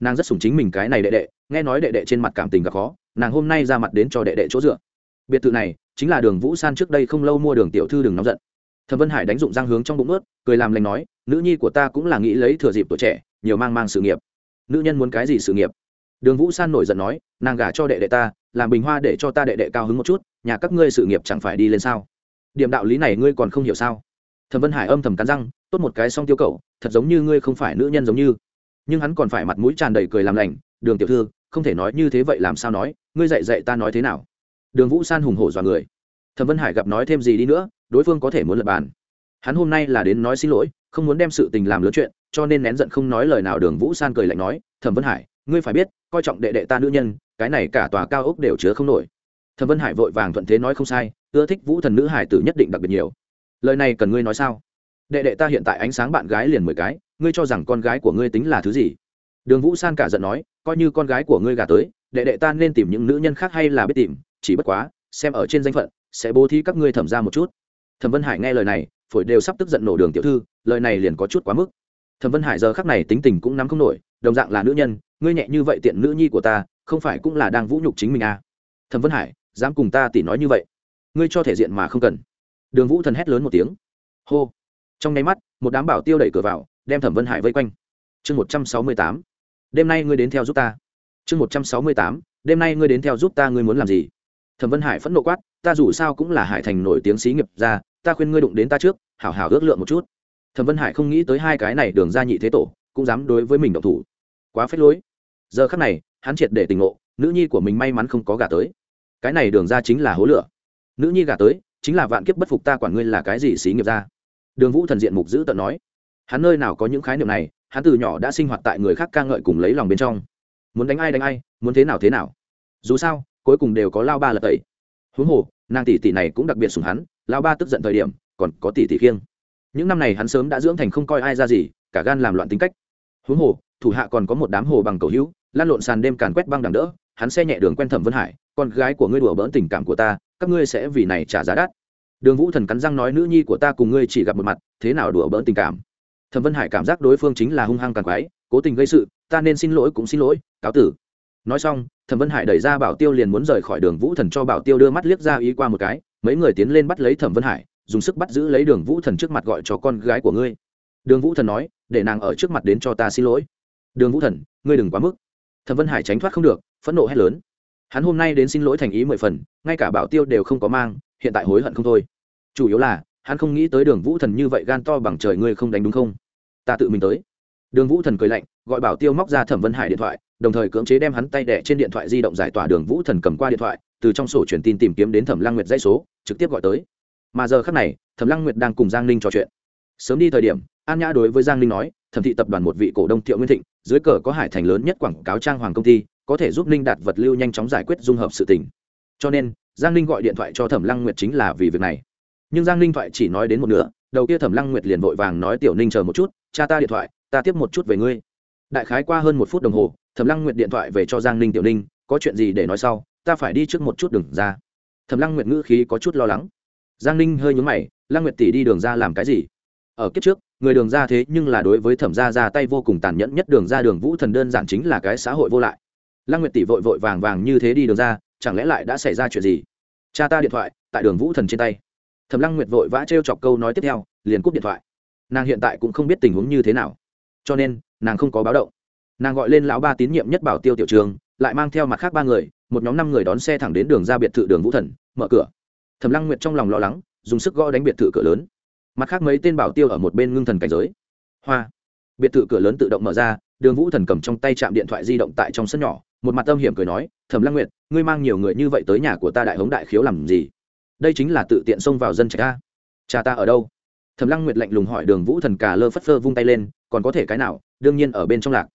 Nàng rất sùng chính mình cái này đệ đệ nghe nói đệ đệ trên mặt cảm tình gặp khó, nàng hôm nay ra mặt đến cho đệ đệ chỗ dựa. Biệt thự này chính là đường vũ san trước đây không lâu mua đường tiểu thư đừng nóng giận. Thẩm vân hải đánh dụng răng hướng trong bụng ướt cười làm lành nói, nữ nhi của ta cũng là nghĩ lấy thừa dịp tuổi trẻ, nhiều mang mang sự nghiệp. Nữ nhân muốn cái gì sự nghiệp? Đường vũ san nổi giận nói, nàng gả cho đệ đệ ta, làm bình hoa để cho ta đệ đệ cao hứng một chút, nhà các ngươi sự nghiệp chẳng phải đi lên sao? Điểm đạo lý này ngươi còn không hiểu sao? Thẩm vân hải âm thầm cắn răng, tốt một cái song tiêu cầu thật giống như ngươi không phải nữ nhân giống như. Nhưng hắn còn phải mặt mũi tràn đầy cười làm lành, đường tiểu thư không thể nói như thế vậy làm sao nói, ngươi dạy dạy ta nói thế nào? Đường vũ san hùng hổ dọa người. Thẩm vân hải gặp nói thêm gì đi nữa, đối phương có thể muốn lập bàn. Hắn hôm nay là đến nói xin lỗi, không muốn đem sự tình làm lớn chuyện, cho nên nén giận không nói lời nào, đường vũ san cười lạnh nói, thẩm vân hải, ngươi phải biết, coi trọng đệ đệ ta nữ nhân, cái này cả tòa cao ốc đều chứa không nổi. Thẩm vân hải vội vàng thuận thế nói không sai, ưa thích vũ thần nữ hải tử nhất định đặc biệt nhiều. Lời này cần ngươi nói sao? Đệ đệ ta hiện tại ánh sáng bạn gái liền mười cái, ngươi cho rằng con gái của ngươi tính là thứ gì? Đường vũ san cả giận nói, coi như con gái của ngươi gà tới, đệ đệ ta nên tìm những nữ nhân khác hay là biết tìm, chỉ bất quá, xem ở trên danh phận, sẽ bố thí các ngươi thẩm ra một chút. Thẩm vân hải nghe lời này, phổi đều sắp tức giận nổ đường tiểu thư, lời này liền có chút quá mức. Thẩm vân hải giờ khắc này tính tình cũng nắm không nổi, đồng dạng là nữ nhân, ngươi nhẹ như vậy tiện nữ nhi của ta, không phải cũng là đang vũ nhục chính mình à. thẩm vân hải, dám cùng ta tỉ nói như vậy, ngươi cho thể diện mà không cần. Đường vũ thần hét lớn một tiếng. Hô. Trong nháy mắt, một đám bảo tiêu đẩy cửa vào, đem thẩm vân hải vây quanh. Chương một trăm sáu mươi tám đêm nay ngươi đến theo giúp ta. Chương một trăm sáu mươi tám, đêm nay ngươi đến theo giúp ta, ngươi muốn làm gì? Thẩm vân hải phẫn nộ quát, ta dù sao cũng là hải thành nổi tiếng xí nghiệp ra ta khuyên ngươi đụng đến ta trước, hảo hảo ước lượng một chút. Thẩm vân hải không nghĩ tới hai cái này đường ra nhị thế tổ, cũng dám đối với mình động thủ. Quá phết lối. Giờ khắc này, hắn triệt để tình ngộ, nữ nhi của mình may mắn không có gà tới. Cái này đường ra chính là hố lửa. Nữ nhi gà tới, chính là vạn kiếp bất phục ta quản ngươi là cái gì xí nghiệp ra đường vũ thần diện mục giữ tận nói. Hắn nơi nào có những khái niệm này hắn từ nhỏ đã sinh hoạt tại người khác ca ngợi cùng lấy lòng bên trong. Muốn đánh ai đánh ai, muốn thế nào thế nào. Dù sao, cuối cùng đều có lao ba lật tẩy. Huống hồ, nàng tỷ tỷ này cũng đặc biệt sùng hắn, lao ba tức giận thời điểm, còn có tỷ tỷ khiêng. Những năm này hắn sớm đã dưỡng thành không coi ai ra gì, cả gan làm loạn tính cách. Huống hồ, thủ hạ còn có một đám hồ bằng cầu hữu, lan lộn sàn đêm càn quét băng đằng đỡ, hắn xe nhẹ đường quen thẩm vân hải, con gái của ngươi đùa bỡn tình cảm của ta, các ngươi sẽ vì này trả giá đắt. Đường vũ thần cắn răng nói, nữ nhi của ta cùng ngươi chỉ gặp một mặt, thế nào đùa bỡn tình cảm? Thẩm vân hải cảm giác đối phương chính là hung hăng càng quái, cố tình gây sự, ta nên xin lỗi cũng xin lỗi, cáo tử. Nói xong, thẩm vân hải đẩy ra bảo tiêu liền muốn rời khỏi đường vũ thần cho bảo tiêu đưa mắt liếc ra ý qua một cái, mấy người tiến lên bắt lấy thẩm vân hải, dùng sức bắt giữ lấy đường vũ thần trước mặt gọi cho con gái của ngươi. Đường vũ thần nói, để nàng ở trước mặt đến cho ta xin lỗi. Đường vũ thần, ngươi đừng quá mức. Thẩm vân hải tránh thoát không được, phẫn nộ hét lớn. Hắn hôm nay đến xin lỗi thành ý mười phần, ngay cả bảo tiêu đều không có mang, hiện tại hối hận không thôi. Chủ yếu là hắn không nghĩ tới đường vũ thần như vậy gan to bằng trời ngươi không đánh đúng không? Ta tự mình tới. Đường vũ thần cười lạnh, gọi bảo tiêu móc ra thẩm vân hải điện thoại, đồng thời cưỡng chế đem hắn tay đẻ trên điện thoại di động giải tỏa đường vũ thần cầm qua điện thoại, từ trong sổ truyền tin tìm kiếm đến thẩm lăng nguyệt dây số, trực tiếp gọi tới. Mà giờ khác này, thẩm lăng nguyệt đang cùng giang ninh trò chuyện. Sớm đi thời điểm, an nhã đối với giang ninh nói, thẩm thị tập đoàn một vị cổ đông thiệu nguyên thịnh, dưới cờ có hải thành lớn nhất quảng cáo trang hoàng công ty, có thể giúp ninh đạt vật lưu nhanh chóng giải quyết dung hợp sự tình. Cho nên, giang ninh gọi điện thoại cho thẩm lăng nguyệt chính là vì việc này nhưng giang ninh thoại chỉ nói đến một nửa, đầu kia thẩm lăng nguyệt liền vội vàng nói, tiểu ninh chờ một chút, cha ta điện thoại, ta tiếp một chút về ngươi. Đại khái qua hơn một phút đồng hồ, thẩm lăng nguyệt điện thoại về cho giang ninh tiểu ninh, có chuyện gì để nói sau, ta phải đi trước một chút đường ra. Thẩm lăng nguyệt ngữ khí có chút lo lắng. Giang ninh hơi nhúng mày, lăng nguyệt tỷ đi đường ra làm cái gì? Ở kiếp trước, người đường ra thế nhưng là đối với thẩm gia ra tay vô cùng tàn nhẫn, nhất đường ra đường vũ thần đơn giản chính là cái xã hội vô lại. Lăng nguyệt tỷ vội vội vàng vàng như thế đi đường ra, chẳng lẽ lại đã xảy ra chuyện gì? Cha ta điện thoại, tại đường vũ thần trên tay thẩm lăng nguyệt vội vã t chọc câu nói tiếp theo, liền cúp điện thoại. Nàng hiện tại cũng không biết tình huống như thế nào. Cho nên, nàng không có báo động. Nàng gọi lên lão ba tín nhiệm nhất bảo tiêu tiểu trường, lại mang theo mặt khác ba người, một nhóm năm người đón xe thẳng đến đường ra biệt thự đường vũ thần, mở cửa. Thẩm lăng nguyệt trong lòng lo lắng, dùng sức gõ đánh biệt thự cửa lớn. Mặt khác mấy tên bảo tiêu ở một bên ngưng thần cảnh giới. Hoa! Biệt thự cửa lớn tự động mở ra, đường vũ thần cầm trong tay chạm điện thoại di động tại trong sân nhỏ, một mặt âm hiểm cười nói, thẩm lăng nguyệt, ngươi mang nhiều người như vậy tới nhà của ta đại hống đại khiếu làm gì? Đây chính là tự tiện xông vào dân trạch ta cha ta ở đâu? Thẩm lăng nguyệt lạnh lùng hỏi đường vũ thần cà lơ phất phơ vung tay lên, còn có thể cái nào? Đương nhiên ở bên trong lạc.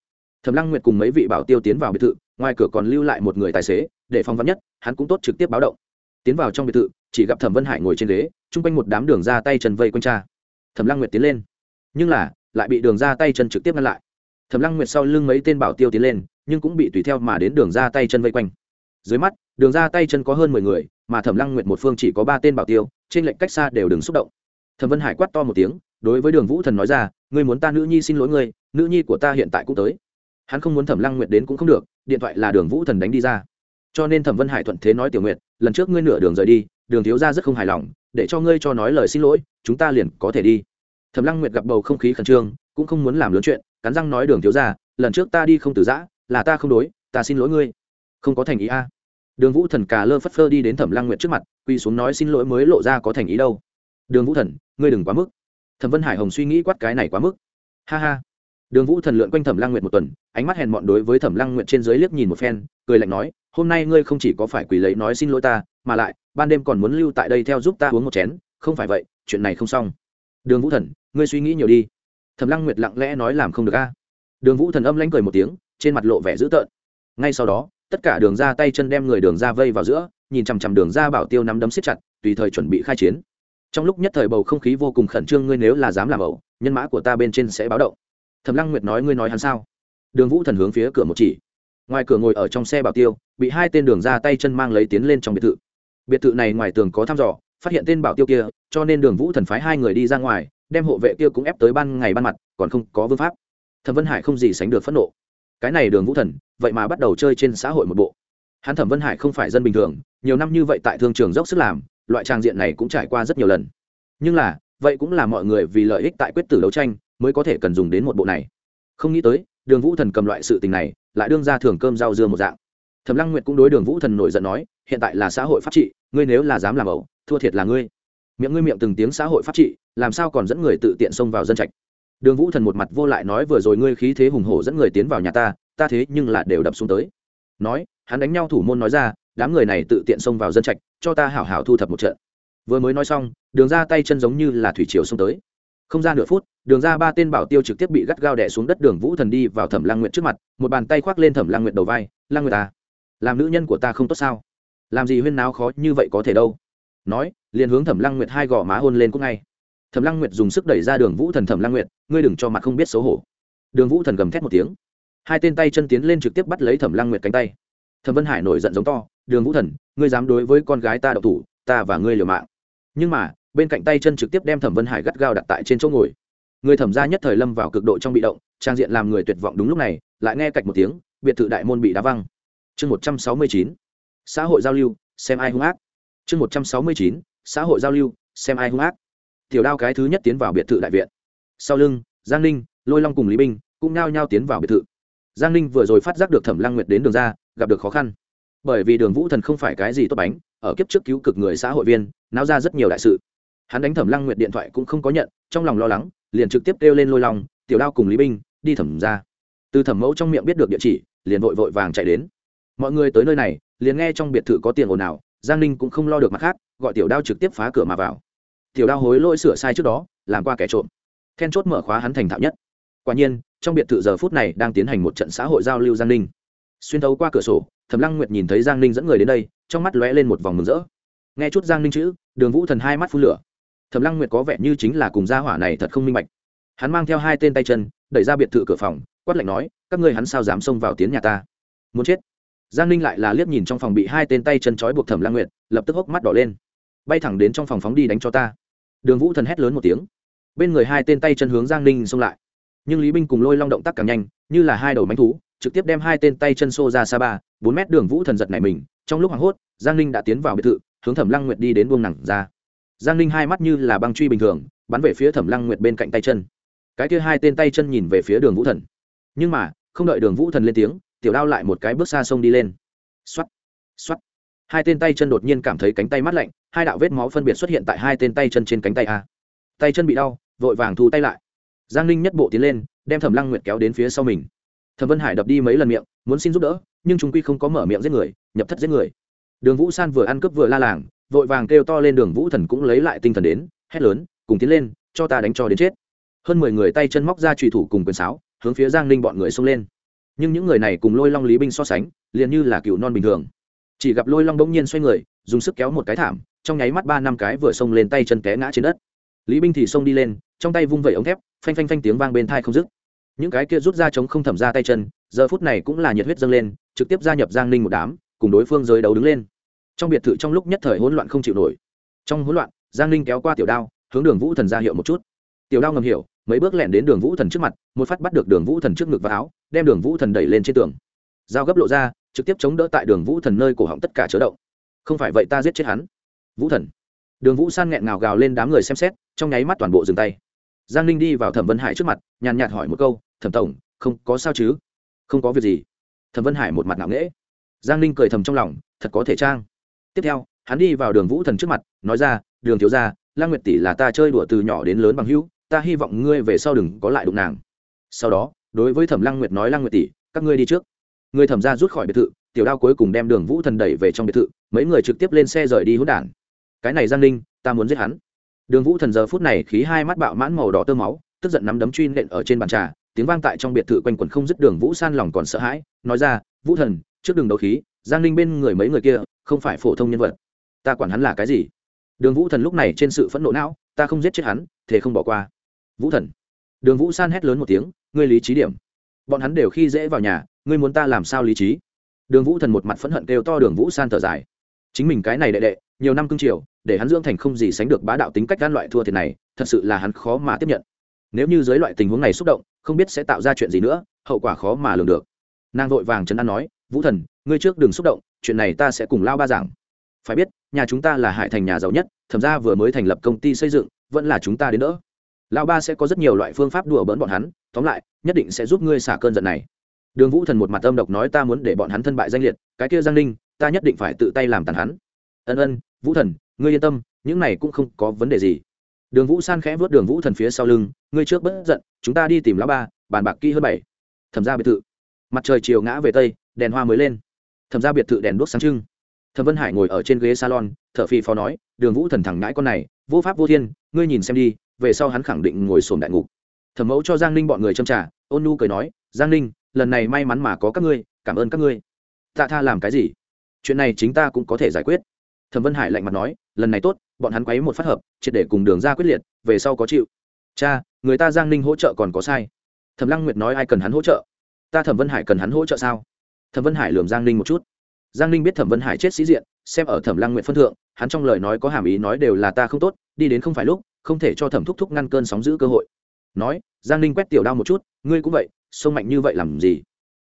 Thẩm lăng nguyệt cùng mấy vị bảo tiêu tiến vào biệt thự, ngoài cửa còn lưu lại một người tài xế, để phong vắn nhất, hắn cũng tốt trực tiếp báo động. Tiến vào trong biệt thự, chỉ gặp thẩm vân hải ngồi trên ghế, chung quanh một đám đường ra tay chân vây quanh cha. Thẩm lăng nguyệt tiến lên. Nhưng là, lại bị đường ra tay chân trực tiếp ngăn lại. Thẩm lăng nguyệt sau lưng mấy tên bảo tiêu tiến lên, nhưng cũng bị tùy theo mà đến đường ra tay chân vây quanh dưới mắt, đường ra tay chân có hơn mười người, mà thẩm lăng nguyệt một phương chỉ có ba tên bảo tiêu, trên lệnh cách xa đều đừng xúc động. Thẩm vân hải quát to một tiếng, đối với đường vũ thần nói ra, ngươi muốn ta nữ nhi xin lỗi ngươi, nữ nhi của ta hiện tại cũng tới. Hắn không muốn thẩm lăng nguyệt đến cũng không được, điện thoại là đường vũ thần đánh đi ra. Cho nên thẩm vân hải thuận thế nói tiểu nguyệt, lần trước ngươi nửa đường rời đi, đường thiếu ra rất không hài lòng, để cho ngươi cho nói lời xin lỗi, chúng ta liền có thể đi. Thẩm lăng nguyệt gặp bầu không khí khẩn trương, cũng không muốn làm lớn chuyện, cắn răng nói đường thiếu ra lần trước ta đi không từ giã, là ta không đối, ta xin lỗi ngươi không có thành ý a. Đường vũ thần cà lơ phất phơ đi đến thẩm lăng nguyệt trước mặt quy xuống nói xin lỗi mới lộ ra có thành ý đâu. Đường vũ thần, ngươi đừng quá mức. Thẩm vân hải hồng suy nghĩ quát cái này quá mức. Ha ha. Đường vũ thần lượn quanh thẩm lăng nguyệt một tuần, ánh mắt hèn mọn đối với thẩm lăng nguyệt trên dưới liếc nhìn một phen, cười lạnh nói, hôm nay ngươi không chỉ có phải quỳ lấy nói xin lỗi ta, mà lại, ban đêm còn muốn lưu tại đây theo giúp ta uống một chén, không phải vậy, chuyện này không xong. Đường vũ thần, ngươi suy nghĩ nhiều đi. Thẩm lăng nguyệt lặng lẽ nói, làm không được a. Đường vũ thần âm lánh cười một tiếng, trên mặt lộ vẻ dữ tợn. Ngay sau đó tất cả đường ra tay chân đem người đường ra vây vào giữa, nhìn chằm chằm đường ra bảo tiêu nắm đấm siết chặt, tùy thời chuẩn bị khai chiến. Trong lúc nhất thời bầu không khí vô cùng khẩn trương, ngươi nếu là dám làm ẩu, nhân mã của ta bên trên sẽ báo động. Thầm lăng nguyệt nói, ngươi nói hắn sao? Đường vũ thần hướng phía cửa một chỉ. Ngoài cửa ngồi ở trong xe bảo tiêu, bị hai tên đường ra tay chân mang lấy tiến lên trong biệt thự. Biệt thự này ngoài tường có thăm dò, phát hiện tên bảo tiêu kia, cho nên đường vũ thần phái hai người đi ra ngoài, đem hộ vệ kia cũng ép tới ban ngày ban mặt, còn không có vương pháp. Thẩm vân hải không gì sánh được phẫn nộ cái này đường vũ thần, vậy mà bắt đầu chơi trên xã hội một bộ. Hắn thẩm vân hải không phải dân bình thường, nhiều năm như vậy tại thương trường dốc sức làm, loại trang diện này cũng trải qua rất nhiều lần. Nhưng là, vậy cũng là mọi người vì lợi ích tại quyết tử đấu tranh mới có thể cần dùng đến một bộ này. Không nghĩ tới, đường vũ thần cầm loại sự tình này, lại đương ra thường cơm rau dưa một dạng. Thẩm lăng nguyệt cũng đối đường vũ thần nổi giận nói, hiện tại là xã hội pháp trị, ngươi nếu là dám làm ẩu, thua thiệt là ngươi. Miệng ngươi miệng từng tiếng xã hội pháp trị, làm sao còn dẫn người tự tiện xông vào dân trạch? Đường vũ thần một mặt vô lại nói vừa rồi ngươi khí thế hùng hổ dẫn người tiến vào nhà ta ta thế nhưng là đều đập xuống tới. Nói, hắn đánh nhau thủ môn nói ra, đám người này tự tiện xông vào dân trạch, cho ta hảo hảo thu thập một trận. Vừa mới nói xong, đường ra tay chân giống như là thủy chiều xông tới. Không ra nửa phút, đường ra ba tên bảo tiêu trực tiếp bị gắt gao đẻ xuống đất đường vũ thần đi vào thẩm lang nguyện trước mặt, một bàn tay khoác lên thẩm lang nguyện đầu vai lang nguyện ta à, làm nữ nhân của ta không tốt sao? Làm gì huyên náo khó như vậy có thể đâu? Nói, liền hướng thẩm lăng nguyệt hai gò má hôn lên cũng ngay. Thẩm lăng nguyệt dùng sức đẩy ra đường vũ thần thẩm lăng nguyệt ngươi đừng cho mặt không biết xấu hổ. Đường vũ thần gầm thét một tiếng. Hai tên tay chân tiến lên trực tiếp bắt lấy thẩm lăng nguyệt cánh tay. Thẩm vân hải nổi giận giống to, đường vũ thần, ngươi dám đối với con gái ta độc thủ, ta và ngươi liều mạng. Nhưng mà, bên cạnh tay chân trực tiếp đem thẩm vân hải gắt gao đặt tại trên chỗ ngồi. Người thẩm ra nhất thời lâm vào cực độ trong bị động, trang diện làm người tuyệt vọng đúng lúc này, lại nghe cạch một tiếng, biệt thự đại môn bị đá văng. Chương một trăm sáu mươi chín, xã hội giao lưu, xem ai hung ác. Chương một trăm sáu mươi chín, xã hội giao lưu, xem ai hung ác. Tiểu đao cái thứ nhất tiến vào biệt thự đại viện sau lưng, giang ninh, lôi long cùng lý binh cũng nao nhao tiến vào biệt thự. Giang ninh vừa rồi phát giác được thẩm lăng nguyệt đến đường ra, gặp được khó khăn. Bởi vì đường vũ thần không phải cái gì tốt bánh, ở kiếp trước cứu cực người xã hội viên, náo ra rất nhiều đại sự. Hắn đánh thẩm lăng nguyệt điện thoại cũng không có nhận, trong lòng lo lắng, liền trực tiếp kêu lên lôi long, tiểu đao cùng lý binh đi thẩm ra. Từ thẩm mẫu trong miệng biết được địa chỉ, liền vội vội vàng chạy đến. Mọi người tới nơi này, liền nghe trong biệt thự có tiền ồn ào, giang ninh cũng không lo được mặt khác, gọi tiểu đao trực tiếp phá cửa mà vào. Tiểu đao hối lỗi sửa sai trước đó, làm qua kẻ trộm then chốt mở khóa hắn thành thạo nhất. Quả nhiên, trong biệt thự giờ phút này đang tiến hành một trận xã hội giao lưu giang ninh. Xuyên thấu qua cửa sổ, thẩm lăng nguyệt nhìn thấy giang ninh dẫn người đến đây, trong mắt lóe lên một vòng mừng rỡ. Nghe chút giang ninh chữ, đường vũ thần hai mắt phun lửa. Thẩm lăng nguyệt có vẻ như chính là cùng gia hỏa này thật không minh bạch. Hắn mang theo hai tên tay chân, đẩy ra biệt thự cửa phòng, quát lạnh nói, các ngươi hắn sao dám xông vào tiến nhà ta? Muốn chết. Giang ninh lại là liếc nhìn trong phòng bị hai tên tay chân trói buộc thẩm lăng nguyệt, lập tức hốc mắt đỏ lên. Bay thẳng đến trong phòng phóng đi đánh cho ta. Đường vũ thần hét lớn một tiếng bên người hai tên tay chân hướng giang ninh xông lại. Nhưng lý binh cùng lôi long động tác càng nhanh, như là hai đầu mánh thú, trực tiếp đem hai tên tay chân xô ra xa ba, bốn mét đường vũ thần giật này mình, trong lúc hoảng hốt, giang ninh đã tiến vào biệt thự, hướng thẩm lăng nguyệt đi đến buông nặng ra. Giang ninh hai mắt như là băng truy bình thường, bắn về phía thẩm lăng nguyệt bên cạnh tay chân. Cái kia hai tên tay chân nhìn về phía đường vũ thần. Nhưng mà, không đợi đường vũ thần lên tiếng, tiểu đao lại một cái bước xa sông đi lên. X o á t x o á t hai tên tay chân đột nhiên cảm thấy cánh tay mát lạnh, hai đạo vết máu phân biệt xuất hiện tại hai tên tay chân trên cánh tay a. Tay chân bị đau vội vàng thu tay lại. Giang ninh nhất bộ tiến lên, đem thẩm lăng nguyệt kéo đến phía sau mình. Thẩm vân hải đập đi mấy lần miệng, muốn xin giúp đỡ, nhưng chúng quy không có mở miệng giết người, nhập thất giết người. Đường vũ san vừa ăn cướp vừa la làng, vội vàng kêu to lên đường vũ thần cũng lấy lại tinh thần đến, hét lớn, cùng tiến lên, cho ta đánh cho đến chết. Hơn mười người tay chân móc ra trùy thủ cùng quyền sáo, hướng phía giang ninh bọn người xông lên. Nhưng những người này cùng lôi long lý binh so sánh, liền như là cựu non bình thường. Chỉ gặp lôi long bỗng nhiên xoay người, dùng sức kéo một cái thảm, trong nháy mắt ba năm cái vừa xông lên tay chân té ngã trên đất lý binh thì xông đi lên, trong tay vung vẩy ống thép, phanh phanh phanh tiếng vang bên thai không dứt. Những cái kia rút ra chống không thẩm ra tay chân, giờ phút này cũng là nhiệt huyết dâng lên, trực tiếp gia nhập giang ninh một đám, cùng đối phương giới đấu đứng lên. Trong biệt thự trong lúc nhất thời hỗn loạn không chịu nổi. Trong hỗn loạn, giang ninh kéo qua tiểu đao, hướng đường vũ thần ra hiệu một chút. Tiểu đao ngầm hiểu, mấy bước lẹn đến đường vũ thần trước mặt, một phát bắt được đường vũ thần trước ngực và áo, đem đường vũ thần đẩy lên trên tường. Dao gấp lộ ra, trực tiếp chống đỡ tại đường vũ thần nơi cổ họng tất cả chớ động. Không phải vậy ta giết chết hắn. Vũ thần đường vũ san nghẹn ngào gào lên đám người xem xét, trong nháy mắt toàn bộ dừng tay. Giang ninh đi vào thẩm vân hải trước mặt, nhàn nhạt hỏi một câu, thẩm tổng, không có sao chứ? Không có việc gì. Thẩm vân hải một mặt nặng nễ giang ninh cười thầm trong lòng, thật có thể trang tiếp theo, hắn đi vào đường vũ thần trước mặt, nói ra, đường thiếu gia, lang nguyệt tỷ là ta chơi đùa từ nhỏ đến lớn bằng hữu, ta hy vọng ngươi về sau đừng có lại đụng nàng. Sau đó, đối với thẩm lăng nguyệt nói lăng nguyệt tỷ, các ngươi đi trước. Người thẩm ra rút khỏi biệt thự, tiểu đao cuối cùng đem đường vũ thần đẩy về trong biệt thự, mấy người trực tiếp lên xe rời đi hỗn đản cái này giang ninh, ta muốn giết hắn. Đường vũ thần giờ phút này khí hai mắt bạo mãn màu đỏ tơ máu, tức giận nắm đấm truy nện ở trên bàn trà, tiếng vang tại trong biệt thự quanh quẩn không dứt đường vũ san lòng còn sợ hãi, nói ra, vũ thần, trước đường đấu khí, giang ninh bên người mấy người kia, không phải phổ thông nhân vật. Ta quản hắn là cái gì? Đường vũ thần lúc này trên sự phẫn nộ não, ta không giết chết hắn thế không bỏ qua. Vũ thần. Đường vũ san hét lớn một tiếng, ngươi lý trí điểm. Bọn hắn đều khi dễ vào nhà, ngươi muốn ta làm sao lý trí? Đường vũ thần một mặt phẫn hận kêu to đường vũ san thở dài chính mình cái này đệ đệ, nhiều năm cưng chiều, để hắn dưỡng thành không gì sánh được bá đạo tính cách gan loại thua thiệt này, thật sự là hắn khó mà tiếp nhận. Nếu như dưới loại tình huống này xúc động, không biết sẽ tạo ra chuyện gì nữa, hậu quả khó mà lường được. Nàng vội vàng trấn an nói, vũ thần, ngươi trước đừng xúc động, chuyện này ta sẽ cùng lao ba giảng. Phải biết, nhà chúng ta là hải thành nhà giàu nhất, thậm ra vừa mới thành lập công ty xây dựng, vẫn là chúng ta đến đỡ. Lao ba sẽ có rất nhiều loại phương pháp đùa bỡn bọn hắn, tóm lại, nhất định sẽ giúp ngươi xả cơn giận này. Đường vũ thần một mặt âm độc nói, ta muốn để bọn hắn thân bại danh liệt, cái kia giang ninh ta nhất định phải tự tay làm tàn hắn. Ân ân, vũ thần, ngươi yên tâm, những này cũng không có vấn đề gì. Đường vũ san khẽ vớt đường vũ thần phía sau lưng, ngươi trước bất giận, chúng ta đi tìm lão ba, bàn bạc kỹ hơn bảy. Thẩm ra biệt thự. Mặt trời chiều ngã về tây, đèn hoa mới lên. Thẩm ra biệt thự đèn đuốc sáng trưng. Thẩm vân hải ngồi ở trên ghế salon Thợ Phi phò nói, đường vũ thần thẳng ngãi con này, vô pháp vô thiên, ngươi nhìn xem đi, về sau hắn khẳng định ngồi sồn đại ngục. Thẩm mẫu cho giang ninh bọn người châm trả ôn nu cười nói, giang ninh, lần này may mắn mà có các ngươi, cảm ơn các ngươi. Tạ tha làm cái gì? Chuyện này chính ta cũng có thể giải quyết. Thẩm vân hải lạnh mặt nói, lần này tốt, bọn hắn quấy một phát hợp, triệt để cùng đường ra quyết liệt, về sau có chịu. Cha, người ta giang ninh hỗ trợ còn có sai. Thẩm lăng nguyệt nói ai cần hắn hỗ trợ? Ta thẩm vân hải cần hắn hỗ trợ sao? Thẩm vân hải lườm giang ninh một chút. Giang ninh biết thẩm vân hải chết sĩ diện, xem ở thẩm lăng nguyệt phân thượng, hắn trong lời nói có hàm ý nói đều là ta không tốt, đi đến không phải lúc, không thể cho thẩm thúc thúc ngăn cơn sóng giữ cơ hội. Nói, giang ninh quét tiểu đao một chút, ngươi cũng vậy, sông mạnh như vậy làm gì?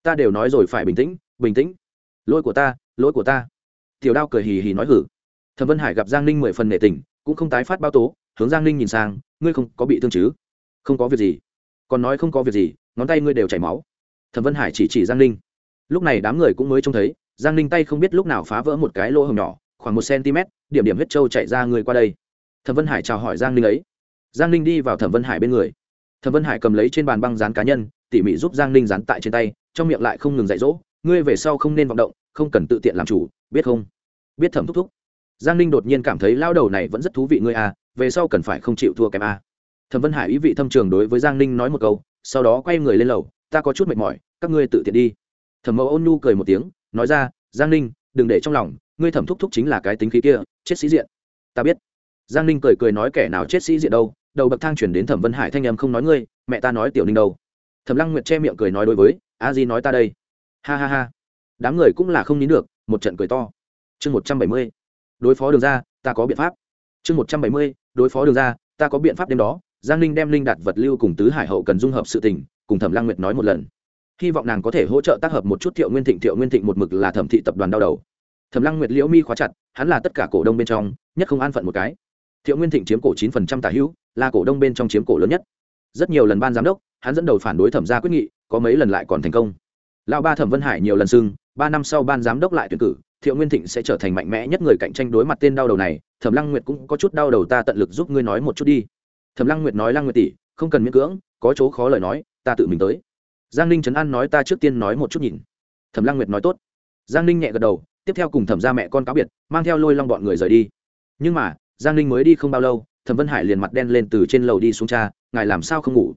Ta đều nói rồi phải bình tĩnh bình tĩnh. Lỗi của ta lỗi của ta. Tiểu đao cười hì hì nói hử. Thẩm vân hải gặp giang ninh mười phần nệ tình, cũng không tái phát bao tố, hướng giang ninh nhìn sang, ngươi không có bị thương chứ? Không có việc gì. Còn nói không có việc gì, ngón tay ngươi đều chảy máu. Thẩm vân hải chỉ chỉ giang ninh. Lúc này đám người cũng mới trông thấy, giang ninh tay không biết lúc nào phá vỡ một cái lỗ hồng nhỏ, khoảng một cm điểm điểm huyết trâu chạy ra người qua đây. Thẩm vân hải chào hỏi giang ninh ấy. Giang ninh đi vào thẩm vân hải bên người. Thẩm vân hải cầm lấy trên bàn băng dán cá nhân, tỉ mỉ giúp giang ninh dán tại trên tay, trong miệng lại không ngừng dạy dỗ, ngươi về sau không nên vọng động không cần tự tiện làm chủ, biết không? Biết thẩm thúc thúc. Giang ninh đột nhiên cảm thấy lao đầu này vẫn rất thú vị ngươi à về sau cần phải không chịu thua kém à. thẩm vân hải ý vị thâm trường đối với giang ninh nói một câu, sau đó quay người lên lầu, ta có chút mệt mỏi, các ngươi tự tiện đi. Thẩm mẫu ôn nhu cười một tiếng, nói ra, giang ninh, đừng để trong lòng, ngươi thẩm thúc thúc chính là cái tính khí kia, chết sĩ diện. Ta biết. Giang ninh cười cười nói, kẻ nào chết sĩ diện đâu, đầu bậc thang chuyển đến thẩm vân hải thanh em không nói ngươi, mẹ ta nói tiểu ninh đâu. Thẩm lăng nguyệt che miệng cười nói đối với, a di nói ta đây. Ha ha ha đám người cũng là không nín được, một trận cười to. Chương một trăm bảy mươi, đối phó đường ra, ta có biện pháp. Chương một trăm bảy mươi, đối phó đường ra, ta có biện pháp đêm đó. Giang ninh đem linh đạt vật lưu cùng tứ hải hậu cần dung hợp sự tình, cùng thẩm lăng nguyệt nói một lần. Hy vọng nàng có thể hỗ trợ tác hợp một chút thiệu nguyên thịnh, thiệu nguyên thịnh một mực là thẩm thị tập đoàn đau đầu. Thẩm lăng nguyệt liễu mi khóa chặt, hắn là tất cả cổ đông bên trong, nhất không an phận một cái. Thiệu nguyên thịnh chiếm cổ chín phần trăm tả hữu, là cổ đông bên trong chiếm cổ lớn nhất. Rất nhiều lần ban giám đốc, hắn dẫn đầu phản đối thẩm gia quyết nghị, có mấy lần lại còn thành công. Lão ba thẩm vân hải nhiều lần xưng ba năm sau ban giám đốc lại tuyển cử, thiệu nguyên thịnh sẽ trở thành mạnh mẽ nhất người cạnh tranh đối mặt tên đau đầu này. Thẩm lăng nguyệt cũng có chút đau đầu, ta tận lực giúp ngươi nói một chút đi. Thẩm lăng nguyệt nói, lăng nguyệt tỷ, không cần miễn cưỡng, có chỗ khó lời nói, ta tự mình tới. Giang ninh trấn an nói, ta trước tiên nói một chút nhìn. Thẩm lăng nguyệt nói, tốt. Giang ninh nhẹ gật đầu, tiếp theo cùng thẩm ra mẹ con cáo biệt, mang theo lôi long bọn người rời đi. Nhưng mà, giang ninh mới đi không bao lâu, thẩm vân hải liền mặt đen lên từ trên lầu đi xuống cha, ngài làm sao không ngủ?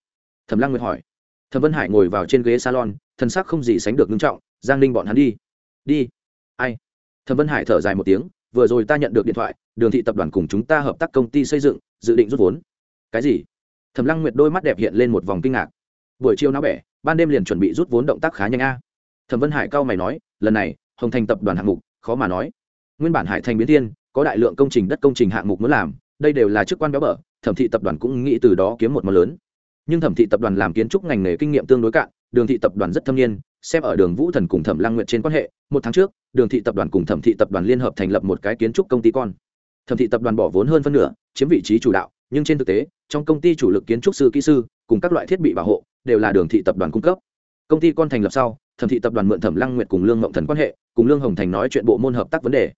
Thẩm lăng nguyệt hỏi. Thẩm vân hải ngồi vào trên ghế salon, thân xác không gì sánh được nghiêm trọng giang ninh bọn hắn đi. Đi. Ai? Thẩm vân hải thở dài một tiếng, vừa rồi ta nhận được điện thoại, đường thị tập đoàn cùng chúng ta hợp tác công ty xây dựng, dự định rút vốn. Cái gì? Thẩm lăng nguyệt đôi mắt đẹp hiện lên một vòng kinh ngạc. Buổi chiều náo bẻ, ban đêm liền chuẩn bị rút vốn động tác khá nhanh a. Thẩm vân hải cao mày nói, lần này, hồng thành tập đoàn hạng mục, khó mà nói. Nguyên bản hải thành biến thiên, có đại lượng công trình đất công trình hạng mục muốn làm, đây đều là chức quan béo bở, thẩm thị tập đoàn cũng nghĩ từ đó kiếm một món lớn. Nhưng thẩm thị tập đoàn làm kiến trúc ngành nghề kinh nghiệm tương đối cạn, đường thị tập đoàn rất thâm niên xem ở đường vũ thần cùng thẩm lăng nguyện trên quan hệ, một tháng trước, đường thị tập đoàn cùng thẩm thị tập đoàn liên hợp thành lập một cái kiến trúc công ty con. Thẩm thị tập đoàn bỏ vốn hơn phân nửa, chiếm vị trí chủ đạo, nhưng trên thực tế, trong công ty chủ lực kiến trúc sư, kỹ sư, cùng các loại thiết bị bảo hộ, đều là đường thị tập đoàn cung cấp. Công ty con thành lập sau, thẩm thị tập đoàn mượn thẩm lăng nguyện cùng lương mộng thần quan hệ, cùng lương hồng thành nói chuyện bộ môn hợp tác vấn đề.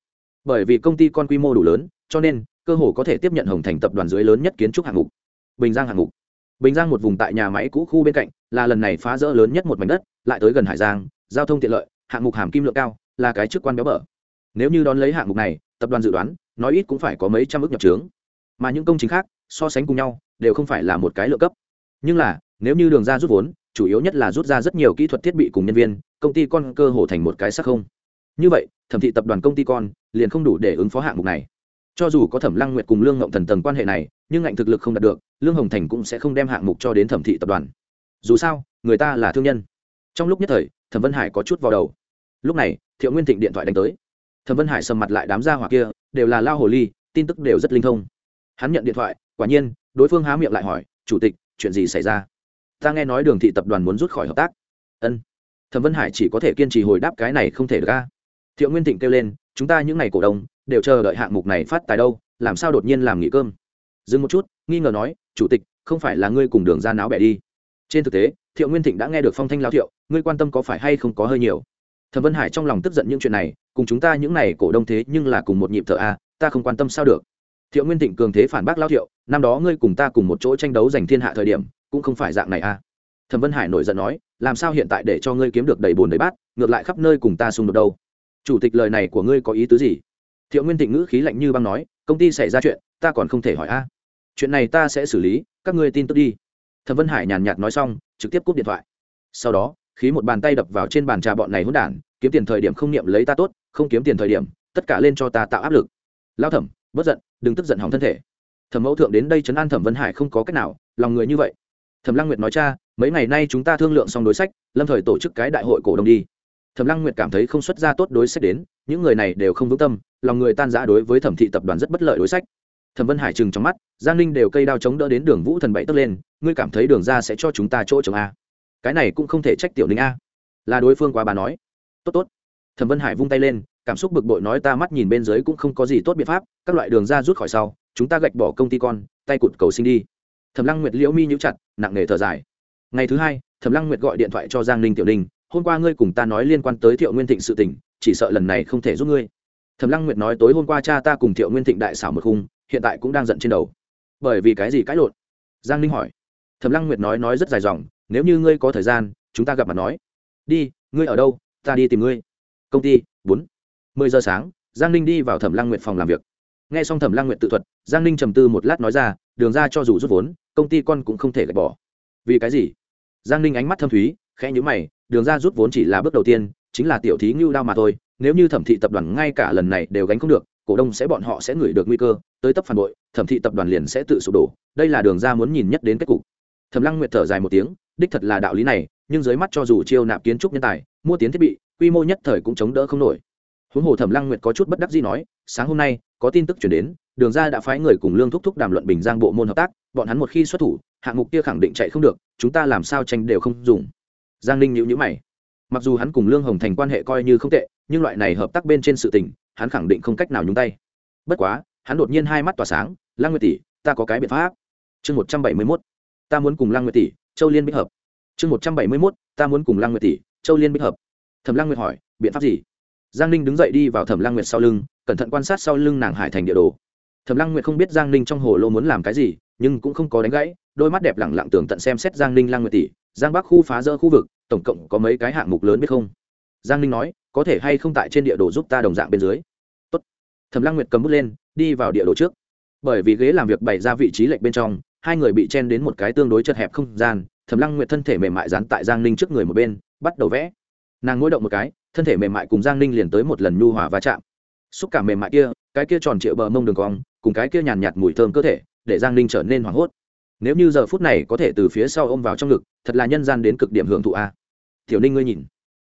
Bởi vì công ty con quy mô đủ lớn, cho nên, cơ hồ có thể tiếp nhận hồng thành tập đoàn dưới lớn nhất kiến trúc hạng mục, bình giang hạng mục bình giang một vùng tại nhà máy cũ khu bên cạnh, là lần này phá rỡ lớn nhất một mảnh đất, lại tới gần hải giang, giao thông tiện lợi, hạng mục hàm kim lượng cao, là cái chức quan béo bở. Nếu như đón lấy hạng mục này, tập đoàn dự đoán, nói ít cũng phải có mấy trăm ước nhập trướng. Mà những công trình khác, so sánh cùng nhau, đều không phải là một cái lượng cấp. Nhưng là, nếu như đường ra rút vốn, chủ yếu nhất là rút ra rất nhiều kỹ thuật thiết bị cùng nhân viên, công ty con cơ hồ thành một cái sắc không. Như vậy, thẩm thị tập đoàn công ty con, liền không đủ để ứng phó hạng mục này. Cho dù có thẩm lăng nguyệt cùng lương ngộng thần tầng quan hệ này nhưng ngạnh thực lực không đạt được, lương hồng thành cũng sẽ không đem hạng mục cho đến thẩm thị tập đoàn. Dù sao, người ta là thương nhân. Trong lúc nhất thời, thẩm vân hải có chút vào đầu. Lúc này, thiệu nguyên thịnh điện thoại đánh tới. Thẩm vân hải sầm mặt lại đám gia hỏa kia, đều là lao hồ ly, tin tức đều rất linh thông. Hắn nhận điện thoại, quả nhiên, đối phương há miệng lại hỏi, chủ tịch, chuyện gì xảy ra? Ta nghe nói đường thị tập đoàn muốn rút khỏi hợp tác. Ân. Thẩm vân hải chỉ có thể kiên trì hồi đáp, cái này không thể được ca thiệu nguyên thịnh kêu lên, chúng ta những n à y cổ đông, đều chờ đợi hạng mục này phát tài đâu, làm sao đột nhiên làm nghỉ cơm? Dừng một chút, nghi ngờ nói, chủ tịch, không phải là ngươi cùng đường ra náo bẻ đi? Trên thực tế, thiệu nguyên thịnh đã nghe được phong thanh lao thiệu, ngươi quan tâm có phải hay không có hơi nhiều? Thẩm vân hải trong lòng tức giận những chuyện này, cùng chúng ta những n à y cổ đông thế nhưng là cùng một nhịp thợ a, ta không quan tâm sao được? Thiệu nguyên thịnh cường thế phản bác lao thiệu, năm đó ngươi cùng ta cùng một chỗ tranh đấu giành thiên hạ thời điểm, cũng không phải dạng này a. Thẩm vân hải nổi giận nói, làm sao hiện tại để cho ngươi kiếm được đầy bồn đầy bát, ngược lại khắp nơi cùng ta xung đột đâu? Chủ tịch lời này của ngươi có ý tứ gì? Thiệu nguyên thịnh ngữ khí lạnh như băng nói, công ty xảy ra chuyện, ta còn không thể hỏi a. Chuyện này ta sẽ xử lý, các ngươi tin tức đi. Thẩm vân hải nhàn nhạt nói xong, trực tiếp cúp điện thoại. Sau đó, khí một bàn tay đập vào trên bàn trà bọn này hỗn đản, kiếm tiền thời điểm không niệm lấy ta tốt, không kiếm tiền thời điểm, tất cả lên cho ta tạo áp lực. Lao thẩm, bất giận, đừng tức giận hỏng thân thể. Thẩm mẫu thượng đến đây chấn an thẩm vân hải không có cách nào, lòng người như vậy. Thẩm lăng nguyệt nói, cha, mấy ngày nay chúng ta thương lượng xong đối sách, lâm thời tổ chức cái đại hội cổ đông đi. Thẩm lăng nguyệt cảm thấy không xuất ra tốt đối sách đến, những người này đều không vững tâm lòng người tan giã đối với thẩm thị tập đoàn rất bất lợi đối sách. Thẩm vân hải chừng trong mắt, giang ninh đều cây đao chống đỡ đến đường vũ thần bảy tấc lên, ngươi cảm thấy đường ra sẽ cho chúng ta chỗ chống a. Cái này cũng không thể trách tiểu ninh a. Là đối phương quá bà nói. Tốt tốt. Thẩm vân hải vung tay lên, cảm xúc bực bội nói ta mắt nhìn bên dưới cũng không có gì tốt biện pháp, các loại đường ra rút khỏi sau, chúng ta gạch bỏ công ty con, tay cụt cầu sinh đi. Thẩm lăng nguyệt liễu mi nhíu chặt, nặng nề thở dài. Ngày thứ hai, thẩm lăng nguyệt gọi điện thoại cho giang ninh tiểu ninh, hôm qua ngươi cùng ta nói liên quan tới thiệu nguyên thịnh sự tình, chỉ sợ lần này không thể giúp ngươi thẩm lăng nguyệt nói tối hôm qua cha ta cùng thiệu nguyên thịnh đại xảo một khung, hiện tại cũng đang giận trên đầu. Bởi vì cái gì cãi lộn? Giang ninh hỏi. Thẩm lăng nguyệt nói nói rất dài dòng, nếu như ngươi có thời gian, chúng ta gặp mặt nói. Đi, ngươi ở đâu? Ta đi tìm ngươi. Công ty, bốn. Mười giờ sáng, giang ninh đi vào thẩm lăng Nguyệt phòng làm việc. N g h e xong thẩm lăng Nguyệt tự thuật, giang ninh trầm tư một lát nói ra, đường ra cho dù rút vốn, công ty con cũng không thể gạch bỏ. Vì cái gì? Giang ninh ánh mắt thâm thúy, khẽ nhữ mày, đường ra rút vốn chỉ là bước đầu tiên chính là tiểu thí ngưu đao mà thôi, nếu như thẩm thị tập đoàn ngay cả lần này đều gánh không được, cổ đông sẽ bọn họ sẽ ngửi được nguy cơ, tới tấp phản bội, thẩm thị tập đoàn liền sẽ tự sụp đổ, đây là đường ra muốn nhìn nhất đến kết cục. Thẩm lăng nguyệt thở dài một tiếng, đích thật là đạo lý này, nhưng dưới mắt cho dù chiêu nạp kiến trúc nhân tài, mua tiến thiết bị, quy mô nhất thời cũng chống đỡ không nổi. Huống hồ thẩm lăng nguyệt có chút bất đắc gì nói, sáng hôm nay, có tin tức chuyển đến, đường ra đã phái người cùng lương thúc thúc đàm luận bình giang bộ môn hợp tác, bọn hắn một khi xuất thủ, hạng mục kia khẳng định chạy không được, chúng ta làm sao tranh đều không dùng. Giang ninh nhữ nhữ mày mặc dù hắn cùng lương hồng thành quan hệ coi như không tệ, nhưng loại này hợp tác bên trên sự tình, hắn khẳng định không cách nào nhúng tay. Bất quá, hắn đột nhiên hai mắt tỏa sáng, lăng nguyệt tỷ, ta có cái biện pháp. Chương một trăm bảy mươi mốt, ta muốn cùng lăng nguyệt tỷ, châu liên bích hợp. Chương một trăm bảy mươi mốt, ta muốn cùng lăng nguyệt tỷ, châu liên bích hợp. Thẩm lăng nguyệt hỏi, biện pháp gì? Giang ninh đứng dậy đi vào thẩm lăng nguyệt sau lưng, cẩn thận quan sát sau lưng nàng hải thành địa đồ. Thẩm lăng nguyệt không biết giang ninh trong hồ lô muốn làm cái gì, nhưng cũng không có đánh gãy, đôi mắt đẹp lẳng lặng tưởng tận xem xét giang ninh lăng nguyệt tỷ, giang bắc khu phá rỡ khu vực tổng cộng có mấy cái hạng mục lớn biết không? Giang ninh nói, có thể hay không tại trên địa đồ giúp ta đồng dạng bên dưới. Tốt. thẩm lăng nguyệt cầm bút lên, đi vào địa đồ trước. Bởi vì ghế làm việc bày ra vị trí lệch bên trong, hai người bị chen đến một cái tương đối chật hẹp không gian, thẩm lăng nguyệt thân thể mềm mại dán tại giang ninh trước người một bên, bắt đầu vẽ. Nàng ngồi động một cái, thân thể mềm mại cùng giang ninh liền tới một lần nhu hòa va chạm. Xúc cảm mềm mại kia, cái kia tròn trịa bờ mông đường cong, cùng cái kia nhàn nhạt mùi thơm cơ thể, để giang ninh trở nên hoảng hốt. Nếu như giờ phút này có thể từ phía sau ôm vào trong ngực, thật là nhân gian đến cực điểm hưởng thụ a tiểu ninh ngươi nhìn.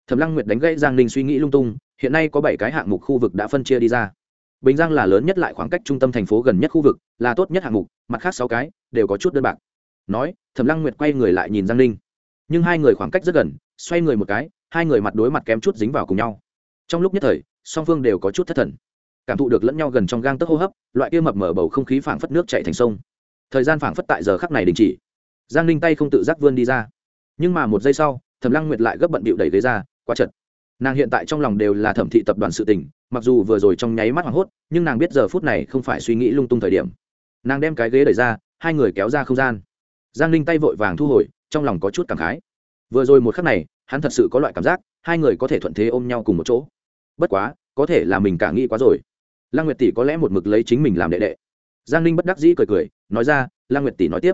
Thẩm lăng nguyệt đánh gãy giang ninh suy nghĩ lung tung, hiện nay có bảy cái hạng mục khu vực đã phân chia đi ra. Bình giang là lớn nhất lại khoảng cách trung tâm thành phố gần nhất khu vực, là tốt nhất hạng mục, mặt khác sáu cái đều có chút đơn bạc. Nói, thẩm lăng nguyệt quay người lại nhìn giang ninh. Nhưng hai người khoảng cách rất gần, xoay người một cái, hai người mặt đối mặt kém chút dính vào cùng nhau. Trong lúc nhất thời, song phương đều có chút thất thần. Cảm thụ được lẫn nhau gần trong gang tấc hô hấp, loại kia mập mở bầu không khí phảng phất nước chạy thành sông. Thời gian phảng phất tại giờ khắc này đình chỉ. Giang ninh tay không tự giác vươn đi ra. Nhưng mà một giây sau thẩm lăng nguyệt lại gấp bận bịu đẩy ghế ra quá chật nàng hiện tại trong lòng đều là thẩm thị tập đoàn sự tình, mặc dù vừa rồi trong nháy mắt hoảng hốt, nhưng nàng biết giờ phút này không phải suy nghĩ lung tung thời điểm. Nàng đem cái ghế đẩy ra, hai người kéo ra không gian. Giang ninh tay vội vàng thu hồi, trong lòng có chút cảm khái. Vừa rồi một khắc này, hắn thật sự có loại cảm giác, hai người có thể thuận thế ôm nhau cùng một chỗ. Bất quá, có thể là mình cả nghĩ quá rồi. Lăng nguyệt tỷ có lẽ một mực lấy chính mình làm đệ đệ. Giang ninh bất đắc dĩ cười cười, nói ra, lăng nguyệt tỷ nói tiếp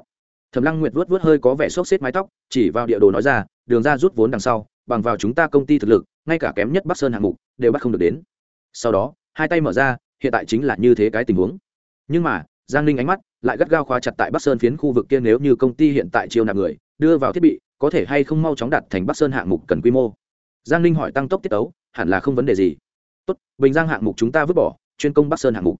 thẩm lăng nguyệt vớt vớt hơi có vẻ sốc xếp mái tóc, chỉ vào địa đồ nói ra, đường ra rút vốn đằng sau, bằng vào chúng ta công ty thực lực, ngay cả kém nhất bắc sơn hạng mục đều bắt không được đến. Sau đó, hai tay mở ra, hiện tại chính là như thế cái tình huống. Nhưng mà, giang ninh ánh mắt lại gắt gao khóa chặt tại bắc sơn phiến khu vực kia nếu như công ty hiện tại chiêu nạp người, đưa vào thiết bị, có thể hay không mau chóng đặt thành bắc sơn hạng mục cần quy mô? Giang ninh hỏi tăng tốc tiết tấu, hẳn là không vấn đề gì. Tốt, bình giang hạng mục chúng ta vứt bỏ, chuyên công bắc sơn hạng mục.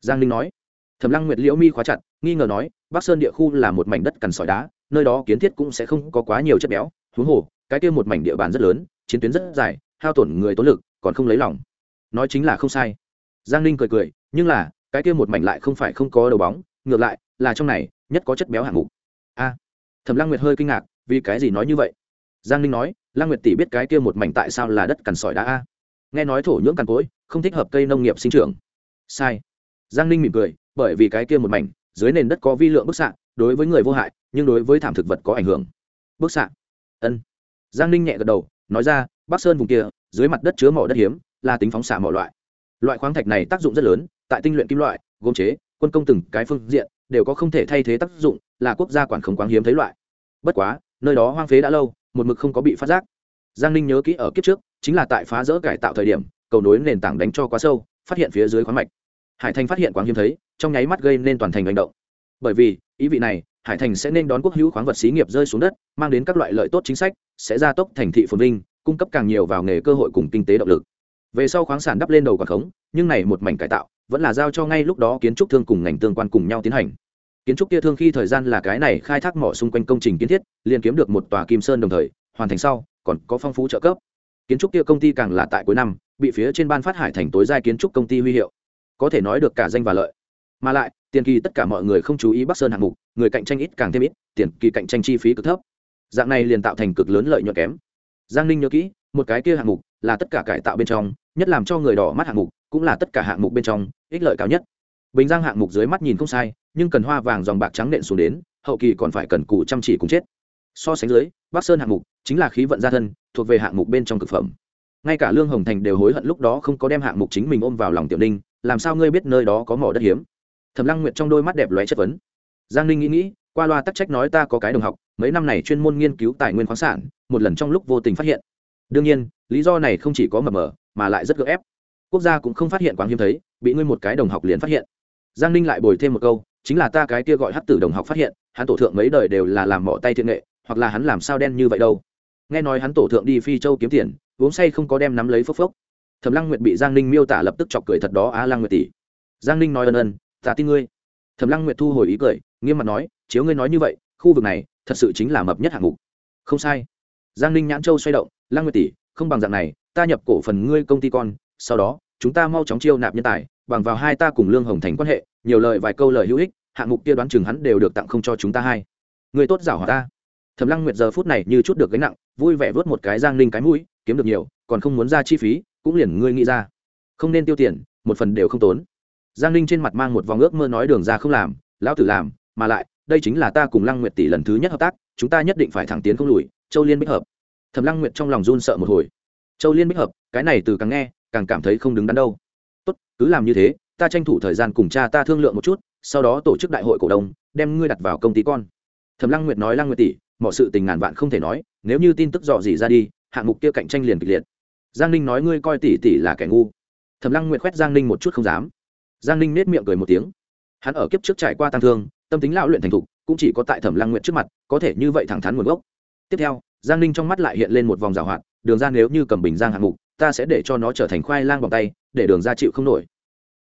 Giang ninh nói thẩm lăng nguyệt liễu mi khóa chặt, nghi ngờ nói, bắc sơn địa khu là một mảnh đất cằn sỏi đá, nơi đó kiến thiết cũng sẽ không có quá nhiều chất béo. Huống hồ, cái kia một mảnh địa bàn rất lớn, chiến tuyến rất dài, hao tổn người tốn lực, còn không lấy lòng. Nói chính là không sai. Giang ninh cười cười, nhưng là, cái kia một mảnh lại không phải không có đầu bóng, ngược lại, là trong này, nhất có chất béo hạng mục. A. Thẩm lăng nguyệt hơi kinh ngạc, vì cái gì nói như vậy? Giang ninh nói, lăng nguyệt tỷ biết cái kia một mảnh tại sao là đất cằn sỏi đá a. Nghe nói thổ nhưỡng cằn cỗi, không thích hợp cây nông nghiệp sinh trưởng. Sai. Giang ninh mỉm cười bởi vì cái kia một mảnh, dưới nền đất có vi lượng bức xạ, đối với người vô hại, nhưng đối với thảm thực vật có ảnh hưởng. Bức xạ. Ân. Giang ninh nhẹ gật đầu, nói ra, bắc sơn vùng kia, dưới mặt đất chứa mỏ đất hiếm, là tính phóng xạ mọi loại. Loại khoáng thạch này tác dụng rất lớn, tại tinh luyện kim loại, gốm chế, quân công từng cái phương diện, đều có không thể thay thế tác dụng, là quốc gia quản khống khoáng hiếm thấy loại. Bất quá, nơi đó hoang phế đã lâu, một mực không có bị phát giác. Giang ninh nhớ kỹ ở kiếp trước, chính là tại phá rỡ cải tạo thời điểm, cầu nối nền tảng đánh cho quá sâu, phát hiện phía dưới khoáng mạch hải thành phát hiện quáng hiếm thấy, trong nháy mắt gây nên toàn thành hành động. Bởi vì, ý vị này, hải thành sẽ nên đón quốc hữu khoáng vật xí nghiệp rơi xuống đất, mang đến các loại lợi tốt chính sách, sẽ gia tốc thành thị phồn vinh, cung cấp càng nhiều vào nghề cơ hội cùng kinh tế động lực. Về sau khoáng sản đắp lên đầu quảng khống, nhưng này một mảnh cải tạo, vẫn là giao cho ngay lúc đó kiến trúc thương cùng ngành tương quan cùng nhau tiến hành. Kiến trúc kia thương khi thời gian là cái này khai thác mỏ xung quanh công trình kiến thiết, liền kiếm được một tòa kim sơn đồng thời, hoàn thành sau, còn có phong phú trợ cấp. Kiến trúc kia công ty càng là tại cuối năm, bị phía trên ban phát hải thành tối giai kiến trúc công ty huy hiệu có thể nói được cả danh và lợi. Mà lại, tiền kỳ tất cả mọi người không chú ý bắc sơn hạng mục, người cạnh tranh ít càng thêm ít, tiền kỳ cạnh tranh chi phí cực thấp. Dạng này liền tạo thành cực lớn lợi nhuận kém. Giang ninh nhớ kỹ, một cái kia hạng mục là tất cả cải tạo bên trong, nhất làm cho người đỏ mắt hạng mục cũng là tất cả hạng mục bên trong, ích lợi cao nhất. Bình giang hạng mục dưới mắt nhìn không sai, nhưng cần hoa vàng dòng bạc trắng nện xuống đến, hậu kỳ còn phải cần cù chăm chỉ cùng chết. So sánh dưới, bắc sơn hạng mục chính là khí vận gia thân, thuộc về hạng mục bên trong thực phẩm. Ngay cả lương hồng thành đều hối hận lúc đó không có đem hạng mục chính mình ôm vào lòng tiểu ninh làm sao ngươi biết nơi đó có mỏ đất hiếm? Thẩm lăng nguyệt trong đôi mắt đẹp lóe chất vấn. Giang ninh nghĩ nghĩ, qua loa tắc trách nói ta có cái đồng học, mấy năm này chuyên môn nghiên cứu tài nguyên khoáng sản, một lần trong lúc vô tình phát hiện. Đương nhiên, lý do này không chỉ có mờ mờ, mà lại rất gợ ép. Quốc gia cũng không phát hiện quá hiếm thấy, bị ngươi một cái đồng học liền phát hiện. Giang ninh lại bồi thêm một câu, chính là ta cái kia gọi hát tử đồng học phát hiện, hắn tổ thượng mấy đời đều là làm mỏ tay thiện nghệ, hoặc là hắn làm sao đen như vậy đâu. Nghe nói hắn tổ thượng đi phi châu kiếm tiền, uống say không có đem nắm lấy phốc phốc thẩm lăng nguyệt bị giang ninh miêu tả lập tức chọc cười thật đó á lăng nguyệt tỷ, giang ninh nói ân ân, ta tin ngươi. Thẩm lăng nguyệt thu hồi ý cười, nghiêm mặt nói, chiếu ngươi nói như vậy, khu vực này thật sự chính là mập nhất hạng mục. Không sai. Giang ninh nhãn châu xoay động, lăng nguyệt tỷ, không bằng dạng này, ta nhập cổ phần ngươi công ty con, sau đó, chúng ta mau chóng chiêu nạp nhân tài, bằng vào hai ta cùng lương hồng thành quan hệ, nhiều lời vài câu lời hữu ích, hạng mục kia đoán chừng hắn đều được tặng không cho chúng ta hai. Người tốt giảo hòa ta. Thẩm lăng nguyệt giờ phút này như chút được gánh nặng, vui vẻ vớt một cái giang ninh cái mũi, kiếm được nhiều, còn không muốn ra chi phí cũng liền ngươi nghĩ ra. Không nên tiêu tiền, một phần đều không tốn. Giang ninh trên mặt mang một vòng ước mơ nói đường ra không làm, lão tử làm, mà lại, đây chính là ta cùng lăng nguyệt tỷ lần thứ nhất hợp tác, chúng ta nhất định phải thẳng tiến không lùi, châu liên bích hợp. Thẩm lăng nguyệt trong lòng run sợ một hồi. Châu liên bích hợp, cái này từ càng nghe, càng cảm thấy không đứng đắn đâu. Tốt, cứ làm như thế, ta tranh thủ thời gian cùng cha ta thương lượng một chút, sau đó tổ chức đại hội cổ đông, đem ngươi đặt vào công ty con. Thẩm lăng nguyệt nói lăng nguyệt tỷ, mọi sự tình ngàn vạn không thể nói, nếu như tin tức dò dỉ ra đi, hạng mục kia cạnh tranh liền kịch liệt giang ninh nói ngươi coi tỷ tỷ là kẻ ngu. Thẩm lăng nguyện khoét giang ninh một chút không dám. Giang ninh nết miệng cười một tiếng. Hắn ở kiếp trước trải qua tăng thương, tâm tính lão luyện thành thục, cũng chỉ có tại thẩm lăng nguyện trước mặt, có thể như vậy thẳng thắn nguồn gốc. Tiếp theo, giang ninh trong mắt lại hiện lên một vòng rào hoạt, đường ra nếu như cầm bình giang hạng mục, ta sẽ để cho nó trở thành khoai lang bằng tay, để đường ra chịu không nổi.